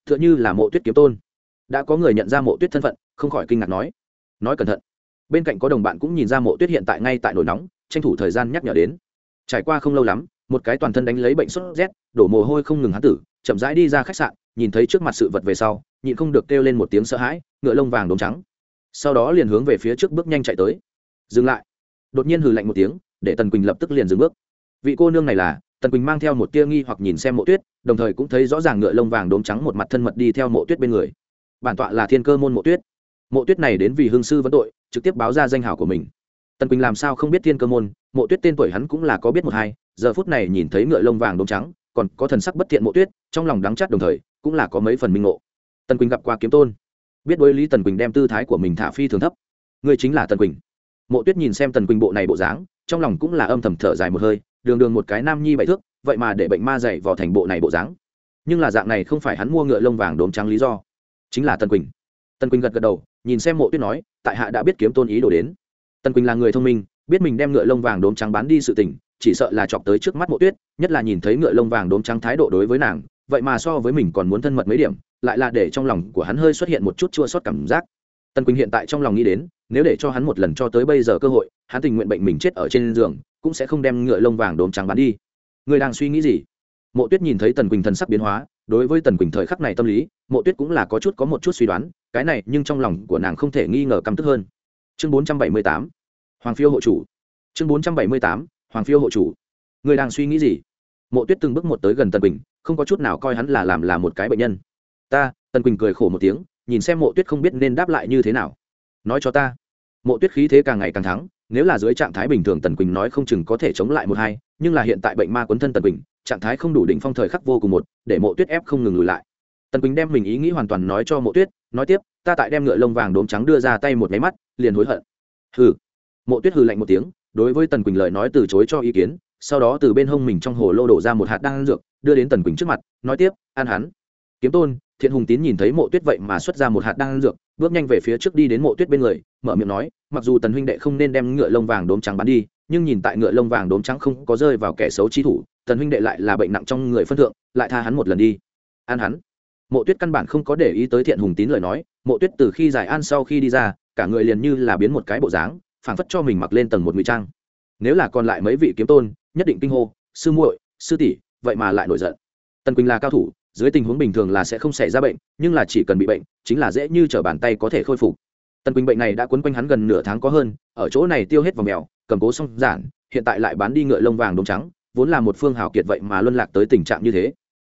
T h ư ợ n h ư là mộ tuyết kiếm tôn. Đã có người nhận ra mộ tuyết thân phận, không khỏi kinh ngạc nói. Nói cẩn thận. Bên cạnh có đồng bạn cũng nhìn ra mộ tuyết hiện tại ngay tại nổi nóng, tranh thủ thời gian nhắc nhở đến. Trải qua không lâu lắm, một cái toàn thân đánh lấy bệnh sốt rét, đổ mồ hôi không ngừng hán tử, chậm rãi đi ra khách sạn, nhìn thấy trước mặt sự vật về sau, nhịn không được kêu lên một tiếng sợ hãi, ngựa lông vàng đốm trắng sau đó liền hướng về phía trước bước nhanh chạy tới. Dừng lại. Đột nhiên hừ lạnh một tiếng, để tần quỳnh lập tức liền dừng bước. Vị cô nương này là, tần quỳnh mang theo một tia nghi hoặc nhìn xem mộ tuyết, đồng thời cũng thấy rõ ràng ngựa lông vàng đốm trắng một mặt thân mật đi theo mộ tuyết bên người. Bản tọa là thiên cơ môn mộ tuyết. Mộ tuyết này đến vì hương sư vẫn tội, trực tiếp báo ra danh hào của mình. Tần quỳnh làm sao không biết thiên cơ môn, mộ tuyết tên tuổi hắn cũng là có biết một hai, giờ phút này nhìn thấy ngựa lông vàng đốm trắng, còn có thần sắc bất thiện mộ tuyết, trong lòng đắng chát đồng thời, cũng là có mấy phần minh ngộ. Tần quỳnh gặp qua kiếm tôn biết đối lý tần quỳnh đem tư thái của mình thả phi thường thấp người chính là tần quỳnh mộ tuyết nhìn xem tần quỳnh bộ này bộ dáng trong lòng cũng là âm thầm thở dài một hơi đường đường một cái nam nhi bảy thước vậy mà để bệnh ma dày vào thành bộ này bộ dáng nhưng là dạng này không phải hắn mua ngựa lông vàng đốm trắng lý do chính là tần quỳnh tần quỳnh gật gật đầu nhìn xem mộ tuyết nói tại hạ đã biết kiếm tôn ý đồ đến tần quỳnh là người thông minh biết mình đem ngựa lông vàng đốm trắng bán đi sự tình chỉ sợ là chọc tới trước mắt mộ tuyết nhất là nhìn thấy ngựa lông vàng đốm trắng thái độ đối với nàng vậy mà so với mình còn muốn thân mật mấy điểm, lại là để trong lòng của hắn hơi xuất hiện một chút chua sót cảm giác. Tần quỳnh hiện tại trong lòng nghĩ đến, nếu để cho hắn một lần cho tới bây giờ cơ hội, hắn tình nguyện bệnh mình chết ở trên giường, cũng sẽ không đem ngựa lông vàng đốm trắng bán đi. Người đang suy nghĩ gì? Mộ tuyết nhìn thấy tần quỳnh thần sắc biến hóa, đối với tần quỳnh thời khắc này tâm lý, mộ tuyết cũng là có chút có một chút suy đoán, cái này nhưng trong lòng của nàng không thể nghi ngờ căm tức hơn. Chương bốn trăm bảy mươi tám, hoàng phiêu hộ chủ. Chương bốn trăm bảy mươi tám, hoàng phiêu hộ chủ. Người đang suy nghĩ gì? Mộ tuyết từng bước một tới gần tần quỳnh không có chút nào coi hắn là làm là một cái bệnh nhân. Ta, tần quỳnh cười khổ một tiếng, nhìn xem mộ tuyết không biết nên đáp lại như thế nào. Nói cho ta. Mộ tuyết khí thế càng ngày càng thắng, nếu là dưới trạng thái bình thường tần quỳnh nói không chừng có thể chống lại một hai, nhưng là hiện tại bệnh ma quấn thân tần quỳnh, trạng thái không đủ đỉnh phong thời khắc vô cùng một, để mộ tuyết ép không ngừng lùi lại. Tần quỳnh đem mình ý nghĩ hoàn toàn nói cho mộ tuyết, nói tiếp, ta tại đem ngựa lông vàng đốm trắng đưa ra tay một máy mắt, liền hối hận. Hừ. Mộ tuyết hừ lạnh một tiếng, đối với tần quỳnh lời nói từ chối cho ý kiến sau đó từ bên hông mình trong hồ lô đổ ra một hạt đan dược, đưa đến tần quỳnh trước mặt, nói tiếp, an hắn. Kiếm tôn, thiện hùng tín nhìn thấy mộ tuyết vậy mà xuất ra một hạt đan dược, bước nhanh về phía trước đi đến mộ tuyết bên người, mở miệng nói, mặc dù tần huynh đệ không nên đem ngựa lông vàng đốm trắng bắn đi, nhưng nhìn tại ngựa lông vàng đốm trắng không có rơi vào kẻ xấu chi thủ, tần huynh đệ lại là bệnh nặng trong người phân thượng, lại tha hắn một lần đi. An hắn? Mộ tuyết căn bản không có để ý tới thiện hùng tín lời nói, mộ tuyết từ khi giải an sau khi đi ra, cả người liền như là biến một cái bộ dáng, phảng phất cho mình mặc lên tầng một ngụy trang. Nếu là còn lại mấy vị kiếm tôn nhất định kinh hô, sư muội, sư tỷ, vậy mà lại nổi giận. Tần quỳnh là cao thủ, dưới tình huống bình thường là sẽ không xảy ra bệnh, nhưng là chỉ cần bị bệnh, chính là dễ như t r ở bàn tay có thể khôi phục. Tần quỳnh bệnh này đã quấn quanh hắn gần nửa tháng có hơn, ở chỗ này tiêu hết vào mèo, cầm cố xong giản, hiện tại lại bán đi ngựa lông vàng đống trắng, vốn là một phương hào kiệt vậy mà luân lạc tới tình trạng như thế.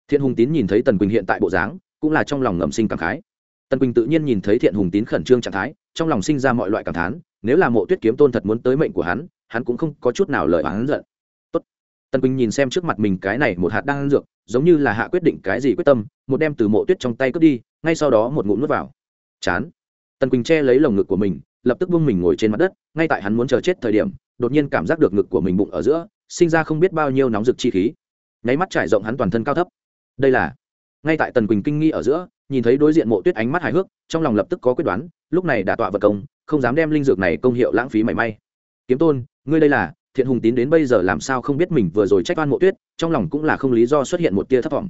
Thiện hùng tín nhìn thấy tần quỳnh hiện tại bộ dáng, cũng là trong lòng ngầm sinh cảm khái. Tần quỳnh tự nhiên nhìn thấy thiện hùng tín khẩn trương trạng thái, trong lòng sinh ra mọi loại cảm thán, nếu là mộ tuyết kiếm tôn thật muốn tới mệnh của hắn hắn cũng không có chút nào lời hắn giận tần quỳnh nhìn xem trước mặt mình cái này một hạt đang ăn dược, giống như là hạ quyết định cái gì quyết tâm, một đem từ mộ tuyết trong tay cướp đi, ngay sau đó một ngụm nuốt vào. Chán. Tần quỳnh che lấy lồng ngực của mình, lập tức buông mình ngồi trên mặt đất, ngay tại hắn muốn chờ chết thời điểm, đột nhiên cảm giác được ngực của mình bụng ở giữa, sinh ra không biết bao nhiêu nóng rực chi khí. Nháy mắt trải rộng hắn toàn thân cao thấp. Đây là, ngay tại tần quỳnh kinh nghi ở giữa, nhìn thấy đối diện mộ tuyết ánh mắt hài hước, trong lòng lập tức có quyết đoán, lúc này đã tọa vật công, không dám đem linh dược này công hiệu lãng phí mảy may. Kiếm tôn, ngươi đây là thiện hùng tín đến bây giờ làm sao không biết mình vừa rồi trách oan mộ tuyết, trong lòng cũng là không lý do xuất hiện một tia thất vọng.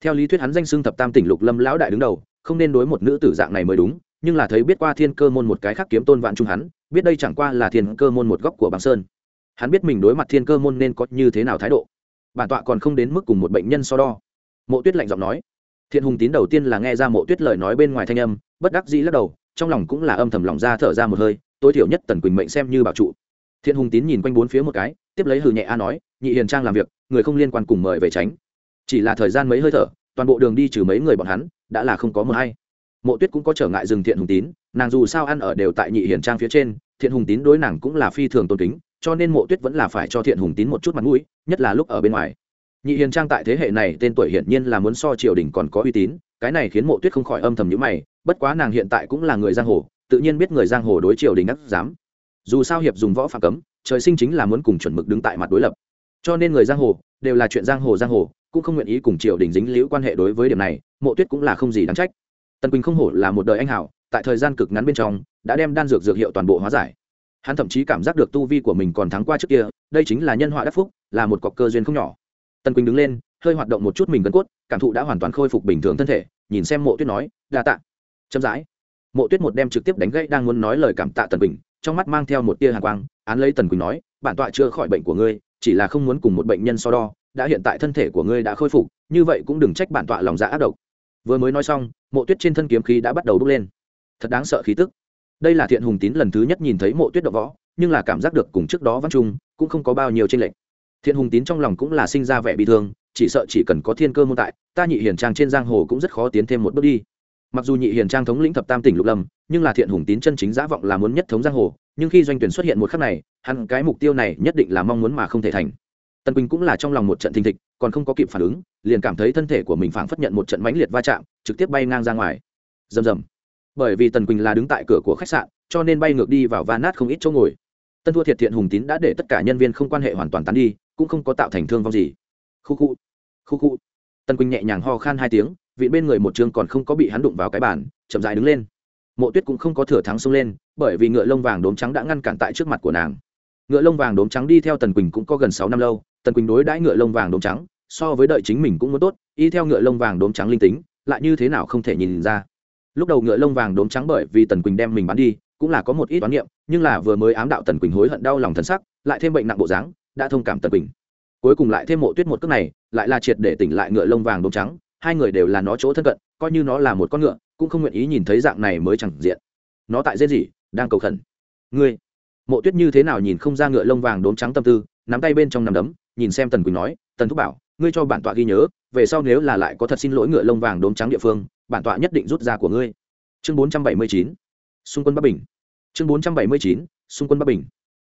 Theo lý thuyết hắn danh xưng thập tam tỉnh lục lâm lão đại đứng đầu, không nên đối một nữ tử dạng này mới đúng, nhưng là thấy biết qua thiên cơ môn một cái khác kiếm tôn vạn trung hắn, biết đây chẳng qua là thiên cơ môn một góc của bằng sơn. Hắn biết mình đối mặt thiên cơ môn nên có như thế nào thái độ. Bản tọa còn không đến mức cùng một bệnh nhân so đo. Mộ tuyết lạnh giọng nói. Thiện hùng tín đầu tiên là nghe ra mộ tuyết lời nói bên ngoài thanh âm, bất đắc dĩ lắc đầu, trong lòng cũng là âm thầm lòng ra thở ra một hơi, tối thiểu nhất tần quỳnh mệnh xem như bảo trụ thiện hùng tín nhìn quanh bốn phía một cái, tiếp lấy hừ nhẹ a nói, nhị hiền trang làm việc, người không liên quan cùng mời về tránh. Chỉ là thời gian mấy hơi thở, toàn bộ đường đi trừ mấy người bọn hắn, đã là không có mờ hay. Mộ tuyết cũng có trở ngại dừng thiện hùng tín, nàng dù sao ăn ở đều tại nhị hiền trang phía trên, thiện hùng tín đối nàng cũng là phi thường tôn kính, cho nên mộ tuyết vẫn là phải cho thiện hùng tín một chút mặt mũi, nhất là lúc ở bên ngoài. Nhị hiền trang tại thế hệ này tên tuổi hiển nhiên là muốn so triều đình còn có uy tín, cái này khiến mộ tuyết không khỏi âm thầm nhữ mày, bất quá nàng hiện tại cũng là người giang hồ, tự nhiên biết người giang hồ đối triều đình ác dám dù sao hiệp dùng võ phạm cấm, trời sinh chính là muốn cùng chuẩn mực đứng tại mặt đối lập. Cho nên người giang hồ đều là chuyện giang hồ giang hồ, cũng không nguyện ý cùng triều đình dính liễu quan hệ đối với điểm này, mộ tuyết cũng là không gì đáng trách. Tần quỳnh không hổ là một đời anh hảo tại thời gian cực ngắn bên trong, đã đem đan dược dược hiệu toàn bộ hóa giải. Hắn thậm chí cảm giác được tu vi của mình còn thắng qua trước kia, đây chính là nhân họa đắc phúc, là một cọc cơ duyên không nhỏ. Tần quỳnh đứng lên, hơi hoạt động một chút mình gân cốt, cảm thụ đã hoàn toàn khôi phục bình thường thân thể, nhìn xem mộ tuyết nói, đa tạ. Chậm rãi, mộ tuyết một đem trực tiếp đánh gãy đang muốn nói lời cảm tạ tần quỳnh trong mắt mang theo một tia hàn quang, án lấy tần quỳnh nói, bản tọa chưa khỏi bệnh của ngươi, chỉ là không muốn cùng một bệnh nhân so đo, đã hiện tại thân thể của ngươi đã khôi phục, như vậy cũng đừng trách bản tọa lòng dạ ác độc. Vừa mới nói xong, mộ tuyết trên thân kiếm khí đã bắt đầu đúc lên. Thật đáng sợ khí tức. Đây là thiện hùng tín lần thứ nhất nhìn thấy mộ tuyết đ võ, nhưng là cảm giác được cùng trước đó văn trung, cũng không có bao nhiêu tranh lệch. Thiện hùng tín trong lòng cũng là sinh ra vẻ bị thương, chỉ sợ chỉ cần có thiên cơ môn tại, ta nhị hiền trang trên giang hồ cũng rất khó tiến thêm một bước đi mặc dù nhị hiền trang thống lĩnh thập tam tỉnh lục lâm, nhưng là thiện hùng tín chân chính giả vọng là muốn nhất thống giang hồ, nhưng khi doanh tuyển xuất hiện một khắc này hẳn cái mục tiêu này nhất định là mong muốn mà không thể thành. Tần quỳnh cũng là trong lòng một trận thình thịch, còn không có kịp phản ứng, liền cảm thấy thân thể của mình phảng phất nhận một trận mãnh liệt va chạm, trực tiếp bay ngang ra ngoài. Rầm rầm. Bởi vì tần quỳnh là đứng tại cửa của khách sạn, cho nên bay ngược đi vào va nát không ít chỗ ngồi. Tân thua thiệt thiện hùng tín đã để tất cả nhân viên không quan hệ hoàn toàn tán đi, cũng không có tạo thành thương vong gì. Khu khu. Khu khu. Tần quỳnh nhẹ nhàng ho khan hai tiếng vị bên người một chương còn không có bị hắn đụng vào cái bàn, chậm dài đứng lên. Mộ tuyết cũng không có thừa thắng xông lên, bởi vì ngựa lông vàng đốm trắng đã ngăn cản tại trước mặt của nàng. Ngựa lông vàng đốm trắng đi theo tần quỳnh cũng có gần sáu năm lâu, tần quỳnh đối đãi ngựa lông vàng đốm trắng, so với đợi chính mình cũng muốn tốt, y theo ngựa lông vàng đốm trắng linh tính, lại như thế nào không thể nhìn ra. Lúc đầu ngựa lông vàng đốm trắng bởi vì tần quỳnh đem mình bán đi, cũng là có một ít toán niệm, nhưng là vừa mới ám đạo tần quỳnh hối hận đau lòng thân sắc, lại thêm bệnh nặng bộ dáng, đã thông cảm tần quỳnh. Cuối cùng lại thêm mộ tuyết một cước này, lại là triệt để tỉnh lại ngựa lông vàng đốm trắng hai người đều là nó chỗ thân cận, coi như nó là một con ngựa, cũng không nguyện ý nhìn thấy dạng này mới chẳng diện. Nó tại dễ gì? Đang cầu khẩn. Ngươi, mộ tuyết như thế nào nhìn không ra ngựa lông vàng đốm trắng tâm tư, nắm tay bên trong nằm đấm, nhìn xem tần quỳnh nói, tần thúc bảo, ngươi cho bản tọa ghi nhớ, về sau nếu là lại có thật xin lỗi ngựa lông vàng đốm trắng địa phương, bản tọa nhất định rút ra của ngươi. Chương bốn trăm bảy mươi chín, xung quân bắc bình. Chương bốn trăm bảy mươi chín, xung quân bắc bình.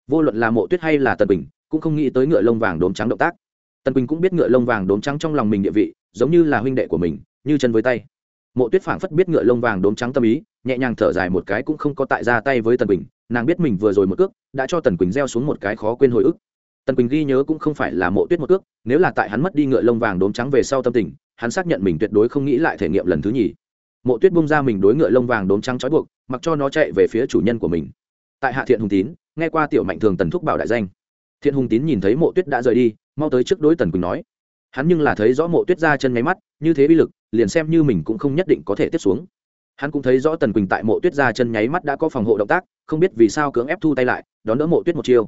Vô luận là mộ tuyết hay là tần bình cũng không nghĩ tới ngựa lông vàng đốm trắng động tác. Tần quỳnh cũng biết ngựa lông vàng đốm trắng trong lòng mình địa vị giống như là huynh đệ của mình, như chân với tay. Mộ tuyết phảng phất biết ngựa lông vàng đốm trắng tâm ý, nhẹ nhàng thở dài một cái cũng không có tại ra tay với tần quỳnh, nàng biết mình vừa rồi một cước, đã cho tần quỳnh gieo xuống một cái khó quên hồi ức. Tần quỳnh ghi nhớ cũng không phải là mộ tuyết một cước, nếu là tại hắn mất đi ngựa lông vàng đốm trắng về sau tâm tình, hắn xác nhận mình tuyệt đối không nghĩ lại thể nghiệm lần thứ nhì. Mộ tuyết bung ra mình đối ngựa lông vàng đốm trắng trói buộc, mặc cho nó chạy về phía chủ nhân của mình. Tại hạ thiện hùng tín, nghe qua tiểu mạnh thường tần thúc bảo đại danh. Thiện hùng tín nhìn thấy mộ tuyết đã rời đi, mau tới trước đối tần quỳnh nói hắn nhưng là thấy rõ mộ tuyết ra chân nháy mắt, như thế bi lực, liền xem như mình cũng không nhất định có thể tiếp xuống. Hắn cũng thấy rõ tần quỳnh tại mộ tuyết ra chân nháy mắt đã có phòng hộ động tác, không biết vì sao cưỡng ép thu tay lại, đón đỡ mộ tuyết một chiêu.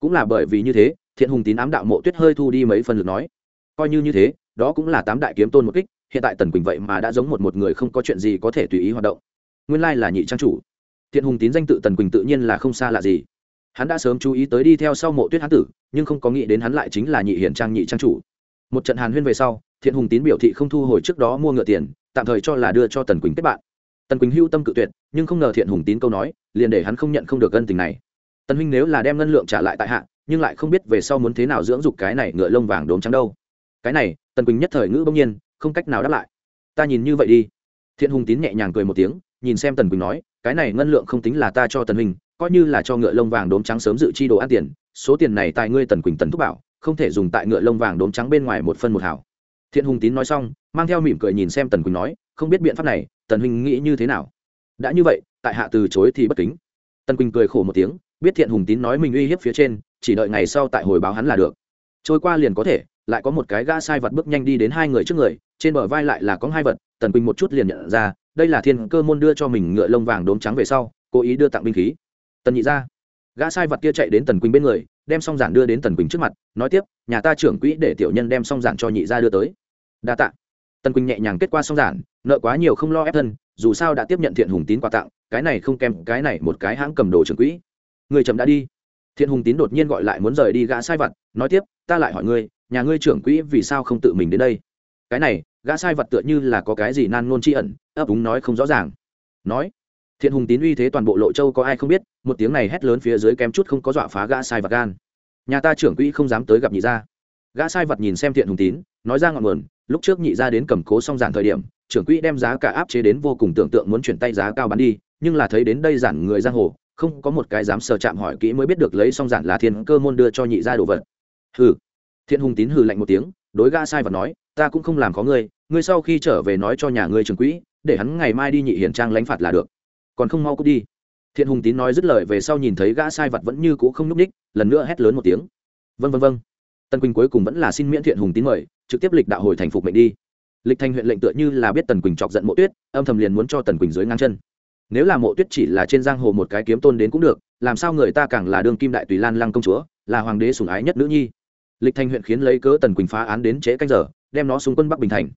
Cũng là bởi vì như thế, thiện hùng tín ám đạo mộ tuyết hơi thu đi mấy phần lực nói. Coi như như thế, đó cũng là tám đại kiếm tôn một kích, hiện tại tần quỳnh vậy mà đã giống một một người không có chuyện gì có thể tùy ý hoạt động. Nguyên lai là nhị trang chủ. Thiện hùng tín danh tự tần quỳnh tự nhiên là không xa lạ gì. Hắn đã sớm chú ý tới đi theo sau mộ tuyết hán tử, nhưng không có nghĩ đến hắn lại chính là nhị hiển trang nhị trang chủ một trận hàn huyên về sau, thiện hùng tín biểu thị không thu hồi trước đó mua ngựa tiền, tạm thời cho là đưa cho tần quỳnh kết bạn. Tần quỳnh hưu tâm cự tuyệt, nhưng không ngờ thiện hùng tín câu nói, liền để hắn không nhận không được ân tình này. Tần huynh nếu là đem ngân lượng trả lại tại hạ, nhưng lại không biết về sau muốn thế nào dưỡng dục cái này ngựa lông vàng đốm trắng đâu. Cái này, tần quỳnh nhất thời ngữ bỗng nhiên, không cách nào đáp lại. Ta nhìn như vậy đi. Thiện hùng tín nhẹ nhàng cười một tiếng, nhìn xem tần quỳnh nói, cái này ngân lượng không tính là ta cho tần huynh, coi như là cho ngựa lông vàng đốm trắng sớm dự chi đồ ăn tiền, số tiền này tại ngươi tần quỳnh tần thúc bảo không thể dùng tại ngựa lông vàng đốm trắng bên ngoài một phân một hảo thiện hùng tín nói xong, mang theo mỉm cười nhìn xem tần quỳnh nói, không biết biện pháp này, tần huynh nghĩ như thế nào? Đã như vậy, tại hạ từ chối thì bất kính. Tần quỳnh cười khổ một tiếng, biết thiện hùng tín nói mình uy hiếp phía trên, chỉ đợi ngày sau tại hồi báo hắn là được. Trôi qua liền có thể, lại có một cái gã sai vật bước nhanh đi đến hai người trước người, trên bờ vai lại là có hai vật, tần quỳnh một chút liền nhận ra, đây là thiên cơ môn đưa cho mình ngựa lông vàng đốm trắng về sau, cố ý đưa tặng binh khí. Tần nhị ra gã sai vật kia chạy đến tần quỳnh bên người, đem song giản đưa đến tần quỳnh trước mặt, nói tiếp, nhà ta trưởng quỹ để tiểu nhân đem song giản cho nhị ra đưa tới. Đa tạ. Tần quỳnh nhẹ nhàng kết qua song giản, nợ quá nhiều không lo ép thân, dù sao đã tiếp nhận thiện hùng tín quà tặng, cái này không kèm cái này một cái hãng cầm đồ trưởng quỹ. Người chậm đã đi. Thiện hùng tín đột nhiên gọi lại muốn rời đi gã sai vật, nói tiếp, ta lại hỏi ngươi, nhà ngươi trưởng quỹ vì sao không tự mình đến đây? Cái này, gã sai vật tựa như là có cái gì nan ngôn tri ẩn, ấp úng nói không rõ ràng. Nói thiện hùng tín uy thế toàn bộ lộ châu có ai không biết, một tiếng này hét lớn phía dưới kém chút không có dọa phá gã sai vật gan. Nhà ta trưởng quỹ không dám tới gặp nhị gia. Gã sai vật nhìn xem thiện hùng tín, nói ra ngọn nguồn, lúc trước nhị gia đến cầm cố xong giản thời điểm, trưởng quỹ đem giá cả áp chế đến vô cùng tưởng tượng muốn chuyển tay giá cao bán đi, nhưng là thấy đến đây giản người giang hồ, không có một cái dám sờ chạm hỏi kỹ mới biết được lấy xong giản là thiên cơ môn đưa cho nhị gia đồ vật. Hừ. Thiện hùng tín hừ lạnh một tiếng, đối gã sai vật nói, ta cũng không làm có ngươi ngươi sau khi trở về nói cho nhà ngươi trưởng quỹ, để hắn ngày mai đi nhị hiển trang lãnh phạt là được còn không mau cút đi. Thiện hùng tín nói dứt lời về sau nhìn thấy gã sai vật vẫn như cũ không nhúc ních lần nữa hét lớn một tiếng. Vân vân vân tần quỳnh cuối cùng vẫn là xin miễn thiện hùng tín mời, trực tiếp lịch đạo hồi thành phục mệnh đi. Lịch thành huyện lệnh tựa như là biết tần quỳnh chọc giận mộ tuyết, âm thầm liền muốn cho tần quỳnh dưới ngang chân. Nếu là mộ tuyết chỉ là trên giang hồ một cái kiếm tôn đến cũng được, làm sao người ta càng là đương kim đại tùy lan lăng công chúa, là hoàng đế sủng ái nhất nữ nhi. Lịch thành huyện khiến lấy cớ tần quỳnh phá án đến trễ canh giờ, đem nó xuống quân bắc bình thành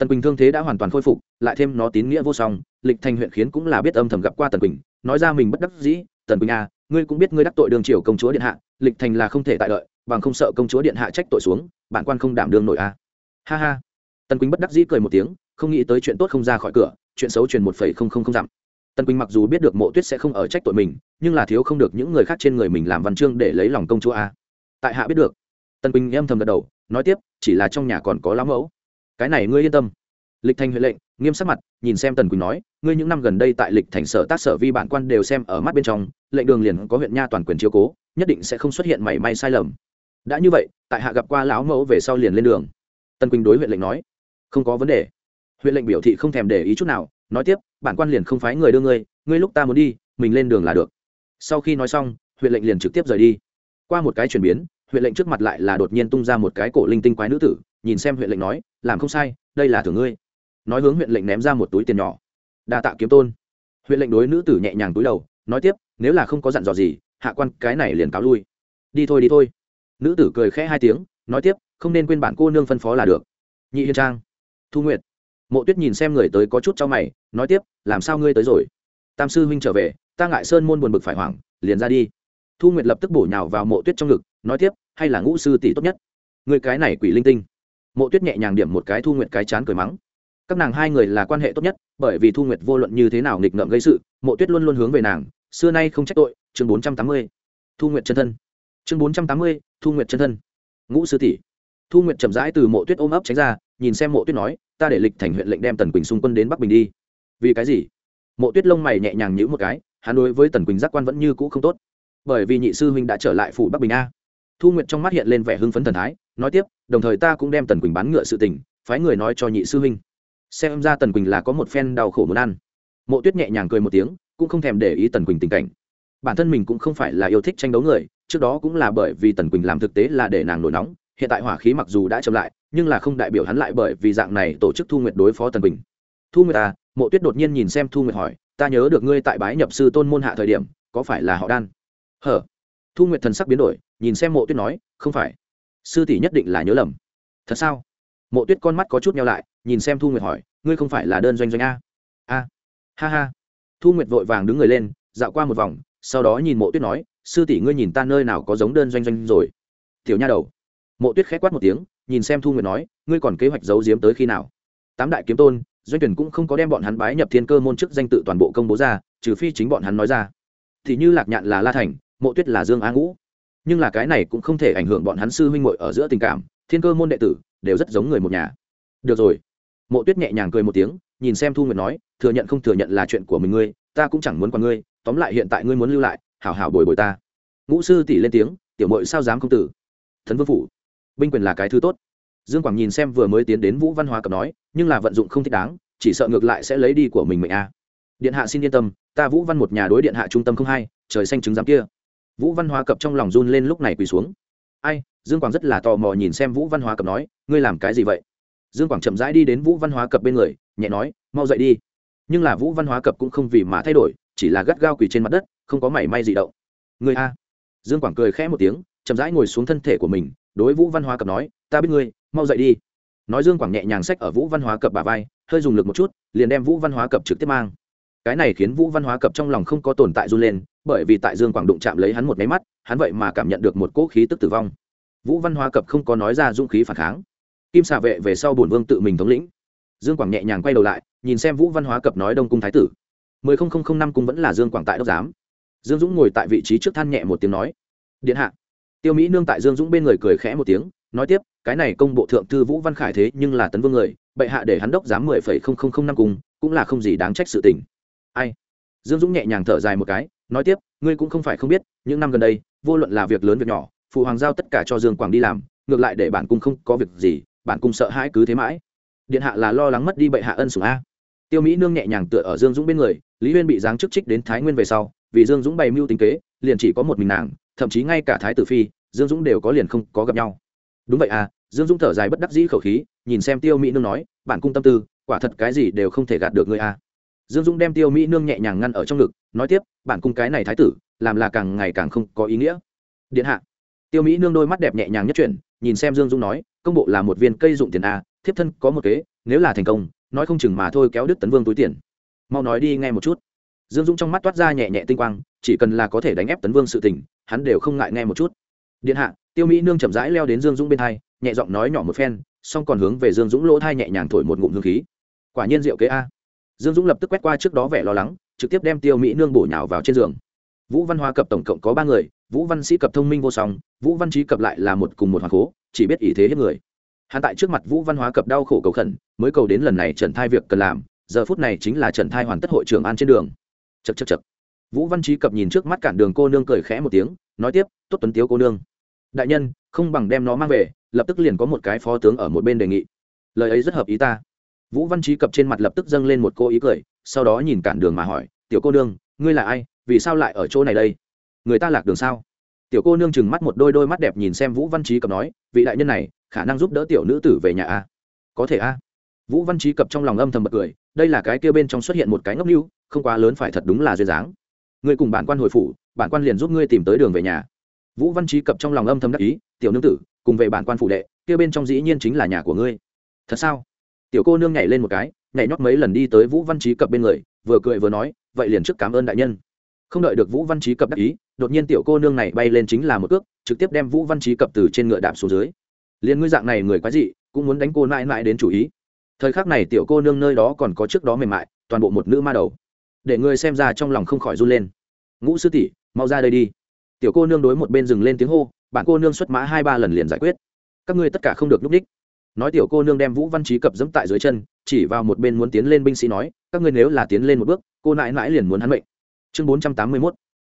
tần quỳnh thương thế đã hoàn toàn khôi phục, lại thêm nó tín nghĩa vô song, lịch thành huyện khiến cũng là biết âm thầm gặp qua tần quỳnh, nói ra mình bất đắc dĩ, tần quỳnh à ngươi cũng biết ngươi đắc tội đường triều công chúa điện hạ, lịch thành là không thể tại đợi, bằng không sợ công chúa điện hạ trách tội xuống, bản quan không đảm đương nổi à. ha ha tần quỳnh bất đắc dĩ cười một tiếng, không nghĩ tới chuyện tốt không ra khỏi cửa, chuyện xấu truyền một phẩy không không không dặm tần quỳnh mặc dù biết được mộ tuyết sẽ không ở trách tội mình, nhưng là thiếu không được những người khác trên người mình làm văn chương để lấy lòng công chúa a à. tại hạ biết được tần quỳnh âm thầm gật đầu, nói tiếp, chỉ là trong nhà còn có lão mẫu cái này ngươi yên tâm. Lịch thành huệ lệnh, nghiêm sắc mặt, nhìn xem tần quỳnh nói, ngươi những năm gần đây tại lịch thành sở tác sở vi bản quan đều xem ở mắt bên trong, lệnh đường liền có huyện nha toàn quyền chiếu cố, nhất định sẽ không xuất hiện mảy may sai lầm. Đã như vậy, tại hạ gặp qua lão mẫu về sau liền lên đường. Tần quỳnh đối huyện lệnh nói, không có vấn đề. Huyện lệnh biểu thị không thèm để ý chút nào, nói tiếp, bản quan liền không phái người đưa ngươi ngươi lúc ta muốn đi, mình lên đường là được. Sau khi nói xong, huyện lệnh liền trực tiếp rời đi. Qua một cái chuyển biến, huyện lệnh trước mặt lại là đột nhiên tung ra một cái cổ linh tinh quái nữ tử nhìn xem huyện lệnh nói, làm không sai, đây là thưởng ngươi. Nói hướng huyện lệnh ném ra một túi tiền nhỏ. Đa tạ kiếm tôn. Huyện lệnh đối nữ tử nhẹ nhàng túi đầu, nói tiếp, nếu là không có dặn dò gì, hạ quan cái này liền cáo lui. Đi thôi đi thôi. Nữ tử cười khẽ hai tiếng, nói tiếp, không nên quên bản cô nương phân phó là được. Nhị hiên trang. Thu nguyệt. Mộ tuyết nhìn xem người tới có chút cho mày, nói tiếp, làm sao ngươi tới rồi? Tam sư huynh trở về, ta ngại sơn môn buồn bực phải hoảng, liền ra đi. Thu nguyệt lập tức bổ nhào vào mộ tuyết trong ngực, nói tiếp, hay là ngũ sư tỷ tốt nhất? Người cái này quỷ linh tinh mộ tuyết nhẹ nhàng điểm một cái thu nguyệt cái chán cười mắng. Các nàng hai người là quan hệ tốt nhất, bởi vì thu nguyệt vô luận như thế nào nghịch ngợm gây sự, mộ tuyết luôn luôn hướng về nàng, xưa nay không trách tội, chương bốn trăm tám mươi. Thu nguyệt chân thân. Chương bốn trăm tám mươi, thu nguyệt chân thân. Ngũ sư tỷ. Thu nguyệt chậm rãi từ mộ tuyết ôm ấp tránh ra, nhìn xem mộ tuyết nói, ta để lịch thành huyện lệnh đem tần quỳnh xung quân đến bắc bình đi. Vì cái gì? Mộ tuyết lông mày nhẹ nhàng nhữ một cái, hắn đối với tần quỳnh giác quan vẫn như cũ không tốt, bởi vì nhị sư huynh đã trở lại phủ bắc bình a. Thu nguyệt trong mắt hiện lên vẻ hưng phấn thần thái nói tiếp, đồng thời ta cũng đem tần quỳnh bán ngựa sự tình, phái người nói cho nhị sư huynh. Xem ra tần quỳnh là có một phen đau khổ muốn ăn. Mộ tuyết nhẹ nhàng cười một tiếng, cũng không thèm để ý tần quỳnh tình cảnh. Bản thân mình cũng không phải là yêu thích tranh đấu người, trước đó cũng là bởi vì tần quỳnh làm thực tế là để nàng nổi nóng, hiện tại hỏa khí mặc dù đã chậm lại, nhưng là không đại biểu hắn lại bởi vì dạng này tổ chức thu nguyệt đối phó tần quỳnh. Thu nguyệt à? Mộ tuyết đột nhiên nhìn xem thu nguyệt hỏi, ta nhớ được ngươi tại bái nhập sư tôn môn hạ thời điểm, có phải là họ đan? Hở. Thu nguyệt thần sắc biến đổi, nhìn xem mộ tuyết nói, không phải sư tỷ nhất định là nhớ lầm. Thật sao? Mộ tuyết con mắt có chút nhau lại, nhìn xem thu nguyệt hỏi, ngươi không phải là đơn doanh doanh a? A. Ha ha. Thu nguyệt vội vàng đứng người lên, dạo qua một vòng, sau đó nhìn mộ tuyết nói, sư tỷ ngươi nhìn ta nơi nào có giống đơn doanh doanh rồi. Tiểu nha đầu. Mộ tuyết k h é quát một tiếng, nhìn xem thu nguyệt nói, ngươi còn kế hoạch giấu giếm tới khi nào? Tám đại kiếm tôn, doanh tuyển cũng không có đem bọn hắn bái nhập thiên cơ môn chức danh tự toàn bộ công bố ra, trừ phi chính bọn hắn nói ra. Thì như lạc nhạn là la thành, mộ tuyết là dương á ngũ nhưng là cái này cũng không thể ảnh hưởng bọn hắn sư huynh muội ở giữa tình cảm, thiên cơ môn đệ tử đều rất giống người một nhà. Được rồi. Mộ tuyết nhẹ nhàng cười một tiếng, nhìn xem thu nguyệt nói, thừa nhận không thừa nhận là chuyện của mình ngươi, ta cũng chẳng muốn qua ngươi, tóm lại hiện tại ngươi muốn lưu lại, hảo hảo bồi bồi ta. Ngũ sư tỷ lên tiếng, tiểu mội sao dám không tử? Thần vương phủ, binh quyền là cái thứ tốt. Dương quảng nhìn xem vừa mới tiến đến vũ văn hóa cập nói, nhưng là vận dụng không thích đáng, chỉ sợ ngược lại sẽ lấy đi của mình mệnh a. Điện hạ xin yên tâm, ta vũ văn một nhà đối điện hạ trung tâm không hay, trời xanh trứng giám kia vũ văn hóa cập trong lòng run lên lúc này quỳ xuống. Ai, dương quảng rất là tò mò nhìn xem vũ văn hóa cập nói, ngươi làm cái gì vậy? Dương quảng chậm rãi đi đến vũ văn hóa cập bên người, nhẹ nói, mau dậy đi. Nhưng là vũ văn hóa cập cũng không vì mà thay đổi, chỉ là gắt gao quỳ trên mặt đất, không có mảy may gì động. Người a? Dương quảng cười khẽ một tiếng, chậm rãi ngồi xuống thân thể của mình, đối vũ văn hóa cập nói, ta biết ngươi, mau dậy đi. Nói dương quảng nhẹ nhàng xách ở vũ văn hóa cập bà vai, hơi dùng lực một chút, liền đem vũ văn hóa cập trực tiếp mang. Cái này khiến vũ văn hóa cập trong lòng không có tồn tại run lên bởi vì tại dương quảng đụng chạm lấy hắn một máy mắt, hắn vậy mà cảm nhận được một cỗ khí tức tử vong. Vũ văn hóa cập không có nói ra dũng khí phản kháng. Kim xà vệ về sau bổn vương tự mình thống lĩnh. Dương quảng nhẹ nhàng quay đầu lại, nhìn xem vũ văn hóa cập nói đông cung thái tử. Mười không không không năm cung vẫn là dương quảng tại đốc giám. Dương dũng ngồi tại vị trí trước than nhẹ một tiếng nói, điện hạ. Tiêu mỹ nương tại dương dũng bên người cười khẽ một tiếng, nói tiếp, cái này công bộ thượng thư vũ văn khải thế nhưng là tấn vương người, bệ hạ để hắn đốc giám mười phẩy không không không năm cung, cũng là không gì đáng trách sự tình. Ai? Dương dũng nhẹ nhàng thở dài một cái nói tiếp, ngươi cũng không phải không biết, những năm gần đây, vô luận là việc lớn việc nhỏ, phụ hoàng giao tất cả cho dương quảng đi làm, ngược lại để bản cung không có việc gì, bản cung sợ hãi cứ thế mãi. Điện hạ là lo lắng mất đi bệ hạ ân sủng a. Tiêu mỹ nương nhẹ nhàng tựa ở dương dũng bên người, lý huyên bị giáng chức trích đến thái nguyên về sau, vì dương dũng bày mưu tính kế, liền chỉ có một mình nàng, thậm chí ngay cả thái tử phi, dương dũng đều có liền không có gặp nhau. Đúng vậy à dương dũng thở dài bất đắc dĩ khẩu khí, nhìn xem tiêu mỹ nương nói, bản cung tâm tư, quả thật cái gì đều không thể gạt được ngươi à dương dũng đem tiêu mỹ nương nhẹ nhàng ngăn ở trong ngực nói tiếp, bản cung cái này thái tử, làm là càng ngày càng không có ý nghĩa. Điện hạ. Tiêu mỹ nương đôi mắt đẹp nhẹ nhàng nhất chuyển, nhìn xem dương dung nói, công bộ là một viên cây dụng tiền a, thiếp thân có một kế, nếu là thành công, nói không chừng mà thôi kéo đức tấn vương túi tiền. Mau nói đi nghe một chút. Dương dung trong mắt toát ra nhẹ nhẹ tinh quang, chỉ cần là có thể đánh ép tấn vương sự tình, hắn đều không ngại nghe một chút. Điện hạ, tiêu mỹ nương chậm rãi leo đến dương dũng bên thai nhẹ giọng nói nhỏ một phen, xong còn hướng về dương dũng lỗ thai nhẹ nhàng thổi một ngụm hương khí. Quả nhiên diệu kế a. Dương dũng lập tức quét qua trước đó vẻ lo lắng trực tiếp đem tiêu mỹ nương bổ nhào vào trên giường. Vũ văn hóa cập tổng cộng có ba người, vũ văn sĩ cập thông minh vô song, vũ văn trí cập lại là một cùng một hoàng cố, chỉ biết ý thế hết người. Hắn tại trước mặt vũ văn hóa cập đau khổ cầu khẩn, mới cầu đến lần này trần thai việc cần làm, giờ phút này chính là trần thai hoàn tất hội trưởng an trên đường. Chật chật chật vũ văn trí cập nhìn trước mắt cản đường cô nương cười khẽ một tiếng, nói tiếp, tốt tuấn tiếu cô nương. Đại nhân, không bằng đem nó mang về, lập tức liền có một cái phó tướng ở một bên đề nghị. Lời ấy rất hợp ý ta. Vũ văn trí cập trên mặt lập tức dâng lên một cô ý cười sau đó nhìn cản đường mà hỏi, tiểu cô nương, ngươi là ai? Vì sao lại ở chỗ này đây? Người ta lạc đường sao? Tiểu cô nương chừng mắt một đôi đôi mắt đẹp nhìn xem vũ văn trí cập nói, vị đại nhân này, khả năng giúp đỡ tiểu nữ tử về nhà a có thể a vũ văn trí cập trong lòng âm thầm bật cười, đây là cái kia bên trong xuất hiện một cái ngốc lưu không quá lớn phải thật đúng là duyên dáng. Ngươi cùng bản quan hồi phủ, bản quan liền giúp ngươi tìm tới đường về nhà. Vũ văn trí cập trong lòng âm thầm đắc ý, tiểu nương tử, cùng về bản quan phủ đệ, kia bên trong dĩ nhiên chính là nhà của ngươi. Thật sao? Tiểu cô nương nhảy lên một cái nhảy nhót mấy lần đi tới vũ văn trí cập bên người, vừa cười vừa nói, vậy liền trước cảm ơn đại nhân. Không đợi được vũ văn trí cập đắc ý, đột nhiên tiểu cô nương này bay lên chính là một cước, trực tiếp đem vũ văn trí cập từ trên ngựa đạp xuống dưới. Liền ngươi dạng này người quái dị, cũng muốn đánh cô mãi mãi đến chủ ý. Thời khắc này tiểu cô nương nơi đó còn có trước đó mềm mại, toàn bộ một nữ ma đầu. Để ngươi xem ra trong lòng không khỏi run lên. Ngũ sư tỷ, mau ra đây đi. Tiểu cô nương đối một bên dừng lên tiếng hô, bạn cô nương xuất mã hai ba lần liền giải quyết. Các ngươi tất cả không được núp đích nói tiểu cô nương đem vũ văn trí cập dẫm tại dưới chân, chỉ vào một bên muốn tiến lên binh sĩ nói, các ngươi nếu là tiến lên một bước, cô nãi nãi liền muốn hắn mệnh. Chương bốn trăm tám mươi mốt,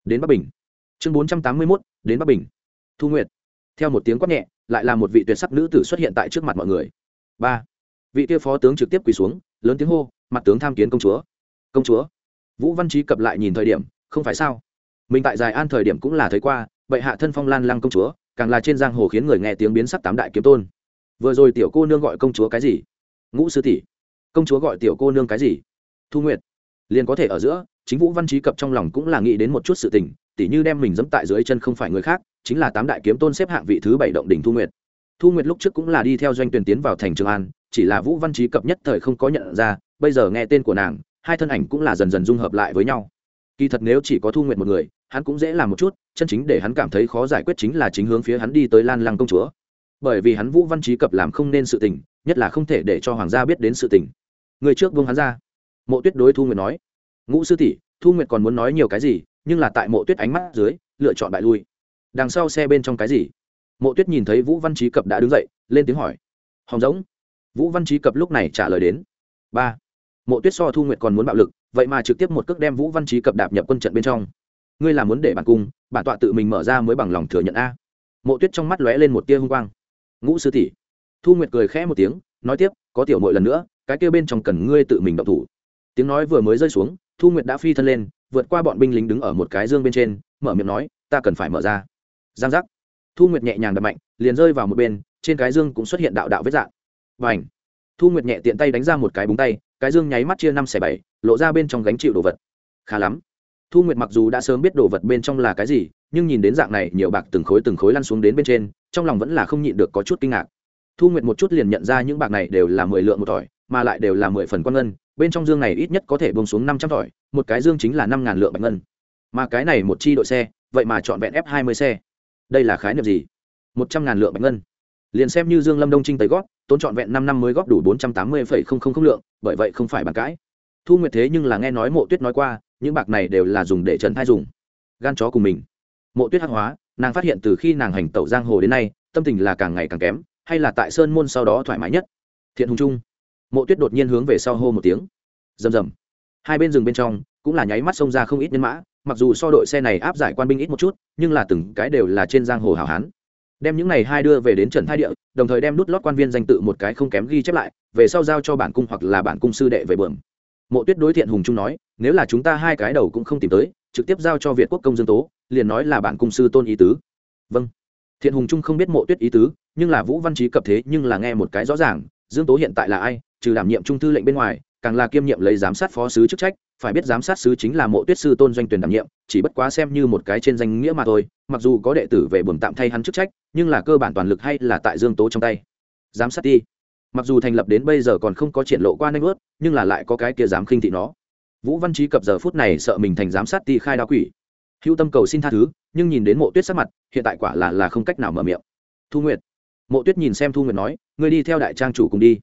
đến bắc bình. Chương bốn trăm tám mươi mốt, đến bắc bình. Thu nguyệt. Theo một tiếng quát nhẹ, lại là một vị tuyệt sắc nữ tử xuất hiện tại trước mặt mọi người. Ba. Vị kia phó tướng trực tiếp quỳ xuống, lớn tiếng hô, mặt tướng tham kiến công chúa. Công chúa? Vũ văn trí cập lại nhìn thời điểm, không phải sao? Mình tại dài an thời điểm cũng là thấy qua, bệ hạ thân phong lan lăng công chúa, càng là trên giang hồ khiến người nghe tiếng biến sắc tám đại kiếm tôn vừa rồi tiểu cô nương gọi công chúa cái gì? Ngũ sư tỷ. Công chúa gọi tiểu cô nương cái gì? Thu nguyệt. Liền có thể ở giữa, chính vũ văn trí cập trong lòng cũng là nghĩ đến một chút sự tình, tỉ như đem mình dẫm tại dưới chân không phải người khác, chính là tám đại kiếm tôn xếp hạng vị thứ bảy động đỉnh thu nguyệt. Thu nguyệt lúc trước cũng là đi theo doanh tuyển tiến vào thành trường an, chỉ là vũ văn trí cập nhất thời không có nhận ra, bây giờ nghe tên của nàng, hai thân ảnh cũng là dần dần dung hợp lại với nhau. Kỳ thật nếu chỉ có thu nguyệt một người, hắn cũng dễ làm một chút, chân chính để hắn cảm thấy khó giải quyết chính là chính hướng phía hắn đi tới lan lăng công chúa bởi vì hắn vũ văn trí cập làm không nên sự tình, nhất là không thể để cho hoàng gia biết đến sự tình. Người trước vương hắn ra. Mộ tuyết đối thu nguyệt nói, ngũ sư tỷ, thu nguyệt còn muốn nói nhiều cái gì, nhưng là tại mộ tuyết ánh mắt dưới, lựa chọn bại lui. Đằng sau xe bên trong cái gì? Mộ tuyết nhìn thấy vũ văn trí cập đã đứng dậy, lên tiếng hỏi hòng giống. Vũ văn trí cập lúc này trả lời đến, ba. Mộ tuyết so thu nguyệt còn muốn bạo lực, vậy mà trực tiếp một cước đem vũ văn trí cập đạp nhập quân trận bên trong. Ngươi là muốn để bản cung, bản tọa tự mình mở ra mới bằng lòng thừa nhận a. Mộ tuyết trong mắt lóe lên một tia hung quang ngũ sư tỷ. Thu nguyệt cười khẽ một tiếng, nói tiếp, có tiểu mội lần nữa, cái kia bên trong cần ngươi tự mình động thủ. Tiếng nói vừa mới rơi xuống, thu nguyệt đã phi thân lên, vượt qua bọn binh lính đứng ở một cái dương bên trên, mở miệng nói, ta cần phải mở ra. Giang giác. Thu nguyệt nhẹ nhàng đập mạnh, liền rơi vào một bên, trên cái dương cũng xuất hiện đạo đạo vết dạng. Và ảnh thu nguyệt nhẹ tiện tay đánh ra một cái búng tay, cái dương nháy mắt chia năm xẻ bảy, lộ ra bên trong gánh chịu đồ vật. Khá lắm. Thu nguyệt mặc dù đã sớm biết đồ vật bên trong là cái gì nhưng nhìn đến dạng này nhiều bạc từng khối từng khối lăn xuống đến bên trên, trong lòng vẫn là không nhịn được có chút kinh ngạc. Thu nguyệt một chút liền nhận ra những bạc này đều là mười lượng một tỏi mà lại đều là mười phần quan ngân, bên trong dương này ít nhất có thể bông xuống năm trăm tỏi một cái dương chính là năm ngàn lượng bạch ngân. Mà cái này một chi đội xe, vậy mà chọn vẹn f hai mươi xe. Đây là khái niệm gì? Một trăm ngàn lượng bạch ngân. Liền xem như dương lâm đông trinh tới góp tốn trọn vẹn năm năm mới góp đủ bốn trăm tám mươi phẩy không không không lượng, bởi vậy không phải bàn cãi. Thu nguyệt thế nhưng là nghe nói mộ tuyết nói qua, những bạc này đều là dùng để trần thai dùng. Gan chó cùng mình mộ tuyết hắc hóa, nàng phát hiện từ khi nàng hành tẩu giang hồ đến nay, tâm tình là càng ngày càng kém, hay là tại sơn môn sau đó thoải mái nhất? Thiện hùng trung, mộ tuyết đột nhiên hướng về sau hô một tiếng. Rầm rầm. Hai bên rừng bên trong, cũng là nháy mắt xông ra không ít nhân mã, mặc dù so đội xe này áp giải quan binh ít một chút, nhưng là từng cái đều là trên giang hồ hảo hán. Đem những này hai đưa về đến trần Thái địa, đồng thời đem nút lót quan viên danh tự một cái không kém ghi chép lại, về sau giao cho bản cung hoặc là bản cung sư đệ về bờm mộ tuyết đối thiện hùng trung nói, nếu là chúng ta hai cái đầu cũng không tìm tới trực tiếp giao cho việt quốc công dương tố, liền nói là bản cung sư tôn ý tứ. Vâng. Thiện hùng trung không biết mộ tuyết ý tứ, nhưng là vũ văn trí cập thế nhưng là nghe một cái rõ ràng, dương tố hiện tại là ai, trừ đảm nhiệm trung thư lệnh bên ngoài, càng là kiêm nhiệm lấy giám sát phó sứ chức trách, phải biết giám sát sứ chính là mộ tuyết sư tôn doanh tuyển đảm nhiệm, chỉ bất quá xem như một cái trên danh nghĩa mà thôi, mặc dù có đệ tử về buồng tạm thay hắn chức trách, nhưng là cơ bản toàn lực hay là tại dương tố trong tay. Giám sát đi. Mặc dù thành lập đến bây giờ còn không có triển lộ qua nanh ướt nhưng là lại có cái kia dám khinh thị nó vũ văn trí cập giờ phút này sợ mình thành giám sát ti khai đa quỷ. Hữu tâm cầu xin tha thứ, nhưng nhìn đến mộ tuyết sắc mặt, hiện tại quả là là không cách nào mở miệng. Thu nguyệt. Mộ tuyết nhìn xem thu nguyệt nói, ngươi đi theo đại trang chủ cùng đi.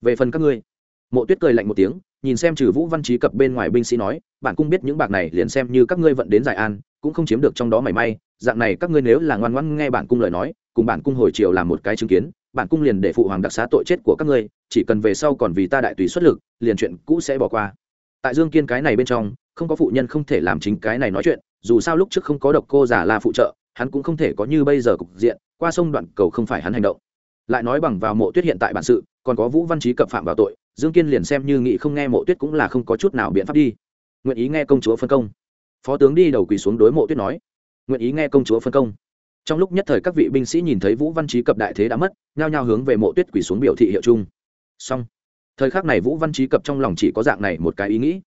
Về phần các ngươi. Mộ tuyết cười lạnh một tiếng, nhìn xem trừ vũ văn trí cập bên ngoài binh sĩ nói, bạn cũng biết những bạc này liền xem như các ngươi vận đến giải an, cũng không chiếm được trong đó mảy may. Dạng này các ngươi nếu là ngoan ngoãn nghe bản cung lời nói, cùng bản cung hồi chiều làm một cái chứng kiến bản cung liền để phụ hoàng đặc xá tội chết của các ngươi, chỉ cần về sau còn vì ta đại tùy xuất lực, liền chuyện cũ sẽ bỏ qua tại dương kiên cái này bên trong, không có phụ nhân không thể làm chính cái này nói chuyện, dù sao lúc trước không có độc cô giả la phụ trợ, hắn cũng không thể có như bây giờ cục diện, qua sông đoạn cầu không phải hắn hành động. Lại nói bằng vào mộ tuyết hiện tại bản sự, còn có vũ văn trí cập phạm vào tội, dương kiên liền xem như nghị không nghe mộ tuyết cũng là không có chút nào biện pháp đi. Nguyện ý nghe công chúa phân công. Phó tướng đi đầu quỳ xuống đối mộ tuyết nói. Nguyện ý nghe công chúa phân công. Trong lúc nhất thời các vị binh sĩ nhìn thấy vũ văn trí cập đại thế đã mất, nhao nhao hướng về mộ tuyết quỳ xuống biểu thị hiệu chung. Xong thời khắc này vũ văn trí cập trong lòng chỉ có dạng này một cái ý nghĩ.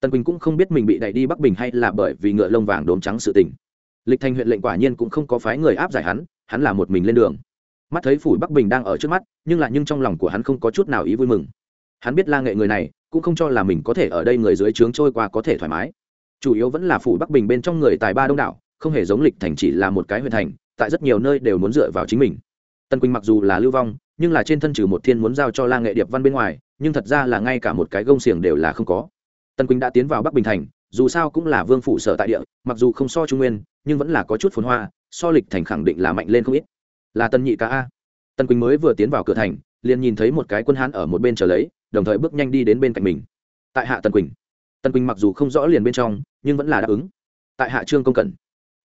Tần quỳnh cũng không biết mình bị đẩy đi bắc bình hay là bởi vì ngựa lông vàng đốm trắng sự tình. Lịch thành huyện lệnh quả nhiên cũng không có phái người áp giải hắn hắn là một mình lên đường. Mắt thấy phủ bắc bình đang ở trước mắt, nhưng lại nhưng trong lòng của hắn không có chút nào ý vui mừng. Hắn biết la nghệ người này, cũng không cho là mình có thể ở đây người dưới trướng trôi qua có thể thoải mái. Chủ yếu vẫn là phủ bắc bình bên trong người tài ba đông đảo, không hề giống lịch thành chỉ là một cái huyện thành, tại rất nhiều nơi đều muốn dựa vào chính mình. Tân quỳnh mặc dù là lưu vong nhưng là trên thân trừ một thiên muốn giao cho la nghệ điệp văn bên ngoài, nhưng thật ra là ngay cả một cái gông xiềng đều là không có. Tân quỳnh đã tiến vào bắc bình thành, dù sao cũng là vương phủ sở tại địa, mặc dù không so trung nguyên, nhưng vẫn là có chút phồn hoa, so lịch thành khẳng định là mạnh lên không ít. Là tân nhị ca a. Tân quỳnh mới vừa tiến vào cửa thành, liền nhìn thấy một cái quân hán ở một bên chờ lấy, đồng thời bước nhanh đi đến bên cạnh mình. Tại hạ tân quỳnh. Tân quỳnh mặc dù không rõ liền bên trong, nhưng vẫn là đáp ứng. Tại hạ trương công cẩn.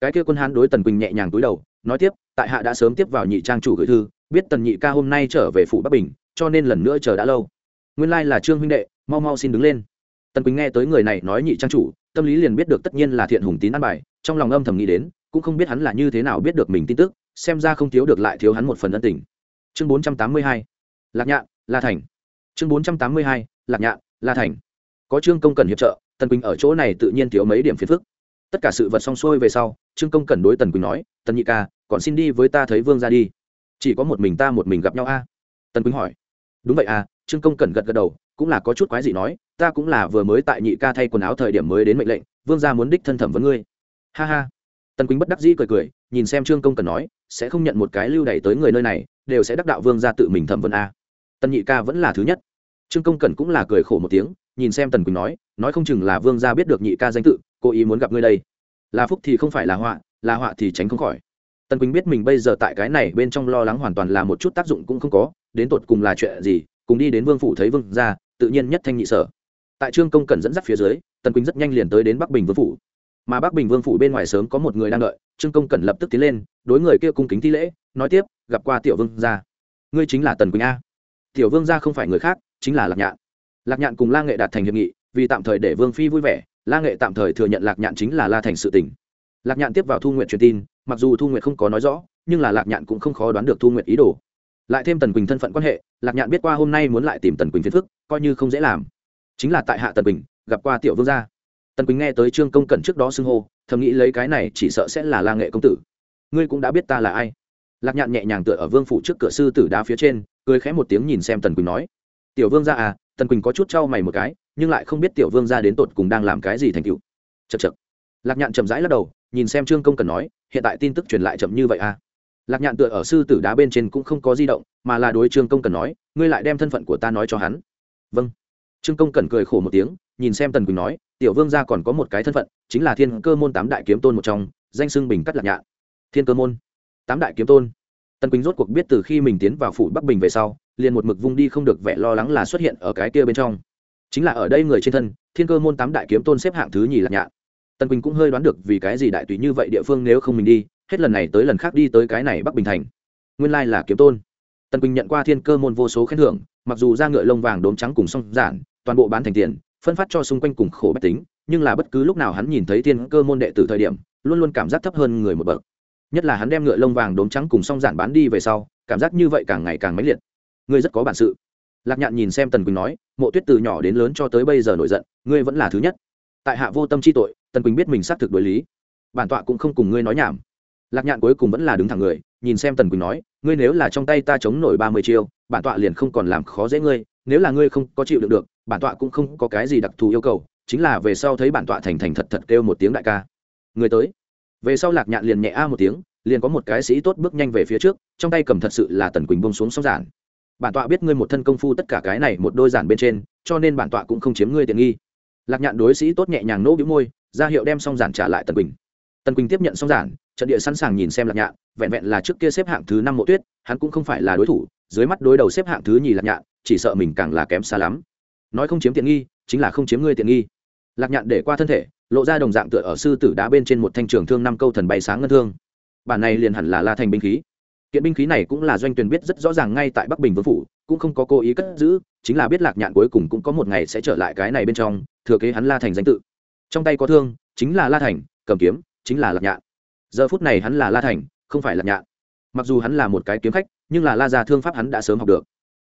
Cái kia quân hán đối tần quỳnh nhẹ nhàng túi đầu, nói tiếp, tại hạ đã sớm tiếp vào nhị trang chủ gửi thư biết tần nhị ca hôm nay trở về phủ bắc bình, cho nên lần nữa chờ đã lâu. Nguyên lai là trương huynh đệ, mau mau xin đứng lên. Tần quỳnh nghe tới người này nói nhị trang chủ, tâm lý liền biết được tất nhiên là thiện hùng tín ăn bài, trong lòng âm thầm nghĩ đến, cũng không biết hắn là như thế nào biết được mình tin tức, xem ra không thiếu được lại thiếu hắn một phần ân tình. Chương bốn trăm tám mươi hai, lạc nhạn, la thành. Chương bốn trăm tám mươi hai, lạc nhạn, la thành. Có trương công cần hiệp trợ, tần quỳnh ở chỗ này tự nhiên thiếu mấy điểm phiền phức. Tất cả sự vật xong xuôi về sau, trương công cần đối tần quỳnh nói, tần nhị ca, còn xin đi với ta thấy vương ra đi chỉ có một mình ta một mình gặp nhau a? Tần quỳnh hỏi. Đúng vậy à trương công cần gật gật đầu, cũng là có chút quái gì nói, ta cũng là vừa mới tại nhị ca thay quần áo thời điểm mới đến mệnh lệnh, vương gia muốn đích thân thẩm vấn ngươi. Ha ha. Tần quỳnh bất đắc dĩ cười cười, nhìn xem trương công cần nói, sẽ không nhận một cái lưu đày tới người nơi này, đều sẽ đắc đạo vương gia tự mình thẩm vấn a. Tần nhị ca vẫn là thứ nhất. Trương công cần cũng là cười khổ một tiếng, nhìn xem tần quỳnh nói nói không chừng là vương gia biết được nhị ca danh tự, cố ý muốn gặp ngươi đây. Là phúc thì không phải là họa là họa thì tránh không khỏi tần quỳnh biết mình bây giờ tại cái này bên trong lo lắng hoàn toàn là một chút tác dụng cũng không có, đến tột cùng là chuyện gì, cùng đi đến vương phủ thấy vương gia, tự nhiên nhất thanh nhị sở. Tại trương công cần dẫn dắt phía dưới tần quỳnh rất nhanh liền tới đến bắc bình vương phủ. Mà bắc bình vương phủ bên ngoài sớm có một người đang đợi, trương công cần lập tức tiến lên, đối người kia cung kính thi lễ, nói tiếp, gặp qua tiểu vương gia. Ngươi chính là tần quỳnh a. Tiểu vương gia không phải người khác, chính là lạc nhạn. Lạc nhạn cùng la nghệ đạt thành hiệp nghị, vì tạm thời để vương phi vui vẻ, la nghệ tạm thời thừa nhận lạc nhạn chính là la thành sự tỉnh lạc nhạn tiếp vào thu nguyện truyền tin mặc dù thu nguyệt không có nói rõ, nhưng là lạc nhạn cũng không khó đoán được thu nguyệt ý đồ. Lại thêm tần quỳnh thân phận quan hệ, lạc nhạn biết qua hôm nay muốn lại tìm tần quỳnh phiền phức, coi như không dễ làm. Chính là tại hạ tần quỳnh, gặp qua tiểu vương gia. Tần quỳnh nghe tới trương công cẩn trước đó xưng hô, thầm nghĩ lấy cái này chỉ sợ sẽ là la nghệ công tử. Ngươi cũng đã biết ta là ai. Lạc nhạn nhẹ nhàng tựa ở vương phủ trước cửa sư tử đá phía trên, cười khẽ một tiếng nhìn xem tần quỳnh nói. Tiểu vương gia à tần quỳnh có chút trao mày một cái, nhưng lại không biết tiểu vương gia đến tột cùng đang làm cái gì thành cựu chật chật lạc nhạn chậm rãi lắc đầu, nhìn xem trương công cần nói hiện tại tin tức truyền lại chậm như vậy à? Lạc nhạn tựa ở sư tử đá bên trên cũng không có di động, mà là đối trương công cần nói, ngươi lại đem thân phận của ta nói cho hắn. Vâng. Trương công cần cười khổ một tiếng, nhìn xem tần quỳnh nói, tiểu vương gia còn có một cái thân phận, chính là thiên cơ môn tám đại kiếm tôn một trong, danh xưng bình cắt lạc nhạn. Thiên cơ môn tám đại kiếm tôn? Tần quỳnh rốt cuộc biết từ khi mình tiến vào phủ bắc bình về sau, liền một mực vung đi không được vẻ lo lắng là xuất hiện ở cái kia bên trong. Chính là ở đây người trên thân, thiên cơ môn tám đại kiếm tôn xếp hạng thứ nhì lạc nhạn tần quỳnh cũng hơi đoán được vì cái gì đại tùy như vậy địa phương nếu không mình đi, hết lần này tới lần khác đi tới cái này bắc bình thành. Nguyên lai là kiếm tôn. Tần quỳnh nhận qua thiên cơ môn vô số khen thưởng, mặc dù ra ngựa lông vàng đốm trắng cùng song giản, toàn bộ bán thành tiền, phân phát cho xung quanh cùng khổ bách tính, nhưng là bất cứ lúc nào hắn nhìn thấy thiên cơ môn đệ tử thời điểm, luôn luôn cảm giác thấp hơn người một bậc. Nhất là hắn đem ngựa lông vàng đốm trắng cùng song giản bán đi về sau, cảm giác như vậy càng ngày càng mãnh liệt. Ngươi rất có bản sự. Lạc nhạn nhìn xem tần quỳnh nói, mộ tuyết từ nhỏ đến lớn cho tới bây giờ nổi giận, ngươi vẫn là thứ nhất tại hạ vô tâm chi tội, tần quỳnh biết mình xác thực đối lý. Bản tọa cũng không cùng ngươi nói nhảm. Lạc nhạn cuối cùng vẫn là đứng thẳng người, nhìn xem tần quỳnh nói, ngươi nếu là trong tay ta chống nổi ba mươi chiêu, bản tọa liền không còn làm khó dễ ngươi, nếu là ngươi không có chịu được được, bản tọa cũng không có cái gì đặc thù yêu cầu, chính là về sau thấy bản tọa thành thành thật thật kêu một tiếng đại ca. Người tới. Về sau lạc nhạn liền nhẹ a một tiếng, liền có một cái sĩ tốt bước nhanh về phía trước, trong tay cầm thật sự là tần quỳnh bông xuống sóng giản. Bản tọa biết ngươi một thân công phu tất cả cái này một đôi giản bên trên, cho nên bản tọa cũng không chiếm ngươi tiện nghi lạc nhạn đối sĩ tốt nhẹ nhàng nỗ bĩu môi, ra hiệu đem xong giản trả lại tần quỳnh. Tần quỳnh tiếp nhận xong giản, trận địa sẵn sàng nhìn xem lạc nhạn, vẹn vẹn là trước kia xếp hạng thứ năm mộ tuyết, hắn cũng không phải là đối thủ, dưới mắt đối đầu xếp hạng thứ nhì lạc nhạn, chỉ sợ mình càng là kém xa lắm. Nói không chiếm tiện nghi, chính là không chiếm ngươi tiện nghi. Lạc nhạn để qua thân thể, lộ ra đồng dạng tựa ở sư tử đá bên trên một thanh trường thương năm câu thần bay sáng ngân thương. Bản này liền hẳn là la thành binh khí. Kiện binh khí này cũng là doanh tuyển biết rất rõ ràng ngay tại bắc bình vương phủ cũng không có cố ý cất giữ, chính là biết lạc nhạn cuối cùng cũng có một ngày sẽ trở lại cái này bên trong, thừa kế hắn la thành danh tự. Trong tay có thương, chính là la thành, cầm kiếm, chính là lạc nhạn. Giờ phút này hắn là la thành, không phải lạc nhạn. Mặc dù hắn là một cái kiếm khách, nhưng là la gia thương pháp hắn đã sớm học được.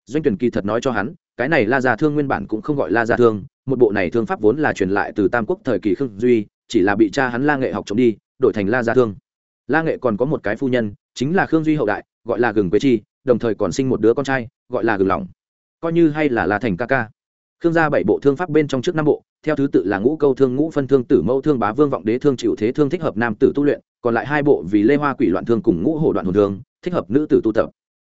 Doanh tuyển kỳ thật nói cho hắn, cái này la gia thương nguyên bản cũng không gọi la gia thương, một bộ này thương pháp vốn là truyền lại từ tam quốc thời kỳ khương duy, chỉ là bị cha hắn la nghệ học trộm đi, đổi thành la gia thương. La nghệ còn có một cái phu nhân, chính là khương duy hậu đại, gọi là gừng quế chi đồng thời còn sinh một đứa con trai, gọi là gừng lỏng. Coi như hay là la thành ca ca. Khương gia bảy bộ thương pháp bên trong trước năm bộ, theo thứ tự là ngũ câu thương, ngũ phân thương, tử mẫu thương, bá vương vọng đế thương, chịu thế thương thích hợp nam tử tu luyện, còn lại hai bộ vì lê hoa quỷ loạn thương cùng ngũ hổ đoạn hồn thương, thích hợp nữ tử tu tập.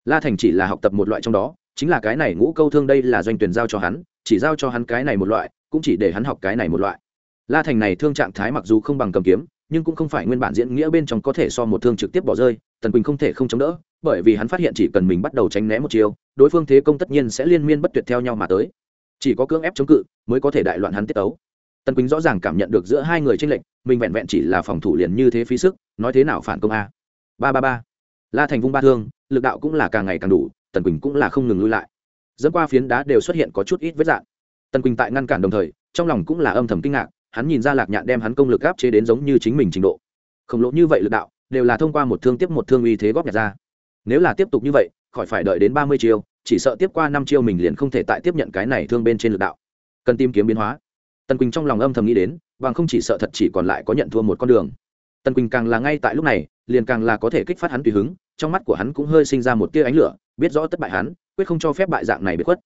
La thành chỉ là học tập một loại trong đó, chính là cái này ngũ câu thương đây là doanh tuyển giao cho hắn, chỉ giao cho hắn cái này một loại, cũng chỉ để hắn học cái này một loại. La thành này thương trạng thái mặc dù không bằng cầm kiếm, nhưng cũng không phải nguyên bản diễn nghĩa bên trong có thể so một thương trực tiếp bỏ rơi, tần quỳnh không thể không chống đỡ bởi vì hắn phát hiện chỉ cần mình bắt đầu tránh né một chiều đối phương thế công tất nhiên sẽ liên miên bất tuyệt theo nhau mà tới. Chỉ có cưỡng ép chống cự mới có thể đại loạn hắn tiết ấu tần quỳnh rõ ràng cảm nhận được giữa hai người tranh lệch, mình vẹn vẹn chỉ là phòng thủ liền như thế phí sức, nói thế nào phản công a? Ba ba ba. La thành vung ba thương, lực đạo cũng là càng ngày càng đủ, tần quỳnh cũng là không ngừng lui lại. Dẫn qua phiến đá đều xuất hiện có chút ít vết dạng tần quỳnh tại ngăn cản đồng thời, trong lòng cũng là âm thầm kinh ngạc, hắn nhìn ra lạc nhạn đem hắn công lực áp chế đến giống như chính mình trình độ. Khổng lồ như vậy lực đạo, đều là thông qua một thương tiếp một thương uy thế góp nhặt ra nếu là tiếp tục như vậy, khỏi phải đợi đến ba mươi chiêu, chỉ sợ tiếp qua năm chiêu mình liền không thể tại tiếp nhận cái này thương bên trên lực đạo. Cần tìm kiếm biến hóa. Tần quỳnh trong lòng âm thầm nghĩ đến, bằng không chỉ sợ thật chỉ còn lại có nhận thua một con đường. Tần quỳnh càng là ngay tại lúc này, liền càng là có thể kích phát hắn tùy hứng, trong mắt của hắn cũng hơi sinh ra một tia ánh lửa, biết rõ tất bại hắn, quyết không cho phép bại dạng này bị khuất.